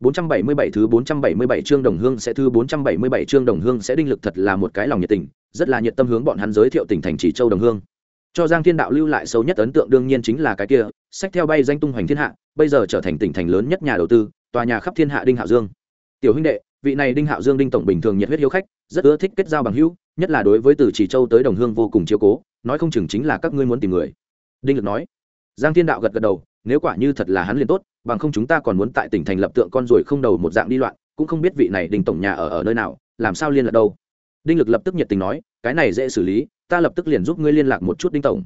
477 thứ 477 chương đồng hương sẽ thứ 477 chương đồng hương sẽ đinh lực thật là một cái lòng nhiệt tình, rất là nhiệt tâm hướng bọn hắn giới thiệu tỉnh thành chỉ châu đồng hương. Cho Giang Thiên Đạo lưu lại sâu nhất ấn tượng đương nhiên chính là cái kia, sách theo bay danh tung hoành thiên hạ, bây giờ trở thành tỉnh thành lớn nhất nhà đầu tư, tòa nhà khắp thiên hạ đinh hạo dương. Tiểu huynh đệ, vị này đinh hạo dương đinh tổng bình thường nhiệt huyết hiếu khách, rất ưa thích kết giao bằng hữu, nhất là đối với từ chỉ châu tới đồng hương vô cùng chiếu cố, nói không chừng chính là các ngươi muốn tìm người. Đinh Lực nói. Giang Thiên Đạo gật gật đầu, nếu quả như thật là hắn liền tốt, bằng không chúng ta còn muốn tại tỉnh thành lập tượng con ruồi không đầu một dạng đi loạn, cũng không biết vị này đinh tổng nhà ở ở nơi nào, làm sao liên lạc đâu. Đinh lực lập tức nhiệt tình nói, cái này dễ xử lý, ta lập tức liền giúp ngươi liên lạc một chút đinh tổng.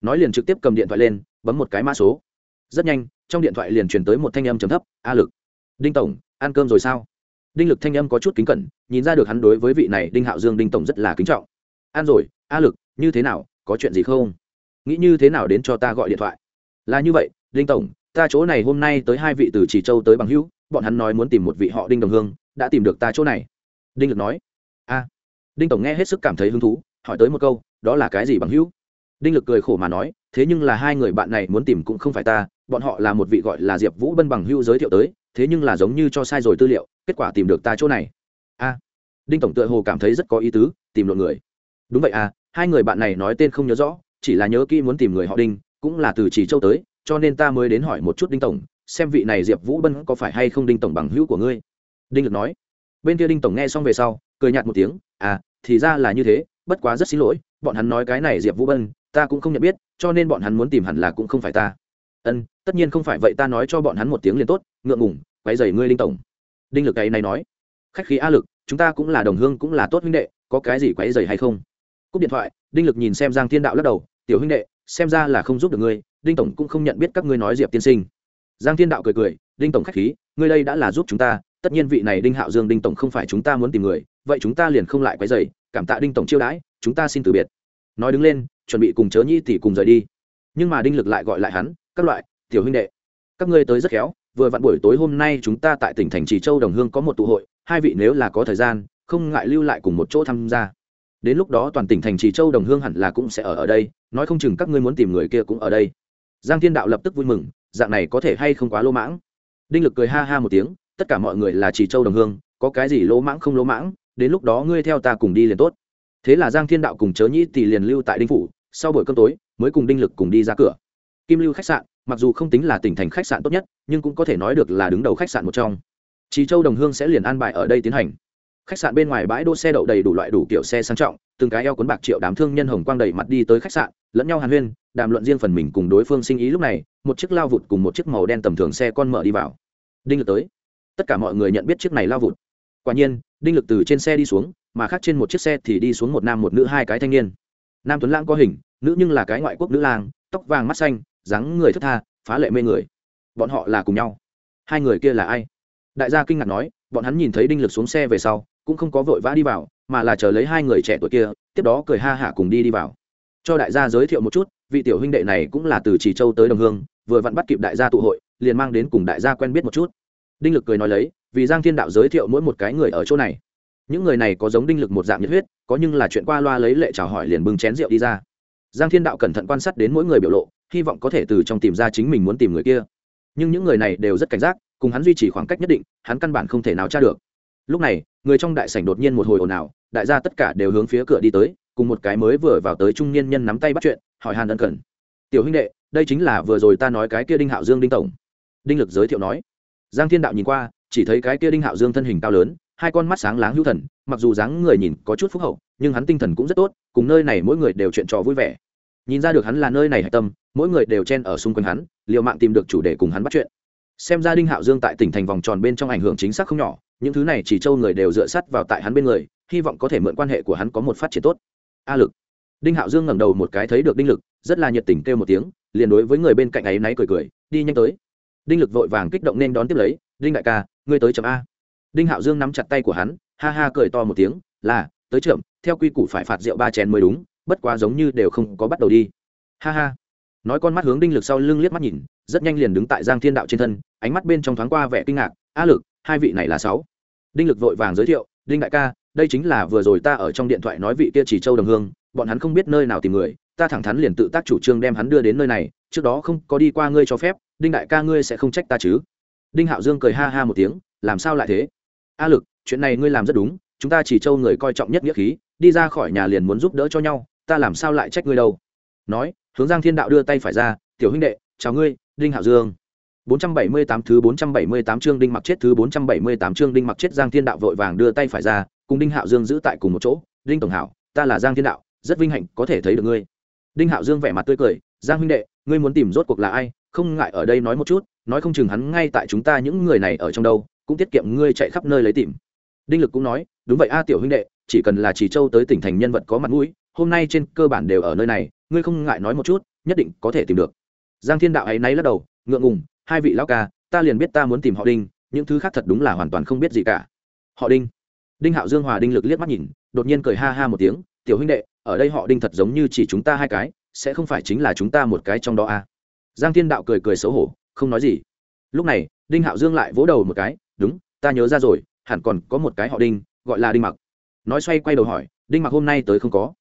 Nói liền trực tiếp cầm điện thoại lên, bấm một cái mã số. Rất nhanh, trong điện thoại liền truyền tới một thanh âm trầm thấp, a lực. Đinh tổng, ăn cơm rồi sao? Đinh lực thanh âm có chút kính cẩn, nhìn ra được hắn đối với vị này đinh hạo dương đinh tổng rất là kính trọng. Ăn rồi, a lực, như thế nào, có chuyện gì không? Nghĩ như thế nào đến cho ta gọi điện thoại? Là như vậy, đinh tổng ta chỗ này hôm nay tới hai vị từ chỉ châu tới bằng hữu, bọn hắn nói muốn tìm một vị họ đinh đồng hương, đã tìm được ta chỗ này. Đinh lực nói. A. Đinh tổng nghe hết sức cảm thấy hứng thú, hỏi tới một câu, đó là cái gì bằng hữu? Đinh lực cười khổ mà nói, thế nhưng là hai người bạn này muốn tìm cũng không phải ta, bọn họ là một vị gọi là diệp vũ bân bằng hữu giới thiệu tới, thế nhưng là giống như cho sai rồi tư liệu, kết quả tìm được ta chỗ này. A. Đinh tổng tựa hồ cảm thấy rất có ý tứ, tìm lộn người. Đúng vậy à hai người bạn này nói tên không nhớ rõ, chỉ là nhớ kỹ muốn tìm người họ đinh, cũng là từ chỉ châu tới cho nên ta mới đến hỏi một chút đinh tổng, xem vị này diệp vũ bân có phải hay không đinh tổng bằng hữu của ngươi. Đinh lực nói. Bên kia đinh tổng nghe xong về sau, cười nhạt một tiếng à thì ra là như thế, bất quá rất xin lỗi, bọn hắn nói cái này diệp vũ bân, ta cũng không nhận biết, cho nên bọn hắn muốn tìm hẳn là cũng không phải ta. Ân tất nhiên không phải vậy, ta nói cho bọn hắn một tiếng liền tốt, ngượng ngủng quay dày ngươi linh tổng. Đinh lực cái này nói. Khách khí a lực, chúng ta cũng là đồng hương cũng là tốt huynh đệ, có cái gì quấy dày hay không? Cúp điện thoại, đinh lực nhìn xem giang thiên đạo lắc đầu, tiểu huynh đệ xem ra là không giúp được ngươi, đinh tổng cũng không nhận biết các ngươi nói diệp tiên sinh. Giang thiên đạo cười cười, đinh tổng k h á c h khí, ngươi đây đã là giúp chúng ta, tất nhiên vị này đinh hạo dương đinh tổng không phải chúng ta muốn tìm người, vậy chúng ta liền không lại quấy dày cảm tạ đinh tổng chiêu đãi, chúng ta xin từ biệt. Nói đứng lên, chuẩn bị cùng chớ nhi tỷ cùng rời đi. Nhưng mà đinh lực lại gọi lại hắn, các loại, tiểu huynh đệ, các ngươi tới rất khéo, vừa vặn buổi tối hôm nay chúng ta tại tỉnh thành trì châu đồng hương có một tụ hội, hai vị nếu là có thời gian, không ngại lưu lại cùng một chỗ tham gia. Đến lúc đó toàn tỉnh thành trì châu đồng hương hẳn là cũng sẽ ở ở đây nói không chừng các ngươi muốn tìm người kia cũng ở đây. Giang thiên đạo lập tức vui mừng, dạng này có thể hay không quá lỗ mãng? Đinh lực cười ha ha một tiếng, tất cả mọi người là chỉ châu đồng hương, có cái gì lỗ mãng không lỗ mãng, đến lúc đó ngươi theo ta cùng đi liền tốt. Thế là giang thiên đạo cùng chớ nhĩ thì liền lưu tại đinh phủ, sau buổi cơm tối, mới cùng đinh lực cùng đi ra cửa. Kim lưu khách sạn, mặc dù không tính là tỉnh thành khách sạn tốt nhất, nhưng cũng có thể nói được là đứng đầu khách sạn một trong. Chỉ châu đồng hương sẽ liền an bài ở đây tiến hành khách sạn bên ngoài bãi đỗ xe đậu đầy đủ loại đủ kiểu xe sang trọng, từng cái eo cuốn bạc triệu đám thương nhân hồng quang đầy mặt đi tới khách sạn, lẫn nhau hàn huyên, đàm luận riêng phần mình cùng đối phương sinh ý lúc này, một chiếc lao vụt cùng một chiếc màu đen tầm thường xe con mở đi vào. Đinh lực tới. Tất cả mọi người nhận biết chiếc này lao vụt. Quả nhiên, đinh lực từ trên xe đi xuống, mà khác trên một chiếc xe thì đi xuống một nam một nữ hai cái thanh niên. Nam tuấn lãng có hình, nữ nhưng là cái ngoại quốc nữ lang, tóc vàng mắt xanh, dáng người thất tha, phá lệ mê người. Bọn họ là cùng nhau. Hai người kia là ai? Đại gia kinh ngạc nói, bọn hắn nhìn thấy đinh lực xuống xe về sau cũng không có vội vã đi vào, mà là chờ lấy hai người trẻ tuổi kia, tiếp đó cười ha hả cùng đi đi vào. Cho đại gia giới thiệu một chút, vị tiểu huynh đệ này cũng là từ chỉ châu tới đồng hương, vừa vặn bắt kịp đại gia tụ hội, liền mang đến cùng đại gia quen biết một chút. Đinh lực cười nói lấy, vì giang thiên đạo giới thiệu mỗi một cái người ở chỗ này. Những người này có giống đinh lực một dạng nhiệt huyết, có nhưng là chuyện qua loa lấy lệ chào hỏi liền bưng chén rượu đi ra. Giang thiên đạo cẩn thận quan sát đến mỗi người biểu lộ, hy vọng có thể từ trong tìm ra chính mình muốn tìm người kia. Nhưng những người này đều rất cảnh giác, cùng hắn duy trì khoảng cách nhất định, hắn căn bản không thể nào tra được lúc này, người trong đại sảnh đột nhiên một hồi ồn ào, đại gia tất cả đều hướng phía cửa đi tới, cùng một cái mới vừa vào tới trung niên nhân nắm tay bắt chuyện, hỏi hàn ân cần. Tiểu huynh đệ, đây chính là vừa rồi ta nói cái kia đinh hạo dương đinh tổng. Đinh lực giới thiệu nói. Giang thiên đạo nhìn qua, chỉ thấy cái kia đinh hạo dương thân hình cao lớn, hai con mắt sáng láng hữu thần, mặc dù dáng người nhìn có chút phúc hậu, nhưng hắn tinh thần cũng rất tốt, cùng nơi này mỗi người đều chuyện trò vui vẻ. Nhìn ra được hắn là nơi này hạch tâm, mỗi người đều chen ở xung quanh hắn l i ề u mạng tìm được chủ đề cùng hắn bắt chuyện xem ra đinh hạo dương tại tỉnh thành vòng tròn bên trong ảnh hưởng chính xác không nhỏ, những thứ này chỉ châu người đều dựa sắt vào tại hắn bên người, hy vọng có thể mượn quan hệ của hắn có một phát triển tốt. A lực. Đinh hạo dương ngẩng đầu một cái thấy được đinh lực, rất là nhiệt tình kêu một tiếng, liền đối với người bên cạnh ấy náy cười cười, đi nhanh tới. Đinh lực vội vàng kích động nên đón tiếp lấy, đinh đại ca, ngươi tới chậm a. Đinh hạo dương nắm chặt tay của hắn, ha ha cười to một tiếng, là, tới chậm, theo quy củ phải phạt rượu ba chén mới đúng, bất quá giống như đều không có bắt đầu đi. Ha ha nói con mắt hướng đinh lực sau lưng liếc mắt nhìn, rất nhanh liền đứng tại giang thiên đạo trên thân, ánh mắt bên trong thoáng qua vẻ kinh ngạc, a lực, hai vị này là sáu. Đinh lực vội vàng giới thiệu, đinh đại ca, đây chính là vừa rồi ta ở trong điện thoại nói vị kia chỉ châu đồng hương, bọn hắn không biết nơi nào tìm người, ta thẳng thắn liền tự tác chủ trương đem hắn đưa đến nơi này, trước đó không có đi qua ngươi cho phép, đinh đại ca ngươi sẽ không trách ta chứ? Đinh hạo dương cười ha ha một tiếng, làm sao lại thế? A lực, chuyện này ngươi làm rất đúng, chúng ta chỉ châu người coi trọng nhất nghĩa khí, đi ra khỏi nhà liền muốn giúp đỡ cho nhau, ta làm sao lại trách ngươi đâu? Nói hướng giang thiên đạo đưa tay phải ra tiểu huynh đệ chào ngươi đinh hạo dương 478 thứ 478 chương đinh mặc chết thứ 478 chương đinh mặc chết Giang Thiên Đạo vội vàng đưa tay phải ra, cùng Đinh Hạo Dương giữ tại cùng một chỗ, "Đinh tổng hảo, ta là Giang Thiên Đạo, rất vinh hạnh có thể thấy được ngươi." Đinh Hạo Dương vẻ mặt tươi cười, "Giang huynh đệ, ngươi muốn tìm rốt cuộc là ai, không ngại ở đây nói một chút, nói không chừng hắn ngay tại chúng ta những người này ở trong đâu, cũng tiết kiệm ngươi chạy khắp nơi lấy tìm." Đinh Lực cũng nói, "Đúng vậy a tiểu huynh đệ, chỉ cần là chỉ châu tới tỉnh thành nhân vật có mặt mũi, hôm nay trên cơ bản đều ở nơi này, ngươi không ngại nói một chút, nhất định có thể tìm được." Giang Thiên Đạo ấy náy lắc đầu, ngượng ngùng, hai vị lão ca ta liền biết ta muốn tìm họ đinh những thứ khác thật đúng là hoàn toàn không biết gì cả. Họ đinh. Đinh hạo dương hòa đinh lực liếc mắt nhìn đột nhiên cười ha ha một tiếng tiểu huynh đệ ở đây họ đinh thật giống như chỉ chúng ta hai cái sẽ không phải chính là chúng ta một cái trong đó à. giang thiên đạo cười cười xấu hổ không nói gì. Lúc này đinh hạo dương lại vỗ đầu một cái đúng ta nhớ ra rồi hẳn còn có một cái họ đinh gọi là đinh mặc. Nói xoay quay đầu hỏi đinh mặc hôm nay tới không có?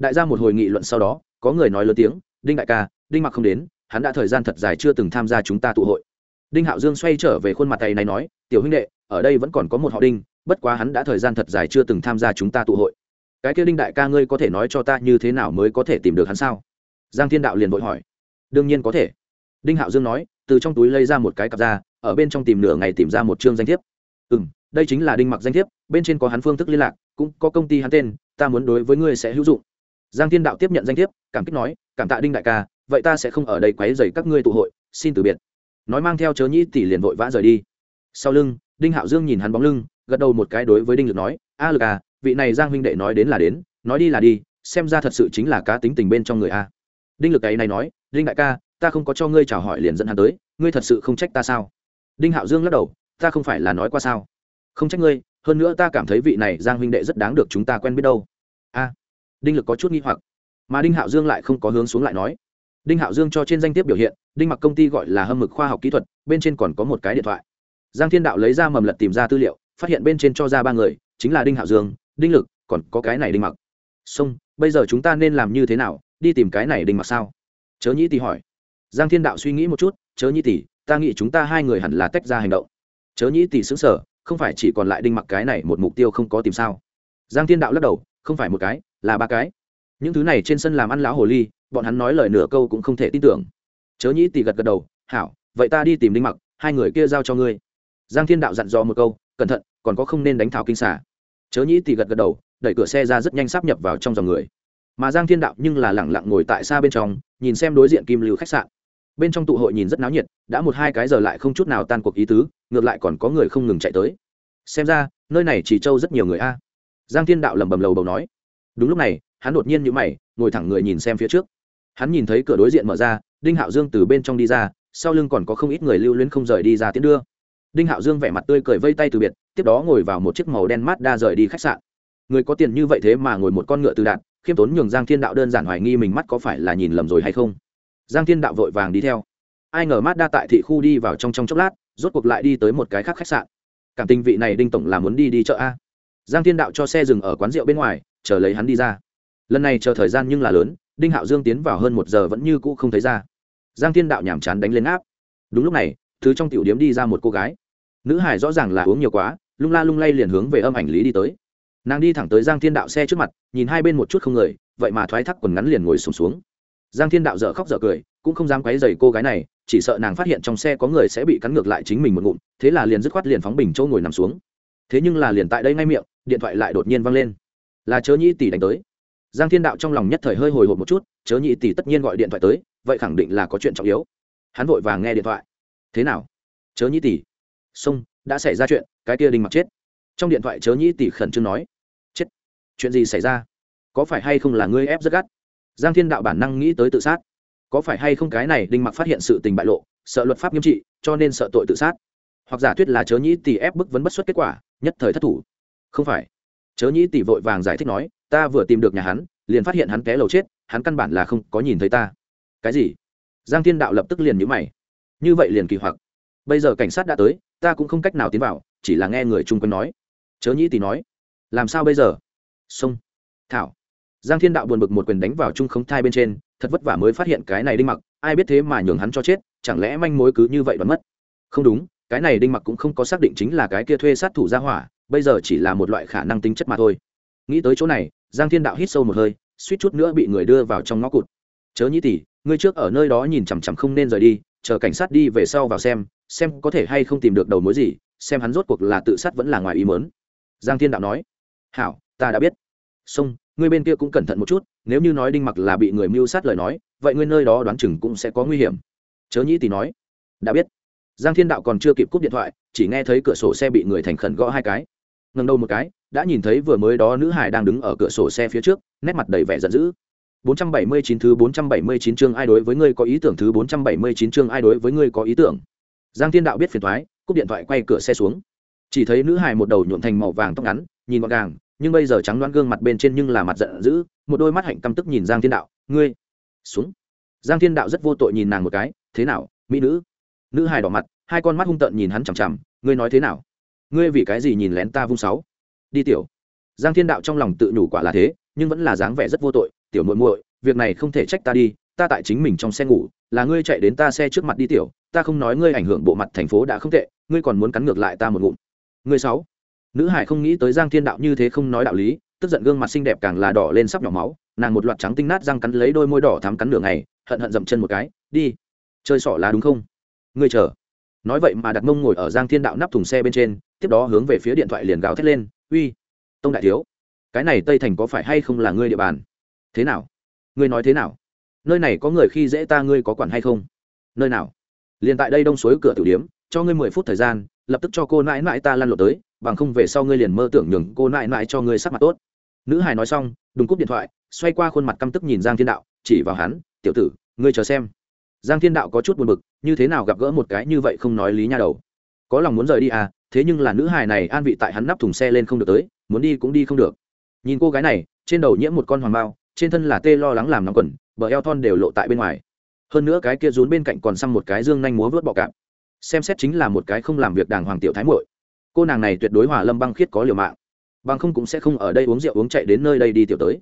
Đại gia một hồi nghị luận sau đó có người nói lớn tiếng đinh đại ca đinh mặc không đến hắn đã thời gian thật dài chưa từng tham gia chúng ta tụ hội. Đinh hạo dương xoay trở về khuôn mặt tay này nói tiểu huynh đệ ở đây vẫn còn có một họ đinh bất quá hắn đã thời gian thật dài chưa từng tham gia chúng ta tụ hội. Cái kia đinh đại ca ngươi có thể nói cho ta như thế nào mới có thể tìm được hắn sao? Giang thiên đạo liền vội hỏi. Đương nhiên có thể. Đinh hạo dương nói từ trong túi lấy ra một cái cặp ra, ở bên trong tìm nửa ngày tìm ra một chương danh thiếp. Ừ m đây chính là đinh mặc danh thiếp bên trên có hắn phương thức liên lạc cũng có công ty hắn tên ta muốn đối với ngươi sẽ hữu dụng giang thiên đạo tiếp nhận danh thiếp, cảm kích nói, cảm tạ đinh đại ca, vậy ta sẽ không ở đây quấy dày các ngươi tụ hội, xin từ biệt. Nói mang theo chớ nhĩ tỷ liền vội vã rời đi. Sau lưng, đinh hạo dương nhìn hắn bóng lưng, gật đầu một cái đối với đinh lực nói, a lực à vị này giang huynh đệ nói đến là đến, nói đi là đi, xem ra thật sự chính là cá tính tình bên trong người a. Đinh lực ấy này nói, đinh đại ca, ta không có cho ngươi chào hỏi liền dẫn hắn tới, ngươi thật sự không trách ta sao? Đinh hạo dương lắc đầu, ta không phải là nói qua sao? Không trách ngươi, hơn nữa ta cảm thấy vị này giang huynh đệ rất đáng được chúng ta quen biết đâu đinh lực có chút nghi hoặc. Mà đinh hạo dương lại không có hướng xuống lại nói. Đinh hạo dương cho trên danh thiếp biểu hiện, đinh mặc công ty gọi là hâm mực khoa học kỹ thuật, bên trên còn có một cái điện thoại. Giang thiên đạo lấy ra mầm lật tìm ra tư liệu, phát hiện bên trên cho ra ba người, chính là đinh hạo dương, đinh lực, còn có cái này đinh mặc. Xong, bây giờ chúng ta nên làm như thế nào, đi tìm cái này đinh mặc sao? Chớ nhĩ tỷ hỏi. Giang thiên đạo suy nghĩ một chút, chớ nhĩ tỷ ta nghĩ chúng ta hai người hẳn là tách ra hành động. Chớ nhĩ tỷ xứng sở không phải chỉ còn lại đinh mặc cái này một mục tiêu không có tìm sao? Giang thiên đạo lắc đầu, không phải một cái là ba cái. Những thứ này trên sân làm ăn lão hồ ly, bọn hắn nói lời nửa câu cũng không thể tin tưởng. Chớ nhĩ tỷ gật gật đầu, hảo, vậy ta đi tìm đinh mặc, hai người kia giao cho ngươi. Giang thiên đạo dặn dò một câu, cẩn thận, còn có không nên đánh thảo kinh xả chớ nhĩ tỷ gật gật đầu, đẩy cửa xe ra rất nhanh sắp nhập vào trong dòng người. Mà giang thiên đạo nhưng là lẳng lặng ngồi tại xa bên trong, nhìn xem đối diện kim lưu khách sạn. Bên trong tụ hội nhìn rất náo nhiệt, đã một hai cái giờ lại không chút nào tan cuộc ý tứ, ngược lại còn có người không ngừng chạy tới. Xem ra, nơi này chỉ trâu rất nhiều người a. Giang thiên đạo lẩm bẩm lầu bầu nói đúng lúc này, hắn đột nhiên nhũ mày, ngồi thẳng người nhìn xem phía trước. Hắn nhìn thấy cửa đối diện mở ra, đinh hạo dương từ bên trong đi ra, sau lưng còn có không ít người lưu luyến không rời đi ra tiến đưa. Đinh hạo dương vẻ mặt tươi cười vây tay từ biệt, tiếp đó ngồi vào một chiếc màu đen mát đa rời đi khách sạn. Người có tiền như vậy thế mà ngồi một con ngựa từ đạn, khiêm tốn nhường giang thiên đạo đơn giản hoài nghi mình mắt có phải là nhìn lầm rồi hay không. Giang thiên đạo vội vàng đi theo. Ai ngờ mát đa tại thị khu đi vào trong trong chốc lát, rốt cuộc lại đi tới một cái khác khách sạn. Cảm tình vị này đinh tổng là muốn đi đi chợ a. Giang thiên đạo cho xe dừng ở quán rượu bên ngoài chờ lấy hắn đi ra. Lần này chờ thời gian nhưng là lớn đinh hạo dương tiến vào hơn một giờ vẫn như cũ không thấy ra. Giang thiên đạo nhàm chán đánh lên áp. Đúng lúc này thứ trong tiểu điếm đi ra một cô gái. Nữ hải rõ ràng là uống nhiều quá lung la lung lay liền hướng về âm ảnh lý đi tới. Nàng đi thẳng tới giang thiên đạo xe trước mặt nhìn hai bên một chút không người vậy mà thoái thác quần ngắn liền ngồi sùng xuống, xuống giang thiên đạo dở khóc dở cười cũng không dám quấy dày cô gái này chỉ sợ nàng phát hiện trong xe có người sẽ bị cắn ngược lại chính mình một ngụm thế là liền dứt khoát liền phóng bình chỗ ngồi nằm xuống. Thế nhưng là liền tại đây ngay miệng điện thoại lại đột nhiên văng lên là chớ nhĩ tỷ đánh tới. Giang thiên đạo trong lòng nhất thời hơi hồi hộp một chút, chớ nhị tỷ tất nhiên gọi điện thoại tới, vậy khẳng định là có chuyện trọng yếu. Hắn vội vàng nghe điện thoại. Thế nào? Chớ nhị tỷ. Xông đã xảy ra chuyện, cái kia đình mặc chết. Trong điện thoại chớ nhị tỷ khẩn trương nói. Chết. Chuyện gì xảy ra? Có phải hay không là ngươi ép rất gắt? Giang thiên đạo bản năng nghĩ tới tự sát. Có phải hay không cái này đinh mặc phát hiện sự tình bại lộ, sợ luật pháp nghiêm trị, cho nên sợ tội tự sát? Hoặc giả thuyết là chớ nhĩ tỷ ép bức vấn bất xuất kết quả, nhất thời thất thủ. Không phải chớ nhĩ tỷ vội vàng giải thích nói, ta vừa tìm được nhà hắn, liền phát hiện hắn té lầu chết, hắn căn bản là không có nhìn thấy ta. Cái gì? Giang thiên đạo lập tức liền nhữ mày. Như vậy liền kỳ hoặc. Bây giờ cảnh sát đã tới, ta cũng không cách nào tiến vào, chỉ là nghe người chung quanh nói. Chớ nhĩ tỷ nói. Làm sao bây giờ? Sông thảo. Giang thiên đạo buồn bực một quyền đánh vào trung không thai bên trên, thật vất vả mới phát hiện cái này đinh mặc, ai biết thế mà nhường hắn cho chết, chẳng lẽ manh mối cứ như vậy đoán mất? Không đúng, cái này đinh mặc cũng không có xác định chính là cái kia thuê sát thủ ra hỏa bây giờ chỉ là một loại khả năng tính chất mà thôi. Nghĩ tới chỗ này, giang thiên đạo hít sâu một hơi, suýt chút nữa bị người đưa vào trong ngõ cụt. Chớ nhĩ tỷ ngươi trước ở nơi đó nhìn chằm chằm không nên rời đi, chờ cảnh sát đi về sau vào xem xem có thể hay không tìm được đầu mối gì, xem hắn rốt cuộc là tự sát vẫn là ngoài ý mớn giang thiên đạo nói. Hảo, ta đã biết. Xong, ngươi bên kia cũng cẩn thận một chút, nếu như nói đinh mặc là bị người mưu sát lời nói, vậy ngươi nơi đó đoán chừng cũng sẽ có nguy hiểm. Chớ nhĩ tỷ nói. Đã biết. Giang thiên đạo còn chưa kịp cúp điện thoại, chỉ nghe thấy cửa sổ xe bị người thành khẩn gõ hai cái ngần đầu một cái đã nhìn thấy vừa mới đó nữ hải đang đứng ở cửa sổ xe phía trước nét mặt đầy vẻ giận dữ 479 thứ 479 chương ai đối với ngươi có ý tưởng thứ 479 chương ai đối với ngươi có ý tưởng. Giang Thiên Đạo biết phiền toái, cúp điện thoại quay cửa xe xuống. Chỉ thấy nữ hài một đầu nhuộm thành màu vàng tóc ngắn, nhìn gọn gàng, nhưng bây giờ trắng loãng gương mặt bên trên nhưng là mặt giận dữ, một đôi mắt hạnh căm tức nhìn Giang Thiên Đạo, "Ngươi." Xuống. Giang Thiên Đạo rất vô tội nhìn nàng một cái, "Thế nào, mỹ nữ?" Nữ hài đỏ mặt, hai con mắt hung tợn nhìn hắn chằm chằm, "Ngươi nói thế nào? Ngươi vì cái gì nhìn lén ta vung sáu?" Đi tiểu. Giang Thiên Đạo trong lòng tự nhủ quả là thế, nhưng vẫn là dáng vẻ rất vô tội, tiểu muội muội việc này không thể trách ta đi ta tại chính mình trong xe ngủ là ngươi chạy đến ta xe trước mặt đi tiểu ta không nói ngươi ảnh hưởng bộ mặt thành phố đã không tệ ngươi còn muốn cắn ngược lại ta một ngụm ngươi sáu nữ hải không nghĩ tới giang thiên đạo như thế không nói đạo lý tức giận gương mặt xinh đẹp càng là đỏ lên sắp nhỏ máu nàng một loạt trắng tinh nát răng cắn lấy đôi môi đỏ thắm cắn nửa ngày hận hận dậm chân một cái đi chơi sỏ là đúng không ngươi chờ nói vậy mà đặt mông ngồi ở giang thiên đạo nắp thùng xe bên trên tiếp đó hướng về phía điện thoại liền gào thét lên, uy, tông đại thiếu, cái này tây thành có phải hay không là ngươi địa bàn? Thế nào? Ngươi nói thế nào? Nơi này có người khi dễ ta ngươi có quản hay không? Nơi nào? Liền tại đây đông suối cửa tử điếm, cho ngươi mười phút thời gian, lập tức cho cô nãi nãi ta lăn lộn tới, bằng không về sau ngươi liền mơ tưởng nhường cô nãi nãi cho ngươi sắc mặt tốt. Nữ hài nói xong, đùng cúp điện thoại, xoay qua khuôn mặt căm tức nhìn giang thiên đạo, chỉ vào hắn, tiểu tử, ngươi chờ xem. Giang thiên đạo có chút buồn bực, như thế nào gặp gỡ một cái như vậy không nói lý nha đầu? Có lòng muốn rời đi à thế nhưng là nữ hài này an vị tại hắn nắp thùng xe lên không được tới, muốn đi cũng đi không được. Nhìn cô gái này, trên đầu nhiễm một con hoàng bao, trên thân là tê lo lắng làm nóng quần, bờ eo thon đều lộ tại bên ngoài. Hơn nữa cái kia rún bên cạnh còn xăm một cái dương nhanh múa vớt bọ cạp. Xem xét chính là một cái không làm việc đàng hoàng tiểu thái muội. Cô nàng này tuyệt đối hòa lâm băng khiết có liều mạng. Bằng không cũng sẽ không ở đây uống rượu uống chạy đến nơi đây đi tiểu tới.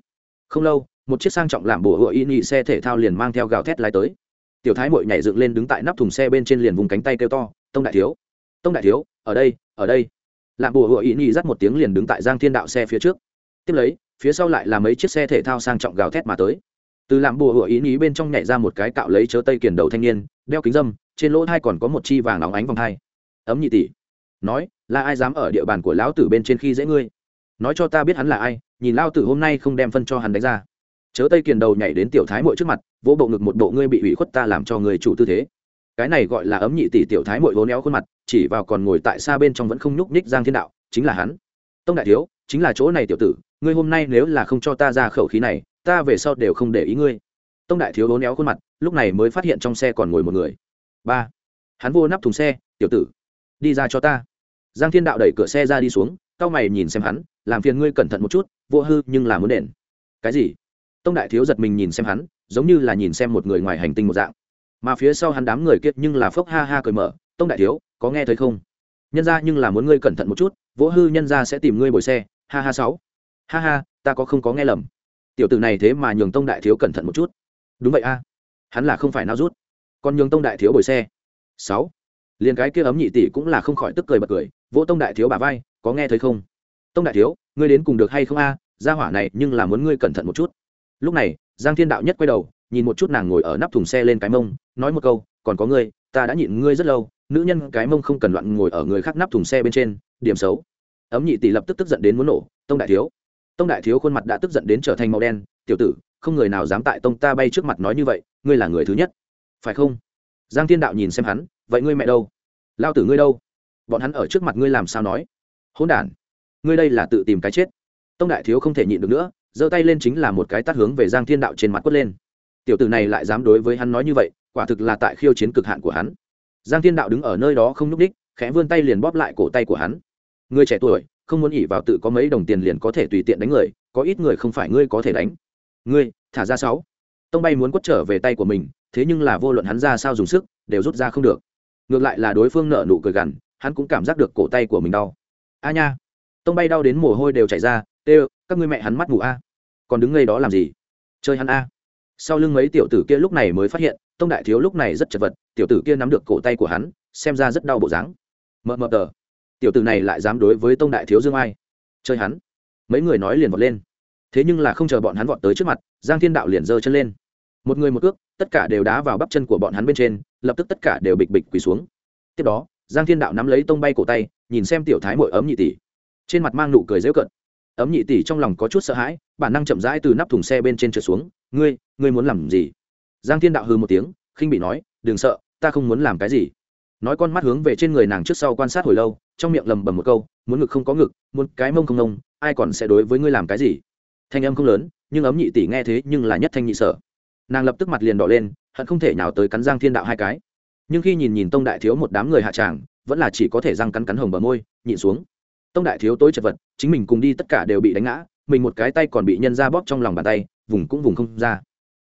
Không lâu, một chiếc sang trọng làm bổ hựa y nhị xe thể thao liền mang theo gào thét lái tới. Tiểu thái muội nhảy dựng lên đứng tại nắp thùng xe bên trên liền vùng cánh tay kêu to, tông đại thiếu tông đại thiếu, ở đây ở đây. Làm Bùa hựa ý nhi dắt một tiếng liền đứng tại giang thiên đạo xe phía trước. Tiếp lấy, phía sau lại là mấy chiếc xe thể thao sang trọng gào thét mà tới. Từ làm bùa hựa ý nhi bên trong nhảy ra một cái cạo lấy chớ tây kiển đầu thanh niên, đeo kính dâm trên lỗ thai còn có một chi vàng óng ánh vòng thai. Ấm nhị tỷ, nói, là ai dám ở địa bàn của lão tử bên trên khi dễ ngươi? Nói cho ta biết hắn là ai, nhìn lao tử hôm nay không đem phân cho hắn đánh ra. Chớ tây kiền đầu nhảy đến tiểu thái mội trước mặt, vỗ bộ ngực một bộ ngươi bị ủy khuất ta làm cho người chủ tư thế cái này gọi là ấm nhị tỷ tiểu thái mội vốn néo khuôn mặt, chỉ vào còn ngồi tại xa bên trong vẫn không nhúc nhích giang thiên đạo, chính là hắn. Tông đại thiếu, chính là chỗ này tiểu tử, ngươi hôm nay nếu là không cho ta ra khẩu khí này, ta về sau đều không để ý ngươi. Tông đại thiếu vốn éo khuôn mặt, lúc này mới phát hiện trong xe còn ngồi một người. Ba, hắn vô nắp thùng xe, tiểu tử, đi ra cho ta. Giang thiên đạo đẩy cửa xe ra đi xuống cao mày nhìn xem hắn, làm phiền ngươi cẩn thận một chút, vô hư, nhưng là muốn đền. Cái gì? Tông đại thiếu giật mình nhìn xem hắn, giống như là nhìn xem một người ngoài hành tinh một dạng mà phía sau hắn đám người kiệt nhưng là phốc ha ha cười mở, tông đại thiếu, có nghe thấy không? Nhân ra nhưng là muốn ngươi cẩn thận một chút, vỗ hư nhân ra sẽ tìm ngươi bồi xe, ha ha sáu. Ha ha, ta có không có nghe lầm. Tiểu tử này thế mà nhường tông đại thiếu cẩn thận một chút. Đúng vậy a, hắn là không phải nao rút, còn nhường tông đại thiếu bồi xe. Sáu. Liền cái kia ấm nhị tỷ cũng là không khỏi tức cười bật cười, vỗ tông đại thiếu bà vai, có nghe thấy không? Tông đại thiếu, ngươi đến cùng được hay không a? À? ra hỏa này nhưng là muốn ngươi cẩn thận một chút. Lúc này, giang thiên đạo nhất quay đầu, nhìn một chút nàng ngồi ở nắp thùng xe lên cái mông nói một câu, còn có ngươi, ta đã nhịn ngươi rất lâu, nữ nhân cái mông không cần loạn ngồi ở người khác nắp thùng xe bên trên, điểm xấu. Ấm nhị tỷ lập tức tức giận đến muốn nổ, tông đại thiếu. Tông đại thiếu khuôn mặt đã tức giận đến trở thành màu đen, tiểu tử, không người nào dám tại tông ta bay trước mặt nói như vậy, ngươi là người thứ nhất. Phải không? Giang thiên đạo nhìn xem hắn, vậy ngươi mẹ đâu? Lao tử ngươi đâu? Bọn hắn ở trước mặt ngươi làm sao nói? Hỗn đản, ngươi đây là tự tìm cái chết. Tông đại thiếu không thể nhịn được nữa, giơ tay lên chính là một cái tát hướng về giang thiên đạo trên mặt quất lên. Tiểu tử này lại dám đối với hắn nói như vậy quả thực là tại khiêu chiến cực hạn của hắn. Giang thiên đạo đứng ở nơi đó không n ú đích khẽ vươn tay liền bóp lại cổ tay của hắn. Người trẻ tuổi, không muốn ỉ vào tự có mấy đồng tiền liền có thể tùy tiện đánh người, có ít người không phải ngươi có thể đánh. Ngươi, thả ra sáu. Tông bay muốn quất trở về tay của mình, thế nhưng là vô luận hắn ra sao dùng sức, đều rút ra không được. Ngược lại là đối phương nợ nụ cười gằn, hắn cũng cảm giác được cổ tay của mình đau. A nha. Tông bay đau đến mồ hôi đều chảy ra, tê các ngươi mẹ hắn mắt mù a. Còn đứng ngay đó làm gì? Chơi hắn a. Sau lưng mấy tiểu tử kia lúc này mới phát hiện tông đại thiếu lúc này rất chật vật, tiểu tử kia nắm được cổ tay của hắn, xem ra rất đau bộ dáng. Mờ mờ tờ, tiểu tử này lại dám đối với tông đại thiếu dương ai? Chơi hắn. Mấy người nói liền vọt lên. Thế nhưng là không chờ bọn hắn vọt tới trước mặt, giang thiên đạo liền giơ chân lên. Một người một cước, tất cả đều đá vào bắp chân của bọn hắn bên trên, lập tức tất cả đều bịch bịch quỳ xuống. Tiếp đó, giang thiên đạo nắm lấy tông bay cổ tay, nhìn xem tiểu thái mội ấm nhị tỷ. Trên mặt mang nụ cười dễu cận ấm nhị tỷ trong lòng có chút sợ hãi, bản năng chậm rãi từ nắp thùng xe bên trên trượt xuống. Ngươi ngươi muốn làm gì? Giang thiên đạo hư một tiếng, khinh bị nói, đừng sợ, ta không muốn làm cái gì. Nói con mắt hướng về trên người nàng trước sau quan sát hồi lâu, trong miệng lầm bầm một câu, muốn ngực không có ngực, muốn cái mông không nông ai còn sẽ đối với ngươi làm cái gì? Thanh âm không lớn, nhưng ấm nhị tỷ nghe thế nhưng là nhất thanh nhị sở. Nàng lập tức mặt liền đỏ lên, hận không thể nào tới cắn giang thiên đạo hai cái. Nhưng khi nhìn nhìn tông đại thiếu một đám người hạ tràng, vẫn là chỉ có thể răng cắn cắn hồng bờ môi, nhịn xuống. Tông đại thiếu tối chật vật, chính mình cùng đi tất cả đều bị đánh ngã, mình một cái tay còn bị nhân ra bóp trong lòng bàn tay, vùng cũng vùng không ra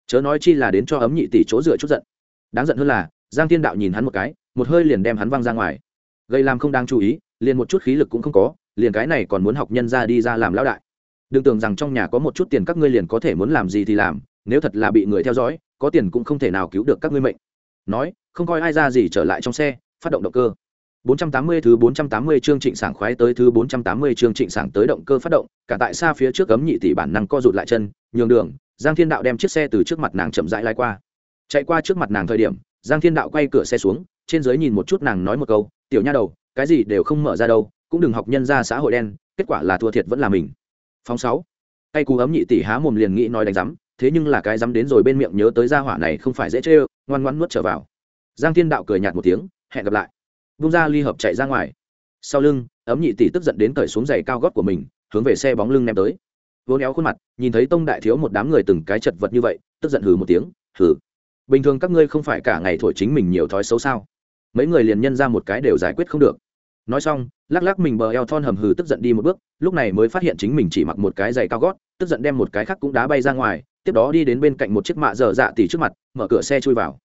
chớ nói chi là đến cho ấm nhị tỷ chỗ dựa chút giận. Đáng giận hơn là giang thiên đạo nhìn hắn một cái một hơi liền đem hắn văng ra ngoài. Gây làm không đáng chú ý liền một chút khí lực cũng không có liền cái này còn muốn học nhân ra đi ra làm lão đại. Đừng tưởng rằng trong nhà có một chút tiền các ngươi liền có thể muốn làm gì thì làm nếu thật là bị người theo dõi có tiền cũng không thể nào cứu được các ngươi mệnh. Nói không coi ai ra gì trở lại trong xe phát động động cơ. 480 thứ 480 chương trịnh sảng khoái tới thứ 480 chương trịnh sảng tới động cơ phát động, cả tại xa phía trước cấm nhị tỷ bản năng co rụt lại chân, nhường đường, Giang Thiên Đạo đem chiếc xe từ trước mặt nàng chậm rãi lai qua. Chạy qua trước mặt nàng thời điểm, Giang Thiên Đạo quay cửa xe xuống, trên dưới nhìn một chút nàng nói một câu, "Tiểu nha đầu, cái gì đều không mở ra đâu, cũng đừng học nhân ra xã hội đen, kết quả là thua thiệt vẫn là mình." Phóng sáu, Tay cú ấm nhị tỷ há mồm liền nghĩ nói đánh rắm, thế nhưng là cái rắm đến rồi bên miệng nhớ tới gia hỏa này không phải dễ chơi, ngoan ngoãn nuốt trở vào. Giang Thiên Đạo cười nhạt một tiếng, hẹn gặp lại vung ra ly hợp chạy ra ngoài sau lưng ấm nhị tỷ tức giận đến cởi xuống giày cao gót của mình hướng về xe bóng lưng ném tới vốn éo khuôn mặt, nhìn thấy tông đại thiếu một đám người từng cái chật vật như vậy, tức giận hừ một tiếng, hừ, bình thường các ngươi không phải cả ngày thổi chính mình nhiều thói xấu sao? Mấy người liền nhân ra một cái đều giải quyết không được. Nói xong, lắc lắc mình bờ eo thon hầm hừ tức giận đi một bước, lúc này mới phát hiện chính mình chỉ mặc một cái giày cao gót, tức giận đem một cái khác cũng đá bay ra ngoài, tiếp đó đi đến bên cạnh một chiếc mạ dở dạ tỉ trước mặt, mở cửa xe chui vào.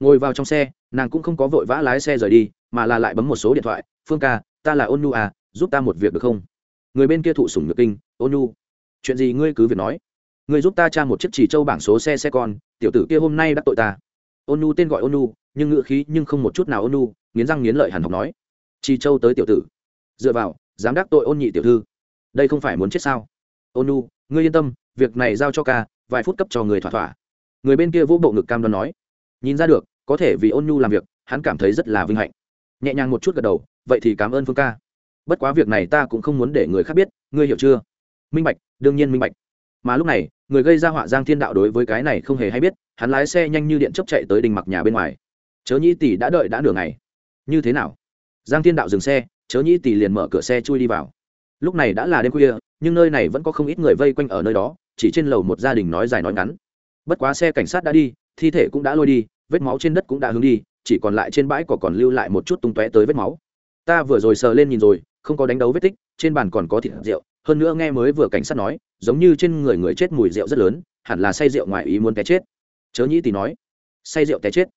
Ngồi vào trong xe, nàng cũng không có vội vã lái xe rời đi, mà là lại bấm một số điện thoại, phương ca, ta là ôn nu à giúp ta một việc được không? Người bên kia thụ sủng nhược kinh, ôn nu chuyện gì ngươi cứ việc nói. Ngươi giúp ta tra một chiếc chỉ châu bảng số xe xe con, tiểu tử kia hôm nay đắc tội ta. Ôn nu tên gọi ôn nu, nhưng ngựa khí nhưng không một chút nào ôn nu, nghiến răng nghiến lợi hàn học nói. Chỉ châu tới tiểu tử. Dựa vào, dám đắc tội ôn nhị tiểu thư. Đây không phải muốn chết sao? Ôn nu, ngươi yên tâm, việc này giao cho ca, vài phút cấp cho người thỏa thỏa. Người bên kia vỗ bộ ngực cam đoan nói. Nhìn ra được, có thể vì ôn nhu làm việc, hắn cảm thấy rất là vinh hạnh. Nhẹ nhàng một chút gật đầu, vậy thì cảm ơn phương ca. Bất quá việc này ta cũng không muốn để người khác biết, ngươi hiểu chưa? Minh bạch đương nhiên minh bạch. Mà lúc này, người gây ra họa giang thiên đạo đối với cái này không hề hay biết, hắn lái xe nhanh như điện chấp chạy tới đình mặc nhà bên ngoài. Chớ nhĩ tỷ đã đợi đã nửa ngày. Như thế nào? Giang thiên đạo dừng xe, chớ nhĩ tỷ liền mở cửa xe chui đi vào. Lúc này đã là đêm khuya, nhưng nơi này vẫn có không ít người vây quanh ở nơi đó, chỉ trên lầu một gia đình nói dài nói ngắn. Bất quá xe cảnh sát đã đi, thi thể cũng đã lôi đi, vết máu trên đất cũng đã hướng đi, chỉ còn lại trên bãi cỏ còn lưu lại một chút tung tóe tới vết máu. Ta vừa rồi sờ lên nhìn rồi, không có đánh đấu vết tích, trên bàn còn có thịt rượu hơn nữa nghe mới vừa cảnh sát nói, giống như trên người người chết mùi rượu rất lớn, hẳn là say rượu ngoài ý muốn té chết. Chớ nhĩ tỷ nói, say rượu té chết.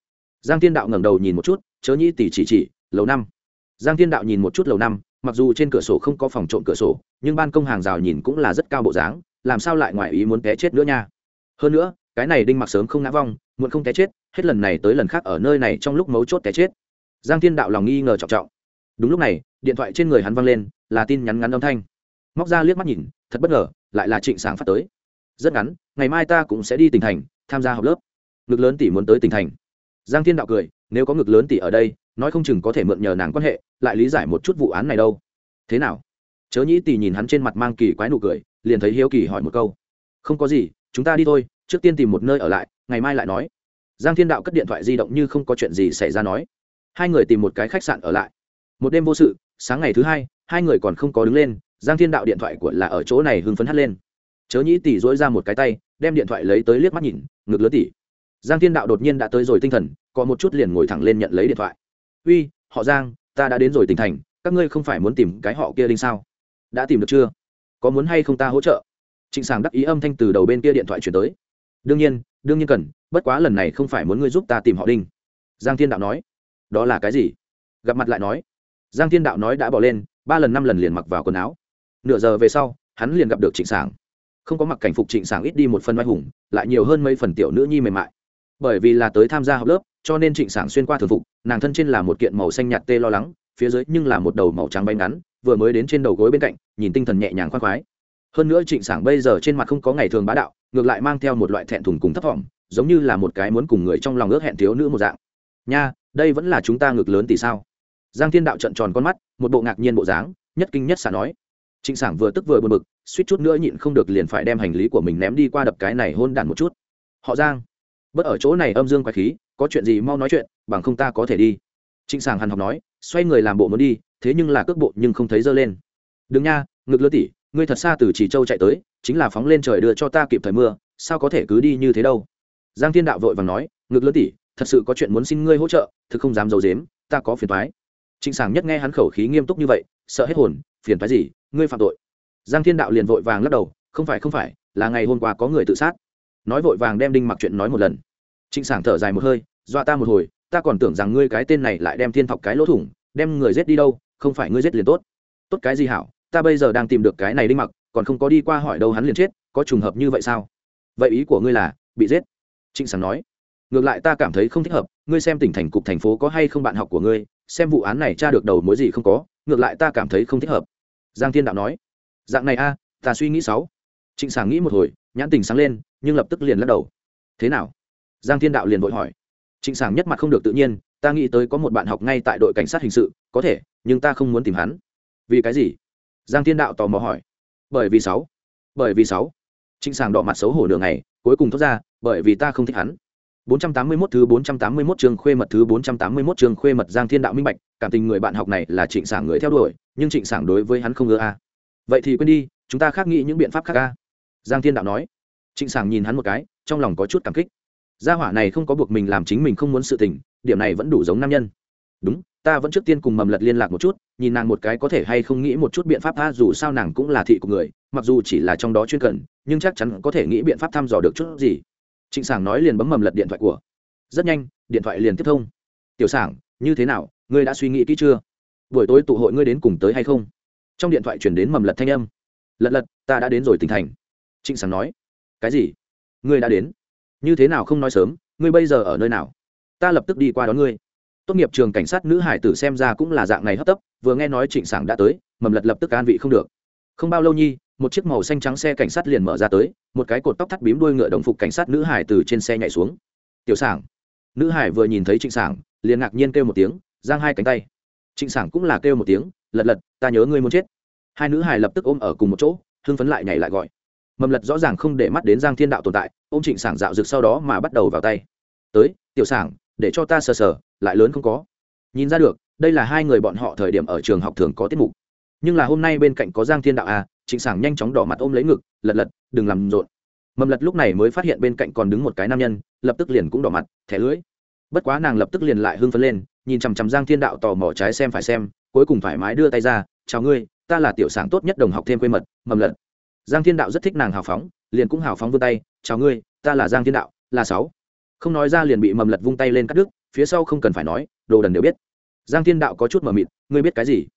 Giang thiên đạo ngẩng đầu nhìn một chút, chớ nhĩ tỷ chỉ chỉ, lầu năm. Giang thiên đạo nhìn một chút lầu năm, mặc dù trên cửa sổ không có phòng trộm cửa sổ, nhưng ban công hàng rào nhìn cũng là rất cao bộ dáng, làm sao lại ngoài ý muốn té chết nữa nha. Hơn nữa, cái này đinh mặc sớm không ngã vong, muộn không té chết, hết lần này tới lần khác ở nơi này trong lúc mấu chốt té chết. Giang thiên đạo lòng nghi ngờ trọng trọng. Đúng lúc này, điện thoại trên người hắn văng lên, là tin nhắn ngắn âm thanh móc ra liếc mắt nhìn, thật bất ngờ, lại là trịnh sáng phát tới. Rất ngắn, ngày mai ta cũng sẽ đi tỉnh thành, tham gia học lớp. Ngực lớn tỷ muốn tới tỉnh thành. Giang thiên đạo cười, nếu có ngực lớn tỷ ở đây, nói không chừng có thể mượn nhờ nàng quan hệ, lại lý giải một chút vụ án này đâu. Thế nào? Chớ nhĩ tỷ nhìn hắn trên mặt mang kỳ quái nụ cười, liền thấy hiếu kỳ hỏi một câu. Không có gì, chúng ta đi thôi, trước tiên tìm một nơi ở lại, ngày mai lại nói. Giang thiên đạo cất điện thoại di động như không có chuyện gì xảy ra nói. Hai người tìm một cái khách sạn ở lại. Một đêm vô sự, sáng ngày thứ hai hai người còn không có đứng lên giang thiên đạo điện thoại của là ở chỗ này hưng phấn hắt lên. Chớ nhĩ tỷ dỗi ra một cái tay, đem điện thoại lấy tới liếc mắt nhìn, ngực lớn tỷ giang thiên đạo đột nhiên đã tới rồi tinh thần, có một chút liền ngồi thẳng lên nhận lấy điện thoại. Uy, họ giang, ta đã đến rồi tỉnh thành, các ngươi không phải muốn tìm cái họ kia linh sao? Đã tìm được chưa? Có muốn hay không ta hỗ trợ? Trịnh sàng đắc ý âm thanh từ đầu bên kia điện thoại chuyển tới. Đương nhiên đương nhiên cần, bất quá lần này không phải muốn ngươi giúp ta tìm họ đinh. Giang thiên đạo nói. Đó là cái gì? Gặp mặt lại nói. Giang thiên đạo nói đã bỏ lên, ba lần năm lần liền mặc vào quần áo nửa giờ về sau, hắn liền gặp được trịnh sảng. Không có mặc cảnh phục trịnh sảng ít đi một phần oai hùng, lại nhiều hơn mấy phần tiểu nữ nhi mềm mại. Bởi vì là tới tham gia học lớp, cho nên trịnh sảng xuyên qua thường phục, nàng thân trên là một kiện màu xanh nhạt tê lo lắng, phía dưới nhưng là một đầu màu trắng bay ngắn, vừa mới đến trên đầu gối bên cạnh, nhìn tinh thần nhẹ nhàng khoan khoái. Hơn nữa trịnh sảng bây giờ trên mặt không có ngày thường bá đạo, ngược lại mang theo một loại thẹn thùng cùng thấp thỏm giống như là một cái muốn cùng người trong lòng ước hẹn thiếu nữ một dạng. Nha, đây vẫn là chúng ta ngược lớn thì sao? Giang thiên đạo trận tròn con mắt, một bộ ngạc nhiên bộ dáng, nhất kinh nhất xả nói trịnh sảng vừa tức vừa buồn bực, suýt chút nữa nhịn không được liền phải đem hành lý của mình ném đi qua đập cái này hôn đản một chút. Họ giang bất ở chỗ này âm dương quái khí, có chuyện gì mau nói chuyện, bằng không ta có thể đi. Trịnh sảng hằn học nói, xoay người làm bộ muốn đi, thế nhưng là cước bộ nhưng không thấy dơ lên. Đừng nha, ngực lứa tỉ, ngươi thật xa từ chỉ châu chạy tới, chính là phóng lên trời đưa cho ta kịp thời mưa, sao có thể cứ đi như thế đâu? Giang thiên đạo vội vàng nói, ngực lứa tỉ, thật sự có chuyện muốn xin ngươi hỗ trợ, thực không dám d i ấ u dếm ta có phiền thoái trịnh sảng nhất nghe hắn khẩu khí nghiêm túc như vậy, sợ hết hồn, phiền thoái gì ngươi phạm tội. Giang thiên đạo liền vội vàng lắc đầu, không phải không phải, là ngày hôm qua có người tự sát. Nói vội vàng đem đinh mặc chuyện nói một lần. Trịnh sảng thở dài một hơi, dọa ta một hồi, ta còn tưởng rằng ngươi cái tên này lại đem thiên thọc cái lỗ thủng, đem người giết đi đâu, không phải ngươi giết liền tốt. Tốt cái gì hảo, ta bây giờ đang tìm được cái này đinh mặc, còn không có đi qua hỏi đâu hắn liền chết, có trùng hợp như vậy sao? Vậy ý của ngươi là, bị giết? Trịnh sảng nói. Ngược lại ta cảm thấy không thích hợp, ngươi xem tỉnh thành cục thành phố có hay không bạn học của ngươi, xem vụ án này tra được đầu mối gì không có, ngược lại ta cảm thấy không thích hợp giang thiên đạo nói dạng này a ta suy nghĩ sáu. Trịnh sảng nghĩ một hồi nhãn tình sáng lên nhưng lập tức liền lắc đầu. Thế nào? Giang thiên đạo liền vội hỏi. Trịnh sảng nhất mặt không được tự nhiên ta nghĩ tới có một bạn học ngay tại đội cảnh sát hình sự có thể nhưng ta không muốn tìm hắn. Vì cái gì? Giang thiên đạo tò mò hỏi. Bởi vì sáu bởi vì sáu. Trịnh sảng đỏ mặt xấu hổ nửa ngày, cuối cùng thốt ra bởi vì ta không thích hắn. 481 thứ 481 chương khuê mật thứ 481 chương khuê mật Giang Thiên Đạo minh bạch, cảm tình người bạn học này là Trịnh Sảng người theo đuổi, nhưng Trịnh Sảng đối với hắn không ngờ a. Vậy thì quên đi, chúng ta khác nghĩ những biện pháp khác a. Giang Thiên Đạo nói. Trịnh Sảng nhìn hắn một cái, trong lòng có chút cảm kích. Gia hỏa này không có buộc mình làm chính mình không muốn sự tình, điểm này vẫn đủ giống nam nhân. Đúng, ta vẫn trước tiên cùng Mầm Lật liên lạc một chút, nhìn nàng một cái có thể hay không nghĩ một chút biện pháp tha dù sao nàng cũng là thị của người, mặc dù chỉ là trong đó chuyên cần, nhưng chắc chắn có thể nghĩ biện pháp thăm dò được chút gì trịnh sảng nói liền bấm mầm lật điện thoại của rất nhanh điện thoại liền tiếp thông tiểu sảng như thế nào ngươi đã suy nghĩ kỹ chưa buổi tối tụ hội ngươi đến cùng tới hay không? Trong điện thoại chuyển đến mầm lật thanh âm. Lật lật, ta đã đến rồi tỉnh thành. Trịnh sảng nói. Cái gì? Ngươi đã đến? Như thế nào không nói sớm? Ngươi bây giờ ở nơi nào? Ta lập tức đi qua đón ngươi. Tốt nghiệp trường cảnh sát nữ hải tử xem ra cũng là dạng này hấp tấp, vừa nghe nói trịnh sảng đã tới, mầm lật lập tức an vị không được. Không bao lâu nhi, một chiếc màu xanh trắng xe cảnh sát liền mở ra tới, một cái cột tóc thắt bím đuôi ngựa đồng phục cảnh sát nữ hải từ trên xe nhảy xuống. Tiểu sảng. Nữ hải vừa nhìn thấy trịnh sảng, liền ngạc nhiên kêu một tiếng, giang hai cánh tay trịnh sảng cũng là kêu một tiếng, lật lật, ta nhớ ngươi muốn chết. Hai nữ hài lập tức ôm ở cùng một chỗ, hưng phấn lại nhảy lại gọi. Mầm lật rõ ràng không để mắt đến giang thiên đạo tồn tại, ôm trịnh sảng dạo rực sau đó mà bắt đầu vào tay. Tới, tiểu sảng, để cho ta sờ sờ, lại lớn không có. Nhìn ra được, đây là hai người bọn họ thời điểm ở trường học thường có tiết mục. Nhưng là hôm nay bên cạnh có giang thiên đạo à trịnh sảng nhanh chóng đỏ mặt ôm lấy ngực, lật lật, đừng làm rộn. Mầm lật lúc này mới phát hiện bên cạnh còn đứng một cái nam nhân, lập tức liền cũng đỏ mặt, thẻ lưỡi. Bất quá nàng lập tức liền lại hưng phấn lên nhìn chằm chằm giang thiên đạo tò mò trái xem phải xem, cuối cùng thoải mái đưa tay ra, chào ngươi, ta là tiểu sảng tốt nhất đồng học thêm quê mật, mầm lật. Giang thiên đạo rất thích nàng hào phóng, liền cũng hào phóng vươn tay, chào ngươi, ta là giang thiên đạo, là sáu. Không nói ra liền bị mầm lật vung tay lên cắt đứt, phía sau không cần phải nói, đồ đần đều biết. Giang thiên đạo có chút mờ mịt, ngươi biết cái gì?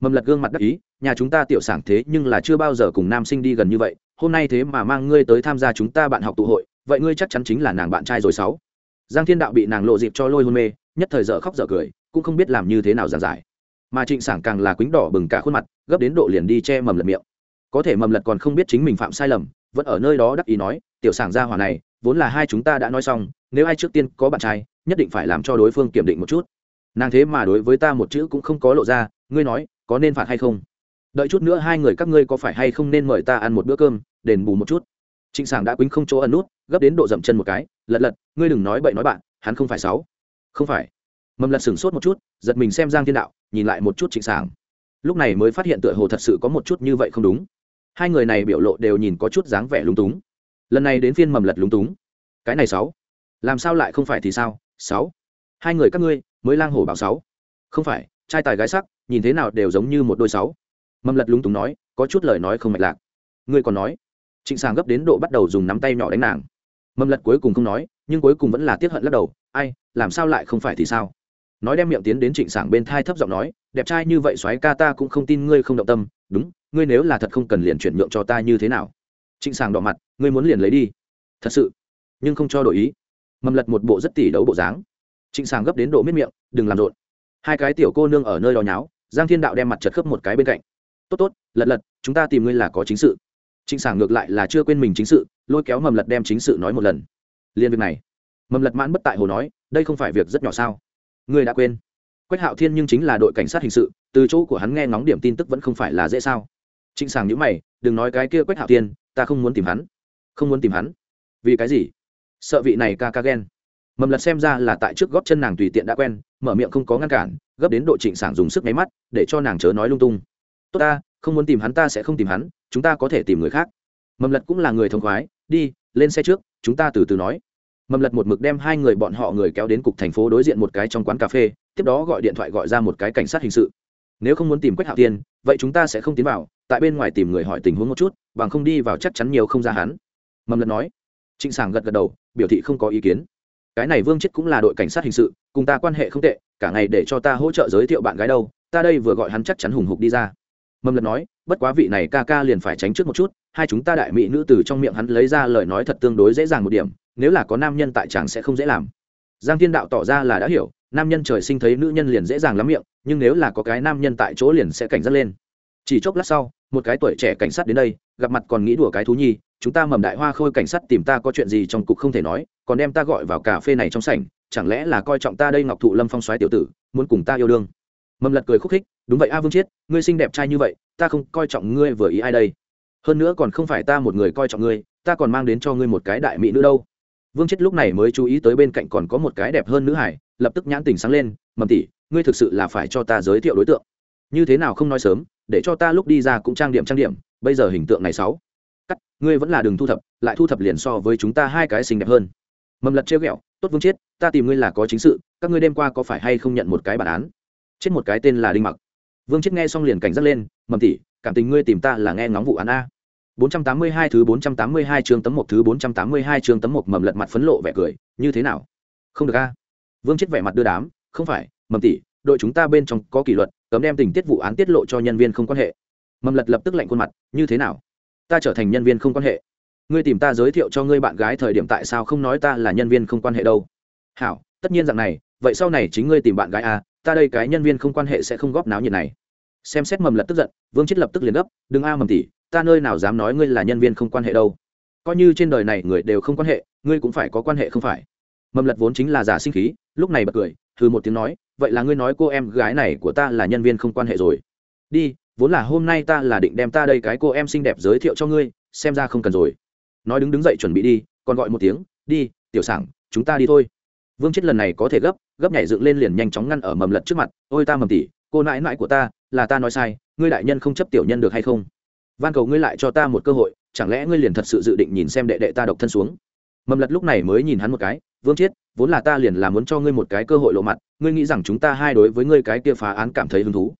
Mầm lật gương mặt đắc ý, nhà chúng ta tiểu sảng thế nhưng là chưa bao giờ cùng nam sinh đi gần như vậy, hôm nay thế mà mang ngươi tới tham gia chúng ta bạn học tụ hội, vậy ngươi chắc chắn chính là nàng bạn trai rồi sáu giang thiên đạo bị nàng lộ dịp cho lôi hôn mê, nhất thời dở khóc dở cười, cũng không biết làm như thế nào giàn giải. Mà trịnh sảng càng là quýnh đỏ bừng cả khuôn mặt, gấp đến độ liền đi che mầm lật miệng. Có thể mầm lật còn không biết chính mình phạm sai lầm, vẫn ở nơi đó đắc ý nói, tiểu sảng gia hỏa này, vốn là hai chúng ta đã nói xong, nếu ai trước tiên có bạn trai, nhất định phải làm cho đối phương kiểm định một chút. Nàng thế mà đối với ta một chữ cũng không có lộ ra, ngươi nói, có nên phạt hay không? Đợi chút nữa hai người các ngươi có phải hay không nên mời ta ăn một bữa cơm, đền bù một chút trịnh sảng đã quýnh không chỗ ẩn nút, gấp đến độ dậm chân một cái, lật lật, ngươi đừng nói bậy nói bạn, hắn không phải sáu. Không phải. Mầm lật sửng sốt một chút, giật mình xem giang thiên đạo, nhìn lại một chút trịnh sảng. Lúc này mới phát hiện tựa hồ thật sự có một chút như vậy không đúng. Hai người này biểu lộ đều nhìn có chút dáng vẻ lúng túng. Lần này đến phiên mầm lật lúng túng. Cái này sáu, làm sao lại không phải thì sao? Sáu, hai người các ngươi mới lang hổ bảo sáu. Không phải, trai tài gái sắc, nhìn thế nào đều giống như một đôi sáu. Mầm lật lúng túng nói, có chút lời nói không mạch lạc. Ngươi còn nói trịnh sàng gấp đến độ bắt đầu dùng nắm tay nhỏ đánh nàng. Mầm lật cuối cùng không nói, nhưng cuối cùng vẫn là tiết hận lắc đầu, ai, làm sao lại không phải thì sao? Nói đem miệng tiến đến trịnh sảng bên thai thấp giọng nói, đẹp trai như vậy soái ca ta cũng không tin ngươi không động tâm, đúng, ngươi nếu là thật không cần liền chuyển nhượng cho ta như thế nào? Trịnh sảng đỏ mặt, ngươi muốn liền lấy đi. Thật sự, nhưng không cho đổi ý. Mầm lật một bộ rất tỉ đấu bộ dáng. Trịnh sảng gấp đến độ miết miệng, đừng làm rộn. Hai cái tiểu cô nương ở nơi đó nháo, giang thiên đạo đem mặt chật khớp một cái bên cạnh. Tốt tốt, lật lật, chúng ta tìm ngươi là có chính sự trịnh sảng ngược lại là chưa quên mình chính sự, lôi kéo mầm lật đem chính sự nói một lần. Liên việc này, mầm lật mãn bất tại hồ nói, đây không phải việc rất nhỏ sao? Ngươi đã quên. Quách hạo thiên nhưng chính là đội cảnh sát hình sự, từ chỗ của hắn nghe ngóng điểm tin tức vẫn không phải là dễ sao? Trịnh sảng nhữ mày, đừng nói cái kia quách hạo thiên, ta không muốn tìm hắn. Không muốn tìm hắn? Vì cái gì? Sợ vị này ca ca ghen. Mầm lật xem ra là tại trước góp chân nàng tùy tiện đã quen, mở miệng không có ngăn cản, gấp đến độ trịnh sảng dùng sức máy mắt, để cho nàng chớ nói lung tung. Tốt ta, không muốn tìm hắn ta sẽ không tìm hắn chúng ta có thể tìm người khác. Mầm lật cũng là người thông khoái, đi, lên xe trước, chúng ta từ từ nói. Mầm lật một mực đem hai người bọn họ người kéo đến cục thành phố đối diện một cái trong quán cà phê, tiếp đó gọi điện thoại gọi ra một cái cảnh sát hình sự. Nếu không muốn tìm quách hạo tiên vậy chúng ta sẽ không tiến vào, tại bên ngoài tìm người hỏi tình huống một chút, bằng không đi vào chắc chắn nhiều không ra hắn. Mầm lật nói. Trịnh sảng gật gật đầu, biểu thị không có ý kiến. Cái này vương chết cũng là đội cảnh sát hình sự, cùng ta quan hệ không tệ, cả ngày để cho ta hỗ trợ giới thiệu bạn gái đâu, ta đây vừa gọi hắn chắc chắn hùng hục đi ra mầm lật nói, bất quá vị này ca ca liền phải tránh trước một chút, hai chúng ta đại mỹ nữ từ trong miệng hắn lấy ra lời nói thật tương đối dễ dàng một điểm, nếu là có nam nhân tại chàng sẽ không dễ làm. Giang thiên đạo tỏ ra là đã hiểu, nam nhân trời sinh thấy nữ nhân liền dễ dàng lắm miệng, nhưng nếu là có cái nam nhân tại chỗ liền sẽ cảnh giác lên. Chỉ chốc lát sau, một cái tuổi trẻ cảnh sát đến đây, gặp mặt còn nghĩ đùa cái thú nhi, chúng ta mầm đại hoa khôi cảnh sát tìm ta có chuyện gì trong cục không thể nói, còn đem ta gọi vào cà phê này trong sảnh, chẳng lẽ là coi trọng ta đây ngọc thụ lâm phong xoáy tiểu tử, muốn cùng ta yêu đương? Mầm lật cười khúc khích, đúng vậy a vương chiết ngươi xinh đẹp trai như vậy, ta không coi trọng ngươi vừa ý ai đây. Hơn nữa còn không phải ta một người coi trọng ngươi, ta còn mang đến cho ngươi một cái đại mỹ nữ đâu. Vương chết lúc này mới chú ý tới bên cạnh còn có một cái đẹp hơn nữ hải, lập tức nhãn tình sáng lên, mầm tỉ ngươi thực sự là phải cho ta giới thiệu đối tượng. Như thế nào không nói sớm, để cho ta lúc đi ra cũng trang điểm trang điểm, bây giờ hình tượng này sáu. Cắt, ngươi vẫn là đường thu thập, lại thu thập liền so với chúng ta hai cái xinh đẹp hơn. Mầm lật trêu ghẹo, tốt vương chết ta tìm ngươi là có chính sự, các ngươi đêm qua có phải hay không nhận một cái bản án? Chết một cái tên là đinh mặc vương chết nghe xong liền cảnh giác lên mầm tỉ cảm tình ngươi tìm ta là nghe ngóng vụ án a 482 thứ 482 chương tấm một thứ 482 chương tấm một mầm lật mặt phấn lộ vẻ cười, như thế nào? Không được a. Vương chết vẻ mặt đưa đám, không phải, mầm tỷ, đội chúng ta bên trong có kỷ luật, cấm đem tình tiết vụ án tiết lộ cho nhân viên không quan hệ. Mầm lật lập tức lạnh khuôn mặt, như thế nào? Ta trở thành nhân viên không quan hệ. Ngươi tìm ta giới thiệu cho ngươi bạn gái thời điểm tại sao không nói ta là nhân viên không quan hệ đâu? Hảo, tất nhiên dạng này, vậy sau này chính ngươi tìm bạn gái à? ta đây cái nhân viên không quan hệ sẽ không góp náo nhiệt này. Xem xét mầm lật tức giận, Vương chết lập tức liền gấp, đừng a mầm tỷ, ta nơi nào dám nói ngươi là nhân viên không quan hệ đâu coi như trên đời này người đều không quan hệ ngươi cũng phải có quan hệ không phải mầm lật vốn chính là giả sinh khí lúc này bật cười thư một tiếng nói vậy là ngươi nói cô em gái này của ta là nhân viên không quan hệ rồi đi vốn là hôm nay ta là định đem ta đây cái cô em xinh đẹp giới thiệu cho ngươi xem ra không cần rồi nói đứng đứng dậy chuẩn bị đi còn gọi một tiếng đi tiểu sảng chúng ta đi thôi vương chết lần này có thể gấp gấp nhảy dựng lên liền nhanh chóng ngăn ở mầm lật trước mặt. Ôi ta mầm tỉ, cô nãi nãi của ta, là ta nói sai, ngươi đại nhân không chấp tiểu nhân được hay không? Van cầu ngươi lại cho ta một cơ hội, chẳng lẽ ngươi liền thật sự dự định nhìn xem đệ đệ ta độc thân xuống? Mầm lật lúc này mới nhìn hắn một cái, vương chết vốn là ta liền là muốn cho ngươi một cái cơ hội lộ mặt, ngươi nghĩ rằng chúng ta hai đối với ngươi cái kia phá án cảm thấy hứng thú.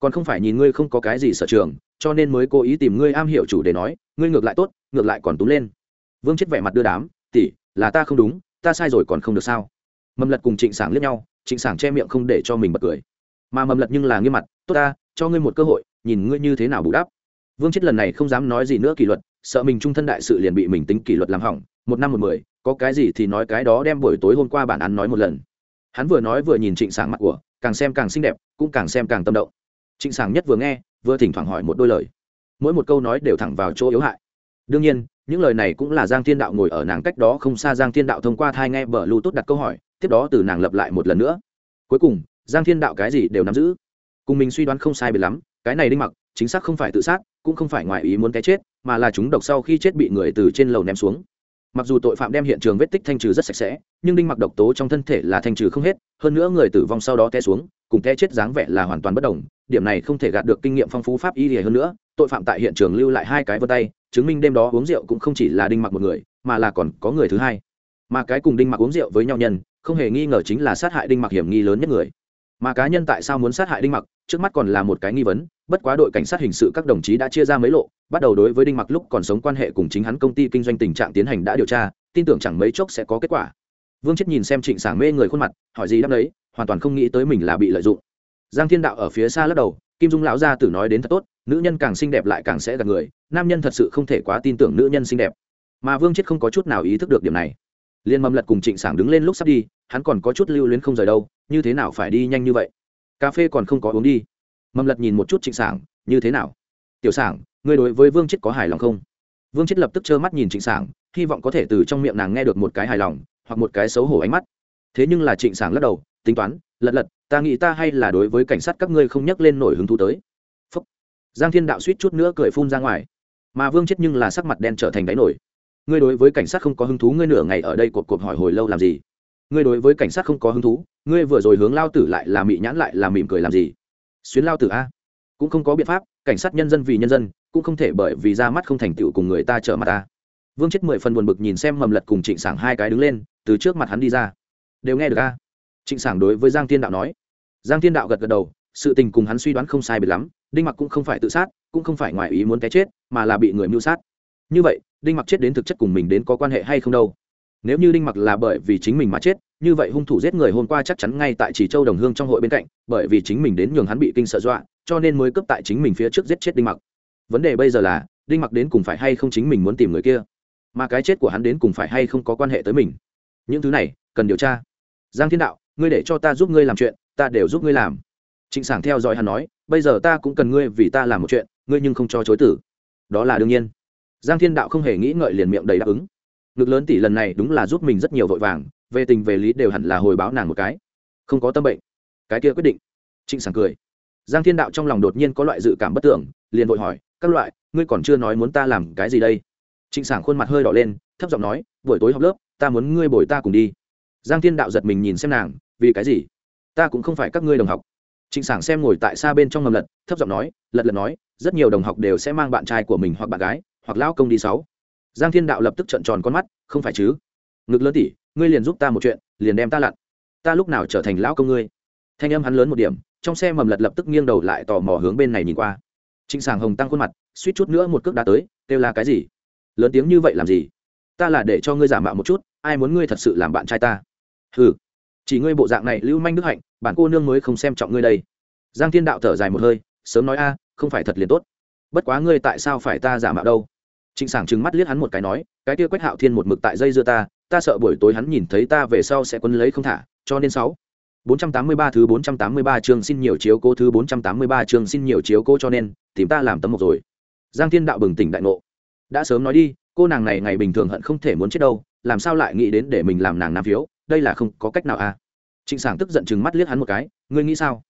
Còn không phải nhìn ngươi không có cái gì sở trường, cho nên mới cố ý tìm ngươi am hiểu chủ để nói, ngươi ngược lại tốt, ngược lại còn tú lên. Vương chết vẻ mặt đưa đám, tỉ, là ta không đúng, ta sai rồi còn không được sao? Mầm lật cùng trịnh sảng liếc nhau, trịnh sảng che miệng không để cho mình bật cười. Mà mầm lật nhưng là nghiêm mặt, tốt ta, cho ngươi một cơ hội, nhìn ngươi như thế nào bù đắp. Vương chết lần này không dám nói gì nữa kỷ luật, sợ mình trung thân đại sự liền bị mình tính kỷ luật làm hỏng. Một năm một mười, có cái gì thì nói cái đó đem buổi tối hôm qua bản án nói một lần. Hắn vừa nói vừa nhìn trịnh sảng mặt của, càng xem càng xinh đẹp, cũng càng xem càng tâm động. Trịnh sảng nhất vừa nghe, vừa thỉnh thoảng hỏi một đôi lời. Mỗi một câu nói đều thẳng vào chỗ yếu hại. Đương nhiên, những lời này cũng là giang thiên đạo ngồi ở nàng cách đó không xa giang thiên đạo thông qua thai nghe bờ lưu tốt đặt câu hỏi tiếp đó từ nàng lập lại một lần nữa. Cuối cùng, giang thiên đạo cái gì đều nắm giữ. Cùng mình suy đoán không sai biệt lắm, cái này đinh mặc, chính xác không phải tự sát, cũng không phải ngoài ý muốn cái chết, mà là chúng độc sau khi chết bị người từ trên lầu ném xuống. Mặc dù tội phạm đem hiện trường vết tích thanh trừ rất sạch sẽ, nhưng đinh mặc độc tố trong thân thể là thanh trừ không hết, hơn nữa người tử vong sau đó té xuống, cùng té chết dáng vẻ là hoàn toàn bất đồng, điểm này không thể gạt được kinh nghiệm phong phú pháp y gì hơn nữa, tội phạm tại hiện trường lưu lại hai cái vân tay, chứng minh đêm đó uống rượu cũng không chỉ là đinh mặc một người, mà là còn có người thứ hai. Mà cái cùng đinh mặc uống rượu với nhau nhân không hề nghi ngờ chính là sát hại đinh mặc hiểm nghi lớn nhất người. Mà cá nhân tại sao muốn sát hại đinh mặc, trước mắt còn là một cái nghi vấn, bất quá đội cảnh sát hình sự các đồng chí đã chia ra mấy lộ, bắt đầu đối với đinh mặc lúc còn sống quan hệ cùng chính hắn công ty kinh doanh tình trạng tiến hành đã điều tra, tin tưởng chẳng mấy chốc sẽ có kết quả. Vương chết nhìn xem trịnh sảng mê người khuôn mặt, hỏi gì đáp đấy, hoàn toàn không nghĩ tới mình là bị lợi dụng. Giang thiên đạo ở phía xa lắc đầu, kim dung lão gia tử nói đến thật tốt, nữ nhân càng xinh đẹp lại càng sẽ gạt người, nam nhân thật sự không thể quá tin tưởng nữ nhân xinh đẹp. Mà vương chết không có chút nào ý thức được điểm này liên mầm lật cùng trịnh sảng đứng lên lúc sắp đi, hắn còn có chút lưu luyến không rời đâu, như thế nào phải đi nhanh như vậy? Cà phê còn không có uống đi. Mầm lật nhìn một chút trịnh sảng, như thế nào? Tiểu sảng, ngươi đối với vương chết có hài lòng không? Vương chết lập tức trơ mắt nhìn trịnh sảng, hy vọng có thể từ trong miệng nàng nghe được một cái hài lòng, hoặc một cái xấu hổ ánh mắt. Thế nhưng là trịnh sảng lắc đầu, tính toán, lật lật, ta nghĩ ta hay là đối với cảnh sát các ngươi không nhắc lên nổi hứng thú tới. Phúc. giang thiên đạo suýt chút nữa cười phun ra ngoài. Mà vương chết nhưng là sắc mặt đen trở thành đáy nổi ngươi đối với cảnh sát không có hứng thú, ngươi nửa ngày ở đây cuộc cuộc hỏi hồi lâu làm gì? Ngươi đối với cảnh sát không có hứng thú, ngươi vừa rồi hướng lao tử lại là mị nhãn lại là mỉm cười làm gì? Xuyến lao tử a. Cũng không có biện pháp, cảnh sát nhân dân vì nhân dân, cũng không thể bởi vì ra mắt không thành tựu cùng người ta trở mặt ta vương chết mười phần buồn bực nhìn xem mầm lật cùng trịnh sảng hai cái đứng lên, từ trước mặt hắn đi ra. Đều nghe được a. Trịnh sảng đối với giang thiên đạo nói. Giang thiên đạo gật gật đầu, sự tình cùng hắn suy đoán không sai biệt lắm, đinh mặc cũng không phải tự sát, cũng không phải ngoài ý muốn cái chết, mà là bị người mưu sát. Như vậy đinh mặc chết đến thực chất cùng mình đến có quan hệ hay không đâu. Nếu như đinh mặc là bởi vì chính mình mà chết, như vậy hung thủ giết người hôm qua chắc chắn ngay tại chỉ châu đồng hương trong hội bên cạnh, bởi vì chính mình đến nhường hắn bị kinh sợ dọa, cho nên mới cướp tại chính mình phía trước giết chết đinh mặc. Vấn đề bây giờ là, đinh mặc đến cùng phải hay không chính mình muốn tìm người kia? Mà cái chết của hắn đến cùng phải hay không có quan hệ tới mình? Những thứ này, cần điều tra. Giang thiên đạo, ngươi để cho ta giúp ngươi làm chuyện, ta đều giúp ngươi làm. Trịnh sảng theo dõi hắn nói, bây giờ ta cũng cần ngươi vì ta làm một chuyện, ngươi nhưng không cho chối tử. Đó là đương nhiên giang thiên đạo không hề nghĩ ngợi liền miệng đầy đáp ứng. Ngực lớn tỷ lần này đúng là giúp mình rất nhiều vội vàng, về tình về lý đều hẳn là hồi báo nàng một cái. Không có tâm bệnh. Cái kia quyết định. Trịnh sảng cười. Giang thiên đạo trong lòng đột nhiên có loại dự cảm bất tưởng, liền vội hỏi, các loại, ngươi còn chưa nói muốn ta làm cái gì đây? Trịnh sảng khuôn mặt hơi đỏ lên, thấp giọng nói, buổi tối học lớp, ta muốn ngươi bồi ta cùng đi. Giang thiên đạo giật mình nhìn xem nàng, vì cái gì? Ta cũng không phải các ngươi đồng học. Trịnh sảng xem ngồi tại xa bên trong ngầm lật, thấp giọng nói, lật lật nói, rất nhiều đồng học đều sẽ mang bạn trai của mình hoặc bạn gái hoặc lão công đi sáu. Giang thiên đạo lập tức trợn tròn con mắt, không phải chứ? Ngực lớn tỉ, ngươi liền giúp ta một chuyện, liền đem ta lặn. Ta lúc nào trở thành lão công ngươi? Thanh âm hắn lớn một điểm, trong xe mầm lật lập tức nghiêng đầu lại tò mò hướng bên này nhìn qua. Trịnh sàng hồng tăng khuôn mặt, suýt chút nữa một cước đá tới, kêu là cái gì? Lớn tiếng như vậy làm gì? Ta là để cho ngươi giả mạo một chút, ai muốn ngươi thật sự làm bạn trai ta? Ừ chỉ ngươi bộ dạng này lưu manh đức hạnh, bản cô nương mới không xem trọng ngươi đây. Giang thiên đạo thở dài một hơi, sớm nói a, không phải thật liền tốt. Bất quá ngươi tại sao phải ta giả mạo đâu? Trịnh sảng trừng mắt liếc hắn một cái nói cái kia quách hạo thiên một mực tại dây dưa ta ta sợ buổi tối hắn nhìn thấy ta về sau sẽ quấn lấy không thả cho nên sáu 483 thứ 483 chương xin nhiều chiếu cố thứ 483 chương xin nhiều chiếu cố cho nên tìm ta làm tấm một rồi. Giang Thiên Đạo bừng tỉnh đại ngộ. Đã sớm nói đi, cô nàng này ngày bình thường hận không thể muốn chết đâu, làm sao lại nghĩ đến để mình làm nàng nam phiếu, đây là không có cách nào à. Trịnh Sảng tức giận chừng mắt liếc hắn một cái, ngươi nghĩ sao?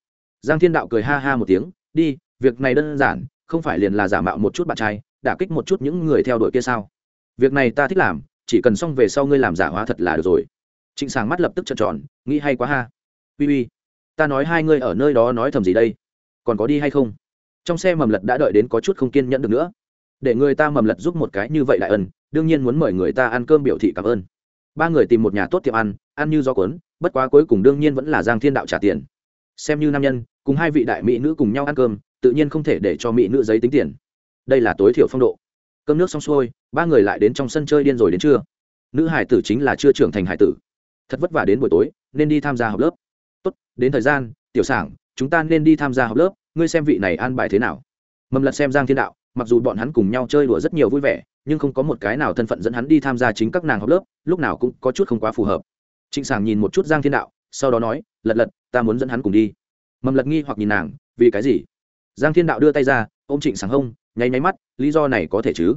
Giang Thiên Đạo cười ha ha một tiếng, đi, việc này đơn giản, không phải liền là giả mạo một chút bạn trai, đả kích một chút những người theo đuổi kia sao? Việc này ta thích làm, chỉ cần xong về sau ngươi làm giả hóa thật là được rồi. Trịnh Sảng mắt lập tức trợn tròn, nghĩ hay quá ha. Uy uy ta nói hai ngươi ở nơi đó nói thầm gì đây? Còn có đi hay không? Trong xe mầm lật đã đợi đến có chút không kiên nhẫn được nữa. Để người ta mầm lật giúp một cái như vậy đại ân đương nhiên muốn mời người ta ăn cơm biểu thị cảm ơn. Ba người tìm một nhà tốt tiệm ăn ăn như do cuốn bất quá cuối cùng đương nhiên vẫn là giang thiên đạo trả tiền. Xem như nam nhân cùng hai vị đại mỹ nữ cùng nhau ăn cơm tự nhiên không thể để cho mỹ nữ giấy tính tiền đây là tối thiểu phong độ. Cơm nước xong xuôi, ba người lại đến trong sân chơi điên rồi đến trưa. Nữ hải tử chính là chưa trưởng thành hải tử. Thật vất vả đến buổi tối, nên đi tham gia học lớp. Tốt, đến thời gian, tiểu sảng, chúng ta nên đi tham gia học lớp, ngươi xem vị này an bài thế nào. Mầm lật xem giang thiên đạo, mặc dù bọn hắn cùng nhau chơi đùa rất nhiều vui vẻ, nhưng không có một cái nào thân phận dẫn hắn đi tham gia chính các nàng học lớp, lúc nào cũng có chút không quá phù hợp. Trịnh sảng nhìn một chút giang thiên đạo, sau đó nói, lật lật, ta muốn dẫn hắn cùng đi. Mầm lật nghi hoặc nhìn nàng, vì cái gì? Giang thiên đạo đưa tay ra, ôm trịnh sảng hông nháy nháy mắt, lý do này có thể chứ?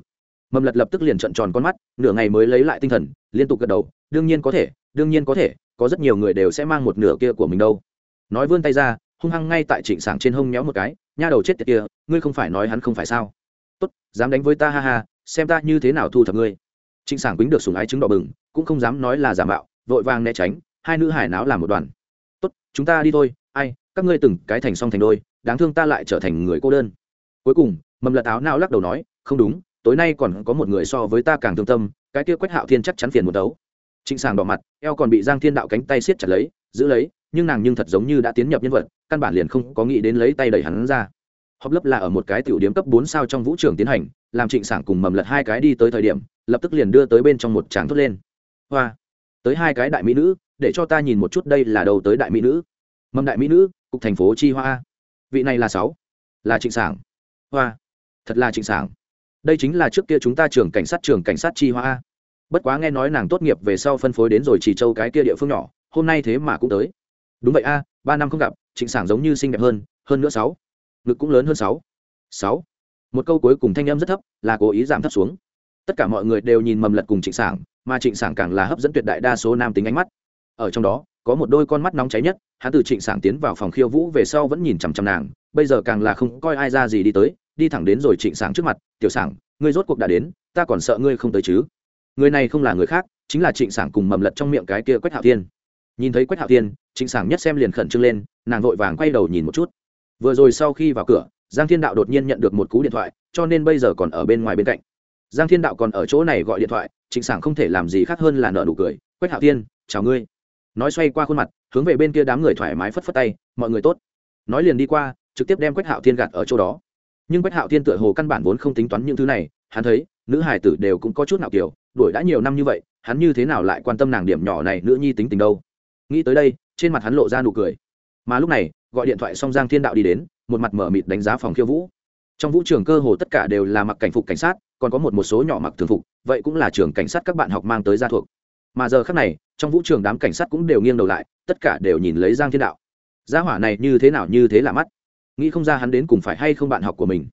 Mầm lật lập tức liền trận tròn con mắt, nửa ngày mới lấy lại tinh thần, liên tục gật đầu, đương nhiên có thể, đương nhiên có thể, có rất nhiều người đều sẽ mang một nửa kia của mình đâu. Nói vươn tay ra, hung hăng ngay tại trịnh sảng trên hông méo một cái, nha đầu chết tiệt kia, ngươi không phải nói hắn không phải sao? Tốt, dám đánh với ta ha ha, xem ta như thế nào thu thập ngươi. Trịnh sảng quýnh được sùng ái chứng đỏ bừng, cũng không dám nói là giả mạo, vội vàng né tránh, hai nữ hải náo làm một đoàn. Tốt, chúng ta đi thôi, ai, các ngươi từng cái thành song thành đôi, đáng thương ta lại trở thành người cô đơn. Cuối cùng mầm lật áo nao lắc đầu nói, không đúng, tối nay còn có một người so với ta càng thương tâm, cái kia quách hạo thiên chắc chắn phiền một đấu. Trịnh sàng đỏ mặt, eo còn bị giang thiên đạo cánh tay siết chặt lấy, giữ lấy, nhưng nàng nhưng thật giống như đã tiến nhập nhân vật, căn bản liền không có nghĩ đến lấy tay đẩy hắn ra. Họp lớp là ở một cái tiểu điểm cấp bốn sao trong vũ trường tiến hành, làm trịnh sảng cùng mầm lật hai cái đi tới thời điểm, lập tức liền đưa tới bên trong một tràng thốt lên. Hoa, tới hai cái đại mỹ nữ, để cho ta nhìn một chút đây là đâu tới đại mỹ nữ? Mầm đại mỹ nữ, cục thành phố chi hoa vị này là sáu, là trịnh sảng hoa thật là trịnh sảng. Đây chính là trước kia chúng ta trường cảnh sát trường cảnh sát chi hoa. Bất quá nghe nói nàng tốt nghiệp về sau phân phối đến rồi chỉ châu cái kia địa phương nhỏ, hôm nay thế mà cũng tới. Đúng vậy a, ba năm không gặp, trịnh sảng giống như xinh đẹp hơn hơn nữa sáu. Ngực cũng lớn hơn sáu. Sáu. Một câu cuối cùng thanh âm rất thấp, là cố ý giảm thấp xuống. Tất cả mọi người đều nhìn mầm lật cùng trịnh sảng, mà trịnh sảng càng là hấp dẫn tuyệt đại đa số nam tính ánh mắt. Ở trong đó, có một đôi con mắt nóng cháy nhất, hắn từ trịnh sảng tiến vào phòng khiêu vũ về sau vẫn nhìn chằm chằm nàng, bây giờ càng là không coi ai ra gì đi tới đi thẳng đến rồi trịnh sảng trước mặt, tiểu sảng, ngươi rốt cuộc đã đến, ta còn sợ ngươi không tới chứ. Người này không là người khác, chính là trịnh sảng cùng mầm lật trong miệng cái kia quách hạo thiên. Nhìn thấy quách hạo thiên, trịnh sảng nhất xem liền khẩn trương lên, nàng vội vàng quay đầu nhìn một chút. Vừa rồi sau khi vào cửa, giang thiên đạo đột nhiên nhận được một cú điện thoại, cho nên bây giờ còn ở bên ngoài bên cạnh. Giang thiên đạo còn ở chỗ này gọi điện thoại, trịnh sảng không thể làm gì khác hơn là nợ nụ cười, quách hạo thiên, chào ngươi. Nói xoay qua khuôn mặt, hướng về bên kia đám người thoải mái phất phất tay, mọi người tốt. Nói liền đi qua, trực tiếp đem quách hạo thiên gạt ở chỗ đó nhưng quách hạo thiên tựa hồ căn bản vốn không tính toán những thứ này, hắn thấy, nữ hải tử đều cũng có chút nào kiểu, đuổi đã nhiều năm như vậy, hắn như thế nào lại quan tâm nàng điểm nhỏ này nữ nhi tính tình đâu? Nghĩ tới đây, trên mặt hắn lộ ra nụ cười. Mà lúc này, gọi điện thoại xong giang thiên đạo đi đến, một mặt mở mịt đánh giá phòng khiêu vũ. Trong vũ trường cơ hồ tất cả đều là mặc cảnh phục cảnh sát, còn có một một số nhỏ mặc thường phục, vậy cũng là trường cảnh sát các bạn học mang tới gia thuộc. Mà giờ khác này, trong vũ trường đám cảnh sát cũng đều nghiêng đầu lại, tất cả đều nhìn lấy giang thiên đạo. Gia hỏa này như thế nào như thế là mắt nghĩ không ra hắn đến cùng phải hay không bạn học của mình.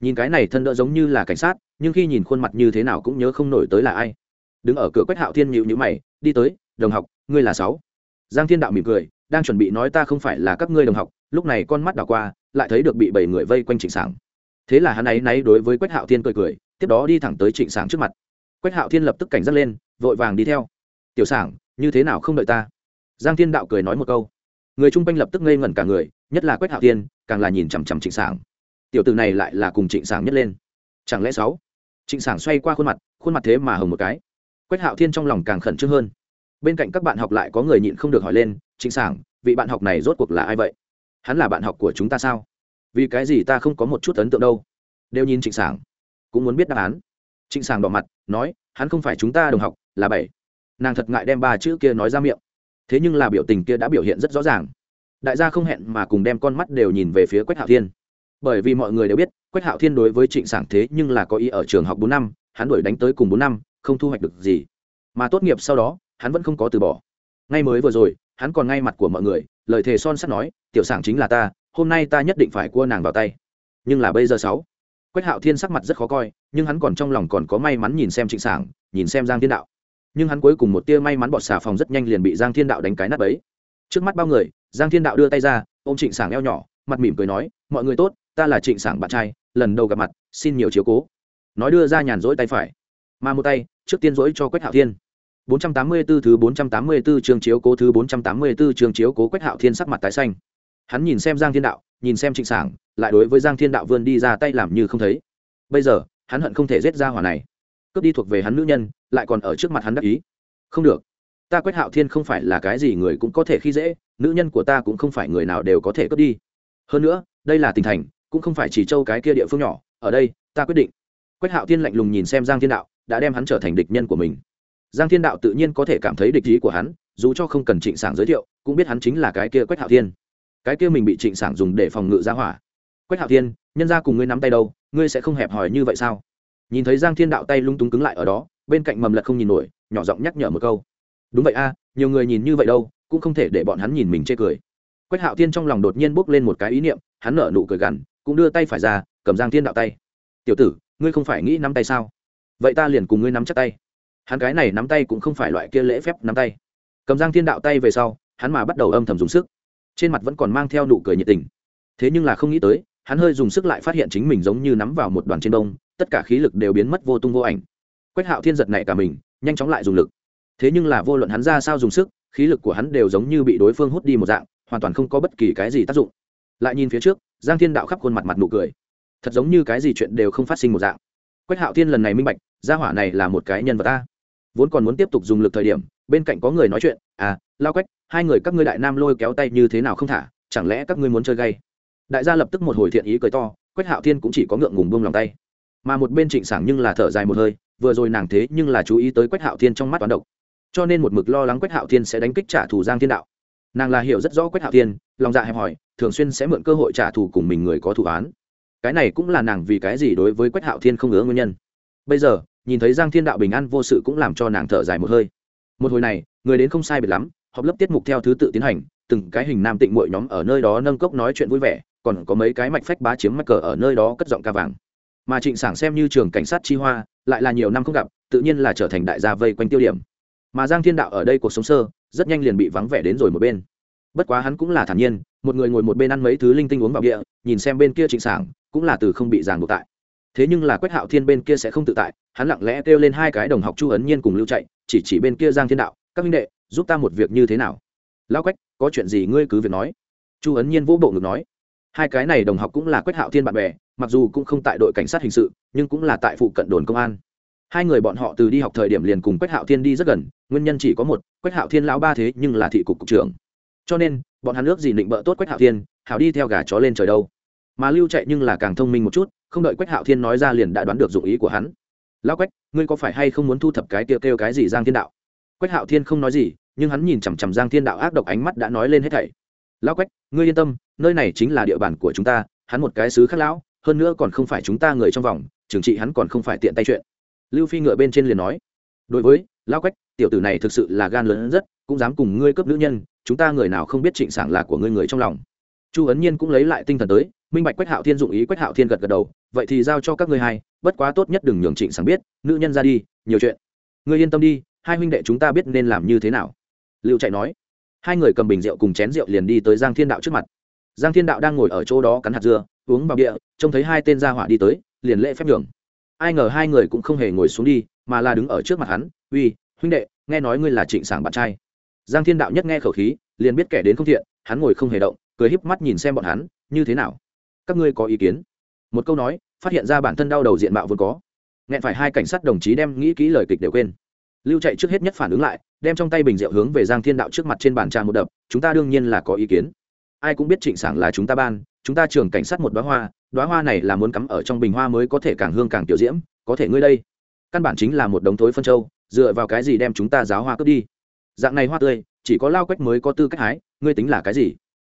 Nhìn cái này thân đỡ giống như là cảnh sát, nhưng khi nhìn khuôn mặt như thế nào cũng nhớ không nổi tới là ai. Đứng ở cửa quách hạo thiên nhịu nhữ mày, đi tới, đồng học, ngươi là sáu. Giang thiên đạo mỉm cười, đang chuẩn bị nói ta không phải là các ngươi đồng học. Lúc này con mắt đảo qua, lại thấy được bị bảy người vây quanh trịnh sảng. Thế là hắn ấy náy đối với quách hạo thiên cười cười, tiếp đó đi thẳng tới trịnh sảng trước mặt. Quách hạo thiên lập tức cảnh giác lên, vội vàng đi theo. Tiểu sảng, như thế nào không đợi ta? Giang thiên đạo cười nói một câu. Người chung quanh lập tức ngây ngẩn cả người nhất là quách hạo thiên, càng là nhìn chằm chằm trịnh sảng. Tiểu từ này lại là cùng trịnh sảng nhất lên. Chẳng lẽ sáu? Trịnh sảng xoay qua khuôn mặt khuôn mặt thế mà hồng một cái. Quách hạo thiên trong lòng càng khẩn trương hơn. Bên cạnh các bạn học lại có người nhịn không được hỏi lên, trịnh sảng, vị bạn học này rốt cuộc là ai vậy? Hắn là bạn học của chúng ta sao? Vì cái gì ta không có một chút ấn tượng đâu? Đều nhìn trịnh sảng, cũng muốn biết đáp án. Trịnh sảng đỏ mặt, nói, hắn không phải chúng ta đồng học, là bảy. Nàng thật ngại đem ba chữ kia nói ra miệng. Thế nhưng là biểu tình kia đã biểu hiện rất rõ ràng đại gia không hẹn mà cùng đem con mắt đều nhìn về phía quách hạo thiên. Bởi vì mọi người đều biết, quách hạo thiên đối với trịnh sảng thế nhưng là có ý ở trường học bốn năm, hắn đuổi đánh tới cùng bốn năm, không thu hoạch được gì. Mà tốt nghiệp sau đó, hắn vẫn không có từ bỏ. Ngay mới vừa rồi, hắn còn ngay mặt của mọi người, lời thề son sắt nói, tiểu sảng chính là ta, hôm nay ta nhất định phải cua nàng vào tay. Nhưng là bây giờ sáu, quách hạo thiên sắc mặt rất khó coi, nhưng hắn còn trong lòng còn có may mắn nhìn xem trịnh sảng, nhìn xem giang thiên đạo. Nhưng hắn cuối cùng một tia may mắn bọt xà phòng rất nhanh liền bị giang thiên đạo đánh cái nắp ấy trước mắt bao người giang thiên đạo đưa tay ra ô m trịnh sảng eo nhỏ mặt mỉm cười nói mọi người tốt ta là trịnh sảng bạn trai lần đầu gặp mặt xin nhiều chiếu cố nói đưa ra nhàn rỗi tay phải mà một tay trước tiên rỗi cho quách hạo thiên 484 thứ 484 trường chiếu cố thứ 484 trường chiếu cố Quách Hạo Thiên sắc mặt tái xanh. Hắn nhìn xem Giang Thiên Đạo, nhìn xem Trịnh Sảng, lại đối với Giang Thiên Đạo vươn đi ra tay làm như không thấy. Bây giờ, hắn hận không thể giết ra hỏa này. Cướp đi thuộc về hắn nữ nhân, lại còn ở trước mặt hắn đắc ý. Không được. Ta Quách Hạo Thiên không phải là cái gì người cũng có thể khi dễ, nữ nhân của ta cũng không phải người nào đều có thể cướp đi. Hơn nữa, đây là tỉnh thành, cũng không phải chỉ châu cái kia địa phương nhỏ, ở đây, ta quyết định. Quách Hạo Thiên lạnh lùng nhìn xem Giang Thiên Đạo, đã đem hắn trở thành địch nhân của mình. Giang thiên đạo tự nhiên có thể cảm thấy địch ý của hắn dù cho không cần trịnh sảng giới thiệu cũng biết hắn chính là cái kia quách hạo thiên. Cái kia mình bị trịnh sảng dùng để phòng ngự ra hỏa. Quách hạo thiên nhân ra cùng ngươi nắm tay đâu ngươi sẽ không hẹp hòi như vậy sao? Nhìn thấy giang thiên đạo tay lung túng cứng lại ở đó bên cạnh mầm lật không nhìn nổi nhỏ giọng nhắc nhở một câu đúng vậy a, nhiều người nhìn như vậy đâu, cũng không thể để bọn hắn nhìn mình chê cười. Quách hạo thiên trong lòng đột nhiên bốc lên một cái ý niệm, hắn nở nụ cười gằn, cũng đưa tay phải ra, cầm giang thiên đạo tay. Tiểu tử, ngươi không phải nghĩ nắm tay sao? Vậy ta liền cùng ngươi nắm chắc tay. Hắn cái này nắm tay cũng không phải loại kia lễ phép nắm tay. Cầm giang thiên đạo tay về sau, hắn mà bắt đầu âm thầm dùng sức. Trên mặt vẫn còn mang theo nụ cười nhiệt tình. Thế nhưng là không nghĩ tới, hắn hơi dùng sức lại phát hiện chính mình giống như nắm vào một đoàn trên đông tất cả khí lực đều biến mất vô tung vô ảnh. Quách hạo thiên giật này cả mình, nhanh chóng lại dùng lực thế nhưng là vô luận hắn ra sao dùng sức, khí lực của hắn đều giống như bị đối phương hút đi một dạng, hoàn toàn không có bất kỳ cái gì tác dụng. Lại nhìn phía trước, giang thiên đạo khắp khuôn mặt mặt nụ cười. Thật giống như cái gì chuyện đều không phát sinh một dạng. Quách hạo thiên lần này minh bạch, gia hỏa này là một cái nhân vật ta vốn còn muốn tiếp tục dùng lực thời điểm, bên cạnh có người nói chuyện à lao quách, hai người các ngươi đại nam lôi kéo tay như thế nào không thả, chẳng lẽ các ngươi muốn chơi gay? Đại gia lập tức một hồi thiện ý cười to, quách hạo thiên cũng chỉ có ngượng ngùng bông lòng tay. Mà một bên trịnh sảng nhưng là thở dài một hơi, vừa rồi nàng thế nhưng là chú ý tới quách hạo thiên trong mắt toán độc cho nên một mực lo lắng quách hạo thiên sẽ đánh kích trả thù giang thiên đạo. Nàng là hiểu rất rõ quách hạo thiên, lòng dạ hẹp hòi, thường xuyên sẽ mượn cơ hội trả thù cùng mình người có thủ án. Cái này cũng là nàng vì cái gì đối với quách hạo thiên không ngớ nguyên nhân. Bây giờ, nhìn thấy giang thiên đạo bình an vô sự cũng làm cho nàng thở dài một hơi. Một hồi này, người đến không sai biệt lắm, họp lớp tiết mục theo thứ tự tiến hành, từng cái hình nam tịnh mỗi nhóm ở nơi đó nâng cốc nói chuyện vui vẻ, còn có mấy cái mạch phách bá chiếm mắc cờ ở nơi đó cất giọng ca vàng. Mà trịnh sảng xem như trường cảnh sát chi hoa, lại là nhiều năm không gặp, tự nhiên là trở thành đại gia vây quanh tiêu điểm mà giang thiên đạo ở đây cuộc sống sơ, rất nhanh liền bị vắng vẻ đến rồi một bên. Bất quá hắn cũng là thản nhiên, một người ngồi một bên ăn mấy thứ linh tinh uống vào địa nhìn xem bên kia trịnh sảng, cũng là từ không bị ràng buộc tại. Thế nhưng là quách hạo thiên bên kia sẽ không tự tại, hắn lặng lẽ kêu lên hai cái đồng học chu ấn nhiên cùng lưu chạy, chỉ chỉ bên kia giang thiên đạo, các minh đệ, giúp ta một việc như thế nào? Lão quách, có chuyện gì ngươi cứ việc nói. Chu ấn nhiên vỗ bộ ngực nói. Hai cái này đồng học cũng là quách hạo thiên bạn bè, mặc dù cũng không tại đội cảnh sát hình sự, nhưng cũng là tại phụ cận đồn công an hai người bọn họ từ đi học thời điểm liền cùng quách hạo thiên đi rất gần, nguyên nhân chỉ có một, quách hạo thiên lão ba thế nhưng là thị cục cục trưởng. Cho nên, bọn hắn ước gì định bợ tốt quách hạo thiên, hảo đi theo gà chó lên trời đâu. Mà lưu chạy nhưng là càng thông minh một chút, không đợi quách hạo thiên nói ra liền đã đoán được dụng ý của hắn. Lão quách, ngươi có phải hay không muốn thu thập cái tiêu kêu cái gì giang thiên đạo? Quách hạo thiên không nói gì, nhưng hắn nhìn chằm chằm giang thiên đạo ác độc ánh mắt đã nói lên hết thảy. Lão quách, ngươi yên tâm, nơi này chính là địa bàn của chúng ta, hắn một cái xứ khác lão, hơn nữa còn không phải chúng ta người trong vòng trừng trị hắn còn không phải tiện tay chuyện lưu phi ngựa bên trên liền nói, đối với, lão quách, tiểu tử này thực sự là gan lớn rất, cũng dám cùng ngươi cướp nữ nhân, chúng ta người nào không biết trịnh sảng là của ngươi người trong lòng. Chu ấn nhiên cũng lấy lại tinh thần tới, minh bạch quách hạo thiên dụng ý, quách hạo thiên gật gật đầu, vậy thì giao cho các ngươi hai, bất quá tốt nhất đừng nhường trịnh sảng biết, nữ nhân ra đi, nhiều chuyện. Ngươi yên tâm đi, hai huynh đệ chúng ta biết nên làm như thế nào. Lưu chạy nói. Hai người cầm bình rượu cùng chén rượu liền đi tới giang thiên đạo trước mặt. Giang thiên đạo đang ngồi ở chỗ đó cắn hạt dưa, uống vào địa trông thấy hai tên gia hỏa đi tới, liền lễ phép nhường ai ngờ hai người cũng không hề ngồi xuống đi, mà là đứng ở trước mặt hắn, uy, huynh đệ, nghe nói ngươi là trịnh sảng bạn trai. Giang thiên đạo nhất nghe khẩu khí, liền biết kẻ đến không thiện, hắn ngồi không hề động, cười híp mắt nhìn xem bọn hắn, như thế nào? Các ngươi có ý kiến? Một câu nói, phát hiện ra bản thân đau đầu diện mạo vốn có. Nghẹn phải hai cảnh sát đồng chí đem nghĩ kỹ lời kịch đều quên. Lưu chạy trước hết nhất phản ứng lại, đem trong tay bình rượu hướng về giang thiên đạo trước mặt trên bàn trà một đập, chúng ta đương nhiên là có ý kiến. Ai cũng biết trịnh sảng là chúng ta ban, chúng ta trường cảnh sát một bá hoa đoá hoa này là muốn cắm ở trong bình hoa mới có thể càng hương càng tiểu diễm, có thể ngươi đây. Căn bản chính là một đống thối phân châu, dựa vào cái gì đem chúng ta giáo hoa cướp đi? Dạng này hoa tươi, chỉ có lao quách mới có tư cách hái, ngươi tính là cái gì?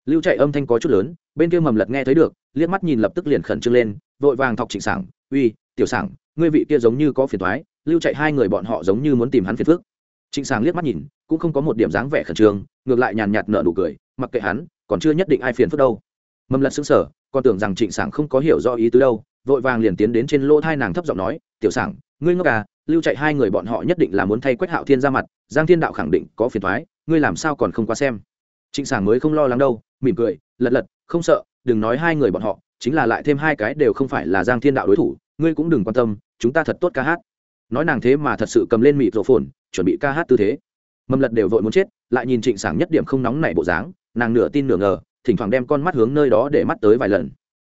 Lưu chạy âm thanh có chút lớn, bên kia mầm lật nghe thấy được, liếc mắt nhìn lập tức liền khẩn trương lên, vội vàng thọc trịnh sảng, uy, tiểu sảng, ngươi vị kia giống như có phiền thoái lưu chạy hai người bọn họ giống như muốn tìm hắn phiền phước trịnh sảng liếc mắt nhìn, cũng không có một điểm dáng vẻ khẩn trương, ngược lại nhàn nhạt nở nụ cười, mặc kệ hắn, còn chưa nhất định ai phiền phức đâu. Mầm lật xứng sở còn tưởng rằng trịnh sảng không có hiểu rõ ý tứ đâu, vội vàng liền tiến đến trên lỗ thai nàng thấp giọng nói, tiểu sảng, ngươi ngốc à lưu chạy hai người bọn họ nhất định là muốn thay quách hạo thiên ra mặt, giang thiên đạo khẳng định có phiền thoái ngươi làm sao còn không qua xem? Trịnh sảng mới không lo lắng đâu, mỉm cười, lật lật, không sợ, đừng nói hai người bọn họ, chính là lại thêm hai cái đều không phải là giang thiên đạo đối thủ, ngươi cũng đừng quan tâm, chúng ta thật tốt ca hát. Nói nàng thế mà thật sự cầm lên mịt rổ phồn, chuẩn bị ca hát tư thế. Mầm lật đều vội muốn chết, lại nhìn trịnh sảng nhất điểm không nóng nảy bộ dáng, nàng nửa tin nửa ngờ thỉnh thoảng đem con mắt hướng nơi đó để mắt tới vài lần.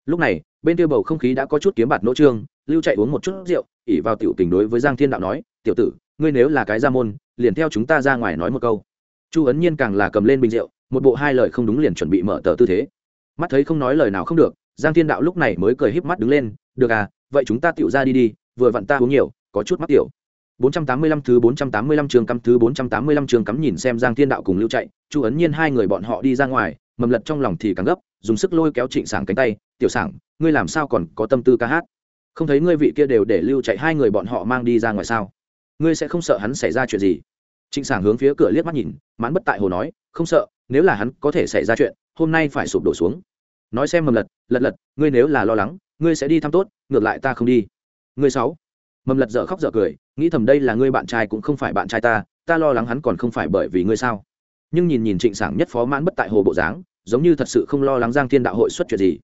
Lúc này bên kia bầu không khí đã có chút kiếm bạt nỗ trương lưu chạy uống một chút rượu ỉ vào tiểu tình đối với giang thiên đạo nói tiểu tử ngươi nếu là cái gia môn liền theo chúng ta ra ngoài nói một câu. Chu ấn nhiên càng là cầm lên bình rượu một bộ hai lời không đúng liền chuẩn bị mở tờ tư thế. Mắt thấy không nói lời nào không được giang thiên đạo lúc này mới cười híp mắt đứng lên được à vậy chúng ta tiểu ra đi đi vừa vặn ta uống nhiều có chút mắc tiểu. 485 thứ 485 trường cắm thứ 485 trường cắm nhìn xem Giang Thiên Đạo cùng Lưu chạy, Chu ấn nhiên hai người bọn họ đi ra ngoài, mầm lật trong lòng thì càng gấp, dùng sức lôi kéo Trịnh Sảng cánh tay, "Tiểu Sảng, ngươi làm sao còn có tâm tư ca hát? Không thấy ngươi vị kia đều để Lưu chạy hai người bọn họ mang đi ra ngoài sao? Ngươi sẽ không sợ hắn xảy ra chuyện gì?" Trịnh Sảng hướng phía cửa liếc mắt nhìn, mãn bất tại hồ nói, "Không sợ, nếu là hắn có thể xảy ra chuyện, hôm nay phải sụp đổ xuống." Nói xem mầm lật, lật lật, ngươi nếu là lo lắng, ngươi sẽ đi thăm tốt, ngược lại ta không đi. Ngươi sáu mầm lật dở khóc dở cười nghĩ thầm đây là ngươi bạn trai cũng không phải bạn trai ta ta lo lắng hắn còn không phải bởi vì ngươi sao nhưng nhìn nhìn trịnh sảng nhất phó mãn bất tại hồ bộ dáng, giống như thật sự không lo lắng giang thiên đạo hội xuất chuyện gì.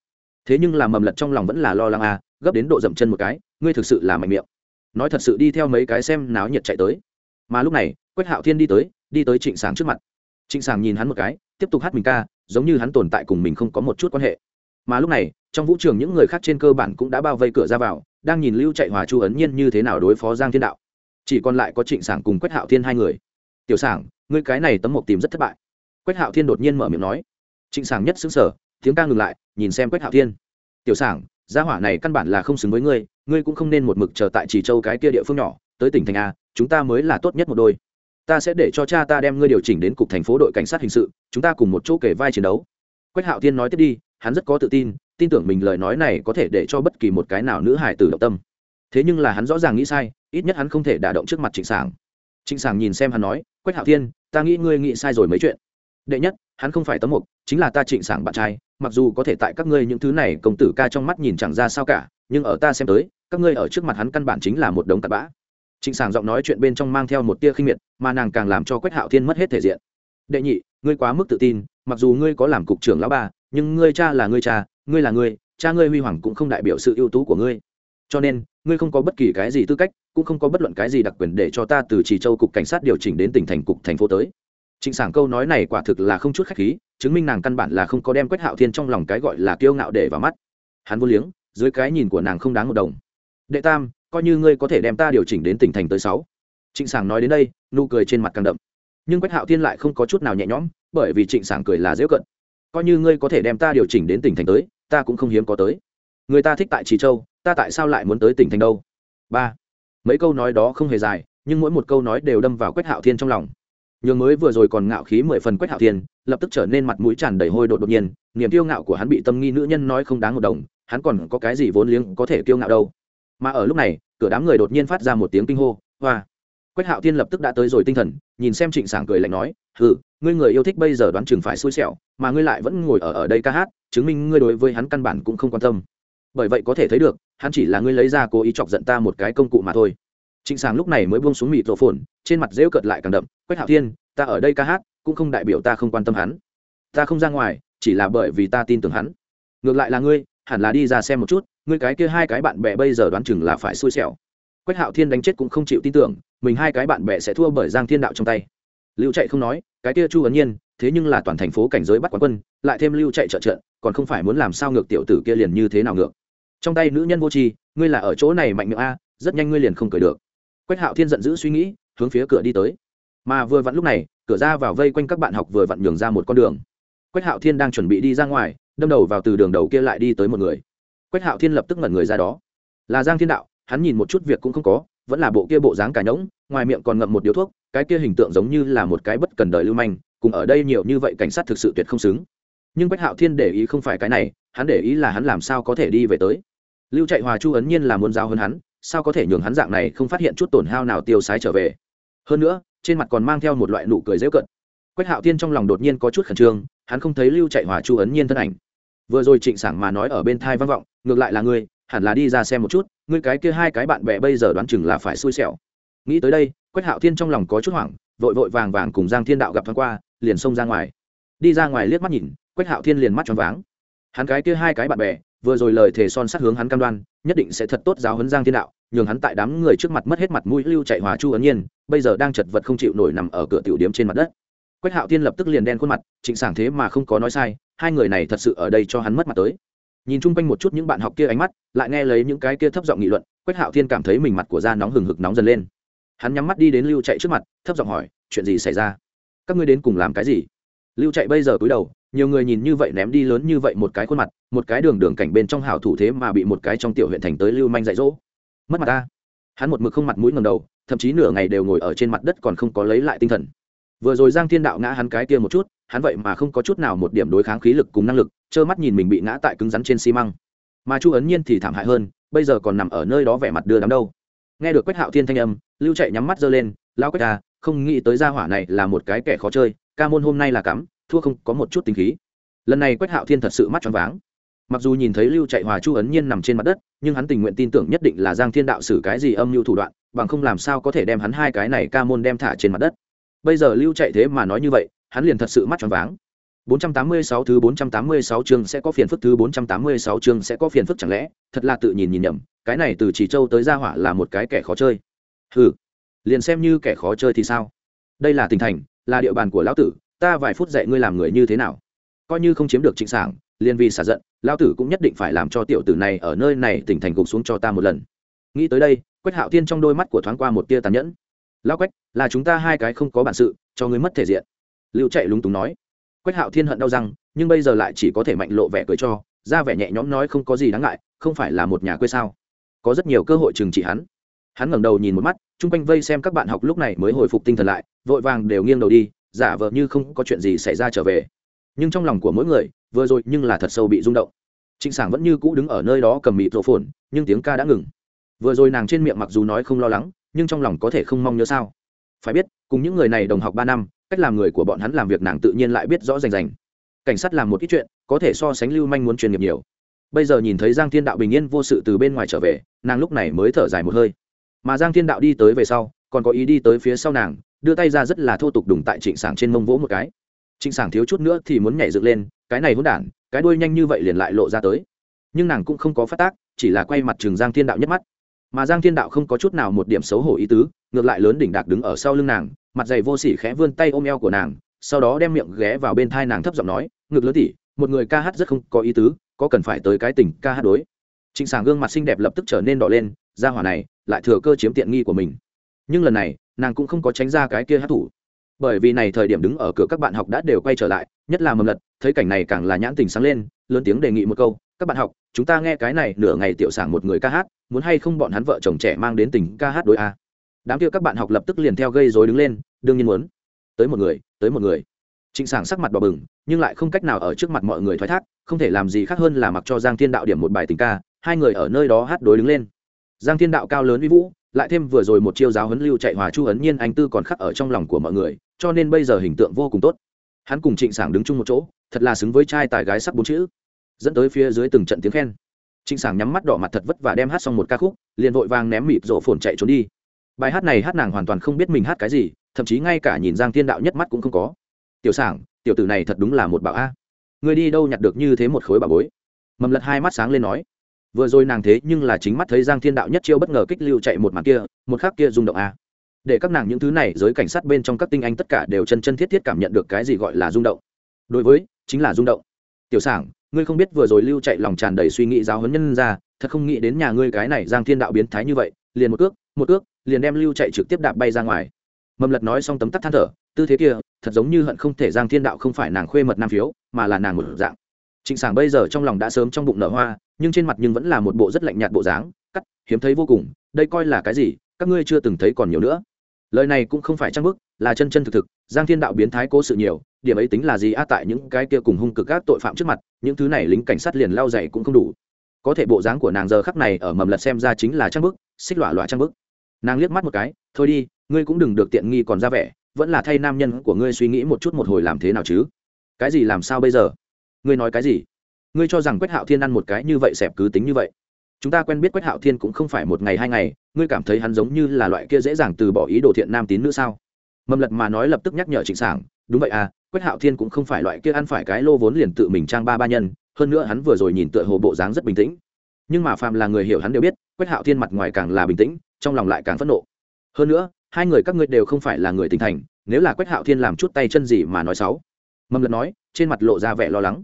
Thế nhưng là mầm lật trong lòng vẫn là lo lắng à gấp đến độ dậm chân một cái, ngươi thực sự là mạnh miệng. Nói thật sự đi theo mấy cái xem náo nhiệt chạy tới. Mà lúc này, quách hạo thiên đi tới đi tới trịnh sảng trước mặt. Trịnh sảng nhìn hắn một cái, tiếp tục hát mình ca, giống như hắn tồn tại cùng mình không có một chút quan hệ. Mà lúc này, trong vũ trường những người khác trên cơ bản cũng đã bao vây cửa ra vào, đang nhìn lưu chạy hòa chu ấn nhiên như thế nào đối phó giang thiên đạo. Chỉ còn lại có trịnh sảng cùng quách hạo thiên hai người tiểu sảng, ngươi cái này tấm mộc tìm rất thất bại. Quách hạo thiên đột nhiên mở miệng nói. Trịnh sảng nhất xứng sở tiếng ca ngừng lại, nhìn xem quách hạo thiên. Tiểu sảng, gia hỏa này căn bản là không xứng với ngươi ngươi cũng không nên một mực chờ tại chỉ châu cái kia địa phương nhỏ, tới tỉnh thành a, chúng ta mới là tốt nhất một đôi. Ta sẽ để cho cha ta đem ngươi điều chỉnh đến cục thành phố đội cảnh sát hình sự, chúng ta cùng một chỗ kể vai chiến đấu. Quách hạo thiên nói tiếp đi, hắn rất có tự tin tin tưởng mình lời nói này có thể để cho bất kỳ một cái nào nữ hải tử động tâm. Thế nhưng là hắn rõ ràng nghĩ sai, ít nhất hắn không thể đả động trước mặt trịnh sảng. Trịnh sảng nhìn xem hắn nói quách hạo thiên, ta nghĩ ngươi nghĩ sai rồi mấy chuyện. Đệ nhất, hắn không phải tấm mục, chính là ta trịnh sảng bạn trai, mặc dù có thể tại các ngươi những thứ này công tử ca trong mắt nhìn chẳng ra sao cả, nhưng ở ta xem tới, các ngươi ở trước mặt hắn căn bản chính là một đống tạt bã. Trịnh sảng giọng nói chuyện bên trong mang theo một tia khinh miệt, mà nàng càng làm cho quách hạo thiên mất hết thể diện. Đệ nhị, ngươi quá mức tự tin, mặc dù ngươi có làm cục trưởng lão ba, nhưng ngươi cha là ngươi cha, ngươi là ngươi, cha ngươi huy hoàng cũng không đại biểu sự ưu tú của ngươi. Cho nên, ngươi không có bất kỳ cái gì tư cách cũng không có bất luận cái gì đặc quyền để cho ta từ trì châu cục cảnh sát điều chỉnh đến tỉnh thành cục thành phố tới. Trịnh sảng câu nói này quả thực là không chút khách khí, chứng minh nàng căn bản là không có đem quách hạo thiên trong lòng cái gọi là kiêu ngạo để vào mắt. Hắn vô liếng, dưới cái nhìn của nàng không đáng một đồng. Đệ tam, coi như ngươi có thể đem ta điều chỉnh đến tỉnh thành tới sáu. Trịnh sảng nói đến đây, nụ cười trên mặt càng đậm. Nhưng quách hạo thiên lại không có chút nào nhẹ nhõm, bởi vì trịnh sảng cười là dễ cận. Coi như ngươi có thể đem ta điều chỉnh đến tỉnh thành tới, ta cũng không hiếm có tới. Người ta thích tại trì châu, ta tại sao lại muốn tới tỉnh thành đâu? Ba mấy câu nói đó không hề dài, nhưng mỗi một câu nói đều đâm vào quách hạo thiên trong lòng. Nhường mới vừa rồi còn ngạo khí mười phần quách hạo thiên, lập tức trở nên mặt mũi tràn đầy hôi đột đột nhiên, niềm kiêu ngạo của hắn bị tâm nghi nữ nhân nói không đáng một đồng, hắn còn có cái gì vốn liếng có thể kiêu ngạo đâu. Mà ở lúc này, cửa đám người đột nhiên phát ra một tiếng kinh hô, hoa. Quách hạo thiên lập tức đã tới rồi tinh thần, nhìn xem trịnh sảng cười lạnh nói ừ ngươi người yêu thích bây giờ đoán chừng phải xui xẻo, mà ngươi lại vẫn ngồi ở ở đây ca hát, chứng minh ngươi đối với hắn căn bản cũng không quan tâm bởi vậy có thể thấy được hắn chỉ là ngươi lấy ra cố ý chọc giận ta một cái công cụ mà thôi. Trịnh sảng lúc này mới buông xuống mịt rổ phồn trên mặt rêu cợt lại càng đậm quách hạo thiên ta ở đây ca hát cũng không đại biểu ta không quan tâm hắn. Ta không ra ngoài chỉ là bởi vì ta tin tưởng hắn. Ngược lại là ngươi hẳn là đi ra xem một chút ngươi cái kia hai cái bạn bè bây giờ đoán chừng là phải xui xẻo. Quách hạo thiên đánh chết cũng không chịu tin tưởng mình hai cái bạn bè sẽ thua bởi giang thiên đạo trong tay. Lưu chạy không nói cái kia chu ấn nhiên thế nhưng là toàn thành phố cảnh giới bắt quán quân lại thêm lưu chạy trợ trợ, còn không phải muốn làm sao ngược tiểu tử kia liền như thế nào ngược trong tay nữ nhân vô tri, ngươi là ở chỗ này mạnh miệng a, rất nhanh ngươi liền không cười được. Quách hạo thiên giận dữ suy nghĩ, hướng phía cửa đi tới. Mà vừa vặn lúc này, cửa ra vào vây quanh các bạn học vừa vặn nhường ra một con đường. Quách hạo thiên đang chuẩn bị đi ra ngoài, đâm đầu vào từ đường đầu kia lại đi tới một người. Quách hạo thiên lập tức ngẩn người ra đó. Là giang thiên đạo, hắn nhìn một chút việc cũng không có, vẫn là bộ kia bộ dáng cả nhỗng, ngoài miệng còn ngậm một điếu thuốc, cái kia hình tượng giống như là một cái bất cần đời lưu manh, cùng ở đây nhiều như vậy cảnh sát thực sự tuyệt không xứng. Nhưng quách hạo thiên để ý không phải cái này, hắn để ý là hắn làm sao có thể đi về tới lưu chạy hòa chu ấn nhiên là muốn giao hơn hắn, sao có thể nhường hắn dạng này không phát hiện chút tổn hao nào tiêu sái trở về? Hơn nữa, trên mặt còn mang theo một loại nụ cười dễ cận quách hạo thiên trong lòng đột nhiên có chút khẩn trương, hắn không thấy lưu chạy hòa chu ấn nhiên thân ảnh. Vừa rồi trịnh sảng mà nói ở bên thai vang vọng, ngược lại là ngươi, hẳn là đi ra xem một chút, ngươi cái kia hai cái bạn bè bây giờ đoán chừng là phải xui xẻo. Nghĩ tới đây, quách hạo thiên trong lòng có chút hoảng, vội vội vàng vàng cùng giang thiên đạo gặp thoáng qua, liền xông ra ngoài. Đi ra ngoài liếc mắt nhìn, quách hạo thiên liền mắt tròn váng. Hắn cái kia hai cái bạn bè vừa rồi lời thề son sát hướng hắn cam đoan, nhất định sẽ thật tốt giáo huấn giang thiên đạo, nhường hắn tại đám người trước mặt mất hết mặt mũi lưu chạy hòa chu ấn nhiên, bây giờ đang chật vật không chịu nổi nằm ở cửa tiểu điếm trên mặt đất. Quách hạo thiên lập tức liền đen khuôn mặt, trịnh sảng thế mà không có nói sai, hai người này thật sự ở đây cho hắn mất mặt tới. Nhìn chung quanh một chút những bạn học kia ánh mắt, lại nghe lấy những cái kia thấp giọng nghị luận, quách hạo thiên cảm thấy mình mặt của da nóng hừng hực nóng dần lên. Hắn nhắm mắt đi đến lưu chạy trước mặt, thấp giọng hỏi, chuyện gì xảy ra? Các ngươi đến cùng làm cái gì? Lưu chạy bây giờ cúi đầu nhiều người nhìn như vậy ném đi lớn như vậy một cái khuôn mặt, một cái đường đường cảnh bên trong hảo thủ thế mà bị một cái trong tiểu huyện thành tới lưu manh dạy dỗ. Mất mặt ta. Hắn một mực không mặt mũi ngầm đầu, thậm chí nửa ngày đều ngồi ở trên mặt đất còn không có lấy lại tinh thần. Vừa rồi giang thiên đạo ngã hắn cái kia một chút, hắn vậy mà không có chút nào một điểm đối kháng khí lực cùng năng lực, trơ mắt nhìn mình bị ngã tại cứng rắn trên xi măng. Mà chu ấn nhiên thì thảm hại hơn, bây giờ còn nằm ở nơi đó vẻ mặt đưa đám đâu. Nghe được quách hạo thiên thanh âm, lưu chạy nhắm mắt giơ lên lao quách ta không nghĩ tới gia hỏa này là một cái kẻ khó chơi, ca môn hôm nay là cắm thua không có một chút tính khí. Lần này quách hạo thiên thật sự mắt choáng váng. Mặc dù nhìn thấy lưu chạy hòa chu ấn nhiên nằm trên mặt đất, nhưng hắn tình nguyện tin tưởng nhất định là giang thiên đạo xử cái gì âm mưu thủ đoạn, bằng không làm sao có thể đem hắn hai cái này ca môn đem thả trên mặt đất. Bây giờ lưu chạy thế mà nói như vậy, hắn liền thật sự mắt choáng váng. 486 thứ 486 chương sẽ có phiền phức, thứ 486 chương sẽ có phiền phức chẳng lẽ, thật là tự nhìn nhìn nhầm, cái này từ chỉ châu tới gia hỏa là một cái kẻ khó chơi. Hừ, liền xem như kẻ khó chơi thì sao? Đây là tỉnh thành, là địa bàn của lão tử ta vài phút dạy ngươi làm người như thế nào. Coi như không chiếm được trịnh sảng, liền vì xả giận, lão tử cũng nhất định phải làm cho tiểu tử này ở nơi này tỉnh thành gục xuống cho ta một lần. Nghĩ tới đây, quách hạo tiên trong đôi mắt của thoáng qua một tia tàn nhẫn. Lão quách, là chúng ta hai cái không có bản sự, cho ngươi mất thể diện. Lưu chạy lúng túng nói. Quách hạo thiên hận đau răng, nhưng bây giờ lại chỉ có thể mạnh lộ vẻ cười cho, ra vẻ nhẹ nhõm nói không có gì đáng ngại, không phải là một nhà quê sao? Có rất nhiều cơ hội trừng trị hắn. Hắn ngẩng đầu nhìn một mắt, chung quanh vây xem các bạn học lúc này mới hồi phục tinh thần lại, vội vàng đều nghiêng đầu đi giả vờ như không có chuyện gì xảy ra trở về. Nhưng trong lòng của mỗi người, vừa rồi nhưng là thật sâu bị rung động. Trịnh sảng vẫn như cũ đứng ở nơi đó cầm mịt rộ phồn, nhưng tiếng ca đã ngừng. Vừa rồi nàng trên miệng mặc dù nói không lo lắng, nhưng trong lòng có thể không mong nhớ sao. Phải biết, cùng những người này đồng học ba năm, cách làm người của bọn hắn làm việc nàng tự nhiên lại biết rõ rành rành. Cảnh sát làm một ít chuyện, có thể so sánh lưu manh muốn chuyên nghiệp nhiều. Bây giờ nhìn thấy giang thiên đạo bình yên vô sự từ bên ngoài trở về, nàng lúc này mới thở dài một hơi. Mà giang thiên đạo đi tới về sau, còn có ý đi tới phía sau nàng đưa tay ra rất là thô tục đùng tại trịnh sảng trên mông vỗ một cái. Trịnh sảng thiếu chút nữa thì muốn nhảy dựng lên, cái này hôn đản, cái đuôi nhanh như vậy liền lại lộ ra tới. Nhưng nàng cũng không có phát tác, chỉ là quay mặt trường giang thiên đạo nhất mắt. Mà giang thiên đạo không có chút nào một điểm xấu hổ ý tứ, ngược lại lớn đỉnh đạc đứng ở sau lưng nàng, mặt dày vô sỉ khẽ vươn tay ôm eo của nàng, sau đó đem miệng ghé vào bên thai nàng thấp giọng nói ngược lớn tỉ, một người ca hát rất không có ý tứ, có cần phải tới cái tình ca hát đối? Trịnh sảng gương mặt xinh đẹp lập tức trở nên đỏ lên, ra hỏa này lại thừa cơ chiếm tiện nghi của mình. Nhưng lần này nàng cũng không có tránh ra cái kia hát thủ. Bởi vì này thời điểm đứng ở cửa các bạn học đã đều quay trở lại, nhất là mầm lật, thấy cảnh này càng là nhãn tình sáng lên, lớn tiếng đề nghị một câu, các bạn học, chúng ta nghe cái này, nửa ngày tiểu sảng một người ca hát, muốn hay không bọn hắn vợ chồng trẻ mang đến tình ca hát đối a? Đám kia các bạn học lập tức liền theo gây dối đứng lên, đương nhiên muốn. Tới một người, tới một người. Trịnh sảng sắc mặt đỏ bừng, nhưng lại không cách nào ở trước mặt mọi người thoái thác, không thể làm gì khác hơn là mặc cho giang thiên đạo điểm một bài tình ca, hai người ở nơi đó hát đối đứng lên. Giang thiên đạo cao lớn uy vũ lại thêm vừa rồi một chiêu giáo huấn lưu chạy hòa chu ấn nhiên anh tư còn khắc ở trong lòng của mọi người, cho nên bây giờ hình tượng vô cùng tốt. Hắn cùng trịnh sảng đứng chung một chỗ, thật là xứng với trai tài gái sắc bốn chữ. Dẫn tới phía dưới từng trận tiếng khen. Trịnh sảng nhắm mắt đỏ mặt thật vất và đem hát xong một ca khúc, liền vội vàng ném mịp rộ phồn chạy trốn đi. Bài hát này hát nàng hoàn toàn không biết mình hát cái gì, thậm chí ngay cả nhìn giang thiên đạo nhất mắt cũng không có. Tiểu sảng, tiểu tử này thật đúng là một bảo a. Người đi đâu nhặt được như thế một khối bà bối? Mầm lật hai mắt sáng lên nói vừa rồi nàng thế nhưng là chính mắt thấy giang thiên đạo nhất chiêu bất ngờ kích lưu chạy một màn kia, một khác kia rung động a. Để các nàng những thứ này, giới cảnh sát bên trong các tinh anh tất cả đều chân chân thiết thiết cảm nhận được cái gì gọi là rung động. Đối với, chính là rung động. Tiểu sảng, ngươi không biết vừa rồi lưu chạy lòng tràn đầy suy nghĩ giáo huấn nhân ra, thật không nghĩ đến nhà ngươi cái này giang thiên đạo biến thái như vậy, liền một cước một cước, liền đem lưu chạy trực tiếp đạp bay ra ngoài. Mầm lật nói xong tấm tắc than thở, tư thế kia, thật giống như hận không thể giang thiên đạo không phải nàng khuê mật nam phiếu, mà là nàng một dạng trịnh sảng bây giờ trong lòng đã sớm trong bụng nở hoa, nhưng trên mặt nhưng vẫn là một bộ rất lạnh nhạt bộ dáng, cắt, hiếm thấy vô cùng, đây coi là cái gì, các ngươi chưa từng thấy còn nhiều nữa. Lời này cũng không phải trang bức, là chân chân thực thực, giang thiên đạo biến thái cố sự nhiều, điểm ấy tính là gì a tại những cái kia cùng hung cực các tội phạm trước mặt, những thứ này lính cảnh sát liền lao dày cũng không đủ. Có thể bộ dáng của nàng giờ khắc này ở mầm lật xem ra chính là trang bức, xích lọa lọa trang bức. Nàng liếc mắt một cái, thôi đi, ngươi cũng đừng được tiện nghi còn ra vẻ, vẫn là thay nam nhân của ngươi suy nghĩ một chút một hồi làm thế nào chứ? Cái gì làm sao bây giờ? Ngươi nói cái gì? Ngươi cho rằng quách hạo thiên ăn một cái như vậy xẹp cứ tính như vậy. Chúng ta quen biết quách hạo thiên cũng không phải một ngày hai ngày, ngươi cảm thấy hắn giống như là loại kia dễ dàng từ bỏ ý đồ thiện nam tín nữ sao? Mầm lật mà nói lập tức nhắc nhở trịnh sảng, đúng vậy à quách hạo thiên cũng không phải loại kia ăn phải cái lô vốn liền tự mình trang ba ba nhân, hơn nữa hắn vừa rồi nhìn tựa hồ bộ dáng rất bình tĩnh. Nhưng mà phàm là người hiểu hắn đều biết, quách hạo thiên mặt ngoài càng là bình tĩnh, trong lòng lại càng phẫn nộ. Hơn nữa, hai người các ngươi đều không phải là người tỉnh thành, nếu là quách hạo thiên làm chút tay chân gì mà nói xấu. Mầm lật nói, trên mặt lộ ra vẻ lo lắng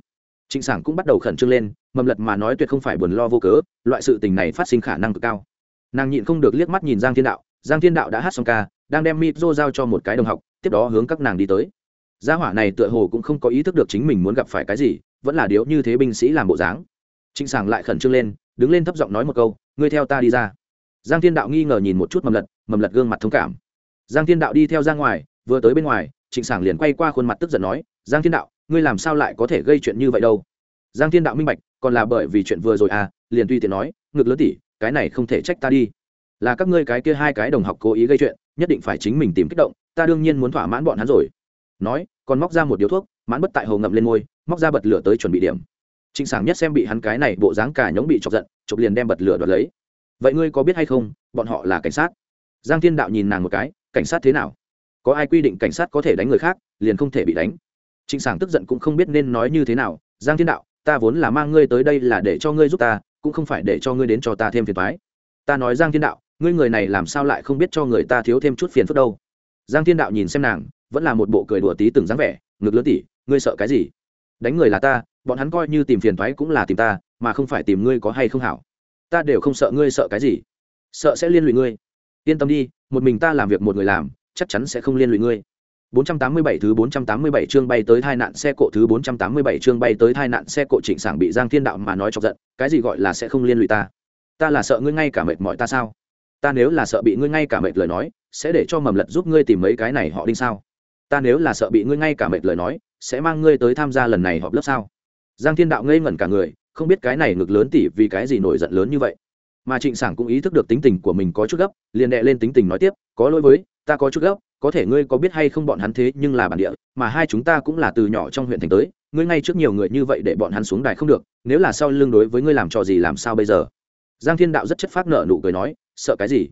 trịnh sảng cũng bắt đầu khẩn trương lên, mầm lật mà nói tuyệt không phải buồn lo vô cớ, loại sự tình này phát sinh khả năng cực cao. Nàng nhịn không được liếc mắt nhìn giang thiên đạo, giang thiên đạo đã hát xong ca, đang đem mịp rô giao cho một cái đồng học, tiếp đó hướng các nàng đi tới. Gia hỏa này tựa hồ cũng không có ý thức được chính mình muốn gặp phải cái gì, vẫn là điếu như thế binh sĩ làm bộ dáng. Trịnh sảng lại khẩn trương lên, đứng lên thấp giọng nói một câu, ngươi theo ta đi ra. Giang thiên đạo nghi ngờ nhìn một chút mầm lật mầm lật gương mặt thông cảm. Giang thiên đạo đi theo ra ngoài, vừa tới bên ngoài, trịnh sảng liền quay qua khuôn mặt tức giận nói, giang thiên đạo ngươi làm sao lại có thể gây chuyện như vậy đâu? Giang thiên đạo minh bạch, còn là bởi vì chuyện vừa rồi à liền tuy tiện nói ngược lớn tỉ, cái này không thể trách ta đi. Là các ngươi cái kia hai cái đồng học cố ý gây chuyện, nhất định phải chính mình tìm kích động, ta đương nhiên muốn thỏa mãn bọn hắn rồi. Nói, còn móc ra một điếu thuốc, mãn bất tại hồ ngậm lên môi, móc ra bật lửa tới chuẩn bị điểm. Trịnh sảng nhất xem bị hắn cái này bộ dáng cả nhóm bị chọc giận, chụp liền đem bật lửa đoạt lấy. Vậy ngươi có biết hay không, bọn họ là cảnh sát? Giang thiên đạo nhìn nàng một cái, cảnh sát thế nào? Có ai quy định cảnh sát có thể đánh người khác, liền không thể bị đánh trịnh sảng tức giận cũng không biết nên nói như thế nào, giang thiên đạo, ta vốn là mang ngươi tới đây là để cho ngươi giúp ta, cũng không phải để cho ngươi đến cho ta thêm phiền toái. Ta nói, giang thiên đạo, ngươi người này làm sao lại không biết cho người ta thiếu thêm chút phiền phức đâu? Giang thiên đạo nhìn xem nàng, vẫn là một bộ cười đùa tí từng dáng vẻ, ngực lớn tỉ ngươi sợ cái gì? Đánh người là ta, bọn hắn coi như tìm phiền toái cũng là tìm ta, mà không phải tìm ngươi có hay không hảo. Ta đều không sợ ngươi sợ cái gì. Sợ sẽ liên lụy ngươi. Yên tâm đi, một mình ta làm việc một người làm, chắc chắn sẽ không liên lụy ngươi. 487 thứ 487 chương bay tới tai nạn xe cộ thứ 487 chương bay tới tai nạn xe cộ Trịnh Sảng bị Giang Thiên Đạo mà nói chọc giận, cái gì gọi là sẽ không liên lụy ta? Ta là sợ ngươi ngay cả mệt mỏi ta sao? Ta nếu là sợ bị ngươi ngay cả mệt lời nói, sẽ để cho mầm lật giúp ngươi tìm mấy cái này họ đinh sao? Ta nếu là sợ bị ngươi ngay cả mệt lời nói, sẽ mang ngươi tới tham gia lần này họp lớp sao? Giang Thiên Đạo ngây ngẩn cả người, không biết cái này ngực lớn tỉ vì cái gì nổi giận lớn như vậy. Mà Trịnh Sảng cũng ý thức được tính tình của mình có chút gấp, liền đè lên tính tình nói tiếp, có lỗi với, ta có chút gấp, có thể ngươi có biết hay không bọn hắn thế nhưng là bản địa, mà hai chúng ta cũng là từ nhỏ trong huyện thành tới, ngươi ngay trước nhiều người như vậy để bọn hắn xuống đài không được, nếu là sau lưng đối với ngươi làm trò gì làm sao bây giờ? Giang thiên đạo rất chất phát nợ nụ cười nói, sợ cái gì?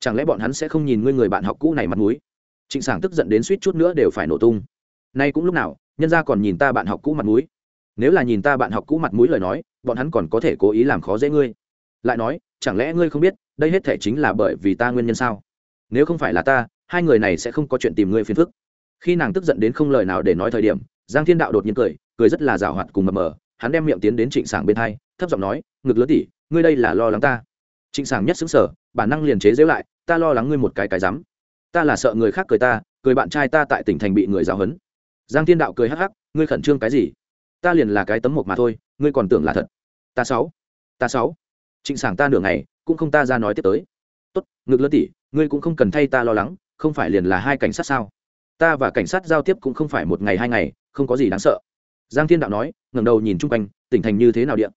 Chẳng lẽ bọn hắn sẽ không nhìn ngươi người bạn học cũ này mặt mũi? Trịnh sảng tức giận đến suýt chút nữa đều phải nổ tung. Nay cũng lúc nào, nhân ra còn nhìn ta bạn học cũ mặt mũi. Nếu là nhìn ta bạn học cũ mặt mũi lời nói, bọn hắn còn có thể cố ý làm khó dễ ngươi. Lại nói, chẳng lẽ ngươi không biết, đây hết thể chính là bởi vì ta nguyên nhân sao? Nếu không phải là ta hai người này sẽ không có chuyện tìm ngươi phiền phức. Khi nàng tức giận đến không lời nào để nói thời điểm, giang thiên đạo đột nhiên cười cười rất là rào hoạt cùng mờ mờ, hắn đem miệng tiến đến trịnh sảng bên hai, thấp giọng nói, ngực lớn tỉ ngươi đây là lo lắng ta. Trịnh sảng nhất xứng sở bản năng liền chế giễu lại, ta lo lắng ngươi một cái cái rắm. Ta là sợ người khác cười ta, cười bạn trai ta tại tỉnh thành bị người giáo hấn giang thiên đạo cười hắc hắc, ngươi khẩn trương cái gì? Ta liền là cái tấm mộc mà thôi, ngươi còn tưởng là thật. Ta sáu ta sáu. Trịnh sảng ta nửa ngày, cũng không ta ra nói tiếp tới. Tốt, ngực lớn tỉ ngươi cũng không cần thay ta lo lắng không phải liền là hai cảnh sát sao? Ta và cảnh sát giao tiếp cũng không phải một ngày hai ngày, không có gì đáng sợ. Giang thiên đạo nói, ngẩng đầu nhìn chung quanh, tỉnh thành như thế nào điện?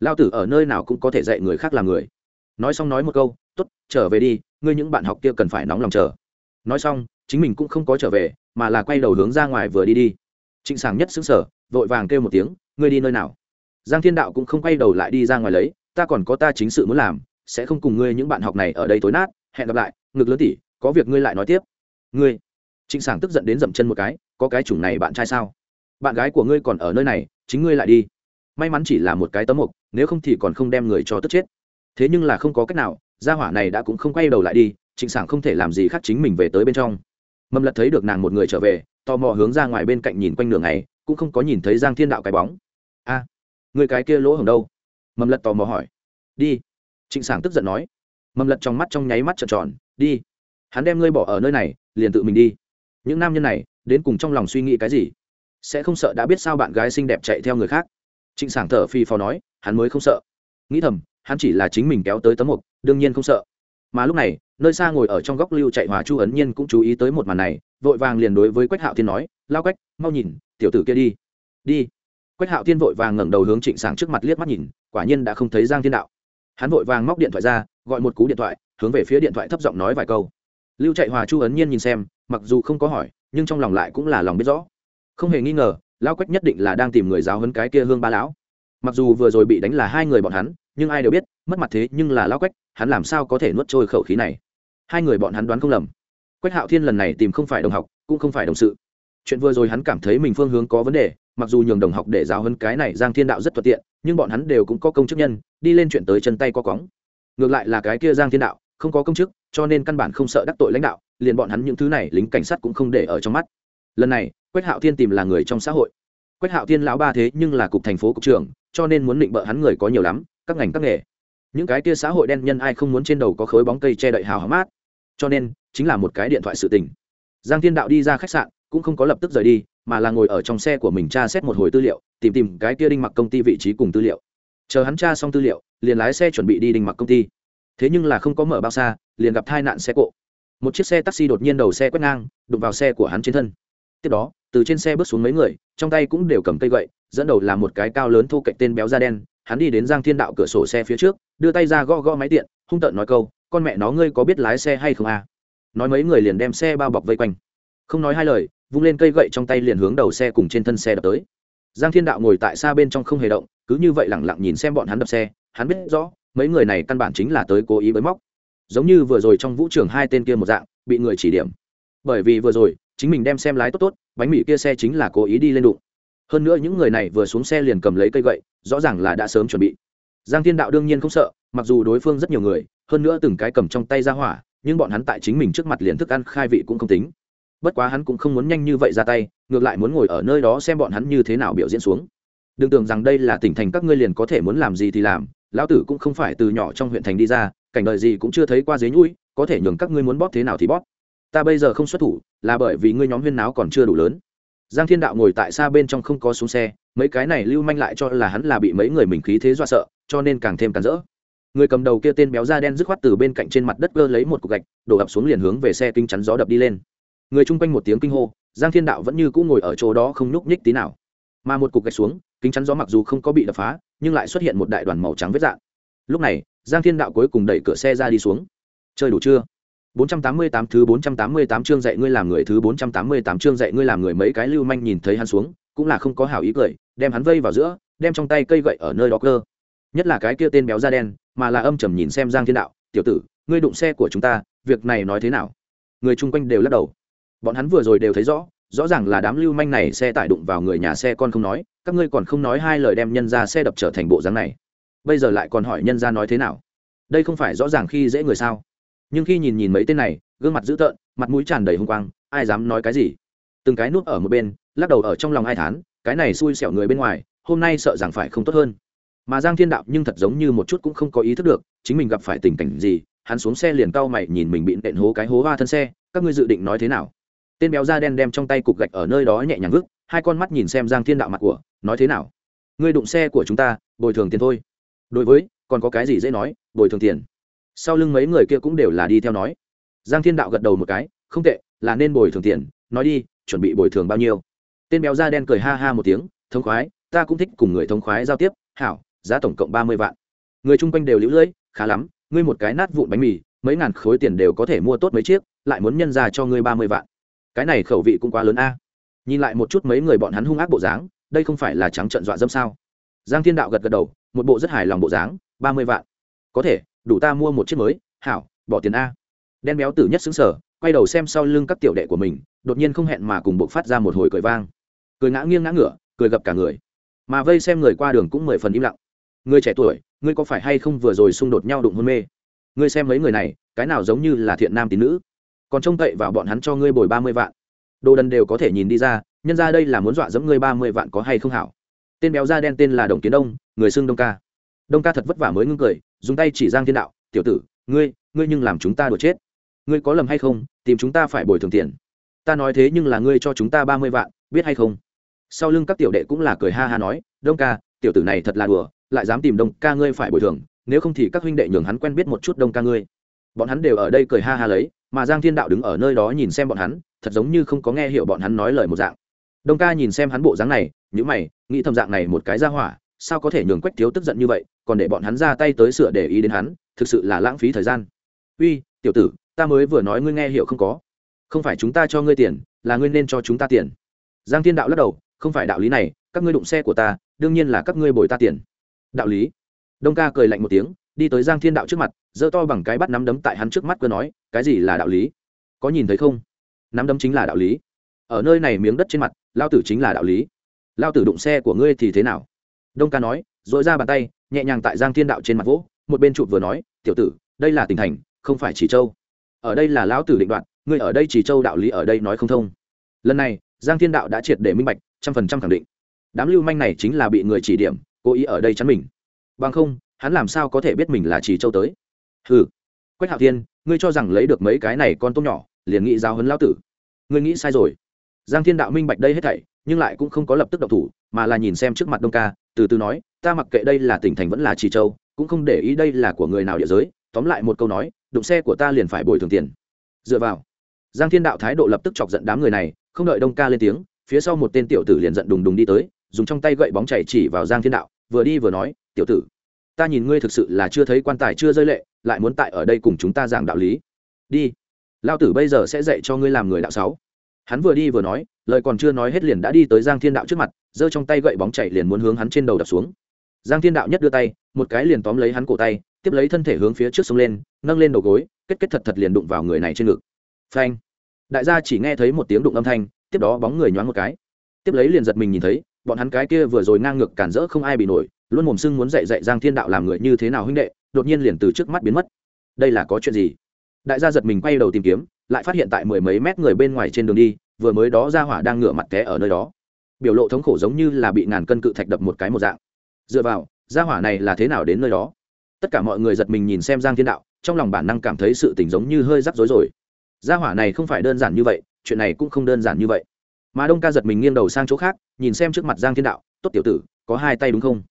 Lao tử ở nơi nào cũng có thể dạy người khác làm người. Nói xong nói một câu t ố t trở về đi, ngươi những bạn học kia cần phải nóng lòng chờ. Nói xong, chính mình cũng không có trở về, mà là quay đầu hướng ra ngoài vừa đi đi. Trịnh sàng nhất xứng sở vội vàng kêu một tiếng, ngươi đi nơi nào? Giang thiên đạo cũng không quay đầu lại đi ra ngoài lấy, ta còn có ta chính sự muốn làm, sẽ không cùng ngươi những bạn học này ở đây tối nát, hẹn gặp lại, ngực lớn tỉ có việc ngươi lại nói tiếp. Ngươi, trịnh sảng tức giận đến dậm chân một cái, có cái chủng này bạn trai sao? Bạn gái của ngươi còn ở nơi này, chính ngươi lại đi. May mắn chỉ là một cái tấm mục, nếu không thì còn không đem người cho tức chết. Thế nhưng là không có cách nào, gia hỏa này đã cũng không quay đầu lại đi, trịnh sảng không thể làm gì khác chính mình về tới bên trong. Mầm lật thấy được nàng một người trở về, tò mò hướng ra ngoài bên cạnh nhìn quanh đường này cũng không có nhìn thấy giang thiên đạo cái bóng. A, người cái kia lỗ hồng đâu? Mầm lật tò mò hỏi. Đi. Trịnh sảng tức giận nói. Mầm lật trong mắt trong nháy mắt trợn tròn, đi hắn đem ngươi bỏ ở nơi này, liền tự mình đi. Những nam nhân này, đến cùng trong lòng suy nghĩ cái gì? Sẽ không sợ đã biết sao bạn gái xinh đẹp chạy theo người khác? Trịnh sảng thở phi phò nói, hắn mới không sợ. Nghĩ thầm, hắn chỉ là chính mình kéo tới tấm mục, đương nhiên không sợ. Mà lúc này, nơi xa ngồi ở trong góc lưu chạy hòa chu ấn nhiên cũng chú ý tới một màn này, vội vàng liền đối với quách hạo thiên nói, lao quách, mau nhìn, tiểu tử kia đi. Đi? Quách hạo thiên vội vàng ngẩng đầu hướng trịnh sảng trước mặt liếc mắt nhìn, quả nhiên đã không thấy giang thiên đạo. Hắn vội vàng móc điện thoại ra, gọi một cú điện thoại, hướng về phía điện thoại thấp giọng nói vài câu lưu chạy hòa chu ấn nhiên nhìn xem, mặc dù không có hỏi, nhưng trong lòng lại cũng là lòng biết rõ. Không hề nghi ngờ lão quách nhất định là đang tìm người giáo hấn cái kia hương ba lão. Mặc dù vừa rồi bị đánh là hai người bọn hắn, nhưng ai đều biết, mất mặt thế nhưng là lão quách, hắn làm sao có thể nuốt trôi khẩu khí này? Hai người bọn hắn đoán không lầm. Quách hạo thiên lần này tìm không phải đồng học, cũng không phải đồng sự. Chuyện vừa rồi hắn cảm thấy mình phương hướng có vấn đề, mặc dù nhường đồng học để giáo hấn cái này giang thiên đạo rất thuận tiện, nhưng bọn hắn đều cũng có công chức nhân, đi lên chuyện tới chân tay có cóng. Ngược lại là cái kia giang thiên đạo, không có công chức cho nên căn bản không sợ đắc tội lãnh đạo, liền bọn hắn những thứ này lính cảnh sát cũng không để ở trong mắt. Lần này, quách hạo thiên tìm là người trong xã hội. Quách hạo thiên lão ba thế nhưng là cục thành phố cục trưởng, cho nên muốn định bợ hắn người có nhiều lắm, các ngành các nghề. Những cái kia xã hội đen nhân ai không muốn trên đầu có khối bóng cây che đậy hào hóm mát. Cho nên, chính là một cái điện thoại sự tình. Giang thiên đạo đi ra khách sạn, cũng không có lập tức rời đi, mà là ngồi ở trong xe của mình tra xét một hồi tư liệu, tìm tìm cái kia đinh mặc công ty vị trí cùng tư liệu. Chờ hắn tra xong tư liệu, liền lái xe chuẩn bị đi đinh mặc công ty. Thế nhưng là không có mở bao xa liền gặp tai nạn xe cộ. Một chiếc xe taxi đột nhiên đầu xe quét ngang, đụng vào xe của hắn trên thân. Tiếp đó, từ trên xe bước xuống mấy người, trong tay cũng đều cầm cây gậy, dẫn đầu là một cái cao lớn thô cạnh tên béo da đen, hắn đi đến giang thiên đạo cửa sổ xe phía trước, đưa tay ra gõ gõ máy tiện, hung tợn nói câu, con mẹ nó ngươi có biết lái xe hay không à? nói mấy người liền đem xe bao bọc vây quanh. Không nói hai lời, vung lên cây gậy trong tay liền hướng đầu xe cùng trên thân xe đập tới. Giang thiên đạo ngồi tại xa bên trong không hề động, cứ như vậy lẳng lặng nhìn xem bọn hắn đập xe, hắn biết rõ, mấy người này căn bản chính là tới cố ý bới móc giống như vừa rồi trong vũ trường hai tên kia một dạng, bị người chỉ điểm. Bởi vì vừa rồi, chính mình đem xem lái tốt tốt, bánh mì kia xe chính là cố ý đi lên đụng. Hơn nữa những người này vừa xuống xe liền cầm lấy cây gậy, rõ ràng là đã sớm chuẩn bị. Giang thiên đạo đương nhiên không sợ, mặc dù đối phương rất nhiều người, hơn nữa từng cái cầm trong tay ra hỏa, nhưng bọn hắn tại chính mình trước mặt liền thức ăn khai vị cũng không tính. Bất quá hắn cũng không muốn nhanh như vậy ra tay, ngược lại muốn ngồi ở nơi đó xem bọn hắn như thế nào biểu diễn xuống. Đừng tưởng rằng đây là tỉnh thành các ngươi liền có thể muốn làm gì thì làm, lão tử cũng không phải từ nhỏ trong huyện thành đi ra cảnh đời gì cũng chưa thấy qua dế nhũi, có thể nhường các ngươi muốn bóp thế nào thì bóp. Ta bây giờ không xuất thủ, là bởi vì ngươi nhóm huyên náo còn chưa đủ lớn. Giang thiên đạo ngồi tại xa bên trong không có xuống xe, mấy cái này lưu manh lại cho là hắn là bị mấy người mình khí thế dọa sợ, cho nên càng thêm càng rỡ. Người cầm đầu kia tên béo da đen dứt khoát từ bên cạnh trên mặt đất cơ lấy một cục gạch, đổ ập xuống liền hướng về xe kinh chắn gió đập đi lên. Người chung quanh một tiếng kinh hô, giang thiên đạo vẫn như cũ ngồi ở chỗ đó không nhúc nhích tí nào. Mà một cục gạch xuống, kính chắn gió mặc dù không có bị đập phá, nhưng lại xuất hiện một đại đoàn màu trắng vết dạng. Lúc này giang thiên đạo cuối cùng đẩy cửa xe ra đi xuống chơi đủ chưa 488 thứ 488 chương dạy ngươi làm người thứ 488 chương dạy ngươi làm người mấy cái lưu manh nhìn thấy hắn xuống, cũng là không có hảo ý cười, đem hắn vây vào giữa, đem trong tay cây gậy ở nơi đó cơ. Nhất là cái kia tên béo da đen, mà là âm trầm nhìn xem Giang Thiên Đạo, "Tiểu tử, ngươi đụng xe của chúng ta, việc này nói thế nào?" Người chung quanh đều lắc đầu. Bọn hắn vừa rồi đều thấy rõ, rõ ràng là đám lưu manh này xe tải đụng vào người nhà xe con không nói, các ngươi còn không nói hai lời đem nhân ra xe đập trở thành bộ dáng này. Bây giờ lại còn hỏi nhân ra nói thế nào? Đây không phải rõ ràng khi dễ người sao? nhưng khi nhìn nhìn mấy tên này, gương mặt dữ tợn, mặt mũi tràn đầy hung quang, ai dám nói cái gì? Từng cái núp ở một bên, lắc đầu ở trong lòng ai thán, cái này xui xẻo người bên ngoài, hôm nay sợ rằng phải không tốt hơn. Mà giang thiên đạo nhưng thật giống như một chút cũng không có ý thức được, chính mình gặp phải tình cảnh gì, hắn xuống xe liền cau mày nhìn mình bị nện hố cái hố hoa thân xe, các ngươi dự định nói thế nào? Tên béo da đen đem trong tay cục gạch ở nơi đó nhẹ nhàng vứt, hai con mắt nhìn xem giang thiên đạo mặt của, nói thế nào? Ngươi đụng xe của chúng ta, bồi thường tiền thôi đối với, còn có cái gì dễ nói, bồi thường tiền. Sau lưng mấy người kia cũng đều là đi theo nói. Giang thiên đạo gật đầu một cái, không tệ, là nên bồi thường tiền, nói đi, chuẩn bị bồi thường bao nhiêu. Tên béo da đen cười ha ha một tiếng thống khoái, ta cũng thích cùng người thống khoái giao tiếp, hảo, giá tổng cộng ba mươi vạn. Người chung quanh đều lũ lưỡi, khá lắm, ngươi một cái nát vụn bánh mì, mấy ngàn khối tiền đều có thể mua tốt mấy chiếc, lại muốn nhân ra cho ngươi ba mươi vạn. Cái này khẩu vị cũng quá lớn a. Nhìn lại một chút mấy người bọn hắn hung ác bộ dáng, đây không phải là trắng trận dọa dâm sao? Giang thiên đạo gật gật đầu, một bộ rất hài lòng bộ dáng, ba mươi vạn. Có thể, đủ ta mua một chiếc mới. Hảo, bỏ tiền a. Đen béo tử nhất xứng sở quay đầu xem sau lưng các tiểu đệ của mình, đột nhiên không hẹn mà cùng buộc phát ra một hồi cười vang. Cười ngã nghiêng ngã ngửa, cười gập cả người. Mà vây xem người qua đường cũng mười phần im lặng. Người trẻ tuổi, ngươi có phải hay không vừa rồi xung đột nhau đụng hôn mê? Ngươi xem mấy người này, cái nào giống như là thiện nam tín nữ? Còn trông cậy vào bọn hắn cho ngươi bồi ba mươi vạn. Đồ đần đều có thể nhìn đi ra, nhân ra đây là muốn dọa dẫm ngươi ba mươi vạn có hay không hảo? Tên béo da đen tên là đồng kiến đông, người xưng đông ca. Đông ca thật vất vả mới ngưng cười, dùng tay chỉ giang thiên đạo, tiểu tử, ngươi ngươi nhưng làm chúng ta đổ chết. Ngươi có lầm hay không? Tìm chúng ta phải bồi thường tiền. Ta nói thế nhưng là ngươi cho chúng ta ba mươi vạn, biết hay không? Sau lưng các tiểu đệ cũng là cười ha ha nói, đông ca, tiểu tử này thật là đùa, lại dám tìm đông ca ngươi phải bồi thường, nếu không thì các huynh đệ nhường hắn quen biết một chút đông ca ngươi. Bọn hắn đều ở đây cười ha ha lấy, mà giang thiên đạo đứng ở nơi đó nhìn xem bọn hắn, thật giống như không có nghe hiểu bọn hắn nói lời một dạng đông ca nhìn xem hắn bộ dáng này nhữ mày, nghĩ thầm dạng này một cái ra hỏa, sao có thể nhường quách thiếu tức giận như vậy, còn để bọn hắn ra tay tới sửa để ý đến hắn, thực sự là lãng phí thời gian. Uy, tiểu tử, ta mới vừa nói ngươi nghe hiểu không có. Không phải chúng ta cho ngươi tiền, là ngươi nên cho chúng ta tiền. Giang thiên đạo lắc đầu, không phải đạo lý này, các ngươi đụng xe của ta, đương nhiên là các ngươi bồi ta tiền. Đạo lý? Đông ca cười lạnh một tiếng, đi tới giang thiên đạo trước mặt, giơ to bằng cái bắt nắm đấm tại hắn trước mắt cơ nói, cái gì là đạo lý? Có nhìn thấy không? Nắm đấm chính là đạo lý. Ở nơi này miếng đất trên mặt lao tử chính là đạo lý. Lao tử đụng xe của ngươi thì thế nào? Đông ca nói, dội ra bàn tay, nhẹ nhàng tại giang thiên đạo trên mặt vỗ, một bên chụp vừa nói, tiểu tử, đây là tỉnh thành, không phải chỉ châu. Ở đây là lão tử định đoạn ngươi ở đây chỉ châu đạo lý ở đây nói không thông. Lần này, giang thiên đạo đã triệt để minh bạch, trăm phần trăm khẳng định. Đám lưu manh này chính là bị người chỉ điểm, cố ý ở đây chắn mình. Bằng không, hắn làm sao có thể biết mình là chỉ châu tới? Hừ. Quách hạo thiên, ngươi cho rằng lấy được mấy cái này con tôm nhỏ, liền nghĩ giao hấn lão tử. Ngươi nghĩ sai rồi giang thiên đạo minh bạch đây hết thảy, nhưng lại cũng không có lập tức độc thủ, mà là nhìn xem trước mặt đông ca, từ từ nói, ta mặc kệ đây là tỉnh thành vẫn là trì châu, cũng không để ý đây là của người nào địa giới, tóm lại một câu nói, đụng xe của ta liền phải bồi thường tiền. Dựa vào, giang thiên đạo thái độ lập tức chọc giận đám người này, không đợi đông ca lên tiếng, phía sau một tên tiểu tử liền giận đùng đùng đi tới, dùng trong tay gậy bóng chảy chỉ vào giang thiên đạo, vừa đi vừa nói, tiểu tử, ta nhìn ngươi thực sự là chưa thấy quan tài chưa rơi lệ, lại muốn tại ở đây cùng chúng ta giảng đạo lý. Đi, lao tử bây giờ sẽ dạy cho ngươi làm người đạo sáu hắn vừa đi vừa nói, lời còn chưa nói hết liền đã đi tới giang thiên đạo trước mặt, giơ trong tay gậy bóng chạy liền muốn hướng hắn trên đầu đập xuống. Giang thiên đạo nhất đưa tay, một cái liền tóm lấy hắn cổ tay, tiếp lấy thân thể hướng phía trước sông lên, nâng lên đầu gối, kết kết thật thật liền đụng vào người này trên ngực. Phanh! Đại gia chỉ nghe thấy một tiếng đụng âm thanh, tiếp đó bóng người nhoáng một cái. Tiếp lấy liền giật mình nhìn thấy, bọn hắn cái kia vừa rồi ngang ngược cản rỡ không ai bị nổi, luôn mồm sưng muốn dạy dạy giang thiên đạo làm người như thế nào huynh đệ, đột nhiên liền từ trước mắt biến mất. Đây là có chuyện gì? Đại gia giật mình quay đầu tìm kiếm lại phát hiện tại mười mấy mét người bên ngoài trên đường đi, vừa mới đó ra hỏa đang ngửa mặt té ở nơi đó. Biểu lộ thống khổ giống như là bị ngàn cân cự thạch đập một cái một dạng. Dựa vào, ra hỏa này là thế nào đến nơi đó? Tất cả mọi người giật mình nhìn xem giang thiên đạo, trong lòng bản năng cảm thấy sự tình giống như hơi rắc rối rồi. Gia hỏa này không phải đơn giản như vậy, chuyện này cũng không đơn giản như vậy. Mà đông ca giật mình nghiêng đầu sang chỗ khác, nhìn xem trước mặt giang thiên đạo, tốt tiểu tử, có hai tay đúng không?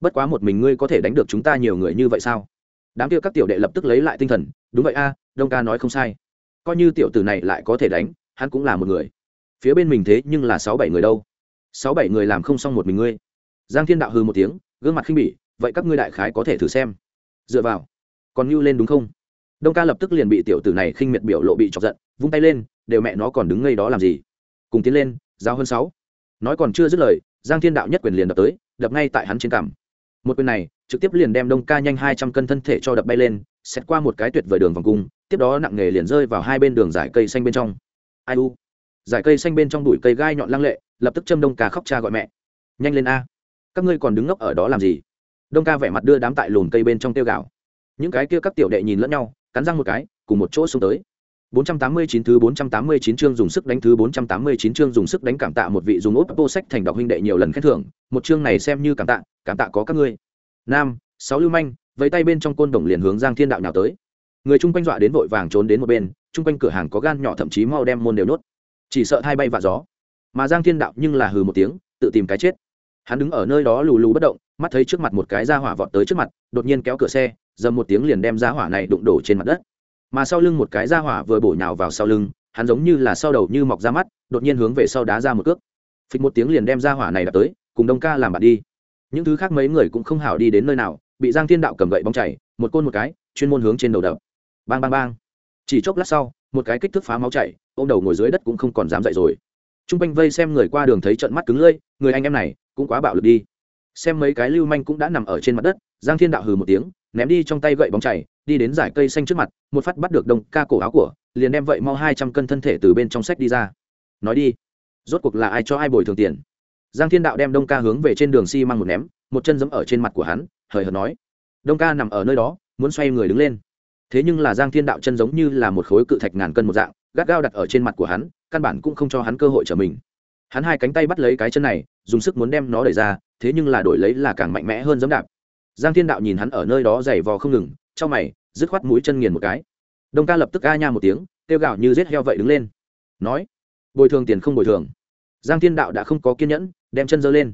Bất quá một mình ngươi có thể đánh được chúng ta nhiều người như vậy sao? Đám kia các tiểu đệ lập tức lấy lại tinh thần, đúng vậy a, đông ca nói không sai coi như tiểu tử này lại có thể đánh, hắn cũng là một người. Phía bên mình thế nhưng là sáu bảy người đâu? Sáu bảy người làm không xong một mình ngươi. Giang thiên đạo hư một tiếng, gương mặt khinh bỉ, vậy các ngươi đại khái có thể thử xem. Dựa vào, còn mưu lên đúng không? Đông ca lập tức liền bị tiểu tử này khinh miệt biểu lộ bị chọc giận, vung tay lên, đều mẹ nó còn đứng ngây đó làm gì? Cùng tiến lên, giao hơn sáu. Nói còn chưa dứt lời, giang thiên đạo nhất quyền liền đập tới, đập ngay tại hắn trên cằm. Một quyền này, trực tiếp liền đem đông ca nhanh hai trăm cân thân thể cho đập bay lên xét qua một cái tuyệt vời đường vòng cung tiếp đó nặng nghề liền rơi vào hai bên đường dải cây xanh bên trong. Ai u? Dải cây xanh bên trong đùi cây gai nhọn lăng lệ lập tức châm đông ca khóc cha gọi mẹ. Nhanh lên a. Các ngươi còn đứng ngốc ở đó làm gì? Đông ca vẻ mặt đưa đám tại lùn cây bên trong tiêu gạo. Những cái kia các tiểu đệ nhìn lẫn nhau cắn răng một cái cùng một chỗ xuống tới. 489 thứ 489 chương dùng sức đánh thứ 489 chương dùng sức đánh cảm tạ một vị dùng Oppo sách thành đọc huynh đệ nhiều lần khen thưởng, một chương này xem như cảm tạ, cảm tạ có các ngươi. Nam, sáu lưu manh, với tay bên trong côn đồng liền hướng Giang Thiên Đạo nhào tới. Người chung quanh dọa đến vội vàng trốn đến một bên, chung quanh cửa hàng có gan nhỏ thậm chí mau đem môn đều nốt. Chỉ sợ hai bay vạ gió. Mà Giang Thiên Đạo nhưng là hừ một tiếng, tự tìm cái chết. Hắn đứng ở nơi đó lù lù bất động, mắt thấy trước mặt một cái ra hỏa vọt tới trước mặt, đột nhiên kéo cửa xe, dầm một tiếng liền đem ra hỏa này đụng đổ trên mặt đất mà sau lưng một cái ra hỏa vừa bổ nhào vào sau lưng hắn giống như là sau đầu như mọc ra mắt đột nhiên hướng về sau đá ra một cước phịch một tiếng liền đem ra hỏa này đập tới cùng đông ca làm bạn đi những thứ khác mấy người cũng không hảo đi đến nơi nào bị giang thiên đạo cầm gậy bóng chảy một côn một cái chuyên môn hướng trên đầu đập. Bang bang bang. Chỉ chốc lát sau một cái kích thước phá máu chảy ô m đầu ngồi dưới đất cũng không còn dám dậy rồi. T r u n g quanh vây xem người qua đường thấy trận mắt cứng lưỡi, người anh em này cũng quá bạo lực đi. Xem mấy cái lưu manh cũng đã nằm ở trên mặt đất giang thiên đạo hừ một tiếng ném đi trong tay gậy bóng chảy đi đến giải cây xanh trước mặt một phát bắt được đông ca cổ áo của liền đem vậy mau hai trăm cân thân thể từ bên trong sách đi ra. Nói đi rốt cuộc là ai cho ai bồi thường tiền? Giang thiên đạo đem đông ca hướng về trên đường xi、si、măng một ném một chân giẫm ở trên mặt của hắn, hời hợt nói, đông ca nằm ở nơi đó, muốn xoay người đứng lên. Thế nhưng là giang thiên đạo chân giống như là một khối cự thạch ngàn cân một dạng, gắt gao đặt ở trên mặt của hắn, căn bản cũng không cho hắn cơ hội trở mình. Hắn hai cánh tay bắt lấy cái chân này, dùng sức muốn đem nó đẩy ra, thế nhưng là đổi lấy là càng mạnh mẽ hơn giấm đạp. Giang thiên đạo nhìn hắn ở nơi đó giày vò không ngừng trong mày, dứt khoát mũi chân nghiền một cái. Đông ca lập tức a nha một tiếng, kêu gạo như rết heo vậy đứng lên, nói, bồi thường tiền không bồi thường. Giang thiên đạo đã không có kiên nhẫn, đem chân giơ lên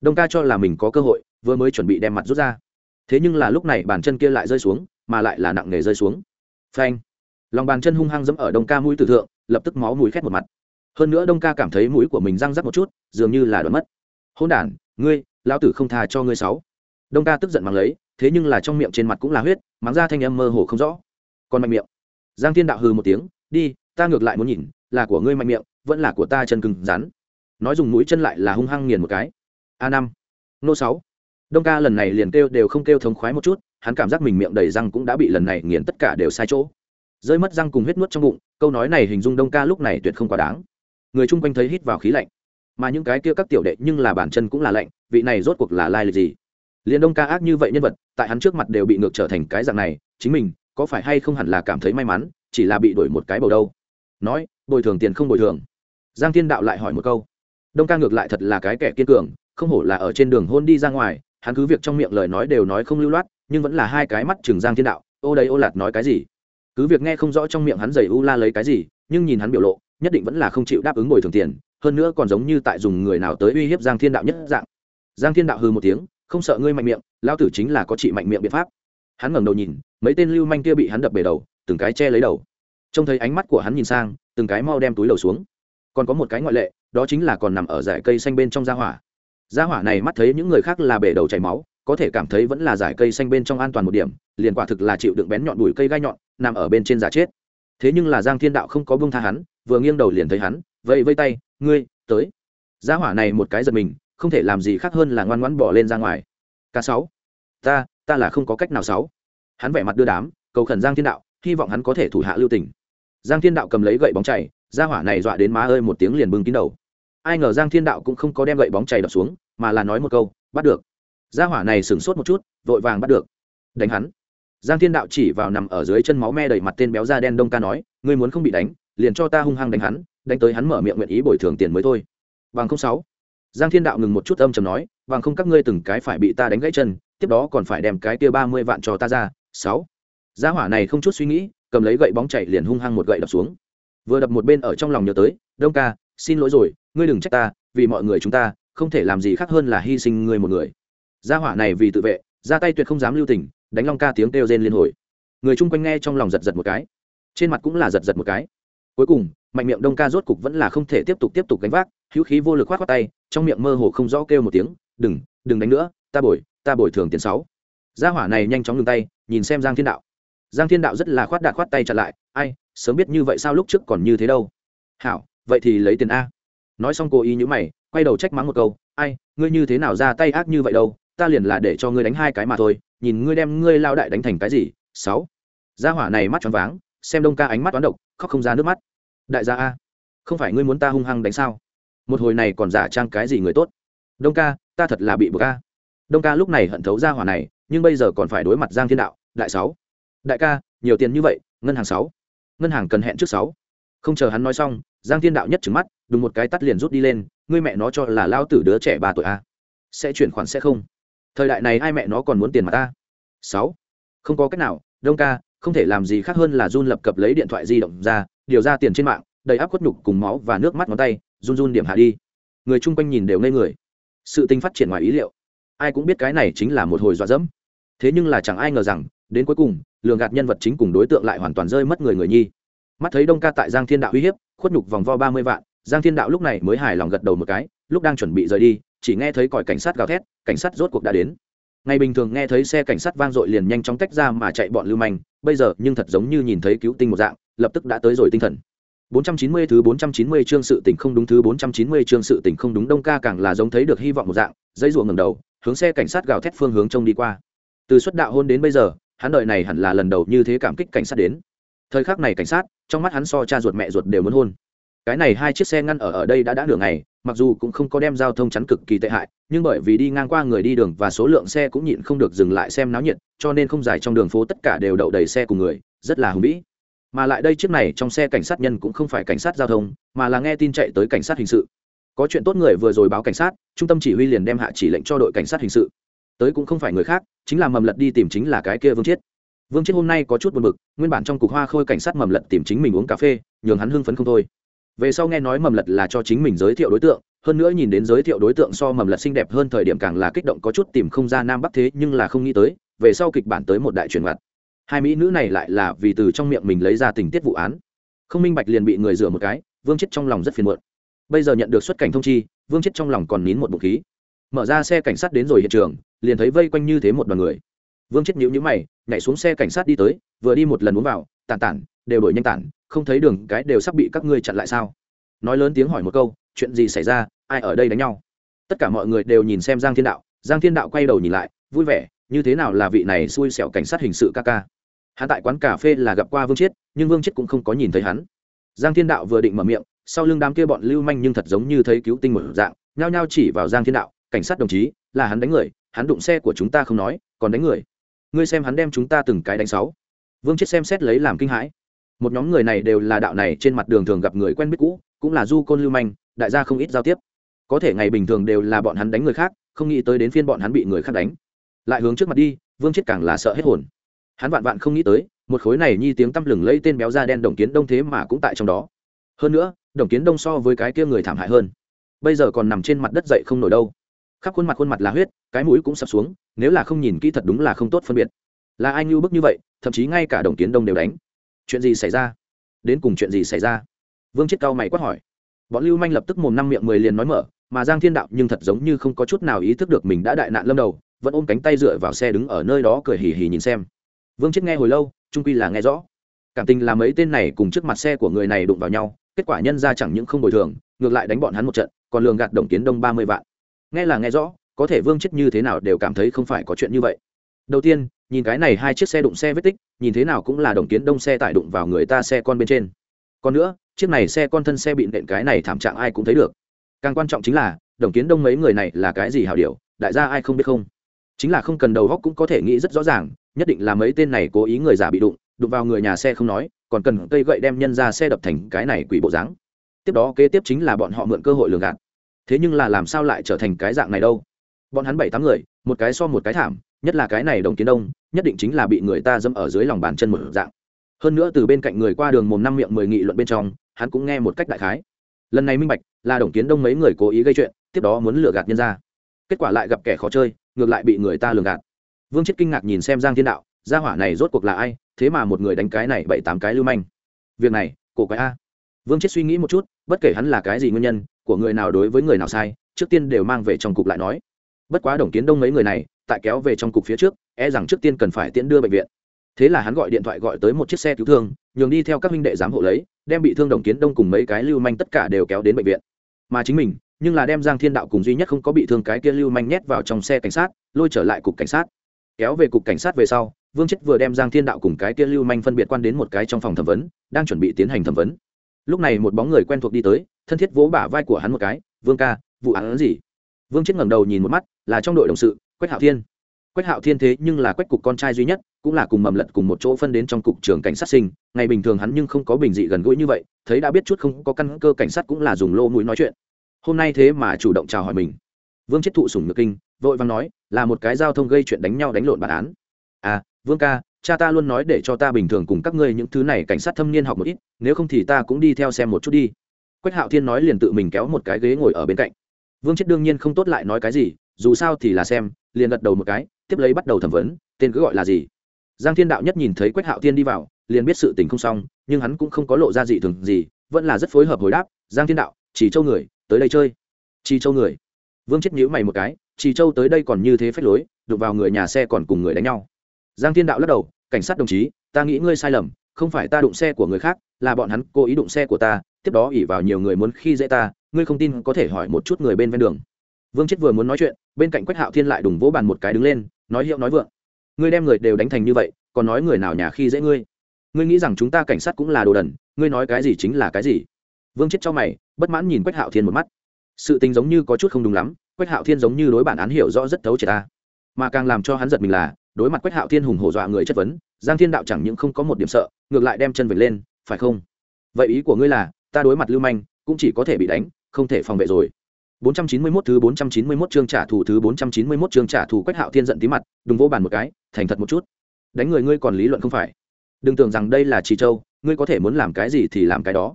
đông ca cho là mình có cơ hội, vừa mới chuẩn bị đem mặt rút ra. Thế nhưng là lúc này bàn chân kia lại rơi xuống, mà lại là nặng nề rơi xuống. Phanh! Lòng bàn chân hung hăng dẫm ở đông ca mũi tử thượng, lập tức máu mũi khét một mặt. Hơn nữa đông ca cảm thấy mũi của mình răng rắc một chút, dường như là đoán mất. Hôn đản, ngươi, lão tử không tha cho ngươi sáu. Đông ca tức giận mắng lấy, thế nhưng là trong miệng trên mặt cũng là huyết, mắng ra thanh âm mơ hồ không rõ. Còn mạnh miệng. Giang thiên đạo hừ một tiếng, đi, ta ngược lại muốn nhìn, là của ngươi mạnh miệng, vẫn là của ta chân cứng rắn. Nói dùng mũi chân lại là hung hăng nghiền một cái a năm. Nô sáu. Đông ca lần này liền kêu đều không kêu thống khoái một chút, hắn cảm giác mình miệng đầy răng cũng đã bị lần này nghiền tất cả đều sai chỗ. Rơi mất răng cùng huyết nuốt trong bụng, câu nói này hình dung đông ca lúc này tuyệt không quá đáng. Người chung quanh thấy hít vào khí lạnh. Mà những cái kia các tiểu đệ nhưng là bản chân cũng là lạnh, vị này rốt cuộc là lai lịch gì? Liền đông ca ác như vậy nhân vật, tại hắn trước mặt đều bị ngược trở thành cái dạng này, chính mình có phải hay không hẳn là cảm thấy may mắn, chỉ là bị đổi một cái bầu đâu? Nói, bồi thường tiền không bồi thường. Giang thiên đạo lại hỏi một câu. Đông ca ngược lại thật là cái kẻ kiên cường không hổ là ở trên đường hôn đi ra ngoài, hắn cứ việc trong miệng lời nói đều nói không lưu loát, nhưng vẫn là hai cái mắt chừng giang thiên đạo, ô đây ô lạt nói cái gì? Cứ việc nghe không rõ trong miệng hắn giày u la lấy cái gì, nhưng nhìn hắn biểu lộ, nhất định vẫn là không chịu đáp ứng bồi thường tiền, hơn nữa còn giống như tại dùng người nào tới uy hiếp giang thiên đạo nhất dạng. Giang thiên đạo hư một tiếng, không sợ ngươi mạnh miệng lao tử chính là có trị mạnh miệng biện pháp. Hắn ngẩng đầu nhìn, mấy tên lưu manh kia bị hắn đập bể đầu, từng cái che lấy đầu. Trông thấy ánh mắt của hắn nhìn sang, từng cái mau đem túi đầu xuống. Còn có một cái ngoại lệ, đó chính là còn nằm ở dải cây xanh bên trong gia hỏa gia hỏa này mắt thấy những người khác là bể đầu chảy máu, có thể cảm thấy vẫn là giải cây xanh bên trong an toàn một điểm, liền quả thực là chịu đựng bén nhọn đùi cây gai nhọn, nằm ở bên trên giả chết. Thế nhưng là giang thiên đạo không có bông tha hắn, vừa nghiêng đầu liền thấy hắn vậy vây tay, ngươi, tới. Gia hỏa này một cái giật mình, không thể làm gì khác hơn là ngoan ngoãn bỏ lên ra ngoài. K sáu, ta ta là không có cách nào sáu. Hắn vẻ mặt đưa đám, cầu khẩn giang thiên đạo, hy vọng hắn có thể thủ hạ lưu tình. Giang thiên đạo cầm lấy gậy bóng chảy, gia hỏa này dọa đến má ơi một tiếng liền bưng kín đầu ai ngờ giang thiên đạo cũng không có đem gậy bóng chảy đập xuống, mà là nói một câu, bắt được. Gia hỏa này sửng sốt một chút, vội vàng bắt được. Đánh hắn. Giang thiên đạo chỉ vào nằm ở dưới chân máu me đầy mặt tên béo da đen đông ca nói, ngươi muốn không bị đánh, liền cho ta hung hăng đánh hắn, đánh tới hắn mở miệng nguyện ý bồi thường tiền mới thôi. Bằng không sáu. Giang thiên đạo ngừng một chút âm chầm nói, bằng không các ngươi từng cái phải bị ta đánh gãy chân, tiếp đó còn phải đem cái tia ba mươi vạn cho ta ra. Sáu. Gia hỏa này không chút suy nghĩ, cầm lấy gậy bóng chạy liền hung hăng một gậy đập xuống. Vừa đập một bên ở trong lòng nhớ tới, đông ca, xin lỗi rồi ngươi đừng trách ta, vì mọi người chúng ta, không thể làm gì khác hơn là hy sinh ngươi một người. Gia hỏa này vì tự vệ, ra tay tuyệt không dám lưu tình, đánh long ca tiếng kêu rên liên hồi. Người chung quanh nghe trong lòng giật giật một cái. Trên mặt cũng là giật giật một cái. Cuối cùng, mạnh miệng đông ca rốt cục vẫn là không thể tiếp tục tiếp tục gánh vác, hữu khí vô lực khoát khoát tay, trong miệng mơ hồ không rõ kêu một tiếng, đừng đừng đánh nữa, ta bồi ta bồi thường tiền sáu. Gia hỏa này nhanh chóng ngừng tay, nhìn xem giang thiên đạo. Giang thiên đạo rất là khoát đạt khoát tay chặt lại, ai, sớm biết như vậy sao lúc trước còn như thế đâu? Hảo, vậy thì lấy tiền a nói xong cô ý nhữ mày, quay đầu trách mắng một câu, ai, ngươi như thế nào ra tay ác như vậy đâu? Ta liền là để cho ngươi đánh hai cái mà thôi, nhìn ngươi đem ngươi lao đại đánh thành cái gì. Sáu. Gia hỏa này mắt tròn váng, xem đông ca ánh mắt toán độc, khóc không ra nước mắt. Đại gia a, không phải ngươi muốn ta hung hăng đánh sao? Một hồi này còn giả trang cái gì người tốt? Đông ca, ta thật là bị bực ca đông ca lúc này hận thấu gia hỏa này, nhưng bây giờ còn phải đối mặt giang thiên đạo, đại sáu. Đại ca, nhiều tiền như vậy, ngân hàng sáu. Ngân hàng cần hẹn trước sáu. Không chờ hắn nói xong, giang thiên đạo nhất trứng mắt đùng một cái tắt liền rút đi lên, ngươi mẹ nó cho là lao tử đứa trẻ ba tuổi a sẽ chuyển khoản sẽ không? Thời đại này ai mẹ nó còn muốn tiền mà ta? Sáu. Không có cách nào, đông ca, không thể làm gì khác hơn là run lập cập lấy điện thoại di động ra, điều ra tiền trên mạng, đầy áp khuất nhục cùng máu và nước mắt ngón tay, run run điểm hạ đi. Người chung quanh nhìn đều ngây người. Sự tình phát triển ngoài ý liệu. Ai cũng biết cái này chính là một hồi dọa dẫm. Thế nhưng là chẳng ai ngờ rằng, đến cuối cùng, lường gạt nhân vật chính cùng đối tượng lại hoàn toàn rơi mất người người nhi. Mắt thấy đông ca tại giang thiên đạo uy hiếp, khuất nhục vòng vo ba mươi vạn giang thiên đạo lúc này mới hài lòng gật đầu một cái, lúc đang chuẩn bị rời đi, chỉ nghe thấy còi cảnh sát gào thét, cảnh sát rốt cuộc đã đến. Ngày bình thường nghe thấy xe cảnh sát vang dội liền nhanh chóng tách ra mà chạy bọn lưu manh, bây giờ nhưng thật giống như nhìn thấy cứu tinh một dạng, lập tức đã tới rồi tinh thần. 490 thứ 490 chương sự tình không đúng, thứ 490 chương sự tình không đúng, đông ca càng là giống thấy được hy vọng một dạng dây ruộng ngẩng đầu, hướng xe cảnh sát gào thét phương hướng trông đi qua. Từ xuất đạo hôn đến bây giờ, hắn đợi này hẳn là lần đầu như thế cảm kích cảnh sát đến. Thời khắc này cảnh sát, trong mắt hắn so cha ruột mẹ ruột đều muốn hôn cái này hai chiếc xe ngăn ở ở đây đã đã nửa ngày, mặc dù cũng không có đem giao thông chắn cực kỳ tệ hại, nhưng bởi vì đi ngang qua người đi đường và số lượng xe cũng nhịn không được dừng lại xem náo nhiệt, cho nên không dài trong đường phố tất cả đều đậu đầy xe cùng người, rất là hùng vĩ. Mà lại đây chiếc này trong xe cảnh sát nhân cũng không phải cảnh sát giao thông, mà là nghe tin chạy tới cảnh sát hình sự. Có chuyện tốt người vừa rồi báo cảnh sát, trung tâm chỉ huy liền đem hạ chỉ lệnh cho đội cảnh sát hình sự. Tới cũng không phải người khác, chính là mầm lật đi tìm chính là cái kia vương chiết. Vương chiết hôm nay có chút buồn bực, nguyên bản trong cục hoa khôi cảnh sát mầm lật tìm chính mình uống cà phê, nhường hắn hưng phấn không thôi về sau nghe nói mầm lật là cho chính mình giới thiệu đối tượng hơn nữa nhìn đến giới thiệu đối tượng so mầm lật xinh đẹp hơn thời điểm càng là kích động có chút tìm không ra nam bắc thế nhưng là không nghĩ tới về sau kịch bản tới một đại truyền vặt, hai mỹ nữ này lại là vì từ trong miệng mình lấy ra tình tiết vụ án. Không minh bạch liền bị người rửa một cái vương chết trong lòng rất phiền muộn. Bây giờ nhận được xuất cảnh thông chi vương chết trong lòng còn nín một bụng khí. Mở ra xe cảnh sát đến rồi hiện trường liền thấy vây quanh như thế một đoàn người. Vương chết nhíu nhíu mày nhảy xuống xe cảnh sát đi tới vừa đi một lần uống vào tàn tản đều đổi nhanh tản không thấy đường cái đều sắp bị các ngươi chặn lại sao? Nói lớn tiếng hỏi một câu, chuyện gì xảy ra? Ai ở đây đánh nhau? Tất cả mọi người đều nhìn xem giang thiên đạo. Giang thiên đạo quay đầu nhìn lại, vui vẻ, như thế nào là vị này xui xẻo cảnh sát hình sự ca ca? Hắn tại quán cà phê là gặp qua vương chiết, nhưng vương chiết cũng không có nhìn thấy hắn. Giang thiên đạo vừa định mở miệng, sau lưng đám kia bọn lưu manh nhưng thật giống như thấy cứu tinh một dạng, nhao nhao chỉ vào giang thiên đạo, cảnh sát đồng chí, là hắn đánh người, hắn đụng xe của chúng ta không nói, còn đánh người. Ngươi xem hắn đem chúng ta từng cái đánh sáu. Vương Chiết xem xét lấy làm kinh hãi một nhóm người này đều là đạo này trên mặt đường thường gặp người quen biết cũ, cũng là du côn lưu manh, đại gia không ít giao tiếp. Có thể ngày bình thường đều là bọn hắn đánh người khác, không nghĩ tới đến phiên bọn hắn bị người khác đánh. Lại hướng trước mặt đi, vương chết càng là sợ hết hồn. Hắn vạn vạn không nghĩ tới, một khối này nhi tiếng tăm lừng lấy tên béo da đen đồng kiến đông thế mà cũng tại trong đó. Hơn nữa, đồng kiến đông so với cái kia người thảm hại hơn. Bây giờ còn nằm trên mặt đất dậy không nổi đâu. Khắp khuôn mặt khuôn mặt là huyết, cái mũi cũng sập xuống, nếu là không nhìn kỹ thật đúng là không tốt phân biệt. Là ai ngưu bức như vậy, thậm chí ngay cả đồng kiến đông đều đánh chuyện gì xảy ra? Đến cùng chuyện gì xảy ra? Vương chết cao mày quát hỏi. Bọn lưu manh lập tức mồm năm miệng mười liền nói mở, mà giang thiên đạo nhưng thật giống như không có chút nào ý thức được mình đã đại nạn lâm đầu, vẫn ôm cánh tay dựa vào xe đứng ở nơi đó cười hì hì nhìn xem. Vương chết nghe hồi lâu, trung quy là nghe rõ. Cảm tình là mấy tên này cùng trước mặt xe của người này đụng vào nhau, kết quả nhân ra chẳng những không bồi thường, ngược lại đánh bọn hắn một trận, còn lường gạt đồng kiến đông ba mươi vạn. Nghe là nghe rõ, có thể vương chết như thế nào đều cảm thấy không phải có chuyện như vậy. Đầu tiên nhìn cái này hai chiếc xe đụng xe vết tích, nhìn thế nào cũng là đồng kiến đông xe tải đụng vào người ta xe con bên trên. Còn nữa, chiếc này xe con thân xe bị nện cái này thảm trạng ai cũng thấy được. Càng quan trọng chính là, đồng kiến đông mấy người này là cái gì hảo điều, đại gia ai không biết không? Chính là không cần đầu góc cũng có thể nghĩ rất rõ ràng, nhất định là mấy tên này cố ý người già bị đụng đụng vào người nhà xe không nói, còn cần cây gậy đem nhân ra xe đập thành cái này quỷ bộ dáng. Tiếp đó kế tiếp chính là bọn họ mượn cơ hội lường gạt. Thế nhưng là làm sao lại trở thành cái dạng này đâu? Bọn hắn bảy tám người, một cái so một cái thảm nhất là cái này đồng kiến đông, nhất định chính là bị người ta dâm ở dưới lòng bàn chân một dạng. Hơn nữa từ bên cạnh người qua đường mồm năm miệng mười nghị luận bên trong, hắn cũng nghe một cách đại khái. Lần này minh bạch, là đồng kiến đông mấy người cố ý gây chuyện, tiếp đó muốn lừa gạt nhân ra kết quả lại gặp kẻ khó chơi, ngược lại bị người ta lừa gạt. Vương chết kinh ngạc nhìn xem giang thiên đạo, gia hỏa này rốt cuộc là ai, thế mà một người đánh cái này bảy tám cái lưu manh. Việc này, cổ quái a. Vương chết suy nghĩ một chút, bất kể hắn là cái gì nguyên nhân, của người nào đối với người nào sai, trước tiên đều mang về trong cục lại nói. Bất quá đồng kiến đông mấy người này tại kéo về trong cục phía trước e rằng trước tiên cần phải tiễn đưa bệnh viện. Thế là hắn gọi điện thoại gọi tới một chiếc xe cứu thương, nhường đi theo các huynh đệ giám hộ lấy, đem bị thương đồng kiến đông cùng mấy cái lưu manh tất cả đều kéo đến bệnh viện. Mà chính mình, nhưng là đem giang thiên đạo cùng duy nhất không có bị thương cái kia lưu manh nhét vào trong xe cảnh sát, lôi trở lại cục cảnh sát. Kéo về cục cảnh sát về sau, vương chết vừa đem giang thiên đạo cùng cái kia lưu manh phân biệt quan đến một cái trong phòng thẩm vấn, đang chuẩn bị tiến hành thẩm vấn. Lúc này một bóng người quen thuộc đi tới, thân thiết vỗ bả vai của hắn một cái, vương ca, vụ án gì? Vương chết ngẩng đầu nhìn một mắt, là trong đội đồng sự quách hạo thiên. Quách hạo thiên thế nhưng là quách cục con trai duy nhất, cũng là cùng mầm lật cùng một chỗ phân đến trong cục trường cảnh sát sinh. Ngày bình thường hắn nhưng không có bình dị gần gũi như vậy, thấy đã biết chút không có căn cơ cảnh sát cũng là dùng lô mũi nói chuyện. Hôm nay thế mà chủ động chào hỏi mình. Vương chết thụ sủng nhược kinh, vội vàng nói, là một cái giao thông gây chuyện đánh nhau đánh lộn bản án. À vương ca, cha ta luôn nói để cho ta bình thường cùng các ngươi những thứ này cảnh sát thâm niên học một ít, nếu không thì ta cũng đi theo xem một chút đi. Quách hạo thiên nói liền tự mình kéo một cái ghế ngồi ở bên cạnh. Vương chết đương nhiên không tốt lại nói cái gì, dù sao thì là xem liền gật đầu một cái, tiếp lấy bắt đầu thẩm vấn, tên cứ gọi là gì. Giang thiên đạo nhất nhìn thấy quách hạo thiên đi vào, liền biết sự tình không xong, nhưng hắn cũng không có lộ ra gì thường gì, vẫn là rất phối hợp hồi đáp, giang thiên đạo, chỉ châu người, tới đây chơi. Chỉ châu người? Vương chết nhíu mày một cái, chỉ châu tới đây còn như thế phép lối, đụng vào người nhà xe còn cùng người đánh nhau. Giang thiên đạo lắc đầu, cảnh sát đồng chí, ta nghĩ ngươi sai lầm, không phải ta đụng xe của người khác, là bọn hắn cố ý đụng xe của ta, tiếp đó ỉ vào nhiều người muốn khi dễ ta, ngươi không tin có thể hỏi một chút người bên ven đường vương chết vừa muốn nói chuyện, bên cạnh quách hạo thiên lại đùng vỗ bàn một cái đứng lên, nói hiệu nói vượng. Ngươi đem người đều đánh thành như vậy, còn nói người nào nhà khi dễ ngươi? Ngươi nghĩ rằng chúng ta cảnh sát cũng là đồ đần, ngươi nói cái gì chính là cái gì? Vương chết cho mày, bất mãn nhìn quách hạo thiên một mắt. Sự tình giống như có chút không đúng lắm, quách hạo thiên giống như đối bản án hiểu rõ rất thấu triệt ta. Mà càng làm cho hắn giật mình là, đối mặt quách hạo thiên hùng hổ dọa người chất vấn, giang thiên đạo chẳng những không có một điểm sợ, ngược lại đem chân vệt lên, phải không? Vậy ý của ngươi là, ta đối mặt lưu manh, cũng chỉ có thể bị đánh, không thể phòng vệ rồi. 491 thứ 491 chương trả thù thứ 491 chương trả thù Quách Hạo Thiên giận tí mặt, đùng vô bàn một cái, thành thật một chút. Đánh người ngươi còn lý luận không phải? Đừng tưởng rằng đây là Trì Châu, ngươi có thể muốn làm cái gì thì làm cái đó.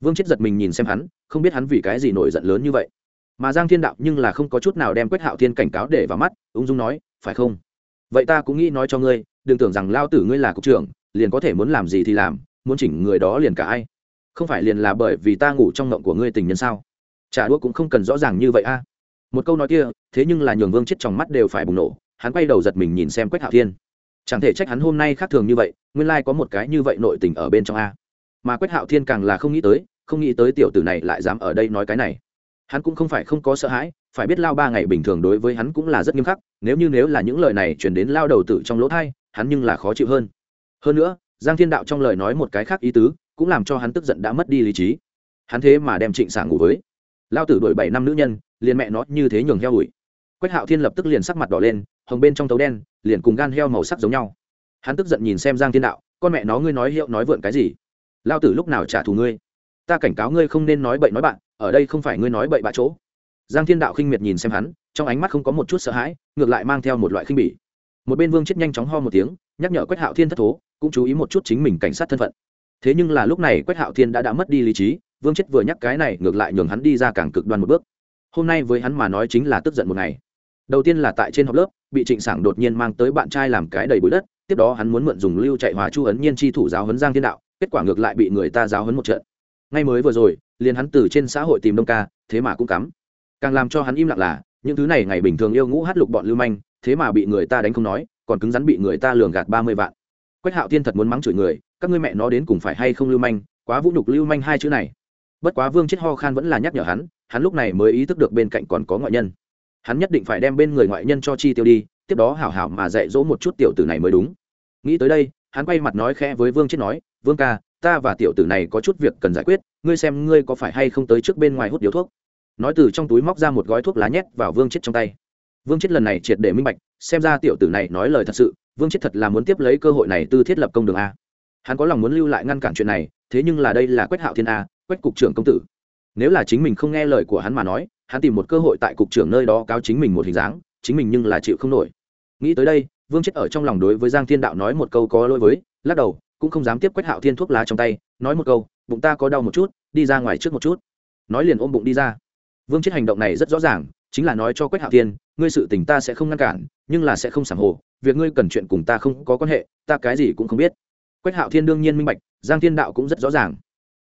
Vương chết giật mình nhìn xem hắn, không biết hắn vì cái gì nổi giận lớn như vậy. Mà Giang Thiên Đạo nhưng là không có chút nào đem Quách Hạo Thiên cảnh cáo để vào mắt, ung dung nói, phải không? Vậy ta cũng nghĩ nói cho ngươi, đừng tưởng rằng lao tử ngươi là cục trưởng, liền có thể muốn làm gì thì làm, muốn chỉnh người đó liền cả ai. Không phải liền là bởi vì ta ngủ trong ngộng của ngươi tình nhân sao? Trả đũa cũng không cần rõ ràng như vậy a. Một câu nói kia, thế nhưng là nhường vương chết trong mắt đều phải bùng nổ, hắn quay đầu giật mình nhìn xem quách hạo thiên. Chẳng thể trách hắn hôm nay khác thường như vậy, nguyên lai có một cái như vậy nội tình ở bên trong a. Mà quách hạo thiên càng là không nghĩ tới, không nghĩ tới tiểu tử này lại dám ở đây nói cái này. Hắn cũng không phải không có sợ hãi, phải biết lao ba ngày bình thường đối với hắn cũng là rất nghiêm khắc, nếu như nếu là những lời này chuyển đến lao đầu tử trong lỗ thai, hắn nhưng là khó chịu hơn. Hơn nữa, giang thiên đạo trong lời nói một cái khác ý tứ, cũng làm cho hắn tức giận đã mất đi lý trí. Hắn thế mà đem trịnh sảng ngủ với lao tử đổi bảy năm nữ nhân, liền mẹ nó như thế nhường heo ủi. Quách hạo thiên lập tức liền sắc mặt đỏ lên, hồng bên trong tấu đen, liền cùng gan heo màu sắc giống nhau. Hắn tức giận nhìn xem giang thiên đạo, con mẹ nó, ngươi nói hiệu nói vượn cái gì? Lao tử lúc nào trả thù ngươi? Ta cảnh cáo ngươi không nên nói bậy nói bạn, ở đây không phải ngươi nói bậy bạ chỗ. Giang thiên đạo khinh miệt nhìn xem hắn, trong ánh mắt không có một chút sợ hãi, ngược lại mang theo một loại khinh bỉ. Một bên vương chết nhanh chóng ho một tiếng, nhắc nhở quách hạo thiên thất thố, cũng chú ý một chút chính mình cảnh sát thân phận. Thế nhưng là lúc này quách hạo thiên đã đã mất đi lý trí vương chết vừa nhắc cái này, ngược lại nhường hắn đi ra càng cực đoan một bước. Hôm nay với hắn mà nói chính là tức giận một ngày. Đầu tiên là tại trên học lớp, bị trịnh sảng đột nhiên mang tới bạn trai làm cái đầy bụi đất, tiếp đó hắn muốn mượn dùng lưu chạy hòa chu ấn nhiên chi thủ giáo hấn giang thiên đạo, kết quả ngược lại bị người ta giáo hấn một trận. Ngay mới vừa rồi, liền hắn từ trên xã hội tìm đông ca, thế mà cũng cắm. Càng làm cho hắn im lặng là, những thứ này ngày bình thường yêu ngũ hát lục bọn lưu manh, thế mà bị người ta đánh không nói, còn cứng rắn bị người ta lường gạt ba mươi vạn. Quách hạo thiên thật muốn mắng chửi người, các ngươi mẹ nó đến cùng phải hay không lưu manh, quá vũ nhục lưu manh hai chữ này bất quá vương chết ho khan vẫn là nhắc nhở hắn hắn lúc này mới ý thức được bên cạnh còn có ngoại nhân. Hắn nhất định phải đem bên người ngoại nhân cho chi tiêu đi, tiếp đó hảo hảo mà dạy dỗ một chút tiểu tử này mới đúng. Nghĩ tới đây, hắn quay mặt nói khẽ với vương chết nói, vương ca, ta và tiểu tử này có chút việc cần giải quyết, ngươi xem ngươi có phải hay không tới trước bên ngoài hút điếu thuốc. Nói từ trong túi móc ra một gói thuốc lá nhét vào vương chết trong tay. Vương chết lần này triệt để minh bạch, xem ra tiểu tử này nói lời thật sự, vương chết thật là muốn tiếp lấy cơ hội này tư thiết lập công đường a hắn có lòng muốn lưu lại ngăn cản chuyện này, thế nhưng là đây là quách hạo thiên a, quách cục trưởng công tử. Nếu là chính mình không nghe lời của hắn mà nói, hắn tìm một cơ hội tại cục trưởng nơi đó cáo chính mình một hình dáng, chính mình nhưng là chịu không nổi. Nghĩ tới đây, vương chết ở trong lòng đối với giang thiên đạo nói một câu có lỗi với, lắc đầu, cũng không dám tiếp quách hạo thiên thuốc lá trong tay, nói một câu, bụng ta có đau một chút, đi ra ngoài trước một chút. Nói liền ôm bụng đi ra. Vương chết hành động này rất rõ ràng, chính là nói cho quách hạo thiên, ngươi sự tình ta sẽ không ngăn cản, nhưng là sẽ không sảng hồ, việc ngươi cần chuyện cùng ta không có quan hệ, ta cái gì cũng không biết quách hạo thiên đương nhiên minh bạch, giang thiên đạo cũng rất rõ ràng.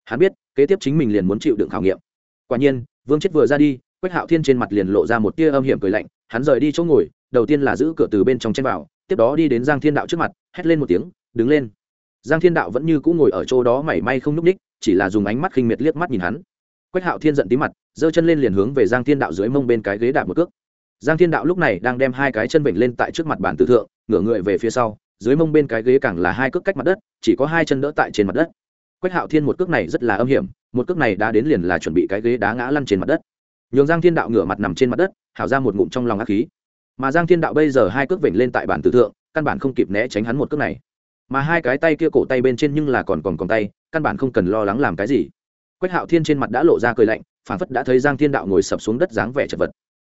Hắn biết, kế tiếp chính mình liền muốn chịu đựng khảo nghiệm. Quả nhiên, vương chết vừa ra đi, quách hạo thiên trên mặt liền lộ ra một tia âm hiểm cười lạnh, hắn rời đi chỗ ngồi, đầu tiên là giữ cửa từ bên trong chen vào, tiếp đó đi đến giang thiên đạo trước mặt, hét lên một tiếng, đứng lên. Giang thiên đạo vẫn như cũ ngồi ở chỗ đó mảy may không n ú c ních chỉ là dùng ánh mắt khinh miệt liếc mắt nhìn hắn. Quách hạo thiên giận tí mặt, giơ chân lên liền hướng về giang thiên đạo dưới mông bên cái ghế đạp một cước. Giang thiên đạo lúc này đang đem hai cái chân vịnh lên tại trước mặt bàn tử thượng, ngửa người về phía sau dưới mông bên cái ghế càng là hai cước cách mặt đất, chỉ có hai chân đỡ tại trên mặt đất. Quách hạo thiên một cước này rất là âm hiểm, một cước này đã đến liền là chuẩn bị cái ghế đá ngã lăn trên mặt đất. Nhường giang thiên đạo ngửa mặt nằm trên mặt đất, hảo ra một ngụm trong lòng ác khí. Mà giang thiên đạo bây giờ hai cước vểnh lên tại bản tử thượng, căn bản không kịp né tránh hắn một cước này. Mà hai cái tay kia cổ tay bên trên nhưng là còn còn còn tay, căn bản không cần lo lắng làm cái gì. Quách hạo thiên trên mặt đã lộ ra cười lạnh phản phất đã thấy giang thiên đạo ngồi sập xuống đất dáng vẻ chật vật.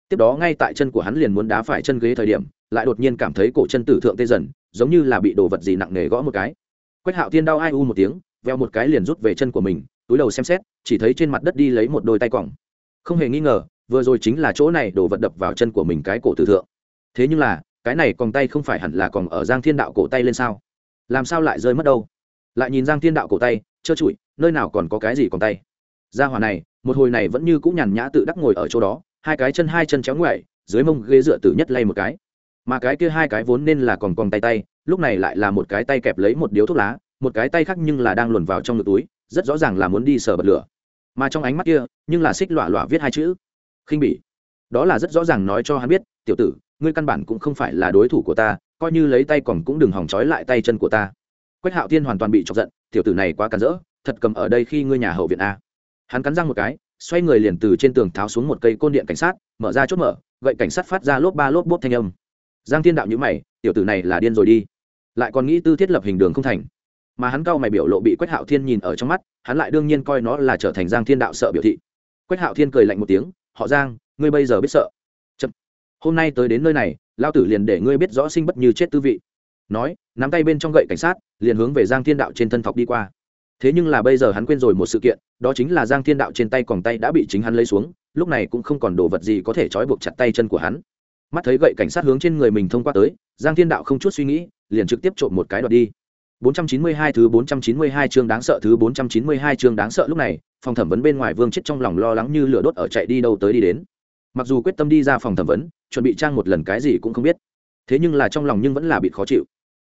Tiếp đó ngay tại chân của hắn liền muốn đá phải chân ghế thời điểm, lại đột nhiên cảm thấy cổ chân tử thượng tê dần giống như là bị đồ vật gì nặng nề gõ một cái. Quách hạo thiên đau ai u một tiếng, veo một cái liền rút về chân của mình, túi đầu xem xét, chỉ thấy trên mặt đất đi lấy một đôi tay còng không hề nghi ngờ, vừa rồi chính là chỗ này đồ vật đập vào chân của mình cái cổ tử thượng. Thế nhưng là, cái này còn tay không phải hẳn là còn ở giang thiên đạo cổ tay lên sao? Làm sao lại rơi mất đâu? Lại nhìn giang thiên đạo cổ tay trơ trụi, nơi nào còn có cái gì còn tay? Ra hòa này, một hồi này vẫn như cũng nhàn nhã tự đắc ngồi ở chỗ đó, hai cái chân hai chân chéo ngoại dưới mông ghế dựa tử nhất lay một cái mà cái kia hai cái vốn nên là còn còn tay tay, lúc này lại là một cái tay kẹp lấy một điếu thuốc lá, một cái tay khác nhưng là đang luồn vào trong ngực túi, rất rõ ràng là muốn đi sờ bật lửa. Mà trong ánh mắt kia, nhưng là xích lọa lọa viết hai chữ, khinh bỉ. Đó là rất rõ ràng nói cho hắn biết, tiểu tử, ngươi căn bản cũng không phải là đối thủ của ta, coi như lấy tay còn cũng đừng hỏng trói lại tay chân của ta. Quách hạo tiên hoàn toàn bị chọc giận, tiểu tử này quá cắn rỡ, thật cầm ở đây khi ngươi nhà hậu viện a. Hắn cắn răng một cái, xoay người liền từ trên tường tháo xuống một cây côn điện cảnh sát, mở ra chốt mở, gậy cảnh sát phát ra lốp ba lốp bốp thanh âm giang thiên đạo nhữ mày, tiểu tử này là điên rồi đi. Lại còn nghĩ tư thiết lập hình đường không thành. Mà hắn cao mày biểu lộ bị quách hạo thiên nhìn ở trong mắt, hắn lại đương nhiên coi nó là trở thành giang thiên đạo sợ biểu thị. Quách hạo thiên cười lạnh một tiếng, họ giang, ngươi bây giờ biết sợ? Chậm. hôm nay tới đến nơi này lao tử liền để ngươi biết rõ sinh bất như chết tư vị. Nói, nắm tay bên trong gậy cảnh sát, liền hướng về giang thiên đạo trên thân thọc đi qua. Thế nhưng là bây giờ hắn quên rồi một sự kiện, đó chính là giang thiên đạo trên tay còn tay đã bị chính hắn lấy xuống, lúc này cũng không còn đồ vật gì có thể trói buộc chặt tay chân của hắn mắt thấy gậy cảnh sát hướng trên người mình thông qua tới giang thiên đạo không chút suy nghĩ liền trực tiếp trộm một cái đoạt đi 492 thứ 492 chương đáng sợ thứ 492 chương đáng sợ lúc này, phòng thẩm vấn bên ngoài Vương chết trong lòng lo lắng như lửa đốt ở chạy đi đâu tới đi đến. Mặc dù quyết tâm đi ra phòng thẩm vấn, chuẩn bị trang một lần cái gì cũng không biết. Thế nhưng là trong lòng nhưng vẫn là bị khó chịu.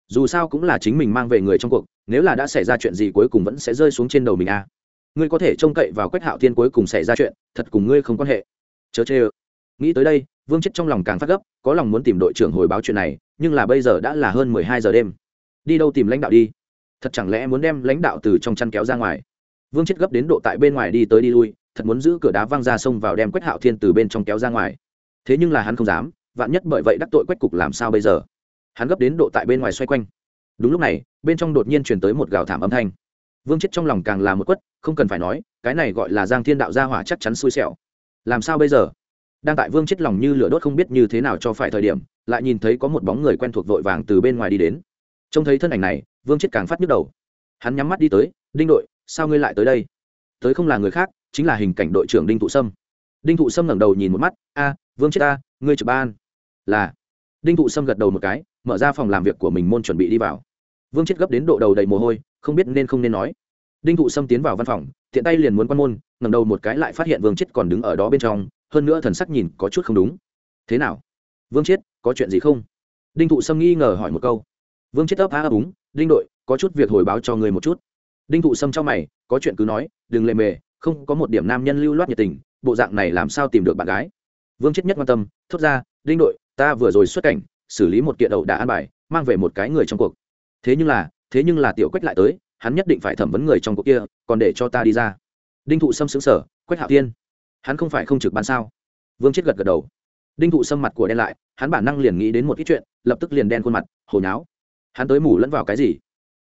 Dù sao cũng là chính mình mang về người trong cuộc, nếu là đã xảy ra chuyện gì cuối cùng vẫn sẽ rơi xuống trên đầu mình a. À. Ngươi có thể trông cậy vào Quách Hạo Thiên cuối cùng xảy ra chuyện, thật cùng ngươi không quan hệ. Chớ chê. Nghĩ tới đây, Vương chết trong lòng càng phát gấp, có lòng muốn tìm đội trưởng hồi báo chuyện này, nhưng là bây giờ đã là hơn 12 giờ đêm. Đi đâu tìm lãnh đạo đi? Thật chẳng lẽ muốn đem lãnh đạo từ trong chăn kéo ra ngoài? Vương chết gấp đến độ tại bên ngoài đi tới đi lui thật muốn giữ cửa đá văng ra sông vào đem quách hạo thiên từ bên trong kéo ra ngoài. Thế nhưng là hắn không dám vạn nhất bởi vậy đắc tội quách cục làm sao bây giờ? Hắn gấp đến độ tại bên ngoài xoay quanh. Đúng lúc này bên trong đột nhiên chuyển tới một gào thảm âm thanh. Vương chết trong lòng càng là một quất không cần phải nói cái này gọi là giang thiên đạo gia hỏa chắc chắn xui xẻo. Làm sao bây giờ? Đang tại vương chết lòng như lửa đốt không biết như thế nào cho phải thời điểm lại nhìn thấy có một bóng người quen thuộc vội vàng từ bên ngoài đi đến. Trông thấy thân ảnh này vương chết càng phát nhức đầu. Hắn nhắm mắt đi tới đinh đội sao ngươi lại tới đây? Tới không là người khác chính là hình cảnh đội trưởng đinh thụ sâm. Đinh thụ sâm ngẩng đầu nhìn một mắt a vương chết a, ngươi trực ban. Là. Đinh thụ sâm gật đầu một cái mở ra phòng làm việc của mình môn chuẩn bị đi vào. Vương chết gấp đến độ đầu đầy mồ hôi không biết nên không nên nói. Đinh thụ sâm tiến vào văn phòng tiện tay liền muốn quan môn ngẩng đầu một cái lại phát hiện vương chết còn đứng ở đó bên trong hơn nữa thần sắc nhìn có chút không đúng. Thế nào? Vương chết có chuyện gì không? Đinh thụ sâm nghi ngờ hỏi một câu. Vương chết ấp á ấp úng, đinh đội, có chút việc hồi báo cho người một chút. Đinh thụ sâm trong mày, có chuyện cứ nói, đừng lề mề, không có một điểm nam nhân lưu loát nhiệt tình, bộ dạng này làm sao tìm được bạn gái? Vương chết nhất quan tâm, thốt ra, đinh đội, ta vừa rồi xuất cảnh, xử lý một kiện đậu đã an bài, mang về một cái người trong cuộc. Thế nhưng là, thế nhưng là tiểu quách lại tới, hắn nhất định phải thẩm vấn người trong cuộc kia, còn để cho ta đi ra. Đinh thụ sâm xứng sở quách hạo thiên hắn không phải không trực ban sao? Vương chết gật gật đầu. Đinh thụ sâm mặt của đen lại, hắn bản năng liền nghĩ đến một ít chuyện, lập tức liền đen khuôn mặt hồi nháo. Hắn tới mù lẫn vào cái gì?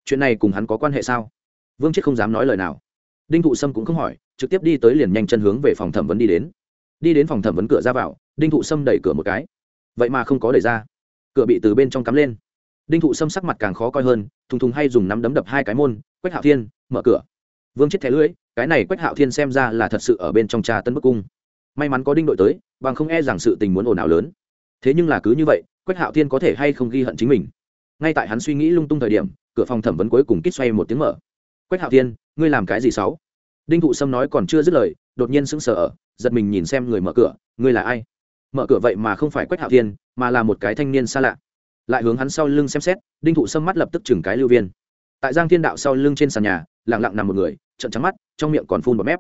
Chuyện này cùng hắn có quan hệ sao? Vương chết không dám nói lời nào. Đinh thụ sâm cũng không hỏi, trực tiếp đi tới liền nhanh chân hướng về phòng thẩm vấn đi đến. Đi đến phòng thẩm vấn cửa ra vào, đinh thụ sâm đẩy cửa một cái. Vậy mà không có đẩy ra. Cửa bị từ bên trong cắm lên. Đinh thụ sâm sắc mặt càng khó coi hơn, thùng thùng hay dùng nắm đấm đập hai cái môn, quách hạo thiên, mở cửa. Vương chết thẻ lưỡi cái này quách hạo thiên xem ra là thật sự ở bên trong trà tân bức cung. May mắn có đinh đội tới, bằng không e rằng sự tình muốn ồn ào lớn. Thế nhưng là cứ như vậy, quách hạo thiên có thể hay không ghi hận chính mình? Ngay tại hắn suy nghĩ lung tung thời điểm, cửa phòng thẩm vấn cuối cùng kít xoay một tiếng mở. Quách hạo thiên, ngươi làm cái gì sáu? Đinh thụ sâm nói còn chưa dứt lời, đột nhiên sững sờ ở, giật mình nhìn xem người mở cửa, ngươi là ai? Mở cửa vậy mà không phải quách hạo thiên, mà là một cái thanh niên xa lạ. Lại hướng hắn sau lưng xem xét, đinh thụ sâm mắt lập tức chừng cái lưu viên. Tại giang thiên đạo sau lưng trên sàn nhà, lặng lặng nằm một người trận trắng mắt trong miệng còn phun bọt mép.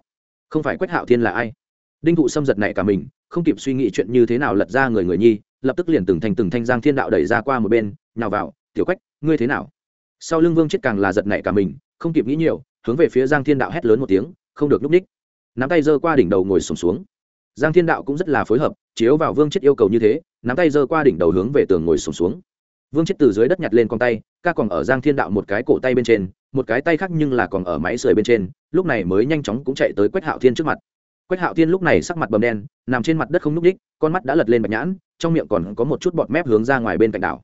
Không phải quách hạo thiên là ai? Đinh thụ xâm giật này cả mình không kịp suy nghĩ chuyện như thế nào lật ra người người nhi lập tức liền từng thành từng thanh giang thiên đạo đẩy ra qua một bên nhào vào tiểu quách ngươi thế nào? Sau lưng vương chết càng là giật nảy cả mình không kịp nghĩ nhiều hướng về phía giang thiên đạo hét lớn một tiếng không được núp ních. Nắm tay giơ qua đỉnh đầu ngồi sùng xuống, xuống giang thiên đạo cũng rất là phối hợp chiếu vào vương chết yêu cầu như thế nắm tay giơ qua đỉnh đầu hướng về tường ngồi sùng xuống, xuống vương chết từ dưới đất nhặt lên con tay, ca còn ở giang thiên đạo một cái cổ tay bên trên, một cái tay khác nhưng là còn ở máy sưởi bên trên, lúc này mới nhanh chóng cũng chạy tới quách hạo thiên trước mặt. Quách hạo thiên lúc này sắc mặt bầm đen, nằm trên mặt đất không n ú c ních con mắt đã lật lên bạch nhãn, trong miệng còn có một chút bọt mép hướng ra ngoài bên cạnh đảo.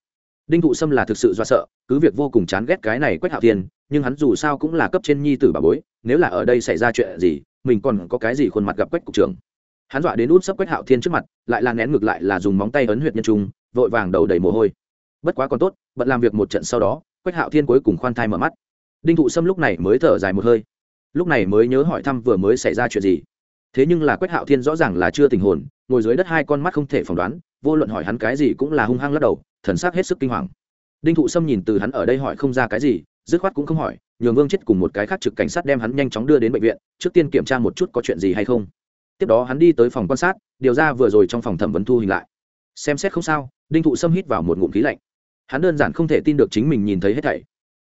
Đinh thụ sâm là thực sự do sợ, cứ việc vô cùng chán ghét cái này quách hạo thiên, nhưng hắn dù sao cũng là cấp trên nhi tử bà bối, nếu là ở đây xảy ra chuyện gì, mình còn có cái gì khuôn mặt gặp quách cục trưởng. Hắn dọa đến út sấp quách hạo thiên trước mặt, lại là nén ngược lại là dùng móng tay ấn huyệt nhân trung, vội vàng đầu đầy mồ hôi bất quá còn tốt, bận làm việc một trận sau đó, quách hạo thiên cuối cùng khoan thai mở mắt. Đinh thụ sâm lúc này mới thở dài một hơi. Lúc này mới nhớ hỏi thăm vừa mới xảy ra chuyện gì. Thế nhưng là quách hạo thiên rõ ràng là chưa tình hồn, ngồi dưới đất hai con mắt không thể phỏng đoán, vô luận hỏi hắn cái gì cũng là hung hăng lắc đầu, thần sắc hết sức kinh hoàng. Đinh thụ sâm nhìn từ hắn ở đây hỏi không ra cái gì, dứt khoát cũng không hỏi, nhường vương chết cùng một cái khác trực cảnh sát đem hắn nhanh chóng đưa đến bệnh viện, trước tiên kiểm tra một chút có chuyện gì hay không. Tiếp đó hắn đi tới phòng quan sát, điều ra vừa rồi trong phòng thẩm vấn thu hình lại. Xem xét không sao, đinh thụ sâm hít vào một ngụm khí lạnh hắn đơn giản không thể tin được chính mình nhìn thấy hết thảy.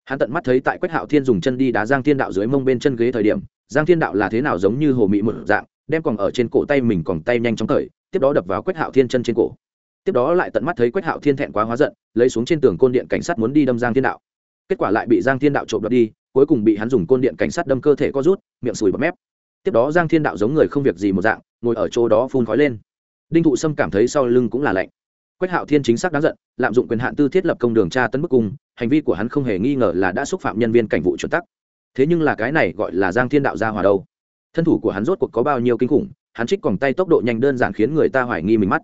Hắn tận mắt thấy tại quách hạo thiên dùng chân đi đá giang thiên đạo dưới mông bên chân ghế thời điểm, giang thiên đạo là thế nào giống như hồ mị một dạng, đem còn ở trên cổ tay mình còn tay nhanh chóng thời tiếp đó đập vào quách hạo thiên chân trên cổ. Tiếp đó lại tận mắt thấy quách hạo thiên thẹn quá hóa giận, lấy xuống trên tường côn điện cảnh sát muốn đi đâm giang thiên đạo. Kết quả lại bị giang thiên đạo trộm đoạt đi, cuối cùng bị hắn dùng côn điện cảnh sát đâm cơ thể co rút, miệng sùi bọt mép. Tiếp đó giang thiên đạo giống người không việc gì một dạng, ngồi ở chỗ đó phun khói lên. Đinh thụ sâm cảm thấy sau lưng cũng là lạnh quách hạo thiên chính xác đáng giận, lạm dụng quyền hạn tư thiết lập công đường tra tấn bức cung, hành vi của hắn không hề nghi ngờ là đã xúc phạm nhân viên cảnh vụ chuẩn tắc. Thế nhưng là cái này gọi là giang thiên đạo gia hòa đâu? Thân thủ của hắn rốt cuộc có bao nhiêu kinh khủng, hắn trích còng tay tốc độ nhanh đơn giản khiến người ta hoài nghi mình mắt.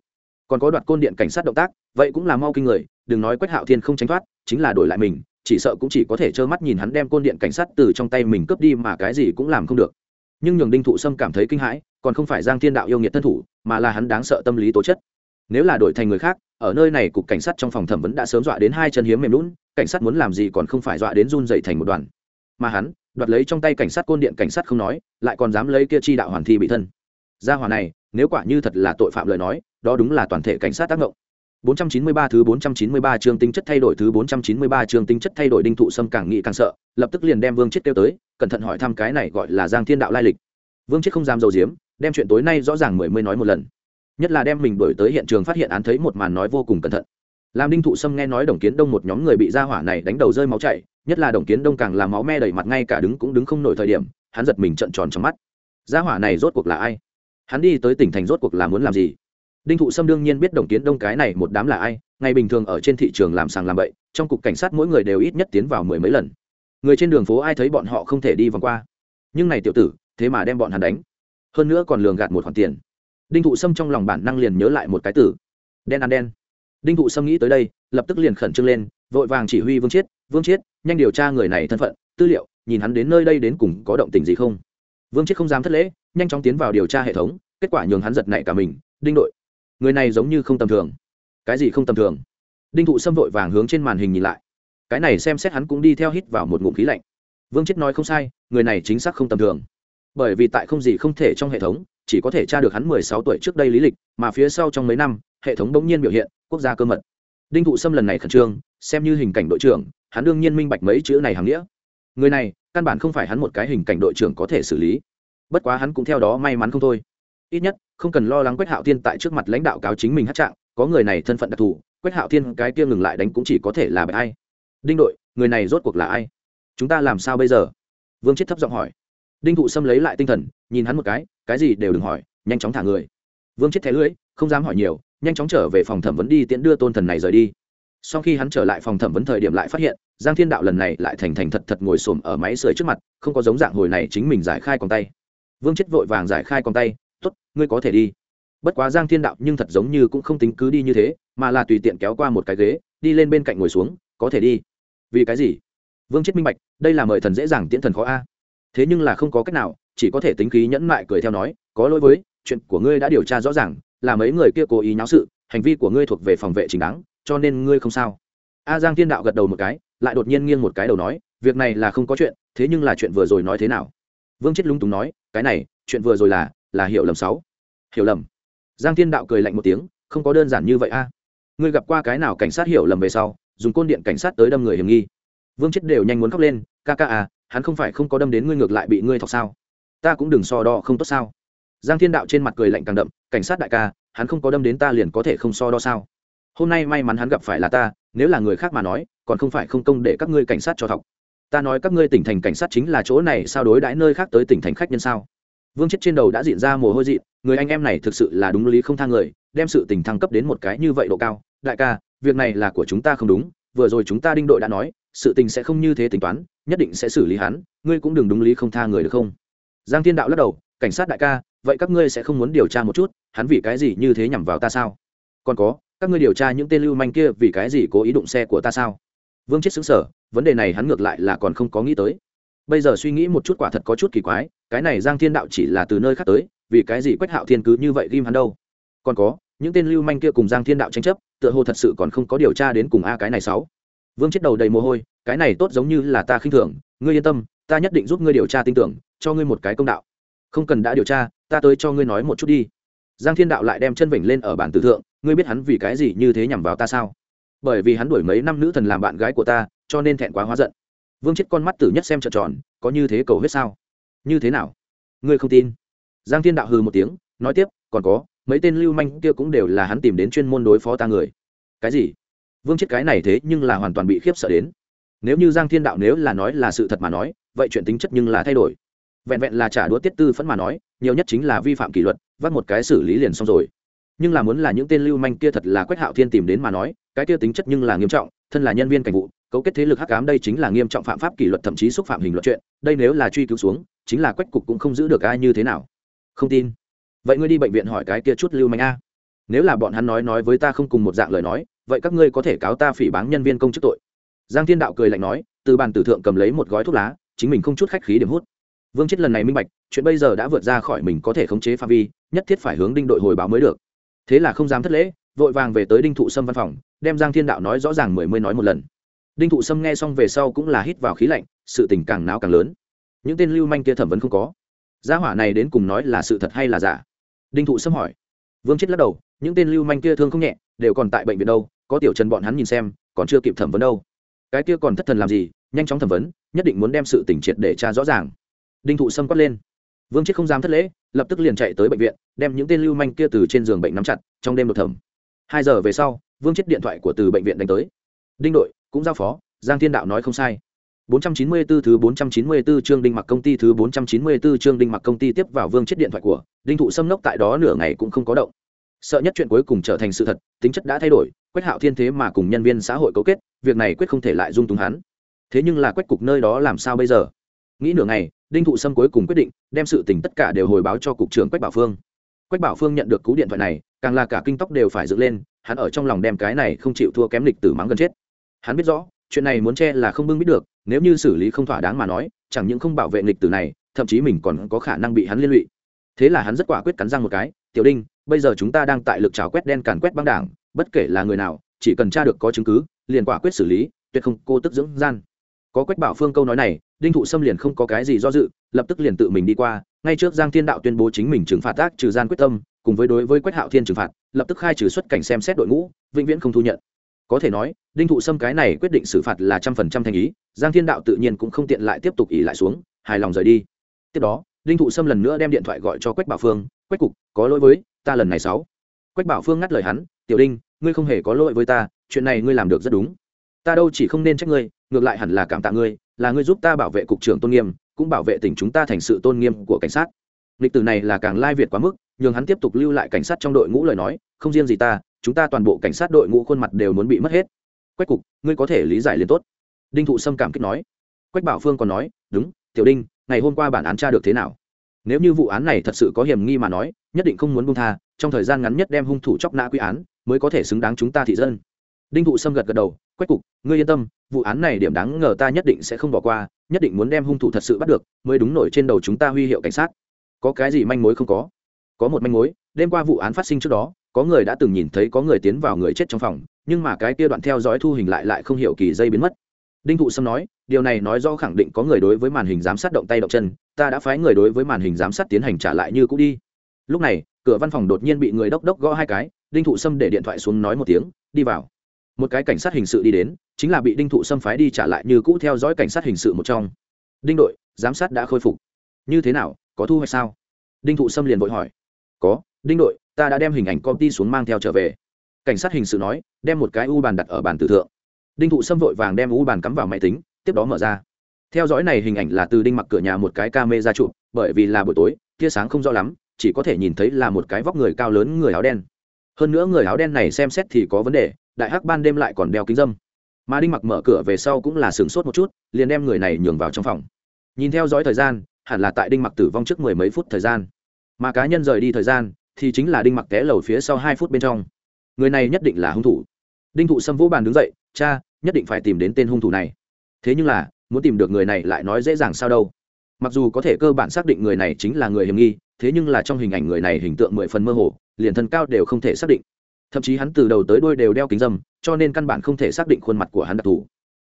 Còn có đoạt côn điện cảnh sát động tác, vậy cũng là mau kinh người, đừng nói quách hạo thiên không tránh thoát, chính là đổi lại mình, chỉ sợ cũng chỉ có thể trơ mắt nhìn hắn đem côn điện cảnh sát từ trong tay mình cướp đi mà cái gì cũng làm không được. Nhưng nhường đinh thụ sâm cảm thấy kinh hãi, còn không phải giang thiên đạo yêu nghiệt thân thủ, mà là hắn đáng sợ tâm lý tố chất nếu là đổi thành người khác ở nơi này cục cảnh sát trong phòng thẩm vấn đã sớm dọa đến hai chân hiếm mềm lún cảnh sát muốn làm gì còn không phải dọa đến run dậy thành một đoàn. Mà hắn đoạt lấy trong tay cảnh sát côn điện cảnh sát không nói lại còn dám lấy kia chi đạo hoàn thi bị thân. Gia hòa này nếu quả như thật là tội phạm lời nói đó đúng là toàn thể cảnh sát tác động 493 thứ 493 chương tính chất thay đổi thứ 493 chương tính chất thay đổi đinh thụ sâm càng nghĩ càng sợ, lập tức liền đem Vương Chết kêu tới, cẩn thận hỏi thăm cái này gọi là Giang Thiên đạo lai lịch. Vương Chết không dám dầu diếm, đem chuyện tối nay rõ ràng mười mươi nói một lần nhất là đem mình đổi tới hiện trường phát hiện án thấy một màn nói vô cùng cẩn thận. Làm đinh thụ sâm nghe nói đồng kiến đông một nhóm người bị ra hỏa này đánh đầu rơi máu chảy, nhất là đồng kiến đông càng làm máu me đầy mặt ngay cả đứng cũng đứng không nổi thời điểm, hắn giật mình trận tròn trong mắt. Gia hỏa này rốt cuộc là ai? Hắn đi tới tỉnh thành rốt cuộc là muốn làm gì? Đinh thụ sâm đương nhiên biết đồng kiến đông cái này một đám là ai, ngày bình thường ở trên thị trường làm sàng làm bậy, trong cục cảnh sát mỗi người đều ít nhất tiến vào mười mấy lần. Người trên đường phố ai thấy bọn họ không thể đi vòng qua. Nhưng này tiểu tử, thế mà đem bọn hắn đánh. Hơn nữa còn lường gạt một khoản tiền đinh thụ sâm trong lòng bản năng liền nhớ lại một cái tử đen ăn đen. Đinh thụ sâm nghĩ tới đây, lập tức liền khẩn trương lên, vội vàng chỉ huy vương chiết vương chiết, nhanh điều tra người này thân phận, tư liệu, nhìn hắn đến nơi đây đến cùng có động tình gì không? Vương chiết không dám thất lễ, nhanh chóng tiến vào điều tra hệ thống, kết quả nhường hắn giật nảy cả mình, đinh đội, người này giống như không tầm thường. Cái gì không tầm thường? Đinh thụ sâm vội vàng hướng trên màn hình nhìn lại. Cái này xem xét hắn cũng đi theo hít vào một ngụm khí lạnh. Vương chết nói không sai, người này chính xác không tầm thường. Bởi vì tại không gì không thể trong hệ thống chỉ có thể tra được hắn mười sáu tuổi trước đây lý lịch, mà phía sau trong mấy năm, hệ thống bỗng nhiên biểu hiện, quốc gia cơ mật. Đinh thụ sâm lần này khẩn trương, xem như hình cảnh đội trưởng, hắn đương nhiên minh bạch mấy chữ này hàng nghĩa. Người này, căn bản không phải hắn một cái hình cảnh đội trưởng có thể xử lý. Bất quá hắn cũng theo đó may mắn không thôi. Ít nhất, không cần lo lắng quách hạo thiên tại trước mặt lãnh đạo cáo chính mình hát trạng, có người này thân phận đặc thù, quách hạo thiên cái kia ngừng lại đánh cũng chỉ có thể là bởi ai. Đinh đội, người này rốt cuộc là ai? Chúng ta làm sao bây giờ? Vương chết thấp giọng hỏi đinh thụ sâm lấy lại tinh thần, nhìn hắn một cái cái gì đều đừng hỏi, nhanh chóng thả người. Vương chết thẻ lưỡi, không dám hỏi nhiều, nhanh chóng trở về phòng thẩm vấn đi tiễn đưa tôn thần này rời đi. Sau khi hắn trở lại phòng thẩm vấn thời điểm lại phát hiện, giang thiên đạo lần này lại thành thành thật thật ngồi xổm ở máy sưởi trước mặt, không có giống dạng hồi này chính mình giải khai còn tay. Vương chết vội vàng giải khai còn tay t ố t ngươi có thể đi. Bất quá giang thiên đạo nhưng thật giống như cũng không tính cứ đi như thế, mà là tùy tiện kéo qua một cái ghế, đi lên bên cạnh ngồi xuống, có thể đi. Vì cái gì? Vương chết minh bạch, đây là mời thần dễ dàng tiễn thần khó a thế nhưng là không có cách nào, chỉ có thể tính khí nhẫn mại cười theo nói, có lỗi với, chuyện của ngươi đã điều tra rõ ràng, là mấy người kia cố ý nháo sự, hành vi của ngươi thuộc về phòng vệ chính đáng, cho nên ngươi không sao. A giang thiên đạo gật đầu một cái, lại đột nhiên nghiêng một cái đầu nói, việc này là không có chuyện, thế nhưng là chuyện vừa rồi nói thế nào? Vương chết lung túng nói, cái này, chuyện vừa rồi là là hiểu lầm sáu. Hiểu lầm? Giang thiên đạo cười lạnh một tiếng, không có đơn giản như vậy a. Ngươi gặp qua cái nào cảnh sát hiểu lầm về sau, dùng côn điện cảnh sát tới đâm người hiểm nghi? Vương chết đều nhanh muốn khóc lên, ca ca à hắn không phải không có đâm đến ngươi ngược lại bị ngươi thọc sao? Ta cũng đừng so đo không tốt sao? Giang thiên đạo trên mặt cười lạnh càng đậm, cảnh sát đại ca, hắn không có đâm đến ta liền có thể không so đo sao? Hôm nay may mắn hắn gặp phải là ta, nếu là người khác mà nói, còn không phải không công để các ngươi cảnh sát cho thọc. Ta nói các ngươi tỉnh thành cảnh sát chính là chỗ này, sao đối đãi nơi khác tới tỉnh thành khách nhân sao? Vương chết trên đầu đã diện ra mồ hôi dị người anh em này thực sự là đúng lý không thang người, đem sự tình thăng cấp đến một cái như vậy độ cao. Đại ca, việc này là của chúng ta không đúng, vừa rồi chúng ta đinh đội đã nói sự tình sẽ không như thế tính toán, nhất định sẽ xử lý hắn, ngươi cũng đừng đúng lý không tha người được không? Giang thiên đạo lắc đầu, cảnh sát đại ca, vậy các ngươi sẽ không muốn điều tra một chút, hắn vì cái gì như thế nhằm vào ta sao? Còn có, các ngươi điều tra những tên lưu manh kia vì cái gì cố ý đụng xe của ta sao? Vương chết xứng sở vấn đề này hắn ngược lại là còn không có nghĩ tới. Bây giờ suy nghĩ một chút quả thật có chút kỳ quái, cái này giang thiên đạo chỉ là từ nơi khác tới, vì cái gì quách hạo thiên cứ như vậy ghim hắn đâu? Còn có, những tên lưu manh kia cùng giang thiên đạo tranh chấp, tựa hồ thật sự còn không có điều tra đến cùng a cái này sáu vương chết đầu đầy mồ hôi, cái này tốt giống như là ta khinh thường, ngươi yên tâm, ta nhất định giúp ngươi điều tra tin tưởng, cho ngươi một cái công đạo. Không cần đã điều tra, ta tới cho ngươi nói một chút đi. Giang thiên đạo lại đem chân vểnh lên ở bản tử thượng, ngươi biết hắn vì cái gì như thế nhằm vào ta sao? Bởi vì hắn đuổi mấy năm nữ thần làm bạn gái của ta, cho nên thẹn quá hóa giận. Vương chết con mắt tử nhất xem trợn tròn, có như thế cầu hết sao? Như thế nào? Ngươi không tin? Giang thiên đạo hừ một tiếng, nói tiếp, còn có, mấy tên lưu manh kia cũng đều là hắn tìm đến chuyên môn đối phó ta người. Cái gì? Vương chết cái này thế nhưng là hoàn toàn bị khiếp sợ đến. Nếu như giang thiên đạo nếu là nói là sự thật mà nói, vậy chuyện tính chất nhưng là thay đổi. Vẹn vẹn là trả đũa tiết tư phẫn mà nói, nhiều nhất chính là vi phạm kỷ luật vắt một cái xử lý liền xong rồi. Nhưng là muốn là những tên lưu manh kia thật là quách hạo thiên tìm đến mà nói, cái kia tính chất nhưng là nghiêm trọng, thân là nhân viên cảnh vụ, cấu kết thế lực hắc ám đây chính là nghiêm trọng phạm pháp kỷ luật thậm chí xúc phạm hình luật chuyện, đây nếu là truy cứu xuống, chính là quách cục cũng không giữ được ai như thế nào. Không tin. Vậy ngươi đi bệnh viện hỏi cái kia chút lưu manh a. Nếu là bọn hắn nói nói với ta không cùng một dạng lời nói vậy các ngươi có thể cáo ta phỉ báng nhân viên công chức tội. Giang thiên đạo cười lạnh nói, từ bàn tử thượng cầm lấy một gói thuốc lá, chính mình không chút khách khí điểm hút. Vương chết lần này minh bạch, chuyện bây giờ đã vượt ra khỏi mình có thể khống chế phạm vi, nhất thiết phải hướng đinh đội hồi báo mới được. Thế là không dám thất lễ, vội vàng về tới đinh thụ sâm văn phòng, đem giang thiên đạo nói rõ ràng mười mươi nói một lần. Đinh thụ sâm nghe xong về sau cũng là hít vào khí lạnh, sự tình càng náo càng lớn. Những tên lưu manh kia thẩm vấn không có. Gia hỏa này đến cùng nói là sự thật hay là giả? Đinh thụ sâm hỏi. Vương chết lắc đầu, những tên lưu manh kia thương không nhẹ, đều còn tại bệnh viện đâu có tiểu trần bọn hắn nhìn xem, còn chưa kịp thẩm vấn đâu. Cái kia còn thất thần làm gì, nhanh chóng thẩm vấn, nhất định muốn đem sự tỉnh triệt để tra rõ ràng. Đinh thụ sâm quát lên. Vương chết không dám thất lễ, lập tức liền chạy tới bệnh viện, đem những tên lưu manh kia từ trên giường bệnh nắm chặt, trong đêm đột thẩm. Hai giờ về sau, vương chết điện thoại của từ bệnh viện đánh tới. Đinh đội, cũng giao phó, giang thiên đạo nói không sai. 494 thứ 494 chương đinh mặc công ty thứ 494 chương đinh mặc công ty tiếp vào vương chết điện thoại của, đinh thụ xâm nốc tại đó nửa ngày cũng không có động sợ nhất chuyện cuối cùng trở thành sự thật, tính chất đã thay đổi, quách hạo thiên thế mà cùng nhân viên xã hội cấu kết, việc này quyết không thể lại dung túng hắn. Thế nhưng là quách cục nơi đó làm sao bây giờ? Nghĩ nửa ngày, đinh thụ sâm cuối cùng quyết định đem sự tình tất cả đều hồi báo cho cục trưởng quách bảo phương. Quách bảo phương nhận được cú điện thoại này, càng là cả kinh tóc đều phải dựng lên, hắn ở trong lòng đem cái này không chịu thua kém lịch tử mắng gần chết. Hắn biết rõ, chuyện này muốn che là không bưng biết được, nếu như xử lý không thỏa đáng mà nói, chẳng những không bảo vệ lịch tử này, thậm chí mình còn có khả năng bị hắn liên lụy. Thế là hắn rất quả quyết cắn răng một cái, tiểu đinh bây giờ chúng ta đang tại lực trào quét đen càn quét băng đảng, bất kể là người nào, chỉ cần tra được có chứng cứ, liền quả quyết xử lý, tuyệt không cô tức dưỡng gian. Có quách bảo phương câu nói này, đinh thụ xâm liền không có cái gì do dự, lập tức liền tự mình đi qua, ngay trước giang thiên đạo tuyên bố chính mình trừng phạt tác trừ gian quyết tâm, cùng với đối với quách hạo thiên trừng phạt, lập tức khai trừ xuất cảnh xem xét đội ngũ, vĩnh viễn không thu nhận. Có thể nói, đinh thụ xâm cái này quyết định xử phạt là trăm phần trăm thành ý, giang thiên đạo tự nhiên cũng không tiện lại tiếp tục ỉ lại xuống, hài lòng rời đi. Tiếp đó, đinh thụ xâm lần nữa đem điện thoại gọi cho quách bảo phương, quách cục, có lỗi với ta lần này sáu. Quách bảo phương ngắt lời hắn, tiểu đinh, ngươi không hề có lỗi với ta, chuyện này ngươi làm được rất đúng. Ta đâu chỉ không nên trách ngươi, ngược lại hẳn là cảm tạ ngươi, là ngươi giúp ta bảo vệ cục trưởng tôn nghiêm, cũng bảo vệ tỉnh chúng ta thành sự tôn nghiêm của cảnh sát. Lịch từ này là càng lai việt quá mức, nhường hắn tiếp tục lưu lại cảnh sát trong đội ngũ lời nói, không riêng gì ta, chúng ta toàn bộ cảnh sát đội ngũ khuôn mặt đều muốn bị mất hết. Quách cục, ngươi có thể lý giải liền tốt. Đinh thụ sâm cảm kích nói. Quách bảo phương còn nói, đúng, tiểu đinh, ngày hôm qua bản án tra được thế nào? Nếu như vụ án này thật sự có hiểm nghi mà nói, nhất định không muốn buông tha, trong thời gian ngắn nhất đem hung thủ chóc nã quy án, mới có thể xứng đáng chúng ta thị dân. Đinh thụ sâm gật gật đầu, quách cục, ngươi yên tâm, vụ án này điểm đáng ngờ ta nhất định sẽ không bỏ qua, nhất định muốn đem hung thủ thật sự bắt được, mới đúng nổi trên đầu chúng ta huy hiệu cảnh sát. Có cái gì manh mối không có? Có một manh mối, đêm qua vụ án phát sinh trước đó, có người đã từng nhìn thấy có người tiến vào người chết trong phòng, nhưng mà cái kia đoạn theo dõi thu hình lại lại không hiểu kỳ dây biến mất. Đinh thụ sâm nói, điều này nói do khẳng định có người đối với màn hình giám sát động tay động chân ta đã phái người đối với màn hình giám sát tiến hành trả lại như cũ đi. Lúc này, cửa văn phòng đột nhiên bị người đốc đốc gõ hai cái, đinh thụ sâm để điện thoại xuống nói một tiếng, đi vào. Một cái cảnh sát hình sự đi đến, chính là bị đinh thụ sâm phái đi trả lại như cũ theo dõi cảnh sát hình sự một trong. Đinh đội, giám sát đã khôi phục. Như thế nào, có thu hoạch sao? Đinh thụ sâm liền vội hỏi. Có, đinh đội, ta đã đem hình ảnh công ty xuống mang theo trở về. Cảnh sát hình sự nói, đem một cái u bàn đặt ở bàn tử thượng. Đinh thụ sâm vội vàng đem u bàn cắm vào máy tính, tiếp đó mở ra theo dõi này hình ảnh là từ đinh mặc cửa nhà một cái ca mê ra chụp, bởi vì là buổi tối, tia sáng không rõ lắm, chỉ có thể nhìn thấy là một cái vóc người cao lớn người áo đen. Hơn nữa người áo đen này xem xét thì có vấn đề, đại hắc ban đêm lại còn đeo kính dâm. Mà đinh mặc mở cửa về sau cũng là sửng sốt một chút, liền đem người này nhường vào trong phòng. Nhìn theo dõi thời gian, hẳn là tại đinh mặc tử vong trước mười mấy phút thời gian. Mà cá nhân rời đi thời gian, thì chính là đinh mặc té lầu phía sau hai phút bên trong. Người này nhất định là hung thủ. Đinh thụ xâm vũ bàn đứng dậy, cha, nhất định phải tìm đến tên hung thủ này. Thế nhưng là muốn tìm được người này lại nói dễ dàng sao đâu. Mặc dù có thể cơ bản xác định người này chính là người hiểm nghi, thế nhưng là trong hình ảnh người này hình tượng mười phần mơ hồ, liền thân cao đều không thể xác định. Thậm chí hắn từ đầu tới đôi đều đeo kính dâm, cho nên căn bản không thể xác định khuôn mặt của hắn đặc thù.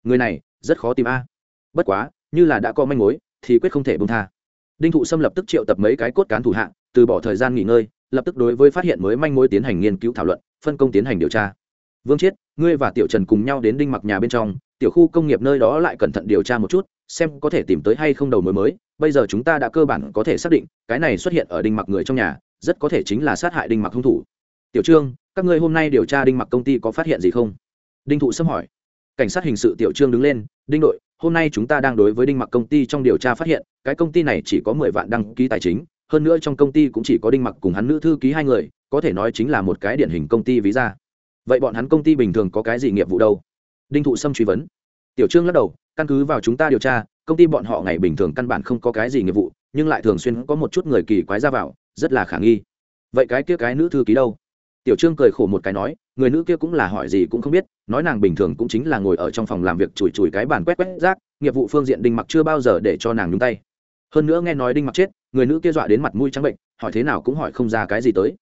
Người này, rất khó tìm a. Bất quá, như là đã có manh mối, thì quyết không thể bông tha. Đinh thụ xâm lập tức triệu tập mấy cái cốt cán thủ hạng từ bỏ thời gian nghỉ ngơi, lập tức đối với phát hiện mới manh mối tiến hành nghiên cứu thảo luận, phân công tiến hành điều tra. Vương chiết, ngươi và tiểu trần cùng nhau đến đinh mặc nhà bên trong tiểu khu công nghiệp nơi đó lại cẩn thận điều tra một chút, xem có thể tìm tới hay không đầu mối mới. Bây giờ chúng ta đã cơ bản có thể xác định, cái này xuất hiện ở đinh mặc người trong nhà, rất có thể chính là sát hại đinh mặc hung thủ. Tiểu trương, các ngươi hôm nay điều tra đinh mặc công ty có phát hiện gì không? Đinh thụ xâm hỏi. Cảnh sát hình sự tiểu trương đứng lên, đinh đội, hôm nay chúng ta đang đối với đinh mặc công ty trong điều tra phát hiện, cái công ty này chỉ có mười vạn đăng ký tài chính, hơn nữa trong công ty cũng chỉ có đinh mặc cùng hắn nữ thư ký hai người, có thể nói chính là một cái điển hình công ty ví ra vậy bọn hắn công ty bình thường có cái gì nghiệp vụ đâu? Đinh thụ sâm truy vấn. Tiểu trương lắc đầu, căn cứ vào chúng ta điều tra, công ty bọn họ ngày bình thường căn bản không có cái gì nghiệp vụ, nhưng lại thường xuyên có một chút người kỳ quái ra vào, rất là khả nghi. Vậy cái kia cái nữ thư ký đâu? Tiểu trương cười khổ một cái nói, người nữ kia cũng là hỏi gì cũng không biết, nói nàng bình thường cũng chính là ngồi ở trong phòng làm việc chùi chùi cái bàn quét quét rác, nghiệp vụ phương diện đinh mặc chưa bao giờ để cho nàng nhúng tay. Hơn nữa nghe nói đinh mặc chết, người nữ kia dọa đến mặt mũi trắng bệnh, hỏi thế nào cũng hỏi không ra cái gì tới.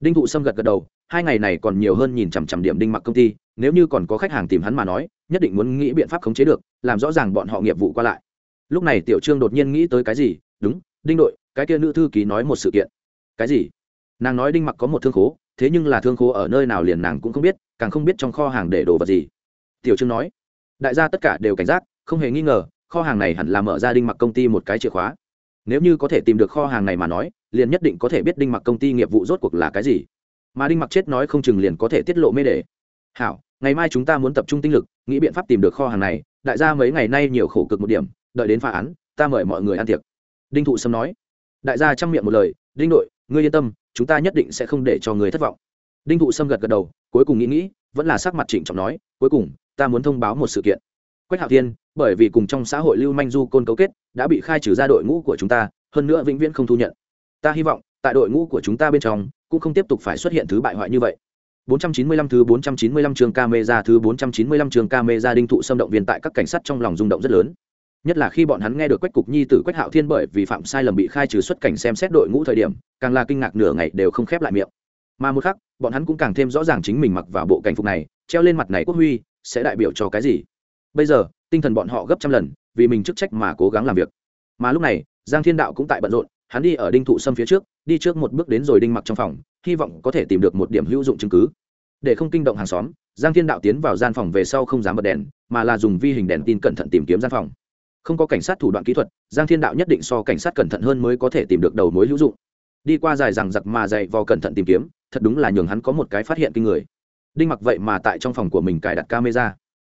Đinh thụ sâm gật gật đầu hai ngày này còn nhiều hơn nhìn chằm chằm điểm đinh mặc công ty, nếu như còn có khách hàng tìm hắn mà nói, nhất định muốn nghĩ biện pháp khống chế được, làm rõ ràng bọn họ nghiệp vụ qua lại. Lúc này tiểu trương đột nhiên nghĩ tới cái gì, đúng, đinh đội, cái kia nữ thư ký nói một sự kiện. Cái gì? Nàng nói đinh mặc có một thương khố, thế nhưng là thương khố ở nơi nào liền nàng cũng không biết, càng không biết trong kho hàng để đồ vật gì. Tiểu trương nói, đại gia tất cả đều cảnh giác, không hề nghi ngờ, kho hàng này hẳn là mở ra đinh mặc công ty một cái chìa khóa. Nếu như có thể tìm được kho hàng này mà nói, liền nhất định có thể biết đinh mặc công ty nghiệp vụ rốt cuộc là cái gì mà đinh mặc chết nói không chừng liền có thể tiết lộ mê đề. Hảo, ngày mai chúng ta muốn tập trung tinh lực, nghĩ biện pháp tìm được kho hàng này, đại gia mấy ngày nay nhiều khổ cực một điểm, đợi đến phá án, ta mời mọi người ăn tiệc. Đinh thụ sâm nói. Đại gia chăm miệng một lời, đinh đội, ngươi yên tâm, chúng ta nhất định sẽ không để cho người thất vọng. Đinh thụ sâm gật gật đầu, cuối cùng nghĩ nghĩ, vẫn là sắc mặt trịnh trọng nói, cuối cùng, ta muốn thông báo một sự kiện. Quách hạo thiên, bởi vì cùng trong xã hội lưu manh du côn cấu kết, đã bị khai trừ ra đội ngũ của chúng ta, hơn nữa vĩnh viễn không thu nhận. Ta hy vọng, tại đội ngũ của chúng ta bên trong cũng không tiếp tục phải xuất hiện thứ bại hoại như vậy 495 thứ 495 trường camera thứ 495 trường camera đinh thụ xâm động viên tại các cảnh sát trong lòng rung động rất lớn. Nhất là khi bọn hắn nghe được Quách cục nhi tử Quách Hạo Thiên bởi vì phạm sai lầm bị khai trừ xuất cảnh xem xét đội ngũ thời điểm, càng là kinh ngạc nửa ngày đều không khép lại miệng. Mà một khắc, bọn hắn cũng càng thêm rõ ràng chính mình mặc vào bộ cảnh phục này, treo lên mặt này quốc huy, sẽ đại biểu cho cái gì. Bây giờ, tinh thần bọn họ gấp trăm lần, vì mình chức trách mà cố gắng làm việc. Mà lúc này, Giang Thiên Đạo cũng tại bận rộn, hắn đi ở đinh thụ sâm phía trước, đi trước một bước đến rồi đinh mặc trong phòng, hy vọng có thể tìm được một điểm hữu dụng chứng cứ. Để không kinh động hàng xóm, giang thiên đạo tiến vào gian phòng về sau không dám bật đèn, mà là dùng vi hình đèn tin cẩn thận tìm kiếm gian phòng. Không có cảnh sát thủ đoạn kỹ thuật, giang thiên đạo nhất định so cảnh sát cẩn thận hơn mới có thể tìm được đầu mối hữu dụng. Đi qua dài rằng giặc mà dày vò cẩn thận tìm kiếm, thật đúng là nhường hắn có một cái phát hiện kinh người. Đinh mặc vậy mà tại trong phòng của mình cài đặt camera.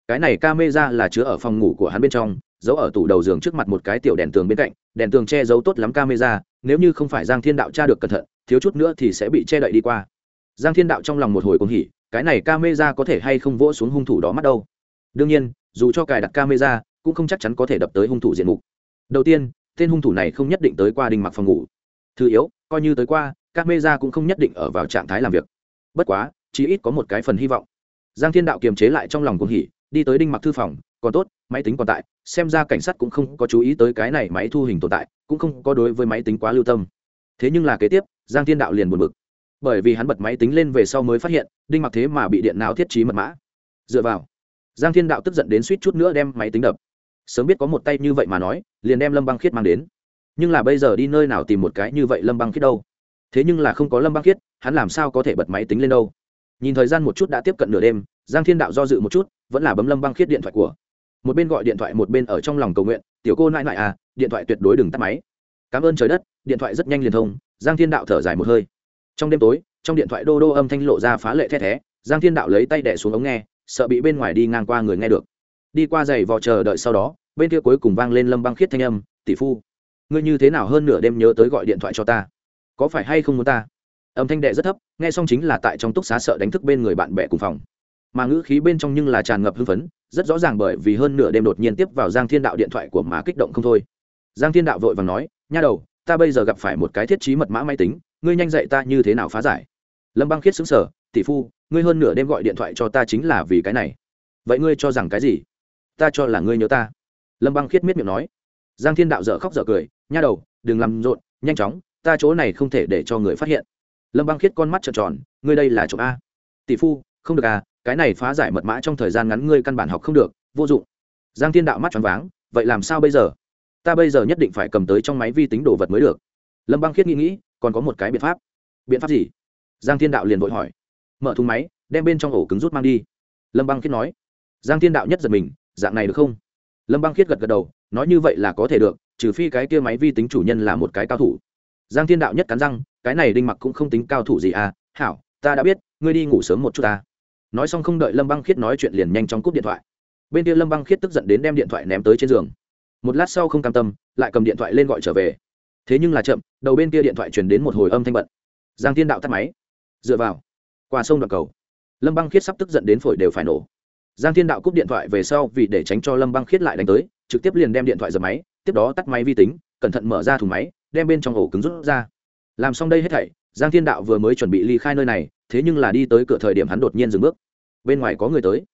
Cái này camera là chứa ở phòng ngủ của hắn bên trong giấu ở tủ đầu giường trước mặt một cái tiểu đèn tường bên cạnh, đèn tường che giấu tốt lắm camera, nếu như không phải giang thiên đạo tra được cẩn thận, thiếu chút nữa thì sẽ bị che đậy đi qua. Giang thiên đạo trong lòng một hồi cũng hỉ, cái này camera có thể hay không vỗ xuống hung thủ đó mắt đâu? Đương nhiên, dù cho cài đặt camera, cũng không chắc chắn có thể đập tới hung thủ diện mục. Đầu tiên, tên hung thủ này không nhất định tới qua đình mặc phòng ngủ. Thứ yếu, coi như tới qua, camera cũng không nhất định ở vào trạng thái làm việc. Bất quá chỉ ít có một cái phần hy vọng. Giang thiên đạo kiềm chế lại trong lòng cuồng hỉ, đi tới đinh mặc thư phòng còn tốt, máy tính còn tại, xem ra cảnh sát cũng không có chú ý tới cái này máy thu hình tồn tại, cũng không có đối với máy tính quá lưu tâm. Thế nhưng là kế tiếp, giang thiên đạo liền buồn bực. Bởi vì hắn bật máy tính lên về sau mới phát hiện, đinh mặc thế mà bị điện não thiết trí mật mã. Dựa vào, giang thiên đạo tức giận đến suýt chút nữa đem máy tính đập. Sớm biết có một tay như vậy mà nói, liền đem lâm băng khiết mang đến. Nhưng là bây giờ đi nơi nào tìm một cái như vậy lâm băng khiết đâu? Thế nhưng là không có lâm băng khiết, hắn làm sao có thể bật máy tính lên đâu? Nhìn thời gian một chút đã tiếp cận nửa đêm, giang thiên đạo do dự một chút, vẫn là bấm lâm băng khiết điện thoại của một bên gọi điện thoại một bên ở trong lòng cầu nguyện, tiểu cô nại nại à điện thoại tuyệt đối đừng tắt máy. Cảm ơn trời đất, điện thoại rất nhanh liền thông. Giang thiên đạo thở dài một hơi. Trong đêm tối, trong điện thoại đô đô âm thanh lộ ra phá lệ the thé, giang thiên đạo lấy tay đẻ xuống ống nghe, sợ bị bên ngoài đi ngang qua người nghe được. Đi qua giày vò chờ đợi sau đó, bên kia cuối cùng vang lên lâm băng khiết thanh âm, tỷ phu, ngươi như thế nào hơn nửa đêm nhớ tới gọi điện thoại cho ta? Có phải hay không muốn ta? Âm thanh đệ rất thấp, nghe xong chính là tại trong túc xá sợ đánh thức bên người bạn bè cùng phòng. Mà ngữ khí bên trong nhưng là tràn ngập hưng phấn rất rõ ràng bởi vì hơn nửa đêm đột nhiên tiếp vào giang thiên đạo điện thoại của mà kích động không thôi. Giang thiên đạo vội và nói, nha đầu, ta bây giờ gặp phải một cái thiết trí mật mã máy tính, ngươi nhanh dạy ta như thế nào phá giải. Lâm băng khiết xứng sở tỷ phu, ngươi hơn nửa đêm gọi điện thoại cho ta chính là vì cái này. Vậy ngươi cho rằng cái gì? Ta cho là ngươi nhớ ta. Lâm băng khiết miết miệng nói. Giang thiên đạo dở khóc dở cười, nha đầu, đừng làm rộn, nhanh chóng, ta chỗ này không thể để cho người phát hiện. Lâm băng khiết con mắt trợn tròn, ngươi đây là trộm a. Tỷ phu, không được à cái này phá giải mật mã trong thời gian ngắn ngươi căn bản học không được, vô dụng. Giang thiên đạo mắt tròn váng, vậy làm sao bây giờ? Ta bây giờ nhất định phải cầm tới trong máy vi tính đồ vật mới được. Lâm băng khiết nghĩ nghĩ, còn có một cái biện pháp. Biện pháp gì? Giang thiên đạo liền vội hỏi. Mở thùng máy, đem bên trong ổ cứng rút mang đi. Lâm băng khiết nói. Giang thiên đạo nhất giật mình, dạng này được không? Lâm băng khiết gật gật đầu, nói như vậy là có thể được, trừ phi cái kia máy vi tính chủ nhân là một cái cao thủ. Giang thiên đạo nhất cắn răng, cái này đinh mặc cũng không tính cao thủ gì à? Hảo, ta đã biết, ngươi đi ngủ sớm một chút ta nói xong không đợi lâm băng khiết nói chuyện liền nhanh chóng cúp điện thoại. Bên kia lâm băng khiết tức giận đến đem điện thoại ném tới trên giường. Một lát sau không cam tâm, lại cầm điện thoại lên gọi trở về. Thế nhưng là chậm, đầu bên kia điện thoại truyền đến một hồi âm thanh bận. Giang thiên đạo tắt máy. Dựa vào. Qua sông đoạn cầu. Lâm băng khiết sắp tức giận đến phổi đều phải nổ. Giang thiên đạo cúp điện thoại về sau vì để tránh cho lâm băng khiết lại đánh tới, trực tiếp liền đem điện thoại dập máy, tiếp đó tắt máy vi tính, cẩn thận mở ra thùng máy, đem bên trong ổ cứng rút ra. Làm xong đây hết thảy, giang thiên đạo vừa mới chuẩn bị ly khai nơi này thế nhưng là đi tới cửa thời điểm hắn đột nhiên dừng bước. Bên ngoài có người tới.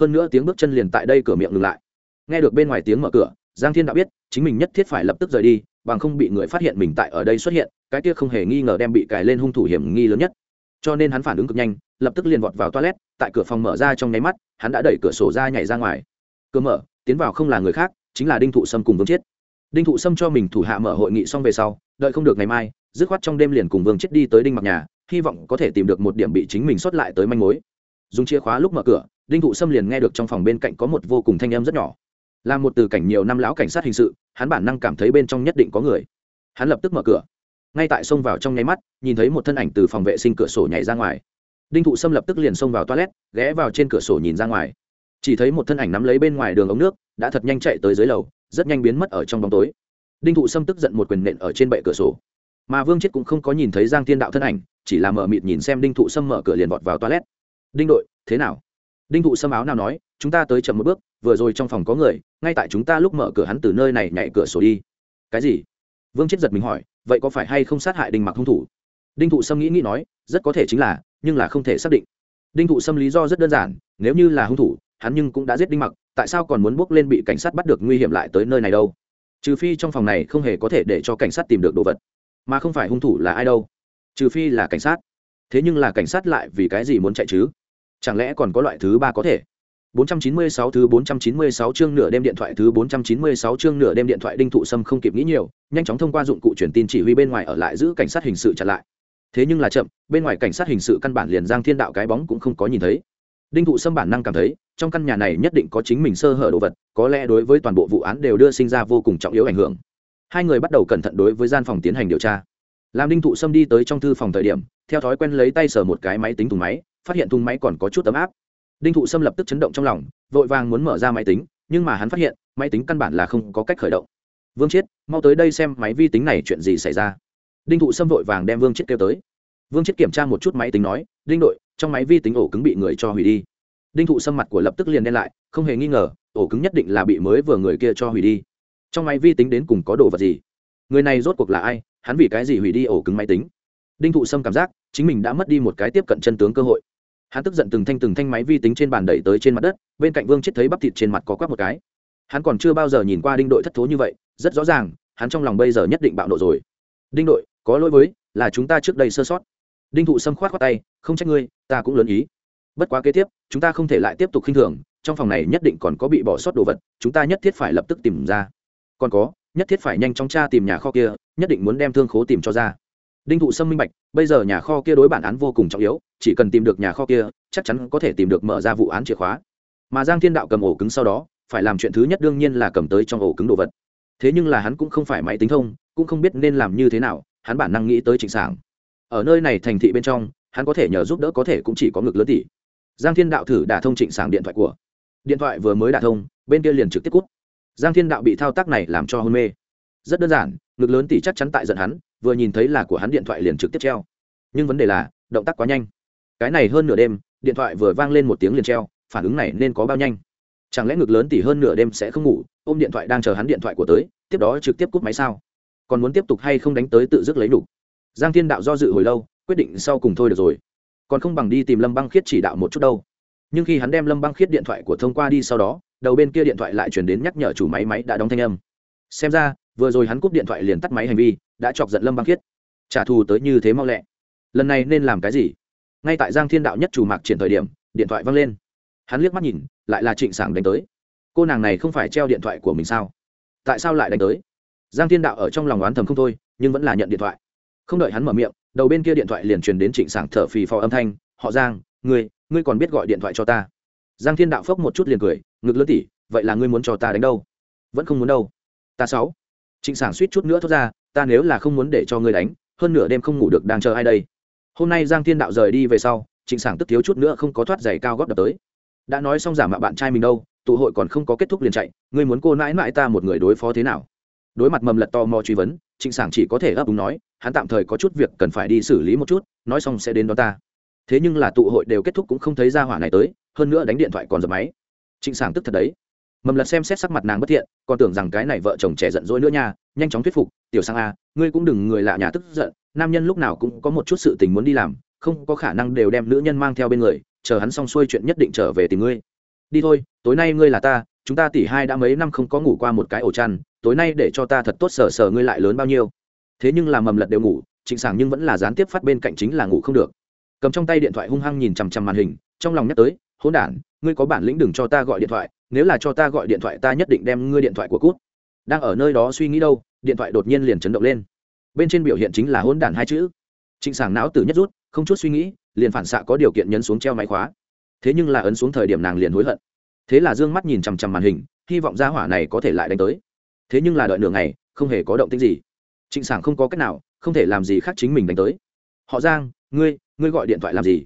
Hơn nữa tiếng bước chân liền tại đây cửa miệng ngừng lại. Nghe được bên ngoài tiếng mở cửa, giang thiên đã biết, chính mình nhất thiết phải lập tức rời đi, bằng không bị người phát hiện mình tại ở đây xuất hiện, cái kia không hề nghi ngờ đem bị cài lên hung thủ hiểm nghi lớn nhất. Cho nên hắn phản ứng cực nhanh, lập tức liền vọt vào toilet, tại cửa phòng mở ra trong nháy mắt, hắn đã đẩy cửa sổ ra nhảy ra ngoài. Cửa mở, tiến vào không là người khác, chính là đinh thụ sâm cùng vương chiết. Đinh thụ sâm cho mình thủ hạ mở hội nghị xong về sau, đợi không được ngày mai, dứt khoát trong đêm liền cùng vương chiết đi tới đinh mặc nhà hy vọng có thể tìm được một điểm bị chính mình xuất lại tới manh mối. Dùng chìa khóa lúc mở cửa, đinh thụ sâm liền nghe được trong phòng bên cạnh có một vô cùng thanh âm rất nhỏ. Là một từ cảnh nhiều năm lão cảnh sát hình sự, hắn bản năng cảm thấy bên trong nhất định có người. Hắn lập tức mở cửa. Ngay tại xông vào trong nháy mắt, nhìn thấy một thân ảnh từ phòng vệ sinh cửa sổ nhảy ra ngoài. Đinh thụ sâm lập tức liền xông vào toilet, ghé vào trên cửa sổ nhìn ra ngoài. Chỉ thấy một thân ảnh nắm lấy bên ngoài đường ống nước, đã thật nhanh chạy tới dưới lầu, rất nhanh biến mất ở trong bóng tối. Đinh thụ sâm tức giận một quyền nện ở trên bệ cửa sổ mà vương chết cũng không có nhìn thấy giang thiên đạo thân ảnh, chỉ là mở mịt nhìn xem đinh thụ sâm mở cửa liền vọt vào toilet. Đinh đội, thế nào? Đinh thụ sâm áo nào nói, chúng ta tới chậm một bước, vừa rồi trong phòng có người, ngay tại chúng ta lúc mở cửa hắn từ nơi này nhảy cửa sổ đi. Cái gì? Vương chết giật mình hỏi, vậy có phải hay không sát hại đinh mặc hung thủ? Đinh thụ sâm nghĩ nghĩ nói, rất có thể chính là, nhưng là không thể xác định. Đinh thụ sâm lý do rất đơn giản, nếu như là hung thủ, hắn nhưng cũng đã giết đinh mặc, tại sao còn muốn bước lên bị cảnh sát bắt được nguy hiểm lại tới nơi này đâu? Trừ phi trong phòng này không hề có thể để cho cảnh sát tìm được đồ vật mà không phải hung thủ là ai đâu trừ phi là cảnh sát thế nhưng là cảnh sát lại vì cái gì muốn chạy chứ chẳng lẽ còn có loại thứ ba có thể 496 thứ 496 chương nửa đêm điện thoại thứ 496 chương nửa đêm điện thoại đinh thụ sâm không kịp nghĩ nhiều, nhanh chóng thông qua dụng cụ truyền tin chỉ huy bên ngoài ở lại giữ cảnh sát hình sự chặn lại. Thế nhưng là chậm, bên ngoài cảnh sát hình sự căn bản liền Giang Thiên Đạo cái bóng cũng không có nhìn thấy. Đinh thụ sâm bản năng cảm thấy, trong căn nhà này nhất định có chính mình sơ hở đồ vật, có lẽ đối với toàn bộ vụ án đều đưa sinh ra vô cùng trọng yếu ảnh hưởng. Hai người bắt đầu cẩn thận đối với gian phòng tiến hành điều tra. Làm Đinh thụ sâm đi tới trong thư phòng thời điểm, theo thói quen lấy tay sờ một cái máy tính thùng máy, phát hiện thùng máy còn có chút ấm áp. Đinh thụ sâm lập tức chấn động trong lòng vội vàng muốn mở ra máy tính nhưng mà hắn phát hiện máy tính căn bản là không có cách khởi động. Vương chiết mau tới đây xem máy vi tính này chuyện gì xảy ra. Đinh thụ sâm vội vàng đem vương chiết kêu tới. Vương chiết kiểm tra một chút máy tính nói đinh đội trong máy vi tính ổ cứng bị người cho hủy đi. Đinh thụ sâm mặt của lập tức liền đen lại không hề nghi ngờ ổ cứng nhất định là bị mới vừa người kia cho hủy đi trong máy vi tính đến cùng có đồ vật gì? Người này rốt cuộc là ai? Hắn vì cái gì hủy đi ổ cứng máy tính? Đinh thụ sâm cảm giác chính mình đã mất đi một cái tiếp cận chân tướng cơ hội. Hắn tức giận từng thanh từng thanh máy vi tính trên bàn đẩy tới trên mặt đất, bên cạnh vương chết thấy bắp thịt trên mặt có quắp một cái. Hắn còn chưa bao giờ nhìn qua đinh đội thất thố như vậy, rất rõ ràng, hắn trong lòng bây giờ nhất định bạo nộ rồi. Đinh đội, có lỗi với, là chúng ta trước đây sơ sót. Đinh thụ sâm khoát khoát tay, không trách ngươi, ta cũng lớn ý. Bất quá kế tiếp, chúng ta không thể lại tiếp tục khinh thường, trong phòng này nhất định còn có bị bỏ sót đồ vật, chúng ta nhất thiết phải lập tức tìm ra còn có, nhất thiết phải nhanh chóng tra tìm nhà kho kia, nhất định muốn đem thương khố tìm cho ra. Đinh thụ sâm minh bạch, bây giờ nhà kho kia đối bản án vô cùng trọng yếu, chỉ cần tìm được nhà kho kia, chắc chắn có thể tìm được mở ra vụ án chìa khóa. Mà giang thiên đạo cầm ổ cứng sau đó, phải làm chuyện thứ nhất đương nhiên là cầm tới trong ổ cứng đồ vật. Thế nhưng là hắn cũng không phải máy tính thông, cũng không biết nên làm như thế nào, hắn bản năng nghĩ tới trịnh sảng. Ở nơi này thành thị bên trong, hắn có thể nhờ giúp đỡ có thể cũng chỉ có ngực lớn tỷ. Giang thiên đạo thử đả thông trịnh sảng điện thoại của. Điện thoại vừa mới đả thông, bên kia liền trực tiếp cút giang thiên đạo bị thao tác này làm cho hôn mê. Rất đơn giản, ngực lớn tỷ chắc chắn tại giận hắn, vừa nhìn thấy là của hắn điện thoại liền trực tiếp treo. Nhưng vấn đề là, động tác quá nhanh. Cái này hơn nửa đêm, điện thoại vừa vang lên một tiếng liền treo, phản ứng này nên có bao nhanh? Chẳng lẽ ngực lớn tỷ hơn nửa đêm sẽ không ngủ, ôm điện thoại đang chờ hắn điện thoại của tới, tiếp đó trực tiếp cúp máy sao? Còn muốn tiếp tục hay không đánh tới tự dứt lấy đủ? Giang thiên đạo do dự hồi lâu, quyết định sau cùng thôi được rồi. Còn không bằng đi tìm lâm băng khiết chỉ đạo một chút đâu. Nhưng khi hắn đem lâm băng khiết điện thoại của thông qua đi sau đó đầu bên kia điện thoại lại chuyển đến nhắc nhở chủ máy máy đã đóng thanh âm. Xem ra, vừa rồi hắn cúp điện thoại liền tắt máy hành vi, đã chọc giận lâm băng khiết. Trả thù tới như thế mau lẹ. Lần này nên làm cái gì? Ngay tại giang thiên đạo nhất chủ mạc triển thời điểm, điện thoại văng lên. Hắn liếc mắt nhìn, lại là trịnh sảng đánh tới. Cô nàng này không phải treo điện thoại của mình sao? Tại sao lại đánh tới? Giang thiên đạo ở trong lòng oán thầm không thôi, nhưng vẫn là nhận điện thoại. Không đợi hắn mở miệng, đầu bên kia điện thoại liền truyền đến trịnh sảng thở phì phò âm thanh. Họ giang, ngươi ngươi còn biết gọi điện thoại cho ta giang thiên đạo phốc một chút liền cười, ngực lớn tỉ vậy là ngươi muốn cho ta đánh đâu? Vẫn không muốn đâu. Ta sáu. Trịnh sảng suýt chút nữa thốt ra, ta nếu là không muốn để cho ngươi đánh, hơn nửa đêm không ngủ được đang chờ ai đây? Hôm nay giang thiên đạo rời đi về sau, trịnh sảng tức thiếu chút nữa không có thoát giày cao góp đập tới. Đã nói xong giả mạo bạn trai mình đâu, tụ hội còn không có kết thúc liền chạy, ngươi muốn cô nãi mãi ta một người đối phó thế nào? Đối mặt mầm lật to mò truy vấn, trịnh sảng chỉ có thể ấp úng nói, hắn tạm thời có chút việc cần phải đi xử lý một chút, nói xong sẽ đến đó ta thế nhưng là tụ hội đều kết thúc cũng không thấy ra hỏa này tới, hơn nữa đánh điện thoại còn dập máy. Trịnh sảng tức thật đấy. Mầm lật xem xét sắc mặt nàng bất thiện, còn tưởng rằng cái này vợ chồng trẻ giận dỗi nữa nha, nhanh chóng thuyết phục, tiểu sang a à, ngươi cũng đừng người lạ nhà tức giận, nam nhân lúc nào cũng có một chút sự tình muốn đi làm, không có khả năng đều đem nữ nhân mang theo bên người, chờ hắn xong xuôi chuyện nhất định trở về tìm ngươi. Đi thôi, tối nay ngươi là ta, chúng ta tỷ hai đã mấy năm không có ngủ qua một cái ổ chăn, tối nay để cho ta thật tốt sờ sờ ngươi lại lớn bao nhiêu. Thế nhưng là mầm lật đều ngủ, trịnh sảng nhưng vẫn là gián tiếp phát bên cạnh chính là ngủ không được cầm trong tay điện thoại hung hăng nhìn chằm chằm màn hình, trong lòng nhắc tới, hỗn đản, ngươi có bản lĩnh đừng cho ta gọi điện thoại, nếu là cho ta gọi điện thoại ta nhất định đem ngươi điện thoại của cút. Đang ở nơi đó suy nghĩ đâu, điện thoại đột nhiên liền chấn động lên. Bên trên biểu hiện chính là hỗn đản hai chữ. Trịnh sảng não tử nhất rút, không chút suy nghĩ, liền phản xạ có điều kiện nhấn xuống treo máy khóa. Thế nhưng là ấn xuống thời điểm nàng liền hối hận. Thế là d ư ơ n g mắt nhìn chằm chằm màn hình, hy vọng ra hỏa này có thể lại đánh tới. Thế nhưng là đợi nửa ngày, không hề có động tích gì. Trịnh sảng không có cách nào, không thể làm gì khác chính mình đánh tới. Họ giang, ngươi ngươi gọi điện thoại làm gì?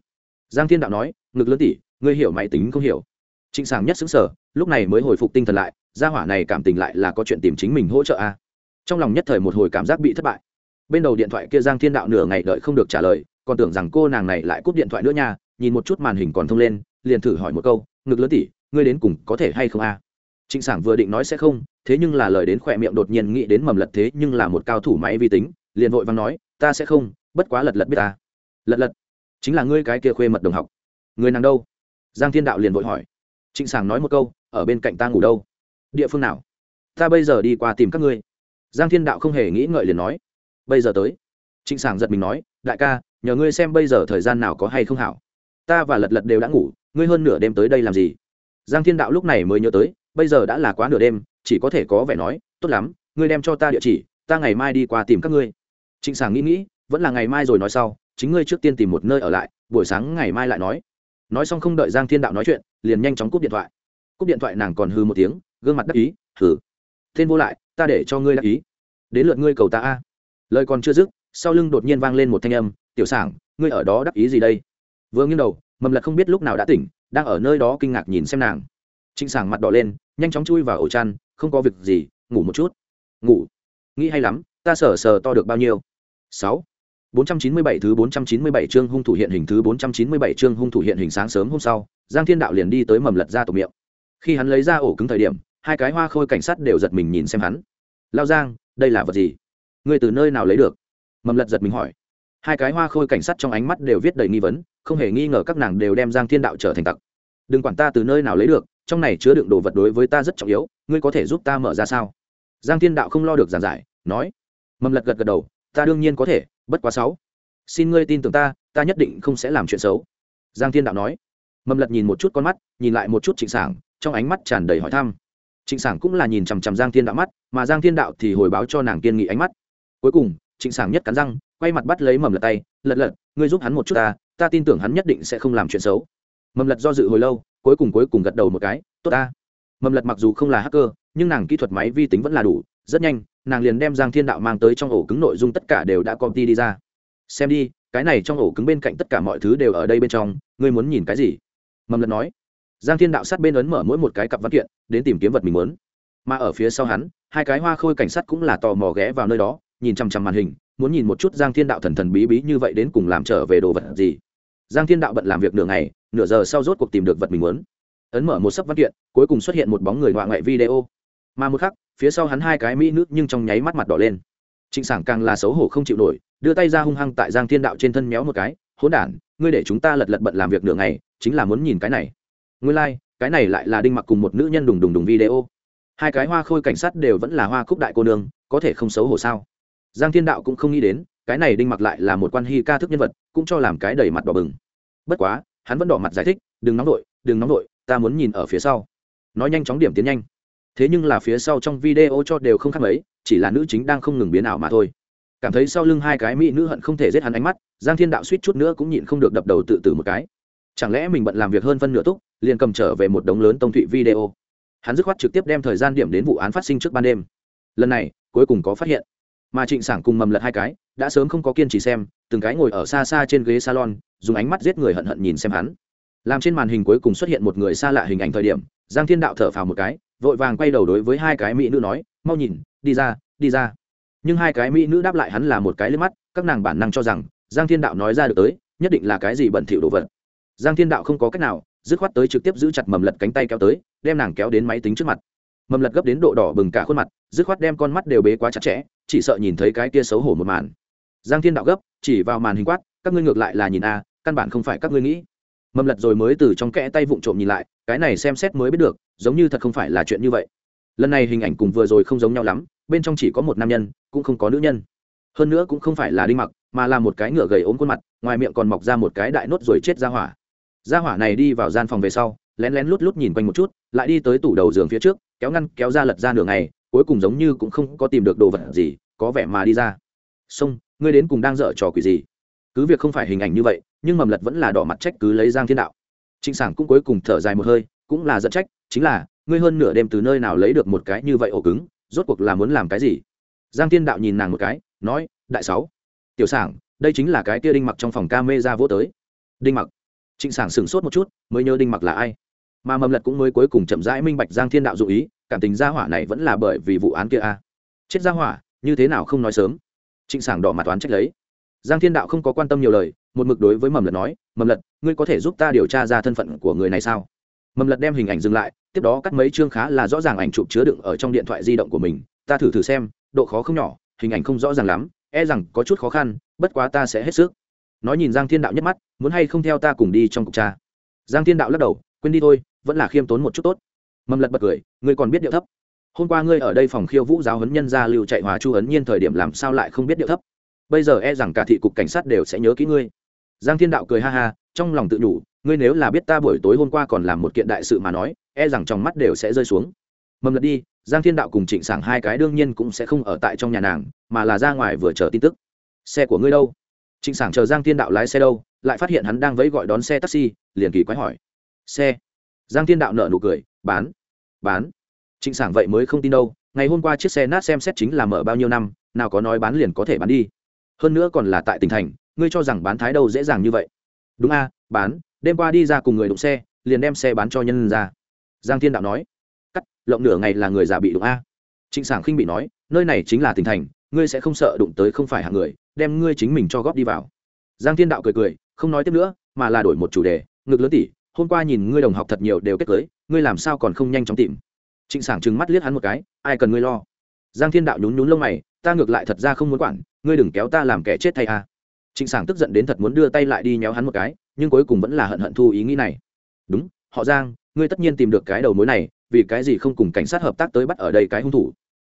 Giang thiên đạo nói, ngực lớn tỉ, ngươi hiểu máy tính không hiểu. Trịnh sảng nhất xứng sở lúc này mới hồi phục tinh thần lại, gia hỏa này cảm tình lại là có chuyện tìm chính mình hỗ trợ a à. trong lòng nhất thời một hồi cảm giác bị thất bại. Bên đầu điện thoại kia giang thiên đạo nửa ngày đợi không được trả lời, còn tưởng rằng cô nàng này lại cúp điện thoại nữa nha, nhìn một chút màn hình còn thông lên, liền thử hỏi một câu, ngực lớn tỉ, ngươi đến cùng có thể hay không a trịnh sảng vừa định nói sẽ không, thế nhưng là lời đến khỏe miệng đột nhiên nghĩ đến mầm lật thế nhưng là một cao thủ máy vi tính, liền vội vàng nói, ta sẽ không, bất quá lật lật biết ta. Lật lật? Chính là ngươi cái kia khuê mật đồng học. Người nàng đâu? Giang thiên đạo liền vội hỏi. Trịnh sảng nói một câu, ở bên cạnh ta ngủ đâu? Địa phương nào? Ta bây giờ đi qua tìm các ngươi. Giang thiên đạo không hề nghĩ ngợi liền nói. Bây giờ tới. Trịnh sảng giật mình nói, đại ca, nhờ ngươi xem bây giờ thời gian nào có hay không hảo. Ta và lật lật đều đã ngủ, ngươi hơn nửa đêm tới đây làm gì? Giang thiên đạo lúc này mới nhớ tới, bây giờ đã là quá nửa đêm, chỉ có thể có vẻ nói, tốt lắm, ngươi đem cho ta địa chỉ, ta ngày mai đi qua tìm các ngươi. Trịnh sảng nghĩ nghĩ, vẫn là ngày mai rồi nói sau chính ngươi trước tiên tìm một nơi ở lại, buổi sáng ngày mai lại nói. Nói xong không đợi giang thiên đạo nói chuyện, liền nhanh chóng cúp điện thoại. Cúp điện thoại nàng còn hư một tiếng, gương mặt đắc ý hử tên vô lại, ta để cho ngươi đắc ý. Đến lượt ngươi cầu ta a. Lời còn chưa dứt, sau lưng đột nhiên vang lên một thanh âm, tiểu sảng, ngươi ở đó đắc ý gì đây? Vừa nghiêng đầu, mầm lật không biết lúc nào đã tỉnh, đang ở nơi đó kinh ngạc nhìn xem nàng. Trịnh sảng mặt đỏ lên, nhanh chóng chui vào ổ chăn, không có việc gì, ngủ một chút. Ngủ? Nghĩ hay lắm, ta sờ sờ to được bao nhiêu? Sáu bốn trăm chín mươi bảy thứ bốn trăm chín mươi bảy chương hung thủ hiện hình thứ bốn trăm chín mươi bảy chương hung thủ hiện hình sáng sớm hôm sau, giang thiên đạo liền đi tới mầm lật ra tổ miệng. Khi hắn lấy ra ổ cứng thời điểm, hai cái hoa khôi cảnh sát đều giật mình nhìn xem hắn. Lao giang, đây là vật gì? Ngươi từ nơi nào lấy được? Mầm lật giật mình hỏi. Hai cái hoa khôi cảnh sát trong ánh mắt đều viết đầy nghi vấn, không hề nghi ngờ các nàng đều đem giang thiên đạo trở thành tặc. Đừng quản ta từ nơi nào lấy được, trong này chứa đựng đồ vật đối với ta rất trọng yếu, ngươi có thể giúp ta mở ra sao? Giang thiên đạo không lo được giảng giải, nói. Mầm lật gật gật đầu, ta đương nhiên có thể bất quá sáu. Xin ngươi tin tưởng ta ta nhất định không sẽ làm chuyện xấu. Giang thiên đạo nói. Mầm lật nhìn một chút con mắt, nhìn lại một chút trịnh sảng, trong ánh mắt tràn đầy hỏi thăm. Trịnh sảng cũng là nhìn chằm chằm giang thiên đạo mắt, mà giang thiên đạo thì hồi báo cho nàng kiên nghị ánh mắt. Cuối cùng, trịnh sảng nhất cắn răng, quay mặt bắt lấy mầm lật tay, lật lật, ngươi giúp hắn một chút ta ta tin tưởng hắn nhất định sẽ không làm chuyện xấu. Mầm lật do dự hồi lâu, cuối cùng cuối cùng gật đầu một cái, tốt ta. Mầm lật mặc dù không là hacker, nhưng nàng kỹ thuật máy vi tính vẫn là đủ rất nhanh, nàng liền đem giang thiên đạo mang tới trong ổ cứng nội dung tất cả đều đã copy đi ra. Xem đi, cái này trong ổ cứng bên cạnh tất cả mọi thứ đều ở đây bên trong, ngươi muốn nhìn cái gì? Mầm lật nói. Giang thiên đạo sát bên ấn mở mỗi một cái cặp văn kiện, đến tìm kiếm vật mình muốn. Mà ở phía sau hắn, hai cái hoa khôi cảnh sát cũng là tò mò ghé vào nơi đó, nhìn chằm chằm màn hình, muốn nhìn một chút giang thiên đạo thần thần bí bí như vậy đến cùng làm trở về đồ vật gì. Giang thiên đạo bận làm việc nửa ngày, nửa giờ sau rốt cuộc tìm được vật mình muốn. Ấn mở một sấp văn kiện, cuối cùng xuất hiện một bóng người ngoại ngoại video. Mà một khắc phía sau hắn hai cái mỹ nữ nhưng trong nháy mắt mặt đỏ lên. Trịnh sảng càng là xấu hổ không chịu nổi đưa tay ra hung hăng tại giang thiên đạo trên thân méo một cái hỗn đản ngươi để chúng ta lật lật bận làm việc nửa ngày chính là muốn nhìn cái này. Ngươi lai、like, cái này lại là đinh mặc cùng một nữ nhân đùng đùng đùng video. Hai cái hoa khôi cảnh sát đều vẫn là hoa cúc đại cô nương có thể không xấu hổ sao? Giang thiên đạo cũng không nghĩ đến cái này đinh mặc lại là một quan hy ca thức nhân vật cũng cho làm cái đầy mặt đỏ bừng. Bất quá hắn vẫn đỏ mặt giải thích đừng nóng vội đừng nóng vội ta muốn nhìn ở phía sau. Nói nhanh chóng điểm tiến nhanh thế nhưng là phía sau trong video cho đều không khác mấy, chỉ là nữ chính đang không ngừng biến ảo mà thôi. Cảm thấy sau lưng hai cái mỹ nữ hận không thể giết hắn ánh mắt, giang thiên đạo suýt chút nữa cũng nhịn không được đập đầu tự tử một cái. Chẳng lẽ mình bận làm việc hơn phân nửa túc, liền cầm trở về một đống lớn tông thụy video? Hắn dứt khoát trực tiếp đem thời gian điểm đến vụ án phát sinh trước ban đêm. Lần này, cuối cùng có phát hiện. Mà trịnh sảng cùng mầm lật hai cái, đã sớm không có kiên trì xem, từng cái ngồi ở xa xa trên ghế salon, dùng ánh mắt giết người hận hận nhìn xem hắn. Làm trên màn hình cuối cùng xuất hiện một người xa lạ hình ảnh thời điểm, giang thiên đạo thở phào một cái vội vàng quay đầu đối với hai cái mỹ nữ nói, mau nhìn, đi ra đi ra. Nhưng hai cái mỹ nữ đáp lại hắn là một cái lên mắt, các nàng bản năng cho rằng, giang thiên đạo nói ra được tới, nhất định là cái gì bẩn thỉu đồ vật. Giang thiên đạo không có cách nào, dứt khoát tới trực tiếp giữ chặt mầm lật cánh tay kéo tới, đem nàng kéo đến máy tính trước mặt. Mầm lật gấp đến độ đỏ bừng cả khuôn mặt, dứt khoát đem con mắt đều bế quá chặt chẽ, chỉ sợ nhìn thấy cái kia xấu hổ một màn. Giang thiên đạo gấp, chỉ vào màn hình quát, các ngươi ngược lại là nhìn a, căn bản không phải các ngươi nghĩ. Mầm lật rồi mới từ trong kẽ tay vụng trộm nhìn lại, cái này xem xét mới biết được giống như thật không phải là chuyện như vậy. Lần này hình ảnh cùng vừa rồi không giống nhau lắm, bên trong chỉ có một nam nhân, cũng không có nữ nhân. Hơn nữa cũng không phải là đinh mặc, mà là một cái ngựa gầy ốm khuôn mặt, ngoài miệng còn mọc ra một cái đại nốt rồi chết ra hỏa. Ra hỏa này đi vào gian phòng về sau, lén lén lút lút nhìn quanh một chút, lại đi tới tủ đầu giường phía trước, kéo ngăn, kéo ra lật ra nửa ngày, cuối cùng giống như cũng không có tìm được đồ vật gì, có vẻ mà đi ra. Xong, ngươi đến cùng đang dở trò quỷ gì? Cứ việc không phải hình ảnh như vậy, nhưng mầm lật vẫn là đỏ mặt trách cứ lấy giang thiên đạo. Trịnh sảng cũng cuối cùng thở dài một hơi, cũng là giận trách chính là, ngươi hơn nửa đêm từ nơi nào lấy được một cái như vậy ổ cứng, rốt cuộc là muốn làm cái gì? Giang thiên đạo nhìn nàng một cái, nói, đại sáu, tiểu sảng, đây chính là cái tia đinh mặc trong phòng ca mê ra vô tới. Đinh mặc. Trịnh sảng sửng sốt một chút, mới nhớ đinh mặc là ai. Mà mầm lật cũng mới cuối cùng chậm rãi minh bạch giang thiên đạo dụ ý, cảm tình gia hỏa này vẫn là bởi vì vụ án kia a. Chết gia hỏa, như thế nào không nói sớm? Trịnh sảng đỏ mặt toán trách lấy. Giang thiên đạo không có quan tâm nhiều lời, một mực đối với mầm lật nói, mầm lật, ngươi có thể giúp ta điều tra ra thân phận của người này sao? Mầm lật đem hình ảnh dừng lại, tiếp đó cắt mấy chương khá là rõ ràng ảnh chụp chứa đựng ở trong điện thoại di động của mình. Ta thử thử xem, độ khó không nhỏ, hình ảnh không rõ ràng lắm e rằng có chút khó khăn, bất quá ta sẽ hết sức. Nói nhìn giang thiên đạo nhất mắt, muốn hay không theo ta cùng đi trong cục cha giang thiên đạo lắc đầu, quên đi thôi, vẫn là khiêm tốn một chút tốt. Mầm lật bật cười, ngươi còn biết điệu thấp. Hôm qua ngươi ở đây phòng khiêu vũ giáo huấn nhân gia lưu chạy hòa chu ấn nhiên thời điểm làm sao lại không biết điệu thấp? Bây giờ e rằng cả thị cục cảnh sát đều sẽ nhớ kỹ ngươi. Giang thiên đạo cười ha ha, trong lòng tự nhủ ngươi nếu là biết ta buổi tối hôm qua còn làm một kiện đại sự mà nói e rằng trong mắt đều sẽ rơi xuống. Mầm lật đi, giang thiên đạo cùng trịnh sảng hai cái đương nhiên cũng sẽ không ở tại trong nhà nàng, mà là ra ngoài vừa chờ tin tức. Xe của ngươi đâu? Trịnh sảng chờ giang thiên đạo lái xe đâu, lại phát hiện hắn đang vẫy gọi đón xe taxi, liền kỳ quái hỏi. Xe. Giang thiên đạo nợ nụ cười, bán bán. Trịnh sảng vậy mới không tin đâu, ngày hôm qua chiếc xe nát xem xét chính là mở bao nhiêu năm, nào có nói bán liền có thể bán đi. Hơn nữa còn là tại tỉnh thành, ngươi cho rằng bán thái đâu dễ dàng như vậy. Đúng a, bán đêm qua đi ra cùng người đụng xe, liền đem xe bán cho nhân ra. Giang thiên đạo nói, cắt, lộng nửa ngày là người già bị đụng a. Trịnh sảng khinh bị nói, nơi này chính là tỉnh thành, ngươi sẽ không sợ đụng tới không phải hạng người, đem ngươi chính mình cho góp đi vào. Giang thiên đạo cười cười, không nói tiếp nữa, mà là đổi một chủ đề, ngực lớn tỉ, hôm qua nhìn ngươi đồng học thật nhiều đều kết cưới, ngươi làm sao còn không nhanh chóng tìm? Trịnh sảng trừng mắt liếc hắn một cái, ai cần ngươi lo? Giang thiên đạo nhún nhún lông mày, ta ngược lại thật ra không muốn quản, ngươi đừng kéo ta làm kẻ chết thay a. Trịnh sảng tức giận đến thật muốn đưa tay lại đi nhéo hắn một cái nhưng cuối cùng vẫn là hận hận thu ý nghĩ này đúng họ giang ngươi tất nhiên tìm được cái đầu mối này vì cái gì không cùng cảnh sát hợp tác tới bắt ở đây cái hung thủ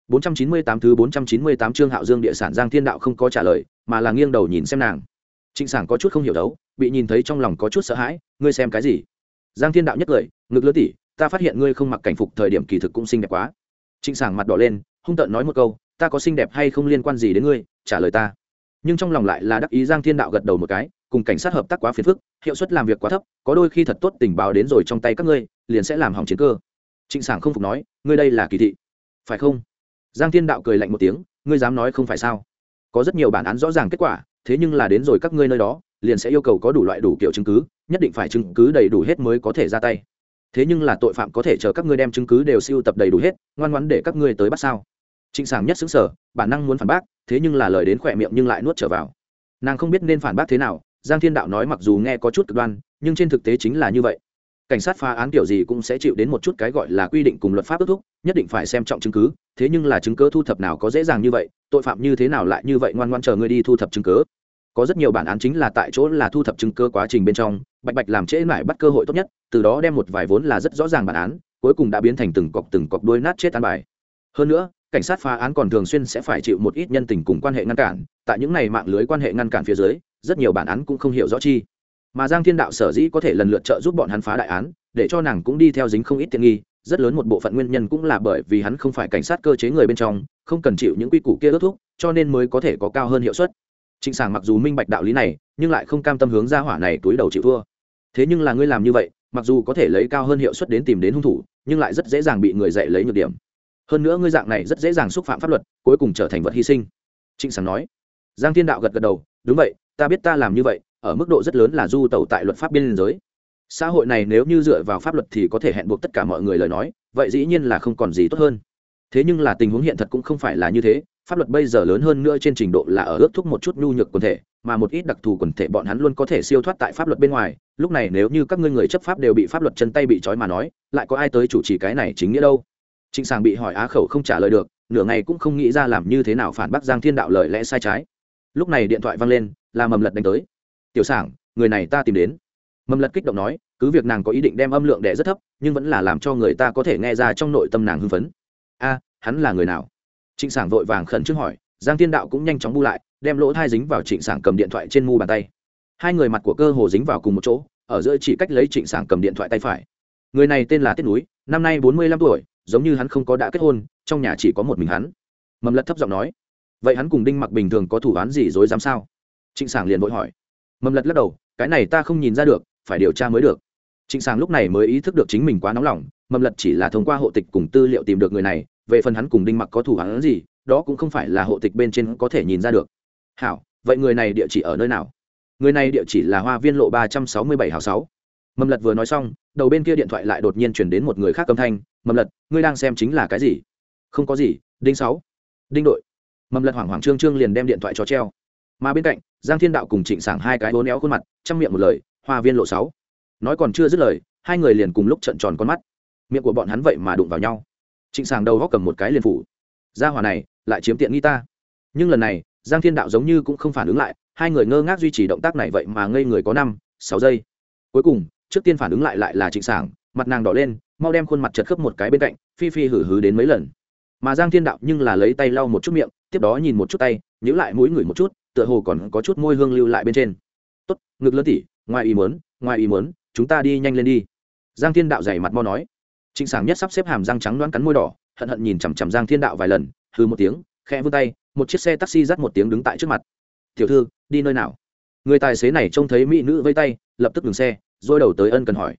498 thứ 498 chương Hạo Dương địa sản Giang Thiên Đạo không có trả lời, mà là nghiêng đầu nhìn xem nàng. Trịnh Sảng có chút không hiểu đấu, bị nhìn thấy trong lòng có chút sợ hãi, ngươi xem cái gì? giang thiên đạo nhất cười ngực lứa tỉ ta phát hiện ngươi không mặc cảnh phục thời điểm kỳ thực cũng xinh đẹp quá trịnh sảng mặt đỏ lên hung tợn nói một câu ta có xinh đẹp hay không liên quan gì đến ngươi trả lời ta nhưng trong lòng lại là đắc ý giang thiên đạo gật đầu một cái cùng cảnh sát hợp tác quá phiền phức, hiệu suất làm việc quá thấp, có đôi khi thật tốt tình báo đến rồi trong tay các ngươi, liền sẽ làm hỏng chiến cơ. Trịnh sảng không phục nói, ngươi đây là kỳ thị. Phải không? Giang thiên đạo cười lạnh một tiếng, ngươi dám nói không phải sao? Có rất nhiều bản án rõ ràng kết quả, thế nhưng là đến rồi các ngươi nơi đó, liền sẽ yêu cầu có đủ loại đủ kiểu chứng cứ, nhất định phải chứng cứ đầy đủ hết mới có thể ra tay. Thế nhưng là tội phạm có thể chờ các ngươi đem chứng cứ đều siêu tập đầy đủ hết, ngoan ngoãn để các ngươi tới bắt sao? Trịnh sảng nhất xứng sở bản năng muốn phản bác, thế nhưng là lời đến khỏe miệng nhưng lại nuốt trở vào. Nàng không biết nên phản bác thế nào giang thiên đạo nói mặc dù nghe có chút cực đoan, nhưng trên thực tế chính là như vậy. Cảnh sát phá án kiểu gì cũng sẽ chịu đến một chút cái gọi là quy định cùng luật pháp ước thúc, nhất định phải xem trọng chứng cứ, thế nhưng là chứng cứ thu thập nào có dễ dàng như vậy, tội phạm như thế nào lại như vậy ngoan ngoan chờ ngươi đi thu thập chứng cứ. Có rất nhiều bản án chính là tại chỗ là thu thập chứng cứ quá trình bên trong, bạch bạch làm trễ lại bắt cơ hội tốt nhất, từ đó đem một vài vốn là rất rõ ràng bản án, cuối cùng đã biến thành từng cọc từng cọc đuôi nát chết an bài. Hơn nữa, cảnh sát phá án còn thường xuyên sẽ phải chịu một ít nhân tình cùng quan hệ ngăn cản, tại những này mạng lưới quan hệ ngăn cản phía dưới rất nhiều bản án cũng không hiểu rõ chi. Mà giang thiên đạo sở dĩ có thể lần lượt trợ giúp bọn hắn phá đại án, để cho nàng cũng đi theo dính không ít tiện nghi, rất lớn một bộ phận nguyên nhân cũng là bởi vì hắn không phải cảnh sát cơ chế người bên trong, không cần chịu những quy củ kia ước thúc, cho nên mới có thể có cao hơn hiệu suất. Trịnh sảng mặc dù minh bạch đạo lý này, nhưng lại không cam tâm hướng ra hỏa này túi đầu chịu thua. Thế nhưng là ngươi làm như vậy, mặc dù có thể lấy cao hơn hiệu suất đến tìm đến hung thủ, nhưng lại rất dễ dàng bị người dạy lấy nhược điểm. Hơn nữa ngươi dạng này rất dễ dàng xúc phạm pháp luật, cuối cùng trở thành vật hy sinh. Trịnh sảng nói. Giang thiên đạo gật gật đầu đúng vậy, ta biết ta làm như vậy, ở mức độ rất lớn là du tẩu tại luật pháp biên giới. Xã hội này nếu như dựa vào pháp luật thì có thể hẹn buộc tất cả mọi người lời nói, vậy dĩ nhiên là không còn gì tốt hơn. Thế nhưng là tình huống hiện thật cũng không phải là như thế, pháp luật bây giờ lớn hơn nữa trên trình độ là ở ước thúc một chút nhu nhược quần thể, mà một ít đặc thù quần thể bọn hắn luôn có thể siêu thoát tại pháp luật bên ngoài. Lúc này nếu như các ngươi người chấp pháp đều bị pháp luật chân tay bị trói mà nói, lại có ai tới chủ trì cái này chính nghĩa đâu? Trịnh sàng bị hỏi á khẩu không trả lời được, nửa ngày cũng không nghĩ ra làm như thế nào phản bác giang thiên đạo lời lẽ sai trái lúc này điện thoại vang lên, là mầm lật đánh tới. Tiểu sảng, người này ta tìm đến. Mầm lật kích động nói, cứ việc nàng có ý định đem âm lượng đẻ rất thấp, nhưng vẫn là làm cho người ta có thể nghe ra trong nội tâm nàng hưng phấn. A, hắn là người nào? Trịnh sảng vội vàng khẩn trương hỏi, giang thiên đạo cũng nhanh chóng bu lại, đem lỗ thai dính vào trịnh sảng cầm điện thoại trên mu bàn tay. Hai người mặt của cơ hồ dính vào cùng một chỗ, ở giữa chỉ cách lấy trịnh sảng cầm điện thoại tay phải. Người này tên là tiết núi, năm nay bốn mươi lăm tuổi, giống như hắn không có đã kết hôn, trong nhà chỉ có một mình hắn. Mầm lật thấp giọng nói vậy hắn cùng đinh mặc bình thường có thủ án gì dối dám sao? Trịnh sảng liền vội hỏi. Mầm lật lắc đầu, cái này ta không nhìn ra được, phải điều tra mới được. Trịnh sảng lúc này mới ý thức được chính mình quá nóng lòng, mầm lật chỉ là thông qua hộ tịch cùng tư liệu tìm được người này, về phần hắn cùng đinh mặc có thủ án gì, đó cũng không phải là hộ tịch bên trên có thể nhìn ra được. Hảo, vậy người này địa chỉ ở nơi nào? Người này địa chỉ là hoa viên lộ ba trăm sáu mươi bảy hào sáu. Mầm lật vừa nói xong, đầu bên kia điện thoại lại đột nhiên chuyển đến một người khác âm thanh. Mầm lật, ngươi đang xem chính là cái gì? Không có gì, đinh sáu. Đinh đội mầm lật hoảng hoảng trương trương liền đem điện thoại cho treo. Mà bên cạnh, giang thiên đạo cùng trịnh sảng hai cái bố néo khuôn mặt, chăm miệng một lời, hoa viên lộ sáu. Nói còn chưa dứt lời, hai người liền cùng lúc trận tròn con mắt. Miệng của bọn hắn vậy mà đụng vào nhau. Trịnh sảng đầu góc cầm một cái liền phủ. Gia hỏa này, lại chiếm tiện nghi ta. Nhưng lần này, giang thiên đạo giống như cũng không phản ứng lại, hai người ngơ ngác duy trì động tác này vậy mà ngây người có năm, sáu giây. Cuối cùng, trước tiên phản ứng lại lại là trịnh sảng, mặt nàng đỏ lên, mau đem khuôn mặt chật khớp một cái bên cạnh, phi phi hử hử đến mấy lần. Mà giang thiên đạo nhưng là lấy tay lau một chút miệng tiếp đó nhìn một chút tay nhữ lại mũi ngửi một chút, tựa hồ còn có chút môi hương lưu lại bên trên. Tốt, ngực lớn tỉ, ngoài ý muốn, ngoài ý muốn, chúng ta đi nhanh lên đi. Giang thiên đạo dày mặt mau nói. Trịnh sảng nhất sắp xếp hàm răng trắng đoán cắn môi đỏ, hận hận nhìn chằm chằm giang thiên đạo vài lần hư một tiếng, khẽ vươn tay, một chiếc xe taxi dắt một tiếng đứng tại trước mặt. Tiểu thư, đi nơi nào? Người tài xế này trông thấy mỹ nữ vây tay, lập tức dừng xe, rồi đầu tới ân cần hỏi.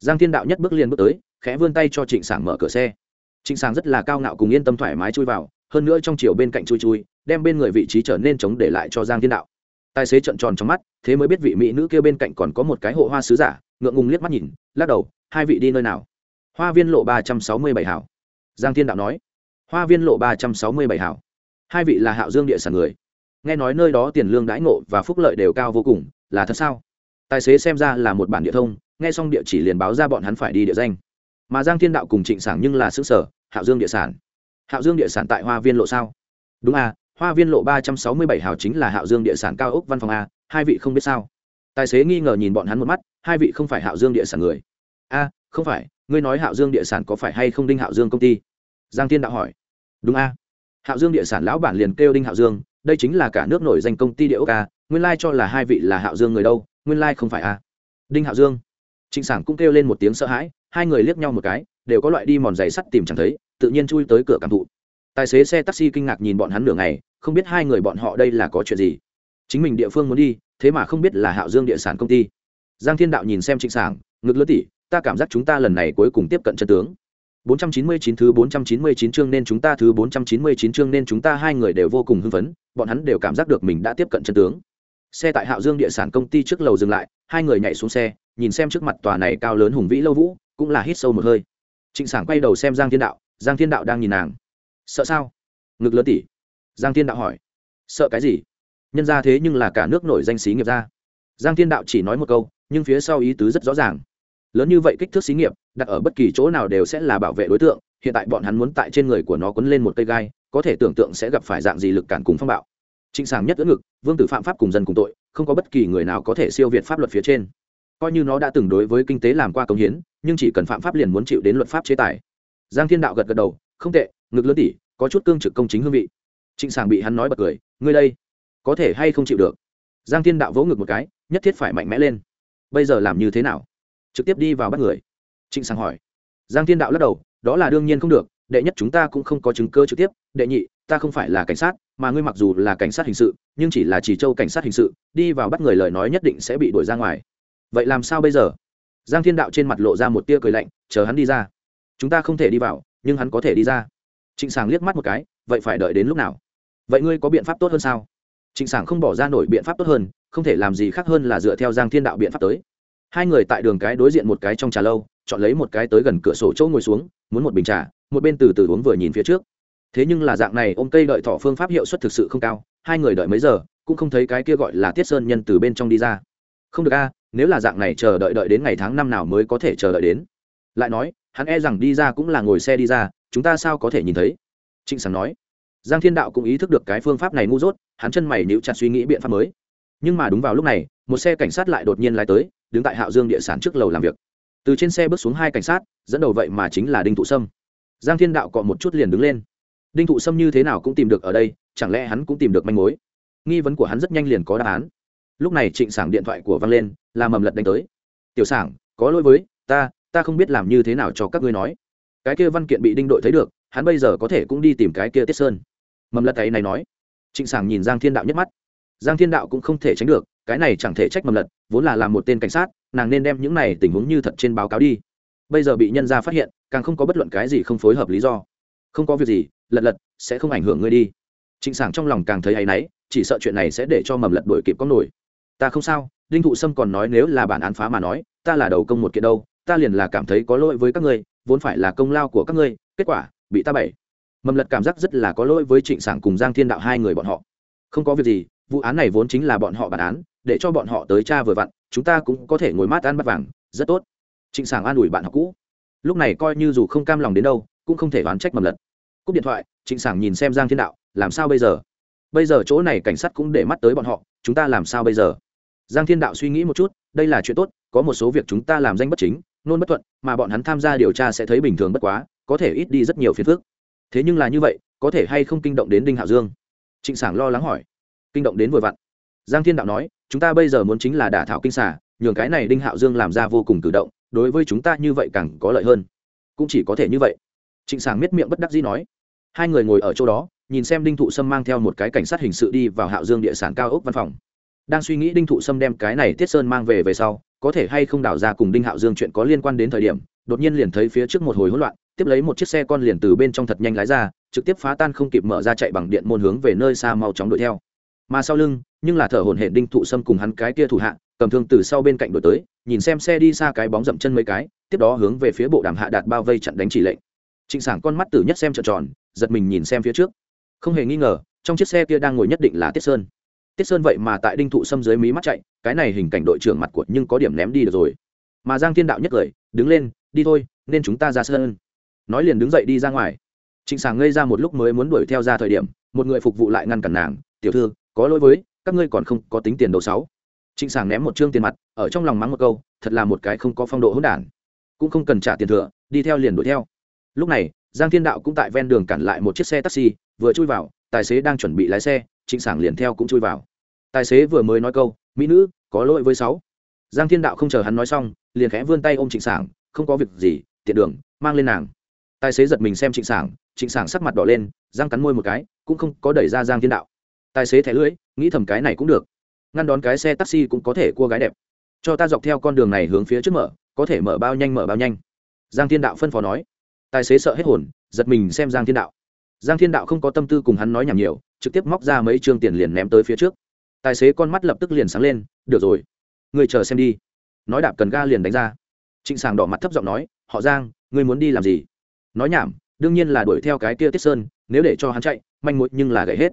Giang thiên đạo nhất bước liền bước tới, khẽ vươn tay cho trịnh sảng mở cửa xe. Trịnh sảng rất là cao ngạo cùng yên tâm thoải mái chui vào hơn nữa trong chiều bên cạnh chui chui, đem bên người vị trí trở nên chống để lại cho giang thiên đạo. Tài xế trợn tròn trong mắt, thế mới biết vị mỹ nữ kia bên cạnh còn có một cái hộ hoa sứ giả, ngượng ngùng liếc mắt nhìn, lắc đầu, hai vị đi nơi nào? Hoa viên lộ ba trăm sáu mươi bảy hảo. Giang thiên đạo nói. Hoa viên lộ ba trăm sáu mươi bảy hảo. Hai vị là hạo dương địa sản người. Nghe nói nơi đó tiền lương đãi ngộ và phúc lợi đều cao vô cùng, là thật sao? Tài xế xem ra là một bản địa thông, nghe xong địa chỉ liền báo ra bọn hắn phải đi địa danh. Mà giang thiên đạo cùng trịnh sản nhưng là xứ sở, hạo dương địa sản hạo dương địa sản tại hoa viên lộ sao? Đúng à hoa viên lộ ba trăm sáu mươi bảy hào chính là hạo dương địa sản cao ốc văn phòng a, hai vị không biết sao. Tài xế nghi ngờ nhìn bọn hắn một mắt, hai vị không phải hạo dương địa sản người. A, không phải, ngươi nói hạo dương địa sản có phải hay không đinh hạo dương công ty? Giang thiên đạo hỏi. Đúng a hạo dương địa sản lão bản liền kêu đinh hạo dương, đây chính là cả nước nổi danh công ty địa ốc a, nguyên lai cho là hai vị là hạo dương người đâu, nguyên lai không phải a. Đinh hạo dương. Trịnh sảng cũng kêu lên một tiếng sợ hãi, hai người liếc nhau một cái, đều có loại đi mòn giày sắt tìm chẳng thấy tự nhiên chui tới cửa cảm thụ tài xế xe taxi kinh ngạc nhìn bọn hắn nửa ngày không biết hai người bọn họ đây là có chuyện gì chính mình địa phương muốn đi thế mà không biết là hạo dương địa sản công ty giang thiên đạo nhìn xem trịnh sảng ngực lớn tỉ ta cảm giác chúng ta lần này cuối cùng tiếp cận chân tướng 499 thứ 499 chương nên chúng ta thứ 499 chương nên chúng ta hai người đều vô cùng hưng phấn, bọn hắn đều cảm giác được mình đã tiếp cận chân tướng. Xe tại Hạo Dương địa sản công ty trước lầu dừng lại, hai người nhảy xuống xe, nhìn xem trước mặt tòa này cao lớn hùng vĩ lâu vũ, cũng là hít sâu một hơi. Trịnh Sảng quay đầu xem Giang Thiên Đạo, Giang Thiên Đạo đang nhìn nàng. Sợ sao? Ngực lớn tỉ. Giang Thiên Đạo hỏi. Sợ cái gì? Nhân ra thế nhưng là cả nước nổi danh sĩ nghiệp gia. Giang Thiên Đạo chỉ nói một câu, nhưng phía sau ý tứ rất rõ ràng lớn như vậy kích thước xí nghiệp đặt ở bất kỳ chỗ nào đều sẽ là bảo vệ đối tượng hiện tại bọn hắn muốn tại trên người của nó quấn lên một cây gai có thể tưởng tượng sẽ gặp phải dạng gì lực cản cùng phong bạo trịnh sàng nhất ưỡn ngực vương tử phạm pháp cùng dân cùng tội không có bất kỳ người nào có thể siêu việt pháp luật phía trên coi như nó đã từng đối với kinh tế làm qua công hiến nhưng chỉ cần phạm pháp liền muốn chịu đến luật pháp chế tài giang thiên đạo gật gật đầu, không tệ, ngực lớn tỉ, có chút cương trực công chính hương vị. Trịnh sàng bị hắn nói bật cười, ngươi đây, có thể hay không chịu được? Giang thiên đạo vỗ ngực một cái, nhất thiết phải mạnh mẽ lên. Bây giờ làm như thế nào? Trực tiếp đi vào bắt người. Trịnh sàng hỏi. Giang thiên đạo lắc đầu, đó là đương nhiên không được, đệ nhất chúng ta cũng không có chứng cơ trực tiếp, đệ nhị, ta không phải là cảnh sát, mà ngươi mặc dù là cảnh sát hình sự, nhưng chỉ là chỉ châu cảnh sát hình sự, đi vào bắt người lời nói nhất định sẽ bị đuổi ra ngoài. Vậy làm sao bây giờ? Giang thiên đạo trên mặt lộ ra một tia cười lạnh, chờ hắn đi ra chúng ta không thể đi vào, nhưng hắn có thể đi ra. Trịnh sàng liếc mắt một cái, vậy phải đợi đến lúc nào? Vậy ngươi có biện pháp tốt hơn sao? Trịnh sàng không bỏ ra nổi biện pháp tốt hơn, không thể làm gì khác hơn là dựa theo giang thiên đạo biện pháp tới. Hai người tại đường cái đối diện một cái trong trà lâu, chọn lấy một cái tới gần cửa sổ chỗ ngồi xuống, muốn một bình trà, một bên từ từ uống vừa nhìn phía trước. Thế nhưng là dạng này ôm cây đợi thỏ phương pháp hiệu suất thực sự không cao, hai người đợi mấy giờ, cũng không thấy cái kia gọi là tiết sơn nhân từ bên trong đi ra. Không được a, nếu là dạng này chờ đợi đợi đến ngày tháng năm nào mới có thể chờ đợi đến lại nói, hắn e rằng đi ra cũng là ngồi xe đi ra, chúng ta sao có thể nhìn thấy? Trịnh sảng nói. Giang thiên đạo cũng ý thức được cái phương pháp này ngu dốt, hắn chân mày níu chặt suy nghĩ biện pháp mới. Nhưng mà đúng vào lúc này, một xe cảnh sát lại đột nhiên lái tới, đứng tại hạo dương địa sản trước lầu làm việc. Từ trên xe bước xuống hai cảnh sát, dẫn đầu vậy mà chính là đinh thụ sâm. Giang thiên đạo cọ một chút liền đứng lên. Đinh thụ sâm như thế nào cũng tìm được ở đây, chẳng lẽ hắn cũng tìm được manh mối? Nghi vấn của hắn rất nhanh liền có đáp án. Lúc này trịnh sảng điện thoại của văng lên, là mầm lật đánh tới. Tiểu sảng, có lỗi với ta ta không biết làm như thế nào cho các ngươi nói. Cái kia văn kiện bị đinh đội thấy được, hắn bây giờ có thể cũng đi tìm cái kia tiết sơn. Mầm lật ấy này nói. Trịnh sảng nhìn giang thiên đạo nhất mắt. Giang thiên đạo cũng không thể tránh được, cái này chẳng thể trách mầm lật, vốn là làm một tên cảnh sát, nàng nên đem những này tình huống như thật trên báo cáo đi. Bây giờ bị nhân ra phát hiện, càng không có bất luận cái gì không phối hợp lý do. Không có việc gì, lật lật, sẽ không ảnh hưởng ngươi đi. Trịnh sảng trong lòng càng thấy hay náy, chỉ sợ chuyện này sẽ để cho mầm lật đổi kịp có nổi. Ta không sao, đinh thụ sâm còn nói nếu là bản án phá mà nói, ta là đầu công một kiện đâu ta liền là cảm thấy có lỗi với các ngươi, vốn phải là công lao của các ngươi, kết quả, bị ta bậy. mầm lật cảm giác rất là có lỗi với trịnh sảng cùng giang thiên đạo hai người bọn họ. Không có việc gì, vụ án này vốn chính là bọn họ bản án, để cho bọn họ tới cha vừa vặn, chúng ta cũng có thể ngồi mát ăn bắt vàng, rất tốt. Trịnh sảng an ủi bạn học cũ. Lúc này coi như dù không cam lòng đến đâu, cũng không thể đoán trách mầm lật. Cúp điện thoại, trịnh sảng nhìn xem giang thiên đạo, làm sao bây giờ? Bây giờ chỗ này cảnh sát cũng để mắt tới bọn họ, chúng ta làm sao bây giờ? Giang thiên đạo suy nghĩ một chút, đây là chuyện tốt, có một số việc chúng ta làm danh bất chính nôn bất thuận, mà bọn hắn tham gia điều tra sẽ thấy bình thường bất quá, có thể ít đi rất nhiều phiền phức. Thế nhưng là như vậy, có thể hay không kinh động đến đinh hạo dương? Trịnh sảng lo lắng hỏi. Kinh động đến vội vặn. Giang thiên đạo nói, chúng ta bây giờ muốn chính là đả thảo kinh xả nhường cái này đinh hạo dương làm ra vô cùng cử động, đối với chúng ta như vậy càng có lợi hơn. Cũng chỉ có thể như vậy. Trịnh sảng miết miệng bất đắc dĩ nói. Hai người ngồi ở chỗ đó, nhìn xem đinh thụ sâm mang theo một cái cảnh sát hình sự đi vào hạo dương địa sản cao ốc văn phòng. Đang suy nghĩ đinh thụ sâm đem cái này tiết sơn mang về về sau có thể hay không đảo ra cùng đinh hạo dương chuyện có liên quan đến thời điểm, đột nhiên liền thấy phía trước một hồi hỗn loạn, tiếp lấy một chiếc xe con liền từ bên trong thật nhanh lái ra, trực tiếp phá tan không kịp mở ra chạy bằng điện môn hướng về nơi xa mau chóng đuổi theo. Mà sau lưng, nhưng là thở hổn hển đinh thụ sâm cùng hắn cái kia thủ hạ, cầm thương từ sau bên cạnh đuổi tới, nhìn xem xe đi xa cái bóng dậm chân mấy cái, tiếp đó hướng về phía bộ đàm hạ đạt bao vây chặn đánh chỉ lệnh. Trịnh sảng con mắt tử nhất xem trợn tròn, giật mình nhìn xem phía trước. Không hề nghi ngờ, trong chiếc xe kia đang ngồi nhất định là tiết sơn tiết sơn vậy mà tại đinh thụ xâm dưới mí mắt chạy, cái này hình cảnh đội trưởng mặt của nhưng có điểm ném đi được rồi. Mà giang thiên đạo nhất cười, đứng lên, đi thôi, nên chúng ta ra Sơn. nói liền đứng dậy đi ra ngoài. Trịnh sảng ngây ra một lúc mới muốn đuổi theo ra thời điểm, một người phục vụ lại ngăn cản nàng, tiểu thư, có lỗi với, các ngươi còn không có tính tiền đầu sáu. Trịnh sảng ném một chương tiền mặt, ở trong lòng mắng một câu, thật là một cái không có phong độ hỗn đản. Cũng không cần trả tiền thừa, đi theo liền đuổi theo. Lúc này, giang thiên đạo cũng tại ven đường cản lại một chiếc xe taxi, vừa chui vào, tài xế đang chuẩn bị lái xe trịnh sảng liền theo cũng chui vào. Tài xế vừa mới nói câu, mỹ nữ, có lỗi với sáu. Giang thiên đạo không chờ hắn nói xong, liền khẽ vươn tay ôm trịnh sảng, không có việc gì, tiện đường, mang lên nàng. Tài xế giật mình xem trịnh sảng trịnh sảng sắc mặt đỏ lên giang cắn môi một cái, cũng không có đẩy ra giang thiên đạo. Tài xế thẻ lưỡi, nghĩ thầm cái này cũng được. Ngăn đón cái xe taxi cũng có thể cua gái đẹp. Cho ta dọc theo con đường này hướng phía trước mở, có thể mở bao nhanh mở bao nhanh. Giang thiên đạo phân phó nói. Tài xế sợ hết hồn, giật mình xem giang thiên đạo. Giang thiên đạo không có tâm tư cùng hắn nói nhảm nhiều trực tiếp móc ra mấy chương tiền liền ném tới phía trước. Tài xế con mắt lập tức liền sáng lên, được rồi người chờ xem đi. Nói đạp cần ga liền đánh ra. Trịnh sàng đỏ mặt thấp giọng nói, họ giang, ngươi muốn đi làm gì? Nói nhảm, đương nhiên là đuổi theo cái kia tiết sơn, nếu để cho hắn chạy, manh mối nhưng là gãy hết.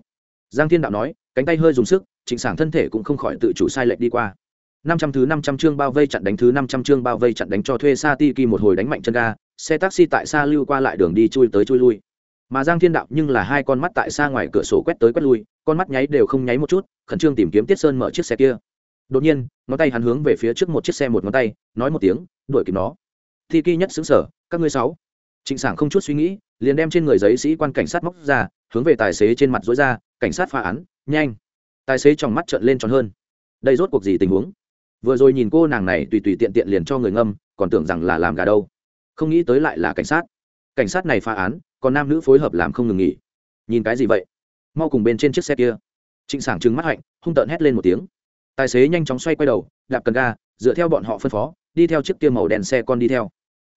Giang thiên đạo nói, cánh tay hơi dùng sức, trịnh sàng thân thể cũng không khỏi tự chủ sai lệch đi qua. Năm trăm thứ năm trăm chương bao vây chặn đánh thứ năm trăm chương bao vây chặn đánh cho thuê sa ti kỳ một hồi đánh mạnh chân ga, xe taxi tại xa lưu qua lại đường đi chui tới chui lui mà giang thiên đạo nhưng là hai con mắt tại xa ngoài cửa sổ quét tới quét lui, con mắt nháy đều không nháy một chút, khẩn trương tìm kiếm tiết sơn mở chiếc xe kia. Đột nhiên, ngón tay hắn hướng về phía trước một chiếc xe một ngón tay, nói một tiếng, đuổi kịp nó. Thi kỳ nhất xứng sở, các ngươi sáu. Trịnh sảng không chút suy nghĩ, liền đem trên người giấy sĩ quan cảnh sát móc ra, hướng về tài xế trên mặt dối ra, cảnh sát phá án, nhanh. Tài xế trong mắt trợn lên tròn hơn. Đây rốt cuộc gì tình huống? Vừa rồi nhìn cô nàng này tùy tùy tiện tiện liền cho người ngâm, còn tưởng rằng là làm gà đâu. Không nghĩ tới lại là cảnh sát. Cảnh sát này phá án còn nam nữ phối hợp làm không ngừng nghỉ. Nhìn cái gì vậy? Mau cùng bên trên chiếc xe kia. Trịnh sảng trừng mắt hạnh, hung tợn hét lên một tiếng. Tài xế nhanh chóng xoay quay đầu, đạp cần ga, dựa theo bọn họ phân phó, đi theo chiếc kia màu đen xe con đi theo.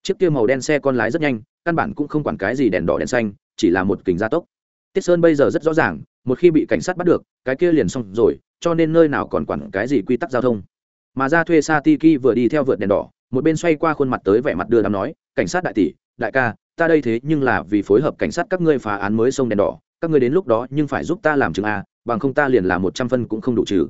Chiếc kia màu đen xe con lái rất nhanh, căn bản cũng không quản cái gì đèn đỏ đèn xanh, chỉ là một kính gia tốc. Tiết sơn bây giờ rất rõ ràng, một khi bị cảnh sát bắt được, cái kia liền xong rồi, cho nên nơi nào còn quản cái gì quy tắc giao thông. Mà ra thuê sa tiki vừa đi theo vượt đèn đỏ, một bên xoay qua khuôn mặt tới vẻ mặt đưa đám nói, cảnh sát đại tỷ, đại ca ta đây thế nhưng là vì phối hợp cảnh sát các ngươi phá án mới sông đèn đỏ, các ngươi đến lúc đó nhưng phải giúp ta làm chứng a, bằng không ta liền là một trăm phân cũng không đủ trừ.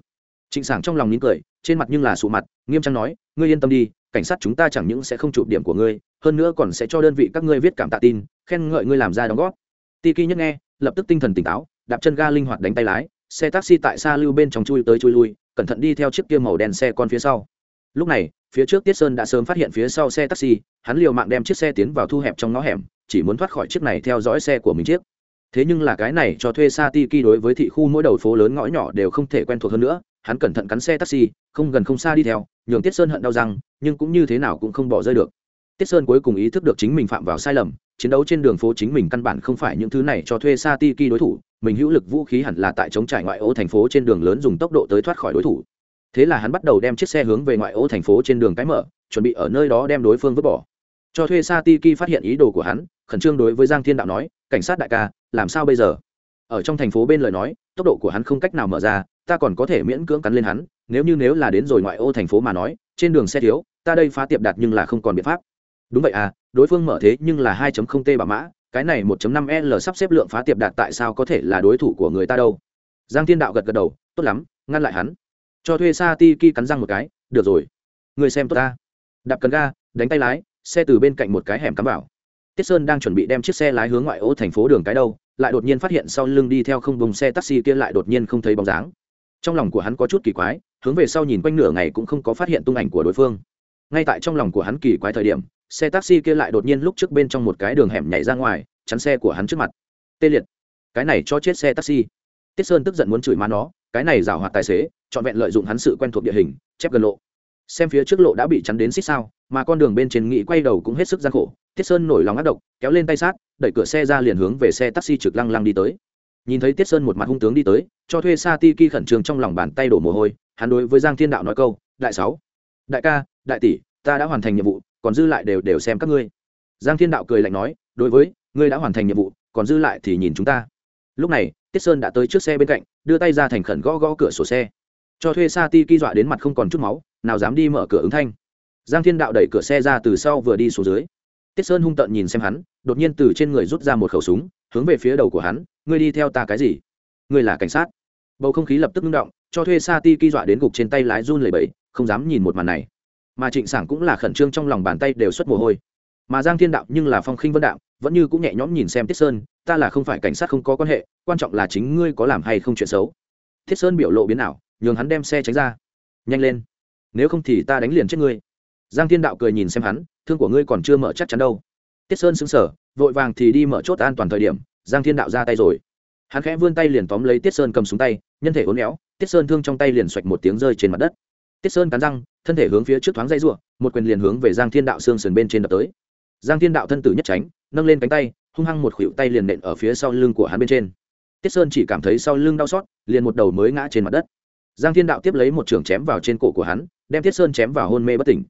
Trịnh sảng trong lòng nín cười, trên mặt nhưng là sụ mặt, nghiêm trang nói, ngươi yên tâm đi, cảnh sát chúng ta chẳng những sẽ không chụp điểm của ngươi, hơn nữa còn sẽ cho đơn vị các ngươi viết cảm tạ tin, khen ngợi ngươi làm ra đóng góp. Tiki nhất nghe, lập tức tinh thần tỉnh táo, đạp chân ga linh hoạt đánh tay lái, xe taxi tại xa lưu bên trong chui tới chui lui, cẩn thận đi theo chiếc kia màu đen xe con phía sau. Lúc này phía trước tiết sơn đã sớm phát hiện phía sau xe taxi, hắn liều mạng đem chiếc xe tiến vào thu hẹp trong ngõ hẻm, chỉ muốn thoát khỏi chiếc này theo dõi xe của mình chiếc. Thế nhưng là cái này cho thuê sa tiki đối với thị khu mỗi đầu phố lớn ngõ nhỏ đều không thể quen thuộc hơn nữa, hắn cẩn thận cắn xe taxi, không gần không xa đi theo, nhường tiết sơn hận đau răng, nhưng cũng như thế nào cũng không bỏ rơi được. Tiết sơn cuối cùng ý thức được chính mình phạm vào sai lầm, chiến đấu trên đường phố chính mình căn bản không phải những thứ này cho thuê sa tiki đối thủ, mình hữu lực vũ khí hẳn là tại chống trải ngoại ô thành phố trên đường lớn dùng tốc độ tới thoát khỏi đối thủ thế là hắn bắt đầu đem chiếc xe hướng về ngoại ô thành phố trên đường cái mở, chuẩn bị ở nơi đó đem đối phương vứt bỏ. Cho thuê sa tiki phát hiện ý đồ của hắn, khẩn trương đối với giang thiên đạo nói, cảnh sát đại ca, làm sao bây giờ? Ở trong thành phố bên lời nói, tốc độ của hắn không cách nào mở ra, ta còn có thể miễn cưỡng cắn lên hắn, nếu như nếu là đến rồi ngoại ô thành phố mà nói, trên đường xe thiếu, ta đây phá tiệp đạt nhưng là không còn biện pháp. Đúng vậy à đối phương mở thế nhưng là 2.0 t bà mã, cái này 1.5 l sắp xếp lượng phá tiệp đạt tại sao có thể là đối thủ của người ta đâu? Giang thiên đạo gật gật đầu, tốt lắm, ngăn lại hắn cho thuê sa ti ki cắn răng một cái, được rồi, người xem tốt ta. Đạp cần ga, đánh tay lái, xe từ bên cạnh một cái hẻm cắm vào. Tiết sơn đang chuẩn bị đem chiếc xe lái hướng ngoại ô thành phố đường cái đâu, lại đột nhiên phát hiện sau lưng đi theo không vùng xe taxi kia lại đột nhiên không thấy bóng dáng. Trong lòng của hắn có chút kỳ quái, hướng về sau nhìn quanh nửa ngày cũng không có phát hiện tung ảnh của đối phương. Ngay tại trong lòng của hắn kỳ quái thời điểm, xe taxi kia lại đột nhiên lúc trước bên trong một cái đường hẻm nhảy ra ngoài, chắn xe của hắn trước mặt. Tê liệt, cái này cho chết xe taxi. Tiết sơn tức giận muốn chửi má nó, cái này giảo hoạt tài xế trọn vẹn lợi dụng hắn sự quen thuộc địa hình, chép gần lộ. Xem phía trước lộ đã bị chắn đến xích sao, mà con đường bên trên nghị quay đầu cũng hết sức gian khổ, tiết sơn nổi lòng ác độc, kéo lên tay sát, đẩy cửa xe ra liền hướng về xe taxi trực lăng lăng đi tới. Nhìn thấy tiết sơn một mặt hung tướng đi tới, cho thuê sa ti ki khẩn trương trong lòng bàn tay đổ mồ hôi, hắn đối với giang thiên đạo nói câu, đại sáu, đại ca, đại tỷ, ta đã hoàn thành nhiệm vụ, còn dư lại đều đều xem các ngươi. Giang thiên đạo cười lạnh nói, đối với, ngươi đã hoàn thành nhiệm vụ, còn dư lại thì nhìn chúng ta. Lúc này, tiết sơn đã tới trước xe bên cạnh, đưa tay ra thành khẩn gõ gõ cửa sổ xe cho thuê sa ti ki dọa đến mặt không còn chút máu, nào dám đi mở cửa ứng thanh. Giang thiên đạo đẩy cửa xe ra từ sau vừa đi xuống dưới. Tiết sơn hung tợn nhìn xem hắn, đột nhiên từ trên người rút ra một khẩu súng, hướng về phía đầu của hắn, ngươi đi theo ta cái gì? Ngươi là cảnh sát. Bầu không khí lập tức ngưng động, cho thuê sa ti ki dọa đến gục trên tay lái run lẩy bẩy, không dám nhìn một màn này. Mà trịnh sảng cũng là khẩn trương trong lòng bàn tay đều xuất mồ hôi. Mà giang thiên đạo nhưng là phong khinh vân đạo, vẫn như cũng nhẹ nhõm nhìn xem tiết sơn, ta là không phải cảnh sát không có quan hệ, quan trọng là chính ngươi có làm hay không chuyện xấu. Thiết sơn biểu lộ biến ảo nhường hắn đem xe tránh ra. Nhanh lên. Nếu không thì ta đánh liền chết ngươi. Giang thiên đạo cười nhìn xem hắn, thương của ngươi còn chưa mở chắc chắn đâu. Tiết sơn xứng sở vội vàng thì đi mở chốt an toàn thời điểm, giang thiên đạo ra tay rồi. Hắn khẽ vươn tay liền tóm lấy tiết sơn cầm xuống tay, nhân thể uốn éo, tiết sơn thương trong tay liền xoạch một tiếng rơi trên mặt đất. Tiết sơn cắn răng, thân thể hướng phía trước thoáng dây ruộng một quyền liền hướng về giang thiên đạo xương sườn bên trên đập tới. Giang thiên đạo thân tử nhất tránh, nâng lên cánh tay, hung hăng một khuỷu tay liền nện ở phía sau lưng của hắn bên trên. Tiết sơn chỉ cảm thấy sau lưng đau xót, liền một đầu mới ngã trên mặt đất giang thiên đạo tiếp lấy một trường chém vào trên cổ của hắn, đem tiết sơn chém vào hôn mê bất tỉnh.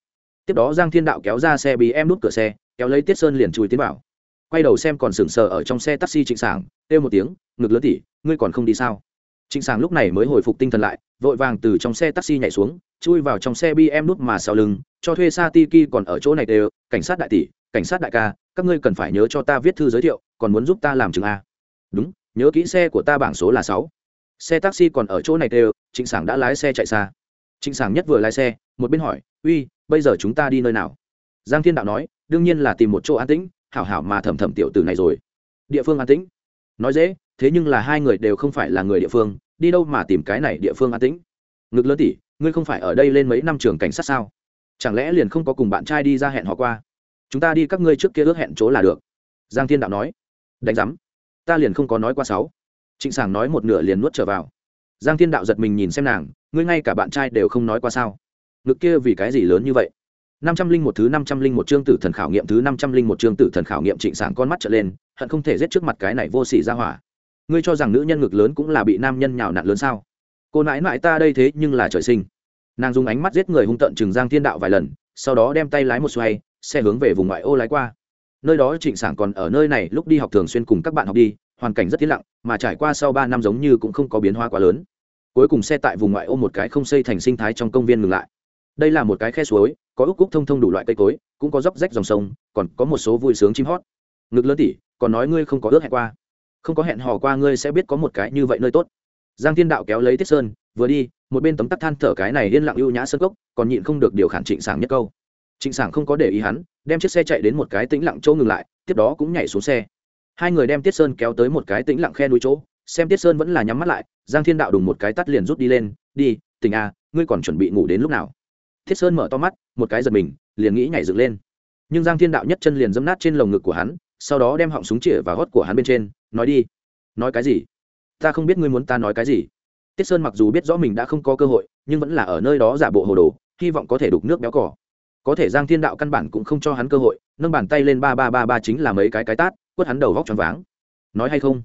Tiếp đó giang thiên đạo kéo ra xe bí em nút cửa xe, kéo lấy tiết sơn liền chui tiến vào. Quay đầu xem còn sững sờ ở trong xe taxi trịnh sảng, kêu một tiếng, ngực lớn tỉ ngươi còn không đi sao? Trịnh sảng lúc này mới hồi phục tinh thần lại, vội vàng từ trong xe taxi nhảy xuống, chui vào trong xe bm nút mà sau lưng, cho thuê sa tiki còn ở chỗ này đều, cảnh sát đại tỷ, cảnh sát đại ca, các ngươi cần phải nhớ cho ta viết thư giới thiệu, còn muốn giúp ta làm chứng a. Đúng, nhớ kỹ xe của ta bảng số là sáu xe taxi còn ở chỗ này đều trịnh sảng đã lái xe chạy xa. Trịnh sảng nhất vừa lái xe, một bên hỏi, uy, bây giờ chúng ta đi nơi nào? Giang thiên đạo nói, đương nhiên là tìm một chỗ an tĩnh, hảo hảo mà thầm thầm tiểu tử này rồi. Địa phương an tĩnh? Nói dễ, thế nhưng là hai người đều không phải là người địa phương, đi đâu mà tìm cái này địa phương an tĩnh? Ngực lớn tỉ ngươi không phải ở đây lên mấy năm trường cảnh sát sao? Chẳng lẽ liền không có cùng bạn trai đi ra hẹn họ qua? Chúng ta đi các ngươi trước kia ước hẹn chỗ là được. Giang thiên đạo nói. Đánh giám, ta liền không có nói qua sáu trịnh sảng nói một nửa liền nuốt trở vào. Giang thiên đạo giật mình nhìn xem nàng, ngươi ngay cả bạn trai đều không nói qua sao? Ngực kia vì cái gì lớn như vậy? Năm trăm linh một thứ năm trăm linh một chương tử thần khảo nghiệm thứ năm trăm linh một chương tử thần khảo nghiệm trịnh sảng con mắt trở lên, hận không thể giết trước mặt cái này vô sỉ ra hỏa. Ngươi cho rằng nữ nhân ngực lớn cũng là bị nam nhân nhào nặn lớn sao? Cô nãi nãi ta đây thế nhưng là trời sinh. Nàng dùng ánh mắt giết người hung tận chừng giang thiên đạo vài lần, sau đó đem tay lái một xoay, xe hướng về vùng ngoại ô lái qua. Nơi đó trịnh sảng còn ở nơi này, lúc đi học thường xuyên cùng các bạn học đi hoàn cảnh rất yên lặng, mà trải qua sau ba năm giống như cũng không có biến hóa quá lớn. Cuối cùng xe tại vùng ngoại ô một cái không xây thành sinh thái trong công viên ngừng lại. Đây là một cái khe suối, có úc cúc thông thông đủ loại cây cối, cũng có dốc rách dòng sông, còn có một số vui sướng chim hót. Ngực lớn tỉ, còn nói ngươi không có ước hẹn qua. Không có hẹn hò qua ngươi sẽ biết có một cái như vậy nơi tốt. Giang thiên đạo kéo lấy tiết sơn, vừa đi, một bên tấm tắc than thở cái này yên lặng ưu nhã sơn cốc, còn nhịn không được điều khản trịnh sảng nhất câu. Trịnh sảng không có để ý hắn, đem chiếc xe chạy đến một cái tĩnh lặng chỗ ngừng lại, tiếp đó cũng nhảy xuống xe hai người đem tiết sơn kéo tới một cái tĩnh lặng khe núi chỗ, xem tiết sơn vẫn là nhắm mắt lại, giang thiên đạo đùng một cái tắt liền rút đi lên, đi tình a, ngươi còn chuẩn bị ngủ đến lúc nào? Thiết sơn mở to mắt, một cái giật mình, liền nghĩ nhảy dựng lên. Nhưng giang thiên đạo nhất chân liền dẫm nát trên lồng ngực của hắn, sau đó đem họng súng chĩa và gót của hắn bên trên, nói đi. Nói cái gì? Ta không biết ngươi muốn ta nói cái gì. Tiết sơn mặc dù biết rõ mình đã không có cơ hội, nhưng vẫn là ở nơi đó giả bộ hồ đồ, hy vọng có thể đục nước béo cỏ có thể giang thiên đạo căn bản cũng không cho hắn cơ hội, nâng bàn tay lên ba ba ba ba chính là mấy cái cái tát quất hắn đầu vóc tròn váng. Nói hay không?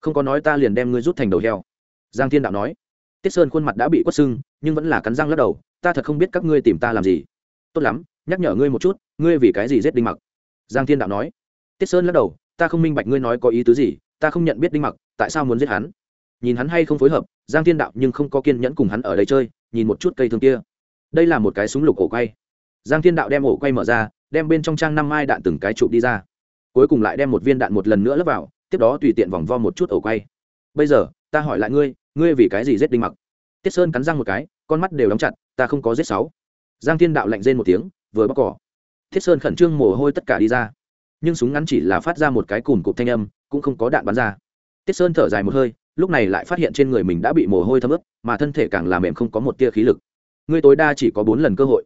Không có nói ta liền đem ngươi rút thành đầu heo. Giang thiên đạo nói. Tiết sơn khuôn mặt đã bị quất sưng, nhưng vẫn là cắn răng lắc đầu, ta thật không biết các ngươi tìm ta làm gì. Tốt lắm, nhắc nhở ngươi một chút, ngươi vì cái gì giết đinh mặc? Giang thiên đạo nói. Tiết sơn lắc đầu, ta không minh bạch ngươi nói có ý tứ gì, ta không nhận biết đinh mặc, tại sao muốn giết hắn? Nhìn hắn hay không phối hợp, giang thiên đạo nhưng không có kiên nhẫn cùng hắn ở đây chơi, nhìn một chút cây thương kia. Đây là một cái súng lục ổ quay. Giang thiên đạo đem ổ quay mở ra, đem bên trong trang năm mai đạn từng cái chụp đi ra cuối cùng lại đem một viên đạn một lần nữa lấp vào, tiếp đó tùy tiện vòng vo một chút ổ quay. Bây giờ, ta hỏi lại ngươi ngươi vì cái gì giết đinh mặc? Tiết sơn cắn răng một cái, con mắt đều đóng chặt, ta không có giết sáu. Giang thiên đạo lạnh rên một tiếng, vừa bóc cỏ. Thiết sơn khẩn trương mồ hôi tất cả đi ra. Nhưng súng ngắn chỉ là phát ra một cái cùn cụp thanh âm, cũng không có đạn bắn ra. Tiết sơn thở dài một hơi, lúc này lại phát hiện trên người mình đã bị mồ hôi thấm ướt, mà thân thể càng làm mềm không có một tia khí lực. Ngươi tối đa chỉ có bốn lần cơ hội.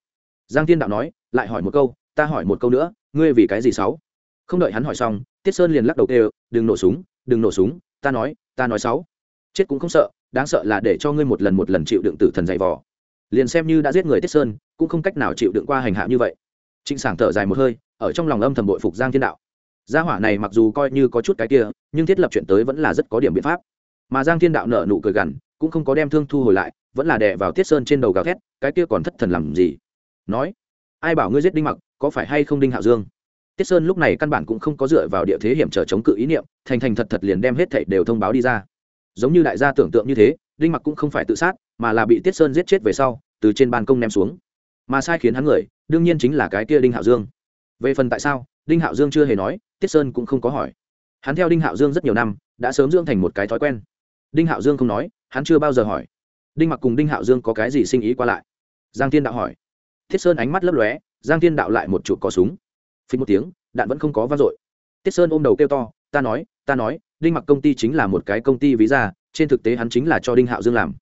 Giang thiên đạo nói, lại hỏi một câu, ta hỏi một câu nữa, ngươi vì cái gì sáu? Không đợi hắn hỏi xong, tiết sơn liền lắc đầu kêu, đừng nổ súng, đừng nổ súng, ta nói ta nói sáu chết cũng không sợ, đáng sợ là để cho ngươi một lần một lần chịu đựng tử thần dày vò. Liền xem như đã giết người tiết sơn, cũng không cách nào chịu đựng qua hành hạ như vậy. Trịnh sảng thở dài một hơi, ở trong lòng âm thầm bội phục giang thiên đạo. Gia hỏa này mặc dù coi như có chút cái kia, nhưng thiết lập chuyện tới vẫn là rất có điểm biện pháp. Mà giang thiên đạo nở nụ cười gằn, cũng không có đem thương thu hồi lại, vẫn là đè vào tiết sơn trên đầu gào thét, cái kia còn thất thần làm gì? Nói, ai bảo ngươi giết đinh mặc, có phải hay không đinh hạo dương? Tiết sơn lúc này căn bản cũng không có dựa vào địa thế hiểm trở chống cự ý niệm, thành thành thật thật liền đem hết thảy đều thông báo đi ra. Giống như đại gia tưởng tượng như thế, đinh mặc cũng không phải tự sát, mà là bị tiết sơn giết chết về sau, từ trên ban công ném xuống. Mà sai khiến hắn người, đương nhiên chính là cái kia đinh hạo dương. Về phần tại sao, đinh hạo dương chưa hề nói, tiết sơn cũng không có hỏi. Hắn theo đinh hạo dương rất nhiều năm, đã sớm dưỡng thành một cái thói quen. Đinh hạo dương không nói, hắn chưa bao giờ hỏi. Đinh mặc cùng đinh hạo dương có cái gì sinh ý qua lại? Giang thiên đạo hỏi. Thiết sơn ánh mắt lấp lóe, giang thiên đạo lại một chụp có súng phí một tiếng, đạn vẫn không có vang dội. Tiết sơn ôm đầu kêu to, ta nói ta nói, đinh mặc công ty chính là một cái công ty ví ra trên thực tế hắn chính là cho đinh hạo dương làm.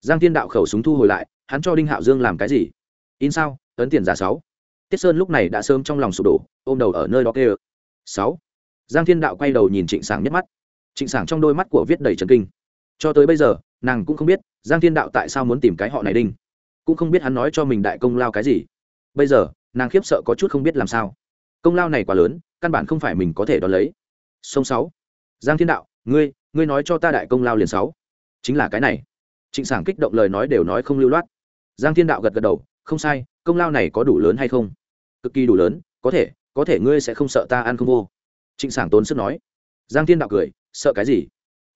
Giang thiên đạo khẩu súng thu hồi lại, hắn cho đinh hạo dương làm cái gì? In sao ấn tiền giả sáu. Tiết sơn lúc này đã sớm trong lòng sụp đổ, ôm đầu ở nơi đó kêu, sáu. Giang thiên đạo quay đầu nhìn trịnh sảng nhất mắt. Trịnh sảng trong đôi mắt của viết đầy trần kinh. Cho tới bây giờ, nàng cũng không biết giang thiên đạo tại sao muốn tìm cái họ này đinh. Cũng không biết hắn nói cho mình đại công lao cái gì. Bây giờ, nàng khiếp sợ có chút không biết làm sao công lao này quá lớn, căn bản không phải mình có thể đón lấy. Sông sáu. Giang thiên đạo, ngươi ngươi nói cho ta đại công lao liền sáu. Chính là cái này. Trịnh sảng kích động lời nói đều nói không lưu loát. Giang thiên đạo gật gật đầu, không sai, công lao này có đủ lớn hay không? Cực kỳ đủ lớn, có thể có thể ngươi sẽ không sợ ta ăn không vô. Trịnh sảng tốn sức nói. Giang thiên đạo cười, sợ cái gì?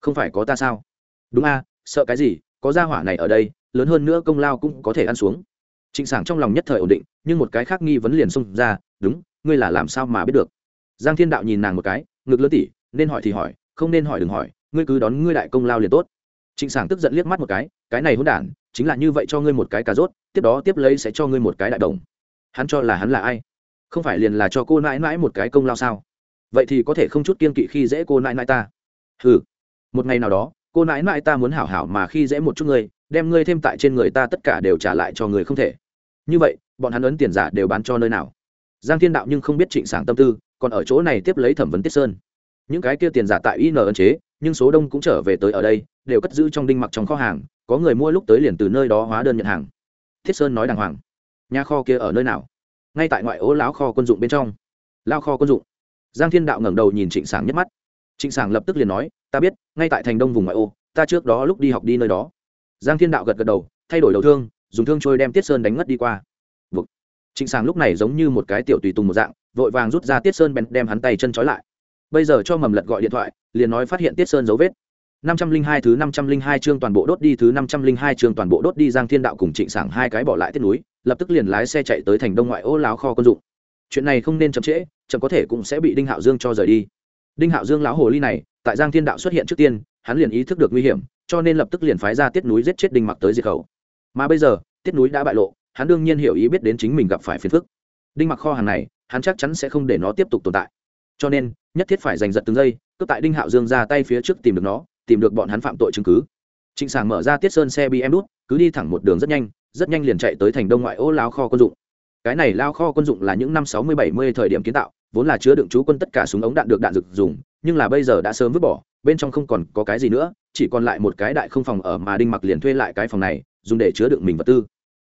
Không phải có ta sao? Đúng a, sợ cái gì? Có gia hỏa này ở đây, lớn hơn nữa công lao cũng có thể ăn xuống. Trịnh sảng trong lòng nhất thời ổn định, nhưng một cái khác nghi vấn liền xông ra, đúng ngươi là làm sao mà biết được? Giang thiên đạo nhìn nàng một cái, ngực lớn tỉ, nên hỏi thì hỏi, không nên hỏi đừng hỏi, ngươi cứ đón ngươi đại công lao liền tốt. Trịnh sảng tức giận liếc mắt một cái cái này hôn đản, chính là như vậy cho ngươi một cái cà rốt, tiếp đó tiếp lấy sẽ cho ngươi một cái đại đồng. Hắn cho là hắn là ai? Không phải liền là cho cô nãi nãi một cái công lao sao? Vậy thì có thể không chút kiên kỵ khi dễ cô nãi nãi ta. Ừ một ngày nào đó, cô nãi nãi ta muốn hảo hảo mà khi dễ một chút ngươi, đem ngươi thêm tại trên người ta tất cả đều trả lại cho người không thể. Như vậy, bọn hắn ấn tiền giả đều bán cho nơi nào? Giang thiên đạo nhưng không biết trịnh sảng tâm tư, còn ở chỗ này tiếp lấy thẩm vấn tiết sơn. Những cái kia tiền giả tại in ấn chế, nhưng số đông cũng trở về tới ở đây, đều cất giữ trong đinh mặc trong kho hàng, có người mua lúc tới liền từ nơi đó hóa đơn nhận hàng. Thiết sơn nói đàng hoàng, nhà kho kia ở nơi nào? Ngay tại ngoại ô lão kho quân dụng bên trong. Lao kho quân dụng? Giang thiên đạo ngẩng đầu nhìn trịnh sảng nhất mắt. Trịnh sảng lập tức liền nói, ta biết, ngay tại thành đông vùng ngoại ô, ta trước đó lúc đi học đi nơi đó. Giang thiên đạo gật gật đầu, thay đổi đầu thương, dùng thương trôi đem tiết sơn đánh ngất đi qua trịnh sảng lúc này giống như một cái tiểu tùy tùng một dạng vội vàng rút ra tiết sơn bèn đem hắn tay chân trói lại bây giờ cho mầm lật gọi điện thoại liền nói phát hiện tiết sơn dấu vết năm trăm linh hai thứ năm trăm linh hai chương toàn bộ đốt đi thứ năm trăm linh hai chương toàn bộ đốt đi Giang Thiên Đạo cùng Trịnh Sảng hai cái bỏ lại tiết núi, lập tức liền lái xe chạy tới thành Đông ngoại ô láo kho quân dụng. Chuyện này không nên chậm trễ, chậm có thể cũng sẽ bị Đinh Hạo Dương cho rời đi. Đinh Hạo Dương lão hồ ly này, tại Giang Thiên Đạo xuất hiện trước tiên, hắn liền ý thức được nguy hiểm, cho nên lập tức liền phái ra tiết núi giết chết Đinh Mặc tới diệt khẩu. Mà bây giờ, tiết núi đã bại lộ, hắn đương nhiên hiểu ý biết đến chính mình gặp phải phiền phức. Đinh Mặc kho hàng này, hắn chắc chắn sẽ không để nó tiếp tục tồn tại. Cho nên, nhất thiết phải giành giật từng giây, cướp tại Đinh Hạo Dương ra tay phía trước tìm được nó, tìm được bọn hắn phạm tội chứng cứ trịnh sảng mở ra tiết sơn xe bm đút cứ đi thẳng một đường rất nhanh rất nhanh liền chạy tới thành đông ngoại ô lao kho quân dụng cái này lao kho quân dụng là những năm sáu mươi bảy mươi thời điểm kiến tạo vốn là chứa đựng chú quân tất cả súng ống đạn được đạn dược dùng nhưng là bây giờ đã sớm vứt bỏ bên trong không còn có cái gì nữa chỉ còn lại một cái đại không phòng ở mà đinh mặc liền thuê lại cái phòng này dùng để chứa đựng mình vật tư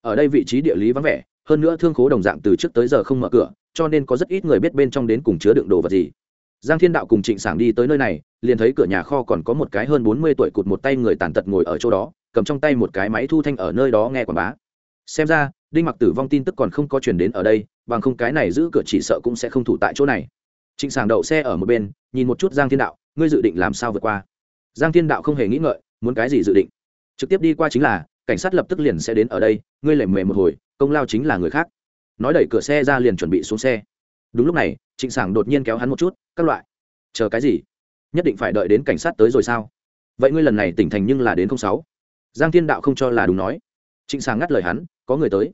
ở đây vị trí địa lý vắng vẻ, hơn nữa thương khố đồng dạng từ trước tới giờ không mở cửa, cho nên có rất ít người biết bên trong đến cùng chứa đựng đồ vật gì. Giang thiên đạo cùng trịnh sảng đi tới nơi này, liền thấy cửa nhà kho còn có một cái hơn bốn mươi tuổi cụt một tay người tàn tật ngồi ở chỗ đó, cầm trong tay một cái máy thu thanh ở nơi đó nghe quảng bá. Xem ra, đinh mặc tử vong tin tức còn không có chuyển đến ở đây, bằng không cái này giữ cửa chỉ sợ cũng sẽ không thủ tại chỗ này. Trịnh sảng đậu xe ở một bên, nhìn một chút giang thiên đạo, ngươi dự định làm sao vượt qua? Giang thiên đạo không hề nghĩ ngợi, muốn cái gì dự định? Trực tiếp đi qua chính là cảnh sát lập tức liền sẽ đến ở đây, ngươi lệ mề một hồi, công lao chính là người khác. Nói đẩy cửa xe ra liền chuẩn bị xuống xe. Đúng lúc này, trịnh sảng đột nhiên kéo hắn một chút, các loại, chờ cái gì? Nhất định phải đợi đến cảnh sát tới rồi sao? Vậy ngươi lần này tỉnh thành nhưng là đến không sáu. Giang thiên đạo không cho là đúng nói. Trịnh sảng ngắt lời hắn, có người tới.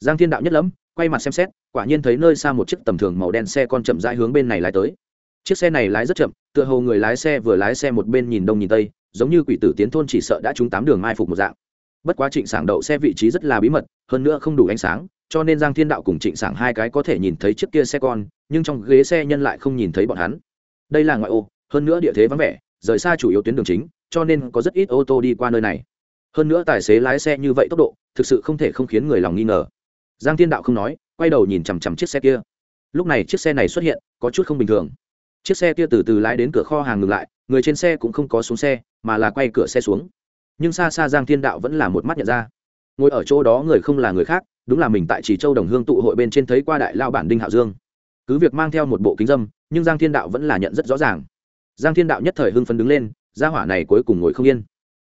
Giang thiên đạo nhất lắm quay mặt xem xét, quả nhiên thấy nơi xa một chiếc tầm thường màu đen xe con chậm rãi hướng bên này lái tới. Chiếc xe này lái rất chậm, tựa hồ người lái xe vừa lái xe một bên nhìn đông nhìn tây, giống như quỷ tử tiến thôn chỉ sợ đã trúng tám đường mai phục một dạng bất quá trịnh sảng đậu xe vị trí rất là bí mật, hơn nữa không đủ ánh sáng, cho nên giang thiên đạo cùng trịnh sảng hai cái có thể nhìn thấy chiếc kia xe con, nhưng trong ghế xe nhân lại không nhìn thấy bọn hắn. Đây là ngoại ô, hơn nữa địa thế vắng vẻ, rời xa chủ yếu tuyến đường chính, cho nên có rất ít ô tô đi qua nơi này. Hơn nữa tài xế lái xe như vậy tốc độ, thực sự không thể không khiến người lòng nghi ngờ. Giang thiên đạo không nói, quay đầu nhìn chằm chằm chiếc xe kia. Lúc này chiếc xe này xuất hiện, có chút không bình thường. Chiếc xe kia từ từ lái đến cửa kho hàng ngừng lại, người trên xe cũng không có xuống xe, mà là quay cửa xe xuống nhưng xa xa giang thiên đạo vẫn là một mắt nhận ra. Ngồi ở chỗ đó người không là người khác, đúng là mình tại chỉ châu đồng hương tụ hội bên trên thấy qua đại lao bản đinh hạo dương. Cứ việc mang theo một bộ kính dâm, nhưng giang thiên đạo vẫn là nhận rất rõ ràng. Giang thiên đạo nhất thời hưng phấn đứng lên, gia hỏa này cuối cùng ngồi không yên.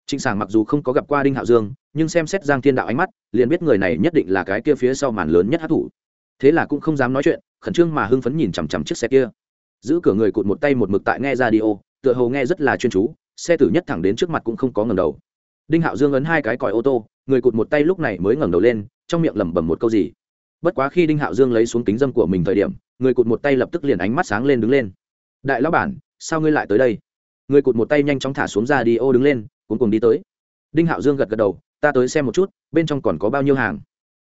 Trịnh sảng mặc dù không có gặp qua đinh hạo dương, nhưng xem xét giang thiên đạo ánh mắt, liền biết người này nhất định là cái kia phía sau màn lớn nhất hát thủ. Thế là cũng không dám nói chuyện, khẩn trương mà hưng phấn nhìn chằm chằm chiếc xe kia. Giữ cửa người cụt một tay một mực tại nghe ra đi ô tựa hồ nghe rất là chuyên chú, xe tử nhất thẳng đến trước mặt cũng không có ngầm đầu đinh hạo dương ấn hai cái còi ô tô, người cụt một tay lúc này mới ngẩng đầu lên, trong miệng lẩm bẩm một câu gì. Bất quá khi đinh hạo dương lấy xuống kính dâm của mình thời điểm, người cụt một tay lập tức liền ánh mắt sáng lên đứng lên. Đại lão bản, sao ngươi lại tới đây? Người cụt một tay nhanh chóng thả xuống ra đi ô đứng lên cuốn cùng đi tới. Đinh hạo dương gật gật đầu, ta tới xem một chút, bên trong còn có bao nhiêu hàng?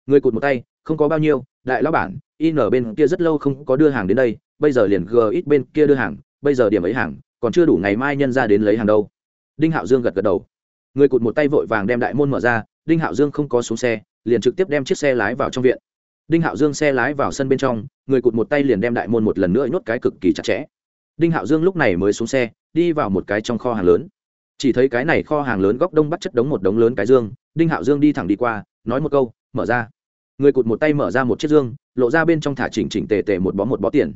Người cụt một tay, không có bao nhiêu, đại lão bản, in ở bên kia rất lâu không có đưa hàng đến đây, bây giờ liền g ít bên kia đưa hàng, bây giờ điểm ấy hàng, còn chưa đủ ngày mai nhân ra đến lấy hàng đâu. Đinh hạo dương gật gật đầu người cụt một tay vội vàng đem đại môn mở ra, đinh hạo dương không có xuống xe, liền trực tiếp đem chiếc xe lái vào trong viện. Đinh hạo dương xe lái vào sân bên trong, người cụt một tay liền đem đại môn một lần nữa nhốt cái cực kỳ chặt chẽ. Đinh hạo dương lúc này mới xuống xe, đi vào một cái trong kho hàng lớn. Chỉ thấy cái này kho hàng lớn góc đông bắt chất đống một đống lớn cái dương, đinh hạo dương đi thẳng đi qua, nói một câu, mở ra. Người cụt một tay mở ra một chiếc dương, lộ ra bên trong thả chỉnh chỉnh tề tề một bó một bó tiền.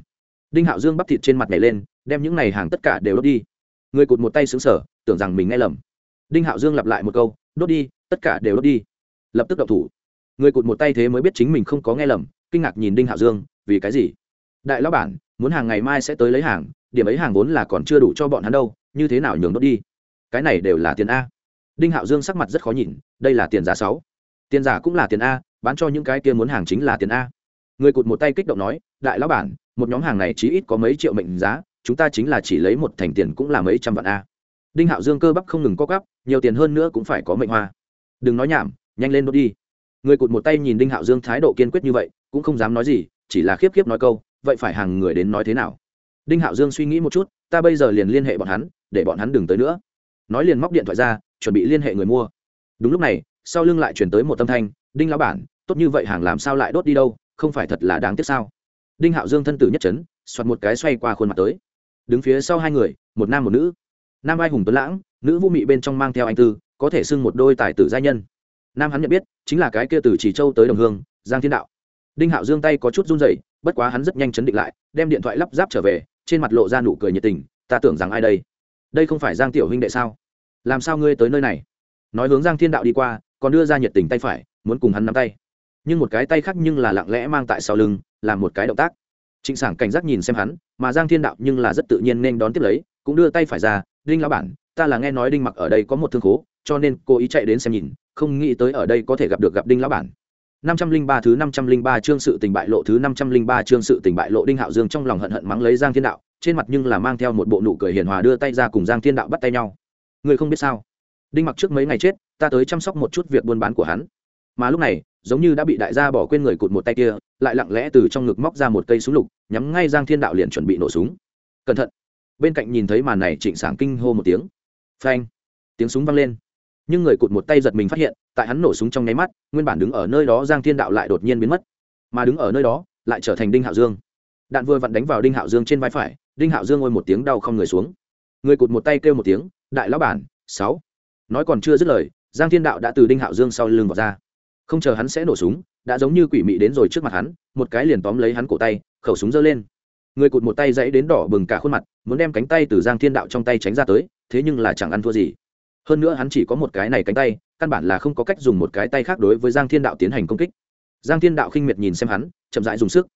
Đinh hạo dương bắp thịt trên mặt nhảy lên, đem những này hàng tất cả đều đốt đi. Người cụt một tay xứng sở tưởng rằng mình nghe lầm đinh hạo dương lặp lại một câu, đốt đi, tất cả đều đốt đi. Lập tức đậu thủ. Người cụt một tay thế mới biết chính mình không có nghe lầm, kinh ngạc nhìn đinh hạo dương, vì cái gì? Đại lão bản, muốn hàng ngày mai sẽ tới lấy hàng, điểm ấy hàng vốn là còn chưa đủ cho bọn hắn đâu, như thế nào nhường đốt đi? Cái này đều là tiền a. Đinh hạo dương sắc mặt rất khó nhìn, đây là tiền giả sáu. Tiền giả cũng là tiền a, bán cho những cái kia muốn hàng chính là tiền a. Người cụt một tay kích động nói, đại lão bản, một nhóm hàng này chí ít có mấy triệu mệnh giá, chúng ta chính là chỉ lấy một thành tiền cũng là mấy trăm vạn a đinh hạo dương cơ bắp không ngừng co gắp nhiều tiền hơn nữa cũng phải có mệnh hoa. Đừng nói nhảm, nhanh lên đốt đi. Người cụt một tay nhìn đinh hạo dương thái độ kiên quyết như vậy, cũng không dám nói gì, chỉ là khiếp khiếp nói câu, vậy phải hàng người đến nói thế nào? Đinh hạo dương suy nghĩ một chút, ta bây giờ liền liên hệ bọn hắn, để bọn hắn đừng tới nữa. Nói liền móc điện thoại ra, chuẩn bị liên hệ người mua. Đúng lúc này, sau lưng lại chuyển tới một tâm thanh, đinh lão bản, tốt như vậy hàng làm sao lại đốt đi đâu, không phải thật là đáng tiếc sao? Đinh hạo dương thân tử nhất trấn soạt một cái xoay qua khuôn mặt tới. Đứng phía sau hai người, một nam một nữ nam ai hùng tuấn lãng, nữ vũ mị bên trong mang theo anh tư, có thể xưng một đôi tài tử gia nhân. Nam hắn nhận biết, chính là cái kia từ chỉ châu tới đồng hương, giang thiên đạo. Đinh hạo dương tay có chút run rẩy, bất quá hắn rất nhanh chấn định lại, đem điện thoại lắp ráp trở về, trên mặt lộ ra nụ cười nhiệt tình, ta tưởng rằng ai đây? Đây không phải giang tiểu huynh đệ sao? Làm sao ngươi tới nơi này? Nói hướng giang thiên đạo đi qua, còn đưa ra nhiệt tình tay phải, muốn cùng hắn nắm tay. Nhưng một cái tay khác nhưng là lặng lẽ mang tại sau lưng, làm một cái động tác trịnh sảng cảnh giác nhìn xem hắn, mà giang thiên đạo nhưng là rất tự nhiên nên đón tiếp lấy, cũng đưa tay phải ra, đinh lão bản, ta là nghe nói đinh mặc ở đây có một thương khố, cho nên cô ý chạy đến xem nhìn, không nghĩ tới ở đây có thể gặp được gặp đinh lão bản. năm trăm linh ba thứ năm trăm linh ba chương sự tình bại lộ thứ năm trăm linh ba chương sự tình bại lộ đinh hạo dương trong lòng hận hận mắng lấy giang thiên đạo, trên mặt nhưng là mang theo một bộ nụ cười hiền hòa đưa tay ra cùng giang thiên đạo bắt tay nhau. Người không biết sao? Đinh mặc trước mấy ngày chết, ta tới chăm sóc một chút việc buôn bán của hắn. Mà lúc này giống như đã bị đại gia bỏ quên người cụt một tay kia, lại lặng lẽ từ trong ngực móc ra một cây súng lục, nhắm ngay giang thiên đạo liền chuẩn bị nổ súng. Cẩn thận. Bên cạnh nhìn thấy màn này, trịnh sảng kinh hô một tiếng. Phanh! Tiếng súng vang lên. Nhưng người cụt một tay giật mình phát hiện, tại hắn nổ súng trong nháy mắt, nguyên bản đứng ở nơi đó giang thiên đạo lại đột nhiên biến mất. Mà đứng ở nơi đó, lại trở thành đinh hạo dương. Đạn vừa vặn đánh vào đinh hạo dương trên vai phải, đinh hạo dương ôi một tiếng đau không người xuống. Người cụt một tay kêu một tiếng, đại lão bản, sáu. Nói còn chưa dứt lời, giang thiên đạo đã từ đinh hạo dương sau lưng vào ra không chờ hắn sẽ nổ súng, đã giống như quỷ mị đến rồi trước mặt hắn, một cái liền tóm lấy hắn cổ tay, khẩu súng giơ lên. Người cụt một tay dãy đến đỏ bừng cả khuôn mặt, muốn đem cánh tay từ giang thiên đạo trong tay tránh ra tới, thế nhưng là chẳng ăn thua gì. Hơn nữa hắn chỉ có một cái này cánh tay, căn bản là không có cách dùng một cái tay khác đối với giang thiên đạo tiến hành công kích. Giang thiên đạo khinh miệt nhìn xem hắn, chậm rãi dùng sức.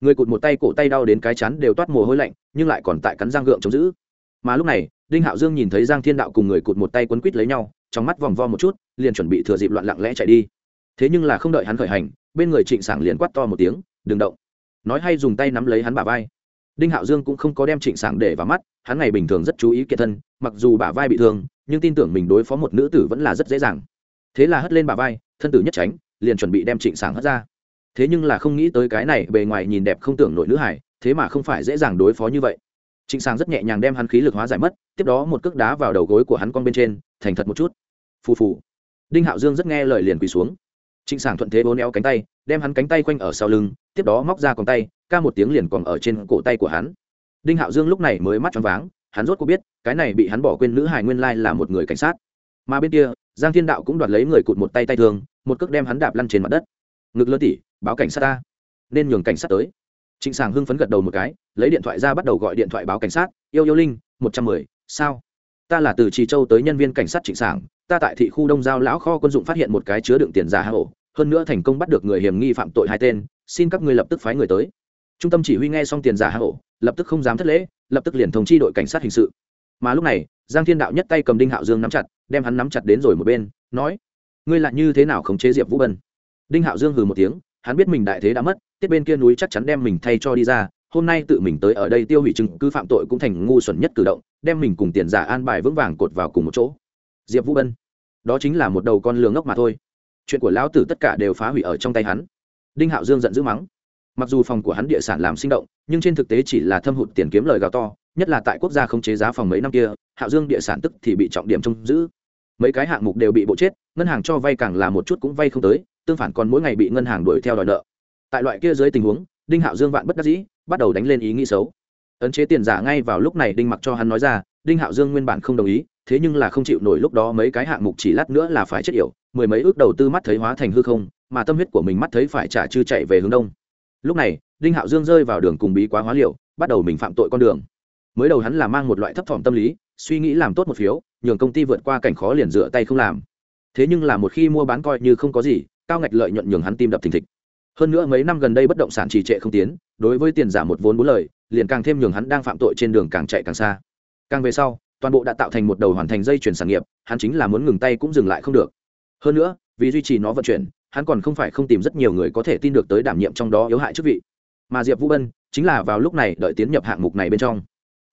Người cụt một tay cổ tay đau đến cái chắn đều toát mồ hôi lạnh, nhưng lại còn tại cắn giang gượng chống giữ. Mà lúc này, đinh hạo dương nhìn thấy giang thiên đạo cùng người cụt một tay quấn quít lấy nhau, trong mắt vòng vo một chút, liền chuẩn bị thừa dịp loạn lặng lẽ chạy đi thế nhưng là không đợi hắn khởi hành, bên người trịnh sảng liền quát to một tiếng, đừng động. Nói hay dùng tay nắm lấy hắn bả vai. Đinh hạo dương cũng không có đem trịnh sảng để vào mắt, hắn ngày bình thường rất chú ý kiệt thân, mặc dù bả vai bị thương, nhưng tin tưởng mình đối phó một nữ tử vẫn là rất dễ dàng. Thế là hất lên bả vai, thân tử nhất tránh, liền chuẩn bị đem trịnh sảng hất ra. Thế nhưng là không nghĩ tới cái này bề ngoài nhìn đẹp không tưởng nổi nữ hải thế mà không phải dễ dàng đối phó như vậy. Trịnh sảng rất nhẹ nhàng đem hắn khí lực hóa giải mất, tiếp đó một cước đá vào đầu gối của hắn con bên trên, thành thật một chút. Phù phù. Đinh hạo dương rất nghe lời liền quỳ xuống trịnh sảng thuận thế bố neo cánh tay, đem hắn cánh tay quanh ở sau lưng, tiếp đó móc ra còn tay, ca một tiếng liền còn ở trên cổ tay của hắn. Đinh hạo dương lúc này mới mắt choáng váng, hắn rốt cuộc biết, cái này bị hắn bỏ quên nữ hài nguyên lai là một người cảnh sát. Mà bên kia, giang thiên đạo cũng đoạt lấy người cụt một tay tay thương một cước đem hắn đạp lăn trên mặt đất. Ngực lơ tỉ báo cảnh sát ta. Nên nhường cảnh sát tới. Trịnh sàng hưng phấn gật đầu một cái, lấy điện thoại ra bắt đầu gọi điện thoại báo cảnh sát. Yêu yêu linh, một trăm mười, sao? Ta là từ trì châu tới nhân viên cảnh sát trịnh sảng ta tại thị khu đông giao lão kho quân dụng phát hiện một cái chứa đựng tiền giả hạ ổ, hơn nữa thành công bắt được người hiểm nghi phạm tội hai tên, xin các ngươi lập tức phái người tới. Trung tâm chỉ huy nghe xong tiền giả hạ ổ, lập tức không dám thất lễ, lập tức liền thông chi đội cảnh sát hình sự. Mà lúc này, giang thiên đạo nhất tay cầm đinh hạo dương nắm chặt, đem hắn nắm chặt đến rồi một bên, nói, ngươi lại như thế nào khống chế diệp vũ bân? Đinh hạo dương hừ một tiếng, hắn biết mình đại thế đã mất, tiết bên kia núi chắc chắn đem mình thay cho đi ra, hôm nay tự mình tới ở đây tiêu hủy chứng cứ phạm tội cũng thành ngu xuẩn nhất cử động, đem mình cùng tiền giả an bài vững vàng cột vào cùng một chỗ diệp vũ bân. Đó chính là một đầu con lường ngốc mà thôi. Chuyện của lão tử tất cả đều phá hủy ở trong tay hắn. Đinh hạo dương giận dữ mắng. Mặc dù phòng của hắn địa sản làm sinh động, nhưng trên thực tế chỉ là thâm hụt tiền kiếm lời gào to, nhất là tại quốc gia không chế giá phòng mấy năm kia, hạo dương địa sản tức thì bị trọng điểm trông giữ. Mấy cái hạng mục đều bị bộ chết, ngân hàng cho vay càng là một chút cũng vay không tới, tương phản còn mỗi ngày bị ngân hàng đuổi theo đòi nợ. Tại loại kia dưới tình huống, đinh hạo dương vạn bất đắc dĩ, bắt đầu đánh lên ý nghĩ xấu. Ấn chế tiền giả ngay vào lúc này đinh mặc cho hắn nói ra, đinh hạo dương nguyên bản không đồng ý thế nhưng là không chịu nổi lúc đó mấy cái hạng mục chỉ lát nữa là phải chết yểu, mười mấy ước đầu tư mắt thấy hóa thành hư không, mà tâm huyết của mình mắt thấy phải trả chư chạy về hướng đông. Lúc này, đinh hạo dương rơi vào đường cùng bí quá hóa liệu bắt đầu mình phạm tội con đường. Mới đầu hắn là mang một loại thấp thỏm tâm lý, suy nghĩ làm tốt một phiếu, nhường công ty vượt qua cảnh khó liền dựa tay không làm. Thế nhưng là một khi mua bán coi như không có gì, cao ngạch lợi nhuận nhường hắn tim đập thình thịch. Hơn nữa mấy năm gần đây bất động sản trì trệ không tiến, đối với tiền giả một vốn bốn lời, liền càng thêm nhường hắn đang phạm tội trên đường càng chạy càng xa. Càng về sau toàn bộ đã tạo thành một đầu hoàn thành dây chuyển sản nghiệp, hắn chính là muốn ngừng tay cũng dừng lại không được. Hơn nữa, vì duy trì nó vận chuyển, hắn còn không phải không tìm rất nhiều người có thể tin được tới đảm nhiệm trong đó yếu hại chức vị. Mà diệp vũ bân chính là vào lúc này đợi tiến nhập hạng mục này bên trong.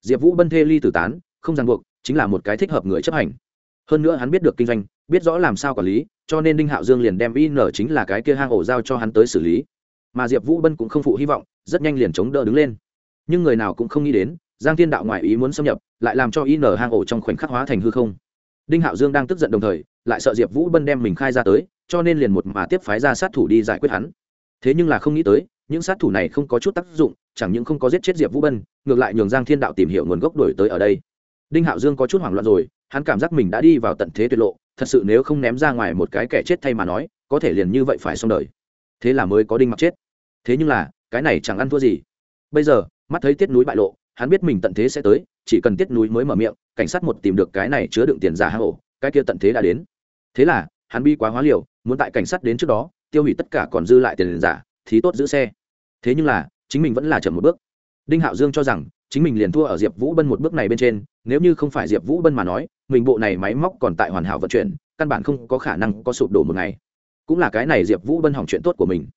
Diệp vũ bân thê ly tử tán, không ràng buộc, chính là một cái thích hợp người chấp hành. Hơn nữa hắn biết được kinh doanh, biết rõ làm sao quản lý, cho nên đinh hạo dương liền đem in chính là cái kia hang ổ giao cho hắn tới xử lý. Mà diệp vũ bân cũng không phụ hy vọng, rất nhanh liền chống đỡ đứng lên. Nhưng người nào cũng không nghĩ đến giang thiên đạo ngoại ý muốn xâm nhập, lại làm cho in hang ổ trong khoảnh khắc hóa thành hư không. Đinh hạo dương đang tức giận đồng thời, lại sợ diệp vũ bân đem mình khai ra tới, cho nên liền một mà tiếp phái ra sát thủ đi giải quyết hắn. Thế nhưng là không nghĩ tới, những sát thủ này không có chút tác dụng, chẳng những không có giết chết diệp vũ bân, ngược lại nhường giang thiên đạo tìm hiểu nguồn gốc đổi tới ở đây. Đinh hạo dương có chút hoảng loạn rồi, hắn cảm giác mình đã đi vào tận thế tuyệt lộ, thật sự nếu không ném ra ngoài một cái kẻ chết thay mà nói, có thể liền như vậy phải xong đời. Thế là mới có đinh mặc chết. Thế nhưng là, cái này chẳng ăn thua gì. Bây giờ, mắt thấy tiết núi bại lộ hắn biết mình tận thế sẽ tới, chỉ cần tiết núi mới mở miệng, cảnh sát một tìm được cái này chứa đựng tiền giả hang ổ, cái kia tận thế đã đến. Thế là, hắn bi quá hóa liều, muốn tại cảnh sát đến trước đó, tiêu hủy tất cả còn dư lại tiền giả, thì tốt giữ xe. Thế nhưng là, chính mình vẫn là chậm một bước. Đinh hạo dương cho rằng, chính mình liền thua ở diệp vũ bân một bước này bên trên, nếu như không phải diệp vũ bân mà nói, mình bộ này máy móc còn tại hoàn hảo vận chuyển, căn bản không có khả năng có sụp đổ một ngày. Cũng là cái này diệp vũ bân hỏng chuyện tốt của mình.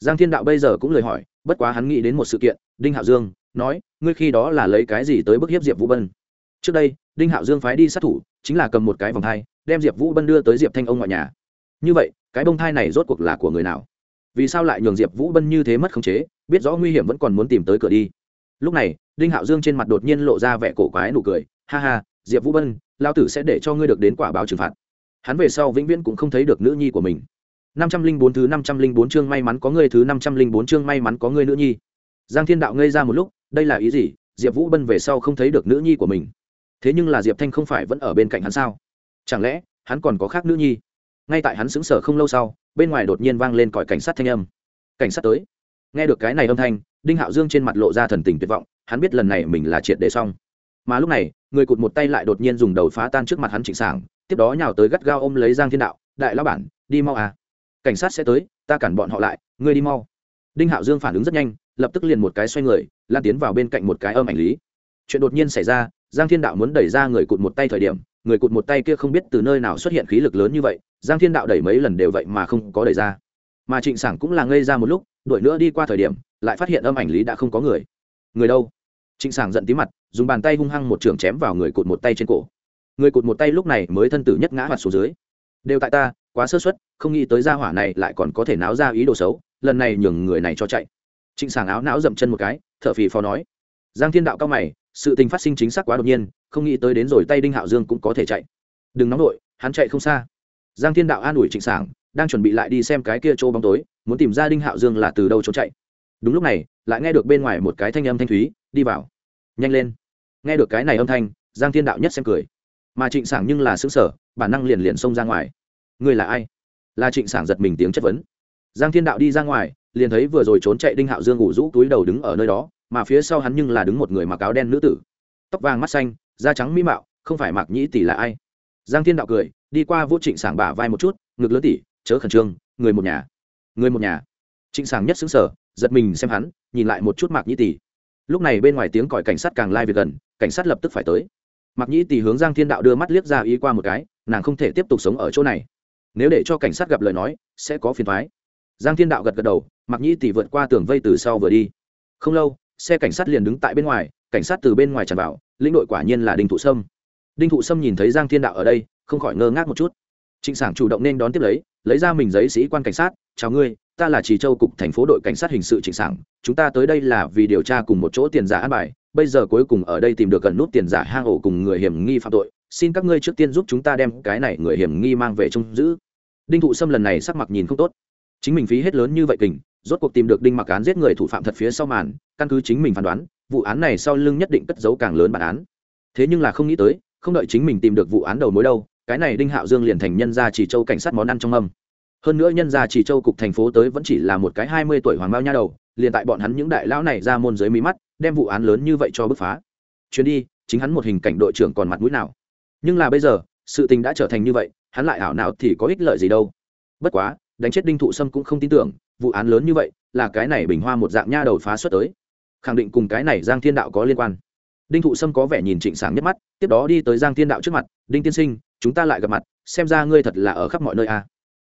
Giang thiên đạo bây giờ cũng lời hỏi, bất quá hắn nghĩ đến một sự kiện, đinh hạo dương nói, ngươi khi đó là lấy cái gì tới bức hiếp diệp vũ bân? Trước đây, đinh hạo dương phái đi sát thủ, chính là cầm một cái vòng thai, đem diệp vũ bân đưa tới diệp thanh ông ngoại nhà. Như vậy, cái bông thai này rốt cuộc là của người nào? Vì sao lại nhường diệp vũ bân như thế mất khống chế, biết rõ nguy hiểm vẫn còn muốn tìm tới cửa đi. Lúc này, đinh hạo dương trên mặt đột nhiên lộ ra vẻ cổ quái nụ cười, ha ha, diệp vũ bân lao tử sẽ để cho ngươi được đến quả báo trừng phạt. Hắn về sau vĩnh viễn cũng không thấy được nữ nhi của mình. Năm trăm linh bốn thứ năm trăm linh bốn chương may mắn có ngươi, thứ năm trăm linh bốn chương may mắn có ngươi nữ nhi. Giang thiên đạo ngây ra một lúc đây là ý gì? Diệp vũ bân về sau không thấy được nữ nhi của mình. Thế nhưng là diệp thanh không phải vẫn ở bên cạnh hắn sao? Chẳng lẽ, hắn còn có khác nữ nhi? Ngay tại hắn xứng sở không lâu sau, bên ngoài đột nhiên vang lên còi cảnh sát thanh âm. Cảnh sát tới. Nghe được cái này âm thanh, đinh hạo dương trên mặt lộ ra thần tình tuyệt vọng, hắn biết lần này mình là triệt để xong. Mà lúc này, người cụt một tay lại đột nhiên dùng đầu phá tan trước mặt hắn trịnh sảng, tiếp đó nhào tới gắt gao ôm lấy giang thiên đạo, đại lão bản, đi mau à. Cảnh sát sẽ tới, ta cản bọn họ lại, ngươi đi mau đinh hạo dương phản ứng rất nhanh, lập tức liền một cái xoay người, lan tiến vào bên cạnh một cái âm ảnh lý. Chuyện đột nhiên xảy ra, giang thiên đạo muốn đẩy ra người cụt một tay thời điểm, người cụt một tay kia không biết từ nơi nào xuất hiện khí lực lớn như vậy, giang thiên đạo đẩy mấy lần đều vậy mà không có đẩy ra. Mà trịnh sảng cũng là ngây ra một lúc, đuổi nữa đi qua thời điểm, lại phát hiện âm ảnh lý đã không có người. Người đâu? Trịnh sảng giận tí mặt, dùng bàn tay hung hăng một trường chém vào người cụt một tay trên cổ. Người cụt một tay lúc này mới thân tử nhất ngã mặt xuống dưới. Đều tại ta, quá sơ suất, không nghĩ tới gia hỏa này lại còn có thể náo ra ý đồ xấu lần này nhường người này cho chạy. Trịnh sảng áo não dậm chân một cái t h ở phì phò nói. Giang thiên đạo cao mày, sự tình phát sinh chính xác quá đột nhiên, không nghĩ tới đến rồi tay đinh hạo dương cũng có thể chạy. Đừng nóng nổi hắn chạy không xa. Giang thiên đạo an ủi trịnh sảng, đang chuẩn bị lại đi xem cái kia chỗ bóng tối, muốn tìm ra đinh hạo dương là từ đâu trốn chạy. Đúng lúc này, lại nghe được bên ngoài một cái thanh âm thanh thúy, đi vào. Nhanh lên. Nghe được cái này âm thanh, giang thiên đạo nhất xem cười. Mà trịnh sảng nhưng là xứng sở bản năng liền liền xông ra ngoài. Người là ai? Là trịnh sảng giật mình tiếng chất vấn giang thiên đạo đi ra ngoài, liền thấy vừa rồi trốn chạy đinh hạo dương ngủ rũ túi đầu đứng ở nơi đó, mà phía sau hắn nhưng là đứng một người mặc áo đen nữ tử. Tóc vàng mắt xanh, da trắng mỹ mạo, không phải mạc nhĩ tỷ là ai? Giang thiên đạo cười, đi qua vô trịnh sảng bả vai một chút, ngực lớn tỷ chớ khẩn trương, người một nhà. Người một nhà. Trịnh sảng nhất xứng sở giật mình xem hắn, nhìn lại một chút mạc nhĩ tỷ. Lúc này bên ngoài tiếng còi cảnh sát càng lai về gần, cảnh sát lập tức phải tới. Mạc nhĩ tỷ hướng giang thiên đạo đưa mắt liếc ra ý qua một cái, nàng không thể tiếp tục sống ở chỗ này. Nếu để cho cảnh sát gặp lời nói, sẽ có phiền thoái giang thiên đạo gật gật đầu Mặc nhĩ tỷ vượt qua tường vây từ sau vừa đi. Không lâu, xe cảnh sát liền đứng tại bên ngoài, cảnh sát từ bên ngoài tràn vào, lĩnh đội quả nhiên là đinh thụ sâm. Đinh thụ sâm nhìn thấy giang thiên đạo ở đây, không khỏi ngơ ngác một chút. Trịnh sảng chủ động nên đón tiếp lấy lấy ra mình giấy sĩ quan cảnh sát, chào ngươi, ta là trì châu cục thành phố đội cảnh sát hình sự trịnh sảng, chúng ta tới đây là vì điều tra cùng một chỗ tiền giả an bài, bây giờ cuối cùng ở đây tìm được gần nút tiền giả hang ổ cùng người hiểm nghi phạm tội, xin các ngươi trước tiên giúp chúng ta đem cái này người hiểm nghi mang về trông giữ. Đinh thụ sâm lần này sắc mặt nhìn không tốt chính mình phí hết lớn như vậy kình, rốt cuộc tìm được đinh mặc án giết người thủ phạm thật phía sau màn, căn cứ chính mình phán đoán, vụ án này sau lưng nhất định cất giấu càng lớn bản án. Thế nhưng là không nghĩ tới, không đợi chính mình tìm được vụ án đầu mối đâu, cái này đinh hạo dương liền thành nhân gia chỉ châu cảnh sát món ăn trong âm. Hơn nữa nhân gia chỉ châu cục thành phố tới vẫn chỉ là một cái hai mươi tuổi hoàng bao nha đầu, liền tại bọn hắn những đại lão này ra môn dưới mí mắt, đem vụ án lớn như vậy cho bứt phá. Chuyến đi, chính hắn một hình cảnh đội trưởng còn mặt mũi nào. Nhưng là bây giờ, sự tình đã trở thành như vậy, hắn lại ảo nào thì có ích lợi gì đâu. Bất quá đánh chết đinh thụ sâm cũng không tin tưởng, vụ án lớn như vậy, là cái này bình hoa một dạng nha đầu phá xuất tới. Khẳng định cùng cái này giang thiên đạo có liên quan. Đinh thụ sâm có vẻ nhìn trịnh sáng nhất mắt, tiếp đó đi tới giang thiên đạo trước mặt, đinh tiên sinh, chúng ta lại gặp mặt, xem ra ngươi thật là ở khắp mọi nơi a à.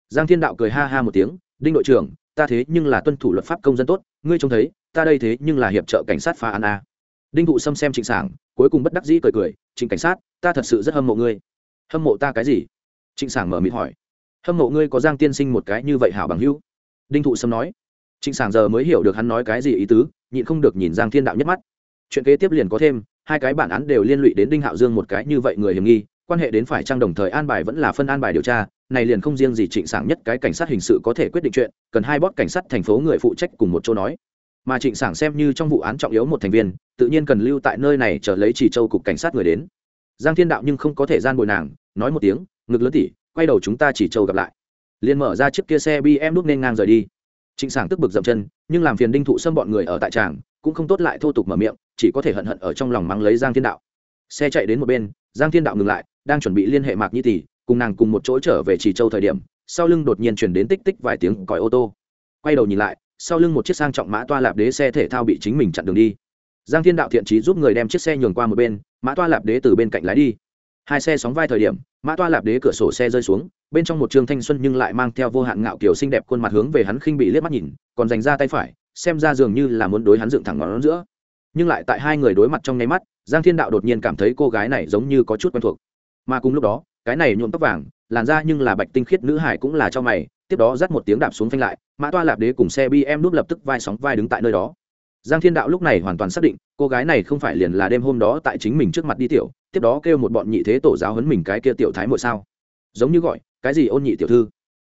giang thiên đạo cười ha ha một tiếng, đinh đội trưởng, ta thế nhưng là tuân thủ luật pháp công dân tốt, ngươi trông thấy, ta đây thế nhưng là hiệp trợ cảnh sát phá án a à. đinh thụ sâm xem trịnh sảng, cuối cùng bất đắc dĩ cười cười, trịnh cảnh sát, ta thật sự rất hâm mộ ngươi. Hâm mộ ta cái gì? Trịnh sảng mở mịt hỏi hâm mộ ngươi có giang tiên sinh một cái như vậy hảo bằng hữu đinh thụ sâm nói trịnh sảng giờ mới hiểu được hắn nói cái gì ý tứ nhịn không được nhìn giang thiên đạo nhất mắt chuyện kế tiếp liền có thêm hai cái bản án đều liên lụy đến đinh hạo dương một cái như vậy người hiểm nghi quan hệ đến phải trang đồng thời an bài vẫn là phân an bài điều tra này liền không riêng gì trịnh sảng nhất cái cảnh sát hình sự có thể quyết định chuyện cần hai bót cảnh sát thành phố người phụ trách cùng một chỗ nói mà trịnh sảng xem như trong vụ án trọng yếu một thành viên tự nhiên cần lưu tại nơi này chờ lấy chỉ châu cục cảnh sát người đến giang thiên đạo nhưng không có thể gian bồi nàng nói một tiếng ngực lớn tỉ quay đầu chúng ta chỉ châu gặp lại. Liền mở ra chiếc kia xe bm đúc nên ngang rời đi. Trịnh sảng tức bực dậm chân, nhưng làm phiền đinh thụ xâm bọn người ở tại tràng, cũng không tốt lại thô tục mở miệng, chỉ có thể hận hận ở trong lòng mắng lấy giang thiên đạo. Xe chạy đến một bên, giang thiên đạo ngừng lại, đang chuẩn bị liên hệ mạc nhi tỷ, cùng nàng cùng một chỗ trở về trì châu thời điểm, sau lưng đột nhiên chuyển đến tích tích vài tiếng còi ô tô. Quay đầu nhìn lại, sau lưng một chiếc sang trọng mã toa lạp đế xe thể thao bị chính mình chặn đường đi. Giang thiên đạo thiện trí giúp người đem chiếc xe nhường qua một bên, mã toa lạp đế từ bên cạnh lái đi hai xe sóng vai thời điểm, mã toa lạp đế cửa sổ xe rơi xuống, bên trong một trường thanh xuân nhưng lại mang theo vô hạn ngạo kiểu xinh đẹp khuôn mặt hướng về hắn khinh bị liếc mắt nhìn, còn dành ra tay phải, xem ra dường như là muốn đối hắn dựng thẳng ngón giữa. Nhưng lại tại hai người đối mặt trong nháy mắt, giang thiên đạo đột nhiên cảm thấy cô gái này giống như có chút quen thuộc. Mà cùng lúc đó, cái này nhuộm tóc vàng, làn da nhưng là bạch tinh khiết nữ hải cũng là cho mày, tiếp đó dắt một tiếng đạp xuống phanh lại, mã toa lạp đế cùng xe bm núp lập tức vai sóng vai đứng tại nơi đó. Giang thiên đạo lúc này hoàn toàn xác định, cô gái này không phải liền là đêm hôm đó tại chính mình trước mặt đi tiểu tiếp đó kêu một bọn nhị thế tổ giáo hấn mình cái kia tiểu thái mội sao? Giống như gọi, cái gì ôn nhị tiểu thư?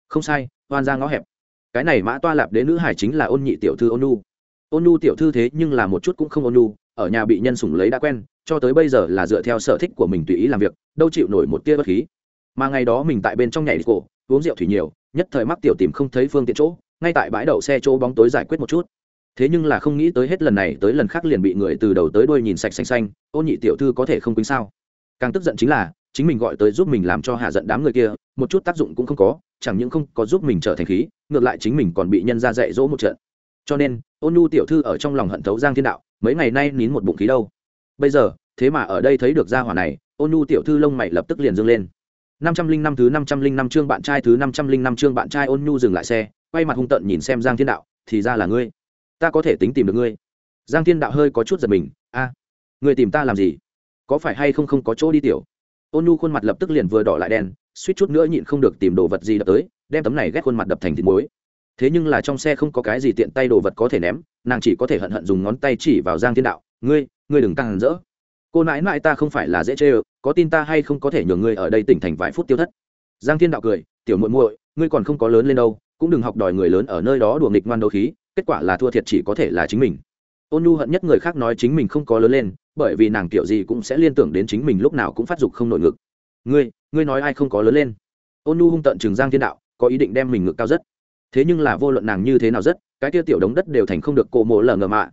Không sai oan ra ngõ hẹp. Cái này mã toa lạp đế nữ hải chính là ôn nhị tiểu thư ôn nu. Ôn nu tiểu thư thế nhưng là một chút cũng không ôn nu, ở nhà bị nhân sủng lấy đã quen, cho tới bây giờ là dựa theo sở thích của mình tùy ý làm việc, đâu chịu nổi một tia bất khí. Mà ngày đó mình tại bên trong nhảy cổ, uống rượu thủy nhiều, nhất thời mắc tiểu tìm không thấy phương tiện chỗ, ngay tại bãi đậu xe chỗ bóng tối giải quyết một chút thế nhưng là không nghĩ tới hết lần này tới lần khác liền bị người từ đầu tới đuôi nhìn sạch xanh xanh ôn nhị tiểu thư có thể không quýnh sao? Càng tức giận chính là, chính mình gọi tới giúp mình làm cho hạ giận đám người kia, một chút tác dụng cũng không có, chẳng những không có giúp mình trở thành khí, ngược lại chính mình còn bị nhân ra dạy dỗ một trận. Cho nên ôn nhu tiểu thư ở trong lòng hận thấu giang thiên đạo, mấy ngày nay nín một bụng khí đâu. Bây giờ, thế mà ở đây thấy được gia hỏa này ôn nhu tiểu thư lông mày lập tức liền dâng lên. Năm trăm linh năm thứ năm trăm linh năm chương bạn trai thứ năm trăm linh năm chương bạn trai ôn nhu dừng lại xe, quay mặt hung tận nhìn xem giang thiên đạo, thì ra là ngươi ta có thể tính tìm được ngươi. Giang thiên đạo hơi có chút giật mình, a, ngươi tìm ta làm gì? Có phải hay không không có chỗ đi tiểu? Ôn nhu khuôn mặt lập tức liền vừa đỏ lại đen, suýt chút nữa nhịn không được tìm đồ vật gì đập tới, đem tấm này ghét khuôn mặt đập thành thịt muối. Thế nhưng là trong xe không có cái gì tiện tay đồ vật có thể ném, nàng chỉ có thể hận hận dùng ngón tay chỉ vào giang thiên đạo, ngươi ngươi đừng tăng hẳn rỡ. Cô nãi nãi ta không phải là dễ chê ơ, có tin ta hay không có thể nhường ngươi ở đây tỉnh thành vài phút tiêu thất. Giang thiên đạo cười, tiểu muội muội, ngươi còn không có lớn lên đâu, cũng đừng học đòi người lớn ở nơi đó đùa nghịch ngoan đấu khí kết quả là thua thiệt chỉ có thể là chính mình. Ôn nhu hận nhất người khác nói chính mình không có lớn lên, bởi vì nàng kiểu gì cũng sẽ liên tưởng đến chính mình lúc nào cũng phát dục không nội ngực. Ngươi ngươi nói ai không có lớn lên? Ôn nhu hung tận Trường giang thiên đạo, có ý định đem mình ngực cao rất. Thế nhưng là vô luận nàng như thế nào rất, cái kia tiểu đống đất đều thành không được cổ mộ lờ ngờ mạ.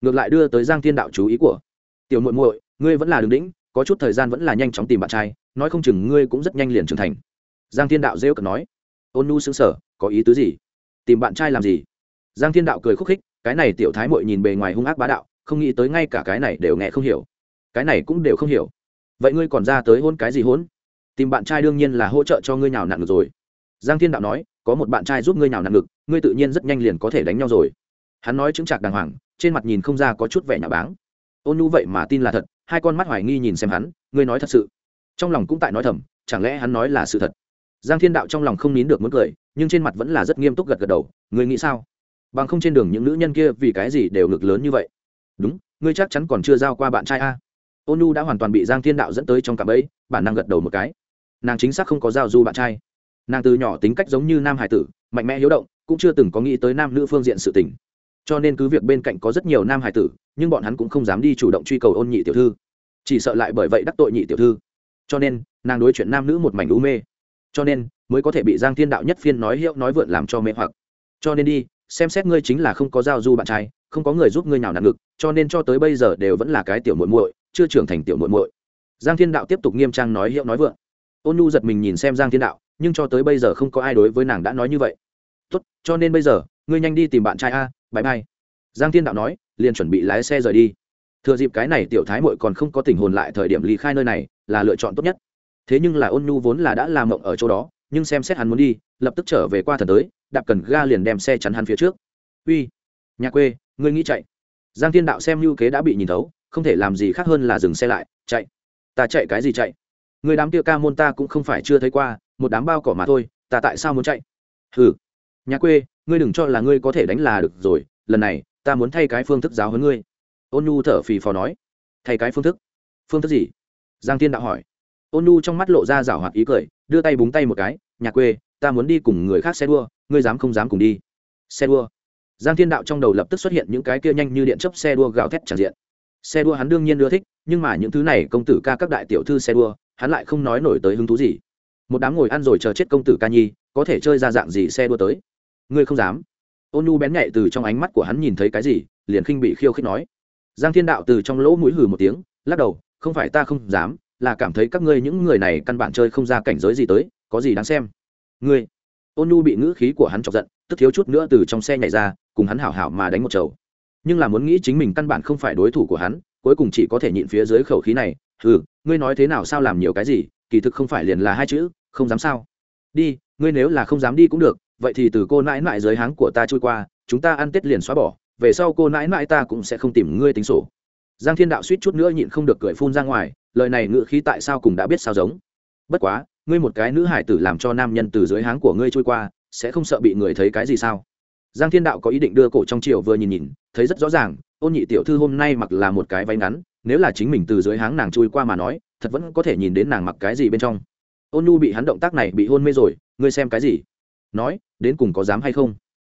Ngược lại đưa tới giang thiên đạo chú ý của, tiểu muội muội, ngươi vẫn là đường đĩnh có chút thời gian vẫn là nhanh chóng tìm bạn trai, nói không chừng ngươi cũng rất nhanh liền trưởng thành. Giang thiên đạo rêu cực nói. Ôn nu xứng sở có ý tứ gì? Tìm bạn trai làm gì? Giang thiên đạo cười khúc khích, cái này tiểu thái mội nhìn bề ngoài hung ác bá đạo, không nghĩ tới ngay cả cái này đều nghe không hiểu. Cái này cũng đều không hiểu. Vậy ngươi còn ra tới hôn cái gì hôn? Tìm bạn trai đương nhiên là hỗ trợ cho ngươi nào nặng được rồi. Giang thiên đạo nói, có một bạn trai giúp ngươi nào nặng ngực, ngươi tự nhiên rất nhanh liền có thể đánh nhau rồi. Hắn nói chứng chạc đàng hoàng, trên mặt nhìn không ra có chút vẻ nhà báng. Ôn nhu vậy mà tin là thật, hai con mắt hoài nghi nhìn xem hắn, ngươi nói thật sự. Trong lòng cũng tại nói thầm, chẳng lẽ hắn nói là sự thật? Giang thiên đạo trong lòng không nín được muốn cười, nhưng trên mặt vẫn là rất nghiêm túc gật gật đầu, ngươi nghĩ sao? Bằng không trên đường những nữ nhân kia vì cái gì đều ngực lớn như vậy? Đúng, ngươi chắc chắn còn chưa giao qua bạn trai a. Ôn nhu đã hoàn toàn bị giang thiên đạo dẫn tới trong cặp ấy bản năng gật đầu một cái. Nàng chính xác không có giao du bạn trai. Nàng từ nhỏ tính cách giống như nam hải tử, mạnh mẽ hiếu động, cũng chưa từng có nghĩ tới nam nữ phương diện sự tình. Cho nên cứ việc bên cạnh có rất nhiều nam hải tử, nhưng bọn hắn cũng không dám đi chủ động truy cầu ôn nhị tiểu thư. Chỉ sợ lại bởi vậy đắc tội nhị tiểu thư. Cho nên, nàng đối chuyện nam nữ một mảnh u mê. Cho nên, mới có thể bị giang thiên đạo nhất phiên nói hiệu nói vượn làm cho mê hoặc. Cho nên đi xem xét ngươi chính là không có giao du bạn trai, không có người giúp ngươi nào nặng ngực, cho nên cho tới bây giờ đều vẫn là cái tiểu muội muội, chưa trưởng thành tiểu muội muội. Giang thiên đạo tiếp tục nghiêm trang nói hiệu nói vượng. Ôn nhu giật mình nhìn xem giang thiên đạo, nhưng cho tới bây giờ không có ai đối với nàng đã nói như vậy. Tốt, cho nên bây giờ, ngươi nhanh đi tìm bạn trai a bãi bye. giang thiên đạo nói, liền chuẩn bị lái xe rời đi. Thừa dịp cái này tiểu thái mội còn không có tình hồn lại thời điểm ly khai nơi này, là lựa chọn tốt nhất. Thế nhưng là ôn nhu vốn là đã làm mộng ở chỗ đó, nhưng xem xét hắn muốn đi, lập tức trở về qua thần tới đạp cần ga liền đem xe chắn hắn phía trước. Uy, nhà quê, ngươi nghĩ chạy? Giang thiên đạo xem như kế đã bị nhìn thấu, không thể làm gì khác hơn là dừng xe lại, chạy. Ta chạy cái gì chạy? Người đám kia ca môn ta cũng không phải chưa thấy qua, một đám bao cỏ mà thôi, ta tại sao muốn chạy? Hừ, nhà quê, ngươi đừng cho là ngươi có thể đánh là được rồi, lần này, ta muốn thay cái phương thức giáo hơn ngươi. Ôn nhu thở phì phò nói. Thay cái phương thức? Phương thức gì? Giang thiên đạo hỏi. Ôn nhu trong mắt lộ ra rảo hoạt ý cười, đưa tay búng tay một cái, nhà quê, ta muốn đi cùng người khác xe đua ngươi dám không dám cùng đi. Xe đua. Giang thiên đạo trong đầu lập tức xuất hiện những cái kia nhanh như điện chấp xe đua gào thét tràn diện. Xe đua hắn đương nhiên ưa thích, nhưng mà những thứ này công tử ca các đại tiểu thư xe đua, hắn lại không nói nổi tới hứng thú gì. Một đám ngồi ăn rồi chờ chết công tử ca nhi, có thể chơi ra dạng gì xe đua tới? Ngươi không dám. Ôn nu bén nhạy từ trong ánh mắt của hắn nhìn thấy cái gì, liền khinh bị khiêu khích nói. Giang thiên đạo từ trong lỗ mũi hừ một tiếng, lắc đầu, không phải ta không dám, là cảm thấy các ngươi những người này căn bản chơi không ra cảnh giới gì tới, có gì đáng xem? Ngươi ôn nhu bị ngữ khí của hắn chọc giận, tức thiếu chút nữa từ trong xe nhảy ra, cùng hắn hảo hảo mà đánh một chầu. Nhưng là muốn nghĩ chính mình căn bản không phải đối thủ của hắn, cuối cùng chỉ có thể nhịn phía dưới khẩu khí này ừ ngươi nói thế nào sao làm nhiều cái gì, kỳ thực không phải liền là hai chữ, không dám sao. Đi, ngươi nếu là không dám đi cũng được, vậy thì từ cô nãi nãi dưới háng của ta trôi qua, chúng ta ăn tết liền xóa bỏ, về sau cô nãi nãi ta cũng sẽ không tìm ngươi tính sổ. Giang thiên đạo suýt chút nữa nhịn không được cười phun ra ngoài, lời này ngự khí tại sao cùng đã biết sao giống. Bất quá ngươi một cái nữ hải tử làm cho nam nhân từ dưới háng của ngươi trôi qua, sẽ không sợ bị người thấy cái gì sao? Giang thiên đạo có ý định đưa cổ trong triều vừa nhìn nhìn, thấy rất rõ ràng, ôn nhị tiểu thư hôm nay mặc là một cái váy ngắn, nếu là chính mình từ dưới háng nàng trôi qua mà nói, thật vẫn có thể nhìn đến nàng mặc cái gì bên trong. Ôn nhu bị hắn động tác này bị hôn mê rồi, ngươi xem cái gì? Nói, đến cùng có dám hay không?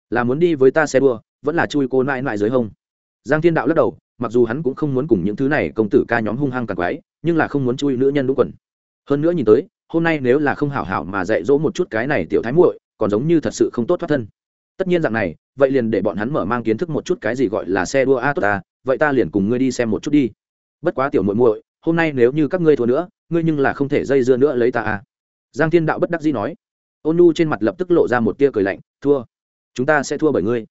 Là muốn đi với ta xe đua, vẫn là chui cô nại nại dưới hông? Giang thiên đạo lắc đầu, mặc dù hắn cũng không muốn cùng những thứ này công tử ca nhóm hung hăng càng quái, nhưng là không muốn chui nữ nhân đúng quần. Hơn nữa nhìn tới hôm nay nếu là không hảo hảo mà dạy dỗ một chút cái này tiểu thái muội, còn giống như thật sự không tốt thoát thân. Tất nhiên dạng này, vậy liền để bọn hắn mở mang kiến thức một chút cái gì gọi là xe đua a tốt ta vậy ta liền cùng ngươi đi xem một chút đi. Bất quá tiểu muội muội, hôm nay nếu như các ngươi thua nữa, ngươi nhưng là không thể dây dưa nữa lấy ta a. Giang thiên đạo bất đắc dĩ nói. Ôn nu trên mặt lập tức lộ ra một tia cười lạnh, thua. Chúng ta sẽ thua bởi ngươi.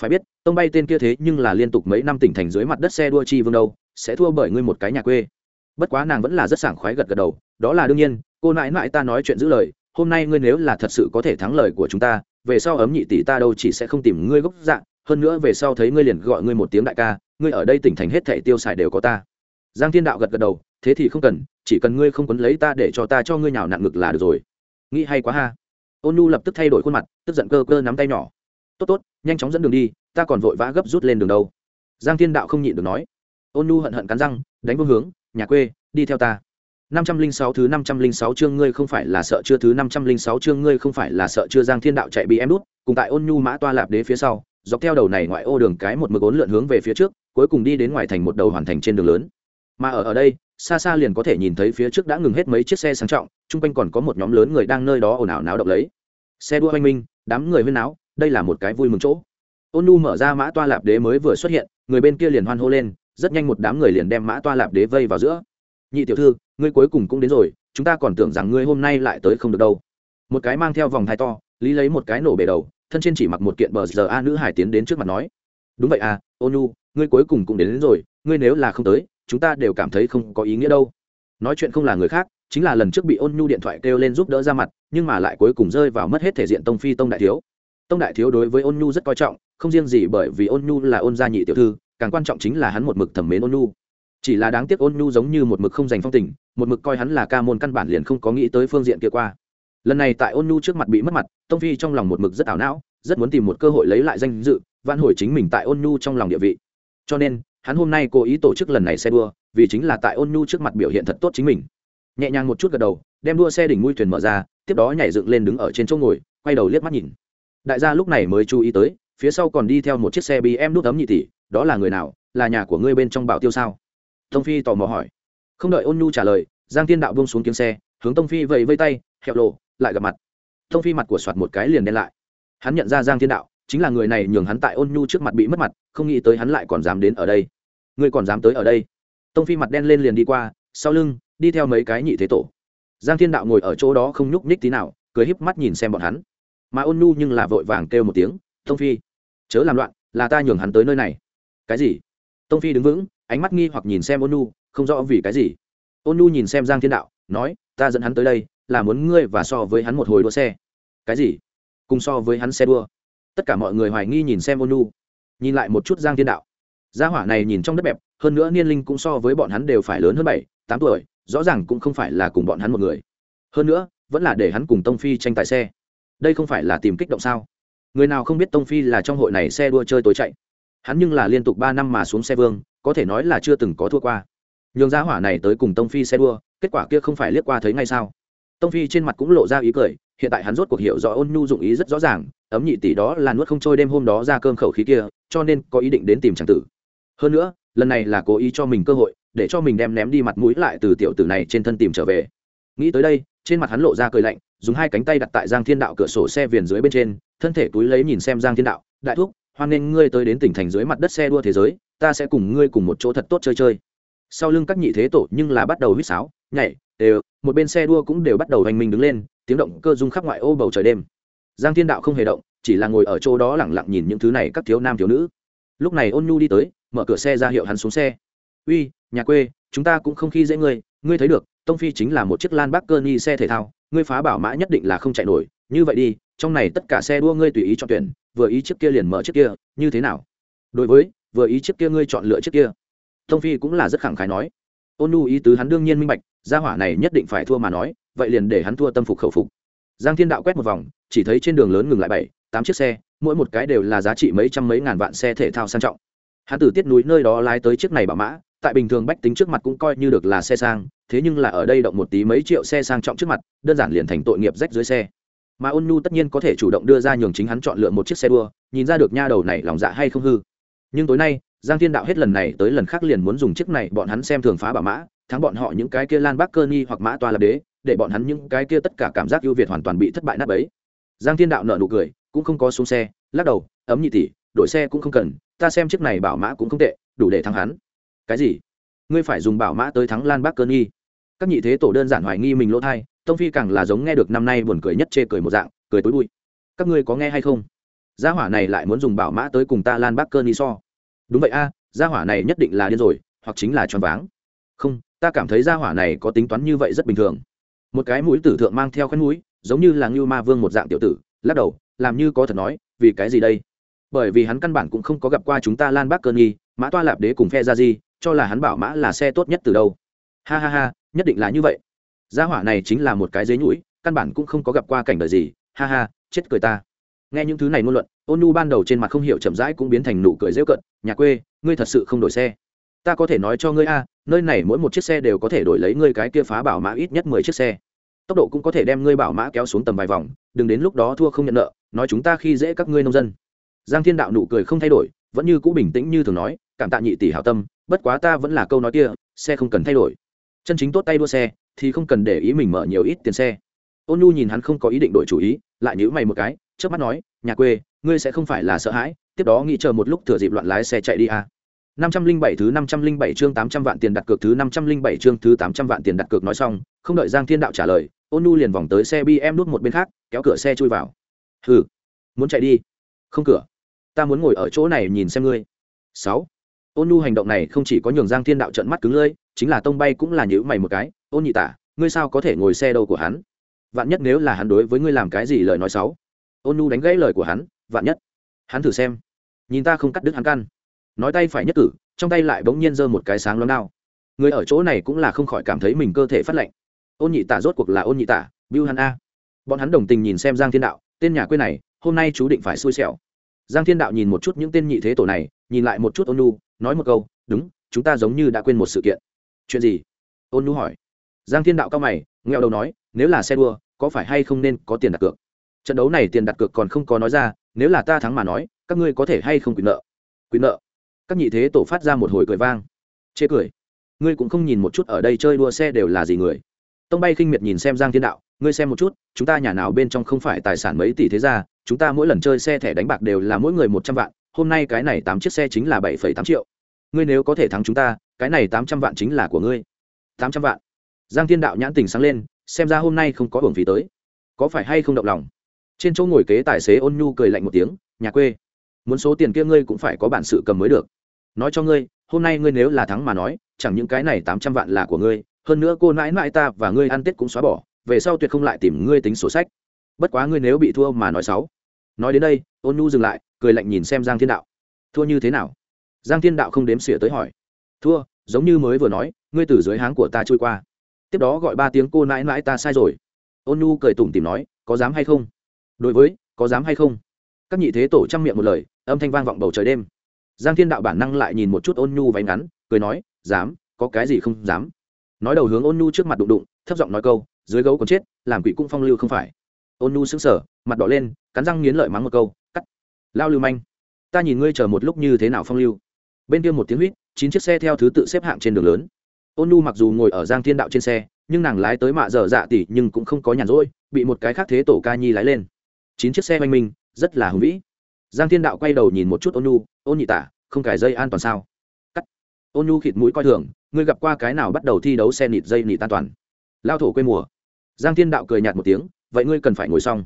Phải biết, tông bay tên kia thế nhưng là liên tục mấy năm tỉnh thành dưới mặt đất xe đua chi vương đâu, sẽ thua bởi ngươi một cái nhà quê. Bất quá nàng vẫn là rất sảng khoái gật gật đầu, đó là đương nhiên cô nãi nãi ta nói chuyện giữ lời, hôm nay ngươi nếu là thật sự có thể thắng lời của chúng ta, về sau ấm nhị tỷ ta đâu chỉ sẽ không tìm ngươi gốc dạng, hơn nữa về sau thấy ngươi liền gọi ngươi một tiếng đại ca, ngươi ở đây tỉnh thành hết thẻ tiêu xài đều có ta. Giang thiên đạo gật gật đầu, thế thì không cần, chỉ cần ngươi không quấn lấy ta để cho ta cho ngươi nhào nặng ngực là được rồi. Nghĩ hay quá ha. Ôn nu lập tức thay đổi khuôn mặt, tức giận cơ cơ nắm tay nhỏ. Tốt tốt, nhanh chóng dẫn đường đi, ta còn vội vã gấp rút lên đường đâu. Giang thiên đạo không nhịn được nói. Ôn nu hận hận cắn răng, đánh vương hướng, nhà quê, đi theo ta năm trăm linh sáu thứ năm trăm linh sáu chương ngươi không phải là sợ chưa thứ năm trăm linh sáu chương ngươi không phải là sợ chưa Giang Thiên Đạo chạy bị em đút, cùng tại Ôn Nhu Mã toa lạp đế phía sau, dọc theo đầu này ngoại ô đường cái một mực ốn lượn hướng về phía trước, cuối cùng đi đến ngoài thành một đầu hoàn thành trên đường lớn. Mà ở ở đây, xa xa liền có thể nhìn thấy phía trước đã ngừng hết mấy chiếc xe sang trọng, chung quanh còn có một nhóm lớn người đang nơi đó ồn ào náo động lấy. Xe đua hoành minh, đám người huyên náo, đây là một cái vui mừng chỗ. Ôn Nhu mở ra mã toa lạp đế mới vừa xuất hiện, người bên kia liền hoan hô lên, rất nhanh một đám người liền đem mã toa lạp đế vây vào giữa nhị tiểu thư ngươi cuối cùng cũng đến rồi chúng ta còn tưởng rằng ngươi hôm nay lại tới không được đâu. Một cái mang theo vòng thai to lý lấy một cái nổ bể đầu thân trên chỉ mặc một kiện bờ giờ a nữ hải tiến đến trước mặt nói. Đúng vậy à ônu ngươi cuối cùng cũng đến, đến rồi ngươi nếu là không tới chúng ta đều cảm thấy không có ý nghĩa đâu. Nói chuyện không là người khác chính là lần trước bị ôn nhu điện thoại kêu lên giúp đỡ ra mặt nhưng mà lại cuối cùng rơi vào mất hết thể diện tông phi tông đại thiếu. Tông đại thiếu đối với ôn nhu rất coi trọng không riêng gì bởi vì ôn nhu là ôn gia nhị tiểu thư càng quan trọng chính là hắn một mực thẩm mến ôn nhu chỉ là đáng tiếc ôn nhu giống như một mực không dành phong tình, một mực coi hắn là ca môn căn bản liền không có nghĩ tới phương diện kia qua. Lần này tại ôn nhu trước mặt bị mất mặt, tông phi trong lòng một mực rất ảo não, rất muốn tìm một cơ hội lấy lại danh dự van hồi chính mình tại ôn nhu trong lòng địa vị. Cho nên, hắn hôm nay cố ý tổ chức lần này xe đua, vì chính là tại ôn nhu trước mặt biểu hiện thật tốt chính mình. Nhẹ nhàng một chút gật đầu, đem đua xe đỉnh mui thuyền mở ra, tiếp đó nhảy dựng lên đứng ở trên chỗ ngồi, quay đầu liếc mắt nhìn. Đại gia lúc này mới chú ý tới, phía sau còn đi theo một chiếc xe bị em đút ấm nhị tỷ, đó là người nào, là nhà của ngươi bên trong bảo tiêu sao? Tông phi tò mò hỏi. Không đợi ôn nhu trả lời, giang thiên đạo buông xuống kiếm xe, hướng tông phi vẫy vây tay hẹo lộ, lại gặp mặt. Tông phi mặt của soạt một cái liền đen lại. Hắn nhận ra giang thiên đạo, chính là người này nhường hắn tại ôn nhu trước mặt bị mất mặt, không nghĩ tới hắn lại còn dám đến ở đây. Ngươi còn dám tới ở đây? Tông phi mặt đen lên liền đi qua, sau lưng, đi theo mấy cái nhị thế tổ. Giang thiên đạo ngồi ở chỗ đó không nhúc nhích tí nào, cười híp mắt nhìn xem bọn hắn. Mà ôn nhu nhưng là vội vàng kêu một tiếng, tông phi, chớ làm loạn, là ta nhường hắn tới nơi này. Cái gì? Tông phi đứng vững ánh mắt nghi hoặc nhìn xem ôn nu, không rõ vì cái gì. Ôn nu nhìn xem giang thiên đạo, nói, ta dẫn hắn tới đây, là muốn ngươi và so với hắn một hồi đua xe. Cái gì? Cùng so với hắn xe đua. Tất cả mọi người hoài nghi nhìn xem ôn nu. Nhìn lại một chút giang thiên đạo. Gia hỏa này nhìn trong đất bẹp, hơn nữa niên linh cũng so với bọn hắn đều phải lớn hơn bảy, tám tuổi, rõ ràng cũng không phải là cùng bọn hắn một người. Hơn nữa, vẫn là để hắn cùng tông phi tranh tài xe. Đây không phải là tìm kích động sao? Người nào không biết tông phi là trong hội này xe đua chơi tối chạy? Hắn nhưng là liên tục ba năm mà xuống xe vương có thể nói là chưa từng có thua qua. Nhường gia hỏa này tới cùng tông phi xe đua kết quả kia không phải liếc qua thấy ngay sao? Tông phi trên mặt cũng lộ ra ý cười, hiện tại hắn rốt cuộc hiểu rõ ôn nhu dụng ý rất rõ ràng, ấm nhị tỷ đó là nuốt không trôi đêm hôm đó ra cơm khẩu khí kia, cho nên có ý định đến tìm tràng tử. Hơn nữa, lần này là cố ý cho mình cơ hội, để cho mình đem ném đi mặt mũi lại từ tiểu tử này trên thân tìm trở về. Nghĩ tới đây, trên mặt hắn lộ ra cười lạnh, dùng hai cánh tay đặt tại giang thiên đạo cửa sổ xe viền dưới bên trên, thân thể túi lấy nhìn xem giang thiên đạo, đại thúc, hoan nghênh ngươi tới đến tỉnh thành dưới mặt đất xe đua thế giới ta sẽ cùng ngươi cùng một chỗ thật tốt chơi chơi. Sau lưng các nhị thế tổ nhưng là bắt đầu huýt sáo, nhảy, đều, một bên xe đua cũng đều bắt đầu hành mình đứng lên, tiếng động cơ rung khắp ngoại ô bầu trời đêm. Giang thiên đạo không hề động, chỉ là ngồi ở chỗ đó lẳng lặng nhìn những thứ này các thiếu nam thiếu nữ. Lúc này ôn nhu đi tới, mở cửa xe ra hiệu hắn xuống xe. Uy, nhà quê, chúng ta cũng không khi dễ ngươi ngươi thấy được, tông phi chính là một chiếc lan bắc cơ nhi xe thể thao, ngươi phá bảo mã nhất định là không chạy nổi, như vậy đi, trong này tất cả xe đua ngươi tùy ý chọn tuyển, vừa ý chiếc kia liền mở chiếc kia, như thế nào? Đối với vừa ý chiếc kia ngươi chọn lựa chiếc kia. Thông phi cũng là rất khẳng khái nói. Ôn nu ý tứ hắn đương nhiên minh bạch, gia hỏa này nhất định phải thua mà nói, vậy liền để hắn thua tâm phục khẩu phục. Giang thiên đạo quét một vòng, chỉ thấy trên đường lớn ngừng lại bảy, tám chiếc xe, mỗi một cái đều là giá trị mấy trăm mấy ngàn vạn xe thể thao sang trọng. Hắn từ tiết núi nơi đó lái tới chiếc này bảo mã, tại bình thường bách tính trước mặt cũng coi như được là xe sang, thế nhưng là ở đây động một tí mấy triệu xe sang trọng trước mặt, đơn giản liền thành tội nghiệp rách dưới xe. Mà ôn nhu tất nhiên có thể chủ động đưa ra nhường chính hắn chọn lựa một chiếc xe đua, nhìn ra được nha đầu này lòng dạ hay không hư nhưng tối nay, giang thiên đạo hết lần này tới lần khác liền muốn dùng chiếc này bọn hắn xem thường phá bảo mã, thắng bọn họ những cái kia lan bắc cơ Nhi hoặc mã toa lập đế, để bọn hắn những cái kia tất cả cảm giác ưu việt hoàn toàn bị thất bại nát ấy giang thiên đạo nợ nụ cười, cũng không có xuống xe, lắc đầu, ấm nhị tỷ, đổi xe cũng không cần, ta xem chiếc này bảo mã cũng không tệ, đủ để thắng hắn. Cái gì? Ngươi phải dùng bảo mã tới thắng lan bắc cơ Nhi các nhị thế tổ đơn giản hoài nghi mình lỗ thai, tông phi càng là giống nghe được năm nay buồn cười nhất chê cười một dạng, cười tối bụi. Các ngươi có nghe hay không? Gia hỏa này lại muốn dùng bảo mã tới cùng ta lan bắc cơ ni so. Đúng vậy a, gia hỏa này nhất định là điên rồi, hoặc chính là choáng váng. Không, ta cảm thấy gia hỏa này có tính toán như vậy rất bình thường. Một cái mũi tử thượng mang theo khăn mũi, giống như là ngưu ma vương một dạng tiểu tử, lắc đầu, làm như có thật nói, vì cái gì đây? Bởi vì hắn căn bản cũng không có gặp qua chúng ta lan bắc cơ nghi mã toa lạp đế cùng phe ra gì cho là hắn bảo mã là xe tốt nhất từ đâu. Ha ha ha, nhất định là như vậy. Gia hỏa này chính là một cái dế nhũi, căn bản cũng không có gặp qua cảnh đời gì. Ha ha, chết cười ta nghe những thứ này ngôn luận, ôn nu ban đầu trên mặt không hiểu chậm rãi cũng biến thành nụ cười rêu cận nhà quê, ngươi thật sự không đổi xe. Ta có thể nói cho ngươi a, nơi này mỗi một chiếc xe đều có thể đổi lấy ngươi cái kia phá bảo mã ít nhất mười chiếc xe. Tốc độ cũng có thể đem ngươi bảo mã kéo xuống tầm vài vòng, đừng đến lúc đó thua không nhận nợ, nói chúng ta khi dễ các ngươi nông dân. Giang thiên đạo nụ cười không thay đổi, vẫn như cũ bình tĩnh như thường nói, cảm tạ nhị tỷ hảo tâm, bất quá ta vẫn là câu nói kia, xe không cần thay đổi. Chân chính tốt tay đua xe, thì không cần để ý mình mở nhiều ít tiền xe. Ôn nhu nhìn hắn không có ý định đổi chủ ý, lại nhữ mày một cái trước mắt nói, nhà quê, ngươi sẽ không phải là sợ hãi, tiếp đó nghĩ chờ một lúc thừa dịp loạn lái xe chạy đi à. năm trăm linh bảy thứ năm trăm linh bảy chương tám trăm vạn tiền đặt cược thứ năm trăm linh bảy chương thứ tám trăm vạn tiền đặt cược nói xong, không đợi giang thiên đạo trả lời, ôn nhu liền vòng tới xe bm nút một bên khác, kéo cửa xe chui vào. Hừ, muốn chạy đi? Không cửa. Ta muốn ngồi ở chỗ này nhìn xem ngươi. Sáu. Ôn nhu hành động này không chỉ có nhường giang thiên đạo trận mắt cứng lưỡi, chính là tông bay cũng là nhíu mày một cái, ôn nhị tả, ngươi sao có thể ngồi xe đâu của hắn? Vạn nhất nếu là hắn đối với ngươi làm cái gì lời nói xấu? Ôn nu đánh gãy lời của hắn, vạn nhất, hắn thử xem. Nhìn ta không cắt đứt hắn căn. Nói tay phải nhất cử, trong tay lại bỗng nhiên giơ một cái sáng loáng đao. Người ở chỗ này cũng là không khỏi cảm thấy mình cơ thể phát lạnh. Ôn nhị tả rốt cuộc là ôn nhị tả biêu hắn a. Bọn hắn đồng tình nhìn xem giang thiên đạo, tên nhà quê này, hôm nay chú định phải xui xẻo. Giang thiên đạo nhìn một chút những tên nhị thế tổ này, nhìn lại một chút ôn nu, nói một câu, đúng, chúng ta giống như đã quên một sự kiện. Chuyện gì? Ôn nu hỏi. Giang thiên đạo cao mày nghèo đầu nói, nếu là xe đua, có phải hay không nên có tiền đặt cược? Trận đấu này tiền đặt cược còn không có nói ra, nếu là ta thắng mà nói, các ngươi có thể hay không quyền nợ? Quyền nợ? Các nhị thế tổ phát ra một hồi cười vang. Chê cười. Ngươi cũng không nhìn một chút ở đây chơi đua xe đều là gì người. Tông bay khinh miệt nhìn xem giang thiên đạo, ngươi xem một chút, chúng ta nhà nào bên trong không phải tài sản mấy tỷ thế ra chúng ta mỗi lần chơi xe thẻ đánh bạc đều là mỗi người một trăm vạn, hôm nay cái này tám chiếc xe chính là bảy phẩy tám triệu. Ngươi nếu có thể thắng chúng ta, cái này tám trăm vạn chính là của ngươi. Tám trăm vạn. Giang thiên đạo nhãn tình sáng lên, xem ra hôm nay không có hưởng phí tới. Có phải hay không động lòng? Trên chỗ ngồi kế tài xế ôn nhu cười lạnh một tiếng, nhà quê, muốn số tiền kia ngươi cũng phải có bản sự cầm mới được. Nói cho ngươi, hôm nay ngươi nếu là thắng mà nói, chẳng những cái này tám trăm vạn là của ngươi, hơn nữa cô nãi nãi ta và ngươi ăn tết cũng xóa bỏ, về sau tuyệt không lại tìm ngươi tính sổ sách. Bất quá ngươi nếu bị thua mà nói xấu. Nói đến đây, ôn nhu dừng lại, cười lạnh nhìn xem giang thiên đạo. Thua như thế nào? Giang thiên đạo không đếm xỉa tới hỏi. Thua, giống như mới vừa nói, ngươi từ dưới háng của ta trôi qua. Tiếp đó gọi ba tiếng cô nãi nãi ta sai rồi. Ôn nhu cười tủm tìm nói, có dám hay không? Đối với, có dám hay không? Các nhị thế tổ chăm miệng một lời, âm thanh vang vọng bầu trời đêm. Giang thiên đạo bản năng lại nhìn một chút ôn nhu váy ngắn, cười nói, dám, có cái gì không dám? Nói đầu hướng ôn nhu trước mặt đụng đụng, thấp giọng nói câu, dưới gấu còn chết, làm quỷ cũng phong lưu không phải. Ôn nhu sững sờ, mặt đỏ lên, cắn răng nghiến lợi mắng một câu, cắt, lao lưu manh. Ta nhìn ngươi chờ một lúc như thế nào phong lưu. Bên kia một tiếng huýt, chín chiếc xe theo thứ tự xếp hạng trên đường lớn. Ôn nhu mặc dù ngồi ở giang thiên đạo trên xe, nhưng nàng lái tới mạ dở dạ tỉ nhưng cũng không có nhàn rỗi, bị một cái khác thế tổ ca nhi lái lên chín chiếc xe oanh minh, rất là hùng vĩ. Giang thiên đạo quay đầu nhìn một chút ôn nhu ôn nhị tả, không cài dây an toàn sao? Cắt. Ôn nhu khịt mũi coi thường, ngươi gặp qua cái nào bắt đầu thi đấu xe nịt dây nịt an toàn? Lao thổ quê mùa. Giang thiên đạo cười nhạt một tiếng, vậy ngươi cần phải ngồi xong.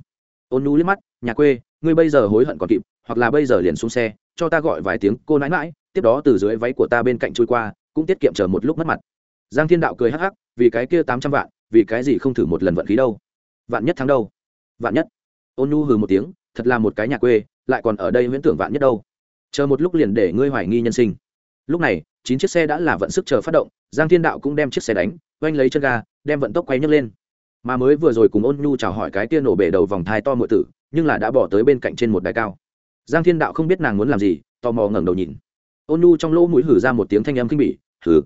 Ôn nhu liếc mắt, nhà quê, ngươi bây giờ hối hận còn kịp, hoặc là bây giờ liền xuống xe, cho ta gọi vài tiếng cô nãi mãi tiếp đó từ dưới váy của ta bên cạnh trôi qua, cũng tiết kiệm chờ một lúc mất mặt. Giang thiên đạo cười hắc hắc, vì cái kia tám trăm vạn, vì cái gì không thử một lần vận khí đâu? Vạn nhất thắng đâu? Vạn nhất ôn nhu hừ một tiếng, thật là một cái nhà quê, lại còn ở đây huyễn tưởng vạn nhất đâu. Chờ một lúc liền để ngươi hoài nghi nhân sinh. Lúc này, chín chiếc xe đã là vận sức chờ phát động, giang thiên đạo cũng đem chiếc xe đánh, oanh lấy chân ga, đem vận tốc quay nhấc lên. Mà mới vừa rồi cùng ôn nhu chào hỏi cái tia nổ bể đầu vòng thai to mượn tử, nhưng là đã bỏ tới bên cạnh trên một đài cao. Giang thiên đạo không biết nàng muốn làm gì, tò mò ngẩng đầu nhìn. Ôn nhu trong lỗ mũi hử ra một tiếng thanh âm kinh bỉ, hử?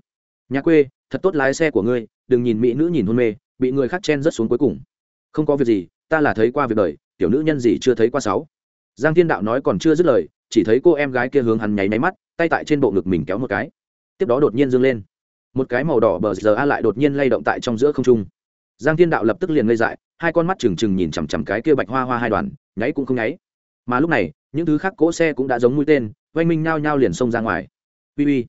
Nhà quê, thật tốt lái xe của ngươi, đừng nhìn mỹ nữ nhìn hôn mê, bị người khác chen rất xuống cuối cùng. Không có việc gì, ta là thấy qua việc đời tiểu nữ nhân gì chưa thấy qua sáu. Giang thiên đạo nói còn chưa dứt lời, chỉ thấy cô em gái kia hướng hắn nháy máy mắt, tay tại trên bộ ngực mình kéo một cái. Tiếp đó đột nhiên dâng lên. Một cái màu đỏ bờ giờ a lại đột nhiên lay động tại trong giữa không trung. Giang thiên đạo lập tức liền ngây dại, hai con mắt trừng trừng nhìn chằm chằm cái kia bạch hoa hoa hai đoàn, nháy cũng không nháy. Mà lúc này, những thứ khác cỗ xe cũng đã giống mũi tên, oanh minh nhao nhao liền xông ra ngoài. Uy uy.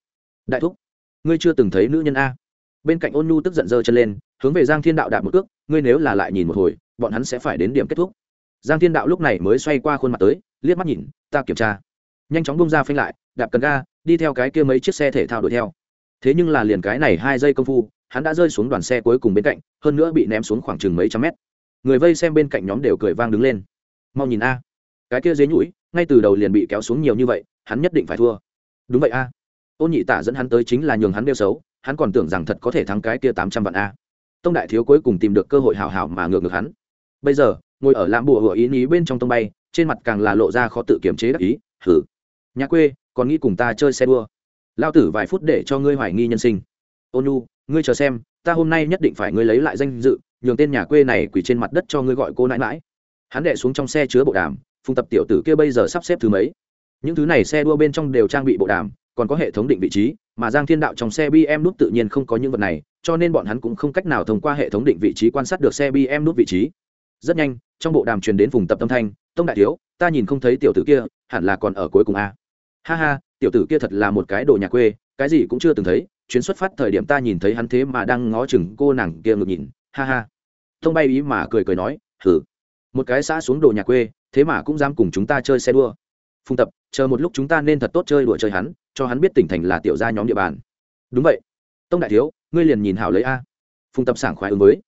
Đại thúc, ngươi chưa từng thấy nữ nhân a. Bên cạnh ôn nhu tức giận giơ chân lên, hướng về giang thiên đạo đạp một cước, ngươi nếu là lại nhìn một hồi, bọn hắn sẽ phải đến điểm kết thúc giang thiên đạo lúc này mới xoay qua khuôn mặt tới, liếc mắt nhìn, ta kiểm tra. Nhanh chóng bông ra phanh lại, đạp cần ga, đi theo cái kia mấy chiếc xe thể thao đuổi theo. Thế nhưng là liền cái này hai giây công phu, hắn đã rơi xuống đoàn xe cuối cùng bên cạnh, hơn nữa bị ném xuống khoảng chừng mấy trăm mét. Người vây xem bên cạnh nhóm đều cười vang đứng lên. Mau nhìn a. Cái kia dế nhũi, ngay từ đầu liền bị kéo xuống nhiều như vậy, hắn nhất định phải thua. Đúng vậy a. Ôn nhị tả dẫn hắn tới chính là nhường hắn đeo xấu, hắn còn tưởng rằng thật có thể thắng cái kia tám trăm vạn a. Tông đại thiếu cuối cùng tìm được cơ hội hào hảo mà ngược ngược hắn. Bây giờ ngồi ở làm bùa hựa ý ní bên trong tông bay, trên mặt càng là lộ ra khó tự kiềm chế đắc ý hử nhà quê, còn nghĩ cùng ta chơi xe đua. Lao tử vài phút để cho ngươi hoài nghi nhân sinh. Ôn nu ngươi chờ xem, ta hôm nay nhất định phải ngươi lấy lại danh dự, nhường tên nhà quê này quỳ trên mặt đất cho ngươi gọi cô nãi mãi hắn đệ xuống trong xe chứa bộ đàm, phùng tập tiểu tử kia bây giờ sắp xếp thứ mấy. Những thứ này xe đua bên trong đều trang bị bộ đàm, còn có hệ thống định vị trí, mà giang thiên đạo trong xe bm nút tự nhiên không có những vật này, cho nên bọn hắn cũng không cách nào thông qua hệ thống định vị trí quan sát được xe bm nút vị trí. Rất nhanh trong bộ đàm truyền đến vùng tập tâm thanh, tông đại thiếu, ta nhìn không thấy tiểu tử kia, hẳn là còn ở cuối cùng a. Ha ha, tiểu tử kia thật là một cái đồ nhà quê, cái gì cũng chưa từng thấy, chuyến xuất phát thời điểm ta nhìn thấy hắn thế mà đang ngó chừng cô nàng kia ngược nhìn, ha ha. Tông bay ý mà cười cười nói thử một cái xã xuống đồ nhà quê, thế mà cũng dám cùng chúng ta chơi xe đua. Phung tập, chờ một lúc chúng ta nên thật tốt chơi đùa chơi hắn, cho hắn biết tỉnh thành là tiểu gia nhóm địa bàn. Đúng vậy. Tông đại thiếu, ngươi liền nhìn hảo lấy a. Phung tập sảng khoái ứng với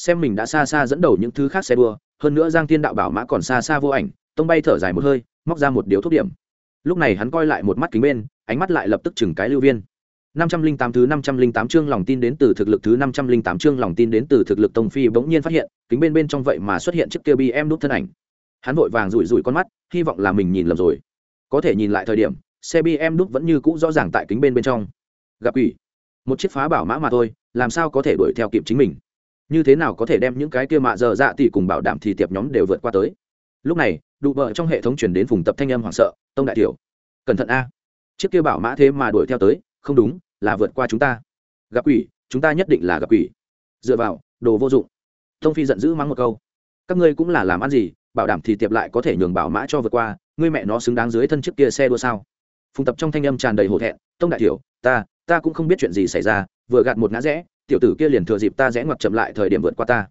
xem mình đã xa xa dẫn đầu những thứ khác xe đua hơn nữa giang thiên đạo bảo mã còn xa xa vô ảnh tông bay thở dài một hơi móc ra một điếu thuốc điểm lúc này hắn coi lại một mắt kính bên ánh mắt lại lập tức chừng cái lưu viên năm trăm linh tám thứ năm trăm linh tám chương lòng tin đến từ thực lực thứ năm trăm linh tám chương lòng tin đến từ thực lực Tông Phi bỗng nhiên phát hiện, kính bên bên trong vậy mà xuất hiện chiếc kia bi em đút thân ảnh. Hắn vội vàng rủi rủi con mắt, hy vọng là mình nhìn lầm rồi. Có thể nhìn lại thời điểm, xe bi em đút vẫn như cũ rõ ràng tại kính bên bên trong. Gặp ủy, một chiếc phá bảo mã mà thôi, làm sao có thể đuổi theo kịp chính mình? Như thế nào có thể đem những cái kia mạ giờ dạ tỷ cùng bảo đảm thì tiệp nhóm đều vượt qua tới? lúc này, đụ bờ trong hệ thống chuyển đến vùng tập thanh âm hoảng sợ, tông đại tiểu, cẩn thận a. Chiếc kia bảo mã thế mà đuổi theo tới, không đúng, là vượt qua chúng ta. Gặp quỷ, chúng ta nhất định là gặp quỷ. Dựa vào, đồ vô dụng. Tông phi giận dữ mắng một câu, các ngươi cũng là làm ăn gì, bảo đảm thì tiệp lại có thể nhường bảo mã cho vượt qua, ngươi mẹ nó xứng đáng dưới thân chiếc kia xe đua sao? Phùng tập trong thanh âm tràn đầy hổ thẹn, tông đại tiểu, ta ta cũng không biết chuyện gì xảy ra, vừa gạt một ngã rẽ tiểu tử kia liền thừa dịp ta rẽ ngoặt chậm lại thời điểm vượt qua ta.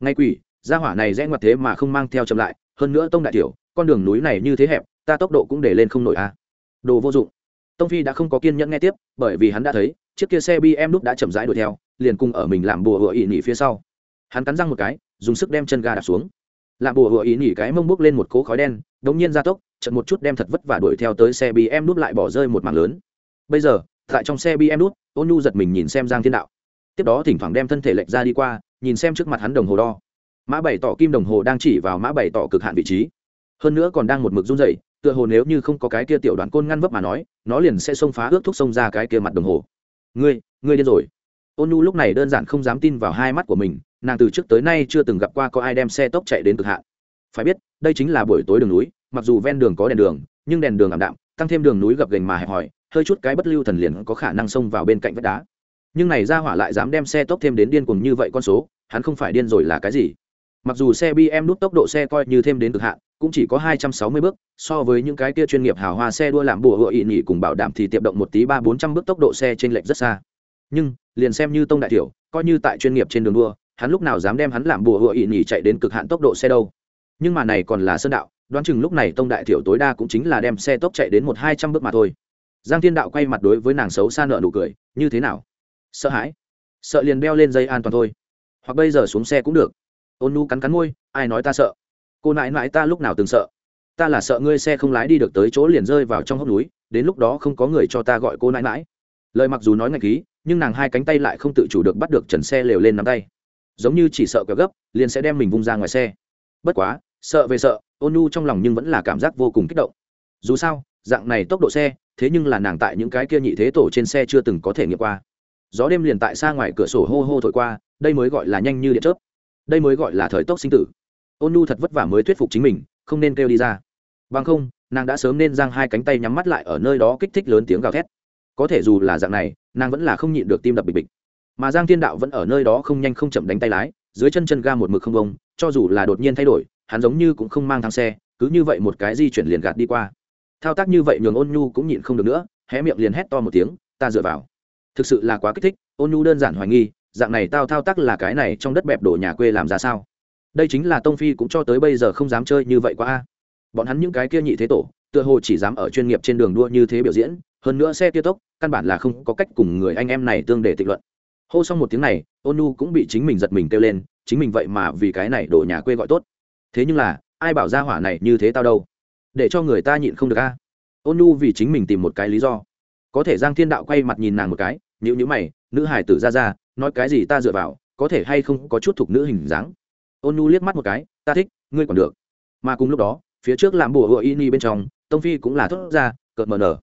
Ngay quỷ, gia hỏa này rẽ ngoặt thế mà không mang theo chậm lại, hơn nữa tông đại tiểu, con đường núi này như thế hẹp, ta tốc độ cũng để lên không nổi a. Đồ vô dụng. Tông phi đã không có kiên nhẫn nghe tiếp, bởi vì hắn đã thấy, chiếc kia xe bm đúc đã chậm rãi đuổi theo, liền cùng ở mình làm bùa hựa ỉ nỉ phía sau. Hắn cắn răng một cái, dùng sức đem chân ga đạp xuống. Làm bùa hựa ỉ nỉ cái mông bốc lên một cỗ khói đen, đống nhiên ra tốc chật một chút đem thật vất vả đuổi theo tới xe bm đúc lại bỏ rơi một mảng lớn. Bây giờ, tại trong xe bm đúc, ôn nhu giật mình nhìn xem giang thiên đạo tiếp đó thỉnh thoảng đem thân thể lệch ra đi qua, nhìn xem trước mặt hắn đồng hồ đo. Mã bảy tỏ kim đồng hồ đang chỉ vào mã bảy tỏ cực hạn vị trí. Hơn nữa còn đang một mực run dậy tựa hồ nếu như không có cái kia tiểu đoàn côn ngăn vấp mà nói, nó liền sẽ xông phá ước thúc xông ra cái kia mặt đồng hồ. Ngươi ngươi điên rồi. Ôn nhu lúc này đơn giản không dám tin vào hai mắt của mình, nàng từ trước tới nay chưa từng gặp qua có ai đem xe tốc chạy đến cực hạn. Phải biết, đây chính là buổi tối đường núi, mặc dù ven đường có đèn đường, nhưng đèn đường ảm đạm, tăng thêm đường núi gập gành mà hẹp hòi, hơi chút cái bất lưu thần liền có khả năng xông vào bên cạnh vách đá nhưng này ra hỏa lại dám đem xe tốc thêm đến điên cuồng như vậy con số, hắn không phải điên rồi là cái gì? Mặc dù xe bm nút tốc độ xe coi như thêm đến cực hạn, cũng chỉ có hai trăm sáu mươi bước, so với những cái kia chuyên nghiệp hào hoa xe đua làm bùa hựa ị nhị cùng bảo đảm thì tiệp động một tí ba bốn trăm bước tốc độ xe trên lệch rất xa. Nhưng, liền xem như tông đại tiểu, coi như tại chuyên nghiệp trên đường đua, hắn lúc nào dám đem hắn làm bùa hựa ị nhị chạy đến cực hạn tốc độ xe đâu? Nhưng mà này còn là sơn đạo, đoán chừng lúc này tông đại tiểu tối đa cũng chính là đem xe tốc chạy đến một hai trăm bước mà thôi. Giang thiên đạo quay mặt đối với nàng xấu xa nợ nụ cười, như thế nào? Sợ hãi, sợ liền beo lên dây an toàn thôi. Hoặc bây giờ xuống xe cũng được. Ôn nu cắn cắn môi, ai nói ta sợ? Cô nãi nãi ta lúc nào từng sợ? Ta là sợ ngươi xe không lái đi được tới chỗ liền rơi vào trong hốc núi, đến lúc đó không có người cho ta gọi cô nãi nãi. Lời mặc dù nói ngạch khí nhưng nàng hai cánh tay lại không tự chủ được bắt được trần xe lều lên nắm tay. Giống như chỉ sợ kéo gấp, liền sẽ đem mình vung ra ngoài xe. Bất quá, sợ về sợ, ôn nu trong lòng nhưng vẫn là cảm giác vô cùng kích động. Dù sao, dạng này tốc độ xe, thế nhưng là nàng tại những cái kia nhị thế tổ trên xe chưa từng có thể nghiệm qua gió đêm liền tại xa ngoài cửa sổ hô hô thổi qua, đây mới gọi là nhanh như điện chớp. Đây mới gọi là thời tốc sinh tử. Ôn nu thật vất vả mới thuyết phục chính mình, không nên kêu đi ra. Bằng không, nàng đã sớm nên giang hai cánh tay nhắm mắt lại ở nơi đó kích thích lớn tiếng gào thét. Có thể dù là dạng này, nàng vẫn là không nhịn được tim đập bịch bịch. Mà giang thiên đạo vẫn ở nơi đó không nhanh không chậm đánh tay lái, dưới chân chân ga một mực không bông, cho dù là đột nhiên thay đổi, hắn giống như cũng không mang thang xe, cứ như vậy một cái di chuyển liền gạt đi qua. Thao tác như vậy nhường ôn nhu cũng nhịn không được nữa, hé miệng liền hét to một tiếng, ta dựa vào thực sự là quá kích thích, ôn nhu đơn giản hoài nghi, dạng này tao thao tác là cái này trong đất bẹp đổ nhà quê làm ra sao? Đây chính là tông phi cũng cho tới bây giờ không dám chơi như vậy quá a. Bọn hắn những cái kia nhị thế tổ, tựa hồ chỉ dám ở chuyên nghiệp trên đường đua như thế biểu diễn, hơn nữa xe kia tốc, căn bản là không có cách cùng người anh em này tương để tịch luận. Hô xong một tiếng này, ôn nu cũng bị chính mình giật mình kêu lên, chính mình vậy mà vì cái này đổ nhà quê gọi tốt. Thế nhưng là, ai bảo ra hỏa này như thế tao đâu? Để cho người ta nhịn không được a. Ôn nu vì chính mình tìm một cái lý do có thể giang thiên đạo quay mặt nhìn nàng một cái nhữ nhữ mày, nữ hải tử ra ra, nói cái gì ta dựa vào, có thể hay không có chút thuộc nữ hình dáng? Ôn nu liếc mắt một cái, ta thích, ngươi còn được. Mà cùng lúc đó, phía trước làm bùa hựa y ni bên trong, tông phi cũng là thốt ra, cợt mờ nở.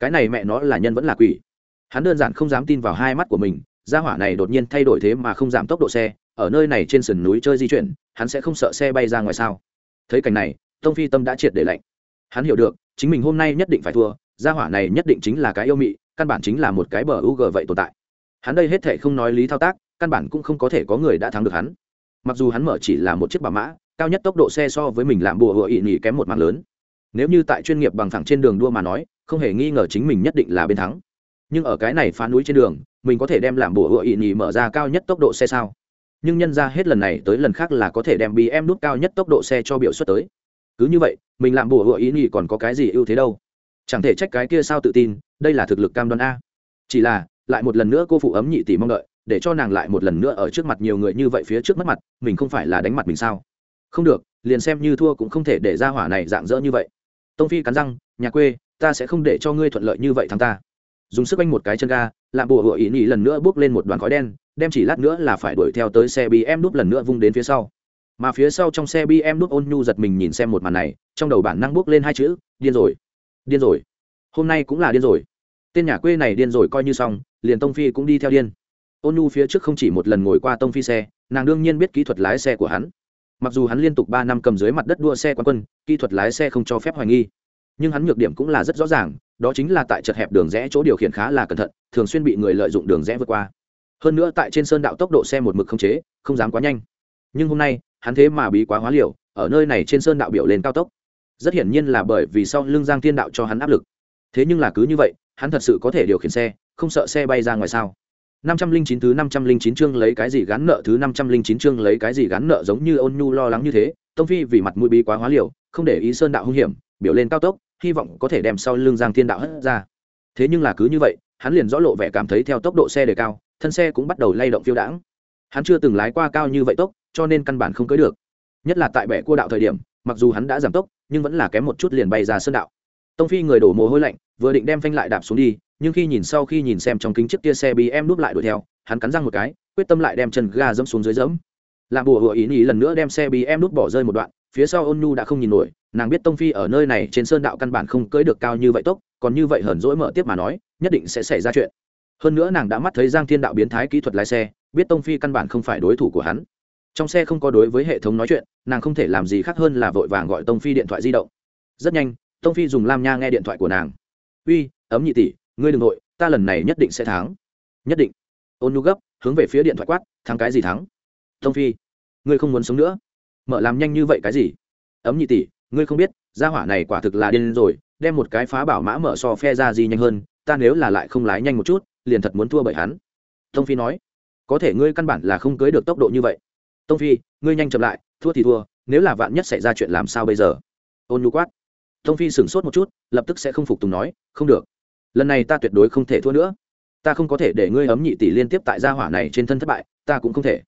Cái này mẹ nó là nhân vẫn là quỷ. Hắn đơn giản không dám tin vào hai mắt của mình, gia hỏa này đột nhiên thay đổi thế mà không giảm tốc độ xe, ở nơi này trên sườn núi chơi di chuyển, hắn sẽ không sợ xe bay ra ngoài sao? Thấy cảnh này, tông phi tâm đã triệt để lạnh. Hắn hiểu được, chính mình hôm nay nhất định phải thua gia hỏa này nhất định chính là cái yêu mị, căn bản chính là một cái bờ u g vậy tồn tại. Hắn đây hết thể không nói lý thao tác, căn bản cũng không có thể có người đã thắng được hắn. Mặc dù hắn mở chỉ là một chiếc bà mã, cao nhất tốc độ xe so với mình làm bùa hựa ị nhị kém một mặt lớn. Nếu như tại chuyên nghiệp bằng thẳng trên đường đua mà nói, không hề nghi ngờ chính mình nhất định là bên thắng. Nhưng ở cái này phá núi trên đường, mình có thể đem làm bùa hựa ị nhị mở ra cao nhất tốc độ xe sao? Nhưng nhân ra hết lần này tới lần khác là có thể đem bm nút cao nhất tốc độ xe cho biểu xuất tới. Cứ như vậy, mình làm bùa hựa ý nhị còn có cái gì ưu thế đâu? Chẳng thể trách cái kia sao tự tin, đây là thực lực cam đoan a. Chỉ là, lại một lần nữa cô phụ ấm nhị tỷ mong đợi, để cho nàng lại một lần nữa ở trước mặt nhiều người như vậy phía trước mất mặt, mình không phải là đánh mặt mình sao? Không được, liền xem như thua cũng không thể để ra hỏa này dạng dỡ như vậy. Tông phi cắn răng, nhà quê, ta sẽ không để cho ngươi thuận lợi như vậy thằng ta. Dùng sức anh một cái chân ga làm bùa hựa ý nhị lần nữa bước lên một đoàn khói đen, đem chỉ lát nữa là phải đuổi theo tới xe bm đút lần nữa vung đến phía sau. Mà phía sau trong xe bm đút ôn nhu giật mình nhìn xem một màn này, trong đầu bản năng bước lên hai chữ, điên rồi điên rồi. Hôm nay cũng là điên rồi. Tên nhà quê này điên rồi coi như xong, liền tông phi cũng đi theo điên. Ôn nhu phía trước không chỉ một lần ngồi qua tông phi xe, nàng đương nhiên biết kỹ thuật lái xe của hắn. Mặc dù hắn liên tục ba năm cầm dưới mặt đất đua xe quán quân, kỹ thuật lái xe không cho phép hoài nghi. Nhưng hắn nhược điểm cũng là rất rõ ràng, đó chính là tại chật hẹp đường rẽ chỗ điều khiển khá là cẩn thận, thường xuyên bị người lợi dụng đường rẽ vượt qua. Hơn nữa tại trên sơn đạo tốc độ xe một mực không chế, không dám quá nhanh. Nhưng hôm nay, hắn thế mà bí quá hóa liều, ở nơi này trên sơn đạo biểu lên cao tốc rất hiển nhiên là bởi vì sau lưng giang thiên đạo cho hắn áp lực. Thế nhưng là cứ như vậy, hắn thật sự có thể điều khiển xe, không sợ xe bay ra ngoài sao? năm trăm linh chín thứ năm trăm linh chín chương lấy cái gì gắn nợ thứ năm trăm linh chín chương lấy cái gì gắn nợ giống như ôn nhu lo lắng như thế, tông phi vì mặt mũi bí quá hóa liều, không để ý sơn đạo hung hiểm, biểu lên cao tốc, hy vọng có thể đem sau lưng giang thiên đạo hất ra. Thế nhưng là cứ như vậy, hắn liền rõ lộ vẻ cảm thấy theo tốc độ xe đề cao, thân xe cũng bắt đầu lay động phiêu đãng. Hắn chưa từng lái qua cao như vậy tốc, cho nên căn bản không cưới được. Nhất là tại bệ cua đạo thời điểm, mặc dù hắn đã giảm tốc nhưng vẫn là kém một chút liền bay ra sơn đạo. Tông phi người đổ mồ hôi lạnh, vừa định đem phanh lại đạp xuống đi, nhưng khi nhìn sau khi nhìn xem trong kính chiếc kia xe bị em núp lại đuổi theo, hắn cắn răng một cái, quyết tâm lại đem chân ga dẫm xuống dưới dẫm. Làm bùa hựa ý nghĩ lần nữa đem xe bị em núp bỏ rơi một đoạn, phía sau ôn nhu đã không nhìn nổi, nàng biết tông phi ở nơi này trên sơn đạo căn bản không cưỡi được cao như vậy tốc, còn như vậy hờn dỗi mở tiếp mà nói, nhất định sẽ xảy ra chuyện. Hơn nữa nàng đã mắt thấy giang thiên đạo biến thái kỹ thuật lái xe, biết tông phi căn bản không phải đối thủ của hắn trong xe không có đối với hệ thống nói chuyện, nàng không thể làm gì khác hơn là vội vàng gọi tông phi điện thoại di động. Rất nhanh, tông phi dùng lam nha nghe điện thoại của nàng. Uy, ấm nhị tỷ, ngươi đ ừ n g nội ta lần này nhất định sẽ thắng. Nhất định. Ôn nhu gấp, hướng về phía điện thoại quát, thắng cái gì thắng? Tông phi, ngươi không muốn sống nữa. Mở làm nhanh như vậy cái gì? Ấm nhị tỷ, ngươi không biết, gia hỏa này quả thực là điên rồi, đem một cái phá bảo mã mở so phe ra gì nhanh hơn, ta nếu là lại không lái nhanh một chút, liền thật muốn thua bởi hắn. Tông phi nói, có thể ngươi căn bản là không cưới được tốc độ như vậy tông phi, ngươi nhanh chậm lại, thua thì thua, nếu là vạn nhất xảy ra chuyện làm sao bây giờ? Ôn nhu quát. Tông phi sửng sốt một chút, lập tức sẽ không phục tùng nói, không được. Lần này ta tuyệt đối không thể thua nữa. Ta không có thể để ngươi ấm nhị tỷ liên tiếp tại gia hỏa này trên thân thất bại, ta cũng không thể.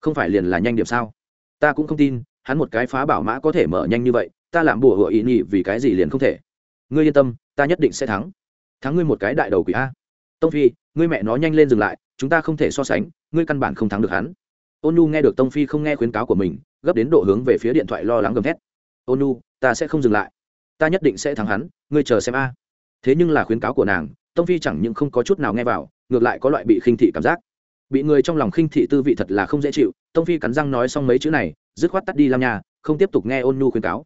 Không phải liền là nhanh điểm sao? Ta cũng không tin, hắn một cái phá bảo mã có thể mở nhanh như vậy, ta làm bùa hựa ý nhị vì cái gì liền không thể? Ngươi yên tâm, ta nhất định sẽ thắng. Thắng ngươi một cái đại đầu quỷ a. Tông phi, ngươi mẹ nó nhanh lên dừng lại, chúng ta không thể so sánh, ngươi căn bản không thắng được hắn ôn nu nghe được tông phi không nghe khuyến cáo của mình, gấp đến độ hướng về phía điện thoại lo lắng gầm thét. Ôn nu ta sẽ không dừng lại. Ta nhất định sẽ thắng hắn, ngươi chờ xem a. Thế nhưng là khuyến cáo của nàng, tông phi chẳng những không có chút nào nghe vào, ngược lại có loại bị khinh thị cảm giác. Bị người trong lòng khinh thị tư vị thật là không dễ chịu, tông phi cắn răng nói xong mấy chữ này, dứt khoát tắt đi làm nhà không tiếp tục nghe ôn nhu khuyến cáo.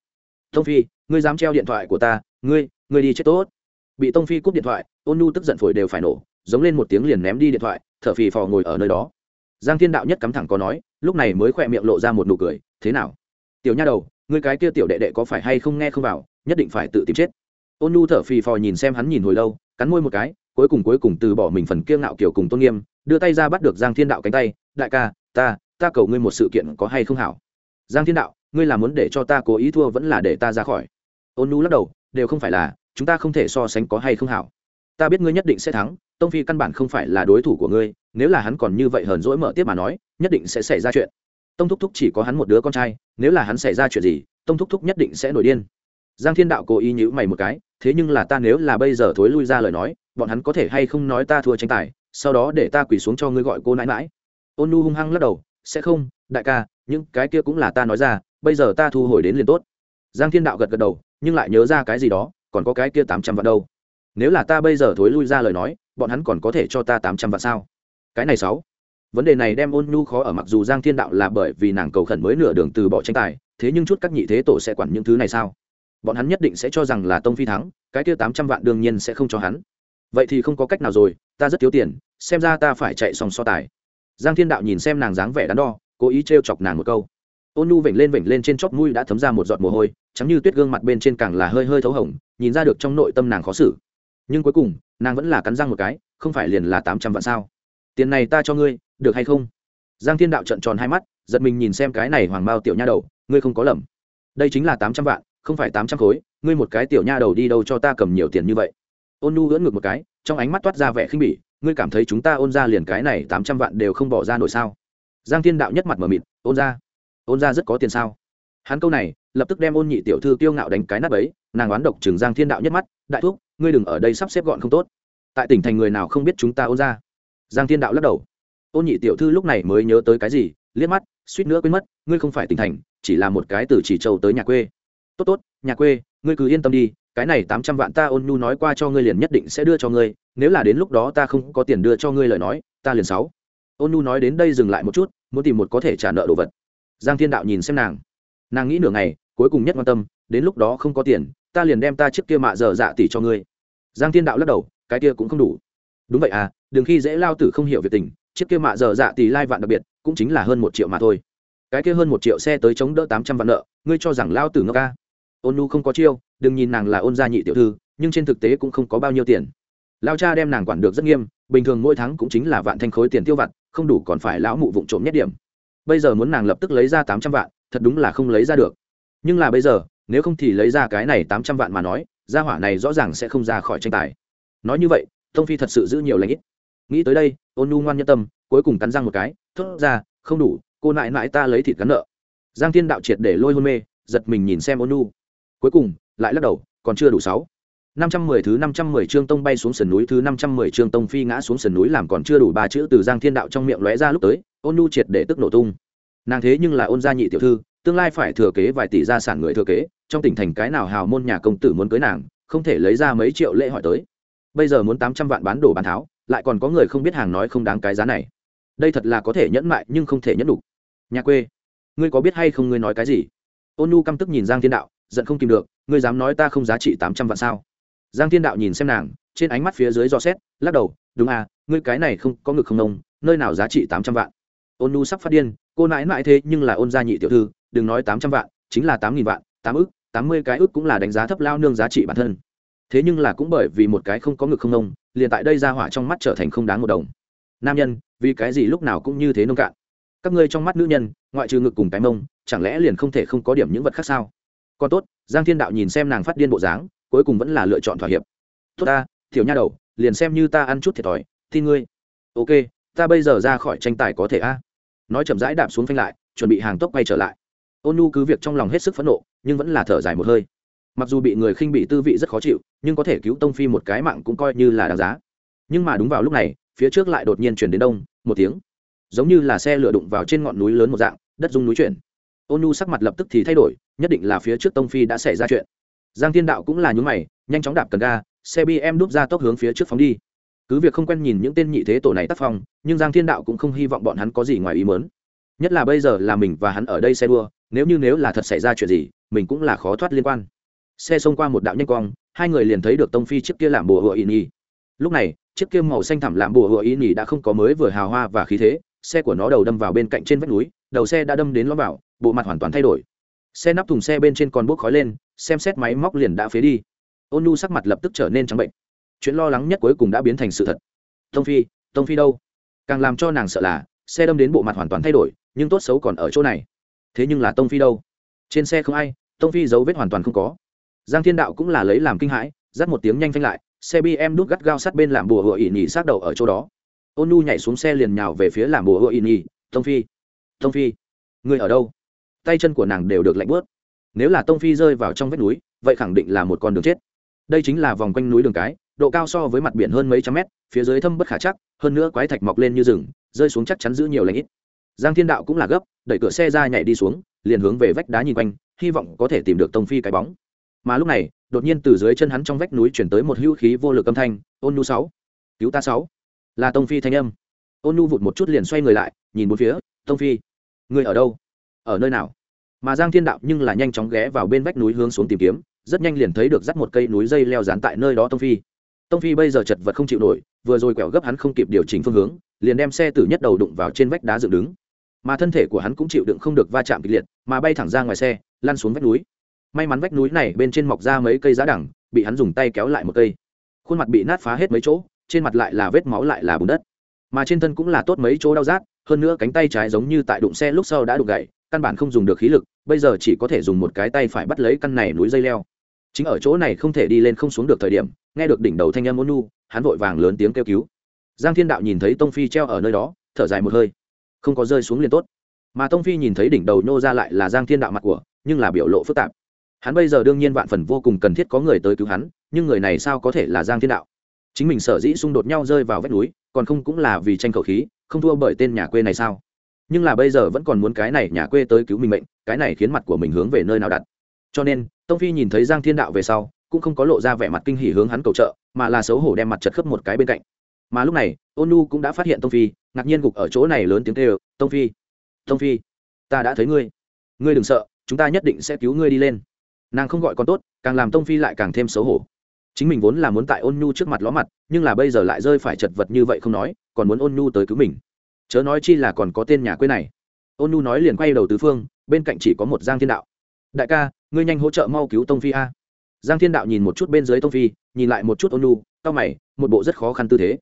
Tông phi, ngươi dám treo điện thoại của ta, ngươi ngươi đi chết tốt. Bị tông phi cúp điện thoại ôn nhu tức giận phổi đều phải nổ, giống lên một tiếng liền ném đi điện thoại, thở phì phò ngồi ở nơi đó giang thiên đạo nhất cắm thẳng có nói, lúc này mới khỏe miệng lộ ra một nụ cười, thế nào? Tiểu nha đầu, ngươi cái kia tiểu đệ đệ có phải hay không nghe không vào, nhất định phải tự tìm chết. Ôn nhu thở phì phò nhìn xem hắn nhìn hồi lâu, cắn môi một cái, cuối cùng cuối cùng từ bỏ mình phần kiêng ngạo kiểu cùng tôn nghiêm, đưa tay ra bắt được giang thiên đạo cánh tay, đại ca, ta ta cầu ngươi một sự kiện có hay không hảo? Giang thiên đạo, ngươi là muốn để cho ta cố ý thua vẫn là để ta ra khỏi? Ôn nhu lắc đầu, đều không phải là, chúng ta không thể so sánh có hay không hảo ta biết ngươi nhất định sẽ thắng, tông phi căn bản không phải là đối thủ của ngươi, nếu là hắn còn như vậy hờn dỗi mở tiếp mà nói, nhất định sẽ xảy ra chuyện. Tông thúc thúc chỉ có hắn một đứa con trai, nếu là hắn xảy ra chuyện gì, tông thúc thúc nhất định sẽ nổi điên. Giang thiên đạo cố ý nhữ mày một cái, thế nhưng là ta nếu là bây giờ thối lui ra lời nói, bọn hắn có thể hay không nói ta thua tranh tài, sau đó để ta quỳ xuống cho ngươi gọi cô nãi mãi ôn nu hung hăng lắc đầu, sẽ không, đại ca, những cái kia cũng là ta nói ra, bây giờ ta thu hồi đến liền tốt. Giang thiên đạo gật gật đầu, nhưng lại nhớ ra cái gì đó, còn có cái kia tám trăm vạn đâu nếu là ta bây giờ thối lui ra lời nói, bọn hắn còn có thể cho ta tám trăm vạn sao? Cái này sáu. Vấn đề này đem ôn nhu khó ở mặc dù giang thiên đạo là bởi vì nàng cầu khẩn mới nửa đường từ bỏ tranh tài, thế nhưng chút các nhị thế tổ sẽ quản những thứ này sao? Bọn hắn nhất định sẽ cho rằng là tông phi thắng, cái kia tám trăm vạn đương nhiên sẽ không cho hắn. Vậy thì không có cách nào rồi, ta rất thiếu tiền, xem ra ta phải chạy xong so tài. Giang thiên đạo nhìn xem nàng dáng vẻ đắn đo, cố ý t chọc nàng một câu. Ôn nu vểnh lên vểnh lên trên chóp mũi đã thấm ra một giọt mồ hôi chắm như tuyết gương mặt bên trên càng là hơi hơi thấu hồng, nhìn ra được trong nội tâm nàng khó xử nhưng cuối cùng, nàng vẫn là cắn răng một cái, không phải liền là tám trăm vạn sao? Tiền này ta cho ngươi, được hay không? Giang thiên đạo trận tròn hai mắt, giật mình nhìn xem cái này hoàng bao tiểu nha đầu, ngươi không có lầm. Đây chính là tám trăm vạn, không phải tám trăm khối, ngươi một cái tiểu nha đầu đi đâu cho ta cầm nhiều tiền như vậy? Ôn nu gỡn ngược một cái, trong ánh mắt toát ra vẻ khinh bỉ, ngươi cảm thấy chúng ta ôn ra liền cái này tám trăm vạn đều không bỏ ra nổi sao? Giang thiên đạo nhất mặt mờ mịt, ôn ra. Ôn ra rất có tiền sao? Hắn câu này, lập tức đem ôn nhị tiểu thư kiêu ngạo đánh cái nắp ấy nàng oán độc chừng giang thiên đạo nhất mắt, đại thúc ngươi đừng ở đây sắp xếp gọn không tốt. Tại tỉnh thành người nào không biết chúng ta ôn ra. Giang thiên đạo lắc đầu. Ôn nhị tiểu thư lúc này mới nhớ tới cái gì, liếc mắt, suýt nữa quên mất, ngươi không phải tỉnh thành, chỉ là một cái từ chỉ châu tới nhà quê. Tốt tốt, nhà quê, ngươi cứ yên tâm đi, cái này tám trăm vạn ta ôn nhu nói qua cho ngươi liền nhất định sẽ đưa cho ngươi, nếu là đến lúc đó ta không có tiền đưa cho ngươi lời nói, ta liền sáu. Ôn nhu nói đến đây dừng lại một chút, muốn tìm một có thể trả nợ đồ vật. Giang thiên đạo nhìn xem nàng. Nàng nghĩ nửa ngày, cuối cùng nhất quan tâm, đến lúc đó không có tiền ta liền đem ta chiếc kia mạ dở dạ tỷ cho ngươi. Giang thiên đạo lắc đầu, cái kia cũng không đủ. Đúng vậy à đừng khi dễ lao tử không hiểu việc tình, chiếc kia mạ dở dạ tỷ lai vạn đặc biệt, cũng chính là hơn một triệu mà thôi. Cái kia hơn một triệu xe tới chống đỡ tám trăm vạn nợ, ngươi cho rằng lao tử ngốc ca ôn nu không có chiêu, đừng nhìn nàng là ôn gia nhị tiểu thư, nhưng trên thực tế cũng không có bao nhiêu tiền. Lao cha đem nàng quản được rất nghiêm, bình thường mỗi tháng cũng chính là vạn thanh khối tiền tiêu vặt, không đủ còn phải lão mụ vụng trộm nhất điểm. Bây giờ muốn nàng lập tức lấy ra tám trăm vạn, thật đúng là không lấy ra được. Nhưng là bây giờ nếu không thì lấy ra cái này tám trăm vạn mà nói gia hỏa này rõ ràng sẽ không ra khỏi tranh tài. Nói như vậy tông phi thật sự giữ nhiều lãnh ít. Nghĩ tới đây ôn nu ngoan nhân tâm cuối cùng cắn răng một cái thốt ra không đủ cô nại nại ta lấy thịt cắn nợ. Giang thiên đạo triệt để lôi hôn mê giật mình nhìn xem ôn nu cuối cùng lại lắc đầu còn chưa đủ sáu. Năm trăm mười thứ năm trăm mười trương tông bay xuống sườn núi thứ năm trăm mười trương tông phi ngã xuống sườn núi làm còn chưa đủ ba chữ từ Giang Thiên Đạo trong miệng lóe ra lúc tới, Ôn Nu triệt để tức nổ tung. Nàng thế nhưng là ôn gia nhị tiểu thư, tương lai phải thừa kế vài tỷ gia sản người thừa kế, trong tỉnh thành cái nào hào môn nhà công tử muốn cưới nàng, không thể lấy ra mấy triệu lễ hỏi tới. Bây giờ muốn tám trăm vạn bán đổ bán tháo, lại còn có người không biết hàng nói không đáng cái giá này. Đây thật là có thể nhẫn mại nhưng không thể nhẫn đủ. Nhà quê, ngươi có biết hay không ngươi nói cái gì? Ôn Nu căm tức nhìn Giang Thiên Đạo, giận không kìm được, ngươi dám nói ta không giá trị tám trăm vạn sao? giang thiên đạo nhìn xem nàng trên ánh mắt phía dưới dò xét lắc đầu đúng à ngươi cái này không có ngực không nông nơi nào giá trị tám trăm vạn ôn nu sắp phát điên cô nãi nãi thế nhưng là ôn gia nhị tiểu thư, đừng nói tám trăm vạn, chính là tám nghìn vạn, tám ức, tám mươi cái ức cũng là đánh giá thấp lao nương giá trị bản thân. Thế nhưng là cũng bởi vì một cái không có ngực không nông, liền tại đây ra hỏa trong mắt trở thành không đáng một đồng. Nam nhân, vì cái gì lúc nào cũng như thế nông cạn? Các ngươi trong mắt nữ nhân, ngoại trừ ngực cùng cái mông, chẳng lẽ liền không thể không có điểm những vật khác sao? Còn tốt, giang thiên đạo nhìn xem nàng phát điên bộ dáng, cuối cùng vẫn là lựa chọn thỏa hiệp. Tốt ta thiểu nha đầu, liền xem như ta ăn chút thiệt thòi, tin ngươi. Ok, ta bây giờ ra khỏi tranh tài có thể a nói chậm rãi đạp xuống phanh lại, chuẩn bị hàng tốc quay trở lại. Ôn nu cứ việc trong lòng hết sức phẫn nộ, nhưng vẫn là thở dài một hơi. Mặc dù bị người khinh bị tư vị rất khó chịu, nhưng có thể cứu tông phi một cái mạng cũng coi như là đáng giá. Nhưng mà đúng vào lúc này, phía trước lại đột nhiên chuyển đến đông, một tiếng. Giống như là xe lửa đụng vào trên ngọn núi lớn một dạng, đất dung núi chuyển. Ôn nu sắc mặt lập tức thì thay đổi, nhất định là phía trước tông phi đã xảy ra chuyện. Giang thiên đạo cũng là nhún mày, nhanh chóng đạp cần ga, xe bm đúp ra tốc hướng phía trước phóng đi cứ việc không quen nhìn những tên nhị thế tổ này tác phong, nhưng giang thiên đạo cũng không hy vọng bọn hắn có gì ngoài ý mớn nhất là bây giờ là mình và hắn ở đây xe đua, nếu như nếu là thật xảy ra chuyện gì, mình cũng là khó thoát liên quan. Xe xông qua một đạo nhanh quang, hai người liền thấy được tông phi chiếc kia làm bùa hựa ý nhi lúc này, chiếc kia màu xanh thẳm làm bùa hựa ý nhi đã không có mới vừa hào hoa và khí thế, xe của nó đầu đâm vào bên cạnh trên vách núi, đầu xe đã đâm đến lõm vào, bộ mặt hoàn toàn thay đổi. Xe nắp thùng xe bên trên còn bốc khói lên, xem xét máy móc liền đã phế đi. Ôn nhu sắc mặt lập tức trở nên trắng bệnh chuyện lo lắng nhất cuối cùng đã biến thành sự thật. Tông phi tông phi đâu? Càng làm cho nàng sợ là, xe đâm đến bộ mặt hoàn toàn thay đổi, nhưng tốt xấu còn ở chỗ này. Thế nhưng là tông phi đâu? Trên xe không ai, tông phi dấu vết hoàn toàn không có. Giang thiên đạo cũng là lấy làm kinh hãi dắt một tiếng nhanh phanh lại, xe bm đút gắt gao sát bên làm bùa hựa ỉ nhỉ sát đầu ở chỗ đó. Ôn nu nhảy xuống xe liền nhào về phía làm bùa hựa ỉ nhỉ tông phi tông phi, người ở đâu? Tay chân của nàng đều được lạnh bớt nếu là tông phi rơi vào trong vách núi, vậy khẳng định là một con đường chết. Đây chính là vòng quanh núi đường cái độ cao so với mặt biển hơn mấy trăm mét, phía dưới thâm bất khả chắc, hơn nữa quái thạch mọc lên như rừng, rơi xuống chắc chắn giữ nhiều lãnh ít. Giang thiên đạo cũng là gấp, đẩy cửa xe ra nhảy đi xuống, liền hướng về vách đá nhìn quanh, hy vọng có thể tìm được tông phi cái bóng. Mà lúc này, đột nhiên từ dưới chân hắn trong vách núi chuyển tới một hữu khí vô lực âm thanh, ôn nu sáu, cứu ta sáu. Là tông phi thanh âm. Ôn nu vụt một chút liền xoay người lại, nhìn một phía, tông phi người ở đâu? Ở nơi nào? Mà giang thiên đạo nhưng là nhanh chóng ghé vào bên vách núi hướng xuống tìm kiếm, rất nhanh liền thấy được dắt một cây núi dây leo dán tại nơi đó tông phi tông phi bây giờ chật vật không chịu nổi, vừa rồi quẹo gấp hắn không kịp điều chỉnh phương hướng, liền đem xe từ nhất đầu đụng vào trên vách đá dựng đứng. Mà thân thể của hắn cũng chịu đựng không được va chạm kịch liệt, mà bay thẳng ra ngoài xe, lăn xuống vách núi. May mắn vách núi này bên trên mọc ra mấy cây giá đẳng, bị hắn dùng tay kéo lại một cây. Khuôn mặt bị nát phá hết mấy chỗ, trên mặt lại là vết máu lại là bùn đất. Mà trên thân cũng là tốt mấy chỗ đau rát, hơn nữa cánh tay trái giống như tại đụng xe lúc sau đã đụng gậy căn bản không dùng được khí lực, bây giờ chỉ có thể dùng một cái tay phải bắt lấy căn này núi dây leo chính ở chỗ này không thể đi lên không xuống được thời điểm, nghe được đỉnh đầu thanh âm ôn nu hắn vội vàng lớn tiếng kêu cứu. Giang thiên đạo nhìn thấy tông phi treo ở nơi đó, thở dài một hơi. Không có rơi xuống liền tốt. Mà tông phi nhìn thấy đỉnh đầu nhô ra lại là giang thiên đạo mặt của, nhưng là biểu lộ phức tạp. Hắn bây giờ đương nhiên vạn phần vô cùng cần thiết có người tới cứu hắn, nhưng người này sao có thể là giang thiên đạo? Chính mình sở dĩ xung đột nhau rơi vào vách núi, còn không cũng là vì tranh khẩu khí, không thua bởi tên nhà quê này sao? Nhưng là bây giờ vẫn còn muốn cái này nhà quê tới cứu mình mệnh, cái này khiến mặt của mình hướng về nơi nào đặt. Cho nên tông phi nhìn thấy giang thiên đạo về sau, cũng không có lộ ra vẻ mặt kinh hỉ hướng hắn cầu trợ, mà là xấu hổ đem mặt chật khớp một cái bên cạnh. Mà lúc này, ôn nu cũng đã phát hiện tông phi, ngạc nhiên gục ở chỗ này lớn tiếng kêu, tông phi tông phi, ta đã thấy ngươi. Ngươi đừng sợ, chúng ta nhất định sẽ cứu ngươi đi lên. Nàng không gọi con tốt, càng làm tông phi lại càng thêm xấu hổ. Chính mình vốn là muốn tại ôn nhu trước mặt ló mặt, nhưng là bây giờ lại rơi phải chật vật như vậy không nói, còn muốn ôn nhu tới cứu mình. Chớ nói chi là còn có tên nhà quê này. Ôn nhu nói liền quay đầu tứ phương, bên cạnh chỉ có một giang thiên đạo đại ca, ngươi nhanh hỗ trợ mau cứu tông phi a. Giang thiên đạo nhìn một chút bên dưới tông phi, nhìn lại một chút ôn nhu cao mày, một bộ rất khó khăn tư thế.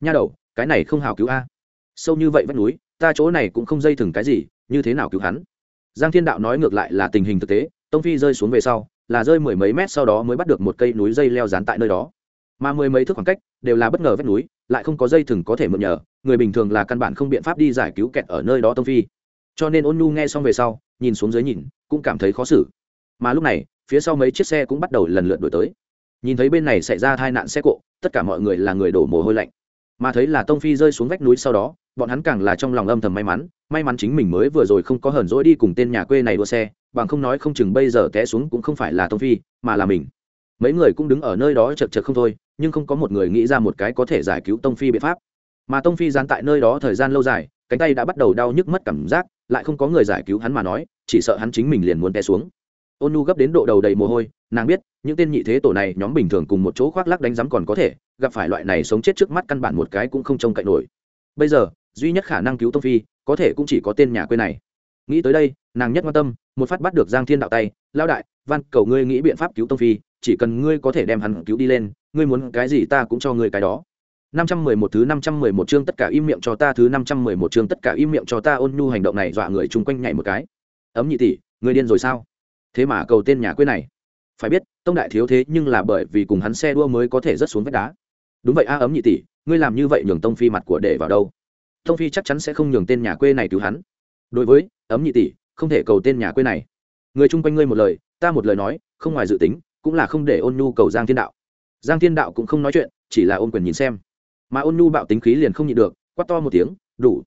Nha đầu, cái này không hào cứu a. Sâu như vậy vách núi, ta chỗ này cũng không dây thừng cái gì, như thế nào cứu hắn? Giang thiên đạo nói ngược lại là tình hình thực tế, tông phi rơi xuống về sau, là rơi mười mấy mét sau đó mới bắt được một cây núi dây leo dán tại nơi đó. Mà mười mấy thước khoảng cách, đều là bất ngờ vách núi, lại không có dây thừng có thể mượn nhờ, người bình thường là căn bản không biện pháp đi giải cứu kẹt ở nơi đó tông phi. Cho nên ôn nhu nghe xong về sau nhìn xuống dưới nhìn, cũng cảm thấy khó xử. Mà lúc này, phía sau mấy chiếc xe cũng bắt đầu lần lượt đổi tới. Nhìn thấy bên này xảy ra tai nạn xe cộ, tất cả mọi người là người đổ mồ hôi lạnh. Mà thấy là tông phi rơi xuống vách núi sau đó, bọn hắn càng là trong lòng âm thầm may mắn may mắn chính mình mới vừa rồi không có hờn dỗi đi cùng tên nhà quê này đua xe, bằng không nói không chừng bây giờ té xuống cũng không phải là tông phi, mà là mình. Mấy người cũng đứng ở nơi đó chật chật không thôi, nhưng không có một người nghĩ ra một cái có thể giải cứu tông phi biện pháp. Mà tông phi dán tại nơi đó thời gian lâu dài, cánh tay đã bắt đầu đau nhức mất cảm giác lại không có người giải cứu hắn mà nói, chỉ sợ hắn chính mình liền muốn té xuống. Ôn nu gấp đến độ đầu đầy mồ hôi, nàng biết, những tên nhị thế tổ này nhóm bình thường cùng một chỗ khoác lắc đánh rắm còn có thể, gặp phải loại này sống chết trước mắt căn bản một cái cũng không trông cậy nổi. Bây giờ, duy nhất khả năng cứu tông phi, có thể cũng chỉ có tên nhà quê này. Nghĩ tới đây, nàng nhất quan tâm, một phát bắt được giang thiên đạo tay lao đại, văn cầu ngươi nghĩ biện pháp cứu tông phi, chỉ cần ngươi có thể đem hắn cứu đi lên, ngươi muốn cái gì ta cũng cho ngươi cái đó năm trăm mười một thứ năm trăm mười một chương tất cả im miệng cho ta, thứ năm trăm mười một chương tất cả im miệng cho ta, ôn nhu hành động này dọa người chung quanh nhảy một cái. Ấm nhị tỷ ngươi điên rồi sao? Thế mà cầu tên nhà quê này. Phải biết, tông đại thiếu thế nhưng là bởi vì cùng hắn xe đua mới có thể rất xuống vách đá. Đúng vậy a, ấm nhị tỷ, ngươi làm như vậy nhường tông phi mặt của để vào đâu? Tông phi chắc chắn sẽ không nhường tên nhà quê này cứu hắn. Đối với, ấm nhị tỷ, không thể cầu tên nhà quê này. Người chung quanh ngươi một lời, ta một lời nói, không ngoài dự tính, cũng là không để ôn nhu cầu giang thiên đạo. Giang thiên đạo cũng không nói chuyện, chỉ là ôn quyền nhìn xem mà ôn nhu bạo tính khí liền không nhịn được, quát to một tiếng, đủ.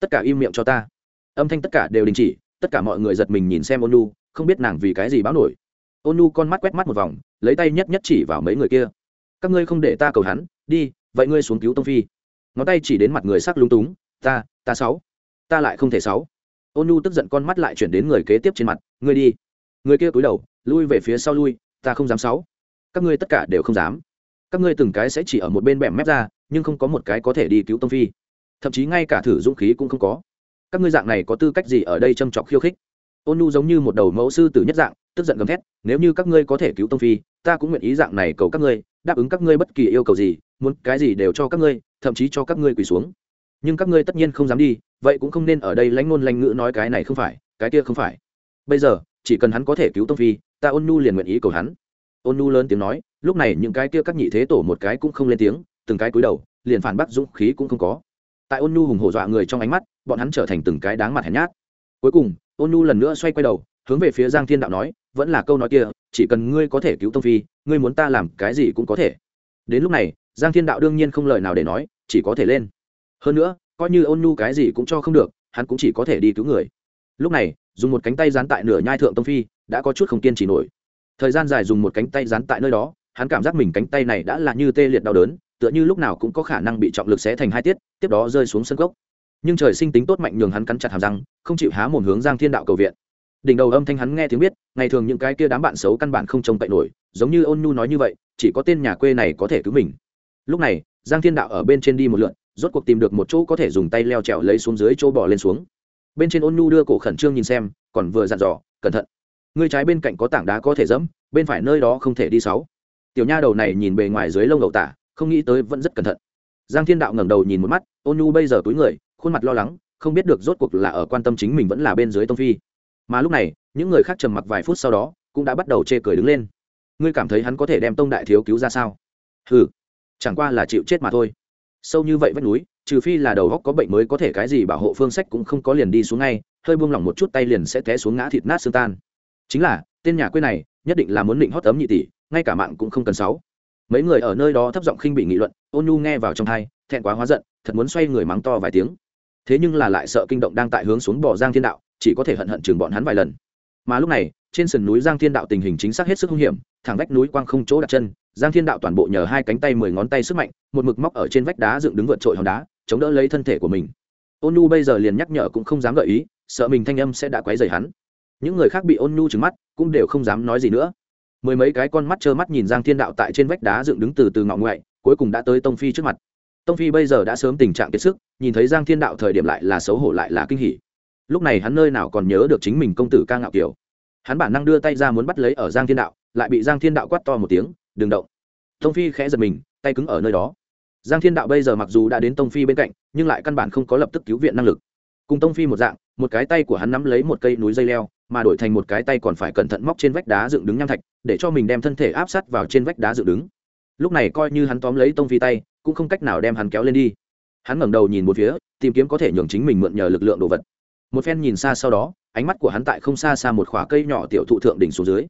Tất cả im miệng cho ta. Âm thanh tất cả đều đình chỉ, tất cả mọi người giật mình nhìn xem ôn nhu, không biết nàng vì cái gì báo nổi. Ôn nhu con mắt quét mắt một vòng, lấy tay nhất nhất chỉ vào mấy người kia. Các ngươi không để ta cầu hắn, đi, vậy ngươi xuống cứu tông phi. Ngón tay chỉ đến mặt người sắc lung túng, ta ta sáu. Ta lại không thể sáu. Ôn nhu tức giận con mắt lại chuyển đến người kế tiếp trên mặt, ngươi đi. Người kia cúi đầu, lui về phía sau lui, ta không dám sáu. Các ngươi tất cả đều không dám. Các ngươi từng cái sẽ chỉ ở một bên bẹm mép ra nhưng không có một cái có thể đi cứu tông phi. Thậm chí ngay cả thử dũng khí cũng không có. Các ngươi dạng này có tư cách gì ở đây châm chọc khiêu khích? Ôn Nu giống như một đầu mẫu sư tử nhất dạng, tức giận gầm thét, nếu như các ngươi có thể cứu tông phi, ta cũng nguyện ý dạng này cầu các ngươi, đáp ứng các ngươi bất kỳ yêu cầu gì, muốn cái gì đều cho các ngươi, thậm chí cho các ngươi quỳ xuống. Nhưng các ngươi tất nhiên không dám đi, vậy cũng không nên ở đây lãnh ngôn lãnh ngữ nói cái này không phải, cái kia không phải. Bây giờ, chỉ cần hắn có thể cứu tông phi, ta ôn Nu liền nguyện ý cầu hắn. Ôn Nu lớn tiếng nói, lúc này những cái kia các nhị thế tổ một cái cũng không lên tiếng từng cái cúi đầu, liền phản bác dũng khí cũng không có. Tại ôn nhu hùng hổ dọa người trong ánh mắt, bọn hắn trở thành từng cái đáng mặt hèn nhát. Cuối cùng, ôn nhu lần nữa xoay quay đầu, hướng về phía giang thiên đạo nói, vẫn là câu nói kia, chỉ cần ngươi có thể cứu tông phi, ngươi muốn ta làm cái gì cũng có thể. Đến lúc này, giang thiên đạo đương nhiên không lời nào để nói, chỉ có thể lên. Hơn nữa, coi như ôn nhu cái gì cũng cho không được, hắn cũng chỉ có thể đi cứu người. Lúc này, dùng một cánh tay dán tại nửa nhai thượng tông phi, đã có chút không kiên trì nổi. Thời gian dài dùng một cánh tay dán tại nơi đó, hắn cảm giác mình cánh tay này đã là như tê liệt đau đớn tựa như lúc nào cũng có khả năng bị trọng lực xé thành hai tiết, tiếp đó rơi xuống sân gốc. Nhưng trời sinh tính tốt mạnh nhường hắn cắn chặt hàm răng, không chịu há mồm hướng giang thiên đạo cầu viện. Đỉnh đầu âm thanh hắn nghe tiếng biết, ngày thường những cái kia đám bạn xấu căn bản không trông cậy nổi, giống như ôn nhu nói như vậy, chỉ có tên nhà quê này có thể cứu mình. Lúc này, giang thiên đạo ở bên trên đi một lượn, rốt cuộc tìm được một chỗ có thể dùng tay leo trèo lấy xuống dưới chỗ bỏ lên xuống. Bên trên ôn nhu đưa cổ khẩn trương nhìn xem, còn vừa dặn dò, cẩn thận người trái bên cạnh có tảng đá có thể dẫm, bên phải nơi đó không thể đi sáu. Tiểu nha đầu này nhìn bề ngoài dưới lông đầu tả không nghĩ tới vẫn rất cẩn thận. Giang thiên đạo ngẩng đầu nhìn một mắt ôn nhu bây giờ túi người, khuôn mặt lo lắng, không biết được rốt cuộc là ở quan tâm chính mình vẫn là bên dưới tông phi. Mà lúc này, những người khác trầm mặc vài phút sau đó, cũng đã bắt đầu chê cười đứng lên. Ngươi cảm thấy hắn có thể đem tông đại thiếu cứu ra sao? Ừ chẳng qua là chịu chết mà thôi. Sâu như vậy vách núi, trừ phi là đầu góc có bệnh mới có thể cái gì bảo hộ phương sách cũng không có liền đi xuống ngay, hơi buông lỏng một chút tay liền sẽ té xuống ngã thịt nát xương tan. Chính là, tên nhà quê này, nhất định là muốn định hót ấm nhị tỷ, ngay cả mạng cũng không cần sáu mấy người ở nơi đó thấp giọng khinh bị nghị luận, ôn nhu nghe vào trong thai thẹn quá hóa giận, thật muốn xoay người mắng to vài tiếng. Thế nhưng là lại sợ kinh động đang tại hướng xuống bỏ giang thiên đạo, chỉ có thể hận hận chừng bọn hắn vài lần. Mà lúc này, trên sườn núi giang thiên đạo tình hình chính xác hết sức hung hiểm, thẳng vách núi quang không chỗ đặt chân, giang thiên đạo toàn bộ nhờ hai cánh tay mười ngón tay sức mạnh, một mực móc ở trên vách đá dựng đứng vượt trội hòn đá, chống đỡ lấy thân thể của mình. Ôn nhu bây giờ liền nhắc nhở cũng không dám gợi ý, sợ mình thanh âm sẽ đã quấy rầy hắn. Những người khác bị ôn nhu trừng mắt, cũng đều không dám nói gì nữa mười mấy cái con mắt trơ mắt nhìn giang thiên đạo tại trên vách đá dựng đứng từ từ ngọ ngoại cuối cùng đã tới tông phi trước mặt. Tông phi bây giờ đã sớm tình trạng kiệt sức, nhìn thấy giang thiên đạo thời điểm lại là xấu hổ lại là kinh hỉ. Lúc này hắn nơi nào còn nhớ được chính mình công tử ca ngạo kiều hắn bản năng đưa tay ra muốn bắt lấy ở giang thiên đạo, lại bị giang thiên đạo quát to một tiếng, đừng động. Tông phi khẽ giật mình, tay cứng ở nơi đó. Giang thiên đạo bây giờ mặc dù đã đến tông phi bên cạnh, nhưng lại căn bản không có lập tức cứu viện năng lực. Cùng tông phi một dạng, một cái tay của hắn nắm lấy một cây núi dây leo mà đổi thành một cái tay còn phải cẩn thận móc trên vách đá dựng đứng nham thạch, để cho mình đem thân thể áp sát vào trên vách đá dựng đứng. Lúc này coi như hắn tóm lấy tông phi tay, cũng không cách nào đem hắn kéo lên đi. Hắn ngẩng đầu nhìn một phía, tìm kiếm có thể nhường chính mình mượn nhờ lực lượng đồ vật. Một phen nhìn xa sau đó, ánh mắt của hắn tại không xa xa một khoả cây nhỏ tiểu thụ thượng đỉnh xuống dưới.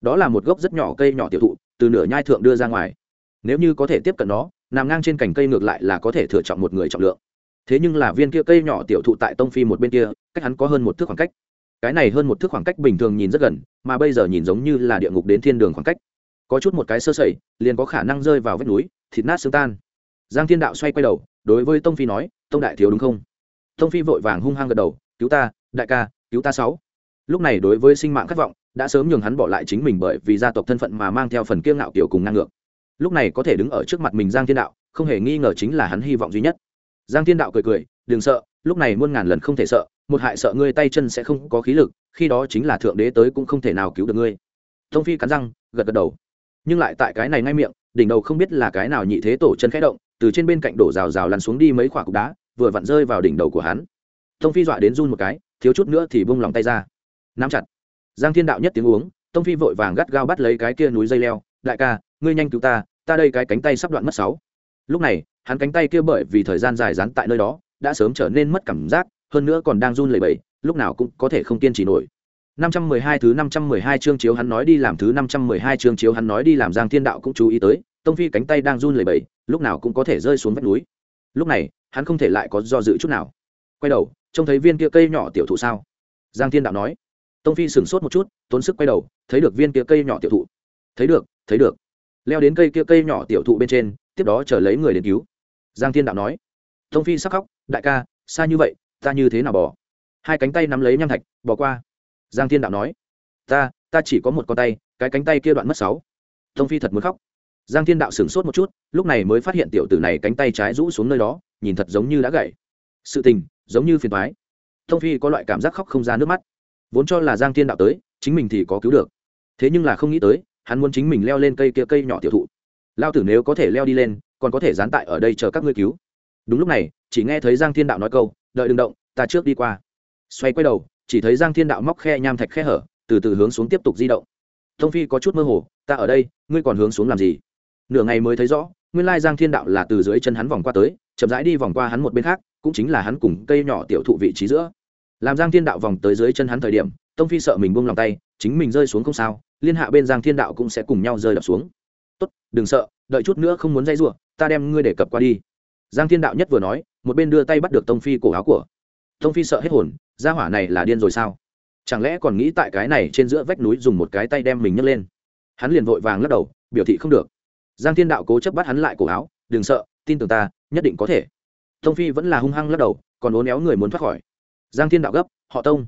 Đó là một gốc rất nhỏ cây nhỏ tiểu thụ, từ nửa nhai thượng đưa ra ngoài. Nếu như có thể tiếp cận nó, nằm ngang trên cành cây ngược lại là có thể thừa trọng một người trọng lượng. Thế nhưng là viên kia cây nhỏ tiểu thụ tại tông phi một bên kia, cách hắn có hơn một thước khoảng cách cái này hơn một thước khoảng cách bình thường nhìn rất gần, mà bây giờ nhìn giống như là địa ngục đến thiên đường khoảng cách. Có chút một cái sơ sẩy, liền có khả năng rơi vào vách núi, thịt nát xương tan. Giang thiên đạo xoay quay đầu, đối với tông phi nói, tông đại thiếu đúng không? Tông phi vội vàng hung hăng gật đầu, cứu ta, đại ca, cứu ta sáu. Lúc này đối với sinh mạng khát vọng, đã sớm nhường hắn bỏ lại chính mình bởi vì gia tộc thân phận mà mang theo phần kiêng ngạo kiểu cùng ngang ngược. Lúc này có thể đứng ở trước mặt mình giang thiên đạo, không hề nghi ngờ chính là hắn hy vọng duy nhất. Giang thiên đạo cười cười, đừng sợ, lúc này muôn ngàn lần không thể sợ một hại sợ ngươi tay chân sẽ không có khí lực, khi đó chính là thượng đế tới cũng không thể nào cứu được ngươi. Thông phi cắn răng, gật gật đầu. Nhưng lại tại cái này ngay miệng, đỉnh đầu không biết là cái nào nhị thế tổ chân khẽ động, từ trên bên cạnh đổ rào rào lăn xuống đi mấy quả cục đá, vừa vặn rơi vào đỉnh đầu của hắn. Thông phi dọa đến run một cái, thiếu chút nữa thì bung lòng tay ra. Nắm chặt. Giang thiên đạo nhất tiếng uống, tông phi vội vàng gắt gao bắt lấy cái kia núi dây leo. Đại ca, ngươi nhanh cứu ta ta đây cái cánh tay sắp đoạn mất sáu. Lúc này, hắn cánh tay kia bởi vì thời gian dài dán tại nơi đó, đã sớm trở nên mất cảm giác hơn nữa còn đang run lẩy bẩy lúc nào cũng có thể không kiên trì nổi 512 thứ 512 chương chiếu hắn nói đi làm thứ 512 chương chiếu hắn nói đi làm Giang Thiên Đạo cũng chú ý tới, Tông Phi cánh tay đang run lẩy bẩy, lúc nào cũng có thể rơi xuống vách núi. Lúc này, hắn không thể lại có do dự chút nào. Quay đầu, trông thấy viên kia cây nhỏ tiểu thụ sao? Giang Thiên Đạo nói. Tông Phi sửng sốt một chút, tốn sức quay đầu, thấy được viên kia cây nhỏ tiểu thụ. Thấy được, thấy được. Leo đến cây kia cây nhỏ tiểu thụ bên trên, tiếp đó chờ lấy người đến cứu. Giang Thiên Đạo nói. Tông Phi sắc khóc, đại ca, xa như vậy, ta như thế nào bỏ? Hai cánh tay nắm lấy nham thạch, bỏ qua. Giang thiên đạo nói ta ta chỉ có một con tay cái cánh tay kia đoạn mất sáu. Tông phi thật muốn khóc. Giang thiên đạo sửng sốt một chút lúc này mới phát hiện tiểu tử này cánh tay trái rũ xuống nơi đó nhìn thật giống như đã gãy. Sự tình giống như phiền thoái tông phi có loại cảm giác khóc không ra nước mắt. Vốn cho là giang thiên đạo tới chính mình thì có cứu được. Thế nhưng là không nghĩ tới hắn muốn chính mình leo lên cây kia cây nhỏ tiểu thụ. Lao tử nếu có thể leo đi lên còn có thể dán tại ở đây chờ các ngươi cứu. Đúng lúc này chỉ nghe thấy giang thiên đạo nói câu đợi đừng động, ta trước đi qua. Xoay quay đầu, chỉ thấy giang thiên đạo móc khe nham thạch khe hở, từ từ hướng xuống tiếp tục di động. Thông phi có chút mơ hồ, ta ở đây, ngươi còn hướng xuống làm gì? Nửa ngày mới thấy rõ, nguyên lai giang thiên đạo là từ dưới chân hắn vòng qua tới, chậm rãi đi vòng qua hắn một bên khác, cũng chính là hắn cùng cây nhỏ tiểu thụ vị trí giữa. Làm giang thiên đạo vòng tới dưới chân hắn thời điểm, tông phi sợ mình buông lòng tay, chính mình rơi xuống không sao, liên hạ bên giang thiên đạo cũng sẽ cùng nhau rơi đập xuống. Tốt, đừng sợ, đợi chút nữa không muốn dây giụa ta đem ngươi để cập qua đi. Giang thiên đạo nhất vừa nói một bên đưa tay bắt được tông phi cổ áo của. Tông phi sợ hết hồn, gia hỏa này là điên rồi sao? Chẳng lẽ còn nghĩ tại cái này trên giữa vách núi dùng một cái tay đem mình nhấc lên? Hắn liền vội vàng lắc đầu, biểu thị không được. Giang thiên đạo cố chấp bắt hắn lại cổ áo, đừng sợ, tin tưởng ta, nhất định có thể. Tông phi vẫn là hung hăng lắc đầu, còn uốn éo người muốn thoát khỏi. Giang thiên đạo gấp, họ tông,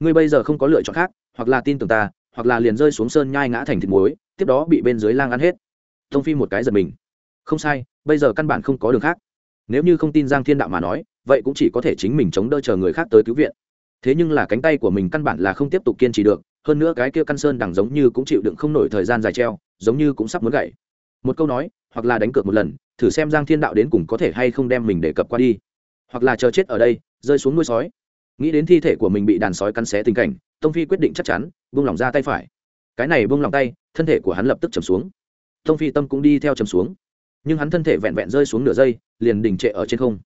ngươi bây giờ không có lựa chọn khác, hoặc là tin tưởng ta, hoặc là liền rơi xuống sơn nhai ngã thành thịt muối, tiếp đó bị bên dưới lang ăn hết. Tông phi một cái giật mình. Không sai, bây giờ căn bản không có đường khác nếu như không tin giang thiên đạo mà nói, vậy cũng chỉ có thể chính mình chống đỡ chờ người khác tới cứu viện. Thế nhưng là cánh tay của mình căn bản là không tiếp tục kiên trì được, hơn nữa cái kia căn sơn đằng giống như cũng chịu đựng không nổi thời gian dài treo, giống như cũng sắp muốn gãy. Một câu nói, hoặc là đánh cược một lần, thử xem giang thiên đạo đến cùng có thể hay không đem mình để cập qua đi. Hoặc là chờ chết ở đây, rơi xuống nuôi sói. Nghĩ đến thi thể của mình bị đàn sói cắn xé tình cảnh, tông phi quyết định chắc chắn, buông lỏng ra tay phải. Cái này buông lỏng tay, thân thể của hắn lập tức chầm xuống. Tông phi tâm cũng đi theo chầm xuống nhưng hắn thân thể vẹn vẹn rơi xuống nửa giây, liền đình trệ ở trên không.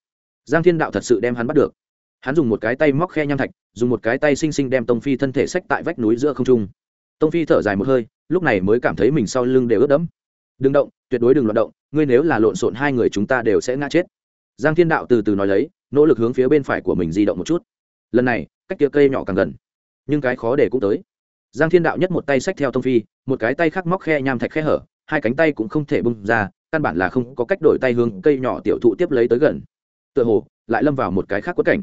Giang thiên đạo thật sự đem hắn bắt được. Hắn dùng một cái tay móc khe nham thạch, dùng một cái tay xinh xinh đem tông phi thân thể sách tại vách núi giữa không trung. Tông phi thở dài một hơi, lúc này mới cảm thấy mình sau lưng đều ướt đẫm. Đừng động, tuyệt đối đừng loạt động, ngươi nếu là lộn xộn hai người chúng ta đều sẽ ngã chết. Giang thiên đạo từ từ nói lấy, nỗ lực hướng phía bên phải của mình di động một chút. Lần này, cách kia cây nhỏ càng gần, nhưng cái khó để cũng tới. Giang thiên đạo nhất một tay xách theo tông phi, một cái tay khác móc khe nham thạch khe hở, hai cánh tay cũng không thể bung ra căn bản là không có cách đổi tay hướng cây nhỏ tiểu thụ tiếp lấy tới gần. Tựa hồ, lại lâm vào một cái khác quất cảnh.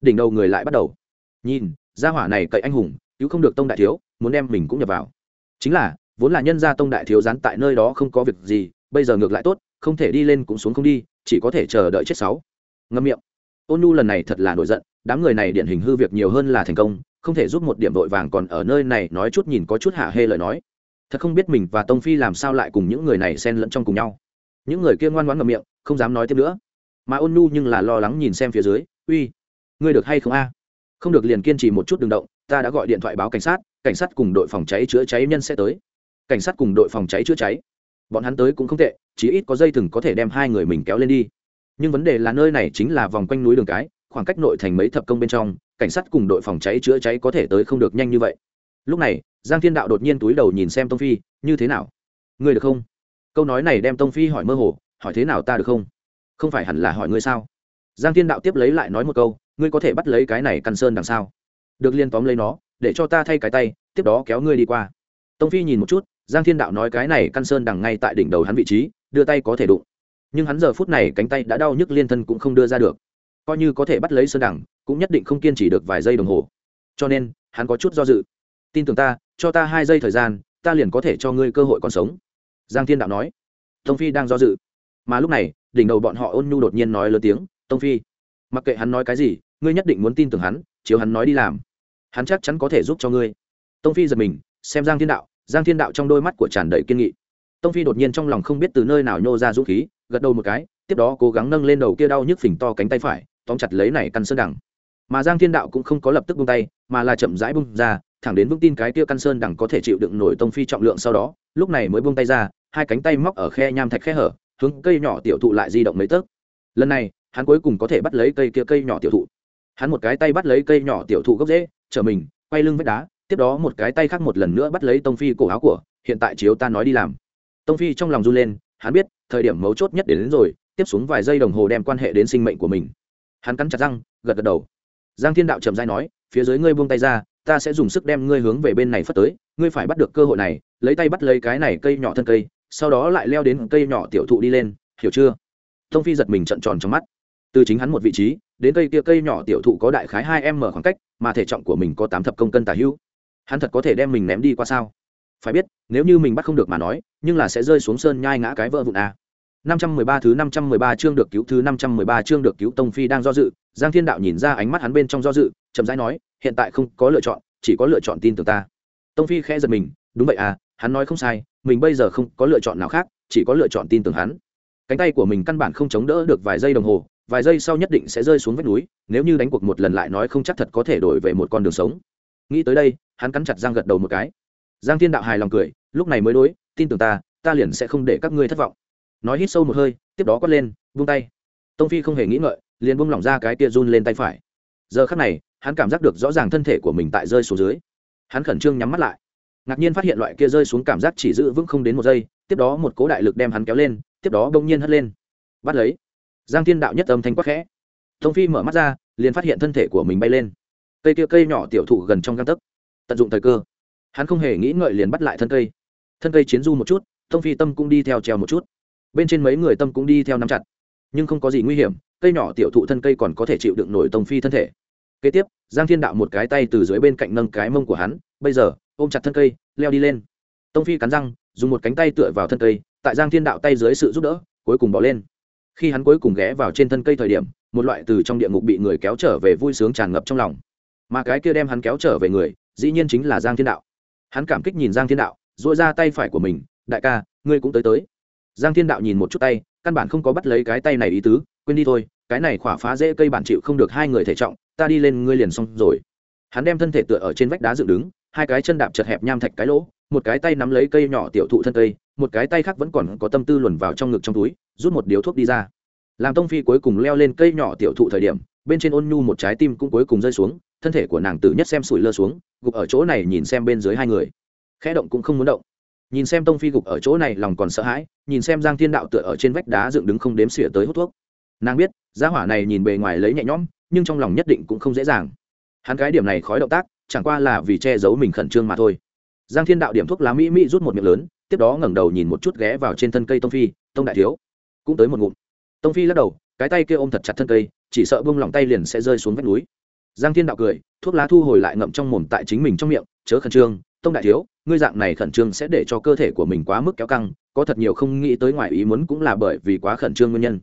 Đỉnh đầu người lại bắt đầu. Nhìn, gia hỏa này cậy anh hùng, cứu không được tông đại thiếu, muốn đem mình cũng nhập vào. Chính là, vốn là nhân gia tông đại thiếu gián tại nơi đó không có việc gì, bây giờ ngược lại tốt, không thể đi lên cũng xuống không đi, chỉ có thể chờ đợi chết sáu. Ngâm miệng. Ôn nu lần này thật là nổi giận, đám người này điển hình hư việc nhiều hơn là thành công, không thể giúp một điểm vội vàng còn ở nơi này nói chút nhìn có chút hạ hê lời nói. Thật không biết mình và tông phi làm sao lại cùng những người này xen lẫn trong cùng nhau những người kia ngoan ngoãn ngậm miệng, không dám nói tiếp nữa. Mà ôn nu nhưng là lo lắng nhìn xem phía dưới, uy, ngươi được hay không a? Không được, liền kiên trì một chút đừng động, ta đã gọi điện thoại báo cảnh sát cảnh sát cùng đội phòng cháy chữa cháy nhân sẽ tới. Cảnh sát cùng đội phòng cháy chữa cháy? Bọn hắn tới cũng không tệ, chỉ ít có dây thừng có thể đem hai người mình kéo lên đi. Nhưng vấn đề là nơi này chính là vòng quanh núi đường cái, khoảng cách nội thành mấy thập công bên trong, cảnh sát cùng đội phòng cháy chữa cháy có thể tới không được nhanh như vậy. Lúc này, giang thiên đạo đột nhiên túi đầu nhìn xem tông phi, như thế nào? Ngươi được không? Câu nói này đem tông phi hỏi mơ hồ, hỏi thế nào ta được không? Không phải hẳn là hỏi ngươi sao? Giang thiên đạo tiếp lấy lại nói một câu, ngươi có thể bắt lấy cái này căn sơn đằng sau. Được liên tóm lấy nó, để cho ta thay cái tay, tiếp đó kéo ngươi đi qua. Tông phi nhìn một chút, giang thiên đạo nói cái này căn sơn đằng ngay tại đỉnh đầu hắn vị trí, đưa tay có thể đụng. Nhưng hắn giờ phút này cánh tay đã đau nhức liên thân cũng không đưa ra được. Coi như có thể bắt lấy sơn đằng, cũng nhất định không kiên trì được vài giây đồng hồ. Cho nên, hắn có chút do dự. Tin tưởng ta, cho ta hai giây thời gian, ta liền có thể cho ngươi cơ hội còn sống giang thiên đạo nói, tông phi đang do dự. Mà lúc này, đỉnh đầu bọn họ ôn nhu đột nhiên nói lớn tiếng, tông phi, mặc kệ hắn nói cái gì, ngươi nhất định muốn tin tưởng hắn, chiếu hắn nói đi làm. Hắn chắc chắn có thể giúp cho ngươi. Tông phi giật mình, xem giang thiên đạo, giang thiên đạo trong đôi mắt của tràn đầy kiên nghị. Tông phi đột nhiên trong lòng không biết từ nơi nào nhô ra dũng khí, gật đầu một cái, tiếp đó cố gắng nâng lên đầu kia đau nhức phình to cánh tay phải, tóm chặt lấy này căn sơn đằng. Mà giang thiên đạo cũng không có lập tức buông tay, mà là chậm rãi buông ra, thẳng đến vững tin cái kia căn sơn đằng có thể chịu đựng nổi tông phi trọng lượng sau đó, lúc này mới buông tay ra hai cánh tay móc ở khe nham thạch khe hở hướng cây nhỏ tiểu thụ lại di động mấy tấc. Lần này hắn cuối cùng có thể bắt lấy cây kia cây nhỏ tiểu thụ. Hắn một cái tay bắt lấy cây nhỏ tiểu thụ gốc rễ trở mình quay lưng vách đá tiếp đó một cái tay khác một lần nữa bắt lấy tông phi cổ áo của hiện tại chiếu ta nói đi làm. Tông phi trong lòng run lên hắn biết thời điểm mấu chốt nhất đến, đến rồi tiếp xuống vài giây đồng hồ đem quan hệ đến sinh mệnh của mình. Hắn cắn chặt răng gật gật đầu. Giang thiên đạo trầm dai nói phía dưới ngươi buông tay ra ta sẽ dùng sức đem ngươi hướng về bên này phất tới ngươi phải bắt được cơ hội này lấy tay bắt lấy cái này cây nhỏ thân cây sau đó lại leo đến cây nhỏ tiểu thụ đi lên hiểu chưa? Tông phi giật mình trận tròn trong mắt. Từ chính hắn một vị trí đến cây kia cây nhỏ tiểu thụ có đại khái hai m khoảng cách mà thể trọng của mình có tám thập công cân tả hữu. Hắn thật có thể đem mình ném đi qua sao? Phải biết nếu như mình bắt không được mà nói nhưng là sẽ rơi xuống sơn nhai ngã cái vỡ vụn a năm trăm mười ba thứ năm trăm mười ba chương được cứu thứ năm trăm mười ba chương được cứu Tông Phi đang do dự, Giang Thiên Đạo nhìn ra ánh mắt hắn bên trong do dự, chậm rãi nói, hiện tại không có lựa chọn, chỉ có lựa chọn tin tưởng ta. Tông Phi khẽ giật mình, đúng vậy à, hắn nói không sai, mình bây giờ không có lựa chọn nào khác, chỉ có lựa chọn tin tưởng hắn. Cánh tay của mình căn bản không chống đỡ được vài giây đồng hồ, vài giây sau nhất định sẽ rơi xuống vách núi, nếu như đánh cuộc một lần lại nói không chắc thật có thể đổi về một con đường sống. Nghĩ tới đây, hắn cắn chặt răng gật đầu một cái. Giang Thiên Đạo hài lòng cười, lúc này mới đối, tin tưởng ta, ta liền sẽ không để các ngươi thất vọng nói hít sâu một hơi tiếp đó quát lên vung tay tông phi không hề nghĩ ngợi liền buông lỏng ra cái tia run lên tay phải giờ khắc này hắn cảm giác được rõ ràng thân thể của mình tại rơi xuống dưới hắn khẩn trương nhắm mắt lại ngạc nhiên phát hiện loại kia rơi xuống cảm giác chỉ giữ vững không đến một giây, tiếp đó một cố đại lực đem hắn kéo lên, tiếp đó bỗng nhiên hất lên. Bắt lấy. Giang thiên đạo nhất âm thanh quắc khẽ. Thông phi mở mắt ra, liền phát hiện thân thể của mình bay lên. Cây kia cây nhỏ tiểu thụ gần trong găng tấc, tận dụng thời cơ. Hắn không hề nghĩ ngợi liền bắt lại thân cây. Thân cây chiến du một chút, Thông phi tâm cũng đi theo treo một chút. Bên trên mấy người tâm cũng đi theo nắm chặt. Nhưng không có gì nguy hiểm, cây nhỏ tiểu thụ thân cây còn có thể chịu đựng nổi tông phi thân thể. Kế tiếp, giang thiên đạo một cái tay từ dưới bên cạnh nâng cái mông của hắn, bây giờ ôm chặt thân cây, leo đi lên. Tông phi cắn răng, dùng một cánh tay tựa vào thân cây, tại giang thiên đạo tay dưới sự giúp đỡ, cuối cùng bỏ lên. Khi hắn cuối cùng ghé vào trên thân cây thời điểm, một loại từ trong địa ngục bị người kéo trở về vui sướng tràn ngập trong lòng. Mà cái kia đem hắn kéo trở về người, dĩ nhiên chính là giang thiên đạo. Hắn cảm kích nhìn giang thiên đạo dội ra tay phải của mình, đại ca, ngươi cũng tới tới. Giang thiên đạo nhìn một chút tay, căn bản không có bắt lấy cái tay này ý tứ, quên đi thôi, cái này khỏa phá dễ cây bản chịu không được hai người thể trọng, ta đi lên ngươi liền xong rồi. Hắn đem thân thể tựa ở trên vách đá dựng đứng hai cái chân đạp chật hẹp nham thạch cái lỗ, một cái tay nắm lấy cây nhỏ tiểu thụ thân cây, một cái tay khác vẫn còn có tâm tư luồn vào trong ngực trong túi, rút một điếu thuốc đi ra. Làm tông phi cuối cùng leo lên cây nhỏ tiểu thụ thời điểm, bên trên ôn nhu một trái tim cũng cuối cùng rơi xuống, thân thể của nàng tử nhất xem sủi lơ xuống, gục ở chỗ này nhìn xem bên dưới hai người. Khẽ động cũng không muốn động. Nhìn xem tông phi gục ở chỗ này lòng còn sợ hãi, nhìn xem giang thiên đạo tựa ở trên vách đá dựng đứng không đếm xỉa tới hút thuốc. Nàng biết giá hỏa này nhìn bề ngoài lấy nhẹ nhõm, nhưng trong lòng nhất định cũng không dễ dàng. Hắn cái điểm này khói động tác chẳng qua là vì che giấu mình khẩn trương mà thôi. Giang thiên đạo điểm thuốc lá mỹ mỹ rút một miệng lớn, tiếp đó ngẩng đầu nhìn một chút ghé vào trên thân cây tông phi, tông đại thiếu. Cũng tới một ngụm. Tông phi lắc đầu, cái tay kia ôm thật chặt thân cây, chỉ sợ bông lỏng tay liền sẽ rơi xuống vách núi. Giang thiên đạo cười, thuốc lá thu hồi lại ngậm trong mồm tại chính mình trong miệng, chớ khẩn trương, tông đại thiếu, ngươi dạng này khẩn trương sẽ để cho cơ thể của mình quá mức kéo căng, có thật nhiều không nghĩ tới ngoài ý muốn cũng là bởi vì quá khẩn trương nguyên nhân.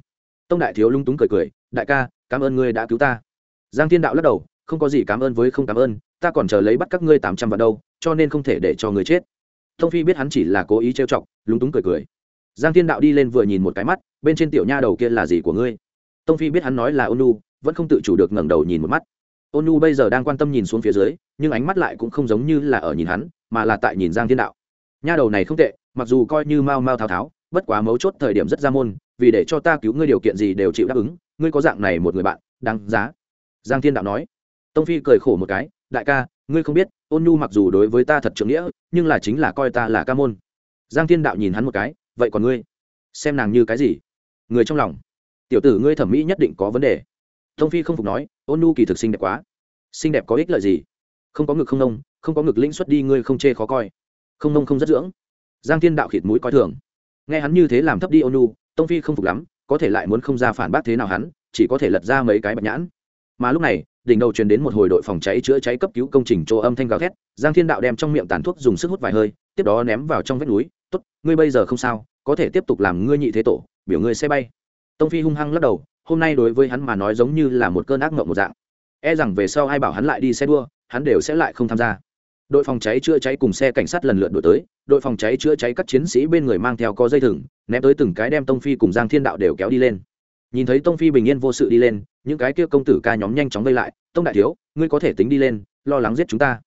Tông đại thiếu lung túng cười cười, đại ca, cảm ơn ngươi đã cứu ta. Giang thiên đạo lắc đầu, không có gì cảm ơn với không cảm ơn ta còn chờ lấy bắt các ngươi tám trăm vạn đâu, cho nên không thể để cho người chết. Thông phi biết hắn chỉ là cố ý trêu chọc, lúng túng cười cười. Giang thiên đạo đi lên vừa nhìn một cái mắt, bên trên tiểu nha đầu kia là gì của ngươi? Tông phi biết hắn nói là ônu, vẫn không tự chủ được ngẩng đầu nhìn một mắt. Ônu bây giờ đang quan tâm nhìn xuống phía dưới, nhưng ánh mắt lại cũng không giống như là ở nhìn hắn, mà là tại nhìn giang thiên đạo. Nha đầu này không tệ, mặc dù coi như mau mau thao tháo, bất quá mấu chốt thời điểm rất ra môn, vì để cho ta cứu ngươi điều kiện gì đều chịu đáp ứng, ngươi có dạng này một người bạn, đáng giá. Giang thiên đạo nói. Tông phi cười khổ một cái đại ca, ngươi không biết, ôn nhu mặc dù đối với ta thật trưởng nghĩa, nhưng là chính là coi ta là ca môn. Giang thiên đạo nhìn hắn một cái, vậy còn ngươi? Xem nàng như cái gì? Người trong lòng. Tiểu tử ngươi thẩm mỹ nhất định có vấn đề. Thông phi không phục nói, ôn nhu kỳ thực xinh đẹp quá. Xinh đẹp có ích lợi gì? Không có ngực không nông, không có ngực lĩnh xuất đi ngươi không chê khó coi. Không nông không rất dưỡng. Giang thiên đạo khịt mũi coi thường. Nghe hắn như thế làm thấp đi ôn nhu tông phi không phục lắm, có thể lại muốn không ra phản bác thế nào hắn, chỉ có thể lật ra mấy cái bạch nhãn mà lúc này, đỉnh đầu truyền đến một hồi đội phòng cháy chữa cháy cấp cứu công trình chỗ âm thanh gào thét, giang thiên đạo đem trong miệng tàn thuốc dùng sức hút vài hơi, tiếp đó ném vào trong vách núi, tốt, ngươi bây giờ không sao, có thể tiếp tục làm ngươi nhị thế tổ, biểu ngươi xe bay. Tông phi hung hăng lắc đầu, hôm nay đối với hắn mà nói giống như là một cơn ác mộng một dạng. E rằng về sau ai bảo hắn lại đi xe đua, hắn đều sẽ lại không tham gia. Đội phòng cháy chữa cháy cùng xe cảnh sát lần lượt đổi tới, đội phòng cháy chữa cháy các chiến sĩ bên người mang theo có dây thừng, ném tới từng cái đem tông phi cùng giang thiên đạo đều kéo đi lên nhìn thấy tông phi bình yên vô sự đi lên, những cái kia công tử ca nhóm nhanh chóng vây lại, tông đại thiếu, ngươi có thể tính đi lên, lo lắng giết chúng ta.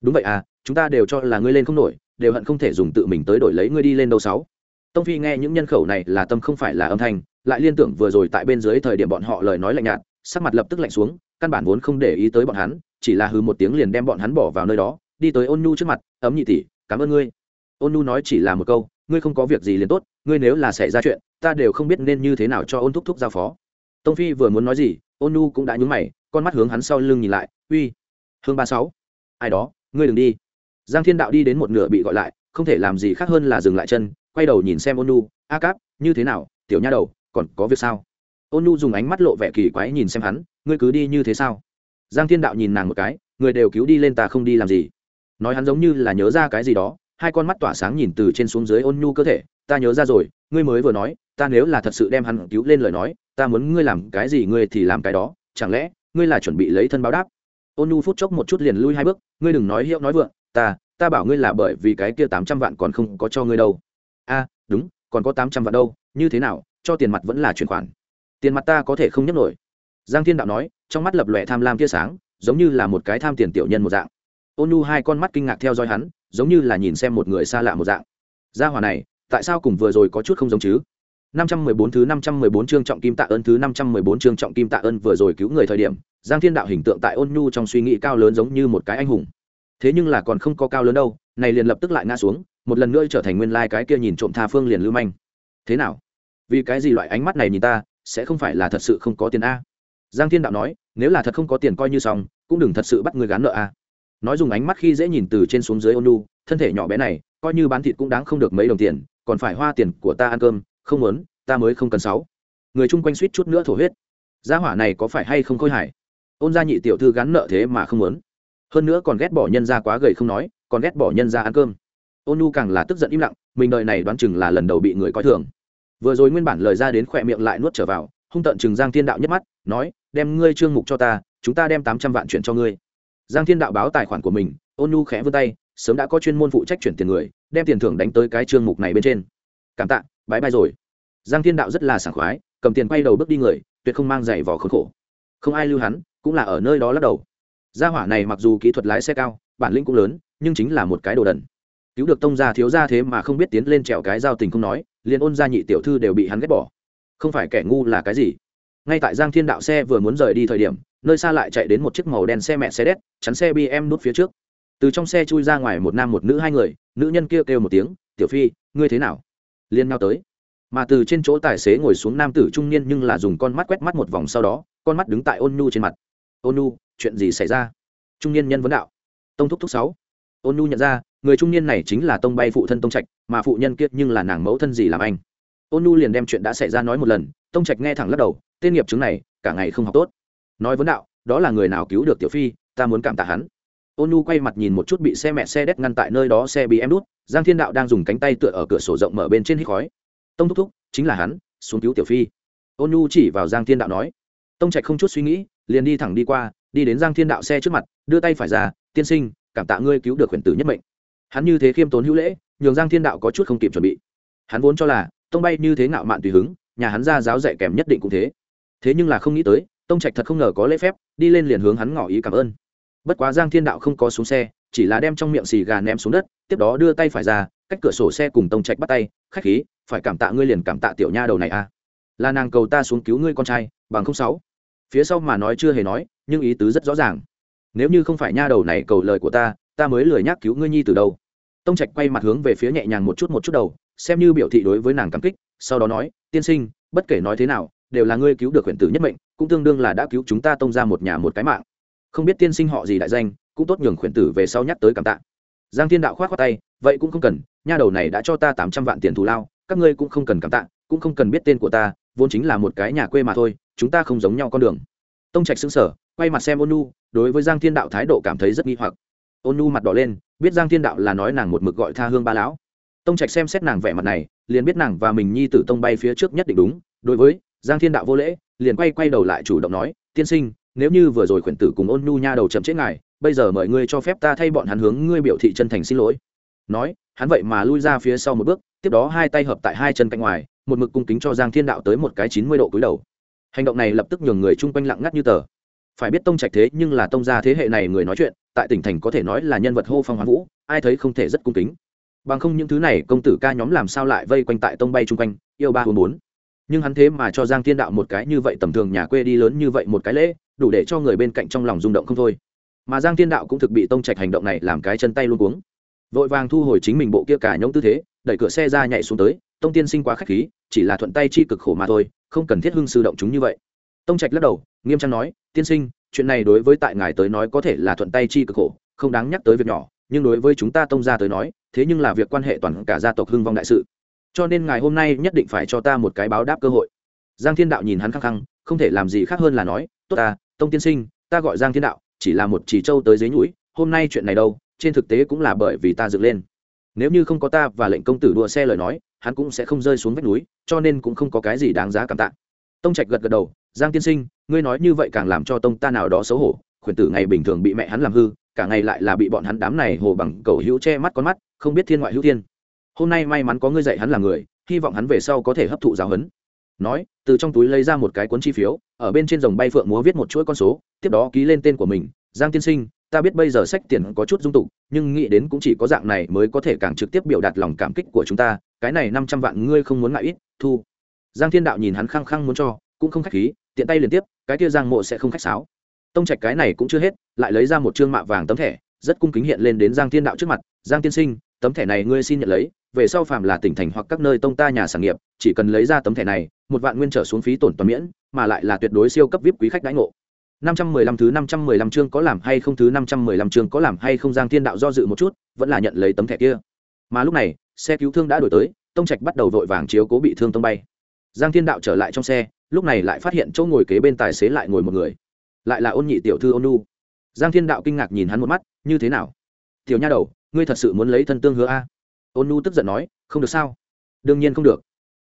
Đúng vậy à chúng ta đều cho là ngươi lên không nổi, đều hận không thể dùng tự mình tới đổi lấy ngươi đi lên đâu sáu. Tông phi nghe những nhân khẩu này là tâm không phải là âm thanh, lại liên tưởng vừa rồi tại bên dưới thời điểm bọn họ lời nói lạnh nhạt, sắc mặt lập tức lạnh xuống, căn bản vốn không để ý tới bọn hắn, chỉ là hư một tiếng liền đem bọn hắn bỏ vào nơi đó, đi tới ôn nhu trước mặt, ấm nhị tỷ, cảm ơn ngươi. Ôn nhu nói chỉ là một câu, ngươi không có việc gì liền tốt ngươi nếu là xảy ra chuyện, ta đều không biết nên như thế nào cho ôn thúc thúc giao phó. Tông phi vừa muốn nói gì, ôn Nu cũng đã nhúng mày, con mắt hướng hắn sau lưng nhìn lại, uy, hương ba sáu, ai đó, ngươi đừng đi. Giang thiên đạo đi đến một nửa bị gọi lại, không thể làm gì khác hơn là dừng lại chân, quay đầu nhìn xem ôn Nu. a cáp, như thế nào, tiểu nha đầu, còn có việc sao? Ôn Nu dùng ánh mắt lộ vẻ kỳ quái nhìn xem hắn, ngươi cứ đi như thế sao? Giang thiên đạo nhìn nàng một cái, người đều cứu đi lên ta không đi làm gì. Nói hắn giống như là nhớ ra cái gì đó hai con mắt tỏa sáng nhìn từ trên xuống dưới ôn nhu cơ thể, ta nhớ ra rồi, ngươi mới vừa nói, ta nếu là thật sự đem hắn cứu lên lời nói, ta muốn ngươi làm cái gì ngươi thì làm cái đó, chẳng lẽ ngươi là chuẩn bị lấy thân báo đáp? Ôn nhu phút chốc một chút liền lui hai bước, ngươi đừng nói hiệu nói vượng, ta ta bảo ngươi là bởi vì cái kia tám trăm vạn còn không có cho ngươi đâu. A, đúng, còn có tám trăm vạn đâu, như thế nào, cho tiền mặt vẫn là chuyển khoản. Tiền mặt ta có thể không nhấc nổi. Giang thiên đạo nói, trong mắt lập lòe tham lam tia sáng, giống như là một cái tham tiền tiểu nhân một dạng. Ôn nhu hai con mắt kinh ngạc theo dõi hắn giống như là nhìn xem một người xa lạ một dạng gia hỏa này tại sao cùng vừa rồi có chút không giống chứ 514 thứ 514 chương trọng kim tạ ơn thứ 514 chương trọng kim tạ ơn vừa rồi cứu người thời điểm, Giang Thiên Đạo hình tượng tại Ôn Nhu trong suy nghĩ cao lớn giống như một cái anh hùng. Thế nhưng là còn không có cao lớn đâu, này liền lập tức lại ngã xuống, một lần nữa trở thành nguyên lai cái kia nhìn trộm tha phương liền lưu manh. Thế nào? Vì cái gì loại ánh mắt này nhìn ta, sẽ không phải là thật sự không có tiền a? Giang Thiên Đạo nói, nếu là thật không có tiền coi như xong, cũng đừng thật sự bắt người gán nợ a. Nói dùng ánh mắt khi dễ nhìn từ trên xuống dưới ônu thân thể nhỏ bé này, coi như bán thịt cũng đáng không được mấy đồng tiền, còn phải hoa tiền của ta ăn cơm, không muốn ta mới không cần sáu. Người chung quanh suýt chút nữa thổ huyết. Gia hỏa này có phải hay không khôi hài? Ôn gia nhị tiểu thư gắn nợ thế mà không muốn. Hơn nữa còn ghét bỏ nhân gia quá gầy không nói còn ghét bỏ nhân gia ăn cơm. Ôn nu càng là tức giận im lặng mình đời này đoán chừng là lần đầu bị người coi thường. Vừa rồi nguyên bản lời ra đến khỏe miệng lại nuốt trở vào hung tận chừng giang thiên đạo nhất mắt nói đem ngươi trương mục cho ta chúng ta đem tám trăm vạn chuyển cho ngươi giang thiên đạo báo tài khoản của mình, ôn nhu khẽ vươn tay, sớm đã có chuyên môn phụ trách chuyển tiền người, đem tiền thưởng đánh tới cái trương mục này bên trên. Cảm tạ bãi bay rồi. Giang thiên đạo rất là sảng khoái, cầm tiền quay đầu bước đi người, tuyệt không mang giày vỏ khốn khổ. Không ai lưu hắn, cũng là ở nơi đó lắc đầu. Gia hỏa này mặc dù kỹ thuật lái xe cao, bản lĩnh cũng lớn, nhưng chính là một cái đồ đần. Cứu được tông gia thiếu gia thế mà không biết tiến lên trèo cái giao tình không nói, liền ôn gia nhị tiểu thư đều bị hắn ghét bỏ. Không phải kẻ ngu là cái gì? Ngay tại giang thiên đạo xe vừa muốn rời đi thời điểm nơi xa lại chạy đến một chiếc màu đen xe mẹ xe đét chắn xe bm nút phía trước. Từ trong xe chui ra ngoài một nam một nữ hai người nữ nhân kia kêu, kêu một tiếng tiểu phi ngươi thế nào? Liên nhau tới. Mà từ trên chỗ tài xế ngồi xuống nam tử trung niên nhưng là dùng con mắt quét mắt một vòng sau đó con mắt đứng tại ôn nhu trên mặt. Ôn nhu chuyện gì xảy ra? Trung niên nhân vấn đạo. Tông thúc thúc sáu. Ôn nhu nhận ra người trung niên này chính là tông bay phụ thân tông trạch mà phụ nhân kiệt nhưng là nàng mẫu thân gì làm anh? Ôn nhu liền đem chuyện đã xảy ra nói một lần tông trạch nghe thẳng lắc đầu tên nghiệp chứng này cả ngày không học tốt. Nói vấn đạo, đó là người nào cứu được tiểu phi, ta muốn cảm tạ hắn. Ôn nu quay mặt nhìn một chút bị xe mẹ xe đét ngăn tại nơi đó xe bị em đút, giang thiên đạo đang dùng cánh tay tựa ở cửa sổ rộng mở bên trên hít khói. Tông thúc thúc, chính là hắn, xuống cứu tiểu phi. Ôn nu chỉ vào giang thiên đạo nói. Tông trạch không chút suy nghĩ, liền đi thẳng đi qua, đi đến giang thiên đạo xe trước mặt, đưa tay phải ra, tiên sinh, cảm tạ ngươi cứu được Huyền tử nhất mệnh. Hắn như thế khiêm tốn hữu lễ, nhường giang thiên đạo có chút không kịp chuẩn bị. Hắn vốn cho là, tông bay như thế ngạo mạn tùy hứng, nhà hắn ra giáo dạy kèm nhất định cũng thế thế nhưng là không nghĩ tới, tông trạch thật không ngờ có lễ phép, đi lên liền hướng hắn ngỏ ý cảm ơn. Bất quá giang thiên đạo không có xuống xe, chỉ là đem trong miệng xì gà ném xuống đất, tiếp đó đưa tay phải ra, cách cửa sổ xe cùng tông trạch bắt tay, khách khí, phải cảm tạ ngươi liền cảm tạ tiểu nha đầu này à. Là nàng cầu ta xuống cứu ngươi con trai, bằng không sáu. Phía sau mà nói chưa hề nói, nhưng ý tứ rất rõ ràng. Nếu như không phải nha đầu này cầu lời của ta ta mới lười nhắc cứu ngươi nhi từ đâu. Tông trạch quay mặt hướng về phía nhẹ nhàng một chút một chút đầu, xem như biểu thị đối với nàng cảm kích, sau đó nói, tiên sinh, bất kể nói thế nào đều là ngươi cứu được huyện tử nhất mệnh, cũng tương đương là đã cứu chúng ta tông ra một nhà một cái mạng. Không biết tiên sinh họ gì đại danh, cũng tốt nhường khuyển tử về sau nhắc tới cảm tạ. Giang thiên đạo khoát khoát tay, vậy cũng không cần, nha đầu này đã cho ta tám trăm vạn tiền thù lao, các ngươi cũng không cần cảm tạ, cũng không cần biết tên của ta, vốn chính là một cái nhà quê mà thôi, chúng ta không giống nhau con đường. Tông trạch xứng sở quay mặt xem ôn nu, đối với giang thiên đạo thái độ cảm thấy rất nghi hoặc. Ôn nu mặt đỏ lên, biết giang thiên đạo là nói nàng một mực gọi tha hương ba lão. Tông trạch xem xét nàng vẻ mặt này, liền biết nàng và mình nhi tử tông bay phía trước nhất định đúng, đối với giang thiên đạo vô lễ, liền quay quay đầu lại chủ động nói, tiên sinh, nếu như vừa rồi khuyển tử cùng ôn nhu nha đầu chậm chết ngài, bây giờ mời ngươi cho phép ta thay bọn hắn hướng ngươi biểu thị chân thành xin lỗi. Nói, hắn vậy mà lui ra phía sau một bước, tiếp đó hai tay hợp tại hai chân cạnh ngoài, một mực cung kính cho giang thiên đạo tới một cái chín mươi độ cúi đầu. Hành động này lập tức nhường người chung quanh lặng ngắt như tờ. Phải biết tông trạch thế nhưng là tông gia thế hệ này người nói chuyện, tại tỉnh thành có thể nói là nhân vật hô phong hoán vũ, ai thấy không thể rất cung kính. Bằng không những thứ này, công tử ca nhóm làm sao lại vây quanh tại tông bay chung quanh, yêu ba bốn bốn nhưng hắn thế mà cho giang thiên đạo một cái như vậy tầm thường nhà quê đi lớn như vậy một cái lễ, đủ để cho người bên cạnh trong lòng rung động không thôi. Mà giang thiên đạo cũng thực bị tông trạch hành động này làm cái chân tay luôn cuống. Vội vàng thu hồi chính mình bộ kia cả nhông tư thế, đẩy cửa xe ra nhảy xuống tới, tông tiên sinh quá k h á c h khí, chỉ là thuận tay chi cực khổ mà thôi, không cần thiết hưng sư động chúng như vậy. Tông trạch lắc đầu, nghiêm trang nói, tiên sinh, chuyện này đối với tại ngài tới nói có thể là thuận tay chi cực khổ, không đáng nhắc tới việc nhỏ, nhưng đối với chúng ta tông gia tới nói, thế nhưng là việc quan hệ toàn cả gia tộc hưng vong đại sự cho nên ngài hôm nay nhất định phải cho ta một cái báo đáp cơ hội. Giang thiên đạo nhìn hắn khăng khăng, không thể làm gì khác hơn là nói, tốt ta, tông tiên sinh, ta gọi giang thiên đạo, chỉ là một chỉ châu tới dưới nhũi, hôm nay chuyện này đâu, trên thực tế cũng là bởi vì ta dựng lên. Nếu như không có ta và lệnh công tử đua xe lời nói, hắn cũng sẽ không rơi xuống vách núi, cho nên cũng không có cái gì đáng giá cảm tạ. Tông trạch gật gật đầu, giang tiên sinh, ngươi nói như vậy càng làm cho tông ta nào đó xấu hổ, khuyển tử ngày bình thường bị mẹ hắn làm hư, cả ngày lại là bị bọn hắn đám này hồ bằng cầu hữu che mắt con mắt, không biết thiên ngoại hữu thiên hôm nay may mắn có ngươi dạy hắn là người, hy vọng hắn về sau có thể hấp thụ giáo huấn. Nói, từ trong túi lấy ra một cái cuốn chi phiếu, ở bên trên dòng bay phượng múa viết một chuỗi con số, tiếp đó ký lên tên của mình, giang tiên sinh, ta biết bây giờ sách tiền có chút dung tục, nhưng nghĩ đến cũng chỉ có dạng này mới có thể càng trực tiếp biểu đạt lòng cảm kích của chúng ta, cái này năm trăm vạn ngươi không muốn ngại ít, thu. Giang thiên đạo nhìn hắn khăng khăng muốn cho, cũng không khách khí, tiện tay liên tiếp, cái kia giang mộ sẽ không khách sáo. Tông trạch cái này cũng chưa hết, lại lấy ra một chương mạ vàng tấm thẻ, rất cung kính hiện lên đến giang thiên đạo trước mặt, giang tiên sinh, tấm thẻ này ngươi xin nhận lấy về sau phạm là tỉnh thành hoặc các nơi tông ta nhà sản nghiệp chỉ cần lấy ra tấm thẻ này một vạn nguyên trở xuống phí tổn toàn miễn mà lại là tuyệt đối siêu cấp vip quý khách đãi ngộ năm trăm mười lăm thứ năm trăm mười lăm chương có làm hay không thứ năm trăm mười lăm chương có làm hay không Giang Thiên Đạo do dự một chút, vẫn là nhận lấy tấm thẻ kia. Mà lúc này, xe cứu thương đã đổi tới, Tông Trạch bắt đầu vội vàng chiếu cố bị thương tông bay. Giang Thiên Đạo trở lại trong xe, lúc này lại phát hiện chỗ ngồi kế bên tài xế lại ngồi một người, lại là Ôn Nhị tiểu thư Ôn Nu. Giang Thiên Đạo kinh ngạc nhìn hắn một mắt, như thế nào? Tiểu nha đầu, ngươi thật sự muốn lấy thân tương hứa a? Ôn Nu tức giận nói, không được sao? Đương nhiên không được.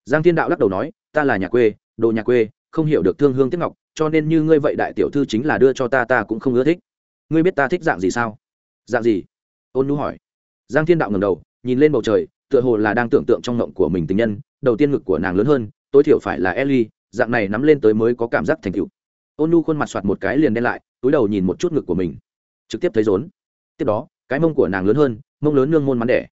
Giang Thiên Đạo lắc đầu nói, ta là nhà quê, đồ nhà quê, không hiểu được thương hương tiếc ngọc, cho nên như ngươi vậy đại tiểu thư chính là đưa cho ta ta cũng không ưa thích. Ngươi biết ta thích dạng gì sao? Dạng gì? Ôn nu hỏi. Giang thiên đạo ngầm đầu nhìn lên bầu trời tựa hồ là đang tưởng tượng trong ngộng của mình tình nhân đầu tiên ngực của nàng lớn hơn tối thiểu phải là ellie dạng này nắm lên tới mới có cảm giác thành cựu ôn nu khuôn mặt soạt một cái liền đen lại túi đầu nhìn một chút ngực của mình trực tiếp thấy rốn. Tiếp đó cái mông của nàng lớn hơn mông lớn nương môn mắn đẻ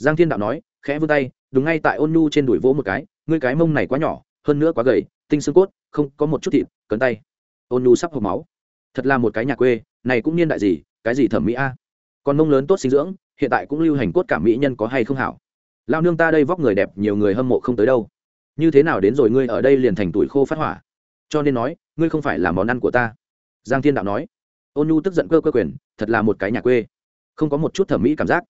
giang thiên đạo nói, khẽ vươn tay, đúng ngay tại ôn nhu trên đùi vỗ một cái, ngươi cái mông này quá nhỏ, hơn nữa quá gầy, tinh xương cốt, không, có một chút thịt, cấn tay. Ôn nhu sắp hộp máu. Thật là một cái nhà quê, này cũng niên đại gì, cái gì thẩm mỹ a? Còn mông lớn tốt sinh dưỡng, hiện tại cũng lưu hành cốt cảm mỹ nhân có hay không hảo? Lao nương ta đây vóc người đẹp, nhiều người hâm mộ không tới đâu. Như thế nào đến rồi ngươi ở đây liền thành tuổi khô phát hỏa? Cho nên nói, ngươi không phải là món ăn của ta. Giang thiên đạo nói. Ôn nhu tức giận cơ cơ quyền, thật là một cái nhà quê. Không có một chút thẩm mỹ cảm giác.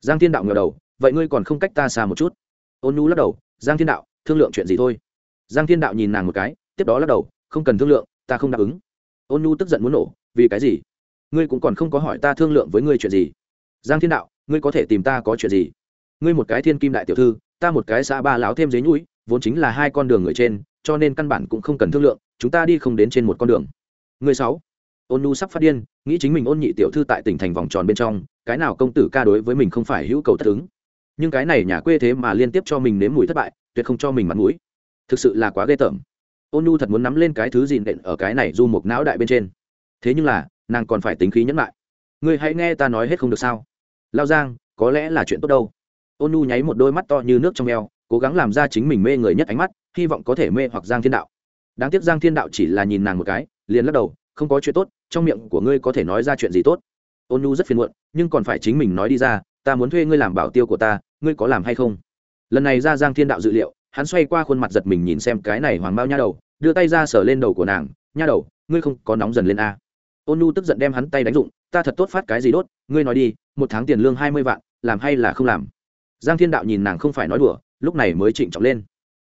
Giang thiên đạo ngờ đầu vậy ngươi còn không cách ta xa một chút? Ôn nhu lắc đầu giang thiên đạo thương lượng chuyện gì thôi? Giang thiên đạo nhìn nàng một cái tiếp đó lắc đầu không cần thương lượng ta không đáp ứng. Ôn nhu tức giận muốn nổ vì cái gì? Ngươi cũng còn không có hỏi ta thương lượng với ngươi chuyện gì. Giang thiên đạo ngươi có thể tìm ta có chuyện gì? Ngươi một cái thiên kim đại tiểu thư ta một cái xã ba láo thêm giấy nhũi vốn chính là hai con đường người trên cho nên căn bản cũng không cần thương lượng chúng ta đi không đến trên một con đường. Người sáu, ôn nhu sắp phát điên nghĩ chính mình ôn nhị tiểu thư tại tỉnh thành vòng tròn bên trong cái nào công tử ca đối với mình không phải hữu cầu tất ứng? Nhưng cái này nhà quê thế mà liên tiếp cho mình nếm mùi thất bại, tuyệt không cho mình mặt mũi. Thực sự là quá ghê tởm. Ôn nhu thật muốn nắm lên cái thứ gì nện ở cái này du một não đại bên trên. Thế nhưng là, nàng còn phải tính khí nhẫn lại. Ngươi hãy nghe ta nói hết không được sao? Lao giang, có lẽ là chuyện tốt đâu. Ôn nhu nháy một đôi mắt to như nước trong eo, cố gắng làm ra chính mình mê người nhất ánh mắt, hy vọng có thể mê hoặc giang thiên đạo. Đáng tiếc giang thiên đạo chỉ là nhìn nàng một cái, liền lắc đầu, không có chuyện tốt, trong miệng của ngươi có thể nói ra chuyện gì tốt. Ôn nhu rất phiền muộn, nhưng còn phải chính mình nói đi ra, ta muốn thuê ngươi làm bảo tiêu của ta ngươi có làm hay không? Lần này ra giang thiên đạo dự liệu, hắn xoay qua khuôn mặt giật mình nhìn xem cái này hoàng bao nha đầu, đưa tay ra sờ lên đầu của nàng, nha đầu, ngươi không có nóng dần lên a. Ôn nu tức giận đem hắn tay đánh dụng, ta thật tốt phát cái gì đốt, ngươi nói đi, một tháng tiền lương hai mươi vạn, làm hay là không làm? Giang thiên đạo nhìn nàng không phải nói đùa, lúc này mới trịnh trọng lên.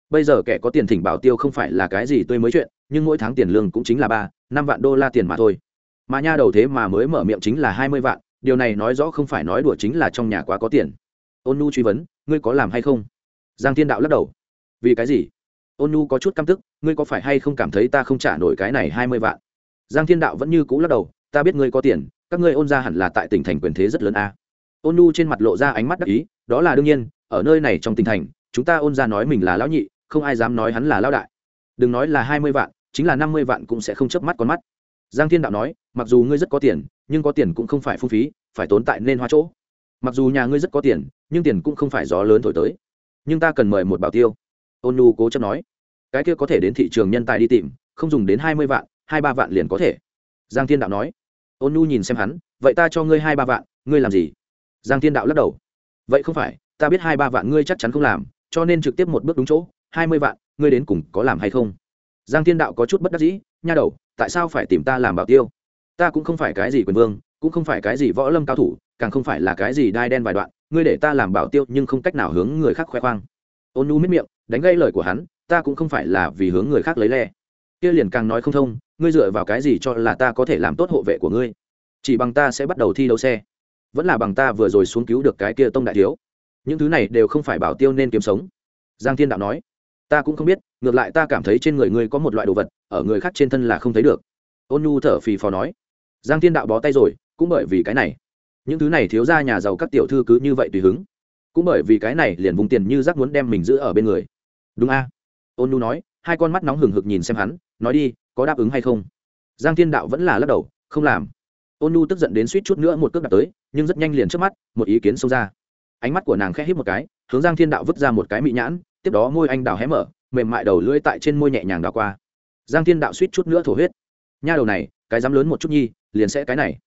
Bây giờ kẻ có tiền thỉnh bảo tiêu không phải là cái gì tôi mới chuyện, nhưng mỗi tháng tiền lương cũng chính là ba, năm vạn đô la tiền mà thôi. Mà nha đầu thế mà mới mở miệng chính là hai mươi vạn, điều này nói rõ không phải nói đùa chính là trong nhà quá có tiền ôn nu truy vấn, ngươi có làm hay không? Giang thiên đạo lắc đầu. Vì cái gì? Ôn nu có chút căm tức, ngươi có phải hay không cảm thấy ta không trả nổi cái này hai mươi vạn? Giang thiên đạo vẫn như cũ lắc đầu, ta biết ngươi có tiền, các ngươi ôn ra hẳn là tại tỉnh thành quyền thế rất lớn a. Ôn nu trên mặt lộ ra ánh mắt đắc ý, đó là đương nhiên, ở nơi này trong tỉnh thành, chúng ta ôn ra nói mình là lão nhị, không ai dám nói hắn là lão đại. Đừng nói là hai mươi vạn, chính là năm mươi vạn cũng sẽ không chớp mắt con mắt. Giang thiên đạo nói, mặc dù ngươi rất có tiền, nhưng có tiền cũng không phải phung phí, phải tốn tại nên hoa chỗ mặc dù nhà ngươi rất có tiền, nhưng tiền cũng không phải gió lớn thổi tới. Nhưng ta cần mời một bảo tiêu. Ôn nu cố chấp nói. Cái kia có thể đến thị trường nhân tài đi tìm, không dùng đến hai mươi vạn, hai ba vạn liền có thể. Giang thiên đạo nói. Ôn nu nhìn xem hắn. Vậy ta cho ngươi hai ba vạn, ngươi làm gì? Giang thiên đạo lắc đầu. Vậy không phải, ta biết hai ba vạn ngươi chắc chắn không làm, cho nên trực tiếp một bước đúng chỗ, hai mươi vạn, ngươi đến cùng có làm hay không? Giang thiên đạo có chút bất đắc dĩ. Nha đầu, tại sao phải tìm ta làm bảo tiêu? Ta cũng không phải cái gì quyền vương, cũng không phải cái gì võ lâm cao thủ càng không phải là cái gì đai đen vài đoạn, ngươi để ta làm bảo tiêu nhưng không cách nào hướng người khác khoe khoang. Ôn nhu miết miệng, đánh gây lời của hắn, ta cũng không phải là vì hướng người khác lấy le kia liền càng nói không thông, ngươi dựa vào cái gì cho là ta có thể làm tốt hộ vệ của ngươi? Chỉ bằng ta sẽ bắt đầu thi đấu xe. Vẫn là bằng ta vừa rồi xuống cứu được cái kia tông đại thiếu. Những thứ này đều không phải bảo tiêu nên kiếm sống. Giang thiên đạo nói, ta cũng không biết, ngược lại ta cảm thấy trên người ngươi có một loại đồ vật, ở người khác trên thân là không thấy được. Ôn nhu thở phì phò nói, giang thiên đạo bó tay rồi, cũng bởi vì cái này những thứ này thiếu ra nhà giàu các tiểu thư cứ như vậy tùy hứng. Cũng bởi vì cái này liền vùng tiền như giác muốn đem mình giữ ở bên người. Đúng a? Ôn nu nói, hai con mắt nóng hừng hực nhìn xem hắn, nói đi, có đáp ứng hay không? Giang thiên đạo vẫn là lắc đầu, không làm. Ôn nu tức giận đến suýt chút nữa một cước đặt tới, nhưng rất nhanh liền trước mắt, một ý kiến xông ra. Ánh mắt của nàng khẽ hít một cái, hướng giang thiên đạo vứt ra một cái mị nhãn, tiếp đó môi anh đào hé mở, mềm mại đầu lưỡi tại trên môi nhẹ nhàng đào qua. Giang thiên đạo suýt chút nữa thổ huyết. Nha đầu này, cái dám lớn một chút nhi, liền sẽ cái này.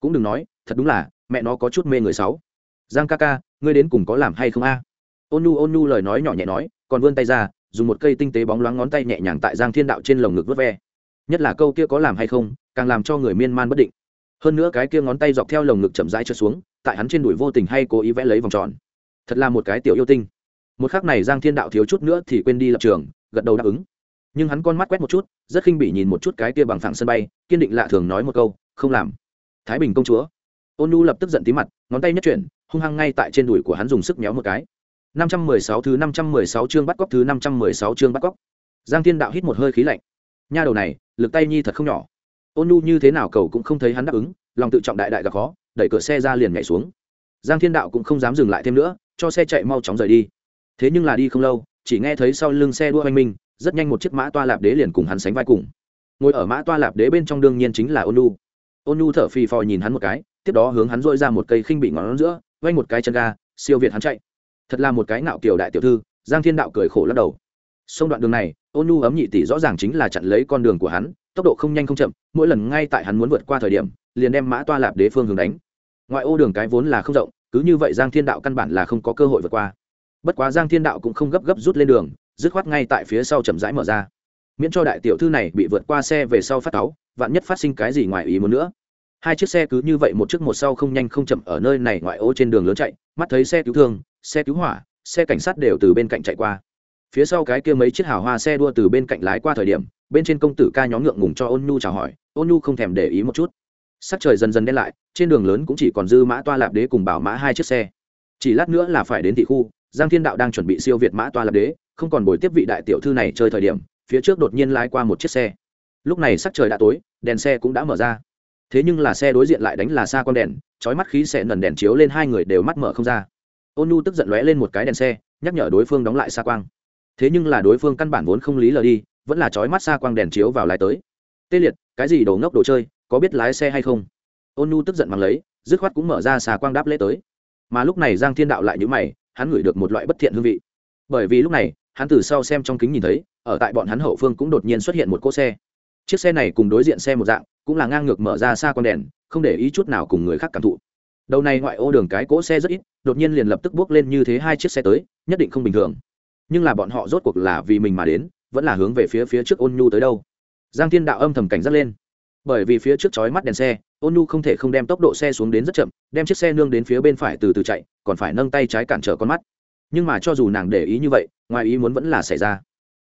Cũng đừng nói, thật đúng là mẹ nó có chút mê người sáu. Giang ca ca, ngươi đến cùng có làm hay không a? Ôn nhu ôn nhu lời nói nhỏ nhẹ nói, còn vươn tay ra, dùng một cây tinh tế bóng loáng ngón tay nhẹ nhàng tại giang thiên đạo trên lồng ngực vớt ve. Nhất là câu kia có làm hay không, càng làm cho người miên man bất định. Hơn nữa cái kia ngón tay dọc theo lồng ngực chậm rãi trượt xuống, tại hắn trên đùi vô tình hay cố ý vẽ lấy vòng tròn. Thật là một cái tiểu yêu tinh. Một khắc này giang thiên đạo thiếu chút nữa thì quên đi lập trường, gật đầu đáp ứng. Nhưng hắn con mắt quét một chút, rất khinh bỉ nhìn một chút cái kia bằng phẳng sân bay, kiên định lạ thường nói một câu, không làm. Thái bình công chúa ôn nu lập tức giận tí mặt ngón tay nhất chuyển hung hăng ngay tại trên đùi của hắn dùng sức méo một cái 516 thứ 516 chương bắt cóc thứ 516 chương bắt cóc. Giang Thiên Đạo hít một hơi khí lạnh. Nha đầu này, lực tay nhi thật không nhỏ. Ôn Nu như thế nào cầu cũng không thấy hắn đáp ứng, lòng tự trọng đại đại gặp khó, đẩy cửa xe ra liền nhảy xuống. Giang Thiên Đạo cũng không dám dừng lại thêm nữa, cho xe chạy mau chóng rời đi. Thế nhưng là đi không lâu, chỉ nghe thấy sau lưng xe đua hoanh minh, rất nhanh một chiếc mã toa lạp đế liền cùng hắn sánh vai cùng. Ngồi ở mã toa lạp đế bên trong đương nhiên chính là Ôn Nu. Ôn Nu thở phì phò nhìn hắn một cái, tiếp đó hướng hắn rỗi ra một cây khinh bị ngón giữa, vay một cái chân ga, siêu việt hắn chạy. Thật là một cái ngạo kiều đại tiểu thư giang thiên đạo cười khổ lắc đầu. Sông đoạn đường này ôn nhu ấm nhị tỷ rõ ràng chính là chặn lấy con đường của hắn tốc độ không nhanh không chậm mỗi lần ngay tại hắn muốn vượt qua thời điểm liền đem mã toa lạp đế phương hướng đánh. Ngoại ô đường cái vốn là không rộng cứ như vậy giang thiên đạo căn bản là không có cơ hội vượt qua. Bất quá giang thiên đạo cũng không gấp gấp rút lên đường dứt khoát ngay tại phía sau chậm rãi mở ra. Miễn cho đại tiểu thư này bị vượt qua xe về sau phát cáu vạn nhất phát sinh cái gì ngoài ý muốn nữa hai chiếc xe cứ như vậy một chiếc một sau không nhanh không chậm ở nơi này ngoại ô trên đường lớn chạy, mắt thấy xe cứu thương, xe cứu hỏa, xe cảnh sát đều từ bên cạnh chạy qua. Phía sau cái kia mấy chiếc hào hoa xe đua từ bên cạnh lái qua thời điểm, bên trên công tử ca nhóm ngượng ngùng cho ôn nhu chào hỏi, ôn nhu không thèm để ý một chút. Sắc trời dần dần đen lại, trên đường lớn cũng chỉ còn dư mã toa lạp đế cùng bảo mã hai chiếc xe. Chỉ lát nữa là phải đến thị khu, giang thiên đạo đang chuẩn bị siêu việt mã toa lạp đế, không còn bồi tiếp vị đại tiểu thư này chơi thời điểm, phía trước đột nhiên lái qua một chiếc xe. Lúc này sắc trời đã tối, đèn xe cũng đã mở ra thế nhưng là xe đối diện lại đánh là xa con đèn trói mắt khí sẽ nần đèn chiếu lên hai người đều mắt mở không ra. Ôn nhu tức giận lóe lên một cái đèn xe, nhắc nhở đối phương đóng lại xa quang. Thế nhưng là đối phương căn bản vốn không lý lờ đi, vẫn là trói mắt xa quang đèn chiếu vào lái tới. Tê liệt, cái gì đồ ngốc đồ chơi, có biết lái xe hay không? Ôn nhu tức giận bằng lấy, dứt khoát cũng mở ra xà quang đáp lễ tới. Mà lúc này giang thiên đạo lại nhữ mày, hắn ngửi được một loại bất thiện hương vị. Bởi vì lúc này, hắn từ sau xem trong kính nhìn thấy, ở tại bọn hắn hậu phương cũng đột nhiên xuất hiện một cỗ xe. Chiếc xe này cùng đối diện xe một dạng cũng là ngang ngược mở ra xa con đèn, không để ý chút nào cùng người khác cảm thụ. Đầu này ngoại ô đường cái cỗ xe rất ít, đột nhiên liền lập tức bước lên như thế hai chiếc xe tới, nhất định không bình thường. Nhưng là bọn họ rốt cuộc là vì mình mà đến, vẫn là hướng về phía phía trước ôn nhu tới đâu. Giang thiên đạo âm thầm cảnh giác lên. Bởi vì phía trước chói mắt đèn xe, ôn nhu không thể không đem tốc độ xe xuống đến rất chậm, đem chiếc xe nương đến phía bên phải từ từ chạy, còn phải nâng tay trái cản trở con mắt. Nhưng mà cho dù nàng để ý như vậy, ngoài ý muốn vẫn là xảy ra.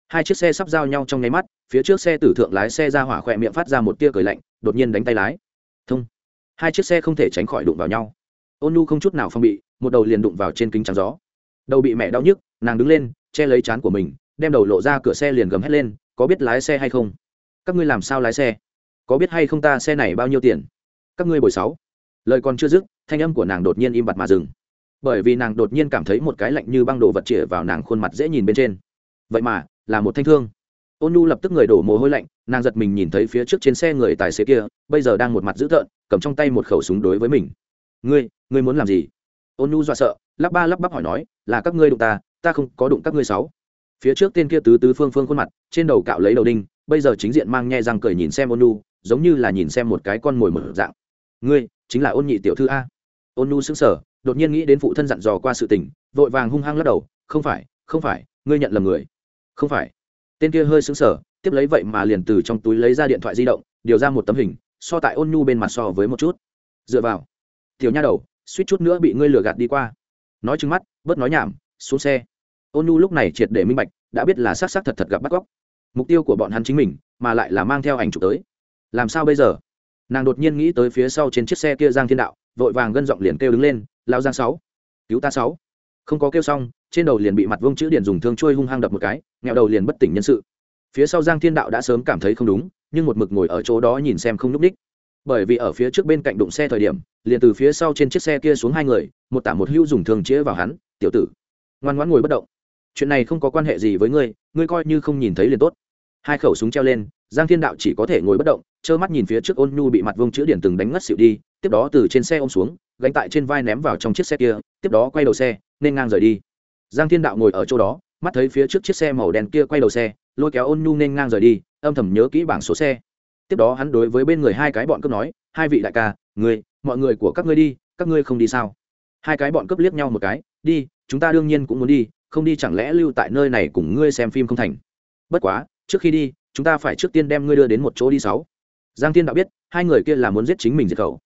Hai chiếc xe sắp giao nhau trong nháy mắt, phía trước xe tử thượng lái xe ra hỏa khỏe miệng phát ra một tia cười lạnh đột nhiên đánh tay lái. Thông. Hai chiếc xe không thể tránh khỏi đụng vào nhau. Ôn nu không chút nào phong bị, một đầu liền đụng vào trên kính trắng gió. Đầu bị mẹ đau nhức, nàng đứng lên, che lấy chán của mình, đem đầu lộ ra cửa xe liền gầm hét lên, có biết lái xe hay không? Các ngươi làm sao lái xe? Có biết hay không ta xe này bao nhiêu tiền? Các ngươi bồi sáu. Lời còn chưa dứt, thanh âm của nàng đột nhiên im bặt mà dừng. Bởi vì nàng đột nhiên cảm thấy một cái lạnh như băng đồ vật chĩa vào nàng khuôn mặt dễ nhìn bên trên. Vậy mà, là một thanh thương ôn nu lập tức người đổ mồ hôi lạnh, nàng giật mình nhìn thấy phía trước trên xe người tài xế kia, bây giờ đang một mặt dữ tợn, cầm trong tay một khẩu súng đối với mình. Ngươi ngươi muốn làm gì? Ôn nu dọa sợ, lắp ba lắp bắp hỏi nói, là các ngươi đụng ta ta không có đụng các ngươi sáu. Phía trước tên kia tứ tứ phương phương khuôn mặt, trên đầu cạo lấy đầu đinh, bây giờ chính diện mang nhe răng cười nhìn xem ôn nu giống như là nhìn xem một cái con mồi mở dạng. Ngươi, chính là ôn nhị tiểu thư a. Ôn nu sững sờ, đột nhiên nghĩ đến phụ thân dặn dò qua sự tình, vội vàng hung hăng lắc đầu, không phải không phải, ngươi nhận lầm người. Không phải tên kia hơi sững sờ, tiếp lấy vậy mà liền từ trong túi lấy ra điện thoại di động, điều ra một tấm hình, so tại ôn nhu bên mặt so với một chút. Dựa vào. Tiểu nha đầu, suýt chút nữa bị ngươi lừa gạt đi qua. Nói trừng mắt, bớt nói nhảm, xuống xe. Ôn nhu lúc này triệt để minh bạch, đã biết là s á c s á c thật thật gặp bắt cóc mục tiêu của bọn hắn chính mình, mà lại là mang theo ảnh chụp tới. Làm sao bây giờ? Nàng đột nhiên nghĩ tới phía sau trên chiếc xe kia giang thiên đạo, vội vàng gân giọng liền kêu đứng lên lao giang sáu, cứu ta sáu. Không có kêu xong trên đầu liền bị mặt vương chữ điền dùng thương trôi hung hăng đập một cái, nghẹo đầu liền bất tỉnh nhân sự. Phía sau giang thiên đạo đã sớm cảm thấy không đúng, nhưng một mực ngồi ở chỗ đó nhìn xem không n ú c ních bởi vì ở phía trước bên cạnh đụng xe thời điểm, liền từ phía sau trên chiếc xe kia xuống hai người, một tả một hưu dùng thương chĩa vào hắn, tiểu tử. Ngoan ngoãn ngồi bất động. Chuyện này không có quan hệ gì với ngươi ngươi coi như không nhìn thấy liền tốt. Hai khẩu súng treo lên, giang thiên đạo chỉ có thể ngồi bất động, trơ mắt nhìn phía trước ôn nhu bị mặt vương chữ điển từng đánh ngất xịu đi, tiếp đó từ trên xe ôm xuống, gánh tại trên vai ném vào trong chiếc xe kia, tiếp đó quay đầu xe, nên ngang rời đi giang thiên đạo ngồi ở chỗ đó, mắt thấy phía trước chiếc xe màu đen kia quay đầu xe, lôi kéo ôn nhu nên ngang rời đi, âm thầm nhớ kỹ bảng số xe. Tiếp đó hắn đối với bên người hai cái bọn cướp nói, hai vị đại ca người mọi người của các ngươi đi, các ngươi không đi sao? Hai cái bọn cướp liếc nhau một cái, đi, chúng ta đương nhiên cũng muốn đi, không đi chẳng lẽ lưu tại nơi này cùng ngươi xem phim không thành? Bất quá, trước khi đi, chúng ta phải trước tiên đem ngươi đưa đến một chỗ đi sáu. Giang thiên đạo biết, hai người kia là muốn giết chính mình diệt khẩu.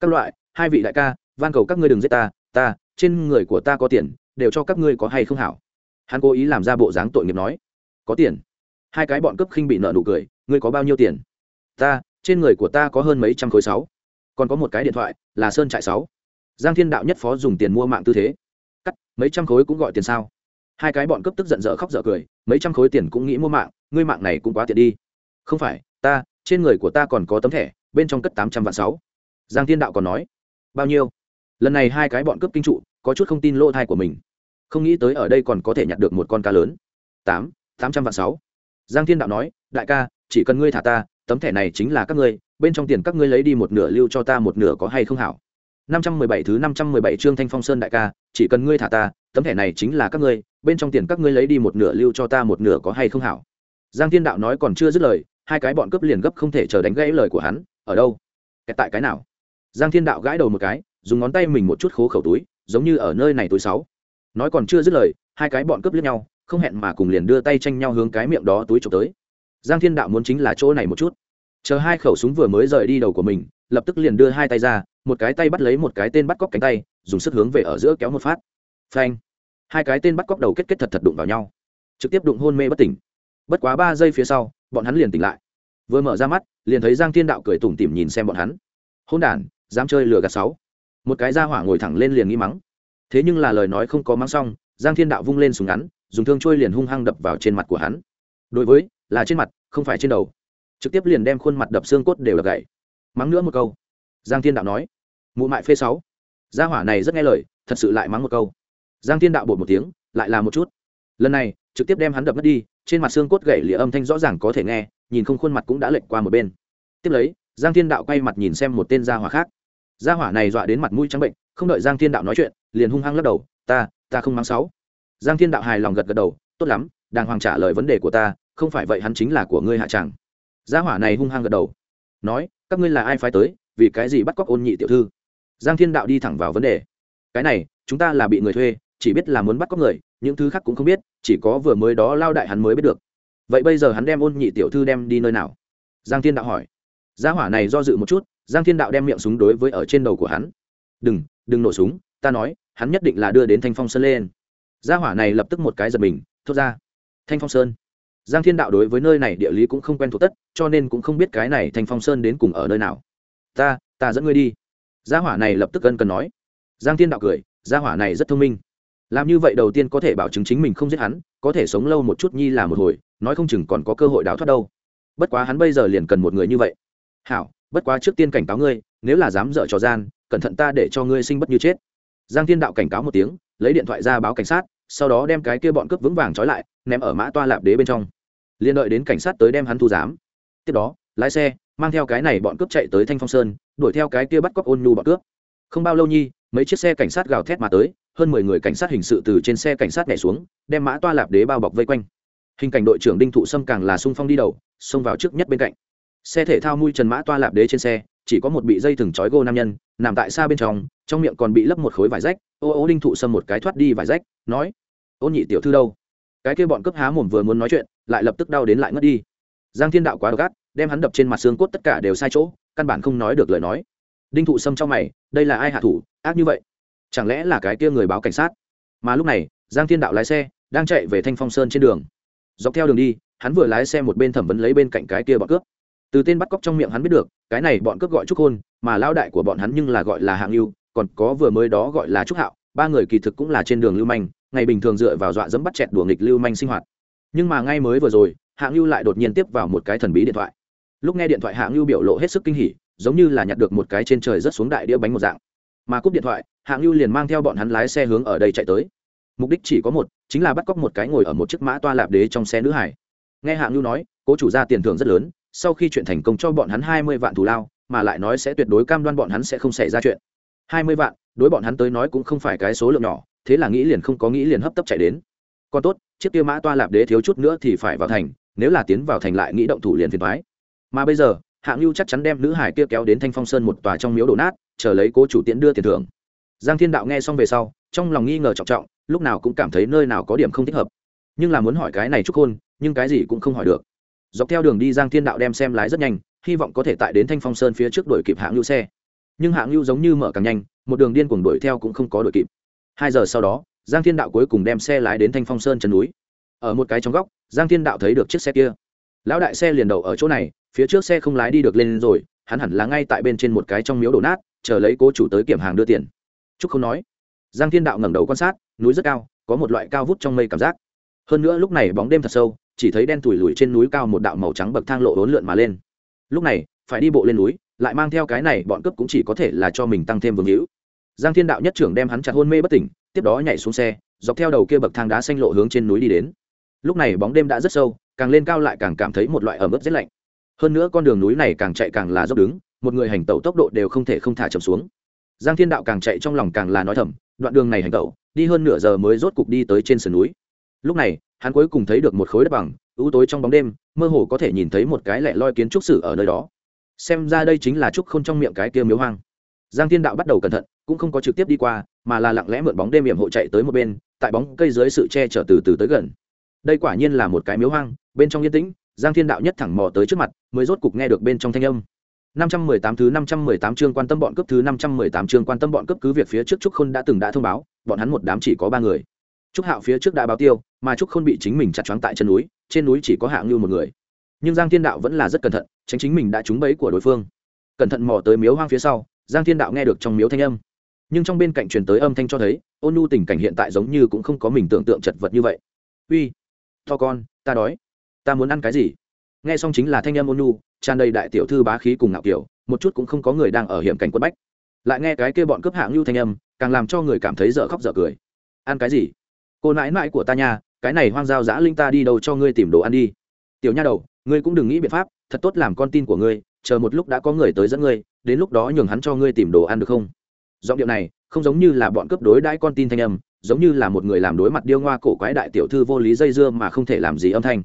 Các loại, hai vị đại ca, van cầu các ngươi đừng giết ta ta, trên người của ta có tiền đều cho các ngươi có hay không hảo. Hắn cố ý làm ra bộ dáng tội nghiệp nói, có tiền. Hai cái bọn cấp khinh bị nợ nụ cười, ngươi có bao nhiêu tiền? Ta, trên người của ta có hơn mấy trăm khối sáu. Còn có một cái điện thoại, là sơn trại sáu. Giang thiên đạo nhất phó dùng tiền mua mạng tư thế. Cắt, mấy trăm khối cũng gọi tiền sao? Hai cái bọn cấp tức giận dở khóc dở cười, mấy trăm khối tiền cũng nghĩ mua mạng, ngươi mạng này cũng quá tiện đi. Không phải, ta, trên người của ta còn có tấm thẻ, bên trong cất tám trăm vạn sáu. Giang thiên đạo còn nói, bao nhiêu? Lần này hai cái bọn cướp kinh trụ có chút không tin lỗ thai của mình. Không nghĩ tới ở đây còn có thể nhặt được một con cá lớn. Tám tám trăm vạn sáu. Giang thiên đạo nói, đại ca, chỉ cần ngươi thả ta, tấm thẻ này chính là các ngươi, bên trong tiền các ngươi lấy đi một nửa lưu cho ta một nửa có hay không hảo? Năm trăm mười bảy thứ năm trăm mười bảy trương thanh phong sơn đại ca, chỉ cần ngươi thả ta, tấm thẻ này chính là các ngươi, bên trong tiền các ngươi lấy đi một nửa lưu cho ta một nửa có hay không hảo? Giang thiên đạo nói còn chưa dứt lời, hai cái bọn cướp liền gấp không thể chờ đánh gãy lời của hắn, ở đâu? Tại cái nào? Giang thiên đạo gãi đầu một cái, dùng ngón tay mình một chút khố khẩu túi giống như ở nơi này túi sáu. Nói còn chưa dứt lời, hai cái bọn cướp lướt nhau, không hẹn mà cùng liền đưa tay tranh nhau hướng cái miệng đó túi trộm tới. Giang thiên đạo muốn chính là chỗ này một chút. Chờ hai khẩu súng vừa mới rời đi đầu của mình, lập tức liền đưa hai tay ra, một cái tay bắt lấy một cái tên bắt cóc cánh tay, dùng sức hướng về ở giữa kéo một phát. Phanh. Hai cái tên bắt cóc đầu kết kết thật thật đụng vào nhau. Trực tiếp đụng hôn mê bất tỉnh. Bất quá ba giây phía sau, bọn hắn liền tỉnh lại. Vừa mở ra mắt, liền thấy giang thiên đạo cười tủm tỉm nhìn xem bọn hắn. Hôn đ dám chơi lừa gạt sáu một cái ra hỏa ngồi thẳng lên liền nghĩ mắng. Thế nhưng là lời nói không có mắng xong, giang thiên đạo vung lên súng ngắn, dùng thương trôi liền hung hăng đập vào trên mặt của hắn. Đối với, là trên mặt, không phải trên đầu. Trực tiếp liền đem khuôn mặt đập xương cốt đều đập gậy mắng nữa một câu. Giang thiên đạo nói. Mụ mại phê sáu. Gia hỏa này rất nghe lời, thật sự lại mắng một câu. Giang thiên đạo bột một tiếng, lại là một chút. Lần này, trực tiếp đem hắn đập mất đi, trên mặt xương cốt gậy lìa âm thanh rõ ràng có thể nghe, nhìn không khuôn mặt cũng đã lệch qua một bên. Tiếp lấy, giang thiên đạo quay mặt nhìn xem một tên gia hỏa khác gia hỏa này dọa đến mặt mũi trắng bệnh, không đợi giang thiên đạo nói chuyện, liền hung hăng lắc đầu, ta ta không mang sáu. Giang thiên đạo hài lòng gật gật đầu, tốt lắm, đàng hoàng trả lời vấn đề của ta, không phải vậy hắn chính là của ngươi hạ tràng gia hỏa này hung hăng gật đầu, nói, các ngươi là ai phái tới, vì cái gì bắt cóc ôn nhị tiểu thư? Giang thiên đạo đi thẳng vào vấn đề, cái này, chúng ta là bị người thuê, chỉ biết là muốn bắt cóc người, những thứ khác cũng không biết, chỉ có vừa mới đó lao đại hắn mới biết được. Vậy bây giờ hắn đem ôn nhị tiểu thư đem đi nơi nào? Giang thiên đạo hỏi. Gia hỏa này do dự một chút giang thiên đạo đem miệng súng đối với ở trên đầu của hắn. Đừng đừng nổ súng, ta nói, hắn nhất định là đưa đến thanh phong sơn lên. Gia hỏa này lập tức một cái giật mình, thốt ra, thanh phong sơn? Giang thiên đạo đối với nơi này địa lý cũng không quen thuộc tất, cho nên cũng không biết cái này thanh phong sơn đến cùng ở nơi nào. Ta ta dẫn ngươi đi. Gia hỏa này lập tức ân cần nói. Giang thiên đạo cười, gia hỏa này rất thông minh. Làm như vậy đầu tiên có thể bảo chứng chính mình không giết hắn, có thể sống lâu một chút nhi là một hồi, nói không chừng còn có cơ hội đào thoát đâu. Bất quá hắn bây giờ liền cần một người như vậy. Hảo bất quá trước tiên cảnh cáo ngươi, nếu là dám dở trò gian, cẩn thận ta để cho ngươi sinh bất như chết. Giang thiên đạo cảnh cáo một tiếng, lấy điện thoại ra báo cảnh sát, sau đó đem cái kia bọn cướp vững vàng trói lại, ném ở mã toa lạp đế bên trong. Liên đợi đến cảnh sát tới đem hắn thu giám. Tiếp đó, lái xe, mang theo cái này bọn cướp chạy tới thanh phong sơn, đuổi theo cái kia bắt cóc ôn nhu bọn cướp. Không bao lâu nhi, mấy chiếc xe cảnh sát gào thét mà tới, hơn mười người cảnh sát hình sự từ trên xe cảnh sát nhảy xuống, đem mã toa lạp đế bao bọc vây quanh. Hình cảnh đội trưởng đinh thụ sâm càng là sung phong đi đầu, xông vào trước nhất bên cạnh xe thể thao mui trần mã toa lạp đế trên xe, chỉ có một bị dây thừng trói gô nam nhân, nằm tại xa bên trong trong miệng còn bị lấp một khối vải rách. Ô ô đinh thụ sâm một cái thoát đi vải rách, nói, ô nhị tiểu thư đâu? Cái kia bọn cướp há mồm vừa muốn nói chuyện, lại lập tức đau đến lại ngất đi. Giang thiên đạo quá độc ác, đem hắn đập trên mặt xương cốt tất cả đều sai chỗ, căn bản không nói được lời nói. Đinh thụ sâm trong mày, đây là ai hạ thủ, ác như vậy? Chẳng lẽ là cái kia người báo cảnh sát? Mà lúc này, giang thiên đạo lái xe, đang chạy về thanh phong sơn trên đường. Dọc theo đường đi, hắn vừa lái xe một bên thẩm vấn lấy bên cạnh cái kia bọn cướp từ tên bắt cóc trong miệng hắn biết được, cái này bọn cướp gọi trúc hôn, mà lao đại của bọn hắn nhưng là gọi là hạng lưu còn có vừa mới đó gọi là trúc hạo, ba người kỳ thực cũng là trên đường lưu manh, ngày bình thường dựa vào dọa dẫm bắt chẹt đùa nghịch lưu manh sinh hoạt. Nhưng mà ngay mới vừa rồi, hạng lưu lại đột nhiên tiếp vào một cái thần bí điện thoại. Lúc nghe điện thoại hạng lưu biểu lộ hết sức kinh hỉ, giống như là nhặt được một cái trên trời rất xuống đại đĩa bánh một dạng. Mà cúp điện thoại, hạng lưu liền mang theo bọn hắn lái xe hướng ở đây chạy tới. Mục đích chỉ có một, chính là bắt cóc một cái ngồi ở một chiếc mã toa lạp đế trong xe nữ hải. Nghe hạng lưu nói, cố chủ ra tiền thưởng rất lớn sau khi chuyện thành công cho bọn hắn hai mươi vạn thù lao, mà lại nói sẽ tuyệt đối cam đoan bọn hắn sẽ không xảy ra chuyện. Hai mươi vạn, đối bọn hắn tới nói cũng không phải cái số lượng nhỏ, thế là nghĩ liền không có nghĩ liền hấp tấp chạy đến. Còn tốt, chiếc kia mã toa lạp đế thiếu chút nữa thì phải vào thành, nếu là tiến vào thành lại nghĩ động thủ liền phiền thoái mà bây giờ, hạng lưu chắc chắn đem nữ hải kia kéo đến thanh phong sơn một tòa trong miếu đổ nát, chờ lấy cố chủ tiễn đưa tiền thưởng. Giang thiên đạo nghe xong về sau, trong lòng nghi ngờ trọng trọng, lúc nào cũng cảm thấy nơi nào có điểm không thích hợp. Nhưng là muốn hỏi cái này chúc hôn, nhưng cái gì cũng không hỏi được dọc theo đường đi giang thiên đạo đem xem lái rất nhanh, hy vọng có thể tại đến thanh phong sơn phía trước đuổi kịp hạng lưu xe. Nhưng hạng lưu giống như mở càng nhanh, một đường điên cuồng đuổi theo cũng không có đuổi kịp. Hai giờ sau đó, giang thiên đạo cuối cùng đem xe lái đến thanh phong sơn chân núi. Ở một cái trong góc, giang thiên đạo thấy được chiếc xe kia. Lão đại xe liền đậu ở chỗ này, phía trước xe không lái đi được lên rồi, hắn hẳn là ngay tại bên trên một cái trong miếu đổ nát, chờ lấy cố chủ tới kiểm hàng đưa tiền. Trúc không nói. Giang thiên đạo ngẩng đầu quan sát, núi rất cao, có một loại cao vút trong mây cảm giác. Hơn nữa lúc này bóng đêm thật sâu chỉ thấy đen tủi lùi trên núi cao một đạo màu trắng bậc thang lộ ốn lượn mà lên. Lúc này, phải đi bộ lên núi, lại mang theo cái này, bọn cướp cũng chỉ có thể là cho mình tăng thêm vương hữu. Giang thiên đạo nhất trưởng đem hắn chặt hôn mê bất tỉnh, tiếp đó nhảy xuống xe, dọc theo đầu kia bậc thang đá xanh lộ hướng trên núi đi đến. Lúc này bóng đêm đã rất sâu, càng lên cao lại càng cảm thấy một loại ẩm ướt rét lạnh. Hơn nữa con đường núi này càng chạy càng là dốc đứng, một người hành tẩu tốc độ đều không thể không thả chậm xuống. Giang thiên đạo càng chạy trong lòng càng là nói thầm, đoạn đường này hành tẩu, đi hơn nửa giờ mới rốt cục đi tới trên sườn núi. Lúc này hắn cuối cùng thấy được một khối đất bằng ưu tối trong bóng đêm mơ hồ có thể nhìn thấy một cái lẻ loi kiến trúc sử ở nơi đó. Xem ra đây chính là trúc không trong miệng cái kia miếu hoang. Giang thiên đạo bắt đầu cẩn thận cũng không có trực tiếp đi qua mà là lặng lẽ mượn bóng đêm hiểm hộ chạy tới một bên tại bóng cây dưới sự che chở từ từ tới gần. Đây quả nhiên là một cái miếu hoang bên trong yên tĩnh giang thiên đạo nhất thẳng mò tới trước mặt mới rốt cục nghe được bên trong thanh âm. 518 thứ 518 chương quan tâm bọn cấp thứ 518 chương quan tâm bọn cấp cứ việc phía trước Trúc Khôn đã từng đã thông báo, bọn hắn một đám chỉ có ba người. Trúc Hạo phía trước đã báo tiêu, mà Trúc Khôn bị chính mình chặt choáng tại chân núi, trên núi chỉ có Hạ Ngưu một người. nhưng giang thiên đạo vẫn là rất cẩn thận tránh chính mình đã trúng bẫy của đối phương. Cẩn thận mò tới miếu hoang phía sau giang thiên đạo nghe được trong miếu thanh âm. Nhưng trong bên cạnh truyền tới âm thanh cho thấy ôn nhu tình cảnh hiện tại giống như cũng không có mình tưởng tượng chật vật như vậy. Uy to con ta đói. Ta muốn ăn cái gì? Nghe xong chính là thanh âm ôn nhu tràn đầy đại tiểu thư bá khí cùng ngạo kiểu một chút cũng không có người đang ở hiểm cảnh quất bách. Lại nghe cái kia bọn cướp hạng lưu thanh âm càng làm cho người cảm thấy dở khóc dở cười. Ăn cái gì? Cô nãi nãi của ta nha cái này hoang giao giã linh ta đi đâu cho ngươi tìm đồ ăn đi. Tiểu nha đầu, ngươi cũng đừng nghĩ biện pháp, thật tốt làm con tin của ngươi, chờ một lúc đã có người tới dẫn ngươi, đến lúc đó nhường hắn cho ngươi tìm đồ ăn được không? Giọng điệu này, không giống như là bọn cướp đối đãi con tin thanh âm, giống như là một người làm đối mặt điêu ngoa cổ quái đại tiểu thư vô lý dây dưa mà không thể làm gì âm thanh.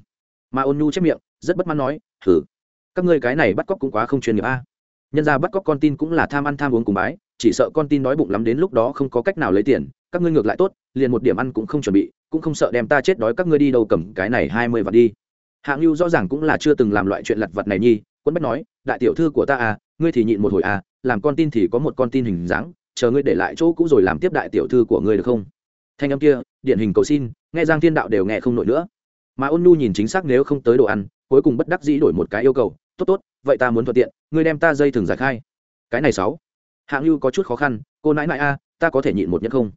Mà ôn nhu chép miệng, rất bất mãn nói thử các ngươi cái này bắt cóc cũng quá không chuyên nghiệp a. Nhân ra bắt cóc con tin cũng là tham ăn tham uống cùng bái, chỉ sợ con tin đói bụng lắm đến lúc đó không có cách nào lấy tiền, các ngươi ngược lại tốt, liền một điểm ăn cũng không chuẩn bị cũng không sợ đem ta chết đói các ngươi đi đâu cầm cái này hai mươi vạn đi. Hạng lưu rõ ràng cũng là chưa từng làm loại chuyện lặt vặt này nhi, quân bách nói, đại tiểu thư của ta à ngươi thì nhịn một hồi à làm con tin thì có một con tin hình dáng, chờ ngươi để lại chỗ cũ rồi làm tiếp đại tiểu thư của ngươi được không? Thanh âm kia điện hình cầu xin, nghe giang thiên đạo đều nghe không nổi nữa. Mà ôn nu nhìn chính xác nếu không tới đồ ăn, cuối cùng bất đắc dĩ đổi một cái yêu cầu, tốt tốt, vậy ta muốn thuận tiện, ngươi đem ta dây thừng giải khai. Cái này sáu. Hạng lưu có chút khó khăn, cô nãi nãi a, ta có thể nhịn một nhất không?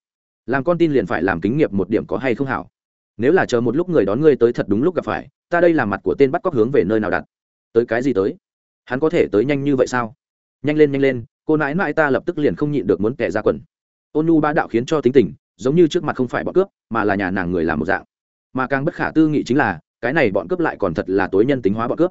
Làm con tin liền phải làm kính nghiệp một điểm có hay không hảo. Nếu là chờ một lúc người đón ngươi tới thật đúng lúc gặp phải, ta đây là mặt của tên bắt cóc hướng về nơi nào đặt? Tới cái gì tới? Hắn có thể tới nhanh như vậy sao? Nhanh lên nhanh lên, cô nãi nãi ta lập tức liền không nhịn được muốn kẻ ra quần. Ôn nu ba đạo khiến cho tính tình, giống như trước mặt không phải bọn cướp, mà là nhà nàng người làm một dạng. Mà càng bất khả tư nghị chính là, cái này bọn cướp lại còn thật là tối nhân tính hóa bọn cướp.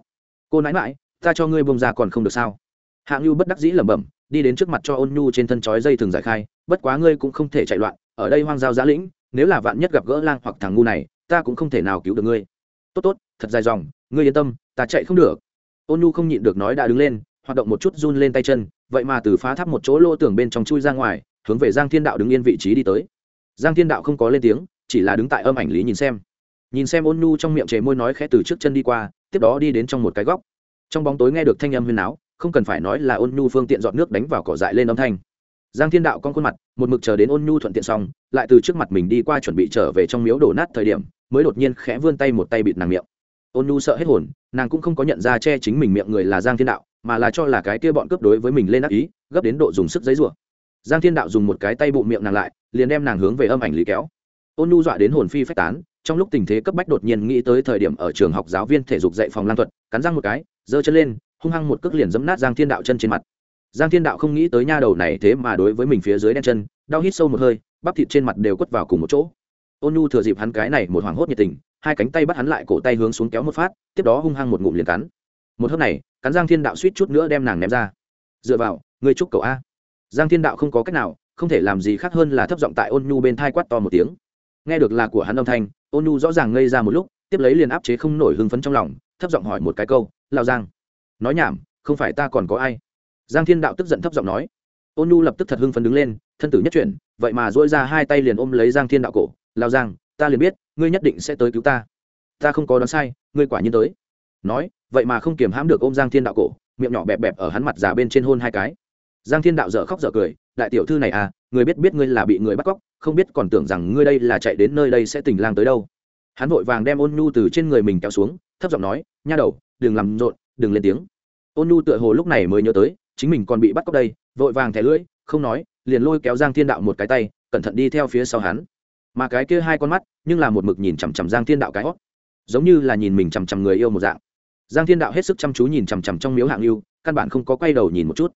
Cô nãi nãi, ta cho ngươi bông ra còn không được sao? Hạng nhu bất đắc dĩ lẩm bẩm, đi đến trước mặt cho ôn nhu trên thân chói dây thường giải khai, bất quá ngươi cũng không thể chạy loạn ở đây hoang giao giá lĩnh, nếu là vạn nhất gặp gỡ lang hoặc thằng ngu này, ta cũng không thể nào cứu được ngươi. Tốt tốt, thật dài dòng, ngươi yên tâm, ta chạy không được. Ôn nhu không nhịn được nói đã đứng lên, hoạt động một chút run lên tay chân, vậy mà từ phá tháp một chỗ lỗ tường bên trong chui ra ngoài, hướng về giang thiên đạo đứng yên vị trí đi tới. Giang thiên đạo không có lên tiếng, chỉ là đứng tại âm ảnh lý nhìn xem. Nhìn xem ôn nhu trong miệng chề môi nói khẽ từ trước chân đi qua, tiếp đó đi đến trong một cái góc. Trong bóng tối nghe được thanh âm huyên áo không cần phải nói là ôn nhu phương tiện dọn nước đánh vào cỏ dại lên âm thanh giang thiên đạo con khuôn mặt, một mực chờ đến ôn nhu thuận tiện xong, lại từ trước mặt mình đi qua chuẩn bị trở về trong miếu đổ nát thời điểm, mới đột nhiên khẽ vươn tay một tay bịt nàng miệng. Ôn nhu sợ hết hồn, nàng cũng không có nhận ra che chính mình miệng người là giang thiên đạo, mà là cho là cái kia bọn cướp đối với mình lên ác ý, gấp đến độ dùng sức giấy rủa. Giang thiên đạo dùng một cái tay bụng miệng nàng lại, liền đem nàng hướng về âm ảnh lý kéo. Ôn nhu dọa đến hồn phi phách tán, trong lúc tình thế cấp bách đột nhiên nghĩ tới thời điểm ở trường học giáo viên thể dục dạy phòng lan thuật, cắn răng một cái, giơ chân lên, hung hăng một cước liền dẫm nát giang thiên đạo chân trên mặt giang thiên đạo không nghĩ tới nha đầu này thế mà đối với mình phía dưới đen chân, đau hít sâu một hơi, bắp thịt trên mặt đều quất vào cùng một chỗ. Ôn nhu thừa dịp hắn cái này một hoảng hốt nhiệt tình, hai cánh tay bắt hắn lại cổ tay hướng xuống kéo một phát, tiếp đó hung hăng một ngụm liền cắn. Một hớp này, cắn giang thiên đạo suýt chút nữa đem nàng ném ra. Dựa vào, ngươi chúc cậu a. Giang thiên đạo không có cách nào, không thể làm gì khác hơn là thấp giọng tại ôn nhu bên thai quát to một tiếng. Nghe được là của hắn âm thanh, ôn nhu rõ ràng ngây ra một lúc, tiếp lấy liền áp chế không nổi hưng phấn trong lòng, thấp giọng hỏi một cái câu lao giang, nói nhảm, không phải ta còn có ai? Giang thiên đạo tức giận thấp giọng nói. Ôn nhu lập tức thật hưng phấn đứng lên, thân tử nhất chuyển, vậy mà dỗi ra hai tay liền ôm lấy giang thiên đạo cổ. Lao giang, ta liền biết, ngươi nhất định sẽ tới cứu ta. Ta không có đoán sai, ngươi quả nhiên tới. Nói, vậy mà không kiềm hãm được ôm giang thiên đạo cổ, miệng nhỏ bẹp bẹp ở hắn mặt già bên trên hôn hai cái. Giang thiên đạo dở khóc dở cười, đại tiểu thư này à người biết biết ngươi là bị người bắt cóc, không biết còn tưởng rằng ngươi đây là chạy đến nơi đây sẽ tình lang tới đâu. Hắn vội vàng đem ôn nhu từ trên người mình kéo xuống, thấp giọng nói, nha đầu, đừng làm rộn, đừng lên tiếng. Ôn nhu tựa hồ lúc này mới nhớ tới chính mình còn bị bắt cóc đây, vội vàng thẻ lưỡi, không nói, liền lôi kéo giang thiên đạo một cái tay, cẩn thận đi theo phía sau hắn. Mà cái kia hai con mắt, nhưng là một mực nhìn chằm chằm giang thiên đạo cái hót giống như là nhìn mình chằm chằm người yêu một dạng. Giang thiên đạo hết sức chăm chú nhìn chằm chằm trong miếu hạng lưu căn bản không có quay đầu nhìn một chút.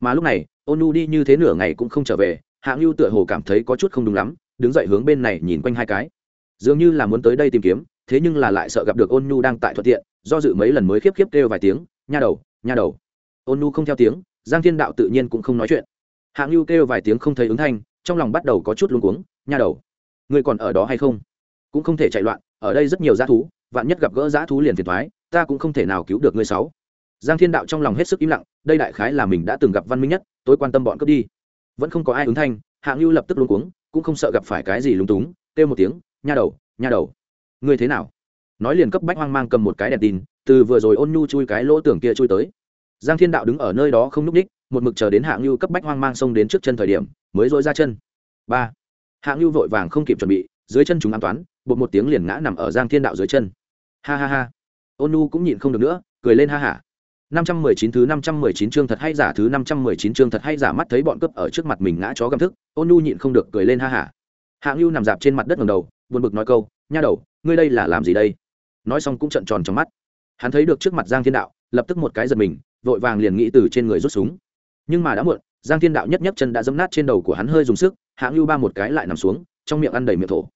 Mà lúc này, ôn nu đi như thế nửa ngày cũng không trở về, hạng lưu tựa hồ cảm thấy có chút không đúng lắm, đứng dậy hướng bên này nhìn quanh hai cái. Dường như là muốn tới đây tìm kiếm, thế nhưng là lại sợ gặp được ôn nhu đang tại thuận tiện, do dự mấy lần mới khiếp khiếp kêu vài tiếng, nha đầu nha đầu ôn nu không theo tiếng, giang thiên đạo tự nhiên cũng không nói chuyện. Hạng lưu kêu vài tiếng không thấy ứng thanh, trong lòng bắt đầu có chút luống cuống, nha đầu, ngươi còn ở đó hay không? Cũng không thể chạy loạn, ở đây rất nhiều g thú, vạn nhất gặp gỡ g thú liền phiền thoái ta cũng không thể nào cứu được ngươi sáu. Giang thiên đạo trong lòng hết sức im lặng, đây đại khái là mình đã từng gặp văn minh nhất, tôi quan tâm bọn cướp đi. Vẫn không có ai ứng thanh hạng lưu lập tức luống cuống, cũng không sợ gặp phải cái gì lúng túng, kêu một tiếng, nha đầu nha đầu, ngươi thế nào? Nói liền cấp bách hoang mang cầm một cái đèn tin, từ vừa rồi ôn nhu chui cái lỗ tưởng kia chui tới giang thiên đạo đứng ở nơi đó không n ú c ních, một mực chờ đến hạng lưu cấp bách hoang mang xông đến trước chân thời điểm, mới dội ra chân. Ba. Hạng lưu vội vàng không kịp chuẩn bị, dưới chân chúng an toán, bột một tiếng liền ngã nằm ở giang thiên đạo dưới chân. Ha ha ha. Ôn nu cũng nhịn không được nữa, cười lên ha hả năm trăm mười chín thứ năm trăm mười chín chương thật hay giả, thứ năm trăm mười chín chương thật hay giả mắt thấy bọn cướp ở trước mặt mình ngã chó gầm thức, ôn nu nhịn không được cười lên ha hả hạng lưu nằm dạp trên mặt đất ngầm đầu, buồn bực nói câu, nha đầu, ngươi đây là làm gì đây? Nói xong cũng trận tròn trong mắt. Hắn thấy được trước mặt giang thiên đạo, lập tức một cái giật mình vội vàng liền nghĩ từ trên người rút súng. Nhưng mà đã muộn, giang thiên đạo nhất nhất chân đã dấm nát trên đầu của hắn hơi dùng sức hạng lưu ba một cái lại nằm xuống, trong miệng ăn đầy miệng thổ.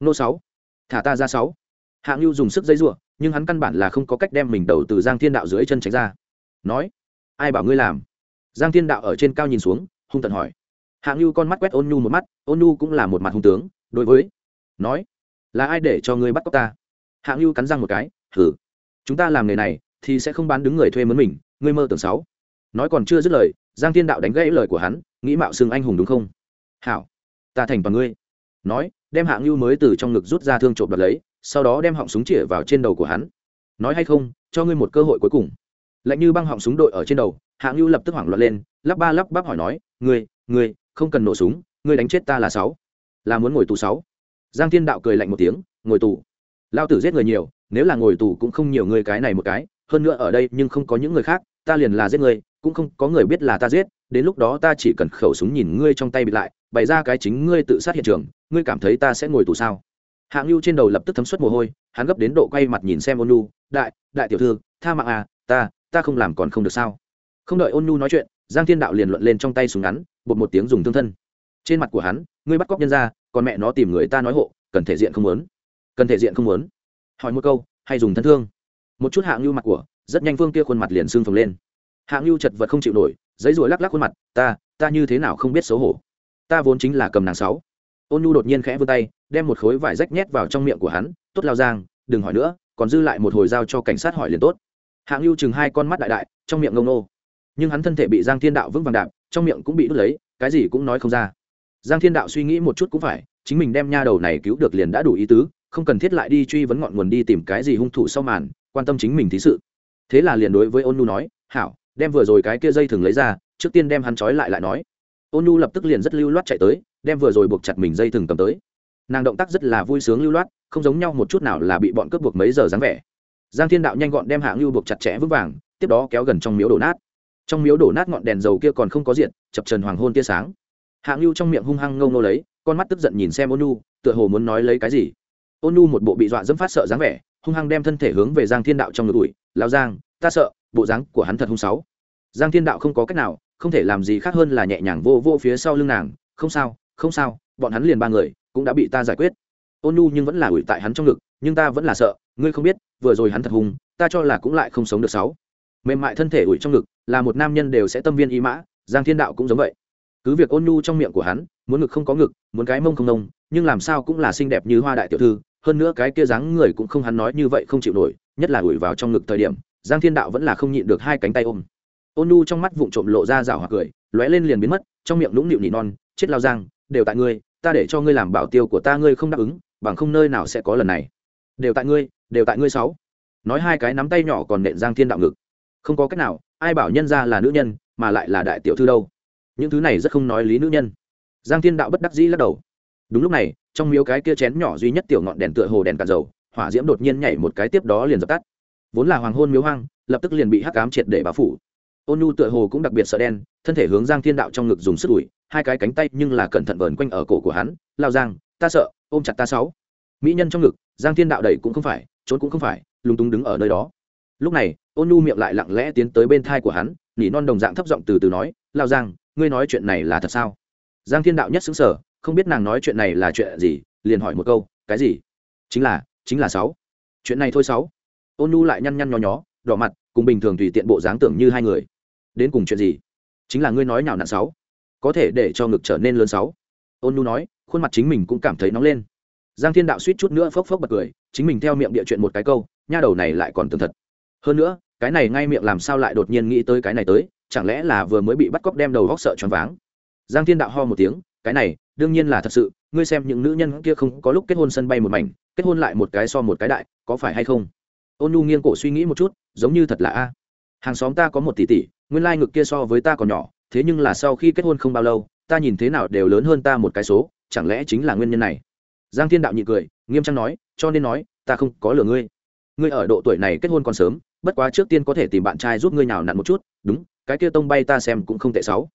Nô sáu, thả ta ra sáu. Hạng lưu dùng sức dây giụa, nhưng hắn căn bản là không có cách đem mình đầu từ giang thiên đạo dưới chân tránh ra. Nói, ai bảo ngươi làm? Giang thiên đạo ở trên cao nhìn xuống, hung tận hỏi. Hạng lưu con mắt quét ôn nhu một mắt, ôn nhu cũng là một mặt hung tướng, đối với, nói, là ai để cho ngươi bắt cóc ta? Hạng lưu cắn răng một cái thử chúng ta làm nghề này thì sẽ không bán đứng người thuê mướn mình ngươi mơ tưởng sáu. Nói còn chưa dứt lời, giang thiên đạo đánh gãy lời của hắn, nghĩ mạo xưng anh hùng đúng không? Hảo, ta thành toàn ngươi. Nói, đem hạng ngưu mới từ trong ngực rút ra thương trộm đoạt lấy, sau đó đem họng súng chĩa vào trên đầu của hắn. Nói hay không, cho ngươi một cơ hội cuối cùng. Lạnh như băng họng súng đội ở trên đầu hạng ngưu lập tức hoảng loạn lên, lắp ba lắp bắp hỏi nói, ngươi ngươi, không cần nổ súng, ngươi đánh chết ta là sáu. Là muốn ngồi tù sáu. Giang thiên đạo cười lạnh một tiếng, ngồi tù. Lao tử giết người nhiều, nếu là ngồi tù cũng không nhiều người cái này một cái, hơn nữa ở đây nhưng không có những người khác ta liền là giết ngươi, cũng không có người biết là ta giết đến lúc đó ta chỉ cần khẩu súng nhìn ngươi trong tay bị lại bày ra cái chính ngươi tự sát hiện trường ngươi cảm thấy ta sẽ ngồi tù sao? Hạng lưu trên đầu lập tức thấm suất mồ hôi hắn gấp đến độ quay mặt nhìn xem ôn đại đại tiểu thư tha mạng à ta ta không làm còn không được sao? Không đợi ôn nói chuyện giang thiên đạo liền luận lên trong tay súng ngắn bột một tiếng dùng thương thân. Trên mặt của hắn ngươi bắt cóc nhân ra còn mẹ nó tìm người ta nói hộ cần thể diện không muốn. Cần thể diện không muốn. Hỏi một câu hay dùng thân thương. Một chút hạng lưu mặt của rất nhanh phương kia khuôn mặt liền xương phồng lên. Hạng lưu chật vật không chịu nổi, giấy ruồi lắc lắc khuôn mặt, ta ta như thế nào không biết xấu hổ? Ta vốn chính là cầm nàng sáu. Ôn nhu đột nhiên khẽ vươn tay, đem một khối vải rách nhét vào trong miệng của hắn, tốt lao giang, đừng hỏi nữa, còn dư lại một hồi giao cho cảnh sát hỏi liền tốt. Hạng lưu chừng hai con mắt đại đại, trong miệng ngông nô. Nhưng hắn thân thể bị giang thiên đạo vững vàng đạp, trong miệng cũng bị đứt lấy, cái gì cũng nói không ra. Giang thiên đạo suy nghĩ một chút cũng phải, chính mình đem nha đầu này cứu được liền đã đủ ý tứ, không cần thiết lại đi truy vấn ngọn nguồn đi tìm cái gì hung thủ sau màn, quan tâm chính mình thí sự thế là liền đối với ôn nu nói, hảo, đem vừa rồi cái kia dây thừng lấy ra, trước tiên đem hắn trói lại lại nói. Ôn nu lập tức liền rất lưu loát chạy tới, đem vừa rồi buộc chặt mình dây thừng cầm tới. Nàng động tác rất là vui sướng lưu loát, không giống nhau một chút nào là bị bọn cướp buộc mấy giờ dáng vẻ. Giang thiên đạo nhanh gọn đem hạng lưu buộc chặt chẽ vững vàng, tiếp đó kéo gần trong miếu đổ nát. Trong miếu đổ nát ngọn đèn dầu kia còn không có diện chập trần hoàng hôn tia sáng. Hạng lưu trong miệng hung hăng ngâu nô lấy, con mắt tức giận nhìn xem ôn nu tựa hồ muốn nói lấy cái gì. Ôn nu một bộ bị dọa dẫm phát sợ dáng vẻ hung hăng đem thân thể hướng về giang thiên đạo trong ngực ủi lao giang, ta sợ, bộ dáng của hắn thật hung sáu. Giang thiên đạo không có cách nào, không thể làm gì khác hơn là nhẹ nhàng vô vô phía sau lưng nàng, không sao không sao, bọn hắn liền ba người, cũng đã bị ta giải quyết. Ôn nu nhưng vẫn là ủi tại hắn trong ngực, nhưng ta vẫn là sợ, ngươi không biết, vừa rồi hắn thật hung, ta cho là cũng lại không sống được sáu. Mềm mại thân thể ủi trong ngực, là một nam nhân đều sẽ tâm viên ý mã, giang thiên đạo cũng giống vậy. Cứ việc ôn nhu trong miệng của hắn, muốn ngực không có ngực, muốn cái mông không nông nhưng làm sao cũng là xinh đẹp như hoa đại tiểu thư hơn nữa cái kia dáng người cũng không hắn nói như vậy không chịu nổi, nhất là ủi vào trong ngực thời điểm, giang thiên đạo vẫn là không nhịn được hai cánh tay ôm. Ôn nu trong mắt vụng trộm lộ ra rào hoặc cười, lóe lên liền biến mất, trong miệng nũng nịu nỉ non, chết lao giang, đều tại ngươi, ta để cho ngươi làm bảo tiêu của ta ngươi không đáp ứng, bằng không nơi nào sẽ có lần này. Đều tại ngươi, đều tại ngươi sáu. Nói hai cái nắm tay nhỏ còn nện giang thiên đạo ngực. Không có cách nào, ai bảo nhân ra là nữ nhân, mà lại là đại tiểu thư đâu. Những thứ này rất không nói lý nữ nhân. Giang thiên đạo bất đắc dĩ lắc đầu đúng lúc này, trong miếu cái kia chén nhỏ duy nhất tiểu ngọn đèn tựa hồ đèn cạn dầu, hỏa diễm đột nhiên nhảy một cái tiếp đó liền dập tắt. Vốn là hoàng hôn miếu hoang, lập tức liền bị hắc cám triệt để bao phủ. Ôn nhu tựa hồ cũng đặc biệt sợ đen, thân thể hướng giang thiên đạo trong ngực dùng sức ủi hai cái cánh tay nhưng là cẩn thận vờn quanh ở cổ của hắn, lao giang, ta sợ, ôm chặt ta sáu. Mỹ nhân trong ngực, giang thiên đạo đẩy cũng không phải, trốn cũng không phải, lúng túng đứng ở nơi đó. Lúc này, ôn nhu miệng lại lặng lẽ tiến tới bên thai của hắn, nỉ non đồng dạng thấp giọng từ từ nói, lao giang, ngươi nói chuyện này là thật sao? Giang thiên đạo nhất xứng sở không biết nàng nói chuyện này là chuyện gì, liền hỏi một câu, cái gì? Chính là chính là sáu. Chuyện này thôi sáu. Ôn nhu lại nhăn nhăn nho nhó, đỏ mặt, cùng bình thường tùy tiện bộ dáng tưởng như hai người. Đến cùng chuyện gì? Chính là ngươi nói nào nạn sáu. Có thể để cho ngực trở nên lớn sáu. Ôn nhu nói, khuôn mặt chính mình cũng cảm thấy nóng lên. Giang thiên đạo suýt chút nữa phốc phốc bật cười, chính mình theo miệng địa chuyện một cái câu, nha đầu này lại còn tường thật. Hơn nữa, cái này ngay miệng làm sao lại đột nhiên nghĩ tới cái này tới, chẳng lẽ là vừa mới bị bắt cóc đem đầu góc sợ choáng váng. Giang thiên đạo ho một tiếng, cái này đương nhiên là thật sự, ngươi xem những nữ nhân kia không có lúc kết hôn sân bay một mảnh, kết hôn lại một cái so một cái đại, có phải hay không? Ôn nhu nghiêng cổ suy nghĩ một chút, giống như thật là a. Hàng xóm ta có một tỷ tỷ, nguyên lai ngực kia so với ta còn nhỏ, thế nhưng là sau khi kết hôn không bao lâu, ta nhìn thế nào đều lớn hơn ta một cái số, chẳng lẽ chính là nguyên nhân này? Giang thiên đạo nhị cười, nghiêm trang nói, cho nên nói, ta không có lừa ngươi. Ngươi ở độ tuổi này kết hôn còn sớm, bất quá trước tiên có thể tìm bạn trai giúp ngươi nào nặn một chút, đúng, cái kia tông bay ta xem cũng không tệ sáu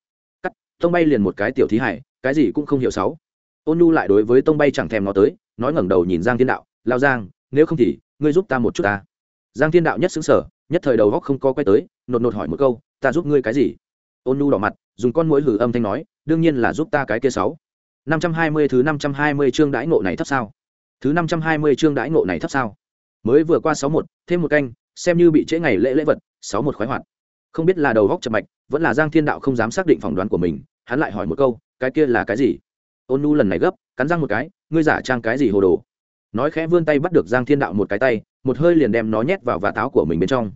tông bay liền một cái tiểu thí hải, cái gì cũng không hiểu sáu. Ôn nu lại đối với tông bay chẳng thèm nó tới, nói ngẩng đầu nhìn giang thiên đạo lao giang, nếu không thì, ngươi giúp ta một chút ta. Giang thiên đạo nhất xứng sở nhất thời đầu góc không co quay tới, nột nột hỏi một câu, ta giúp ngươi cái gì? Ôn nu đỏ mặt, dùng con mũi hử âm thanh nói, đương nhiên là giúp ta cái kia sáu. Năm trăm hai mươi thứ năm trăm hai mươi chương đãi ngộ này thấp sao? Thứ năm trăm hai mươi chương đãi ngộ này thấp sao? Mới vừa qua sáu một, thêm một canh, xem như bị trễ ngày lễ lễ vật, sáu một khoái hoạt không biết là đầu góc chập mạch, vẫn là giang thiên đạo không dám xác định phỏng đoán của mình, hắn lại hỏi một câu, cái kia là cái gì? Ôn nu lần này gấp, cắn răng một cái, ngươi giả trang cái gì hồ đồ? Nói khẽ vươn tay bắt được giang thiên đạo một cái tay, một hơi liền đem nó nhét vào vạt táo của mình bên trong.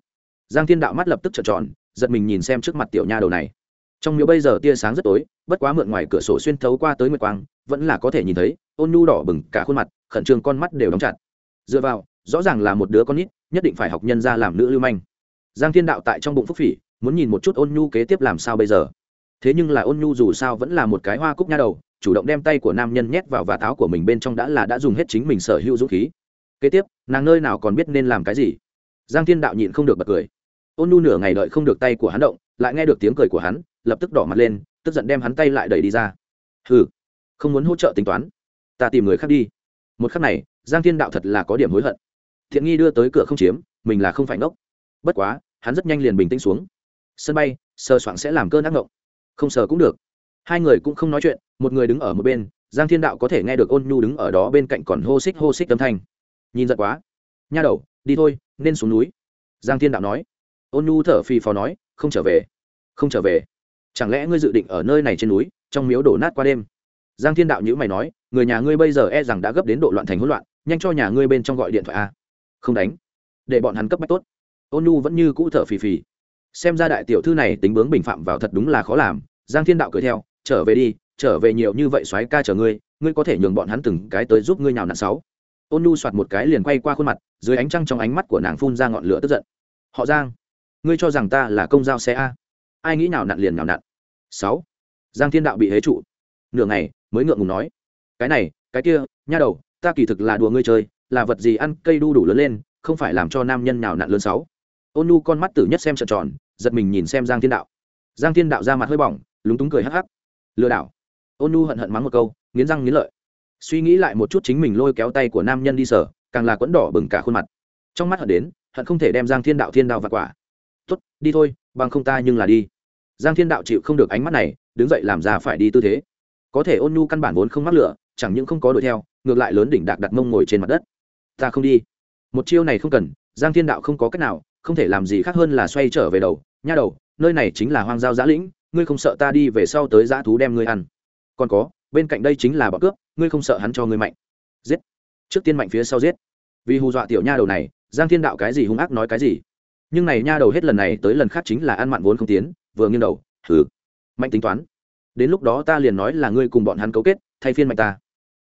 Giang thiên đạo mắt lập tức trợn tròn, giật mình nhìn xem trước mặt tiểu nha đầu này. Trong miếu bây giờ tia sáng rất tối, bất quá mượn ngoài cửa sổ xuyên thấu qua tới nguyệt quang, vẫn là có thể nhìn thấy, ôn nhu đỏ bừng, cả khuôn mặt, khẩn trương con mắt đều đóng chặt. Dựa vào, rõ ràng là một đứa con nít, nhất định phải học nhân ra làm nữ lưu manh giang thiên đạo tại trong bụng phúc phỉ, muốn nhìn một chút ôn nhu kế tiếp làm sao bây giờ. Thế nhưng là ôn nhu dù sao vẫn là một cái hoa cúc nha đầu, chủ động đem tay của nam nhân nhét vào và táo của mình bên trong đã là đã dùng hết chính mình sở hữu dũng khí. Kế tiếp, nàng nơi nào còn biết nên làm cái gì? Giang thiên đạo nhịn không được bật cười. Ôn nhu nửa ngày đợi không được tay của hắn động, lại nghe được tiếng cười của hắn, lập tức đỏ mặt lên, tức giận đem hắn tay lại đẩy đi ra. Hừ, không muốn hỗ trợ tính toán. Ta tìm người khác đi. Một khắc này, giang thiên đạo thật là có điểm hối hận. Thiện nghi đưa tới cửa không chiếm, mình là không phải ngốc bất quá, hắn rất nhanh liền bình tĩnh xuống. Sân bay, sờ soạng sẽ làm cơn ác ngộng. Không sờ cũng được. Hai người cũng không nói chuyện, một người đứng ở một bên, giang thiên đạo có thể nghe được ôn nhu đứng ở đó bên cạnh còn hô xích hô xích âm thanh. Nhìn giận quá. Nha đầu, đi thôi, nên xuống núi. Giang thiên đạo nói. Ôn nhu thở phì phò nói, không trở về. Không trở về. Chẳng lẽ ngươi dự định ở nơi này trên núi, trong miếu đổ nát qua đêm? Giang thiên đạo nhữ mày nói, người nhà ngươi bây giờ e rằng đã gấp đến độ loạn thành hỗn loạn, nhanh cho nhà ngươi bên trong gọi điện thoại a. Không đánh. Để bọn hắn cấp bách tốt ôn nhu vẫn như cũ thở phì phì. Xem ra đại tiểu thư này tính bướng bình phạm vào thật đúng là khó làm. Giang thiên đạo cười theo, trở về đi, trở về nhiều như vậy soái ca chở ngươi ngươi có thể nhường bọn hắn từng cái tới giúp ngươi nhào nặn sáu. Ôn nhu soạt một cái liền quay qua khuôn mặt, dưới ánh trăng trong ánh mắt của nàng phun ra ngọn lửa tức giận. Họ giang, ngươi cho rằng ta là công giao xe a? Ai nghĩ nào nặn liền nào nặn. Sáu. Giang thiên đạo bị hế trụ. Nửa ngày, mới ngượng ngùng nói, cái này, cái kia, nha đầu, ta kỳ thực là đùa ngươi chơi, là vật gì ăn cây đu đủ lớn lên, không phải làm cho nam nhân nào nặn lớn sáu? Ôn nhu con mắt tử nhất xem trợn tròn, giật mình nhìn xem giang thiên đạo. Giang thiên đạo ra mặt hơi bỏng, lúng túng cười hắc hắc. Lừa đảo. Ôn nhu hận hận mắng một câu, nghiến răng nghiến lợi. Suy nghĩ lại một chút chính mình lôi kéo tay của nam nhân đi sở, càng là quẫn đỏ bừng cả khuôn mặt. Trong mắt hận đến, hận không thể đem giang thiên đạo thiên đạo và quả. Tốt, đi thôi, bằng không ta nhưng là đi. Giang thiên đạo chịu không được ánh mắt này, đứng dậy làm ra phải đi tư thế. Có thể ôn nhu căn bản vốn không mắc lửa, chẳng những không có đuổi theo, ngược lại lớn đỉnh đạc đặt mông ngồi trên mặt đất. Ta không đi. Một chiêu này không cần, giang thiên đạo không có cách nào không thể làm gì khác hơn là xoay trở về đầu. Nha đầu, nơi này chính là hoang giao giã lĩnh, ngươi không sợ ta đi về sau tới giã thú đem ngươi ăn? Còn có, bên cạnh đây chính là bọn cướp, ngươi không sợ hắn cho ngươi mạnh? Giết! Trước tiên mạnh phía sau giết. Vì hù dọa tiểu nha đầu này, giang thiên đạo cái gì hung ác nói cái gì? Nhưng này nha đầu hết lần này tới lần khác chính là ăn mặn vốn không tiến, vừa nghiêng đầu thử mạnh tính toán. Đến lúc đó ta liền nói là ngươi cùng bọn hắn cấu kết, thay phiên mạnh ta.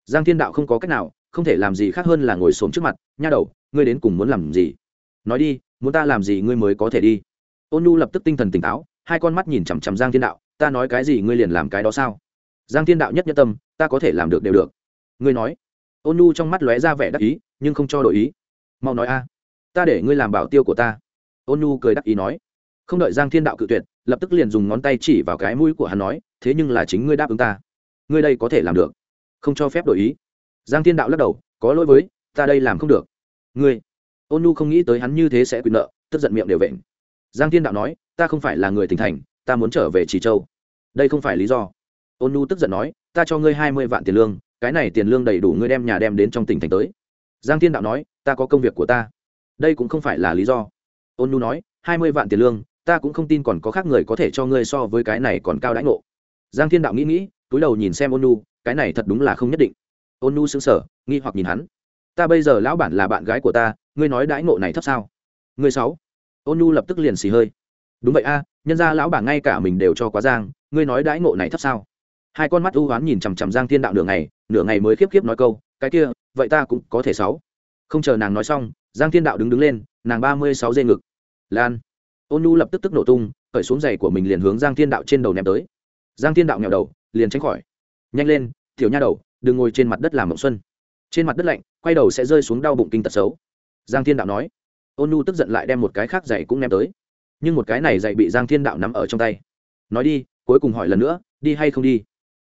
Giang thiên đạo không có cách nào, không thể làm gì khác hơn là ngồi xổm trước mặt. Nha đầu, ngươi đến cùng muốn làm gì? Nói đi muốn ta làm gì ngươi mới có thể đi? Ôn nhu lập tức tinh thần tỉnh táo, hai con mắt nhìn chằm chằm giang thiên đạo, ta nói cái gì ngươi liền làm cái đó sao? Giang thiên đạo nhất nhất tâm, ta có thể làm được đều được. Ngươi nói. Ôn nhu trong mắt lóe ra vẻ đắc ý, nhưng không cho đổi ý. Mau nói a. Ta để ngươi làm bảo tiêu của ta. Ôn nhu cười đắc ý nói. Không đợi giang thiên đạo cự tuyệt, lập tức liền dùng ngón tay chỉ vào cái mũi của hắn nói, thế nhưng là chính ngươi đáp ứng ta. Ngươi đây có thể làm được. Không cho phép đổi ý. Giang thiên đạo lắc đầu, có lỗi với, ta đây làm không được. Ngươi ôn nu không nghĩ tới hắn như thế sẽ quyền nợ, tức giận miệng đều vện. Giang thiên đạo nói, ta không phải là người tỉnh thành, ta muốn trở về trì châu. Đây không phải lý do. Ôn nu tức giận nói, ta cho ngươi hai mươi vạn tiền lương, cái này tiền lương đầy đủ ngươi đem nhà đem đến trong tỉnh thành tới. Giang thiên đạo nói, ta có công việc của ta. Đây cũng không phải là lý do. Ôn nu nói, hai mươi vạn tiền lương, ta cũng không tin còn có khác người có thể cho ngươi so với cái này còn cao đãi ngộ. Giang thiên đạo nghĩ nghĩ, túi đầu nhìn xem ôn nu cái này thật đúng là không nhất định. Ôn nu xứng sở nghi hoặc nhìn hắn ta bây giờ lão bản là bạn gái của ta, ngươi nói đãi ngộ này thấp sao? Ngươi sáu. Ôn nhu lập tức liền xì hơi. Đúng vậy a, nhân ra lão bản ngay cả mình đều cho quá giang, ngươi nói đãi ngộ này thấp sao? Hai con mắt ưu hoán nhìn chằm chằm giang thiên đạo nửa ngày nửa ngày mới khiếp khiếp nói câu, cái kia, vậy ta cũng có thể sáu. Không chờ nàng nói xong, giang thiên đạo đứng đứng lên, nàng ba mươi sáu dây ngực. Lan. Ôn nhu lập tức tức nổ tung, khởi xuống giày của mình liền hướng giang thiên đạo trên đầu ném tới. Giang thiên đạo nghèo đầu, liền tránh khỏi. Nhanh lên, tiểu nha đầu, đừng ngồi trên mặt đất làm mộng xuân. Trên mặt đất lạnh quay đầu sẽ rơi xuống đau bụng kinh tật xấu. Giang thiên đạo nói. Ôn nu tức giận lại đem một cái khác giày cũng ném tới. Nhưng một cái này giày bị giang thiên đạo nắm ở trong tay. Nói đi, cuối cùng hỏi lần nữa, đi hay không đi?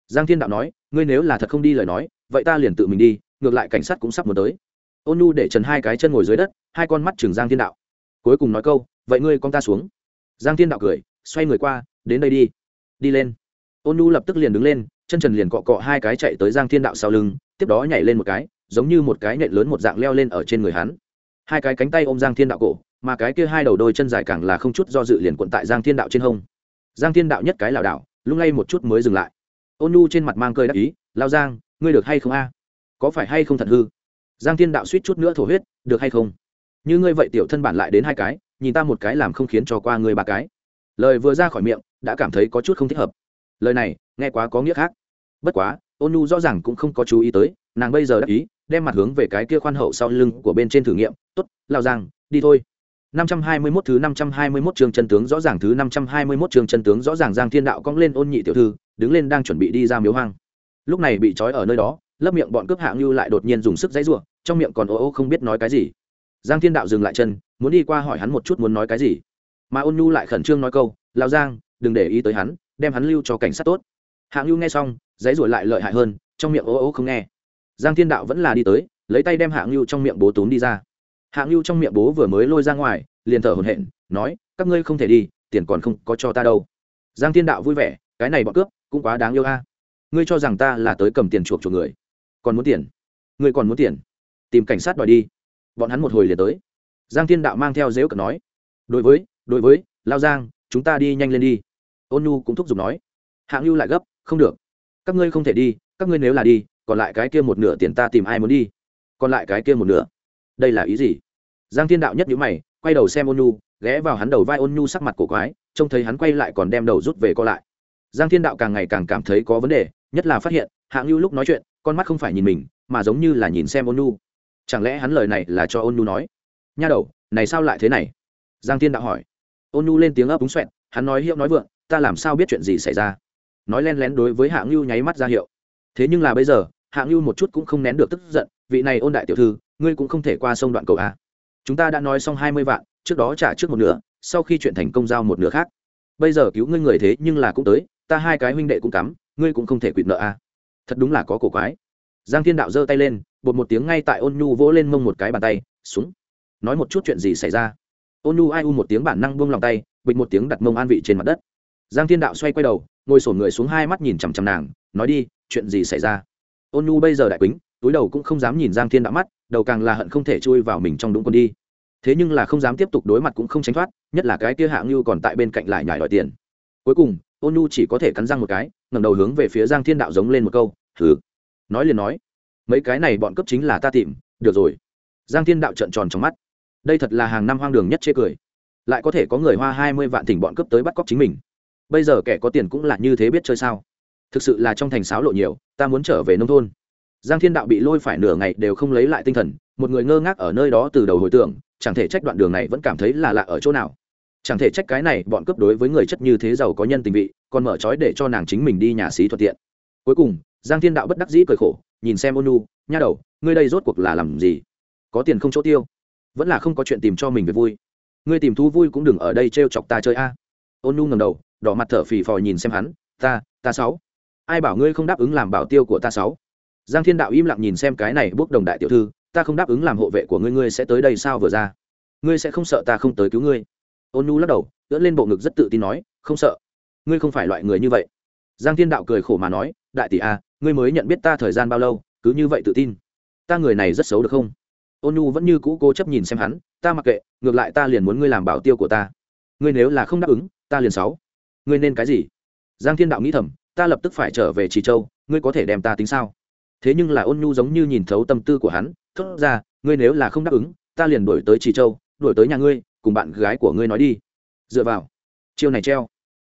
Giang thiên đạo nói, ngươi nếu là thật không đi lời nói, vậy ta liền tự mình đi, ngược lại cảnh sát cũng sắp muốn tới. Ôn nu để trần hai cái chân ngồi dưới đất, hai con mắt chừng giang thiên đạo. Cuối cùng nói câu, vậy ngươi con ta xuống. Giang thiên đạo cười, xoay người qua, đến đây đi. Đi lên. Ôn nu lập tức liền đứng lên, chân trần liền cọ cọ hai cái chạy tới giang thiên đạo sau lưng, tiếp đó nhảy lên một cái giống như một cái nện lớn một dạng leo lên ở trên người hắn. Hai cái cánh tay ôm giang thiên đạo cổ, mà cái kia hai đầu đôi chân dài càng là không chút do dự liền cuộn tại giang thiên đạo trên hông. Giang thiên đạo nhất cái lảo đảo, lung lay một chút mới dừng lại. Ôn nu trên mặt mang cơi đắc ý, lao giang, ngươi được hay không a? Có phải hay không thật hư? Giang thiên đạo suýt chút nữa thổ huyết, được hay không? Như ngươi vậy tiểu thân bản lại đến hai cái, nhìn ta một cái làm không khiến cho qua ngươi ba cái. Lời vừa ra khỏi miệng, đã cảm thấy có chút không thích hợp. Lời này, nghe quá có nghĩa khác. Bất quá, ôn nhu rõ ràng cũng không có chú ý tới, nàng bây giờ đắc ý đem mặt hướng về cái kia khoan hậu sau lưng của bên trên thử nghiệm tốt, lao giang đi thôi 521 thứ 521 trường chân tướng rõ ràng thứ 521 trường chân tướng rõ ràng Giang Thiên Đạo cong lên ôn nhị tiểu thư, đứng lên đang chuẩn bị đi ra miếu hoang. Lúc này bị trói ở nơi đó, lấp miệng bọn cướp hạng như lại đột nhiên dùng sức giãy giụa, trong miệng còn ô ô không biết nói cái gì. Giang Thiên Đạo dừng lại chân, muốn đi qua hỏi hắn một chút muốn nói cái gì. Mà Ôn Nhu lại khẩn trương nói câu, "Lão Giang, đừng để ý tới hắn, đem hắn lưu cho cảnh sát tốt." Hạng Nhu nghe xong, giãy giụa lại lợi hại hơn, trong miệng ô ô không nghe. Giang Thiên Đạo vẫn là đi tới, lấy tay đem Hạng ngưu trong miệng bố tốn đi ra. Hạng lưu trong miệng bố vừa mới lôi ra ngoài liền thở hổn hển nói các ngươi không thể đi tiền còn không có cho ta đâu. Giang thiên đạo vui vẻ cái này bọn cướp cũng quá đáng yêu a. Ngươi cho rằng ta là tới cầm tiền chuộc chuộc người còn muốn tiền? Ngươi còn muốn tiền? Tìm cảnh sát đòi đi. Bọn hắn một hồi liền tới. Giang thiên đạo mang theo dễu cận nói đối với đối với lao giang chúng ta đi nhanh lên đi. Ôn nhu cũng thúc giục nói. Hạng lưu lại gấp không được. Các ngươi không thể đi các ngươi nếu là đi còn lại cái kia một nửa tiền ta tìm ai muốn đi? Còn lại cái kia một nửa? Đây là ý gì? Giang thiên đạo nhất nhữ mày, quay đầu xem ôn nhu, ghé vào hắn đầu vai ôn nhu sắc mặt cổ quái, trông thấy hắn quay lại còn đem đầu rút về co lại. Giang thiên đạo càng ngày càng cảm thấy có vấn đề, nhất là phát hiện hạng lưu lúc nói chuyện, con mắt không phải nhìn mình, mà giống như là nhìn xem ôn nhu. Chẳng lẽ hắn lời này là cho ôn nhu nói? Nha đầu, này sao lại thế này? Giang thiên đạo hỏi. Ôn nhu lên tiếng ấp úng xoẹn hắn nói hiệu nói vượng, ta làm sao biết chuyện gì xảy ra? Nói len lén đối với hạng lưu nháy mắt ra hiệu thế nhưng là bây giờ, hạng nhu một chút cũng không nén được tức giận, vị này ôn đại tiểu thư, ngươi cũng không thể qua sông đoạn cầu a chúng ta đã nói xong hai mươi vạn, trước đó trả trước một nửa, sau khi chuyện thành công giao một nửa khác. Bây giờ cứu ngươi người thế nhưng là cũng tới, ta hai cái huynh đệ cũng cắm, ngươi cũng không thể quỵt nợ a thật đúng là có cổ quái. Giang thiên đạo giơ tay lên, bột một tiếng ngay tại ôn nhu vỗ lên mông một cái bàn tay, xuống. Nói một chút chuyện gì xảy ra. Ôn nhu ai u một tiếng bản năng buông lòng tay, bịch một tiếng đặt mông an vị trên mặt đất. Giang thiên đạo xoay quay đầu, ngồi sổn người xuống hai mắt nhìn chằm chằm nàng, nói đi chuyện gì xảy ra? Ôn nhu bây giờ đại quýnh túi đầu cũng không dám nhìn giang thiên đã mắt, đầu càng là hận không thể chui vào mình trong đúng quân đi. Thế nhưng là không dám tiếp tục đối mặt cũng không tránh thoát, nhất là cái kia hạ ngưu còn tại bên cạnh lại nhảy đòi tiền. Cuối cùng, ôn nhu chỉ có thể cắn răng một cái, ngẩng đầu hướng về phía giang thiên đạo giống lên một câu thử nói liền nói, mấy cái này bọn cấp chính là ta tìm, được rồi. Giang thiên đạo trợn tròn trong mắt. Đây thật là hàng năm hoang đường nhất chê cười. Lại có thể có người hoa hai mươi vạn thỉnh bọn cấp tới bắt cóc chính mình. Bây giờ kẻ có tiền cũng là như thế biết chơi sao? Thực sự là trong thành sáo lộ nhiều, ta muốn trở về nông thôn. Giang thiên đạo bị lôi phải nửa ngày đều không lấy lại tinh thần, một người ngơ ngác ở nơi đó từ đầu hồi tưởng, chẳng thể trách đoạn đường này vẫn cảm thấy là lạ ở chỗ nào. Chẳng thể trách cái này, bọn cướp đối với người chất như thế giàu có nhân tình vị, còn mở trói để cho nàng chính mình đi nhà xí thuận tiện. Cuối cùng, giang thiên đạo bất đắc dĩ cười khổ, nhìn xem ôn nu, nha đầu, ngươi đây rốt cuộc là làm gì? Có tiền không chỗ tiêu? Vẫn là không có chuyện tìm cho mình về vui. Ngươi tìm thú vui cũng đừng ở đây trêu chọc ta chơi a. Ôn nu ngầm đầu, đỏ mặt thở phì phò nhìn xem hắn, ta ta sáu ai bảo ngươi không đáp ứng làm bảo tiêu của ta sáu? Giang thiên đạo im lặng nhìn xem cái này bước đồng đại tiểu thư, ta không đáp ứng làm hộ vệ của ngươi ngươi sẽ tới đây sao vừa ra? Ngươi sẽ không sợ ta không tới cứu ngươi? Ôn nu lắc đầu, ưỡn lên bộ ngực rất tự tin nói, không sợ. Ngươi không phải loại người như vậy. Giang thiên đạo cười khổ mà nói, đại tỷ a ngươi mới nhận biết ta thời gian bao lâu, cứ như vậy tự tin. Ta người này rất xấu được không? Ôn nu vẫn như cũ cố chấp nhìn xem hắn, ta mặc kệ, ngược lại ta liền muốn ngươi làm bảo tiêu của ta. Ngươi nếu là không đáp ứng, ta liền sáu. Ngươi nên cái gì? Giang thiên đạo nghĩ thầm ta lập tức phải trở về trì châu, ngươi có thể đem ta tính sao? Thế nhưng là ôn nhu giống như nhìn thấu tâm tư của hắn, thốt ra, ngươi nếu là không đáp ứng, ta liền đổi tới trì châu đổi tới nhà ngươi, cùng bạn gái của ngươi nói đi. Dựa vào, chiêu này treo.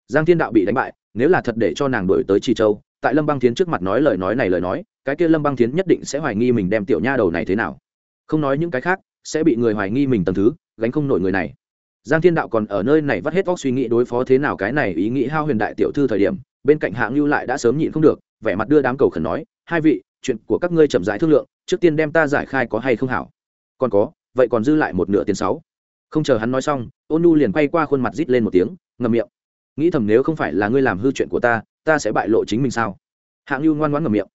Giang thiên đạo bị đánh bại, nếu là thật để cho nàng đổi tới trì châu, tại lâm băng Thiến trước mặt nói lời nói này lời nói, cái kia lâm băng Thiến nhất định sẽ hoài nghi mình đem tiểu nha đầu này thế nào. Không nói những cái khác, sẽ bị người hoài nghi mình tầm thứ, gánh không nổi người này. Giang thiên đạo còn ở nơi này vắt hết vóc suy nghĩ đối phó thế nào cái này ý nghĩ hao huyền đại tiểu thư thời điểm bên cạnh hạng lưu lại đã sớm nhịn không được, vẻ mặt đưa đám cầu khẩn nói, hai vị, chuyện của các ngươi chậm rãi thương lượng, trước tiên đem ta giải khai có hay không hảo. Còn có, vậy còn dư lại một nửa tiền sáu. Không chờ hắn nói xong, ôn nu liền quay qua khuôn mặt rít lên một tiếng ngầm miệng. Nghĩ thầm nếu không phải là ngươi làm hư chuyện của ta ta sẽ bại lộ chính mình sao? Hạng lưu ngoan ngoãn ngầm miệng.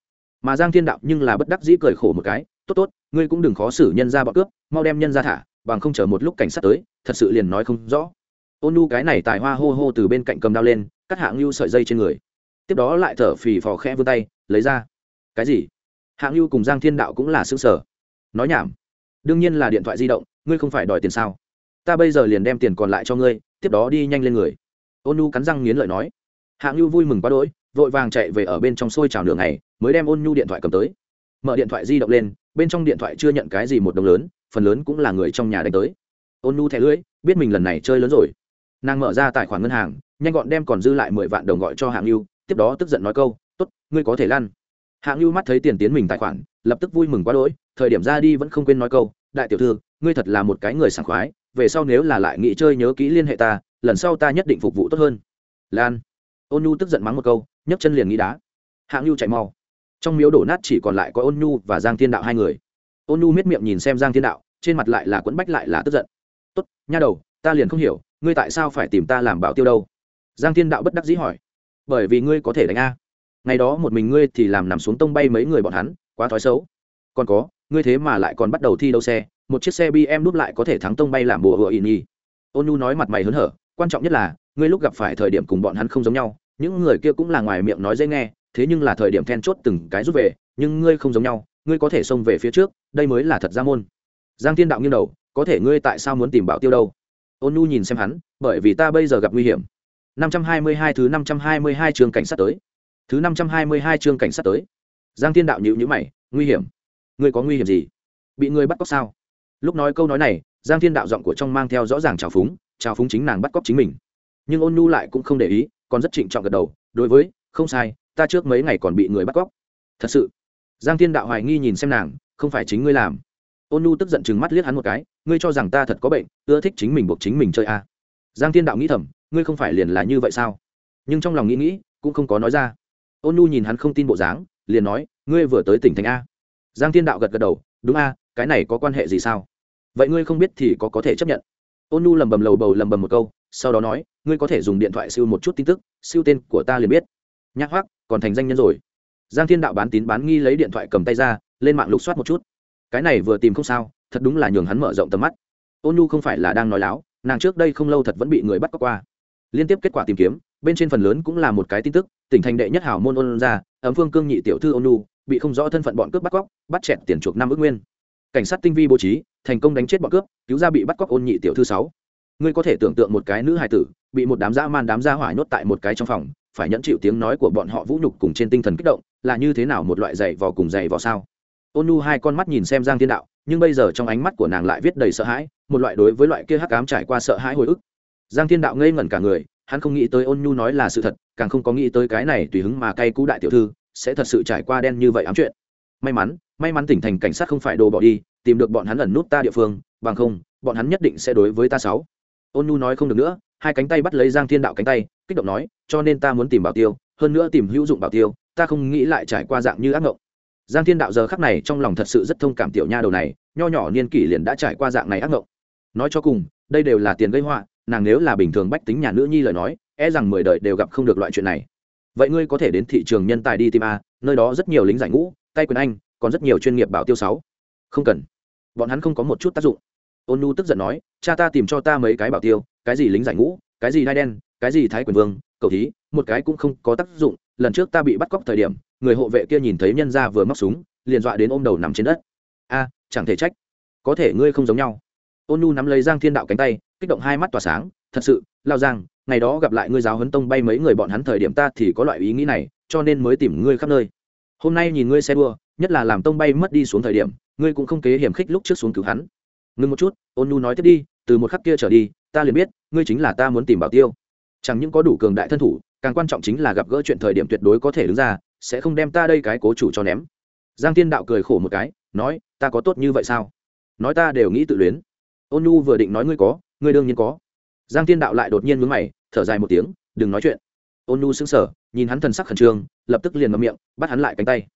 Mà giang thiên đạo nhưng là bất đắc dĩ cười khổ một cái, tốt tốt, ngươi cũng đừng khó xử nhân ra bọn cướp, mau đem nhân ra thả, bằng không chờ một lúc cảnh sát tới, thật sự liền nói không rõ. Ôn nu cái này tài hoa hô hô từ bên cạnh cầm đao lên cắt hạng lưu sợi dây trên người. Tiếp đó lại thở phì phò khẽ vươn tay, lấy ra. Cái gì? Hạng lưu cùng giang thiên đạo cũng là xương sở nói nhảm. Đương nhiên là điện thoại di động, ngươi không phải đòi tiền sao? Ta bây giờ liền đem tiền còn lại cho ngươi, tiếp đó đi nhanh lên người. Ôn nhu cắn răng nghiến lợi nói. Hạng ngưu vui mừng quá đỗi, vội vàng chạy về ở bên trong xôi trào đường này mới đem ôn nhu điện thoại cầm tới. Mở điện thoại di động lên, bên trong điện thoại chưa nhận cái gì một đồng lớn, phần lớn cũng là người trong nhà đánh tới. Ôn nhu thẻ lưỡi, biết mình lần này chơi lớn rồi. Nàng mở ra tài khoản ngân hàng nhanh gọn đem còn dư lại mười vạn đồng gọi cho hạng lưu. tiếp đó tức giận nói câu t ố t ngươi có thể lăn. Hạng lưu mắt thấy tiền tiến mình tài khoản, lập tức vui mừng quá đỗi, thời điểm ra đi vẫn không quên nói câu, đại tiểu thư, ngươi thật là một cái người sảng khoái, về sau nếu là lại nghĩ chơi nhớ kỹ liên hệ ta, lần sau ta nhất định phục vụ tốt hơn. Lan. Ôn nhu tức giận mắng một câu, nhấc chân liền nghĩ đá. Hạng nhu chạy mau. Trong miếu đổ nát chỉ còn lại có ôn nhu và giang thiên đạo hai người. Ôn nhu miết miệng nhìn xem giang thiên đạo, trên mặt lại là quẫn bách lại là tức giận. Tốt, nha đầu, ta liền không hiểu, ngươi tại sao phải tìm ta làm bảo tiêu đâu? Giang thiên đạo bất đắc dĩ hỏi. Bởi vì ngươi có thể đánh a. Ngày đó một mình ngươi thì làm nằm xuống tông bay mấy người bọn hắn, quá thói xấu. Còn có, ngươi thế mà lại còn bắt đầu thi đấu xe, một chiếc xe bm đúp lại có thể thắng tông bay làm bùa hựa ỉ nhi ôn nhu nói mặt mày hớn hở, quan trọng nhất là, ngươi lúc gặp phải thời điểm cùng bọn hắn không giống nhau, những người kia cũng là ngoài miệng nói dễ nghe, thế nhưng là thời điểm then chốt từng cái rút về, nhưng ngươi không giống nhau, ngươi có thể xông về phía trước, đây mới là thật ra môn. Giang thiên đạo nghiêng đầu, có thể ngươi tại sao muốn tìm bảo tiêu đâu? Ôn nhu nhìn xem hắn, bởi vì ta bây giờ gặp nguy hiểm. 522 thứ 522 trường cảnh sát tới. Thứ 522 trường cảnh sát tới. Giang thiên đạo nhíu nhíu mày, nguy hiểm. Ngươi có nguy hiểm gì? Bị ngươi bắt cóc sao? Lúc nói câu nói này, giang thiên đạo giọng của trong mang theo rõ ràng trào phúng trào phúng chính nàng bắt cóc chính mình. Nhưng ôn nhu lại cũng không để ý, còn rất trịnh trọng gật đầu, đối với, không sai, ta trước mấy ngày còn bị người bắt cóc. Thật sự? Giang thiên đạo hoài nghi nhìn xem nàng, không phải chính ngươi làm. Ôn nhu tức giận trừng mắt liếc hắn một cái, ngươi cho rằng ta thật có bệnh, ưa thích chính mình buộc chính mình chơi à. giang thiên đạo nghĩ thầm ngươi không phải liền là như vậy sao? Nhưng trong lòng nghĩ nghĩ, cũng không có nói ra. Ôn nhu nhìn hắn không tin bộ dáng, liền nói, ngươi vừa tới tỉnh thành a. Giang thiên đạo gật gật đầu, đúng a, cái này có quan hệ gì sao? Vậy ngươi không biết thì có có thể chấp nhận. Ôn nu lầm bầm lầu bầu lầm bầm một câu, sau đó nói, ngươi có thể dùng điện thoại siêu một chút tin tức, siêu tên của ta liền biết. Nhắc hoắc, còn thành danh nhân rồi. Giang thiên đạo bán tín bán nghi lấy điện thoại cầm tay ra, lên mạng lục soát một chút. Cái này vừa tìm không sao, thật đúng là nhường hắn mở rộng tầm mắt. Ôn nu không phải là đang nói láo, nàng trước đây không lâu thật vẫn bị người bắt cóc qua liên tiếp kết quả tìm kiếm, bên trên phần lớn cũng là một cái tin tức, tỉnh thành đệ nhất hảo môn ôn ra, ấm phương cương nhị tiểu thư ôn nu bị không rõ thân phận bọn cướp bắt cóc, bắt chẹt tiền chuộc năm ước nguyên. Cảnh sát tinh vi bố trí, thành công đánh chết bọn cướp, cứu ra bị bắt cóc ôn nhị tiểu thư sáu. Ngươi có thể tưởng tượng một cái nữ hài tử, bị một đám dã man đám gia hỏa nhốt tại một cái trong phòng, phải nhẫn chịu tiếng nói của bọn họ vũ nhục cùng trên tinh thần kích động, là như thế nào một loại dày vò cùng dày vò sao? Ôn nu hai con mắt nhìn xem giang thiên đạo, nhưng bây giờ trong ánh mắt của nàng lại viết đầy sợ hãi, một loại đối với loại kia hắc ám trải qua sợ hãi hồi ức giang thiên đạo ngây ngẩn cả người, hắn không nghĩ tới ôn nhu nói là sự thật, càng không có nghĩ tới cái này tùy hứng mà cay cú đại tiểu thư, sẽ thật sự trải qua đen như vậy ám chuyện. May mắn may mắn tỉnh thành cảnh sát không phải đồ bỏ đi, tìm được bọn hắn ẩn nút ta địa phương, bằng không, bọn hắn nhất định sẽ đối với ta sáu ôn nhu nói không được nữa, hai cánh tay bắt lấy giang thiên đạo cánh tay, kích động nói, cho nên ta muốn tìm bảo tiêu, hơn nữa tìm hữu dụng bảo tiêu, ta không nghĩ lại trải qua dạng như ác mộng giang thiên đạo giờ khắc này trong lòng thật sự rất thông cảm tiểu nha đầu này, nho nhỏ niên kỷ liền đã trải qua dạng này ác mộng nói cho cùng, đây đều là tiền gây họa nàng nếu là bình thường bách tính nhà nữ nhi lời nói e rằng mười đời đều gặp không được loại chuyện này. Vậy ngươi có thể đến thị trường nhân tài đi tìm a, nơi đó rất nhiều lính giải ngũ, tay quyền anh, còn rất nhiều chuyên nghiệp bảo tiêu sáu. Không cần. Bọn hắn không có một chút tác dụng. Ôn nu tức giận nói, cha ta tìm cho ta mấy cái bảo tiêu, cái gì lính giải ngũ, cái gì đai đen, cái gì thái quyền vương, cầu thí, một cái cũng không có tác dụng, lần trước ta bị bắt cóc thời điểm, người hộ vệ kia nhìn thấy nhân ra vừa móc súng, liền dọa đến ôm đầu nằm trên đất. A, chẳng thể trách. Có thể ngươi không giống nhau. Ôn nu nắm lấy giang thiên đạo cánh tay kích động hai mắt tỏa sáng, thật sự, lao giang, ngày đó gặp lại ngươi giáo huấn tông bay mấy người bọn hắn thời điểm ta thì có loại ý nghĩ này, cho nên mới tìm ngươi khắp nơi. Hôm nay nhìn ngươi xe đua, nhất là làm tông bay mất đi xuống thời điểm, ngươi cũng không kế hiểm khích lúc trước xuống cứu hắn. Ngưng một chút, ôn nu nói tiếp đi, từ một khắc kia trở đi, ta liền biết, ngươi chính là ta muốn tìm bảo tiêu. Chẳng những có đủ cường đại thân thủ, càng quan trọng chính là gặp gỡ chuyện thời điểm tuyệt đối có thể đứng ra, sẽ không đem ta đây cái cố chủ cho ném. Giang tiên đạo cười khổ một cái, nói, ta có tốt như vậy sao? Nói ta đều nghĩ tự luyến. Ôn nu vừa định nói ngươi có ngươi đương nhiên có. Giang Thiên đạo lại đột nhiên mướn mày, thở dài một tiếng, đừng nói chuyện. Ôn nu sững sờ, nhìn hắn thần sắc khẩn trương, lập tức liền ngậm miệng, bắt hắn lại cánh tay.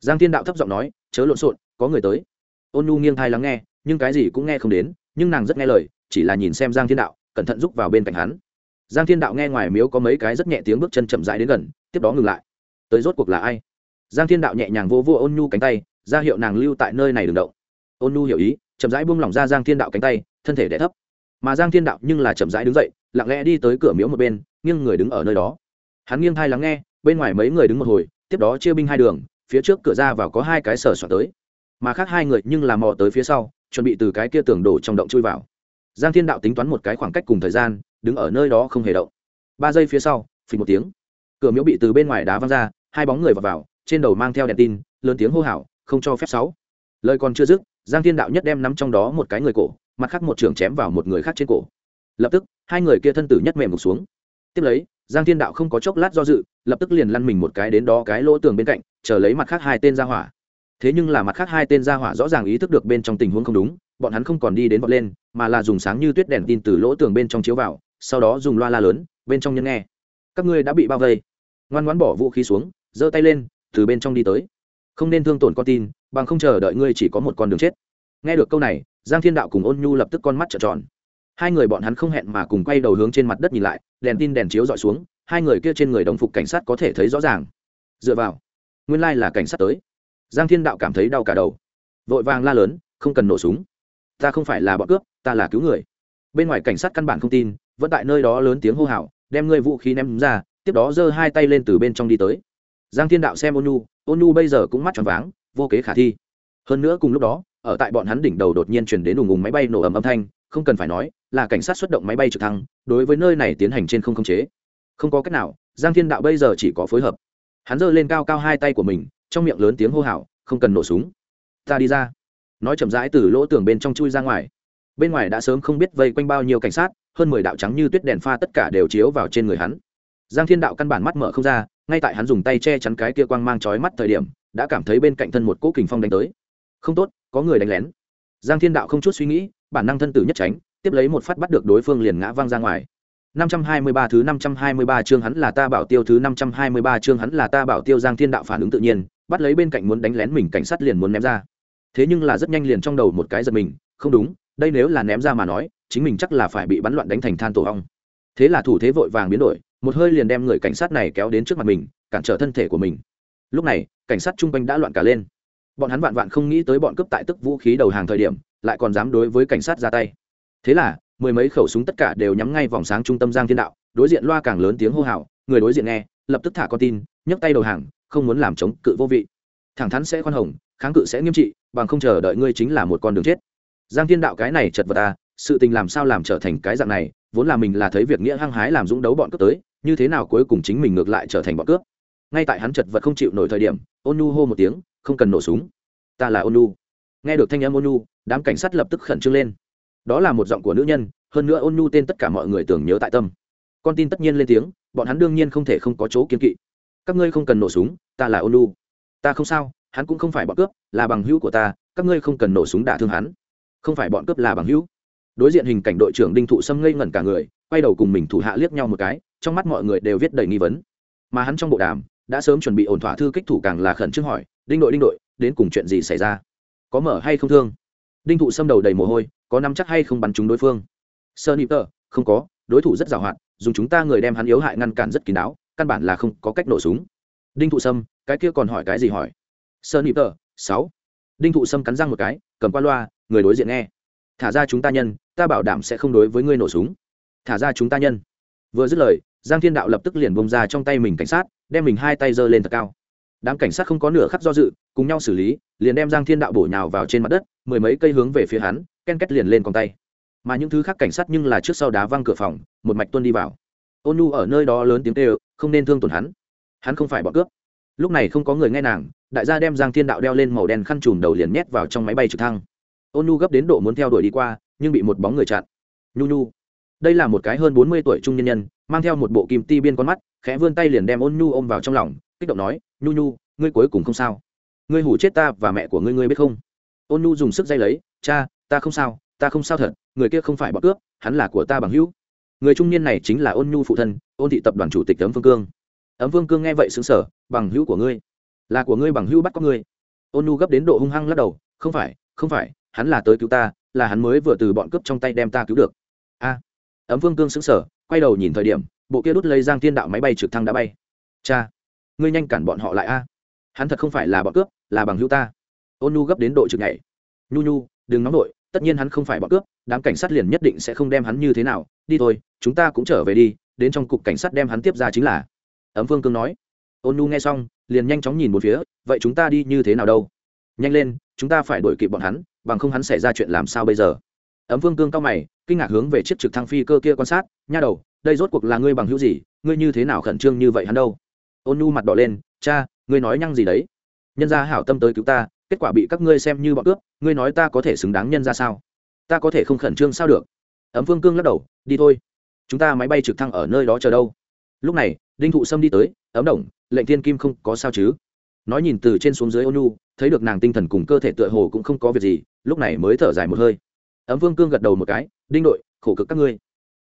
Giang Thiên đạo thấp giọng nói, chớ lộn xộn, có người tới. Ôn nu nghiêng thai lắng nghe, nhưng cái gì cũng nghe không đến, nhưng nàng rất nghe lời, chỉ là nhìn xem giang thiên đạo, cẩn thận rúc vào bên cạnh hắn. Giang thiên đạo nghe ngoài miếu có mấy cái rất nhẹ tiếng bước chân chậm rãi đến gần, tiếp đó ngừng lại. Tới rốt cuộc là ai? Giang thiên đạo nhẹ nhàng vô vô ôn nhu cánh tay, ra hiệu nàng lưu tại nơi này đừng động. Ôn nhu hiểu ý, chậm rãi buông lỏng ra giang thiên đạo cánh tay, thân thể đẻ thấp mà giang thiên đạo nhưng là chậm rãi đứng dậy lặng lẽ đi tới cửa miếu một bên nghiêng người đứng ở nơi đó. Hắn nghiêng thai lắng nghe bên ngoài mấy người đứng một hồi tiếp đó chia binh hai đường phía trước cửa ra vào có hai cái sở soạn tới. Mà khác hai người nhưng làm mò tới phía sau chuẩn bị từ cái kia tường đổ trong động chui vào. Giang thiên đạo tính toán một cái khoảng cách cùng thời gian đứng ở nơi đó không hề động. Ba giây phía sau phình một tiếng. Cửa miếu bị từ bên ngoài đá văng ra hai bóng người vào, vào trên đầu mang theo đèn tin lớn tiếng hô hào không cho phép sáu. Lời còn chưa dứt giang thiên đạo nhất đem nắm trong đó một cái người cổ mặt khác một trường chém vào một người khác trên cổ. Lập tức, hai người kia thân tử nhất mềm một xuống. Tiếp lấy, giang thiên đạo không có chốc lát do dự, lập tức liền lăn mình một cái đến đó cái lỗ tường bên cạnh, chờ lấy mặt khác hai tên ra hỏa. Thế nhưng là mặt khác hai tên ra hỏa rõ ràng ý thức được bên trong tình huống không đúng, bọn hắn không còn đi đến vọt lên, mà là dùng sáng như tuyết đèn tin từ lỗ tường bên trong chiếu vào, sau đó dùng loa la lớn, bên trong nhân nghe. Các ngươi đã bị bao vây. Ngoan ngoãn bỏ vũ khí xuống, giơ tay lên, từ bên trong đi tới. Không nên thương tổn con tin, bằng không chờ đợi ngươi chỉ có một con đường chết. Nghe được câu này giang thiên đạo cùng ôn nhu lập tức con mắt trợn tròn. Hai người bọn hắn không hẹn mà cùng quay đầu hướng trên mặt đất nhìn lại, đèn tin đèn chiếu dọi xuống, hai người kia trên người đồng phục cảnh sát có thể thấy rõ ràng. Dựa vào, nguyên lai là cảnh sát tới. Giang thiên đạo cảm thấy đau cả đầu. Vội vàng la lớn, không cần nổ súng. Ta không phải là bọn cướp, ta là cứu người. Bên ngoài cảnh sát căn bản không tin, vẫn tại nơi đó lớn tiếng hô hào, đem ngươi vũ khí ném ra, tiếp đó giơ hai tay lên từ bên trong đi tới. Giang thiên đạo xem ôn nhu ôn nhu bây giờ cũng mắt tròn váng, vô kế khả thi. Hơn nữa cùng lúc đó ở tại bọn hắn đỉnh đầu đột nhiên chuyển đến ùng ùng máy bay nổ ầm âm thanh, không cần phải nói, là cảnh sát xuất động máy bay trực thăng, đối với nơi này tiến hành trên không khống chế. Không có cách nào, giang thiên đạo bây giờ chỉ có phối hợp. Hắn giơ lên cao cao hai tay của mình, trong miệng lớn tiếng hô hào, không cần nổ súng. Ta đi ra. Nói chậm rãi từ lỗ tường bên trong chui ra ngoài. Bên ngoài đã sớm không biết vây quanh bao nhiêu cảnh sát, hơn mười đạo trắng như tuyết đèn pha tất cả đều chiếu vào trên người hắn. Giang thiên đạo căn bản mắt mở không ra, ngay tại hắn dùng tay che chắn cái kia quang mang trói mắt thời điểm, đã cảm thấy bên cạnh thân một cỗ kình phong đánh tới không tốt có người đánh lén giang thiên đạo không chút suy nghĩ bản năng thân tử nhất tránh tiếp lấy một phát bắt được đối phương liền ngã văng ra ngoài 523 thứ 523 chương hắn là ta bảo tiêu thứ 523 chương hắn là ta bảo tiêu Giang Thiên Đạo phản ứng tự nhiên, bắt lấy bên cạnh muốn đánh lén mình cảnh sát liền muốn ném ra. Thế nhưng là rất nhanh liền trong đầu một cái giật mình, không đúng, đây nếu là ném ra mà nói, chính mình chắc là phải bị bắn loạn đánh thành than tổ ong. Thế là thủ thế vội vàng biến đổi, một hơi liền đem người cảnh sát này kéo đến trước mặt mình, cản trở thân thể của mình. Lúc này, cảnh sát trung quanh đã loạn cả lên. Bọn hắn vạn vạn không nghĩ tới bọn cướp tại tức vũ khí đầu hàng thời điểm, lại còn dám đối với cảnh sát ra tay. Thế là, mười mấy khẩu súng tất cả đều nhắm ngay vòng sáng trung tâm giang thiên đạo đối diện loa càng lớn tiếng hô hào người đối diện nghe lập tức thả con tin nhấc tay đầu hàng không muốn làm chống cự vô vị. Thẳng thắn sẽ khoan hồng kháng cự sẽ nghiêm trị bằng không chờ đợi ngươi chính là một con đường chết. Giang thiên đạo cái này chật vật à sự tình làm sao làm trở thành cái dạng này vốn là mình là thấy việc nghĩa hăng hái làm dũng đấu bọn cướp tới như thế nào cuối cùng chính mình ngược lại trở thành bọn cướp. Ngay tại hắn chật vật không chịu nổi thời điểm ôn nu hô một tiếng không cần nổ súng. Ta là ôn nghe được thanh âm ôn đám cảnh sát lập tức khẩn trương lên. Đó là một giọng của nữ nhân, hơn nữa ôn tên tất cả mọi người tưởng nhớ tại tâm. Con tin tất nhiên lên tiếng, bọn hắn đương nhiên không thể không có chỗ kiên kỵ. Các ngươi không cần nổ súng, ta là ôn ta không sao, hắn cũng không phải bọn cướp, là bằng hữu của ta, các ngươi không cần nổ súng đả thương hắn. Không phải bọn cướp là bằng hữu. Đối diện hình cảnh đội trưởng đinh thụ sâm ngây ngẩn cả người, quay đầu cùng mình thủ hạ liếc nhau một cái, trong mắt mọi người đều viết đầy nghi vấn. Mà hắn trong bộ đàm đã sớm chuẩn bị ổn thỏa thư kích thủ càng là khẩn trương hỏi, đinh đội đinh đội, đến cùng chuyện gì xảy ra? Có mở hay không thương? Đinh thụ xâm đầu đầy mồ hôi, có nắm chắc hay không bắn trúng đối phương? Sơ nịp tờ, không có, đối thủ rất giàu hạn, dùng chúng ta người đem hắn yếu hại ngăn cản rất kín đáo, căn bản là không có cách nổ súng. Đinh thụ sâm cái kia còn hỏi cái gì hỏi? Sơ nịp tờ, sáu. Đinh thụ sâm cắn răng một cái, cầm qua loa, người đối diện nghe. Thả ra chúng ta nhân, ta bảo đảm sẽ không đối với ngươi nổ súng. Thả ra chúng ta nhân. Vừa dứt lời, giang thiên đạo lập tức liền bông ra trong tay mình cảnh sát đem mình hai tay giơ lên thật cao. Đám cảnh sát không có nửa khắc do dự, cùng nhau xử lý, liền đem giang thiên đạo bổ nhào vào trên mặt đất, mười mấy cây hướng về phía hắn, ken két liền lên con tay. Mà những thứ khác cảnh sát nhưng là trước sau đá văng cửa phòng, một mạch tuân đi vào. Ôn nhu ở nơi đó lớn tiếng kêu, không nên thương tổn hắn. Hắn không phải bọn cướp. Lúc này không có người nghe nàng, đại gia đem giang thiên đạo đeo lên màu đen khăn trùm đầu liền nhét vào trong máy bay trực thăng. Ôn nhu gấp đến độ muốn theo đuổi đi qua, nhưng bị một bóng người chặn. Nhu nhu, đây là một cái hơn bốn mươi tuổi trung nhân nhân, mang theo một bộ kim ti biên con mắt khẽ vươn tay liền đem ôn nhu ôm vào trong lòng, kích động nói, nhu nhu, ngươi cuối cùng không sao. Ngươi hủ chết ta và mẹ của ngươi ngươi biết không? Ôn nhu dùng sức dây lấy, cha, ta không sao, ta không sao thật, người kia không phải bọn cướp, hắn là của ta bằng hữu. Người trung niên này chính là ôn nhu phụ thân, ôn thị tập đoàn chủ tịch ấm Vương cương. Ấm Vương cương nghe vậy xứng sở bằng hữu của ngươi? Là của ngươi bằng hữu bắt có ngươi? Ôn nhu gấp đến độ hung hăng lắc đầu, không phải không phải, hắn là tới cứu ta, là hắn mới vừa từ bọn cướp trong tay đem ta cứu được. A. Ấm vương cương xứng sở quay đầu nhìn thời điểm bộ kia đút lấy giang thiên đạo máy bay trực thăng đã bay. Cha, ngươi nhanh cản bọn họ lại a. Hắn thật không phải là bọn cướp, là bằng hữu ta. Ôn nhu gấp đến độ trực nhảy. Nhu nhu, đừng nóng nổi, tất nhiên hắn không phải bọn cướp, đám cảnh sát liền nhất định sẽ không đem hắn như thế nào. Đi thôi, chúng ta cũng trở về đi, đến trong cục cảnh sát đem hắn tiếp ra chính là. Ấm phương cương nói. Ôn nhu nghe xong, liền nhanh chóng nhìn một phía, vậy chúng ta đi như thế nào đâu? Nhanh lên, chúng ta phải đuổi kịp bọn hắn, bằng không hắn xảy ra chuyện làm sao bây giờ? Ấm phương cương cao mày, kinh ngạc hướng về chiếc trực thăng phi cơ kia quan sát, nha đầu đây rốt cuộc là ngươi bằng hữu gì? Ngươi như thế nào khẩn trương như vậy hắn đâu? Ôn nhu mặt đỏ lên, cha, ngươi nói nhăng gì đấy? Nhân gia hảo tâm tới cứu ta, kết quả bị các ngươi xem như bọn cướp, ngươi nói ta có thể xứng đáng nhân ra sao? Ta có thể không khẩn trương sao được? Ấm phương cương lắc đầu, đi thôi, chúng ta máy bay trực thăng ở nơi đó chờ đâu. Lúc này, đinh thụ sâm đi tới, ấm đồng, lệnh thiên kim không có sao chứ? Nói nhìn từ trên xuống dưới ônu thấy được nàng tinh thần cùng cơ thể tựa hồ cũng không có việc gì, lúc này mới thở dài một hơi. Ấm vương cương gật đầu một cái, đinh đội, khổ cực các ngươi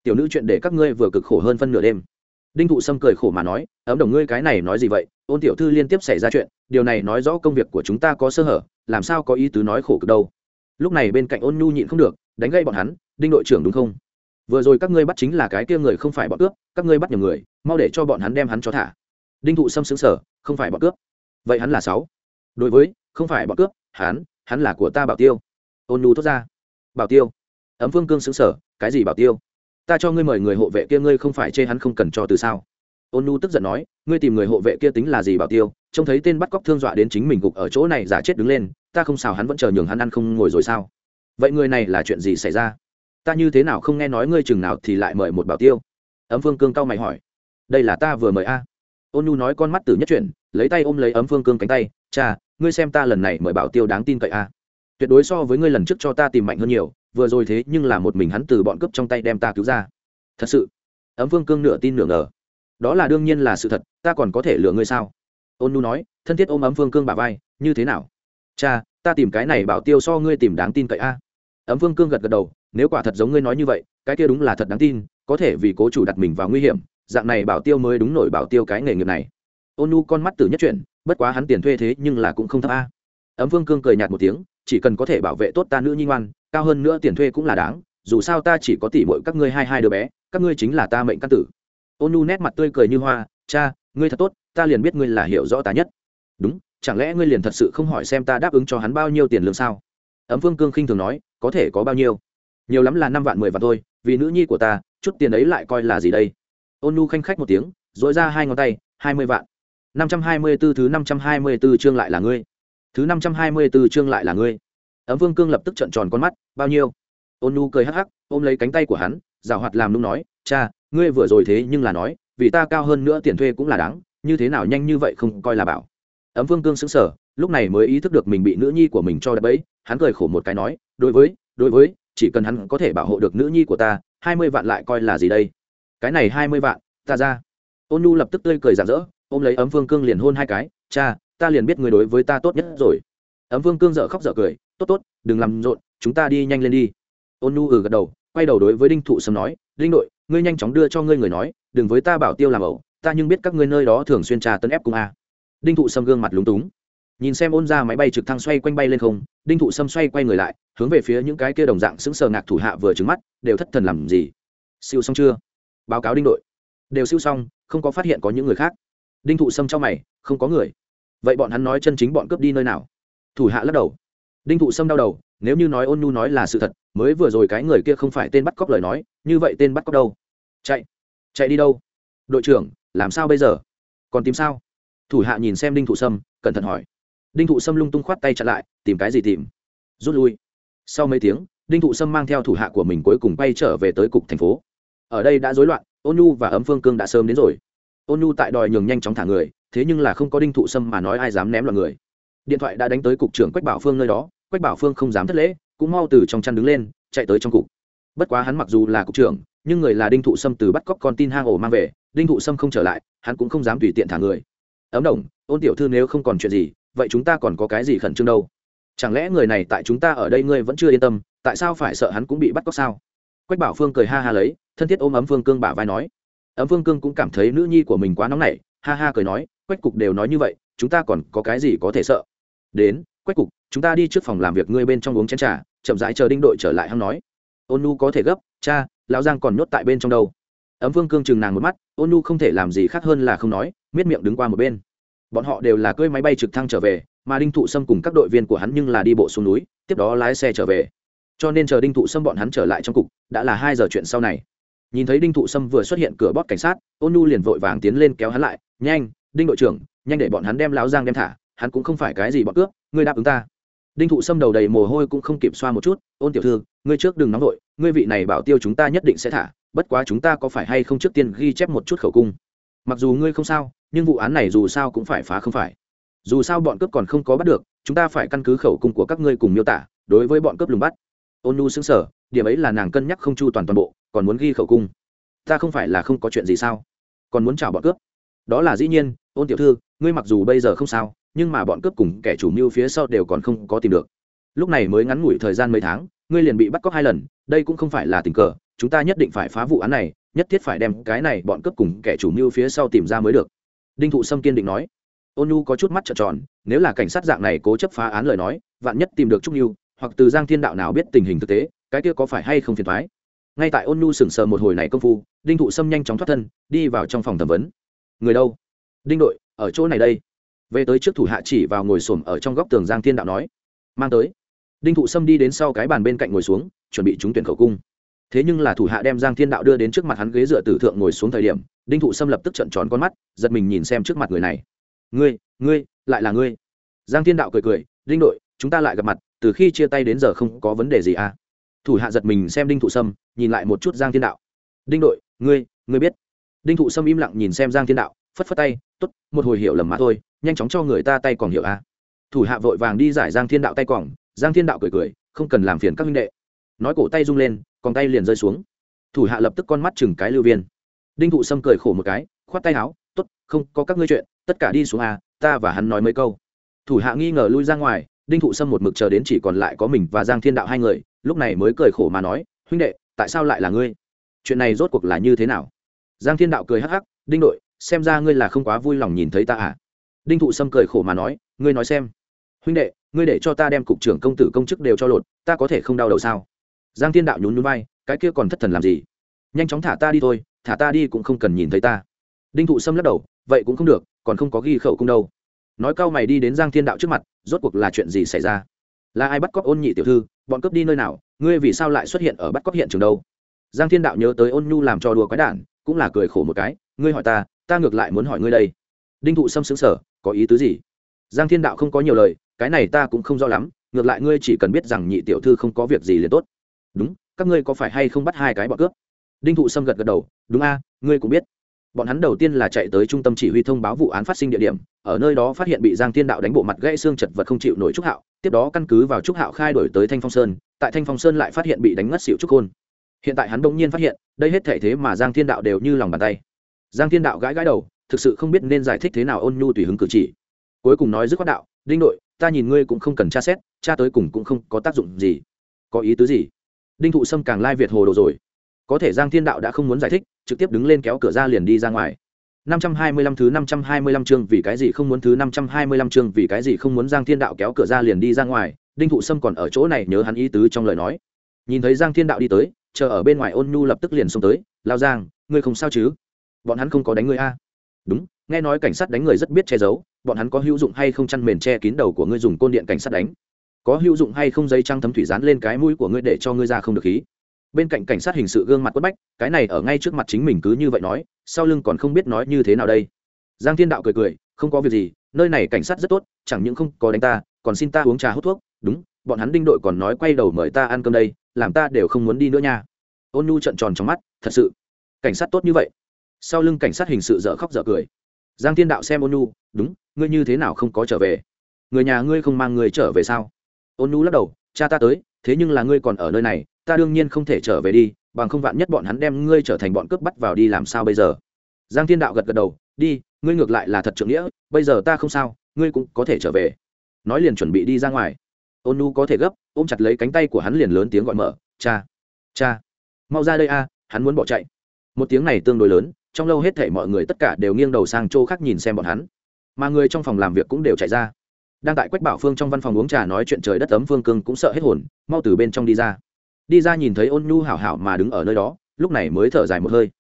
tiểu nữ chuyện để các ngươi vừa cực khổ hơn phân nửa đêm. Đinh thụ sâm cười khổ mà nói, ấm đồng ngươi cái này nói gì vậy? Ôn tiểu thư liên tiếp xảy ra chuyện, điều này nói rõ công việc của chúng ta có sơ hở, làm sao có ý tứ nói khổ cực đâu. Lúc này bên cạnh ôn nhu nhịn không được, đánh gây bọn hắn, đinh đội trưởng đúng không? Vừa rồi các ngươi bắt chính là cái kia người không phải bọn cướp, các ngươi bắt nhiều người, mau để cho bọn hắn đem hắn cho thả. Đinh thụ sâm xứng sở không phải bọn cướp. Vậy hắn là sáu. Đối với, không phải bọn cướp, hắn hắn là của ta bảo tiêu. Ôn nhu thốt ra. Bảo tiêu. Ấm phương cương xứng sở cái gì bảo tiêu? Ta cho ngươi mời người hộ vệ kia ngươi không phải chê hắn không cần cho từ sao? Ôn nu tức giận nói, ngươi tìm người hộ vệ kia tính là gì bảo tiêu? Trông thấy tên bắt cóc thương dọa đến chính mình gục ở chỗ này giả chết đứng lên, ta không xào hắn vẫn chờ nhường hắn ăn không ngồi rồi sao? Vậy người này là chuyện gì xảy ra? Ta như thế nào không nghe nói ngươi chừng nào thì lại mời một bảo tiêu? Ấm phương cương cao mày hỏi. Đây là ta vừa mời a. Ôn nu nói con mắt tử nhất chuyển, lấy tay ôm lấy ấm phương cương cánh tay. Cha, ngươi xem ta lần này mời bảo tiêu đáng tin cậy a. Tuyệt đối so với ngươi lần trước cho ta tìm mạnh hơn nhiều vừa rồi thế nhưng là một mình hắn từ bọn cướp trong tay đem ta cứu ra. Thật sự, ấm vương cương nửa tin nửa ngờ. Đó là đương nhiên là sự thật, ta còn có thể lừa ngươi sao? Ôn nu nói, thân thiết ôm ấm vương cương bà vai, như thế nào? Cha, ta tìm cái này bảo tiêu so ngươi tìm đáng tin cậy a. Ấm vương cương gật gật đầu, nếu quả thật giống ngươi nói như vậy, cái kia đúng là thật đáng tin, có thể vì cố chủ đặt mình vào nguy hiểm, dạng này bảo tiêu mới đúng nổi bảo tiêu cái nghề nghiệp này. Ôn nu con mắt tử nhất chuyển, bất quá hắn tiền thuê thế nhưng là cũng không thấp a. Ấm vương cương cười nhạt một tiếng, chỉ cần có thể bảo vệ tốt ta nữ nhi ngoan cao hơn nữa tiền thuê cũng là đáng, dù sao ta chỉ có tỷ mỗi các ngươi hai hai đứa bé, các ngươi chính là ta mệnh căn tử. Ôn nu nét mặt tươi cười như hoa, cha, ngươi thật tốt, ta liền biết ngươi là hiểu rõ ta nhất. Đúng, chẳng lẽ ngươi liền thật sự không hỏi xem ta đáp ứng cho hắn bao nhiêu tiền lương sao? Ấm phương cương khinh thường nói, có thể có bao nhiêu? Nhiều lắm là năm vạn mười vạn thôi, vì nữ nhi của ta, chút tiền ấy lại coi là gì đây? Ôn nu khanh khách một tiếng dội ra hai ngón tay, hai mươi vạn. Năm trăm hai mươi b ố thứ năm trăm hai mươi b ố chương lại là ngươi. Thứ năm trăm hai mươi b ố chương lại là ngươi ấm vương cương lập tức trợn tròn con mắt, bao nhiêu? Ôn nu cười hắc hắc, ôm lấy cánh tay của hắn rào hoạt làm nung nói, cha, ngươi vừa rồi thế nhưng là nói, vì ta cao hơn nữa tiền thuê cũng là đáng, như thế nào nhanh như vậy không coi là bảo. Ấm vương cương xứng sở lúc này mới ý thức được mình bị nữ nhi của mình cho đập ấy hắn cười khổ một cái nói, đối với đối với, chỉ cần hắn có thể bảo hộ được nữ nhi của ta, hai mươi vạn lại coi là gì đây? Cái này hai mươi vạn, ta ra. Ôn nu lập tức tươi cười rạng rỡ, ôm lấy ấm vương cương liền hôn hai cái, cha, ta liền biết người đối với ta tốt nhất rồi. Ấm vương cương dợ khóc dợ cười tốt tốt, đừng làm rộn, chúng ta đi nhanh lên đi. Ôn nu ừ gật đầu, quay đầu đối với đinh thụ sâm nói, đinh đội, ngươi nhanh chóng đưa cho ngươi người nói, đừng với ta bảo tiêu làm ẩu, ta nhưng biết các ngươi nơi đó thường xuyên trà tấn ép cùng a. Đinh thụ sâm gương mặt lúng túng. Nhìn xem ôn ra máy bay trực thăng xoay quanh bay lên không, đinh thụ sâm xoay quay người lại, hướng về phía những cái kia đồng dạng sững sờ ngạc thủ hạ vừa trứng mắt, đều thất thần làm gì? Siêu xong chưa? Báo cáo đinh đội. Đều siêu xong, không có phát hiện có những người khác. Đinh thụ sâm cho mày, không có người. Vậy bọn hắn nói chân chính bọn cướp đi nơi nào? Thủ hạ lắc đầu đinh thụ sâm đau đầu, nếu như nói ôn nhu nói là sự thật, mới vừa rồi cái người kia không phải tên bắt cóc lời nói, như vậy tên bắt cóc đâu? Chạy chạy đi đâu? Đội trưởng, làm sao bây giờ? Còn tìm sao? Thủ hạ nhìn xem đinh thụ sâm, cẩn thận hỏi. Đinh thụ sâm lung tung khoát tay chặn lại, tìm cái gì tìm? Rút lui. Sau mấy tiếng, đinh thụ sâm mang theo thủ hạ của mình cuối cùng bay trở về tới cục thành phố. Ở đây đã rối loạn, ôn nhu và ấm phương cương đã sớm đến rồi. Ôn nhu tại đòi nhường nhanh chóng thả người, thế nhưng là không có đinh thụ sâm mà nói ai dám ném loạn người. Điện thoại đã đánh tới cục trưởng quách bảo phương nơi đó quách bảo phương không dám thất lễ, cũng mau từ trong chăn đứng lên, chạy tới trong cục. Bất quá hắn mặc dù là cục trưởng, nhưng người là đinh thụ sâm từ bắt cóc con tin hang ổ mang về, đinh thụ sâm không trở lại, hắn cũng không dám tùy tiện thả người. Ấm đồng, ôn tiểu thư nếu không còn chuyện gì, vậy chúng ta còn có cái gì khẩn trương đâu? Chẳng lẽ người này tại chúng ta ở đây ngươi vẫn chưa yên tâm, tại sao phải sợ hắn cũng bị bắt cóc sao? Quách bảo phương cười ha ha lấy, thân thiết ôm ấm phương cương bả vai nói. Ấm phương cương cũng cảm thấy nữ nhi của mình quá nóng nảy, ha ha cười nói, quách cục đều nói như vậy, chúng ta còn có cái gì có thể sợ? Đến quách cục, chúng ta đi trước phòng làm việc ngươi bên trong uống chén trà, chậm rãi chờ đinh đội trở lại hắn nói. Ôn nu có thể gấp, cha, lão giang còn nhốt tại bên trong đâu. Ấm vương cương chừng nàng một mắt, ôn nu không thể làm gì khác hơn là không nói, miết miệng đứng qua một bên. Bọn họ đều là cưỡi máy bay trực thăng trở về, mà đinh thụ sâm cùng các đội viên của hắn nhưng là đi bộ xuống núi, tiếp đó lái xe trở về. Cho nên chờ đinh thụ sâm bọn hắn trở lại trong cục, đã là hai giờ chuyện sau này. Nhìn thấy đinh thụ sâm vừa xuất hiện cửa bót cảnh sát, ôn nu liền vội vàng tiến lên kéo hắn lại, nhanh, đinh đội trưởng, nhanh để bọn hắn đem láo giang đem thả, hắn cũng không phải cái gì bọn cướp ngươi đáp ứng ta. Đinh thụ sâm đầu đầy mồ hôi cũng không kịp xoa một chút, ôn tiểu thư, ngươi trước đừng nóng vội, ngươi vị này bảo tiêu chúng ta nhất định sẽ thả, bất quá chúng ta có phải hay không trước tiên ghi chép một chút khẩu cung? Mặc dù ngươi không sao, nhưng vụ án này dù sao cũng phải phá không phải. Dù sao bọn cướp còn không có bắt được, chúng ta phải căn cứ khẩu cung của các ngươi cùng miêu tả, đối với bọn cướp lùng bắt. Ôn nu xứng sở điểm ấy là nàng cân nhắc không chu toàn toàn bộ, còn muốn ghi khẩu cung. Ta không phải là không có chuyện gì sao? Còn muốn chào bọn cướp? Đó là dĩ nhiên, ôn tiểu thư, ngươi mặc dù bây giờ không sao nhưng mà bọn cướp cùng kẻ chủ mưu phía sau đều còn không có tìm được. Lúc này mới ngắn ngủi thời gian mấy tháng, ngươi liền bị bắt cóc hai lần, đây cũng không phải là tình cờ, chúng ta nhất định phải phá vụ án này, nhất thiết phải đem cái này bọn cướp cùng kẻ chủ mưu phía sau tìm ra mới được. Đinh thụ sâm kiên định nói. Ôn nhu có chút mắt trợn tròn, nếu là cảnh sát dạng này cố chấp phá án lời nói, vạn nhất tìm được trúc nhu, hoặc từ giang thiên đạo nào biết tình hình thực tế, cái kia có phải hay không phiền thoái ngay tại ôn nhu sững sờ một hồi này công phu, đinh thụ sâm nhanh chóng thoát thân, đi vào trong phòng thẩm vấn. Người đâu? Đinh đội, ở chỗ này đây về tới trước thủ hạ chỉ vào ngồi xổm ở trong góc tường giang thiên đạo nói, mang tới. Đinh thụ sâm đi đến sau cái bàn bên cạnh ngồi xuống, chuẩn bị trúng tuyển khẩu cung. Thế nhưng là thủ hạ đem giang thiên đạo đưa đến trước mặt hắn ghế dựa tử thượng ngồi xuống thời điểm, đinh thụ sâm lập tức trận tròn con mắt, giật mình nhìn xem trước mặt người này. Ngươi ngươi, lại là ngươi? Giang thiên đạo cười cười, đinh đội, chúng ta lại gặp mặt, từ khi chia tay đến giờ không có vấn đề gì à? Thủ hạ giật mình xem đinh thụ sâm, nhìn lại một chút giang thiên đạo. Đinh đội, ngươi ngươi biết? Đinh thụ sâm im lặng nhìn xem giang thiên đạo, phất phất tay t ố t một hồi hiểu lầm mà thôi nhanh chóng cho người ta tay còn hiểu à. Thủ hạ vội vàng đi giải giang thiên đạo tay còn, giang thiên đạo cười cười, không cần làm phiền các huynh đệ. Nói cổ tay rung lên, còn tay liền rơi xuống. Thủ hạ lập tức con mắt chừng cái lưu viên. Đinh thụ sâm cười khổ một cái, khoát tay áo t ố t không, có các ngươi chuyện, tất cả đi xuống à ta và hắn nói mấy câu. Thủ hạ nghi ngờ lui ra ngoài, đinh thụ sâm một mực chờ đến chỉ còn lại có mình và giang thiên đạo hai người, lúc này mới cười khổ mà nói, huynh đệ, tại sao lại là ngươi? Chuyện này rốt cuộc là như thế nào? Giang thiên đạo cười hắc hắc, đinh đội, xem ra ngươi là không quá vui lòng nhìn thấy ta à đinh thụ sâm cười khổ mà nói, ngươi nói xem, huynh đệ, ngươi để cho ta đem cục trưởng công tử công chức đều cho lột, ta có thể không đau đầu sao? Giang thiên đạo nhún nhún vai, cái kia còn thất thần làm gì? Nhanh chóng thả ta đi thôi, thả ta đi cũng không cần nhìn thấy ta. Đinh thụ sâm lắc đầu, vậy cũng không được, còn không có ghi khẩu cung đâu. Nói cao mày đi đến giang thiên đạo trước mặt, rốt cuộc là chuyện gì xảy ra? Là ai bắt cóc ôn nhị tiểu thư? Bọn cướp đi nơi nào? Ngươi vì sao lại xuất hiện ở bắt cóc hiện trường đâu? Giang thiên đạo nhớ tới ôn nhu làm trò đùa quái đản, cũng là cười khổ một cái, ngươi hỏi ta ta ngược lại muốn hỏi ngươi đây đinh thụ xâm xứng sở có ý tứ gì? Giang thiên đạo không có nhiều lời, cái này ta cũng không rõ lắm, ngược lại ngươi chỉ cần biết rằng nhị tiểu thư không có việc gì liền tốt. Đúng, các ngươi có phải hay không bắt hai cái bọn cướp? Đinh thụ sâm gật gật đầu, đúng a, ngươi cũng biết. Bọn hắn đầu tiên là chạy tới trung tâm chỉ huy thông báo vụ án phát sinh địa điểm, ở nơi đó phát hiện bị giang thiên đạo đánh bộ mặt gãy xương chật vật không chịu nổi trúc hạo, tiếp đó căn cứ vào trúc hạo khai đổi tới thanh phong sơn, tại thanh phong sơn lại phát hiện bị đánh ngất xịu trúc khôn hiện tại hắn bỗng nhiên phát hiện, đây hết thể thế mà giang thiên đạo đều như lòng bàn tay. Giang thiên đạo gãi gãi đầu thực sự không biết nên giải thích thế nào ôn nhu tùy hứng cử chỉ cuối cùng nói dứt khoát đạo đinh đội ta nhìn ngươi cũng không cần tra xét tra tới cùng cũng không có tác dụng gì có ý tứ gì đinh thụ sâm càng lai việt hồ đồ rồi có thể giang thiên đạo đã không muốn giải thích trực tiếp đứng lên kéo cửa ra liền đi ra ngoài 525 thứ 525 chương vì cái gì không muốn thứ 525 chương vì cái gì không muốn Giang Thiên Đạo kéo cửa ra liền đi ra ngoài, Đinh Thụ Sâm còn ở chỗ này nhớ hắn ý tứ trong lời nói. Nhìn thấy Giang Thiên Đạo đi tới, chờ ở bên ngoài Ôn Nhu lập tức liền xông tới, lão Giang, ngươi không sao chứ? Bọn hắn không có đánh ngươi a?" "Đúng, nghe nói cảnh sát đánh người rất biết che giấu, bọn hắn có hữu dụng hay không chăn mền che kín đầu của ngươi dùng côn điện cảnh sát đánh? Có hữu dụng hay không dây trang thấm thủy dán lên cái mũi của ngươi để cho ngươi ra không được khí?" bên cạnh cảnh sát hình sự gương mặt quất bách cái này ở ngay trước mặt chính mình cứ như vậy nói sau lưng còn không biết nói như thế nào đây. Giang thiên đạo cười cười không có việc gì nơi này cảnh sát rất tốt chẳng những không có đánh ta còn xin ta uống trà hút thuốc. Đúng bọn hắn đinh đội còn nói quay đầu mời ta ăn cơm đây làm ta đều không muốn đi nữa nha. Ôn nhu trận tròn trong mắt thật sự. Cảnh sát tốt như vậy sau lưng cảnh sát hình sự dở khóc dở cười. Giang thiên đạo xem ôn nu đúng, ngươi như thế nào không có trở về? Người nhà ngươi không mang người trở về sao? Ôn nu lắc đầu, cha ta tới, thế nhưng là ngươi còn ở nơi này, ta đương nhiên không thể trở về đi, bằng không vạn nhất bọn hắn đem ngươi trở thành bọn cướp bắt vào đi làm sao bây giờ? Giang thiên đạo gật gật đầu, đi, ngươi ngược lại là thật trượng nghĩa, bây giờ ta không sao, ngươi cũng có thể trở về. Nói liền chuẩn bị đi ra ngoài. Ôn nu có thể gấp, ôm chặt lấy cánh tay của hắn liền lớn tiếng gọi mở, cha cha, mau ra đây a, hắn muốn bỏ chạy. Một tiếng này tương đối lớn trong lâu hết thể mọi người tất cả đều nghiêng đầu sang chỗ khác nhìn xem bọn hắn. Mà người trong phòng làm việc cũng đều chạy ra. Đang tại quách bảo phương trong văn phòng uống trà nói chuyện trời đất ấm phương cương cũng sợ hết hồn, mau từ bên trong đi ra. Đi ra nhìn thấy ôn nhu hảo hảo mà đứng ở nơi đó, lúc này mới thở dài một hơi.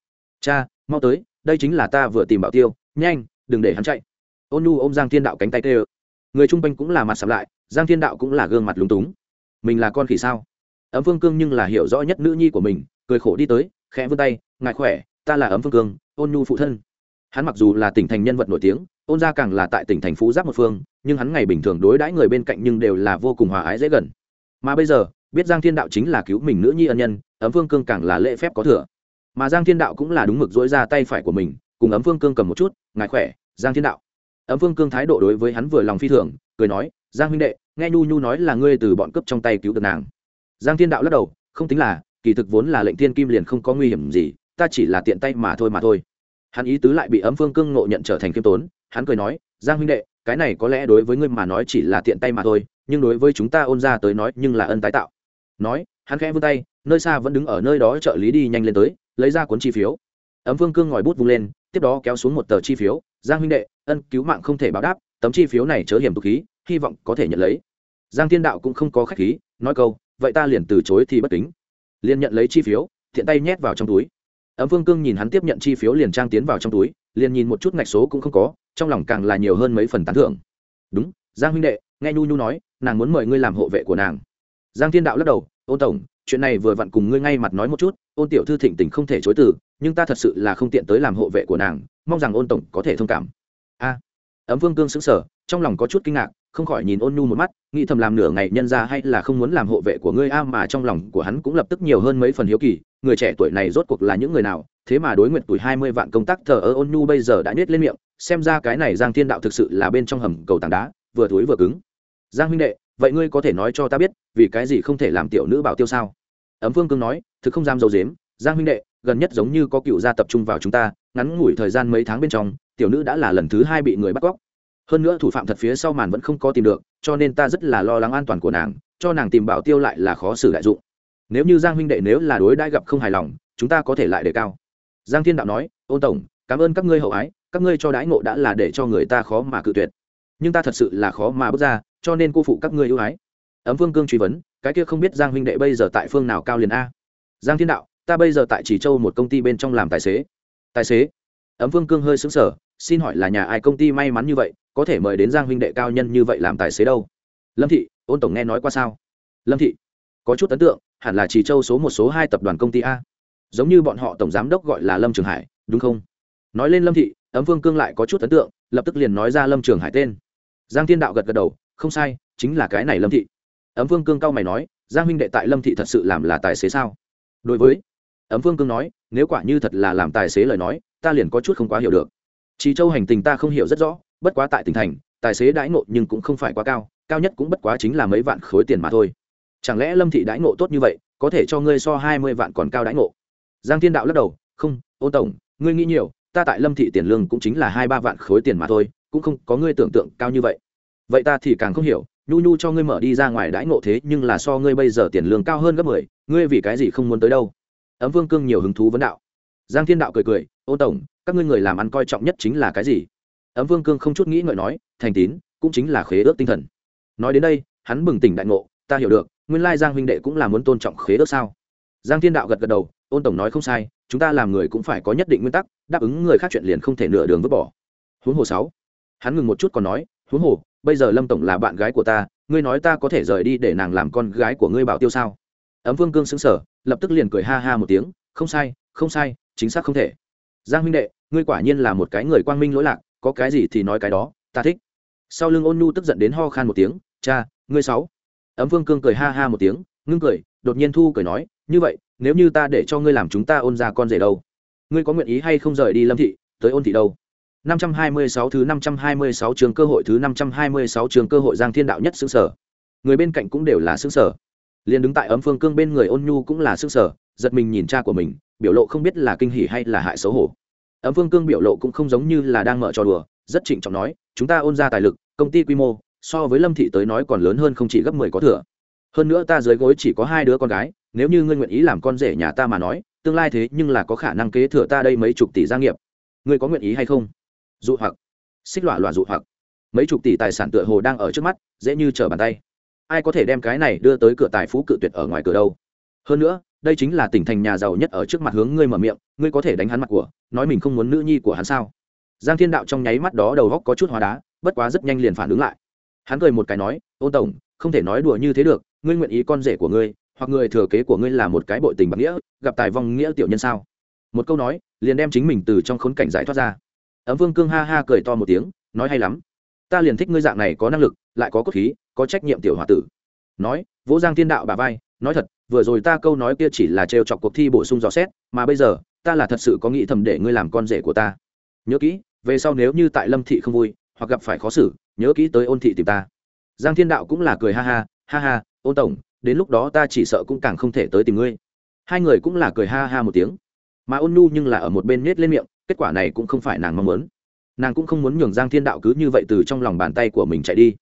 Cha, mau tới, đây chính là ta vừa tìm bảo tiêu, nhanh, đừng để hắn chạy. Ôn nhu ôm giang thiên đạo cánh tay tê ơ người chung quanh cũng là mặt sạp lại, giang thiên đạo cũng là gương mặt lúng túng. Mình là con khỉ sao? Ấm phương cương nhưng là hiểu rõ nhất nữ nhi của mình, cười khổ đi tới, khẽ vươn tay ngại khỏe ta là ấm phương cương, ôn nhu phụ thân. Hắn mặc dù là tỉnh thành nhân vật nổi tiếng, ôn gia càng là tại tỉnh thành phú giáp một phương, nhưng hắn ngày bình thường đối đãi người bên cạnh nhưng đều là vô cùng hòa ái dễ gần. Mà bây giờ, biết giang thiên đạo chính là cứu mình nữ nhi ân nhân, ấm phương cương càng là lễ phép có thừa. Mà giang thiên đạo cũng là đúng mực dối ra tay phải của mình, cùng ấm phương cương cầm một chút, ngài khỏe, giang thiên đạo. Ấm phương cương thái độ đối với hắn vừa lòng phi thường, cười nói, giang huynh đệ, nghe nhu nhu nói là ngươi từ bọn cướp trong tay cứu được nàng. Giang thiên đạo lắc đầu, không tính là, kỳ thực vốn là lệnh thiên kim liền không có nguy hiểm gì ta chỉ là tiện tay mà thôi mà thôi. Hắn ý tứ lại bị ấm phương cương nộ nhận trở thành khiêm tốn, hắn cười nói, giang huynh đệ, cái này có lẽ đối với ngươi mà nói chỉ là tiện tay mà thôi, nhưng đối với chúng ta ôn ra tới nói nhưng là ân tái tạo. Nói, hắn khẽ vươn tay, nơi xa vẫn đứng ở nơi đó trợ lý đi nhanh lên tới, lấy ra cuốn chi phiếu. Ấm phương cương ngòi bút vung lên, tiếp đó kéo xuống một tờ chi phiếu, giang huynh đệ, ân cứu mạng không thể báo đáp, tấm chi phiếu này chớ hiểm tục khí, hy vọng có thể nhận lấy. Giang thiên đạo cũng không có khách khí, nói câu, vậy ta liền từ chối thì bất kính. Liền nhận lấy chi phiếu thiện tay nhét vào trong túi ấm phương cương nhìn hắn tiếp nhận chi phiếu liền trang tiến vào trong túi, liền nhìn một chút ngạch số cũng không có, trong lòng càng là nhiều hơn mấy phần tán thưởng. Đúng, giang huynh đệ, nghe nhu nhu nói, nàng muốn mời ngươi làm hộ vệ của nàng. Giang thiên đạo lắc đầu ôn tổng, chuyện này vừa vặn cùng ngươi ngay mặt nói một chút, ôn tiểu thư thịnh tình không thể chối từ, nhưng ta thật sự là không tiện tới làm hộ vệ của nàng, mong rằng ôn tổng có thể thông cảm. A, ấm vương cương xứng sở trong lòng có chút kinh ngạc, không khỏi nhìn ôn nhu một mắt, nghĩ thầm làm nửa ngày nhân ra hay là không muốn làm hộ vệ của ngươi a mà trong lòng của hắn cũng lập tức nhiều hơn mấy phần hiếu kỳ người trẻ tuổi này rốt cuộc là những người nào, thế mà đối nguyện tuổi hai mươi vạn công tác thờ ơ ôn nhu bây giờ đã nhét lên miệng, xem ra cái này giang thiên đạo thực sự là bên trong hầm cầu tảng đá, vừa thối vừa cứng. Giang huynh đệ, vậy ngươi có thể nói cho ta biết, vì cái gì không thể làm tiểu nữ bảo tiêu sao? Ấm phương cương nói, thực không dám dầu dếm giang huynh đệ, gần nhất giống như có cựu gia tập trung vào chúng ta, ngắn ngủi thời gian mấy tháng bên trong, tiểu nữ đã là lần thứ hai bị người bắt cóc. Hơn nữa thủ phạm thật phía sau màn vẫn không có tìm được, cho nên ta rất là lo lắng an toàn của nàng, cho nàng tìm bảo tiêu lại là khó xử đại dụng nếu như giang huynh đệ nếu là đối đãi gặp không hài lòng, chúng ta có thể lại đề cao. Giang thiên đạo nói ôn tổng, cảm ơn các ngươi hậu ái, các ngươi cho đãi ngộ đã là để cho người ta khó mà cự tuyệt. Nhưng ta thật sự là khó mà bước ra, cho nên cô phụ các ngươi ưu ái. Ấm vương cương truy vấn, cái kia không biết giang huynh đệ bây giờ tại phương nào cao liền a? Giang thiên đạo, ta bây giờ tại chỉ châu một công ty bên trong làm tài xế. Tài xế? Ấm vương cương hơi xứng sở xin hỏi là nhà ai công ty may mắn như vậy, có thể mời đến giang huynh đệ cao nhân như vậy làm tài xế đâu? Lâm thị, ôn tổng nghe nói qua sao? Lâm thị, có chút ấn tượng hẳn là chỉ châu số một số hai tập đoàn công ty a. Giống như bọn họ tổng giám đốc gọi là lâm trường hải, đúng không? Nói lên lâm thị, ấm vương cương lại có chút ấn tượng, lập tức liền nói ra lâm trường hải tên. Giang thiên đạo gật gật đầu, không sai, chính là cái này lâm thị. Ấm vương cương cao mày nói, giang huynh đệ tại lâm thị thật sự làm là tài xế sao? Đối với, ấm vương cương nói, nếu quả như thật là làm tài xế lời nói, ta liền có chút không quá hiểu được. Chỉ châu hành tình ta không hiểu rất rõ, bất quá tại tỉnh thành, tài xế đãi ngộ nhưng cũng không phải quá cao cao nhất cũng bất quá chính là mấy vạn khối tiền mà thôi chẳng lẽ lâm thị đãi ngộ tốt như vậy, có thể cho ngươi so hai mươi vạn còn cao đãi ngộ? Giang thiên đạo lắc đầu, không, ô tổng, ngươi nghĩ nhiều, ta tại lâm thị tiền lương cũng chính là hai ba vạn khối tiền mà thôi, cũng không có ngươi tưởng tượng cao như vậy. Vậy ta thì càng không hiểu, nhu nhu cho ngươi mở đi ra ngoài đãi ngộ thế nhưng là so ngươi bây giờ tiền lương cao hơn gấp mười, ngươi vì cái gì không muốn tới đâu? Ấm vương cương nhiều hứng thú vấn đạo. Giang thiên đạo cười cười, ô tổng, các ngươi người làm ăn coi trọng nhất chính là cái gì? Ấm vương cương không chút nghĩ ngợi nói, thành tín, cũng chính là khế ước tinh thần. Nói đến đây, hắn bừng tỉnh đại ngộ, ta hiểu được nguyên lai giang huynh đệ cũng là muốn tôn trọng khế ước sao? Giang thiên đạo gật gật đầu, ôn tổng nói không sai, chúng ta làm người cũng phải có nhất định nguyên tắc, đáp ứng người khác chuyện liền không thể nửa đường vứt bỏ. Huống hồ sáu. Hắn ngừng một chút còn nói, huống hồ, bây giờ lâm tổng là bạn gái của ta, ngươi nói ta có thể rời đi để nàng làm con gái của ngươi bảo tiêu sao? Ấm vương cương xứng sở lập tức liền cười ha ha một tiếng, không sai không sai, chính xác không thể. Giang huynh đệ, ngươi quả nhiên là một cái người quang minh lỗi lạc, có cái gì thì nói cái đó, ta thích. Sau lưng ôn nhu tức giận đến ho khan một tiếng, cha, ngươi sáu ấm vương cương cười ha ha một tiếng ngưng cười đột nhiên thu cười nói như vậy nếu như ta để cho ngươi làm chúng ta ôn ra con rể đâu ngươi có nguyện ý hay không rời đi lâm thị tới ôn thị đâu 526 thứ 526 trường cơ hội thứ 526 trường cơ hội Giang Thiên Đạo nhất xứng sở. Người bên cạnh cũng đều là xứng sở. Liên đứng tại ấm phương cương bên người Ôn Nhu cũng là xứng sở, giật mình nhìn cha của mình, biểu lộ không biết là kinh hỉ hay là hại xấu hổ. Ấm phương cương biểu lộ cũng không giống như là đang mở trò đùa, rất trịnh trọng nói, chúng ta ôn ra tài lực, công ty quy mô, so với Lâm thị tới nói còn lớn hơn không chỉ gấp 10 có thừa. Hơn nữa ta dưới gối chỉ có hai đứa con gái, nếu như ngươi nguyện ý làm con rể nhà ta mà nói, tương lai thế nhưng là có khả năng kế thừa ta đây mấy chục tỷ gia nghiệp. Ngươi có nguyện ý hay không? dụ hoặc xích lọa lọa dụ hoặc mấy chục tỷ tài sản tựa hồ đang ở trước mắt dễ như trở bàn tay ai có thể đem cái này đưa tới cửa tài phú cự tuyệt ở ngoài cửa đâu hơn nữa đây chính là tỉnh thành nhà giàu nhất ở trước mặt hướng ngươi mở miệng ngươi có thể đánh hắn mặt của nói mình không muốn nữ nhi của hắn sao giang thiên đạo trong nháy mắt đó đầu góc có chút hóa đá bất quá rất nhanh liền phản ứng lại hắn cười một cái nói ôn tổng, không thể nói đùa như thế được, ngươi nguyện ý con rể của ngươi, hoặc người thừa kế của ngươi là một cái bội tình bạc nghĩa, gặp tài vong nghĩa tiểu nhân sao? Một câu nói, liền đem chính mình từ trong khốn cảnh giải thoát ra. Ấm vương cương ha ha cười to một tiếng, nói hay lắm. Ta liền thích ngươi dạng này có năng lực, lại có cốt khí, có trách nhiệm tiểu h o a tử. Nói, vỗ giang thiên đạo bà vai, nói thật, vừa rồi ta câu nói kia chỉ là trêu chọc cuộc thi bổ sung dò xét, mà bây giờ, ta là thật sự có nghĩ thầm để ngươi làm con rể của ta. Nhớ kỹ, về sau nếu như tại lâm thị không vui hoặc gặp phải khó xử, nhớ kỹ tới ôn thị tìm ta. Giang thiên đạo cũng là cười ha ha ha ha, ôn tổng, đến lúc đó ta chỉ sợ cũng càng không thể tới tìm ngươi. Hai người cũng là cười ha ha một tiếng. Mà ôn nhu nhưng là ở một bên nết lên miệng, kết quả này cũng không phải nàng mong muốn. Nàng cũng không muốn nhường giang thiên đạo cứ như vậy từ trong lòng bàn tay của mình chạy đi.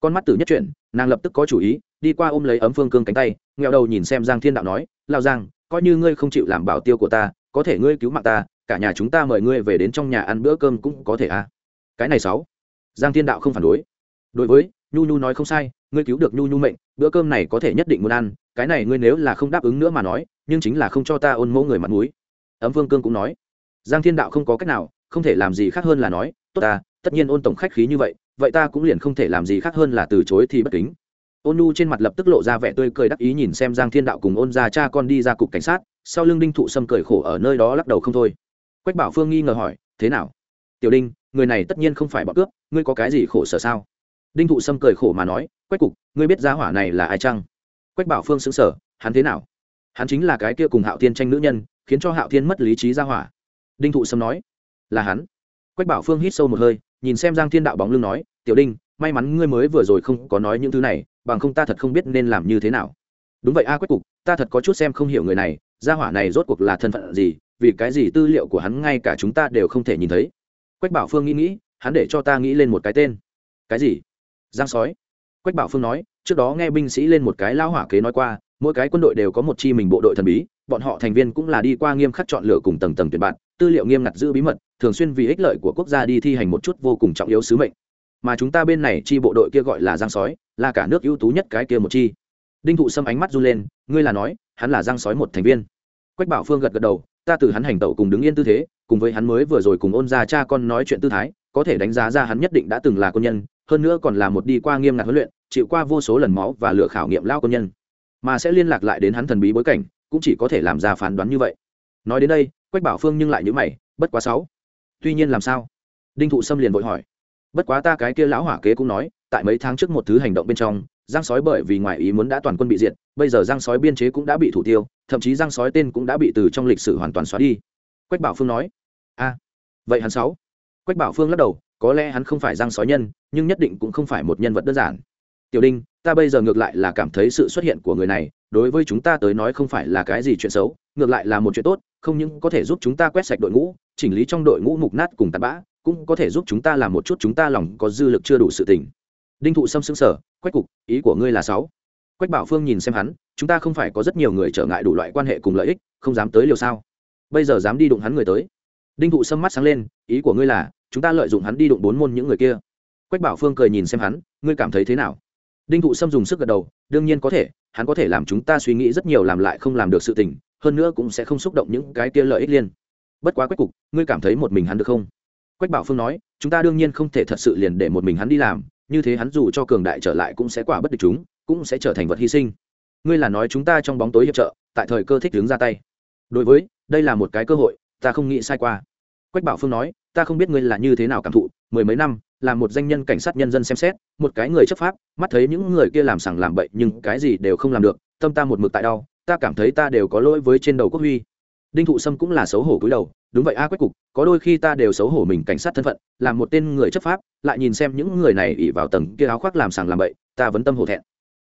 Con mắt tử nhất chuyển, nàng lập tức có chủ ý, đi qua ôm lấy ấm phương cương cánh tay nghèo đầu nhìn xem giang thiên đạo nói lao giang, coi như ngươi không chịu làm bảo tiêu của ta, có thể ngươi cứu mạng ta, cả nhà chúng ta mời ngươi về đến trong nhà ăn bữa cơm cũng có thể à? Cái này sáu giang thiên đạo không phản đối. Đối với, nhu nhu nói không sai, ngươi cứu được nhu nhu mệnh, bữa cơm này có thể nhất định muốn ăn, cái này ngươi nếu là không đáp ứng nữa mà nói, nhưng chính là không cho ta ôn mẫu người mặt mũi. Ấm vương cương cũng nói. Giang thiên đạo không có cách nào, không thể làm gì khác hơn là nói, tốt ta, tất nhiên ôn tổng khách khí như vậy vậy ta cũng liền không thể làm gì khác hơn là từ chối thì bất kính. Ôn nu trên mặt lập tức lộ ra vẻ tươi cười đắc ý nhìn xem giang thiên đạo cùng ôn ra cha con đi ra cục cảnh sát, sau lưng đinh thụ sâm cười khổ ở nơi đó lắc đầu không thôi. Quách bảo phương nghi ngờ hỏi, thế nào? Tiểu đinh người này tất nhiên không phải bọn cướp, ngươi có cái gì khổ sở sao? Đinh thụ sâm cười khổ mà nói, quách cục, ngươi biết giá hỏa này là ai chăng? Quách bảo phương xứng sở hắn thế nào? Hắn chính là cái kia cùng hạo thiên tranh nữ nhân, khiến cho hạo thiên mất lý trí ra hỏa. Đinh thụ sâm nói, là hắn. Quách bảo phương hít sâu một hơi, nhìn xem giang thiên đạo bóng lưng nói, tiểu đinh, may mắn ngươi mới vừa rồi không có nói những thứ này, bằng không ta thật không biết nên làm như thế nào. Đúng vậy a, quách cục, ta thật có chút xem không hiểu người này, gia hỏa này rốt cuộc là thân phận gì, vì cái gì tư liệu của hắn ngay cả chúng ta đều không thể nhìn thấy quách bảo phương nghĩ nghĩ, hắn để cho ta nghĩ lên một cái tên. Cái gì? Giang sói. Quách bảo phương nói, trước đó nghe binh sĩ lên một cái lao hỏa kế nói qua, mỗi cái quân đội đều có một chi mình bộ đội thần bí, bọn họ thành viên cũng là đi qua nghiêm khắc chọn lựa cùng tầng tầng tuyển bạn, tư liệu nghiêm ngặt giữ bí mật, thường xuyên vì ích lợi của quốc gia đi thi hành một chút vô cùng trọng yếu sứ mệnh. Mà chúng ta bên này chi bộ đội kia gọi là giang sói, là cả nước ưu tú nhất cái kia một chi. Đinh thụ xâm ánh mắt run lên, ngươi là nói, hắn là giang sói một thành viên. Quách bảo phương gật gật đầu ta từ hắn hành tẩu cùng đứng yên tư thế, cùng với hắn mới vừa rồi cùng ôn ra cha con nói chuyện tư thái, có thể đánh giá ra hắn nhất định đã từng là quân nhân, hơn nữa còn là một đi qua nghiêm ngặt huấn luyện, chịu qua vô số lần máu và lựa khảo nghiệm lao quân nhân. Mà sẽ liên lạc lại đến hắn thần bí bối cảnh, cũng chỉ có thể làm ra phán đoán như vậy. Nói đến đây, quách bảo phương nhưng lại nhữ mày, bất quá sáu. Tuy nhiên làm sao? Đinh thụ sâm liền vội hỏi. Bất quá ta cái kia lão hỏa kế cũng nói, tại mấy tháng trước một thứ hành động bên trong giang sói bởi vì ngoài ý muốn đã toàn quân bị diệt, bây giờ giang sói biên chế cũng đã bị thủ tiêu, thậm chí giang sói tên cũng đã bị từ trong lịch sử hoàn toàn xóa đi. Quách bảo phương nói, a, vậy hắn sáu? Quách bảo phương lắc đầu, có lẽ hắn không phải giang sói nhân, nhưng nhất định cũng không phải một nhân vật đơn giản. Tiểu đinh, ta bây giờ ngược lại là cảm thấy sự xuất hiện của người này, đối với chúng ta tới nói không phải là cái gì chuyện xấu, ngược lại là một chuyện tốt, không những có thể giúp chúng ta quét sạch đội ngũ, chỉnh lý trong đội ngũ mục nát cùng tạt bã, cũng có thể giúp chúng ta làm một chút chúng ta lòng có dư lực chưa đủ sự tình đinh thụ sâm xứng sở quách cục, ý của ngươi là sáu. Quách bảo phương nhìn xem hắn, chúng ta không phải có rất nhiều người trở ngại đủ loại quan hệ cùng lợi ích, không dám tới liều sao? Bây giờ dám đi đụng hắn người tới. Đinh thụ sâm mắt sáng lên, ý của ngươi là, chúng ta lợi dụng hắn đi đụng bốn môn những người kia. Quách bảo phương cười nhìn xem hắn, ngươi cảm thấy thế nào? Đinh thụ sâm dùng sức gật đầu, đương nhiên có thể, hắn có thể làm chúng ta suy nghĩ rất nhiều làm lại không làm được sự tình, hơn nữa cũng sẽ không xúc động những cái kia lợi ích liên. Bất quá quách cục, ngươi cảm thấy một mình hắn được không? Quách bảo phương nói, chúng ta đương nhiên không thể thật sự liền để một mình hắn đi làm như thế hắn dù cho cường đại trở lại cũng sẽ quả bất địch chúng, cũng sẽ trở thành vật hy sinh. Ngươi là nói chúng ta trong bóng tối hiệp trợ, tại thời cơ thích đứng ra tay. Đối với, đây là một cái cơ hội, ta không nghĩ sai qua. Quách bảo phương nói, ta không biết ngươi là như thế nào cảm thụ, mười mấy năm, là một danh nhân cảnh sát nhân dân xem xét, một cái người chấp pháp, mắt thấy những người kia làm sằng làm bậy nhưng cái gì đều không làm được, tâm ta một mực tại đau, ta cảm thấy ta đều có lỗi với trên đầu quốc huy đinh thụ sâm cũng là xấu hổ cúi đầu, đúng vậy a quách cục, có đôi khi ta đều xấu hổ mình cảnh sát thân phận, làm một tên người chấp pháp, lại nhìn xem những người này ỉ vào tầng kia áo khoác làm sàng làm bậy, ta vẫn tâm hổ thẹn.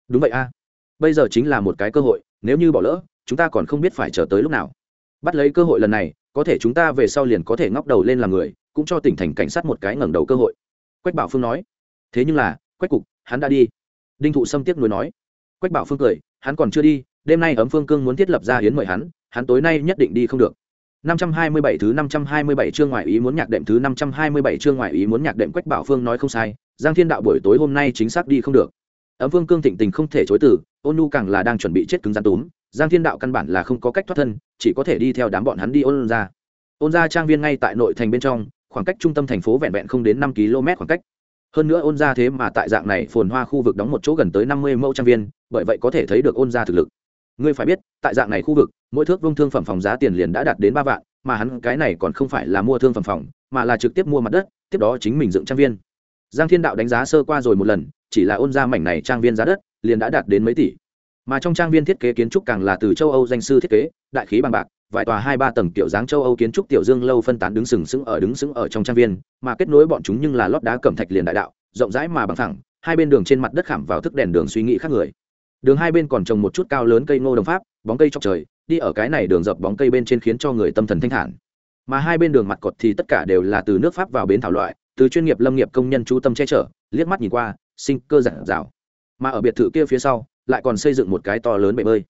Đúng vậy a, bây giờ chính là một cái cơ hội, nếu như bỏ lỡ, chúng ta còn không biết phải chờ tới lúc nào. Bắt lấy cơ hội lần này, có thể chúng ta về sau liền có thể ngóc đầu lên làm người, cũng cho tỉnh thành cảnh sát một cái ngẩng đầu cơ hội. Quách bảo phương nói, thế nhưng là, quách cục, hắn đã đi. Đinh thụ sâm tiếc nuối nói, quách bảo phương cười, hắn còn chưa đi đêm nay ấm phương cương muốn thiết lập ra hiến mời hắn hắn tối nay nhất định đi không được. 527 thứ 527 chương ngoại ý muốn nhạc đệm thứ 527 chương ngoại ý muốn nhạc đệm Quách Bảo Phương nói không sai, Giang Thiên Đạo buổi tối hôm nay chính xác đi không được. Ấm Vương Cương Thịnh Tình không thể chối từ, Ôn Nhu càng là đang chuẩn bị chết cứng gian túm, giang thiên đạo căn bản là không có cách thoát thân chỉ có thể đi theo đám bọn hắn đi ôn ra. Ôn ra trang viên ngay tại nội thành bên trong khoảng cách trung tâm thành phố vẹn vẹn không đến năm km khoảng cách. Hơn nữa ôn ra thế mà tại dạng này phồn hoa khu vực đóng một chỗ gần tới năm mươi mẫu trang viên bởi vậy có thể thấy được ôn ra thực lực ngươi phải biết, tại dạng này khu vực, mỗi thước vông thương phẩm phòng giá tiền liền đã đạt đến ba vạn, mà hắn cái này còn không phải là mua thương phẩm phòng, mà là trực tiếp mua mặt đất, tiếp đó chính mình dựng trang viên. Giang thiên đạo đánh giá sơ qua rồi một lần, chỉ là ôn ra mảnh này trang viên giá đất, liền đã đạt đến mấy tỷ. Mà trong trang viên thiết kế kiến trúc càng là từ châu âu danh sư thiết kế, đại khí bằng bạc, vài tòa hai ba tầng kiểu dáng châu âu kiến trúc tiểu dương lâu phân tán đứng sừng sững ở đứng sững ở trong trang viên, mà kết nối bọn chúng nhưng là lót đá cẩm thạch liền đại đạo, rộng rãi mà bằng thẳng hai bên đường trên mặt đất khảm vào thức đèn đường suy nghĩ khác người đường hai bên còn trồng một chút cao lớn cây ngô đồng pháp, bóng cây chọc trời, đi ở cái này đường dập bóng cây bên trên khiến cho người tâm thần thanh thản. Mà hai bên đường mặt cột thì tất cả đều là từ nước pháp vào bến thảo loại, từ chuyên nghiệp lâm nghiệp công nhân chú tâm che chở, liếc mắt nhìn qua, sinh cơ giản rào mà ở biệt thự kia phía sau, lại còn xây dựng một cái to lớn bể bơi.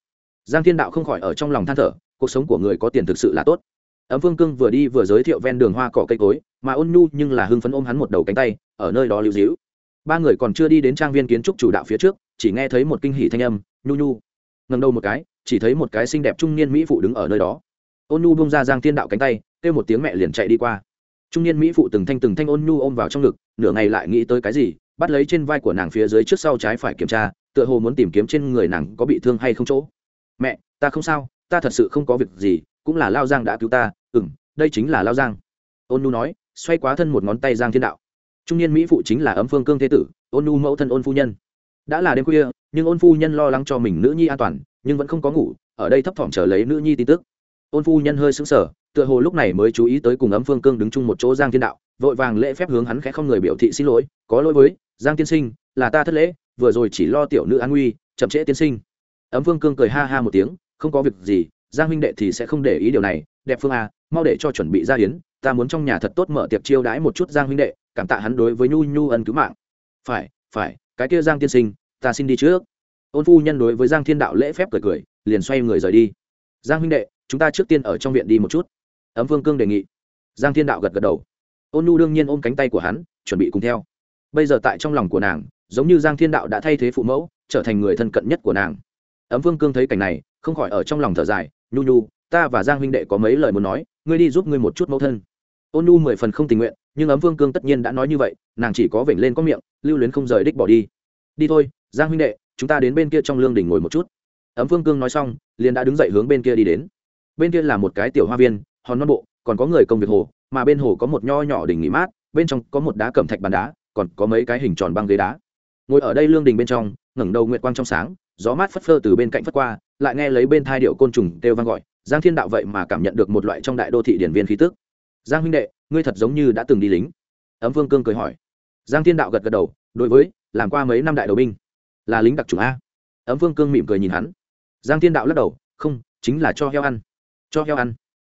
Giang thiên đạo không khỏi ở trong lòng than thở, cuộc sống của người có tiền thực sự là tốt. Ấm phương cương vừa đi vừa giới thiệu ven đường hoa cỏ cây cối, mà ôn nhu nhưng là hưng phấn ôm hắn một đầu cánh tay, ở nơi đó lưu dĩu ba người còn chưa đi đến trang viên kiến trúc chủ đạo phía trước chỉ nghe thấy một kinh hỉ thanh âm, nhu nhu. Ngần đầu một cái, chỉ thấy một cái xinh đẹp trung niên mỹ phụ đứng ở nơi đó. Ôn nhu bông ra giang thiên đạo cánh tay, kêu một tiếng mẹ liền chạy đi qua. Trung niên mỹ phụ từng thanh từng thanh ôn nhu ôm vào trong ngực, nửa ngày lại nghĩ tới cái gì, bắt lấy trên vai của nàng phía dưới trước sau trái phải kiểm tra, tựa hồ muốn tìm kiếm trên người nàng có bị thương hay không chỗ. Mẹ, ta không sao, ta thật sự không có việc gì, cũng là lao giang đã cứu ta. Ừ m đây chính là lao giang. Ôn nu nói, xoay quá thân một ngón tay giang thiên đạo. Trung niên mỹ phụ chính là ấm phương cương thế tử ôn nu mẫu thân ôn phu nhân đã là đêm khuya, nhưng ôn phu nhân lo lắng cho mình nữ nhi an toàn, nhưng vẫn không có ngủ, ở đây thấp thỏm chờ lấy nữ nhi tin tức. Ôn phu nhân hơi sững sờ, tựa hồ lúc này mới chú ý tới cùng ấm phương cương đứng chung một chỗ giang thiên đạo, vội vàng lễ phép hướng hắn khẽ không người biểu thị xin lỗi, có lỗi với, giang tiên sinh, là ta thất lễ, vừa rồi chỉ lo tiểu nữ an nguy, chậm trễ tiên sinh. Ấm phương cương cười ha ha một tiếng, không có việc gì, giang huynh đệ thì sẽ không để ý điều này, đẹp phương à mau để cho chuẩn bị ra hiến ta muốn trong nhà thật tốt mở tiệc chiêu đãi một chút giang huynh đệ, cảm tạ hắn đối với nhu nhu ân cứu mạng. Phải phải cái kia giang tiên sinh, ta xin đi trước. Ôn phu nhân đối với giang thiên đạo lễ phép cười cười, liền xoay người rời đi. Giang huynh đệ, chúng ta trước tiên ở trong viện đi một chút. Ấm vương cương đề nghị. Giang thiên đạo gật gật đầu. Ôn nu đương nhiên ôm cánh tay của hắn, chuẩn bị cùng theo. Bây giờ tại trong lòng của nàng, giống như giang thiên đạo đã thay thế phụ mẫu, trở thành người thân cận nhất của nàng. Ấm vương cương thấy cảnh này, không khỏi ở trong lòng thở dài. Nhu nhu, ta và giang huynh đệ có mấy lời muốn nói, ngươi đi giúp ngươi một chút mẫu thân. Ôn nu mười phần không tình nguyện, nhưng ấm vương cương tất nhiên đã nói như vậy nàng chỉ có vểnh lên có miệng, lưu luyến không rời đích bỏ đi. Đi thôi, giang huynh đệ, chúng ta đến bên kia trong lương đình ngồi một chút. Ấm phương cương nói xong, liền đã đứng dậy hướng bên kia đi đến. Bên kia là một cái tiểu hoa viên, hòn non bộ, còn có người công việc hồ, mà bên hồ có một nho nhỏ đỉnh nghỉ mát, bên trong có một đá cẩm thạch bàn đá, còn có mấy cái hình tròn băng ghế đá. Ngồi ở đây lương đình bên trong, ngẩng đầu nguyện quang trong sáng, gió mát phất phơ từ bên cạnh phất qua, lại nghe lấy bên thai điệu côn trùng kêu vang gọi, giang thiên đạo vậy mà cảm nhận được một loại trong đại đô thị điển viên khí tức. Giang huynh đệ, ngươi thật giống như đã từng đi lính. Ấm vương cương cười hỏi giang thiên đạo gật gật đầu, đối với, làm qua mấy năm đại đầu binh. Là lính đặc trùng a. Ấm vương cương mỉm cười nhìn hắn. Giang thiên đạo lắc đầu, không, chính là cho heo ăn. Cho heo ăn.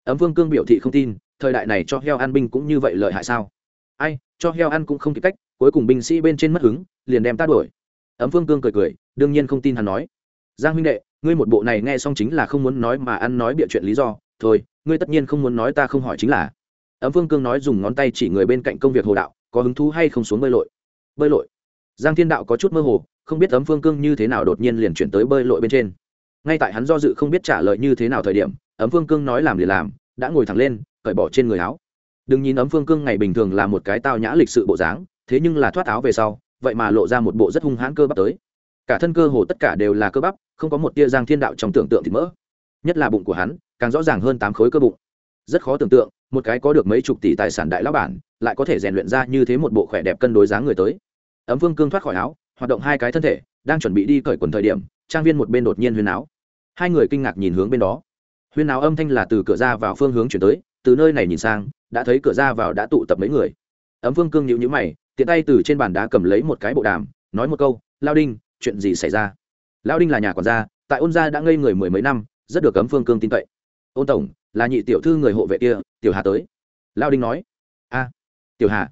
Ấm vương cương biểu thị không tin, thời đại này cho heo ăn binh cũng như vậy lợi hại sao? Ai, cho heo ăn cũng không kịp cách, cuối cùng binh sĩ bên trên mất hứng, liền đem ta đuổi. Ấm Vương cương cười cười, đương nhiên không tin hắn nói. Giang huynh đệ, ngươi một bộ này nghe xong chính là không muốn nói mà ăn nói bịa chuyện lý do. Thôi, ngươi tất nhiên không muốn nói ta không hỏi chính là. Ấm Vương cương nói dùng ngón tay chỉ người bên cạnh công việc hồ đạo có hứng thú hay không xuống bơi lội? Bơi lội? Giang thiên đạo có chút mơ hồ, không biết ấm phương cương như thế nào đột nhiên liền chuyển tới bơi lội bên trên. Ngay tại hắn do dự không biết trả lời như thế nào thời điểm, ấm phương cương nói làm liền làm, đã ngồi thẳng lên, cởi bỏ trên người áo. Đừng nhìn ấm phương cương ngày bình thường là một cái tao nhã lịch sự bộ dáng, thế nhưng là thoát áo về sau, vậy mà lộ ra một bộ rất hung hãn cơ bắp tới. Cả thân cơ hồ tất cả đều là cơ bắp, không có một tia giang thiên đạo trong tưởng tượng thịt mỡ. Nhất là bụng của hắn, càng rõ ràng hơn tám khối cơ bụng. Rất khó tưởng tượng, một cái có được mấy chục tỷ tài sản đại lão bản lại có thể rèn luyện ra như thế một bộ khỏe đẹp cân đối dáng người tới. Ấm vương cương thoát khỏi áo, hoạt động hai cái thân thể, đang chuẩn bị đi cởi quần thời điểm, trang viên một bên đột nhiên huyên áo hai người kinh ngạc nhìn hướng bên đó. Huyên áo âm thanh là từ cửa ra vào phương hướng chuyển tới, từ nơi này nhìn sang, đã thấy cửa ra vào đã tụ tập mấy người. Ấm vương cương nhịu nhữ mày, tiện tay từ trên bàn đá cầm lấy một cái bộ đàm, nói một câu, lao đinh, chuyện gì xảy ra? Lao đinh là nhà quản gia, tại ôn gia đã ngây người mười mấy năm, rất được ấm phương cương tin cậy. Ôn tổng, là nhị tiểu thư người hộ vệ kia, tiểu hà tới. Lao đinh nói. A tiểu hà,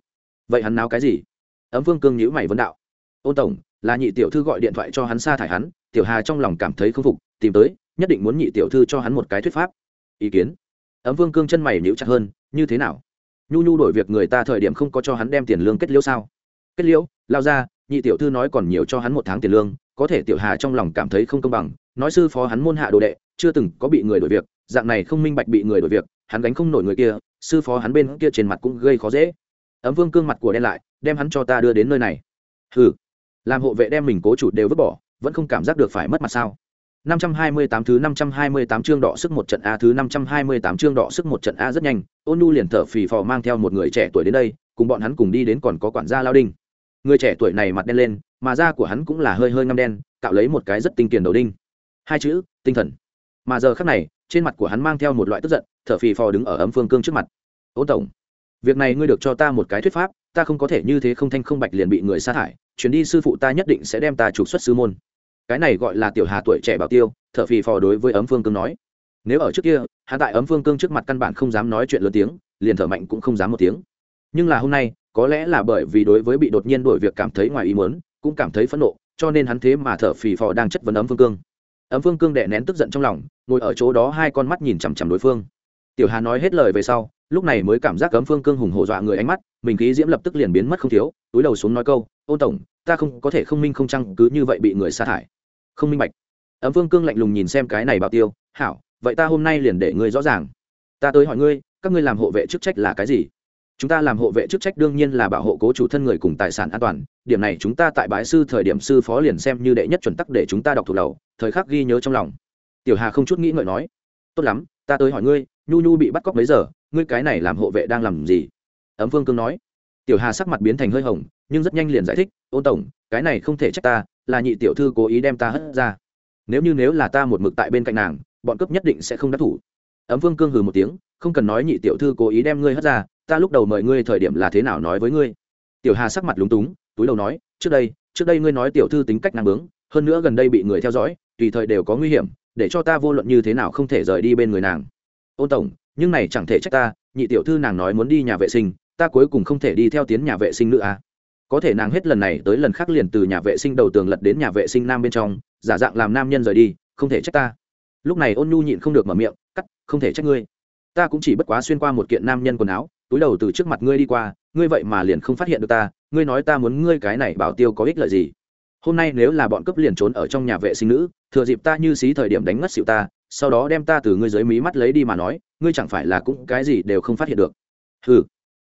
vậy hắn nào cái gì? Ấm Vương cương nhữ mày vấn đạo. Ôn tổng, là nhị tiểu thư gọi điện thoại cho hắn sa thải hắn, tiểu hà trong lòng cảm thấy k phục, tìm tới, nhất định muốn nhị tiểu thư cho hắn một cái thuyết pháp. Ý kiến? Ấm vương cương chân mày nhíu chặt hơn, như thế nào? Nhu nhu đổi việc người ta thời điểm không có cho hắn đem tiền lương kết liễu sao? Kết liễu? Lao ra, nhị tiểu thư nói còn nhiều cho hắn một tháng tiền lương, có thể tiểu hà trong lòng cảm thấy không công bằng, nói sư phó hắn môn hạ đồ đệ, chưa từng có bị người đổi việc, dạng này không minh bạch bị người đổi việc, hắn gánh không nổi người kia, sư phó hắn bên kia trên mặt cũng gây khó dễ ấm vương cương mặt của đen lại đem hắn cho ta đưa đến nơi này hừ làm hộ vệ đem mình cố chủ đều vứt bỏ vẫn không cảm giác được phải mất mặt sao 528 thứ 528 chương đỏ sức một trận A thứ 528 chương đỏ sức một trận A rất nhanh, Ôn Nhu liền thở phì phò mang theo một người trẻ tuổi đến đây, cùng bọn hắn cùng đi đến còn có quản gia Lao Đinh. Người trẻ tuổi này mặt đen lên, mà da của hắn cũng là hơi hơi ngăm đen, cạo lấy một cái rất tinh tiền đầu đinh. Hai chữ, tinh thần. Mà giờ khắc này, trên mặt của hắn mang theo một loại tức giận, thở phì phò đứng ở ấm phương cương trước mặt. "Ôn tổng, việc này ngươi được cho ta một cái thuyết pháp, ta không có thể như thế không thanh không bạch liền bị người sa thải, chuyến đi sư phụ ta nhất định sẽ đem ta trục xuất sư môn." cái này gọi là tiểu hà tuổi trẻ bảo tiêu thợ phì phò đối với ấm phương cương nói. Nếu ở trước kia hạ tại ấm phương cương trước mặt căn bản không dám nói chuyện lớn tiếng liền thở mạnh cũng không dám một tiếng. Nhưng là hôm nay có lẽ là bởi vì đối với bị đột nhiên đổi việc cảm thấy ngoài ý muốn cũng cảm thấy phẫn nộ cho nên hắn thế mà thở phì phò đang chất vấn ấm phương cương. Ấm phương cương đệ nén tức giận trong lòng ngồi ở chỗ đó hai con mắt nhìn chằm chằm đối phương. Tiểu hà nói hết lời về sau lúc này mới cảm giác cấm phương cương hùng hổ dọa người ánh mắt, mình khí diễm lập tức liền biến mất không thiếu, túi đầu xuống nói câu ôn tổng, ta không, có thể không minh không chăng cứ như vậy bị người sa thải? Không minh bạch. Ấm phương cương lạnh lùng nhìn xem cái này bảo tiêu, hảo, vậy ta hôm nay liền để ngươi rõ ràng. Ta tới hỏi ngươi, các ngươi làm hộ vệ chức trách là cái gì? Chúng ta làm hộ vệ chức trách đương nhiên là bảo hộ cố chủ thân người cùng tài sản an toàn, điểm này chúng ta tại bái sư thời điểm sư phó liền xem như đệ nhất chuẩn tắc để chúng ta đọc thuộc đầu, thời khắc ghi nhớ trong lòng. Tiểu hà không chút nghĩ ngợi nói, tốt lắm, ta tới hỏi ngươi, nhu nhu bị bắt cóc mấy giờ ngươi cái này làm hộ vệ đang làm gì? Ấm phương cương nói. Tiểu hà sắc mặt biến thành hơi hồng, nhưng rất nhanh liền giải thích ôn tổng, cái này không thể trách ta, là nhị tiểu thư cố ý đem ta hất ra. Nếu như nếu là ta một mực tại bên cạnh nàng, bọn cướp nhất định sẽ không đắc thủ. Ấm vương cương hừ một tiếng, không cần nói nhị tiểu thư cố ý đem ngươi hất ra, ta lúc đầu mời ngươi thời điểm là thế nào nói với ngươi? Tiểu hà sắc mặt lúng túng, túi đầu nói, trước đây trước đây ngươi nói tiểu thư tính cách năng bướng, hơn nữa gần đây bị người theo dõi, tùy thời đều có nguy hiểm, để cho ta vô luận như thế nào không thể rời đi bên người nàng. Ôn tổng nhưng này chẳng thể trách ta, nhị tiểu thư nàng nói muốn đi nhà vệ sinh, ta cuối cùng không thể đi theo tiến nhà vệ sinh nữa à. Có thể nàng hết lần này tới lần khác liền từ nhà vệ sinh đầu tường lật đến nhà vệ sinh nam bên trong, giả dạng làm nam nhân rời đi, không thể trách ta. Lúc này ôn nhu nhịn không được mở miệng, cắt, không thể trách ngươi. Ta cũng chỉ bất quá xuyên qua một kiện nam nhân quần áo, túi đầu từ trước mặt ngươi đi qua, ngươi vậy mà liền không phát hiện được ta, ngươi nói ta muốn ngươi cái này bảo tiêu có ích lợi gì. Hôm nay nếu là bọn cướp liền trốn ở trong nhà vệ sinh nữ, thừa dịp ta như xí thời điểm đánh ngất xịu ta sau đó đem ta từ ngươi dưới mí mắt lấy đi mà nói, ngươi chẳng phải là cũng cái gì đều không phát hiện được. Ừ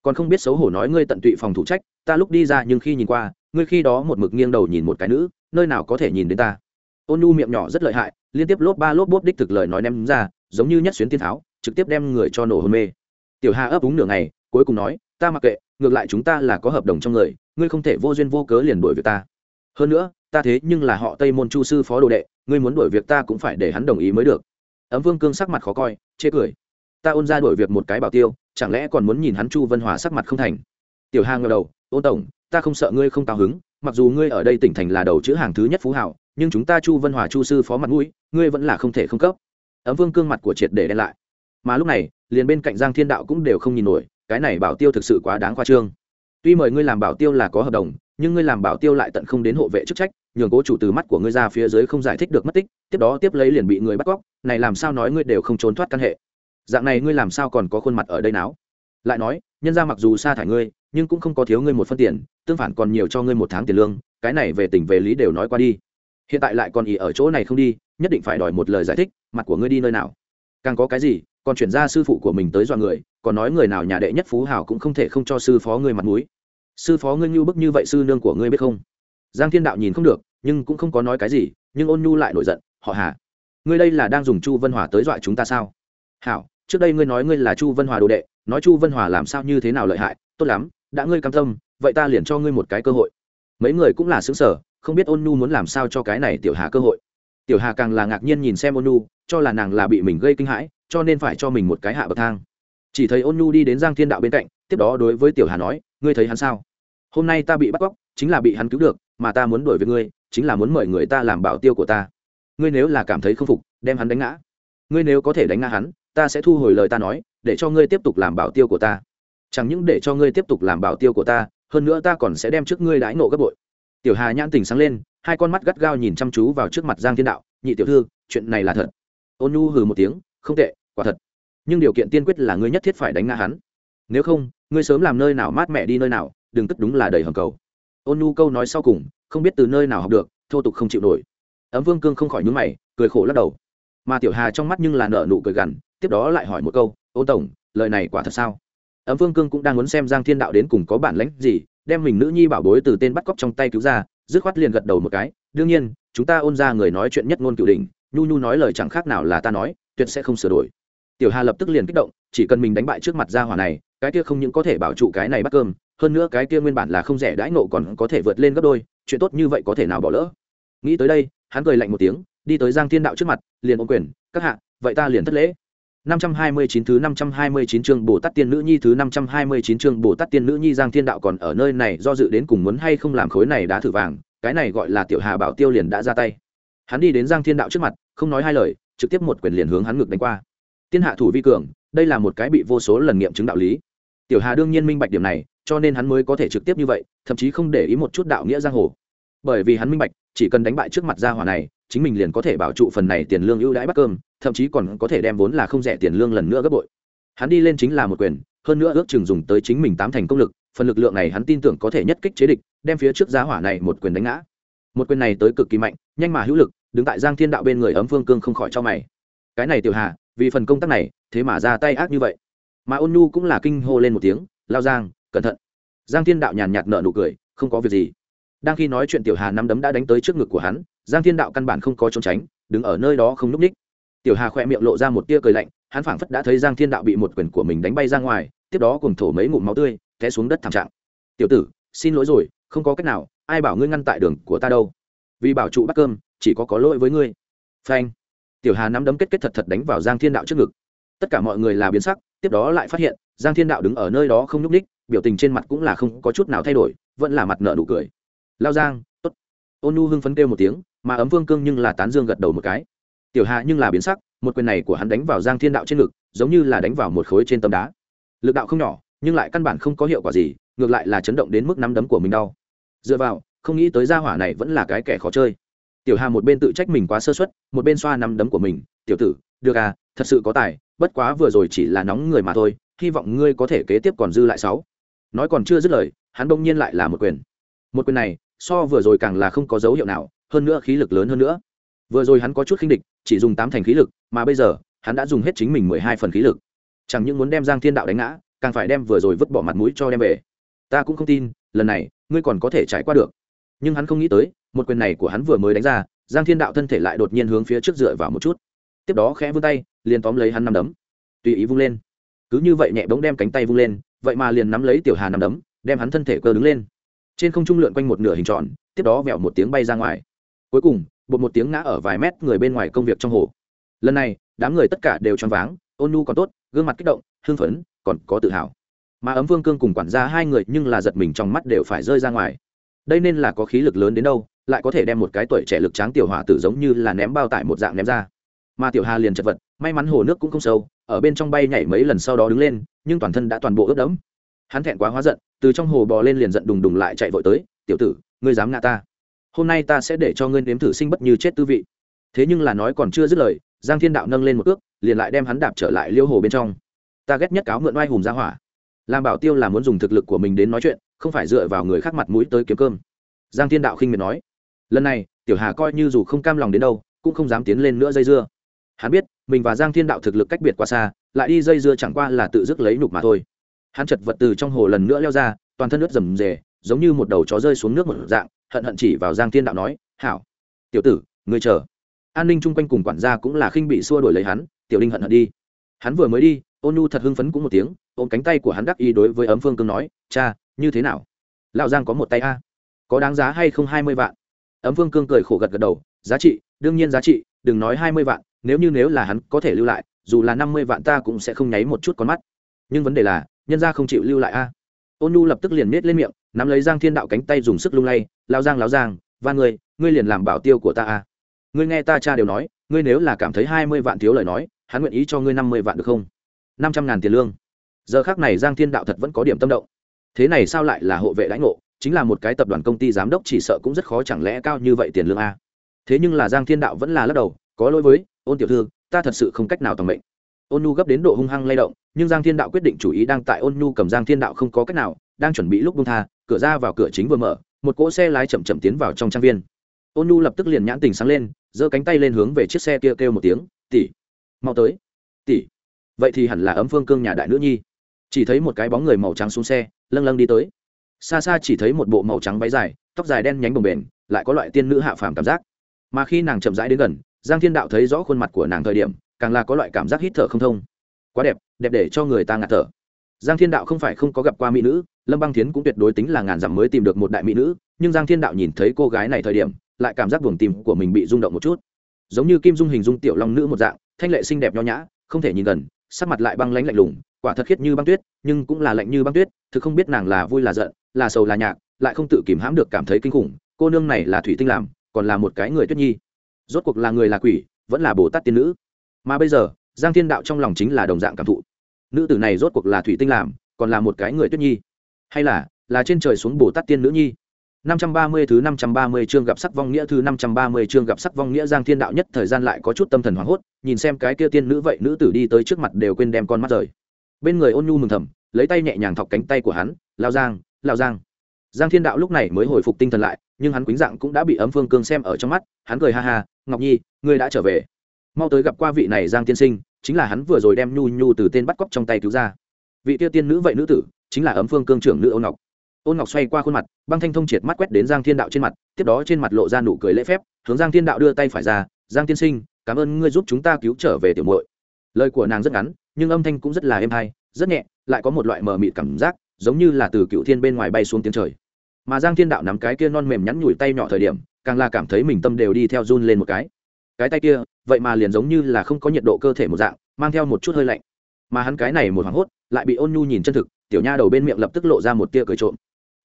còn không biết xấu hổ nói ngươi tận tụy phòng thủ trách, ta lúc đi ra nhưng khi nhìn qua, ngươi khi đó một mực nghiêng đầu nhìn một cái nữ, nơi nào có thể nhìn đến ta. Ôn nhu miệng nhỏ rất lợi hại, liên tiếp lốp ba lốp bốp đích thực lời nói ném ra, giống như nhất xuyến tiên tháo, trực tiếp đem người cho nổ hôn mê. Tiểu hà ấp úng nửa ngày, cuối cùng nói, ta mặc kệ, ngược lại chúng ta là có hợp đồng trong người, ngươi không thể vô duyên vô cớ liền đuổi việc ta. Hơn nữa, ta thế nhưng là họ tây môn chu sư phó đồ đệ ngươi muốn đuổi việc ta cũng phải để hắn đồng ý mới được. Ấm vương cương sắc mặt khó coi, chê cười. Ta ôn ra đuổi việc một cái bảo tiêu, chẳng lẽ còn muốn nhìn hắn chu vân hòa sắc mặt không thành? Tiểu hà ngờ đầu, ôn tổng, ta không sợ ngươi không cao hứng, mặc dù ngươi ở đây tỉnh thành là đầu chữ hàng thứ nhất phú hảo nhưng chúng ta chu vân hòa chu sư phó mặt mũi, ngươi vẫn là không thể không cấp. Ấm vương cương mặt của triệt để đen lại. Mà lúc này, liền bên cạnh giang thiên đạo cũng đều không nhìn nổi, cái này bảo tiêu thực sự quá đáng khoa trương. Tuy mời ngươi làm bảo tiêu là có hợp đồng nhưng ngươi làm bảo tiêu lại tận không đến hộ vệ chức trách, nhường cố chủ từ mắt của ngươi ra phía dưới không giải thích được mất tích, tiếp đó tiếp lấy liền bị người bắt cóc, này làm sao nói ngươi đều không trốn thoát căn hệ. Dạng này ngươi làm sao còn có khuôn mặt ở đây nào lại nói, nhân ra mặc dù sa thải ngươi, nhưng cũng không có thiếu ngươi một phân tiền, tương phản còn nhiều cho ngươi một tháng tiền lương, cái này về tình về lý đều nói qua đi. Hiện tại lại còn ý ở chỗ này không đi, nhất định phải đòi một lời giải thích, mặt của ngươi đi nơi nào? Càng có cái gì, còn chuyển ra sư phụ của mình tới dọa người, còn nói người nào nhà đệ nhất phú hào cũng không thể không cho sư phó ngươi mặt mũi sư phó ngươi như bức như vậy sư nương của ngươi biết không? Giang thiên đạo nhìn không được, nhưng cũng không có nói cái gì, nhưng ôn nhu lại nổi giận, họ hà, ngươi đây là đang dùng chu vân hòa tới dọa chúng ta sao? Hảo, trước đây ngươi nói ngươi là chu vân hòa đồ đệ, nói chu vân hòa làm sao như thế nào lợi hại, tốt lắm, đã ngươi cam tâm, vậy ta liền cho ngươi một cái cơ hội. Mấy người cũng là xứng sở không biết ôn nhu muốn làm sao cho cái này tiểu hà cơ hội. Tiểu hà càng là ngạc nhiên nhìn xem ôn nhu, cho là nàng là bị mình gây kinh hãi, cho nên phải cho mình một cái hạ bậc thang. Chỉ thấy ôn nhu đi đến giang thiên đạo bên cạnh, tiếp đó đối với tiểu hà nói, ngươi thấy hắn sao? Hôm nay ta bị bắt cóc, chính là bị hắn cứu được, mà ta muốn đuổi với ngươi, chính là muốn mời người ta làm bảo tiêu của ta. Ngươi nếu là cảm thấy không phục, đem hắn đánh ngã. Ngươi nếu có thể đánh ngã hắn, ta sẽ thu hồi lời ta nói, để cho ngươi tiếp tục làm bảo tiêu của ta. Chẳng những để cho ngươi tiếp tục làm bảo tiêu của ta, hơn nữa ta còn sẽ đem trước ngươi đãi nộ gấp bội. Tiểu hà nhãn tình sáng lên, hai con mắt gắt gao nhìn chăm chú vào trước mặt giang thiên đạo, nhị tiểu thư, chuyện này là thật. Ôn nhu hừ một tiếng, không tệ, quả thật. Nhưng điều kiện tiên quyết là ngươi nhất thiết phải đánh ngã hắn. Nếu không, ngươi sớm làm nơi nào mát mẹ đi nơi nào đừng tức đúng là đầy hầm cầu. Ôn Nu câu nói sau cùng, không biết từ nơi nào học được, thô tục không chịu nổi. Ấm vương cương không khỏi nhúng mày, cười khổ lắc đầu. Mà tiểu hà trong mắt nhưng là nợ nụ cười gằn, tiếp đó lại hỏi một câu, ô tổng, lời này quả thật sao? Ấm Vương cương cũng đang muốn xem giang thiên đạo đến cùng có bản lãnh gì, đem mình nữ nhi bảo bối từ tên bắt cóc trong tay cứu ra, dứt khoát liền gật đầu một cái, đương nhiên, chúng ta ôn ra người nói chuyện nhất ngôn cửu đình nhu nhu nói lời chẳng khác nào là ta nói, tuyệt sẽ không sửa đổi. Tiểu hà lập tức liền kích động, chỉ cần mình đánh bại trước mặt gia hỏa này, cái kia không những có thể bảo trụ cái này bắt cơm hơn nữa cái kia nguyên bản là không rẻ đãi nộ còn có thể vượt lên gấp đôi chuyện tốt như vậy có thể nào bỏ lỡ nghĩ tới đây hắn cười lạnh một tiếng đi tới giang thiên đạo trước mặt liền ôm quyền các hạ vậy ta liền thất lễ 529 thứ 529 chương Bồ Tát Tiên nữ nhi thứ 529 chương Bồ Tát Tiên nữ nhi Giang Thiên Đạo còn ở nơi này do dự đến cùng muốn hay không làm khối này đã thử vàng, cái này gọi là Tiểu Hà Bảo Tiêu liền đã ra tay. Hắn đi đến Giang Thiên Đạo trước mặt, không nói hai lời, trực tiếp một quyền liền hướng hắn ngực đánh qua. Tiên hạ thủ vi cường, đây là một cái bị vô số lần nghiệm chứng đạo lý. Tiểu Hà đương nhiên minh bạch điểm này, cho nên hắn mới có thể trực tiếp như vậy, thậm chí không để ý một chút đạo nghĩa giang hồ. Bởi vì hắn minh bạch, chỉ cần đánh bại trước mặt gia hỏa này, chính mình liền có thể bảo trụ phần này tiền lương ưu đãi bắt cơm thậm chí còn có thể đem vốn là không rẻ tiền lương lần nữa gấp bội. Hắn đi lên chính là một quyền hơn nữa ước chừng dùng tới chính mình tám thành công lực phần lực lượng này hắn tin tưởng có thể nhất kích chế địch đem phía trước giá hỏa này một quyền đánh ngã. Một quyền này tới cực kỳ mạnh nhanh mà hữu lực đứng tại giang thiên đạo bên người ấm phương cương không khỏi cho mày. Cái này tiểu hà vì phần công tác này thế mà ra tay ác như vậy. Mà ôn nhu cũng là kinh hô lên một tiếng lao giang cẩn thận. Giang thiên đạo nhàn nhạt nợ nụ cười, không có việc gì. Đang khi nói chuyện tiểu hà nắm đấm đã đánh tới trước ngực của hắn, giang thiên đạo căn bản không có trốn tránh, đứng ở nơi đó không n ú c ních. Tiểu hà khỏe miệng lộ ra một tia cười lạnh, hắn phảng phất đã thấy giang thiên đạo bị một quyền của mình đánh bay ra ngoài, tiếp đó cùng thổ mấy ngụm máu tươi, té xuống đất thảm trạng. Tiểu tử, xin lỗi rồi, không có cách nào, ai bảo ngươi ngăn tại đường của ta đâu. Vì bảo trụ bắt cơm, chỉ có có lỗi với ngươi. Phanh. Tiểu hà nắm đấm kết kết thật thật đánh vào giang thiên đạo trước ngực. Tất cả mọi người là biến sắc, tiếp đó lại phát hiện, giang thiên đạo đứng ở nơi đó không nhúc ních biểu tình trên mặt cũng là không có chút nào thay đổi, vẫn là mặt nợ nụ cười. Lao giang t ố t ôn nu hưng phấn kêu một tiếng, mà ấm vương cương nhưng là tán dương gật đầu một cái. Tiểu hạ nhưng là biến sắc, một quyền này của hắn đánh vào giang thiên đạo trên ngực, giống như là đánh vào một khối trên tấm đá. Lực đạo không nhỏ, nhưng lại căn bản không có hiệu quả gì, ngược lại là chấn động đến mức nắm đấm của mình đau. Dựa vào, không nghĩ tới gia hỏa này vẫn là cái kẻ khó chơi. Tiểu hà một bên tự trách mình quá sơ xuất một bên xoa nắm đấm của mình, tiểu tử, được à thật sự có tài, bất quá vừa rồi chỉ là nóng người mà thôi, hy vọng ngươi có thể kế tiếp còn dư lại sáu nói còn chưa dứt lời, hắn bỗng nhiên lại là một quyền. Một quyền này, so vừa rồi càng là không có dấu hiệu nào, hơn nữa khí lực lớn hơn nữa. Vừa rồi hắn có chút khinh địch, chỉ dùng tám thành khí lực, mà bây giờ, hắn đã dùng hết chính mình mười hai phần khí lực. Chẳng những muốn đem giang thiên đạo đánh ngã, càng phải đem vừa rồi vứt bỏ mặt mũi cho đem về. Ta cũng không tin, lần này, ngươi còn có thể trải qua được. Nhưng hắn không nghĩ tới, một quyền này của hắn vừa mới đánh ra, giang thiên đạo thân thể lại đột nhiên hướng phía trước dựa vào một chút. Tiếp đó khẽ vươn tay, liền tóm lấy hắn nằm đấm. Tùy ý vung lên. Cứ như vậy nhẹ bỗng đem cánh tay vung lên vậy mà liền nắm lấy tiểu hà nằm đấm, đem hắn thân thể cơ đứng lên. Trên không trung lượn quanh một nửa hình tròn, tiếp đó vẹo một tiếng bay ra ngoài. Cuối cùng, bột một tiếng ngã ở vài mét người bên ngoài công việc trong hồ. Lần này, đám người tất cả đều choáng váng, ôn nu còn tốt, gương mặt kích động, hưng phấn, còn có tự hào. Mà ấm vương cương cùng quản gia hai người nhưng là giật mình trong mắt đều phải rơi ra ngoài. Đây nên là có khí lực lớn đến đâu, lại có thể đem một cái tuổi trẻ lực tráng tiểu hỏa tử giống như là ném bao tải một dạng ném ra mà tiểu hà liền chật vật, may mắn hồ nước cũng không sâu, ở bên trong bay nhảy mấy lần sau đó đứng lên, nhưng toàn thân đã toàn bộ ướt đẫm. Hắn thẹn quá hóa giận, từ trong hồ bò lên liền giận đùng đùng lại chạy vội tới, tiểu tử, ngươi dám ngã ta? Hôm nay ta sẽ để cho ngươi nếm thử sinh bất như chết tư vị. Thế nhưng là nói còn chưa dứt lời, giang thiên đạo nâng lên một ước liền lại đem hắn đạp trở lại liêu hồ bên trong. Ta ghét nhất cáo mượn oai hùng ra hỏa. Làm bảo tiêu là muốn dùng thực lực của mình đến nói chuyện, không phải dựa vào người khác mặt mũi tới kiếm cơm. Giang thiên đạo khinh miệt nói, lần này, tiểu hà coi như dù không cam lòng đến đâu, cũng không dám tiến lên nữa dây dưa hắn biết, mình và giang thiên đạo thực lực cách biệt quá xa, lại đi dây dưa chẳng qua là tự dứt lấy nhục mà thôi. Hắn chật vật từ trong hồ lần nữa leo ra, toàn thân nước rầm rề, giống như một đầu chó rơi xuống nước một dạng, hận hận chỉ vào giang thiên đạo nói, hảo, tiểu tử, ngươi chờ. An ninh chung quanh cùng quản gia cũng là khinh bị xua đuổi lấy hắn, tiểu đinh hận hận đi. Hắn vừa mới đi, ôn nhu thật hưng phấn cũng một tiếng, ôm cánh tay của hắn đắc y đối với ấm phương cương nói, cha, như thế nào? Lão giang có một tay a, có đáng giá hay không hai mươi vạn? Ấm phương cương cười khổ gật gật đầu, giá trị, đương nhiên giá trị, đừng nói hai mươi vạn nếu như nếu là hắn có thể lưu lại, dù là năm mươi vạn ta cũng sẽ không nháy một chút con mắt. Nhưng vấn đề là, nhân gia không chịu lưu lại a. Ôn nhu lập tức liền miết lên miệng, nắm lấy giang thiên đạo cánh tay dùng sức lung lay lao giang lao giang và ngươi ngươi liền làm bảo tiêu của ta a. Ngươi nghe ta cha đều nói, ngươi nếu là cảm thấy hai mươi vạn thiếu lời nói, hắn nguyện ý cho ngươi năm mươi vạn được không? Năm trăm ngàn tiền lương. Giờ khác này giang thiên đạo thật vẫn có điểm tâm động. Thế này sao lại là hộ vệ lãnh ngộ, chính là một cái tập đoàn công ty giám đốc chỉ sợ cũng rất khó chẳng lẽ cao như vậy tiền lương a. Thế nhưng là giang thiên đạo vẫn là lắc đầu, có lỗi với ôn tiểu thư, ta thật sự không cách nào tòng mệnh. Ôn nhu gấp đến độ hung hăng lay động, nhưng giang thiên đạo quyết định chủ ý đang tại ôn nhu cầm giang thiên đạo không có cách nào, đang chuẩn bị lúc bung tha, cửa ra vào cửa chính vừa mở, một cỗ xe lái chậm chậm tiến vào trong trang viên. Ôn nhu lập tức liền nhãn tình sáng lên, giơ cánh tay lên hướng về chiếc xe kia kêu một tiếng tỉ mau tới. Tỉ vậy thì hẳn là ấm phương cương nhà đại nữ nhi. Chỉ thấy một cái bóng người màu trắng xuống xe, lâng lâng đi tới. Xa xa chỉ thấy một bộ màu trắng váy dài, tóc dài đen nhánh bồng bềnh, lại có loại tiên nữ hạ phàm cảm giác. Mà khi nàng chậm rãi đến gần giang thiên đạo thấy rõ khuôn mặt của nàng thời điểm, càng là có loại cảm giác hít thở không thông. Quá đẹp đẹp để cho người ta ngạt thở. Giang thiên đạo không phải không có gặp qua mỹ nữ, lâm băng thiến cũng tuyệt đối tính là ngàn dặm mới tìm được một đại mỹ nữ, nhưng giang thiên đạo nhìn thấy cô gái này thời điểm, lại cảm giác buồng tìm của mình bị rung động một chút. Giống như kim dung hình dung tiểu long nữ một dạng, thanh lệ xinh đẹp nho nhã, không thể nhìn gần, sắc mặt lại băng lánh lạnh lùng, quả thật khiết như băng tuyết, nhưng cũng là lạnh như băng tuyết, thực không biết nàng là vui là giận, là sầu là nhạc, lại không tự kìm hãm được cảm thấy kinh khủng, cô nương này là thủy tinh làm, còn là một cái người tuyết nhi rốt cuộc là người là quỷ vẫn là bồ tát tiên nữ mà bây giờ giang thiên đạo trong lòng chính là đồng dạng cảm thụ nữ tử này rốt cuộc là thủy tinh làm còn là một cái người tuyết nhi hay là là trên trời xuống bồ tát tiên nữ nhi 530 thứ 530 chương gặp sắc vong nghĩa thứ 530 chương gặp sắc vong nghĩa Giang Thiên Đạo nhất thời gian lại có chút tâm thần hoảng hốt, nhìn xem cái kia tiên nữ vậy nữ tử đi tới trước mặt đều quên đem con mắt rời. Bên người Ôn Nhu mừng thầm, lấy tay nhẹ nhàng thọc cánh tay của hắn, "Lão Giang, lão Giang." Giang Thiên Đạo lúc này mới hồi phục tinh thần lại, nhưng hắn quýnh dạng cũng đã bị ấm phương cương xem ở trong mắt, hắn cười ha ha, "Ngọc Nhi, ngươi đã trở về." Mau tới gặp qua vị này Giang tiên sinh, chính là hắn vừa rồi đem Nhu Nhu từ tên bắt cóc trong tay cứu ra. Vị kia tiên nữ vậy nữ tử, chính là ấm phương cương trưởng nữ Ôn Ngọc ôn ngọc xoay qua khuôn mặt băng thanh thông triệt mắt quét đến giang thiên đạo trên mặt tiếp đó trên mặt lộ ra nụ cười lễ phép hướng giang thiên đạo đưa tay phải ra giang tiên sinh cảm ơn ngươi giúp chúng ta cứu trở về tiểu muội lời của nàng rất ngắn nhưng âm thanh cũng rất là êm hay rất nhẹ lại có một loại mờ mịt cảm giác giống như là từ cựu thiên bên ngoài bay xuống tiếng trời mà giang thiên đạo nắm cái kia non mềm nhắn nhủi tay nhỏ thời điểm, càng là cảm thấy mình tâm đều đi theo run lên một cái. Cái tay kia, vậy mà liền giống như là không có nhiệt độ cơ thể một dạng, mang theo một chút hơi lạnh. Mà hắn cái này một hoảng hốt, lại bị ôn nhu nhìn chân thực, tiểu nha đầu bên miệng lập tức lộ ra một tia cười trộm.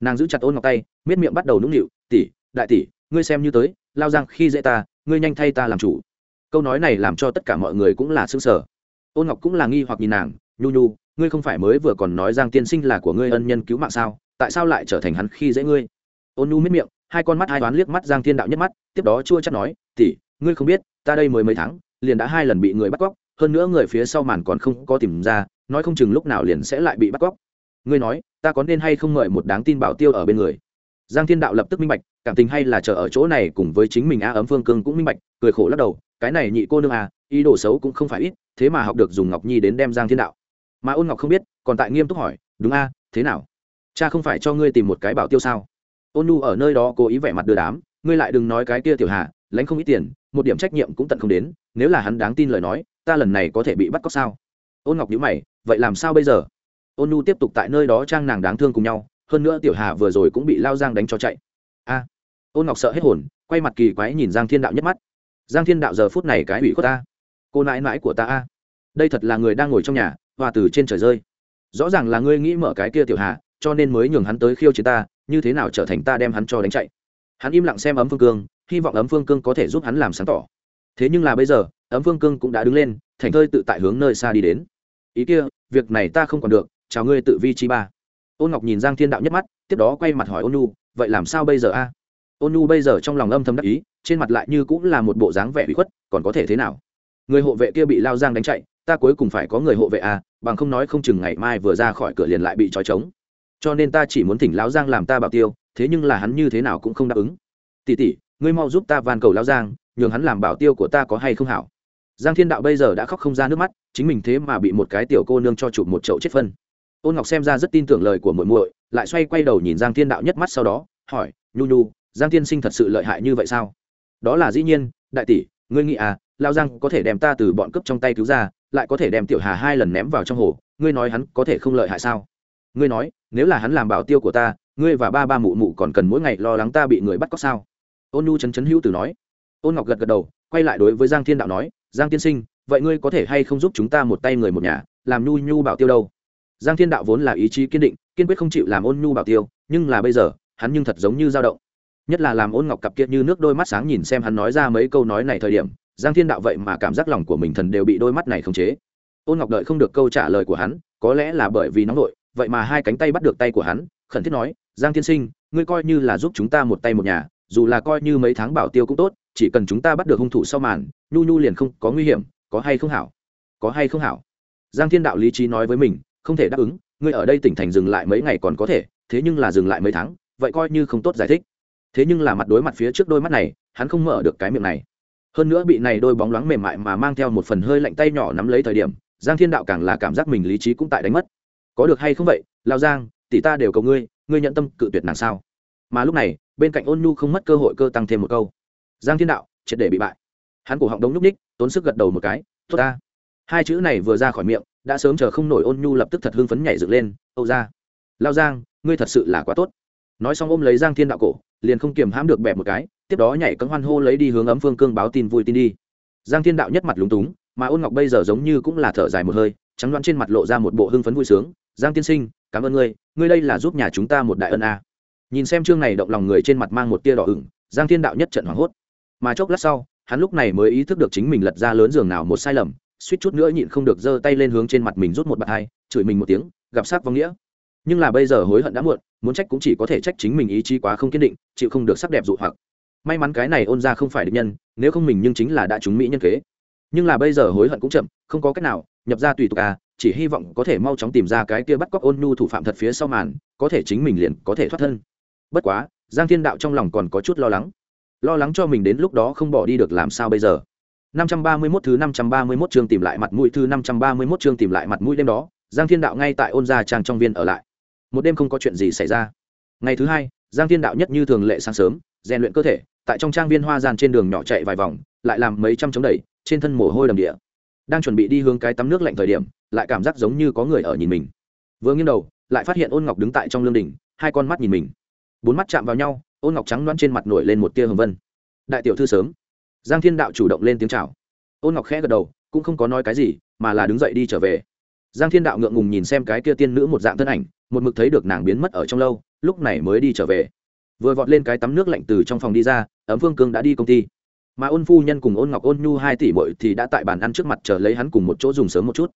Nàng giữ chặt ôn ngọc tay, miết miệng bắt đầu nũng nịu, tỷ, đại tỷ, ngươi xem như tới, lao giang khi dễ ta, ngươi nhanh thay ta làm chủ. Câu nói này làm cho tất cả mọi người cũng là xương sở ôn ngọc cũng là nghi hoặc nhìn nàng, nhu nhu, ngươi không phải mới vừa còn nói giang tiên sinh là của ngươi ân nhân cứu mạng sao? Tại sao lại trở thành hắn khi dễ ngươi? Ôn nhu miết miệng, hai con mắt hai toán liếc mắt giang thiên đạo nhất mắt, tiếp đó chua chắc nói, tỷ, ngươi không biết, ta đây mới mấy tháng, liền đã hai lần bị người bắt cóc, hơn nữa người phía sau màn còn không có tìm ra, nói không chừng lúc nào liền sẽ lại bị bắt cóc. Ngươi nói, ta có nên hay không mời một đáng tin bảo tiêu ở bên người? Giang thiên đạo lập tức minh bạch, cảm tình hay là chờ ở chỗ này cùng với chính mình a ấm phương cương cũng minh bạch, cười khổ lắc đầu, cái này nhị cô nương à ý đồ xấu cũng không phải ít, thế mà học được dùng ngọc nhi đến đem giang thiên đạo. Mà ôn ngọc không biết, còn tại nghiêm túc hỏi, đúng a, thế nào? Cha không phải cho ngươi tìm một cái bảo tiêu sao? Ôn nu ở nơi đó cố ý vẻ mặt đưa đám, ngươi lại đừng nói cái kia tiểu hà, lãnh không ít tiền, một điểm trách nhiệm cũng tận không đến, nếu là hắn đáng tin lời nói, ta lần này có thể bị bắt cóc sao? Ôn ngọc nhữ mày, vậy làm sao bây giờ? Ôn nu tiếp tục tại nơi đó trang nàng đáng thương cùng nhau, hơn nữa tiểu hà vừa rồi cũng bị lao giang đánh cho chạy. A! Ôn ngọc sợ hết hồn, quay mặt kỳ quái nhìn giang thiên đạo nhất mắt. Giang thiên đạo giờ phút này cái ủy của ta. Cô nãi nãi của ta a. Đây thật là người đang ngồi trong nhà và từ trên trời rơi. Rõ ràng là ngươi nghĩ mở cái kia tiểu hà cho nên mới nhường hắn tới khiêu chiến ta, như thế nào trở thành ta đem hắn cho đánh chạy. Hắn im lặng xem ấm phương cương, hy vọng ấm phương cương có thể giúp hắn làm sáng tỏ. Thế nhưng là bây giờ, ấm phương cương cũng đã đứng lên, thành thơi tự tại hướng nơi xa đi đến. Ý kia, việc này ta không còn được, chào ngươi tự vi chi ba. Ôn ngọc nhìn giang thiên đạo nhất mắt, tiếp đó quay mặt hỏi ôn nu vậy làm sao bây giờ a? Ôn nu bây giờ trong lòng âm thầm đắc ý, trên mặt lại như cũng là một bộ dáng vẻ bị khuất, còn có thể thế nào? Người hộ vệ kia bị lao giang đánh chạy, ta cuối cùng phải có người hộ vệ a bằng không nói không chừng ngày mai vừa ra khỏi cửa liền lại bị trói trống cho nên ta chỉ muốn thỉnh Lão giang làm ta bảo tiêu, thế nhưng là hắn như thế nào cũng không đáp ứng. Tỉ tỉ ngươi mau giúp ta van cầu Lão giang, nhường hắn làm bảo tiêu của ta có hay không hảo? Giang thiên đạo bây giờ đã khóc không ra nước mắt, chính mình thế mà bị một cái tiểu cô nương cho chụp một chậu chết phân. Ôn ngọc xem ra rất tin tưởng lời của muội muội, lại xoay quay đầu nhìn giang thiên đạo nhất mắt sau đó, hỏi, nhu nhu, giang tiên sinh thật sự lợi hại như vậy sao? Đó là dĩ nhiên, đại tỷ, ngươi nghĩ à lao giang có thể đem ta từ bọn cướp trong tay cứu ra, lại có thể đem tiểu hà hai lần ném vào trong hồ, ngươi nói hắn có thể không lợi hại sao? Ngươi nói, nếu là hắn làm bảo tiêu của ta, ngươi và ba ba mụ mụ còn cần mỗi ngày lo lắng ta bị người bắt cóc sao? Ôn Nu chấn chấn hữu từ nói. Ôn ngọc gật gật đầu, quay lại đối với giang thiên đạo nói, giang tiên sinh, vậy ngươi có thể hay không giúp chúng ta một tay người một nhà, làm nhu nhu bảo tiêu đâu? Giang thiên đạo vốn là ý chí kiên định, kiên quyết không chịu làm ôn nhu bảo tiêu, nhưng là bây giờ, hắn nhưng thật giống như dao động. Nhất là làm ôn ngọc cặp kiệt như nước đôi mắt sáng nhìn xem hắn nói ra mấy câu nói này thời điểm, giang thiên đạo vậy mà cảm giác lòng của mình thần đều bị đôi mắt này khống chế. Ôn ngọc đợi không được câu trả lời của hắn, có lẽ là bởi vì nóng nội vậy mà hai cánh tay bắt được tay của hắn, khẩn thiết nói, giang thiên sinh, ngươi coi như là giúp chúng ta một tay một nhà, dù là coi như mấy tháng bảo tiêu cũng tốt, chỉ cần chúng ta bắt được hung thủ sau màn, nhu nhu liền không có nguy hiểm, có hay không hảo? Có hay không hảo? Giang thiên đạo lý trí nói với mình, không thể đáp ứng, ngươi ở đây tỉnh thành dừng lại mấy ngày còn có thể, thế nhưng là dừng lại mấy tháng, vậy coi như không tốt giải thích. Thế nhưng là mặt đối mặt phía trước đôi mắt này, hắn không mở được cái miệng này. Hơn nữa bị này đôi bóng loáng mềm mại mà mang theo một phần hơi lạnh tay nhỏ nắm lấy thời điểm, giang thiên đạo càng là cảm giác mình lý trí cũng tại đánh mất có được hay không vậy, lao giang, tỷ ta đều cầu ngươi ngươi nhận tâm cự tuyệt nàng sao? Mà lúc này, bên cạnh ôn nhu không mất cơ hội cơ tăng thêm một câu. Giang thiên đạo, triệt để bị bại. Hắn cổ họng đống nhúc ních tốn sức gật đầu một cái, tốt ta. Hai chữ này vừa ra khỏi miệng, đã sớm chờ không nổi ôn nhu lập tức thật hưng phấn nhảy dựng lên, âu ra lao giang, ngươi thật sự là quá tốt. Nói xong ôm lấy giang thiên đạo cổ, liền không kiềm hãm được bẹp một cái, tiếp đó nhảy cấm hoan hô lấy đi hướng ấm phương cương báo tin vui tin đi. Giang thiên đạo nhất mặt lúng túng, mà ôn ngọc bây giờ giống như cũng là thở dài một hơi, trắng đoán trên mặt lộ ra một bộ hưng phấn vui sướng giang tiên sinh, cảm ơn ngươi ngươi đây là giúp nhà chúng ta một đại ân a. Nhìn xem chương này động lòng người trên mặt mang một tia đỏ ửng, giang thiên đạo nhất trận hoảng hốt. Mà chốc lát sau, hắn lúc này mới ý thức được chính mình lật ra lớn giường nào một sai lầm, suýt chút nữa nhịn không được giơ tay lên hướng trên mặt mình rút một bạt hai, chửi mình một tiếng, gặp sát vong nghĩa. Nhưng là bây giờ hối hận đã muộn, muốn trách cũng chỉ có thể trách chính mình ý chí quá không kiên định, chịu không được sắc đẹp dụ hoặc. May mắn cái này ôn ra không phải định nhân, nếu không mình nhưng chính là đã trúng mỹ nhân kế. Nhưng là bây giờ hối hận cũng chậm, không có cách nào, nhập ra tùy tục à chỉ hy vọng có thể mau chóng tìm ra cái kia bắt cóc ôn nhu thủ phạm thật phía sau màn, có thể chính mình liền có thể thoát thân. Bất quá, giang thiên đạo trong lòng còn có chút lo lắng. Lo lắng cho mình đến lúc đó không bỏ đi được làm sao bây giờ? 531 thứ 531 chương tìm lại mặt mũi, thứ 531 chương tìm lại mặt mũi đêm đó, giang thiên đạo ngay tại ôn gia trang trong viên ở lại. Một đêm không có chuyện gì xảy ra. Ngày thứ hai, giang thiên đạo nhất như thường lệ sáng sớm, rèn luyện cơ thể, tại trong trang viên hoa gian trên đường nhỏ chạy vài vòng, lại làm mấy trăm chống đẩy, trên thân mồ hôi đầm địa. Đang chuẩn bị đi hướng cái tắm nước lạnh thời điểm lại cảm giác giống như có người ở nhìn mình. Vừa nghiêng đầu, lại phát hiện ôn ngọc đứng tại trong lương đình hai con mắt nhìn mình. Bốn mắt chạm vào nhau, ôn ngọc trắng loãng trên mặt nổi lên một tia hồng vân. Đại tiểu thư sớm. Giang thiên đạo chủ động lên tiếng chào. Ôn ngọc khẽ gật đầu, cũng không có nói cái gì, mà là đứng dậy đi trở về. Giang thiên đạo ngượng ngùng nhìn xem cái kia tiên nữ một dạng thân ảnh, một mực thấy được nàng biến mất ở trong lâu, lúc này mới đi trở về. Vừa vọt lên cái tắm nước lạnh từ trong phòng đi ra, ấm vương cương đã đi công ty. Mà ôn phu nhân cùng ôn ngọc ôn nhu hai tỷ bội thì đã tại bàn ăn trước mặt chờ lấy hắn cùng một chỗ dùng sớm một chút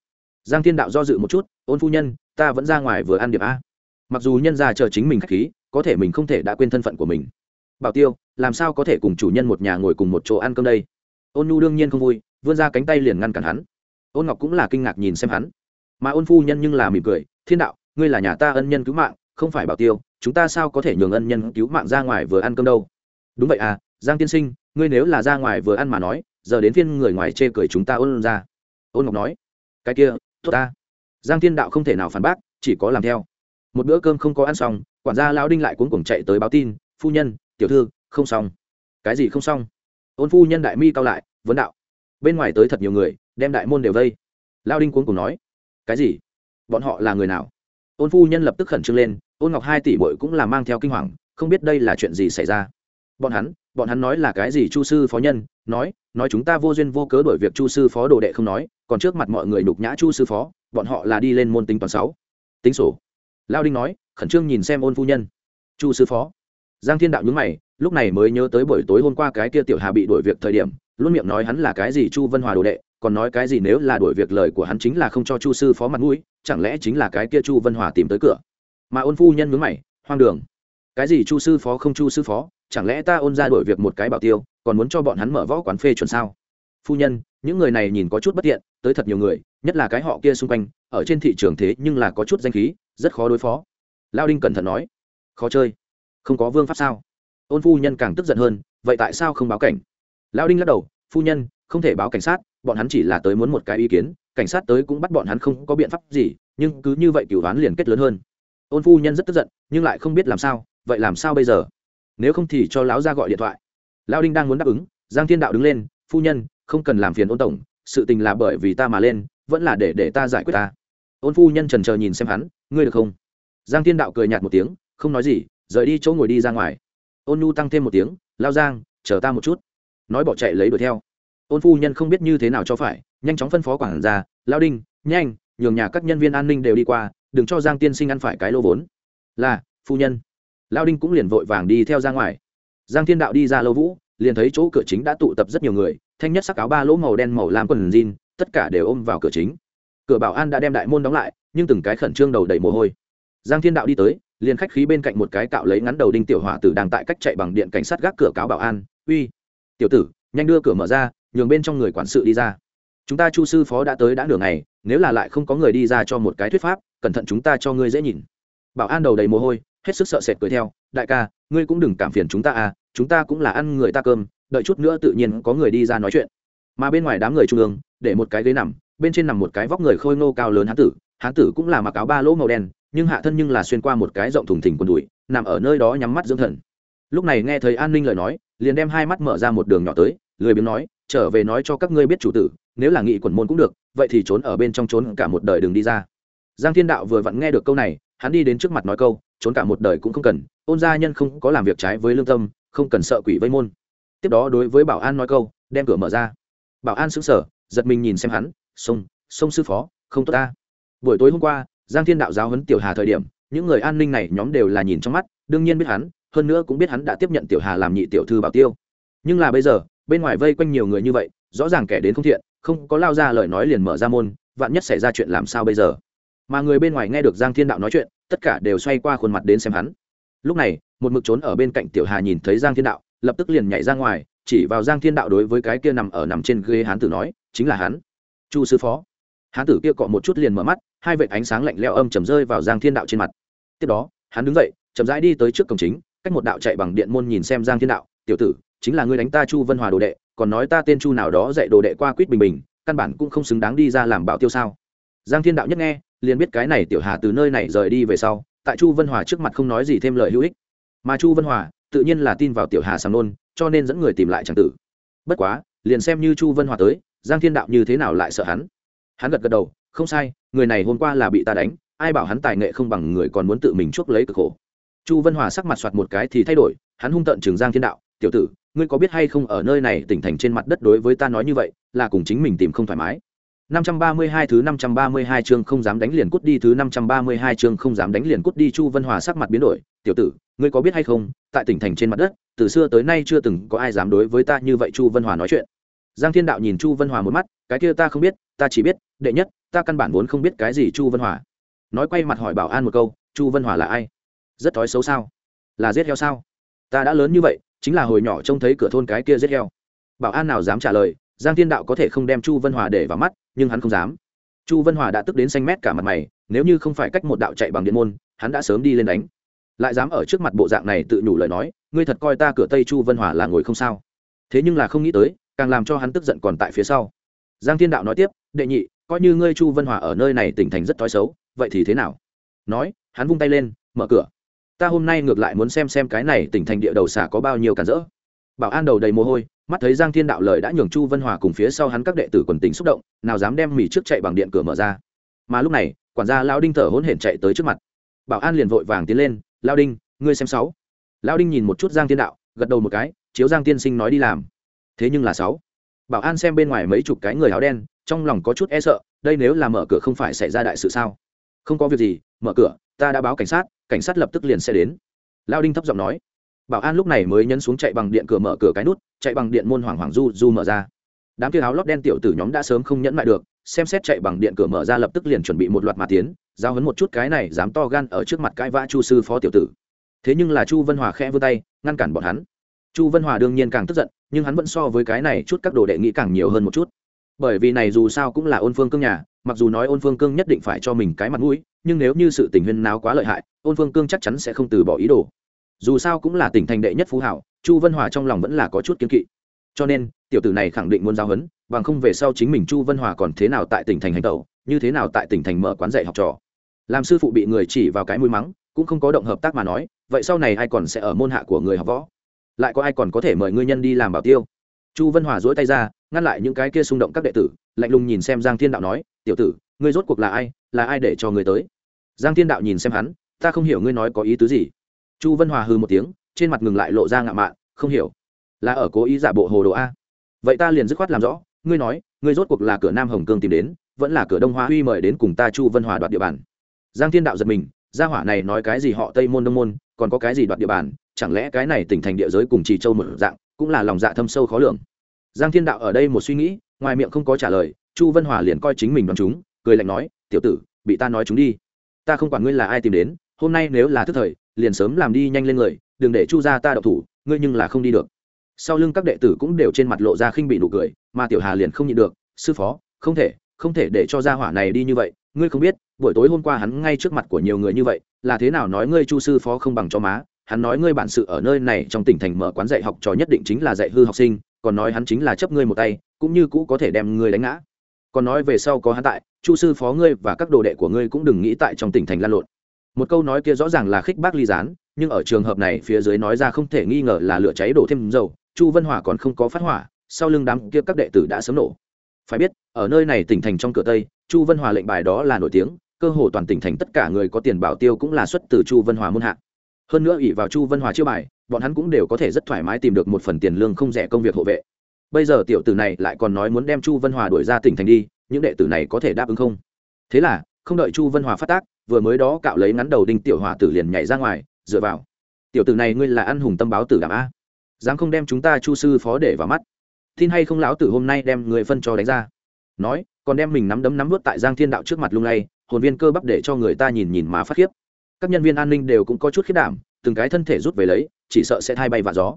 giang thiên đạo do dự một chút, ôn phu nhân, ta vẫn ra ngoài vừa ăn điểm a. Mặc dù nhân ra chờ chính mình k h á c h khí, có thể mình không thể đã quên thân phận của mình. Bảo tiêu, làm sao có thể cùng chủ nhân một nhà ngồi cùng một chỗ ăn cơm đây? Ôn nhu đương nhiên không vui, vươn ra cánh tay liền ngăn cản hắn. Ôn ngọc cũng là kinh ngạc nhìn xem hắn. Mà ôn phu nhân nhưng là mỉm cười, thiên đạo, ngươi là nhà ta ân nhân cứu mạng, không phải bảo tiêu, chúng ta sao có thể nhường ân nhân cứu mạng ra ngoài vừa ăn cơm đâu? Đúng vậy à giang tiên sinh, ngươi nếu là ra ngoài vừa ăn mà nói, giờ đến phiên người ngoài chê cười chúng ta ôn ra. Ôn ngọc nói. Cái kia tốt ta. Giang thiên đạo không thể nào phản bác, chỉ có làm theo. Một bữa cơm không có ăn xong, quản gia lão đinh lại cuống cuồng chạy tới báo tin, phu nhân, tiểu thư, không xong. Cái gì không xong? Ôn phu nhân đại mi cao lại, vấn đạo, bên ngoài tới thật nhiều người, đem đại môn đều vây. Lao đinh cuống cùng nói, cái gì? Bọn họ là người nào? Ôn phu nhân lập tức khẩn trương lên, ôn ngọc hai tỷ bội cũng là mang theo kinh hoàng, không biết đây là chuyện gì xảy ra. Bọn hắn bọn hắn nói là cái gì chu sư phó nhân, nói nói chúng ta vô duyên vô cớ đổi việc chu sư phó đồ đệ không nói, còn trước mặt mọi người đục nhã chu sư phó, bọn họ là đi lên môn tính toàn sáu. Tính sổ. Lao đinh nói, khẩn trương nhìn xem ôn phu nhân. Chu sư phó. Giang thiên đạo nhúng mày, lúc này mới nhớ tới buổi tối hôm qua cái kia tiểu hà bị đuổi việc thời điểm, luôn miệng nói hắn là cái gì chu vân hòa đồ đệ, còn nói cái gì nếu là đuổi việc lời của hắn chính là không cho chu sư phó mặt mũi, chẳng lẽ chính là cái kia chu vân hòa tìm tới cửa. Mà ôn phu nhân nhúng mày, hoang đường. Cái gì chu sư phó không chu sư phó chẳng lẽ ta ôn ra đổi việc một cái bảo tiêu, còn muốn cho bọn hắn mở võ quán phê chuẩn sao? Phu nhân, những người này nhìn có chút bất tiện, tới thật nhiều người, nhất là cái họ kia xung quanh, ở trên thị trường thế nhưng là có chút danh khí, rất khó đối phó. Lao đinh cẩn thận nói. Khó chơi. Không có vương pháp sao? Ôn phu nhân càng tức giận hơn, vậy tại sao không báo cảnh? Lao đinh lắc đầu. Phu nhân, không thể báo cảnh sát, bọn hắn chỉ là tới muốn một cái ý kiến, cảnh sát tới cũng bắt bọn hắn không có biện pháp gì, nhưng cứ như vậy cửu đoán liền kết lớn hơn. Ôn phu nhân rất tức giận, nhưng lại không biết làm sao, vậy làm sao bây giờ? Nếu không thì cho lão ra gọi điện thoại. Lao đinh đang muốn đáp ứng, giang thiên đạo đứng lên, phu nhân, không cần làm phiền ôn tổng, sự tình là bởi vì ta mà lên, vẫn là để để ta giải quyết ta. Ôn phu nhân trần chờ nhìn xem hắn, ngươi được không? Giang thiên đạo cười nhạt một tiếng, không nói gì, rời đi chỗ ngồi đi ra ngoài. Ôn nhu tăng thêm một tiếng lao giang, chờ ta một chút. Nói bỏ chạy lấy đuổi theo. Ôn phu nhân không biết như thế nào cho phải, nhanh chóng phân phó quản ra lao đinh, nhanh, nhường nhà các nhân viên an ninh đều đi qua, đừng cho giang tiên sinh ăn phải cái lô vốn. Là, phu nhân lao đinh cũng liền vội vàng đi theo ra ngoài. Giang thiên đạo đi ra lâu vũ, liền thấy chỗ cửa chính đã tụ tập rất nhiều người, thanh nhất sắc áo ba lỗ màu đen màu làm quần jean, tất cả đều ôm vào cửa chính. Cửa bảo an đã đem đại môn đóng lại, nhưng từng cái khẩn trương đầu đầy mồ hôi. Giang thiên đạo đi tới, liền khách khí bên cạnh một cái cạo lấy ngắn đầu đinh tiểu hỏa tử đang tại cách chạy bằng điện cảnh sát gác cửa cáo bảo an, uy, tiểu tử, nhanh đưa cửa mở ra, nhường bên trong người quản sự đi ra. Chúng ta chu sư phó đã tới đã nửa ngày, nếu là lại không có người đi ra cho một cái thuyết pháp, cẩn thận chúng ta cho ngươi dễ nhìn. Bảo an đầu đầy mồ hôi hết sức sợ sệt cười theo, đại ca, ngươi cũng đừng cảm phiền chúng ta à chúng ta cũng là ăn người ta cơm, đợi chút nữa tự nhiên có người đi ra nói chuyện. Mà bên ngoài đám người trung ương, để một cái ghế nằm, bên trên nằm một cái vóc người khôi ngô cao lớn hán tử hán tử cũng là mặc áo ba lỗ màu đen, nhưng hạ thân nhưng là xuyên qua một cái rộng thùng thình quần đùi, nằm ở nơi đó nhắm mắt dưỡng thần. Lúc này nghe thấy an ninh lời nói, liền đem hai mắt mở ra một đường nhỏ tới, lười biếng nói, trở về nói cho các ngươi biết chủ tử, nếu là nghị quần môn cũng được, vậy thì trốn ở bên trong trốn cả một đời đừng đi ra. Giang thiên đạo vừa vặn nghe được câu này hắn đi đến trước mặt nói câu, trốn cả một đời cũng không cần, ôn gia nhân không có làm việc trái với lương tâm, không cần sợ quỷ vây môn. Tiếp đó đối với bảo an nói câu, đem cửa mở ra. Bảo an sững sờ, giật mình nhìn xem hắn, sông sông sư phó, không tốt ta. Buổi tối hôm qua, giang thiên đạo giáo huấn tiểu hà thời điểm, những người an ninh này nhóm đều là nhìn trong mắt, đương nhiên biết hắn, hơn nữa cũng biết hắn đã tiếp nhận tiểu hà làm nhị tiểu thư bảo tiêu. Nhưng là bây giờ, bên ngoài vây quanh nhiều người như vậy, rõ ràng kẻ đến không thiện, không có lao ra lời nói liền mở ra môn, vạn nhất xảy ra chuyện làm sao bây giờ? Mà người bên ngoài nghe được giang thiên đạo nói chuyện, tất cả đều xoay qua khuôn mặt đến xem hắn. Lúc này, một mực trốn ở bên cạnh tiểu hà nhìn thấy giang thiên đạo, lập tức liền nhảy ra ngoài, chỉ vào giang thiên đạo đối với cái kia nằm ở nằm trên ghế hán tử nói, chính là hắn. Chu sư phó. Hán tử kia cọ một chút liền mở mắt, hai vệt ánh sáng lạnh leo âm chầm rơi vào giang thiên đạo trên mặt. Tiếp đó, hắn đứng dậy, chậm rãi đi tới trước cổng chính, cách một đạo chạy bằng điện môn nhìn xem giang thiên đạo, tiểu tử, chính là ngươi đánh ta chu vân hòa đồ đệ, còn nói ta tên chu nào đó dạy đồ đệ qua quýt bình bình, căn bản cũng không xứng đáng đi ra làm bảo tiêu sao? Giang thiên đạo nhất nghe liền biết cái này tiểu hà từ nơi này rời đi về sau, tại chu vân hòa trước mặt không nói gì thêm lời hữu ích. Mà chu vân hòa tự nhiên là tin vào tiểu hà sàng nôn, cho nên dẫn người tìm lại tràng tử. Bất quá, liền xem như chu vân hòa tới, giang thiên đạo như thế nào lại sợ hắn? Hắn gật gật đầu, không sai, người này hôm qua là bị ta đánh, ai bảo hắn tài nghệ không bằng người còn muốn tự mình chuốc lấy cực khổ. Chu vân hòa sắc mặt soạt một cái thì thay đổi, hắn hung tợn trường giang thiên đạo, tiểu tử, ngươi có biết hay không ở nơi này tỉnh thành trên mặt đất đối với ta nói như vậy, là cùng chính mình tìm không thoải mái? 532 thứ 532 chương không dám đánh liền cút đi thứ 532 chương không dám đánh liền cút đi Chu Vân Hòa sắc mặt biến đổi, "Tiểu tử, ngươi có biết hay không, tại tỉnh thành trên mặt đất, từ xưa tới nay chưa từng có ai dám đối với ta như vậy." Chu Vân Hòa nói chuyện. Giang Thiên Đạo nhìn Chu Vân Hòa một mắt, "Cái kia ta không biết, ta chỉ biết, đệ nhất, ta căn bản vốn không biết cái gì Chu Vân Hòa." Nói quay mặt hỏi Bảo An một câu, "Chu Vân Hòa là ai?" "Rất thói xấu sao? Là giết heo sao?" "Ta đã lớn như vậy, chính là hồi nhỏ trông thấy cửa thôn cái kia giết heo." Bảo An nào dám trả lời, Giang Thiên Đạo có thể không đem Chu Vân Hòa để vào mắt, nhưng hắn không dám. Chu vân hòa đã tức đến xanh mét cả mặt mày nếu như không phải cách một đạo chạy bằng điện môn hắn đã sớm đi lên đánh. Lại dám ở trước mặt bộ dạng này tự nhủ lời nói ngươi thật coi ta cửa tây chu vân hòa là ngồi không sao. Thế nhưng là không nghĩ tới càng làm cho hắn tức giận còn tại phía sau. Giang thiên đạo nói tiếp đệ nhị coi như ngươi chu vân hòa ở nơi này tỉnh thành rất thói xấu vậy thì thế nào? Nói hắn vung tay lên mở cửa. Ta hôm nay ngược lại muốn xem xem cái này tỉnh thành địa đầu xả có bao nhiêu cản rỡ. Bảo an đầu đầy mồ hôi mắt thấy giang thiên đạo lời đã nhường chu vân hòa cùng phía sau hắn các đệ tử quần tính xúc động, nào dám đem mì trước chạy bằng điện cửa mở ra. Mà lúc này, quản gia lao đinh thở hôn hển chạy tới trước mặt. Bảo an liền vội vàng tiến lên lao đinh, ngươi xem sáu. Lao đinh nhìn một chút giang thiên đạo, gật đầu một cái, chiếu giang tiên sinh nói đi làm. Thế nhưng là sáu. Bảo an xem bên ngoài mấy chục cái người áo đen, trong lòng có chút e sợ, đây nếu là mở cửa không phải xảy ra đại sự sao? Không có việc gì, mở cửa, ta đã báo cảnh sát cảnh sát lập tức liền sẽ đến. Lao đinh thấp giọng nói bảo an lúc này mới nhấn xuống chạy bằng điện cửa mở cửa cái nút, chạy bằng điện môn hoàng hoàng du du mở ra. Đám kia áo lót đen tiểu tử nhóm đã sớm không nhẫn lại được, xem xét chạy bằng điện cửa mở ra lập tức liền chuẩn bị một loạt mà tiến, giao hấn một chút cái này dám to gan ở trước mặt cãi vã chu sư phó tiểu tử. Thế nhưng là chu vân hòa khẽ vươn tay, ngăn cản bọn hắn. Chu vân hòa đương nhiên càng tức giận, nhưng hắn vẫn so với cái này chút các đồ đệ nghĩ càng nhiều hơn một chút. Bởi vì này dù sao cũng là ôn phương cương nhà, mặc dù nói ôn phương cương nhất định phải cho mình cái mặt mũi, nhưng nếu như sự tình huyên náo quá lợi hại, ôn phương cương chắc chắn sẽ không từ bỏ ý đồ dù sao cũng là tỉnh thành đệ nhất phú hảo, chu vân hòa trong lòng vẫn là có chút kiến kỵ. Cho nên, tiểu tử này khẳng định muốn giao hấn bằng không về sau chính mình chu vân hòa còn thế nào tại tỉnh thành hành tẩu, như thế nào tại tỉnh thành mở quán dạy học trò. Làm sư phụ bị người chỉ vào cái mũi mắng, cũng không có động hợp tác mà nói, vậy sau này ai còn sẽ ở môn hạ của người học võ? Lại có ai còn có thể mời ngươi nhân đi làm bảo tiêu? Chu vân hòa dỗi tay ra, ngăn lại những cái kia xung động các đệ tử, lạnh lùng nhìn xem giang thiên đạo nói, tiểu tử, ngươi rốt cuộc là ai? Là ai để cho ngươi tới? Giang thiên đạo nhìn xem hắn, ta không hiểu ngươi nói có ý tứ gì chu vân hòa hư một tiếng, trên mặt ngừng lại lộ ra ngạo mạn, không hiểu, là ở cố ý giả bộ hồ đồ a. Vậy ta liền dứt khoát làm rõ, ngươi nói, ngươi rốt cuộc là cửa nam hồng cương tìm đến, vẫn là cửa đông hoa huy mời đến cùng ta chu vân hòa đoạt địa bàn. Giang thiên đạo giật mình, gia hỏa này nói cái gì họ tây môn đông môn, còn có cái gì đoạt địa bàn, chẳng lẽ cái này tỉnh thành địa giới cùng trì châu một dạng, cũng là lòng dạ thâm sâu khó lường. Giang thiên đạo ở đây một suy nghĩ, ngoài miệng không có trả lời, chu vân hòa liền coi chính mình đoán chúng, cười lạnh nói, tiểu tử, bị ta nói chúng đi. Ta không quản ngươi là ai tìm đến, hôm nay nếu là thức thời liền sớm làm đi nhanh lên người, đừng để chu ra ta đậu thủ, ngươi nhưng là không đi được. Sau lưng các đệ tử cũng đều trên mặt lộ ra khinh bị nụ cười, mà tiểu hà liền không nhịn được, sư phó, không thể không thể để cho gia hỏa này đi như vậy, ngươi không biết, buổi tối hôm qua hắn ngay trước mặt của nhiều người như vậy, là thế nào nói ngươi chu sư phó không bằng cho má, hắn nói ngươi bản sự ở nơi này trong tỉnh thành mở quán dạy học trò nhất định chính là dạy hư học sinh, còn nói hắn chính là chấp ngươi một tay, cũng như cũ có thể đem ngươi đánh ngã. Còn nói về sau có hắn tại, chu sư phó ngươi và các đồ đệ của ngươi cũng đừng nghĩ tại trong tỉnh thành lan lộn một câu nói kia rõ ràng là khích bác ly gián, nhưng ở trường hợp này phía dưới nói ra không thể nghi ngờ là lửa cháy đổ thêm dầu, chu vân hòa còn không có phát hỏa, sau lưng đám kia các đệ tử đã sớm nổ. Phải biết, ở nơi này tỉnh thành trong cửa tây, chu vân hòa lệnh bài đó là nổi tiếng, cơ hồ toàn tỉnh thành tất cả người có tiền bảo tiêu cũng là xuất từ chu vân hòa môn hạ. Hơn nữa ỷ vào chu vân hòa chiêu bài, bọn hắn cũng đều có thể rất thoải mái tìm được một phần tiền lương không rẻ công việc hộ vệ. Bây giờ tiểu tử này lại còn nói muốn đem chu vân hòa đuổi ra tỉnh thành đi, những đệ tử này có thể đáp ứng không? Thế là, không đợi chu vân hòa phát tác vừa mới đó cạo lấy ngắn đầu đinh tiểu hòa tử liền nhảy ra ngoài, dựa vào. Tiểu tử này ngươi là ăn hùng tâm báo tử đảm a. Dám không đem chúng ta chu sư phó để vào mắt. Tin hay không lão tử hôm nay đem người phân cho đánh ra. Nói, còn đem mình nắm đấm nắm vớt tại giang thiên đạo trước mặt lung lay, hồn viên cơ bắp để cho người ta nhìn nhìn má phát khiếp. Các nhân viên an ninh đều cũng có chút khiết đảm, từng cái thân thể rút về lấy, chỉ sợ sẽ thay bay và gió.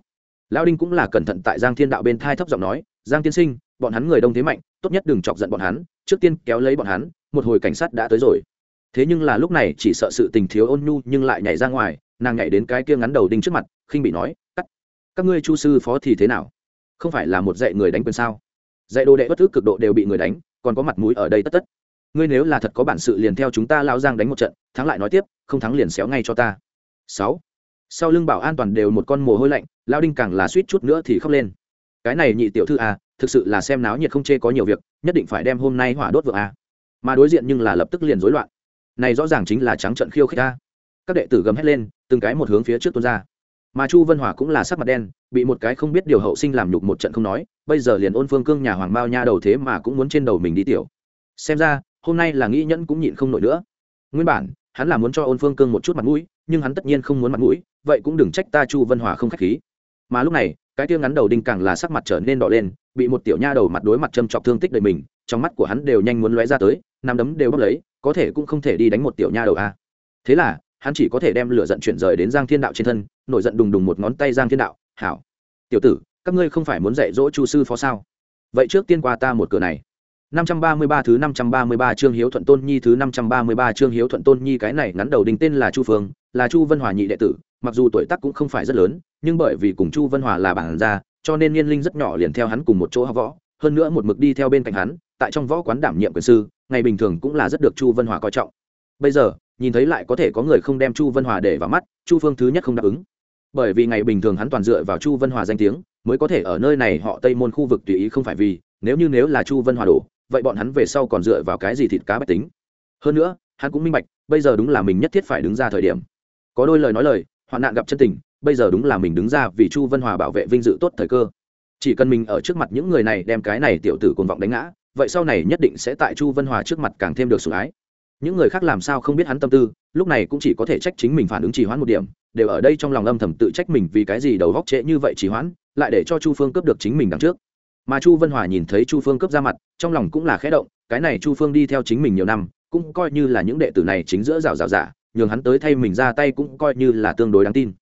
Lão đinh cũng là cẩn thận tại giang thiên đạo bên thai thấp giọng nói, giang tiên sinh, bọn hắn người đông thế mạnh, tốt nhất đừng chọc giận bọn hắn, trước tiên kéo lấy bọn hắn, một hồi cảnh sát đã tới rồi thế nhưng là lúc này chỉ sợ sự tình thiếu ôn nhu nhưng lại nhảy ra ngoài, nàng nhảy đến cái kia ngắn đầu đinh trước mặt, khinh bị nói, cắt, các ngươi chu sư phó thì thế nào? Không phải là một dạy người đánh quyền sao? Dạy đồ đệ bất ước cực độ đều bị người đánh, còn có mặt mũi ở đây tất tất. Ngươi nếu là thật có bản sự liền theo chúng ta lao giang đánh một trận, thắng lại nói tiếp, không thắng liền xéo ngay cho ta. Sáu. Sau lưng bảo an toàn đều một con mồ hôi lạnh lao đinh càng là suýt chút nữa thì khóc lên. Cái này nhị tiểu thư à thực sự là xem náo nhiệt không chê có nhiều việc, nhất định phải đem hôm nay hỏa đốt vợ à. Mà đối diện nhưng là lập tức liền rối loạn này rõ ràng chính là trắng trận khiêu khích ta. các đệ tử gầm hét lên, từng cái một hướng phía trước tuôn ra. Mà chu vân hòa cũng là sắc mặt đen, bị một cái không biết điều hậu sinh làm nhục một trận không nói, bây giờ liền ôn phương cương nhà hoàng bao nha đầu thế mà cũng muốn trên đầu mình đi tiểu. Xem ra, hôm nay là nghĩ nhẫn cũng nhịn không nổi nữa. Nguyên bản, hắn là muốn cho ôn phương cương một chút mặt mũi, nhưng hắn tất nhiên không muốn mặt mũi, vậy cũng đừng trách ta chu vân hòa không k h á c h khí. Mà lúc này, cái tiêu ngắn đầu đinh càng là sắc mặt trở nên đỏ lên, bị một tiểu nha đầu mặt đối mặt châm chọc thương tích đời mình, trong mắt của hắn đều nhanh muốn lóe ra tới nằm đấm đều bốc lấy có thể cũng không thể đi đánh một tiểu nha đầu a thế là hắn chỉ có thể đem lửa giận chuyển rời đến giang thiên đạo trên thân nổi giận đùng đùng một ngón tay giang thiên đạo hảo tiểu tử các ngươi không phải muốn dạy dỗ chu sư phó sao? Vậy trước tiên qua ta một cửa này. 533 thứ 533 chương Hiếu Thuận Tôn Nhi thứ 533 chương Hiếu Thuận Tôn Nhi cái này ngắn đầu đình tên là Chu Phương, là Chu Vân Hòa nhị đệ tử, mặc dù tuổi tác cũng không phải rất lớn, nhưng bởi vì cùng Chu Vân Hòa là bản gia, cho nên niên linh rất nhỏ liền theo hắn cùng một chỗ học võ, hơn nữa một mực đi theo bên cạnh hắn, tại trong võ quán đảm nhiệm quyền sư, ngày bình thường cũng là rất được Chu Vân Hòa coi trọng. Bây giờ, nhìn thấy lại có thể có người không đem Chu Vân Hòa để vào mắt, Chu Phương thứ nhất không đáp ứng. Bởi vì ngày bình thường hắn toàn dựa vào Chu Vân Hòa danh tiếng, mới có thể ở nơi này họ Tây môn khu vực tùy ý không phải vì, nếu như nếu là Chu Vân Hòa đổ, vậy bọn hắn về sau còn dựa vào cái gì thịt cá bách tính hơn nữa hắn cũng minh bạch bây giờ đúng là mình nhất thiết phải đứng ra thời điểm có đôi lời nói lời hoạn nạn gặp chân tình bây giờ đúng là mình đứng ra vì chu vân hòa bảo vệ vinh dự tốt thời cơ chỉ cần mình ở trước mặt những người này đem cái này tiểu tử cồn vọng đánh ngã vậy sau này nhất định sẽ tại chu vân hòa trước mặt càng thêm được sủng ái. Những người khác làm sao không biết hắn tâm tư, lúc này cũng chỉ có thể trách chính mình phản ứng trì hoãn một điểm, đều ở đây trong lòng âm thầm tự trách mình vì cái gì đầu góc trễ như vậy trì hoãn, lại để cho chu phương cướp được chính mình đằng trước. Mà chu vân hòa nhìn thấy chu phương cướp ra mặt, trong lòng cũng là khẽ động, cái này chu phương đi theo chính mình nhiều năm, cũng coi như là những đệ tử này chính giữa rào rào giả nhường hắn tới thay mình ra tay cũng coi như là tương đối đáng tin.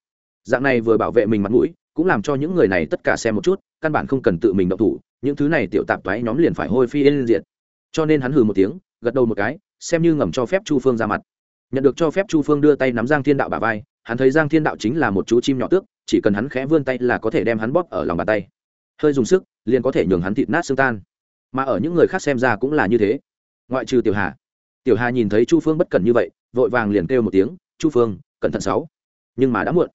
Dạng này vừa bảo vệ mình mặt mũi, cũng làm cho những người này tất cả xem một chút, căn bản không cần tự mình động thủ những thứ này tiểu tạp toái nhóm liền phải hôi phi yên diện cho nên hắn hừ một tiếng, gật đầu một cái, xem như ngầm cho phép chu phương ra mặt. Nhận được cho phép chu phương đưa tay nắm giang thiên đạo bà vai, hắn thấy giang thiên đạo chính là một chú chim nhỏ tước, chỉ cần hắn khẽ vươn tay là có thể đem hắn bóp ở lòng bàn tay. Hơi dùng sức, liền có thể nhường hắn thịt nát xương tan. Mà ở những người khác xem ra cũng là như thế. Ngoại trừ tiểu hà. Tiểu hà nhìn thấy chu phương bất cẩn như vậy, vội vàng liền kêu một tiếng, chu phương, cẩn thận sáu. Nhưng mà đã muộn.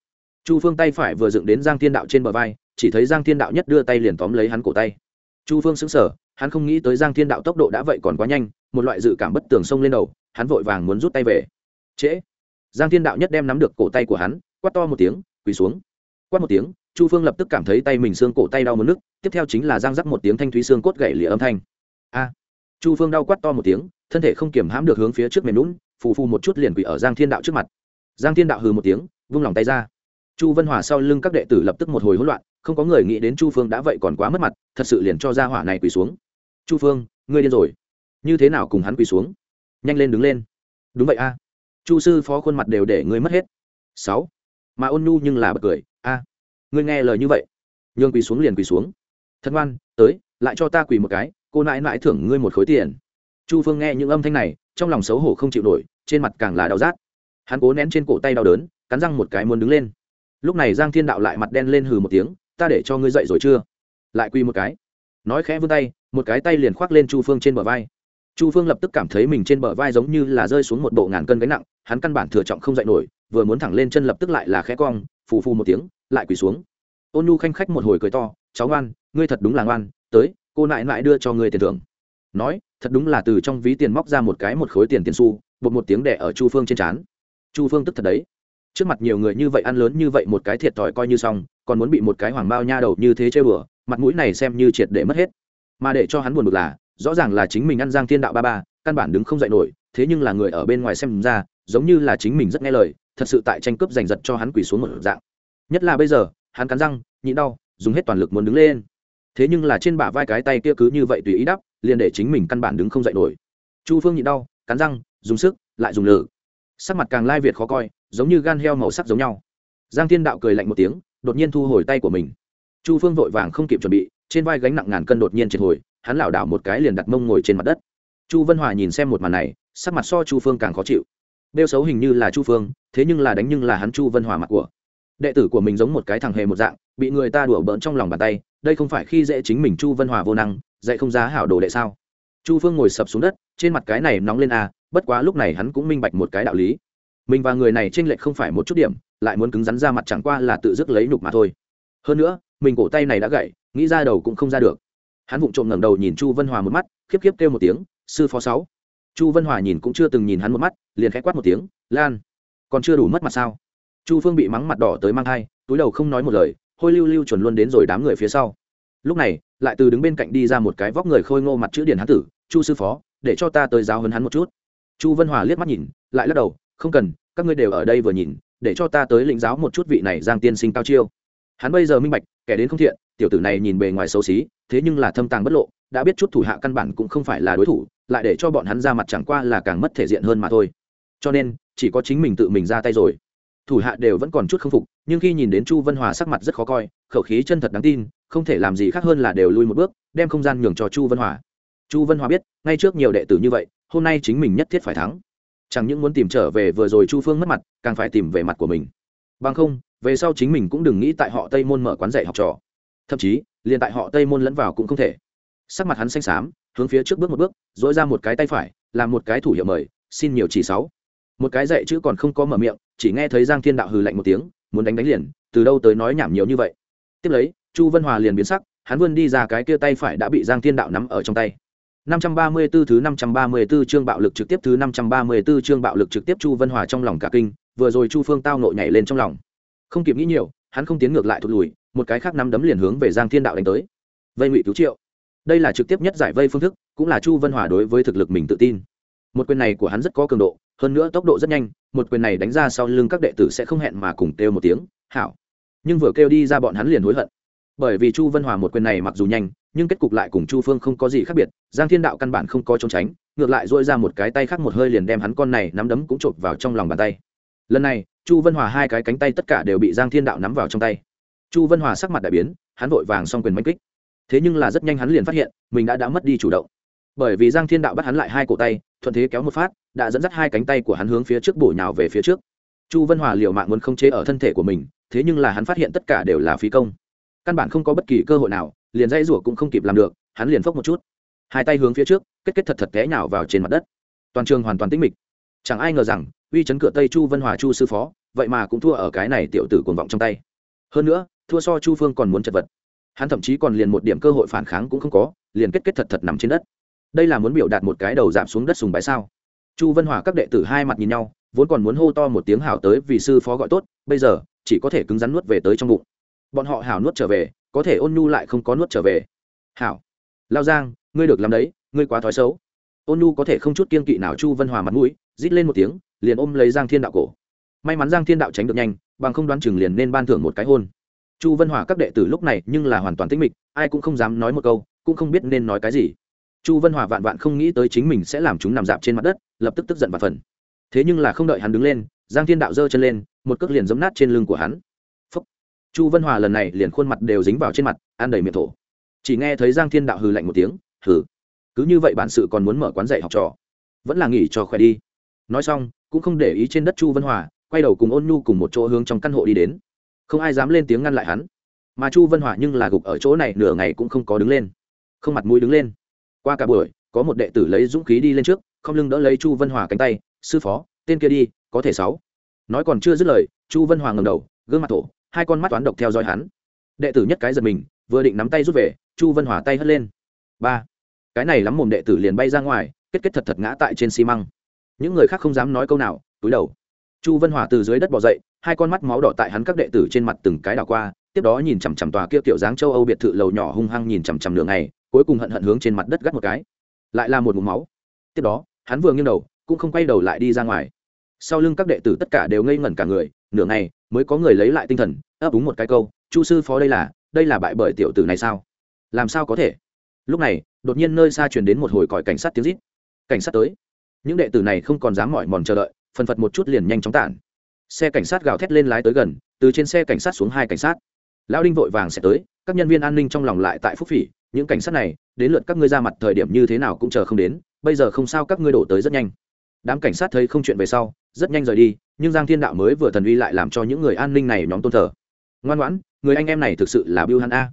Chu phương tay phải vừa dựng đến giang thiên đạo trên bờ vai, chỉ thấy giang thiên đạo nhất đưa tay liền tóm lấy hắn cổ tay chu phương sững sờ, hắn không nghĩ tới giang thiên đạo tốc độ đã vậy còn quá nhanh, một loại dự cảm bất tường xông lên đầu, hắn vội vàng muốn rút tay về. Trễ. Giang thiên đạo nhất đem nắm được cổ tay của hắn, quát to một tiếng, quỳ xuống. Quát một tiếng, chu phương lập tức cảm thấy tay mình xương cổ tay đau mất nước tiếp theo chính là giang rắc một tiếng thanh thúy xương cốt gãy lìa âm thanh. A. Chu phương đau quát to một tiếng, thân thể không kiểm hãm được hướng phía trước mềm lún phù phù một chút liền quỳ ở giang thiên đạo trước mặt. Giang thiên đạo hừ một tiếng, vung lòng tay ra. Chu vân hòa sau lưng các đệ tử lập tức một hồi hỗn loạn không có người nghĩ đến chu phương đã vậy còn quá mất mặt, thật sự liền cho ra hỏa này quỳ xuống. Chu phương, ngươi điên rồi. Như thế nào cùng hắn quỳ xuống? Nhanh lên đứng lên. Đúng vậy a. Chu sư phó khuôn mặt đều để ngươi mất hết. Sáu. Mà ôn nhu nhưng là bật cười, a. Ngươi nghe lời như vậy. Nhường quỳ xuống liền quỳ xuống. Thân ngoan, tới, lại cho ta quỳ một cái, cô nãi nãi thưởng ngươi một khối tiền. Chu phương nghe những âm thanh này, trong lòng xấu hổ không chịu nổi, trên mặt càng là đau rát. Hắn cố nén trên cổ tay đau đớn, cắn răng một cái muốn đứng lên. Lúc này giang thiên đạo lại mặt đen lên hừ một tiếng ta để cho ngươi dậy rồi chưa? Lại quy một cái. Nói khẽ vươn tay, một cái tay liền khoác lên chu phương trên bờ vai. Chu phương lập tức cảm thấy mình trên bờ vai giống như là rơi xuống một bộ ngàn cân gánh nặng, hắn căn bản thừa trọng không dậy nổi, vừa muốn thẳng lên chân lập tức lại là khẽ cong, phù phù một tiếng, lại quỳ xuống. Ôn nhu khanh khách một hồi cười to, cháu ngoan, ngươi thật đúng là ngoan, tới, cô nại nại đưa cho ngươi tiền thưởng. Nói, thật đúng là từ trong ví tiền móc ra một cái một khối tiền tiền xu, bột một tiếng đẻ ở chu phương trên trán. Chu phương tức thật đấy trước mặt nhiều người như vậy ăn lớn như vậy một cái thiệt thòi coi như xong, còn muốn bị một cái hoàng bao nha đầu như thế chơi bừa, mặt mũi này xem như triệt để mất hết. Mà để cho hắn buồn bực là, rõ ràng là chính mình ăn giang thiên đạo ba ba, căn bản đứng không dậy nổi, thế nhưng là người ở bên ngoài xem ra, giống như là chính mình rất nghe lời, thật sự tại tranh cướp giành giật cho hắn quỳ xuống một dạng. Nhất là bây giờ, hắn cắn răng, nhịn đau, dùng hết toàn lực muốn đứng lên. Thế nhưng là trên bả vai cái tay kia cứ như vậy tùy ý đắp, liền để chính mình căn bản đứng không dậy nổi. Chu phương nhịn đau, cắn răng, dùng sức, lại dùng lử sắc mặt càng lai việt khó coi giống như gan heo màu sắc giống nhau. Giang thiên đạo cười lạnh một tiếng đột nhiên thu hồi tay của mình. Chu phương vội vàng không kịp chuẩn bị trên vai gánh nặng ngàn cân đột nhiên triệt hồi hắn lảo đảo một cái liền đặt mông ngồi trên mặt đất. Chu vân hòa nhìn xem một màn này sắc mặt so chu phương càng khó chịu. Đeo xấu hình như là chu phương thế nhưng là đánh nhưng là hắn chu vân hòa mặt của. Đệ tử của mình giống một cái thằng hề một dạng bị người ta đùa bỡn trong lòng bàn tay đây không phải khi dễ chính mình chu vân hòa vô năng dạy không giá hảo đồ đệ sao? Chu phương ngồi sập xuống đất trên mặt cái này nóng lên a à, bất quá lúc này hắn cũng minh bạch một cái đạo lý mình và người này t r ê n lệch không phải một chút điểm, lại muốn cứng rắn ra mặt chẳng qua là tự dứt lấy nhục mà thôi. Hơn nữa, mình cổ tay này đã gậy nghĩ ra đầu cũng không ra được. Hắn vụng trộm ngẩng đầu nhìn chu vân hòa một mắt, khiếp khiếp kêu một tiếng, sư phó sáu. Chu vân hòa nhìn cũng chưa từng nhìn hắn một mắt, liền khẽ quát một tiếng, lan, còn chưa đủ mất mặt sao? Chu phương bị mắng mặt đỏ tới mang thai, túi đầu không nói một lời, hôi lưu lưu chuẩn luôn đến rồi đám người phía sau. Lúc này, lại từ đứng bên cạnh đi ra một cái vóc người khôi ngô mặt chữ điển hán tử, chu sư phó, để cho ta tới giáo hơn hắn một chút. Chu vân hòa liếc mắt nhìn, lại lắc đầu không cần, các ngươi đều ở đây vừa nhìn, để cho ta tới lĩnh giáo một chút vị này giang tiên sinh cao chiêu. Hắn bây giờ minh bạch, kẻ đến không thiện, tiểu tử này nhìn bề ngoài xấu xí, thế nhưng là thâm tàng bất lộ, đã biết chút thủ hạ căn bản cũng không phải là đối thủ, lại để cho bọn hắn ra mặt chẳng qua là càng mất thể diện hơn mà thôi. Cho nên, chỉ có chính mình tự mình ra tay rồi. Thủ hạ đều vẫn còn chút k phục, nhưng khi nhìn đến chu vân hòa sắc mặt rất khó coi, khẩu khí chân thật đáng tin, không thể làm gì khác hơn là đều lui một bước, đem không gian nhường cho chu vân hòa. Chu vân hòa biết, ngay trước nhiều đệ tử như vậy, hôm nay chính mình nhất thiết phải thắng chẳng những muốn tìm trở về vừa rồi chu phương mất mặt, càng phải tìm về mặt của mình. Bằng không, về sau chính mình cũng đừng nghĩ tại họ tây môn mở quán dạy học trò. Thậm chí, liền tại họ tây môn lẫn vào cũng không thể. Sắc mặt hắn xanh xám, hướng phía trước bước một bước dỗi ra một cái tay phải, làm một cái thủ hiệu mời, xin nhiều chỉ sáu. Một cái dạy chữ còn không có mở miệng, chỉ nghe thấy giang thiên đạo hừ lạnh một tiếng, muốn đánh đánh liền, từ đâu tới nói nhảm nhiều như vậy. Tiếp lấy, chu vân hòa liền biến sắc, hắn vươn đi ra cái kia tay phải đã bị giang thiên đạo nắm ở trong tay. 534 thứ 534 chương bạo lực trực tiếp thứ 534 chương bạo lực trực tiếp Chu Vân Hòa trong lòng cả kinh, vừa rồi Chu Phương tao nội nhảy lên trong lòng. Không kịp nghĩ nhiều, hắn không tiến ngược lại thụt lùi, một cái khác nắm đấm liền hướng về Giang Thiên Đạo đánh tới. Vây Ngụy cứu triệu. Đây là trực tiếp nhất giải vây phương thức, cũng là Chu Vân Hòa đối với thực lực mình tự tin. Một quyền này của hắn rất có cường độ, hơn nữa tốc độ rất nhanh, một quyền này đánh ra sau lưng các đệ tử sẽ không hẹn mà cùng kêu một tiếng, "Hảo." Nhưng vừa kêu đi ra bọn hắn liền hối hận. Bởi vì Chu Vân Hòa một quyền này mặc dù nhanh, nhưng kết cục lại cùng chu phương không có gì khác biệt giang thiên đạo căn bản không có trốn tránh ngược lại dỗi ra một cái tay khác một hơi liền đem hắn con này nắm đấm cũng chộp vào trong lòng bàn tay. Lần này chu vân hòa hai cái cánh tay tất cả đều bị giang thiên đạo nắm vào trong tay. Chu vân hòa sắc mặt đại biến hắn vội vàng xong quyền manh kích. Thế nhưng là rất nhanh hắn liền phát hiện mình đã đã mất đi chủ động. Bởi vì giang thiên đạo bắt hắn lại hai cổ tay thuận thế kéo một phát đã dẫn dắt hai cánh tay của hắn hướng phía trước bổ nhào về phía trước. Chu vân hòa liều mạng muốn không chế ở thân thể của mình thế nhưng là hắn phát hiện tất cả đều là phí công căn bản không có bất kỳ cơ hội nào, liền dây rủa cũng không kịp làm được, hắn liền phốc một chút. Hai tay hướng phía trước, kết kết thật thật té nhào vào trên mặt đất. Toàn trường hoàn toàn tĩnh mịch. Chẳng ai ngờ rằng, uy chấn cửa tây chu vân hòa chu sư phó, vậy mà cũng thua ở cái này tiểu tử cuồng vọng trong tay. Hơn nữa, thua so chu phương còn muốn chật vật. Hắn thậm chí còn liền một điểm cơ hội phản kháng cũng không có, liền kết kết thật thật nằm trên đất. Đây là muốn biểu đạt một cái đầu giảm xuống đất sùng bái sao? Chu vân hòa các đệ tử hai mặt nhìn nhau, vốn còn muốn hô to một tiếng hào tới vì sư phó gọi tốt, bây giờ, chỉ có thể cứng rắn nuốt về tới trong bụng bọn họ hào nuốt trở về, có thể ôn nhu lại không có nuốt trở về. Hảo. Lao giang, ngươi được làm đấy, ngươi quá thói xấu. Ôn nhu có thể không chút kiên kỵ nào chu vân hòa mặt mũi, rít lên một tiếng, liền ôm lấy giang thiên đạo cổ. May mắn giang thiên đạo tránh được nhanh, bằng không đoán chừng liền nên ban thưởng một cái hôn. Chu vân hòa các đệ tử lúc này nhưng là hoàn toàn tĩnh mịch, ai cũng không dám nói một câu, cũng không biết nên nói cái gì. Chu vân hòa vạn vạn không nghĩ tới chính mình sẽ làm chúng nằm dạp trên mặt đất, lập tức tức giận và phần thế nhưng là không đợi hắn đứng lên, giang thiên đạo giơ chân lên, một cước liền giấm nát trên lưng của hắn chu vân hòa lần này liền khuôn mặt đều dính vào trên mặt, ăn đầy miệng thổ. Chỉ nghe thấy giang thiên đạo hừ lạnh một tiếng, hừ, cứ như vậy bản sự còn muốn mở quán dạy học trò, vẫn là nghỉ cho khỏe đi. Nói xong, cũng không để ý trên đất chu vân hòa, quay đầu cùng ôn nhu cùng một chỗ hướng trong căn hộ đi đến. Không ai dám lên tiếng ngăn lại hắn, mà chu vân hòa nhưng là gục ở chỗ này nửa ngày cũng không có đứng lên, không mặt mũi đứng lên. Qua cả buổi, có một đệ tử lấy dũng khí đi lên trước, không lưng đỡ lấy chu vân hòa cánh tay, sư phó, tên kia đi, có thể sáu. Nói còn chưa dứt lời, chu vân hòa ngầm đầu, gương mặt thổ hai con mắt toán độc theo dõi hắn. Đệ tử nhất cái giật mình, vừa định nắm tay rút về, chu vân hòa tay hất lên. Ba. Cái này lắm mồm đệ tử liền bay ra ngoài, kết kết thật thật ngã tại trên xi măng. Những người khác không dám nói câu nào, túi đầu. Chu vân hòa từ dưới đất bỏ dậy, hai con mắt máu đỏ tại hắn các đệ tử trên mặt từng cái đảo qua, tiếp đó nhìn chằm chằm tòa kia kiểu dáng châu âu biệt thự lầu nhỏ hung hăng nhìn chằm chằm đường này cuối cùng hận hận hướng trên mặt đất gắt một cái. Lại là một mụ máu. Tiếp đó, hắn vừa nghiêng đầu, cũng không quay đầu lại đi ra ngoài. Sau lưng các đệ tử tất cả đều ngây ngẩn cả người nửa ngày mới có người lấy lại tinh thần, ấp úng một cái câu, chu sư phó đây là đây là bại bởi tiểu tử này sao? Làm sao có thể? Lúc này, đột nhiên nơi xa truyền đến một hồi còi cảnh sát tiếng rít. Cảnh sát tới. Những đệ tử này không còn dám mỏi mòn chờ đợi, phần phật một chút liền nhanh chóng tản. Xe cảnh sát gào thét lên lái tới gần, từ trên xe cảnh sát xuống hai cảnh sát. Lão đinh vội vàng sẽ tới, các nhân viên an ninh trong lòng lại tại phúc phỉ, những cảnh sát này, đến lượt các ngươi ra mặt thời điểm như thế nào cũng chờ không đến, bây giờ không sao các ngươi đổ tới rất nhanh đám cảnh sát thấy không chuyện về sau, rất nhanh rời đi, nhưng giang thiên đạo mới vừa thần uy lại làm cho những người an ninh này nhóm tôn thờ. Ngoan ngoãn, người anh em này thực sự là biêu hắn a.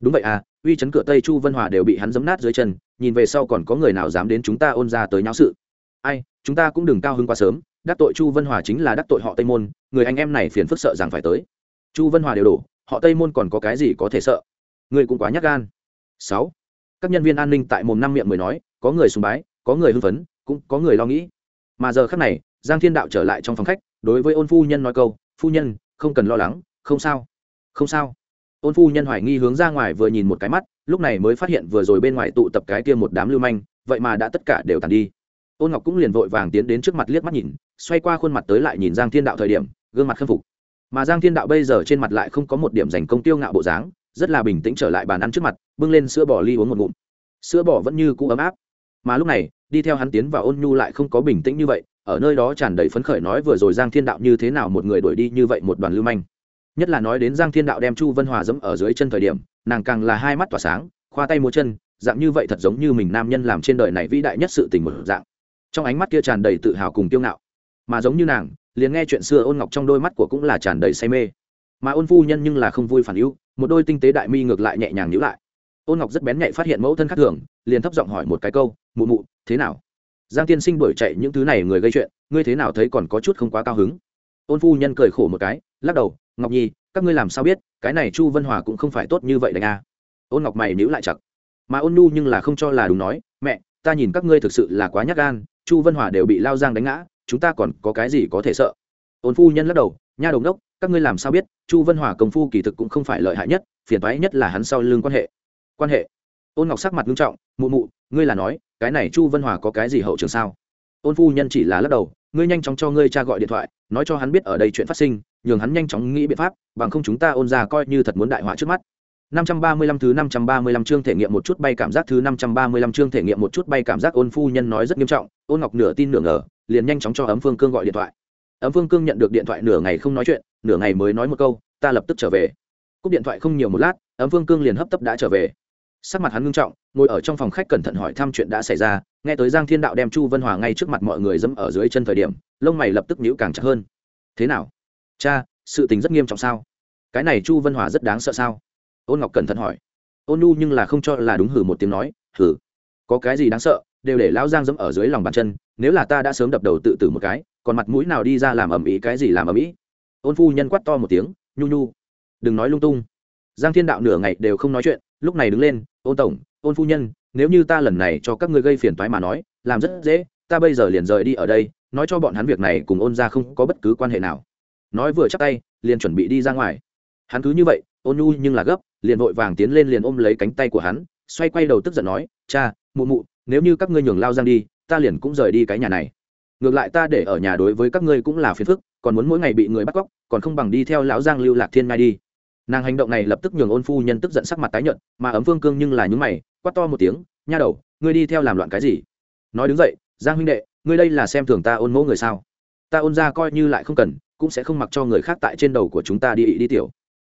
Đúng vậy à uy chấn cửa tây chu vân hòa đều bị hắn giấm nát dưới chân, nhìn về sau còn có người nào dám đến chúng ta ôn ra tới nháo sự. Ai, chúng ta cũng đừng cao hứng quá sớm, đắc tội chu vân hòa chính là đắc tội họ tây môn, người anh em này phiền phức sợ rằng phải tới. Chu vân hòa đều đổ, họ tây môn còn có cái gì có thể sợ? Người cũng quá nhắc gan. Sáu, các nhân viên an ninh tại mồm năm miệng mới nói, có người sùng bái, có người hưng phấn, cũng có người lo nghĩ mà giờ khắc này, giang thiên đạo trở lại trong phòng khách, đối với ôn phu nhân nói câu, phu nhân, không cần lo lắng, không sao không sao. Ôn phu nhân hoài nghi hướng ra ngoài vừa nhìn một cái mắt, lúc này mới phát hiện vừa rồi bên ngoài tụ tập cái kia một đám lưu manh, vậy mà đã tất cả đều tàn đi. Ôn ngọc cũng liền vội vàng tiến đến trước mặt liếc mắt nhìn, xoay qua khuôn mặt tới lại nhìn giang thiên đạo thời điểm, gương mặt khâm phục. Mà giang thiên đạo bây giờ trên mặt lại không có một điểm giành công tiêu ngạo bộ dáng, rất là bình tĩnh trở lại bàn ăn trước mặt, bưng lên sữa bò ly uống một ngụm. Sữa bò vẫn như cũ ấm áp. Mà lúc này đi theo hắn tiến vào ôn nhu lại không có bình tĩnh như vậy, ở nơi đó tràn đầy phấn khởi nói vừa rồi giang thiên đạo như thế nào một người đuổi đi như vậy một đoàn lưu manh. Nhất là nói đến giang thiên đạo đem chu vân hòa dẫm ở dưới chân thời điểm, nàng càng là hai mắt tỏa sáng, khoa tay múa chân, dạng như vậy thật giống như mình nam nhân làm trên đời này vĩ đại nhất sự tình một dạng. Trong ánh mắt kia tràn đầy tự hào cùng tiêu ngạo, mà giống như nàng, liền nghe chuyện xưa ôn ngọc trong đôi mắt của cũng là tràn đầy say mê. Mà ôn phu nhân nhưng là không vui phản ưu một đôi tinh tế đại mi ngược lại nhẹ nhàng nhữ lại. Ôn ngọc rất bén nhạy phát hiện mẫu thân khác thường, liền thấp giọng hỏi một cái câu mụ mụ, thế nào? Giang tiên sinh đuổi chạy những thứ này người gây chuyện, ngươi thế nào thấy còn có chút không quá cao hứng? Ôn phu nhân cười khổ một cái, lắc đầu, ngọc nhi, các ngươi làm sao biết, cái này chu vân hòa cũng không phải tốt như vậy đánh a. Ôn ngọc mày níu lại chặt. Mà ôn nu nhưng là không cho là đúng nói, mẹ, ta nhìn các ngươi thực sự là quá nhát gan, chu vân hòa đều bị lao giang đánh ngã, chúng ta còn có cái gì có thể sợ? Ôn phu nhân lắc đầu, nha đồng đốc, các ngươi làm sao biết, chu vân hòa công phu kỳ thực cũng không phải lợi hại nhất, phiền thoái nhất là hắn sau lưng quan hệ. Quan hệ. Ôn ngọc sắc mặt nghiêm trọng, mụ mụ, ngươi là nói cái này chu vân hòa có cái gì hậu trường sao ôn phu nhân chỉ là lắc đầu ngươi nhanh chóng cho ngươi cha gọi điện thoại nói cho hắn biết ở đây chuyện phát sinh nhường hắn nhanh chóng nghĩ biện pháp bằng không chúng ta ôn ra coi như thật muốn đại họa trước mắt 535 thứ 535 chương thể nghiệm một chút bay cảm giác thứ 535 chương thể nghiệm một chút bay cảm giác ôn phu nhân nói rất nghiêm trọng, ôn ngọc nửa tin nửa ngờ, liền nhanh chóng cho ấm phương cương gọi điện thoại. Ấm phương cương nhận được điện thoại nửa ngày không nói chuyện, nửa ngày mới nói một câu, ta lập tức trở về. Cúp điện thoại không nhiều một lát, ấm phương cương liền hấp tấp đã trở về. Sắc mặt hắn nghiêm trọng, ngồi ở trong phòng khách cẩn thận hỏi thăm chuyện đã xảy ra, nghe tới Giang Thiên Đạo đem Chu Vân Hòa ngay trước mặt mọi người dẫm ở dưới chân thời điểm, lông mày lập tức nhíu càng chặt hơn. Thế nào? Cha, sự tình rất nghiêm trọng sao? Cái này Chu Vân Hòa rất đáng sợ sao? ôn ngọc cẩn thận hỏi ôn nu nhưng là không cho là đúng hử một tiếng nói hử có cái gì đáng sợ đều để lão giang dẫm ở dưới lòng bàn chân nếu là ta đã sớm đập đầu tự tử một cái còn mặt mũi nào đi ra làm ầm ĩ cái gì làm ầm ĩ ôn phu nhân quát to một tiếng nhu nhu đừng nói lung tung giang thiên đạo nửa ngày đều không nói chuyện lúc này đứng lên, ôn tổng, ôn phu nhân, nếu như ta lần này cho các ngươi gây phiền toái mà nói, làm rất dễ, ta bây giờ liền rời đi ở đây, nói cho bọn hắn việc này cùng ôn ra không có bất cứ quan hệ nào. Nói vừa chắc tay, liền chuẩn bị đi ra ngoài. Hắn cứ như vậy, ôn nhu nhưng là gấp, liền vội vàng tiến lên liền ôm lấy cánh tay của hắn, xoay quay đầu tức giận nói, cha, mụ mụ, nếu như các ngươi nhường lao giang đi, ta liền cũng rời đi cái nhà này. Ngược lại ta để ở nhà đối với các ngươi cũng là phiền phức, còn muốn mỗi ngày bị người bắt cóc, còn không bằng đi theo lão giang lưu lạc thiên ngai đi nàng hành động này lập tức nhường ôn phu nhân tức giận sắc mặt tái nhợt, mà ấm vương cương nhưng là nhúng mày, quát to một tiếng, nha đầu, ngươi đi theo làm loạn cái gì? Nói đứng dậy, giang huynh đệ, ngươi đây là xem thường ta ôn mẫu người sao? Ta ôn ra coi như lại không cần, cũng sẽ không mặc cho người khác tại trên đầu của chúng ta đi đi tiểu.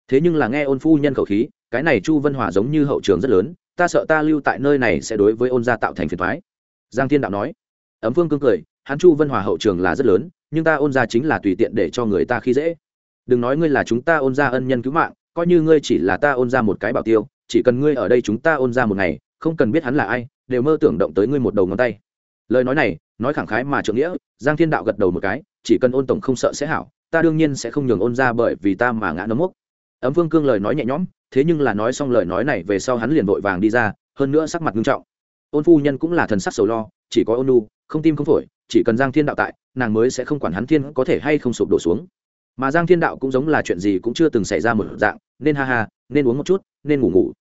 Thế nhưng là nghe ôn phu nhân khẩu khí, cái này chu vân hòa giống như hậu trường rất lớn, ta sợ ta lưu tại nơi này sẽ đối với ôn gia tạo thành phiền thoái giang thiên đạo nói. Ấm vương cương cười, hắn chu vân hòa hậu trường là rất lớn, nhưng ta ôn gia chính là tùy tiện để cho người ta khi dễ. Đừng nói ngươi là chúng ta ôn gia ân nhân cứu mạng coi như ngươi chỉ là ta ôn ra một cái bảo tiêu, chỉ cần ngươi ở đây chúng ta ôn ra một ngày, không cần biết hắn là ai, đều mơ tưởng động tới ngươi một đầu ngón tay. Lời nói này, nói khẳng khái mà trượng nghĩa, giang thiên đạo gật đầu một cái, chỉ cần ôn tổng không sợ sẽ hảo, ta đương nhiên sẽ không nhường ôn ra bởi vì ta mà ngã nấm mốc. Ấm vương cương lời nói nhẹ nhõm, thế nhưng là nói xong lời nói này về sau hắn liền vội vàng đi ra, hơn nữa sắc mặt nghiêm trọng. Ôn phu nhân cũng là thần sắc sầu lo, chỉ có ôn nu không tim không phổi, chỉ cần giang thiên đạo tại, nàng mới sẽ không quản hắn thiên có thể hay không sụp đổ xuống mà giang thiên đạo cũng giống là chuyện gì cũng chưa từng xảy ra một dạng, nên ha ha, nên uống một chút, nên ngủ ngủ.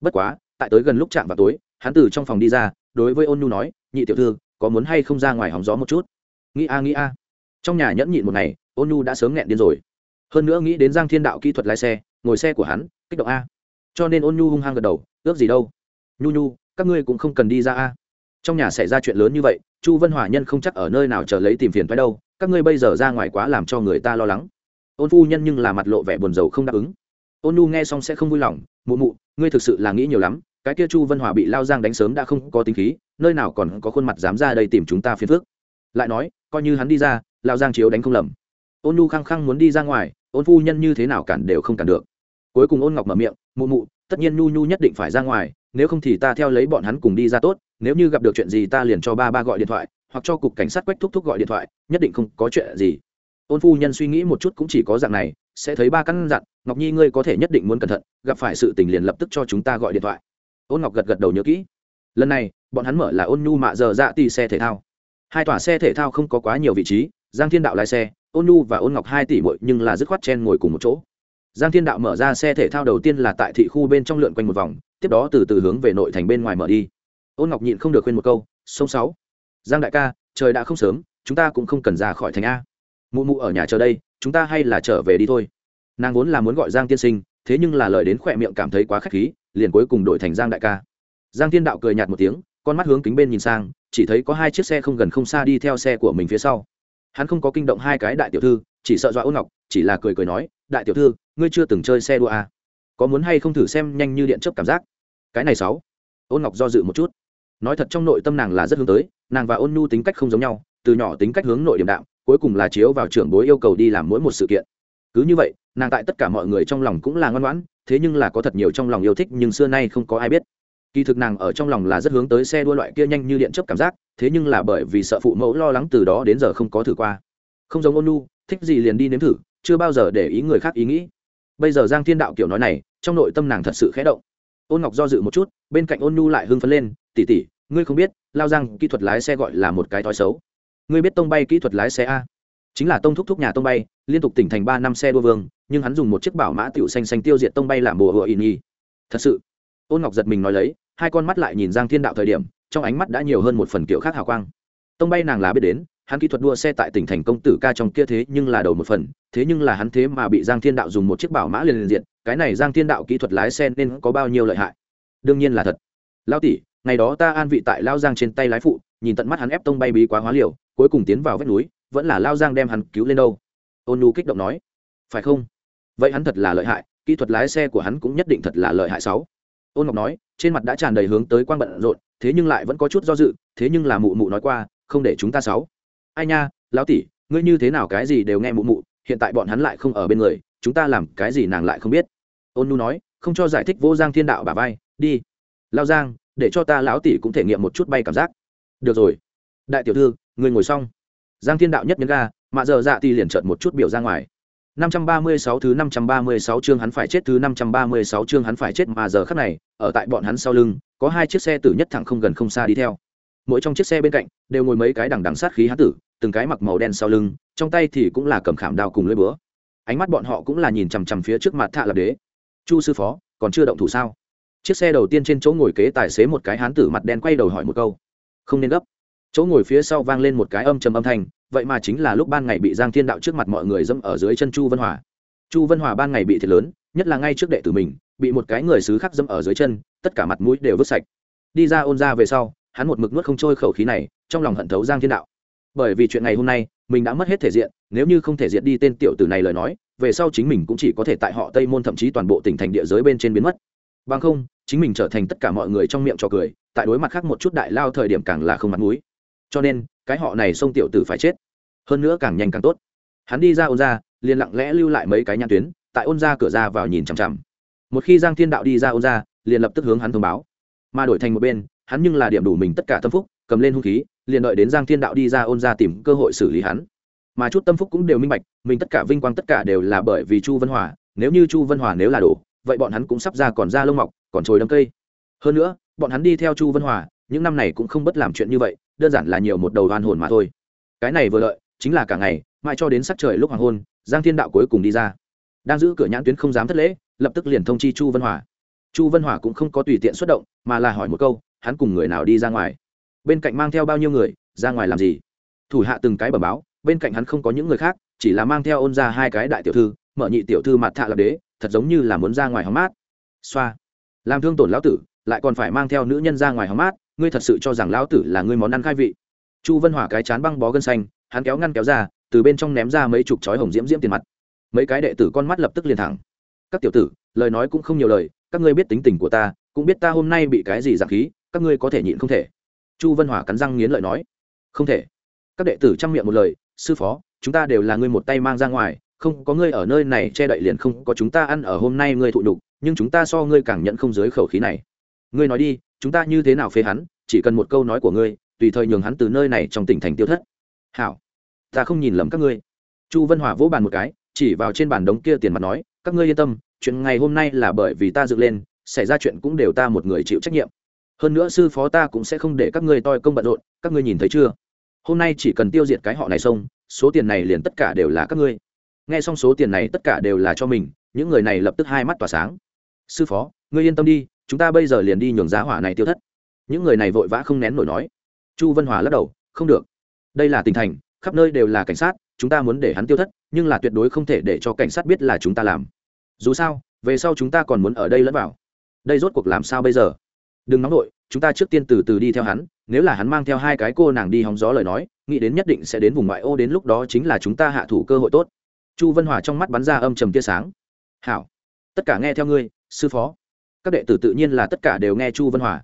Bất quá, tại tới gần lúc chạm vào tối, hắn từ trong phòng đi ra, đối với ôn nu nói, nhị tiểu thư, có muốn hay không ra ngoài hóng gió một chút? Nghĩ a nghĩ a. Trong nhà nhẫn nhịn một ngày, ôn nu đã sớm nghẹn điên rồi. Hơn nữa nghĩ đến giang thiên đạo kỹ thuật lái xe, ngồi xe của hắn, kích động a. Cho nên ôn nhu hung hăng gật đầu, ước gì đâu. Nhu nhu, các ngươi cũng không cần đi ra a. Trong nhà xảy ra chuyện lớn như vậy, chu vân hòa nhân không chắc ở nơi nào chờ lấy tìm phiền thoái đâu, các ngươi bây giờ ra ngoài quá làm cho người ta lo lắng ôn phu nhân nhưng là mặt lộ vẻ buồn rầu không đáp ứng. Ôn Nu nghe xong sẽ không vui lòng, mụ mụ, ngươi thực sự là nghĩ nhiều lắm, cái kia chu vân hòa bị lao giang đánh sớm đã không có tính khí, nơi nào còn có khuôn mặt dám ra đây tìm chúng ta phiền phước lại nói, coi như hắn đi ra, lao giang chiếu đánh không lầm. Ôn Nu khăng khăng muốn đi ra ngoài, ôn phu nhân như thế nào cản đều không cản được. Cuối cùng ôn ngọc mở miệng, mụ mụ, tất nhiên nhu nhu nhất định phải ra ngoài, nếu không thì ta theo lấy bọn hắn cùng đi ra tốt, nếu như gặp được chuyện gì ta liền cho ba ba gọi điện thoại, hoặc cho cục cảnh sát quách thúc thúc gọi điện thoại, nhất định không có chuyện gì ôn phu nhân suy nghĩ một chút cũng chỉ có dạng này, sẽ thấy ba căn dặn, ngọc nhi ngươi có thể nhất định muốn cẩn thận, gặp phải sự tình liền lập tức cho chúng ta gọi điện thoại. Ôn ngọc gật gật đầu nhớ kỹ. Lần này, bọn hắn mở là ôn nhu mạ giờ dạ tì xe thể thao. Hai tòa xe thể thao không có quá nhiều vị trí, giang thiên đạo lái xe, ôn nhu và ôn ngọc hai tỷ bội nhưng là dứt khoát chen ngồi cùng một chỗ. Giang thiên đạo mở ra xe thể thao đầu tiên là tại thị khu bên trong lượn quanh một vòng, tiếp đó từ từ hướng về nội thành bên ngoài mở đi. Ôn ngọc nhịn không được khuyên một câu, sông sáu, giang đại ca, trời đã không sớm, chúng ta cũng không cần ra khỏi thành a mụ mụ ở nhà chờ đây, chúng ta hay là trở về đi thôi. Nàng vốn là muốn gọi giang tiên sinh, thế nhưng là lời đến khỏe miệng cảm thấy quá k h á c h khí, liền cuối cùng đổi thành giang đại ca. Giang thiên đạo cười nhạt một tiếng, con mắt hướng kính bên nhìn sang, chỉ thấy có hai chiếc xe không gần không xa đi theo xe của mình phía sau. Hắn không có kinh động hai cái đại tiểu thư, chỉ sợ dọa ôn ngọc, chỉ là cười cười nói, đại tiểu thư, ngươi chưa từng chơi xe đua à? có muốn hay không thử xem nhanh như điện chấp cảm giác? Cái này sáu. Ôn ngọc do dự một chút. Nói thật trong nội tâm nàng là rất hướng tới, nàng và ôn nhu tính cách không giống nhau, từ nhỏ tính cách hướng nội điểm đạm cuối cùng là chiếu vào trưởng bối yêu cầu đi làm mỗi một sự kiện. Cứ như vậy, nàng tại tất cả mọi người trong lòng cũng là ngoan ngoãn, thế nhưng là có thật nhiều trong lòng yêu thích nhưng xưa nay không có ai biết. Kỳ thực nàng ở trong lòng là rất hướng tới xe đua loại kia nhanh như điện chấp cảm giác, thế nhưng là bởi vì sợ phụ mẫu lo lắng từ đó đến giờ không có thử qua. Không giống ôn nu, thích gì liền đi nếm thử, chưa bao giờ để ý người khác ý nghĩ. Bây giờ giang thiên đạo kiểu nói này, trong nội tâm nàng thật sự khẽ động. Ôn ngọc do dự một chút, bên cạnh ôn nu lại hưng phấn lên tỉ tỉ ngươi không biết, lao giang kỹ thuật lái xe gọi là một cái thói xấu ngươi biết tông bay kỹ thuật lái xe a? Chính là tông thúc thúc nhà tông bay, liên tục tỉnh thành ba năm xe đua vương, nhưng hắn dùng một chiếc bảo mã tiểu xanh xanh tiêu diệt tông bay làm bùa hựa ỉ nhi thật sự. Ôn ngọc giật mình nói lấy, hai con mắt lại nhìn giang thiên đạo thời điểm, trong ánh mắt đã nhiều hơn một phần kiểu khác hào quang. Tông bay nàng là biết đến, hắn kỹ thuật đua xe tại tỉnh thành công tử ca trong kia thế nhưng là đầu một phần, thế nhưng là hắn thế mà bị giang thiên đạo dùng một chiếc bảo mã liền liền diện cái này giang thiên đạo kỹ thuật lái xe nên có bao nhiêu lợi hại? Đương nhiên là thật. Lao tỷ ngày đó ta an vị tại lao giang trên tay lái phụ, nhìn tận mắt hắn ép tông bay bí quá hóa liều, cuối cùng tiến vào vách núi, vẫn là lao giang đem hắn cứu lên đâu. Ôn nu kích động nói, phải không? Vậy hắn thật là lợi hại, kỹ thuật lái xe của hắn cũng nhất định thật là lợi hại sáu. Ôn ngọc nói, trên mặt đã tràn đầy hướng tới quang bận rộn, thế nhưng lại vẫn có chút do dự, thế nhưng là mụ mụ nói qua, không để chúng ta sáu. Ai nha, lão tỷ, ngươi như thế nào cái gì đều nghe mụ mụ, hiện tại bọn hắn lại không ở bên người, chúng ta làm cái gì nàng lại không biết. Ôn nu nói, không cho giải thích vô giang thiên đạo bà vai, đi. Lao giang để cho ta lão tỷ cũng thể nghiệm một chút bay cảm giác được rồi đại tiểu thư người ngồi xong giang thiên đạo nhất nhấn ga mạ giờ dạ thì liền trợt một chút biểu ra ngoài 536 thứ 536 chương hắn phải chết thứ 536 chương hắn phải chết mà giờ khắc này, ở tại bọn hắn sau lưng, có hai chiếc xe tử nhất thẳng không gần không xa đi theo. Mỗi trong chiếc xe bên cạnh đều ngồi mấy cái đằng đằng sát khí hắn tử, từng cái mặc màu đen sau lưng, trong tay thì cũng là cầm khảm đao cùng lưỡi búa. Ánh mắt bọn họ cũng là nhìn chằm chằm phía trước mặt Thạ Lập Đế. Chu sư phó, còn chưa động thủ sao? Chiếc xe đầu tiên trên chỗ ngồi kế tài xế một cái hán tử mặt đen quay đầu hỏi một câu. Không nên gấp. Chỗ ngồi phía sau vang lên một cái âm trầm âm thanh, vậy mà chính là lúc ban ngày bị giang thiên đạo trước mặt mọi người dẫm ở dưới chân chu vân hòa chu vân hòa ban ngày bị thiệt lớn nhất là ngay trước đệ tử mình bị một cái người xứ khác dẫm ở dưới chân tất cả mặt mũi đều vứt sạch đi ra ôn ra về sau hắn một mực nuốt không trôi khẩu khí này trong lòng hận thấu giang thiên đạo bởi vì chuyện ngày hôm nay mình đã mất hết thể diện nếu như không thể diện đi tên tiểu tử này lời nói về sau chính mình cũng chỉ có thể tại họ tây môn thậm chí toàn bộ tỉnh thành địa giới bên trên biến mất bằng không, chính mình trở thành tất cả mọi người trong miệng cho cười, tại đối mặt khác một chút đại lao thời điểm càng là không mặt mũi. Cho nên, cái họ này xông tiểu tử phải chết. Hơn nữa càng nhanh càng tốt. Hắn đi ra ôn ra liền lặng lẽ lưu lại mấy cái nhãn tuyến, tại ôn ra cửa ra vào nhìn chằm chằm. Một khi giang thiên đạo đi ra ôn ra liền lập tức hướng hắn thông báo. Mà đổi thành một bên, hắn nhưng là điểm đủ mình tất cả tâm phúc, cầm lên hung khí, liền đợi đến giang thiên đạo đi ra ôn ra tìm cơ hội xử lý hắn. Mà chút tâm phúc cũng đều minh bạch, mình tất cả vinh quang tất cả đều là bởi vì chu văn hòa, nếu như chu văn hòa nếu là đổ vậy bọn hắn cũng sắp ra còn ra lông mọc, còn trồi đâm cây. Hơn nữa, bọn hắn đi theo chu văn hòa, những năm này cũng không bất làm chuyện như vậy, đơn giản là nhiều một đầu oan hồn mà thôi. Cái này vừa lợi, chính là cả ngày, mãi cho đến sắc trời lúc hoàng hôn, giang thiên đạo cuối cùng đi ra. Đang giữ cửa nhãn tuyến không dám thất lễ, lập tức liền thông chi chu văn hòa. Chu văn hòa cũng không có tùy tiện xuất động, mà là hỏi một câu, hắn cùng người nào đi ra ngoài? Bên cạnh mang theo bao nhiêu người, ra ngoài làm gì? Thủ hạ từng cái bẩm báo, bên cạnh hắn không có những người khác, chỉ là mang theo ôn ra hai cái đại tiểu thư, mở nhị tiểu thư mặt thạ lập đế thật giống như là muốn ra ngoài hóng mát. Xoa. Làm thương tổn lão tử, lại còn phải mang theo nữ nhân ra ngoài hóng mát, ngươi thật sự cho rằng lão tử là ngươi món ăn khai vị. Chu vân hỏa cái chán băng bó gân xanh, hắn kéo ngăn kéo ra, từ bên trong ném ra mấy chục chói hồng diễm diễm tiền mặt. Mấy cái đệ tử con mắt lập tức liền thẳng. Các tiểu tử, lời nói cũng không nhiều lời, các ngươi biết tính tình của ta, cũng biết ta hôm nay bị cái gì dạng khí, các ngươi có thể nhịn không thể. Chu vân hỏa cắn răng nghiến lợi nói. Không thể. Các đệ tử chăm miệng một lời, sư phó, chúng ta đều là ngươi một tay mang ra ngoài không có ngươi ở nơi này che đậy liền không có chúng ta ăn ở hôm nay ngươi thụ đục nhưng chúng ta so ngươi càng nhận không dưới khẩu khí này. Ngươi nói đi, chúng ta như thế nào phê hắn, chỉ cần một câu nói của ngươi, tùy thời nhường hắn từ nơi này trong tỉnh thành tiêu thất. Hảo, ta không nhìn lầm các ngươi. Chu vân hòa vỗ bàn một cái, chỉ vào trên bàn đống kia tiền mặt nói, các ngươi yên tâm, chuyện ngày hôm nay là bởi vì ta dựng lên, xảy ra chuyện cũng đều ta một người chịu trách nhiệm. Hơn nữa sư phó ta cũng sẽ không để các ngươi toi công bận rộn, các ngươi nhìn thấy chưa? Hôm nay chỉ cần tiêu diệt cái họ này xong, số tiền này liền tất cả đều là các ngươi nghe xong số tiền này tất cả đều là cho mình, những người này lập tức hai mắt tỏa sáng. Sư phó, ngươi yên tâm đi, chúng ta bây giờ liền đi nhường giá hỏa này tiêu thất. Những người này vội vã không nén nổi nói. Chu vân hòa lắc đầu, không được. Đây là tỉnh thành, khắp nơi đều là cảnh sát, chúng ta muốn để hắn tiêu thất, nhưng là tuyệt đối không thể để cho cảnh sát biết là chúng ta làm. Dù sao, về sau chúng ta còn muốn ở đây lẫn vào. Đây rốt cuộc làm sao bây giờ? Đừng nóng nổi chúng ta trước tiên từ từ đi theo hắn, nếu là hắn mang theo hai cái cô nàng đi hóng gió lời nói, nghĩ đến nhất định sẽ đến vùng ngoại ô đến lúc đó chính là chúng ta hạ thủ cơ hội tốt chu vân hòa trong mắt bắn ra âm trầm tia sáng. Hảo, tất cả nghe theo ngươi, sư phó. Các đệ tử tự nhiên là tất cả đều nghe chu vân hòa.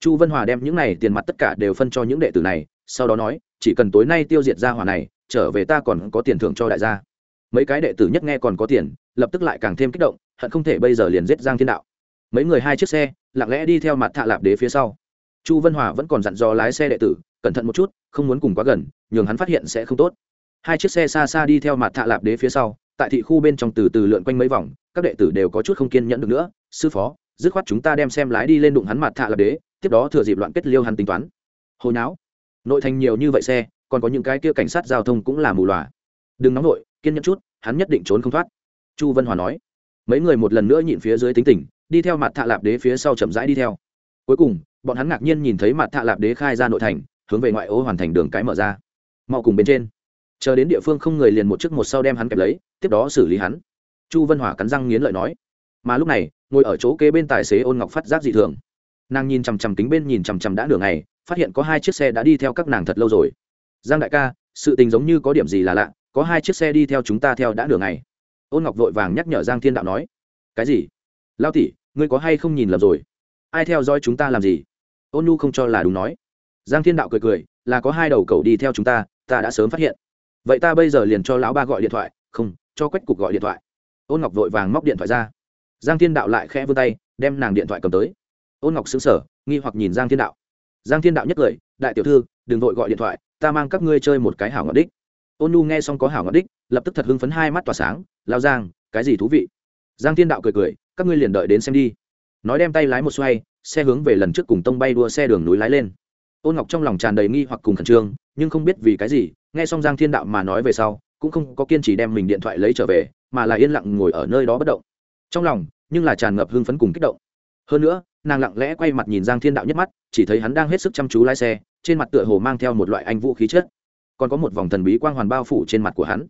Chu vân hòa đem những này tiền mặt tất cả đều phân cho những đệ tử này, sau đó nói, chỉ cần tối nay tiêu diệt ra hỏa này, trở về ta còn có tiền thưởng cho đại gia. Mấy cái đệ tử nhất nghe còn có tiền, lập tức lại càng thêm kích động, hận không thể bây giờ liền giết giang thiên đạo. Mấy người hai chiếc xe, lặng lẽ đi theo mặt thạ lạp đế phía sau. Chu vân hòa vẫn còn dặn dò lái xe đệ tử, cẩn thận một chút, không muốn cùng quá gần, nhường hắn phát hiện sẽ không tốt hai chiếc xe xa xa đi theo mặt thạ lạp đế phía sau, tại thị khu bên trong từ từ lượn quanh mấy vòng, các đệ tử đều có chút không kiên nhẫn được nữa. Sư phó, dứt khoát chúng ta đem xem lái đi lên đụng hắn mặt thạ lạp đế, tiếp đó thừa dịp loạn kết liêu hắn tính toán. Hồi não nội thành nhiều như vậy xe, còn có những cái kia cảnh sát giao thông cũng là mù loà. Đừng nóng nội kiên nhẫn chút, hắn nhất định trốn không thoát. Chu vân hòa nói. Mấy người một lần nữa nhịn phía dưới tính tình, đi theo mặt thạ lạp đế phía sau chậm rãi đi theo. Cuối cùng, bọn hắn ngạc nhiên nhìn thấy mặt thạ lạp đế khai ra nội thành, hướng về ngoại ô hoàn thành đường cái mở ra. Mau cùng bên trên chờ đến địa phương không người liền một chiếc một sau đem hắn kẹp lấy, tiếp đó xử lý hắn. Chu vân hòa cắn răng nghiến lợi nói, mà lúc này, ngồi ở chỗ kế bên tài xế ôn ngọc phát giác dị thường. Nàng nhìn chằm chằm kính bên nhìn chằm chằm đã nửa ngày, phát hiện có hai chiếc xe đã đi theo các nàng thật lâu rồi. Giang đại ca, sự tình giống như có điểm gì là lạ, có hai chiếc xe đi theo chúng ta theo đã nửa ngày. Ôn ngọc vội vàng nhắc nhở giang thiên đạo nói, cái gì? Lao tỷ, ngươi có hay không nhìn lầm rồi? Ai theo dõi chúng ta làm gì? Ôn nhu không cho là đúng nói. Giang thiên đạo cười cười, là có hai đầu cầu đi theo chúng ta ta đã sớm phát hiện vậy ta bây giờ liền cho lão ba gọi điện thoại, không, cho quách cục gọi điện thoại. Ôn ngọc vội vàng móc điện thoại ra. Giang thiên đạo lại khẽ vươn tay, đem nàng điện thoại cầm tới. Ôn ngọc xứng sở nghi hoặc nhìn giang thiên đạo. Giang thiên đạo nhất cười, đại tiểu thư, đừng vội gọi điện thoại, ta mang các ngươi chơi một cái hảo ngọt đích. Ôn nu nghe xong có hảo ngọt đích, lập tức thật hưng phấn hai mắt tỏa sáng lao giang, cái gì thú vị? Giang thiên đạo cười cười, các ngươi liền đợi đến xem đi. Nói đem tay lái một xoay, xe hướng về lần trước cùng tông bay đua xe đường núi lái lên. Ôn ngọc trong lòng tràn đầy nghi hoặc cùng khẩn trương, nhưng không biết vì cái gì nghe xong giang thiên đạo mà nói về sau, cũng không có kiên trì đem mình điện thoại lấy trở về, mà là yên lặng ngồi ở nơi đó bất động. Trong lòng, nhưng là tràn ngập hưng phấn cùng kích động. Hơn nữa, nàng lặng lẽ quay mặt nhìn giang thiên đạo nhất mắt, chỉ thấy hắn đang hết sức chăm chú lái xe, trên mặt tựa hồ mang theo một loại anh vũ khí chất. Còn có một vòng thần bí quang hoàn bao phủ trên mặt của hắn.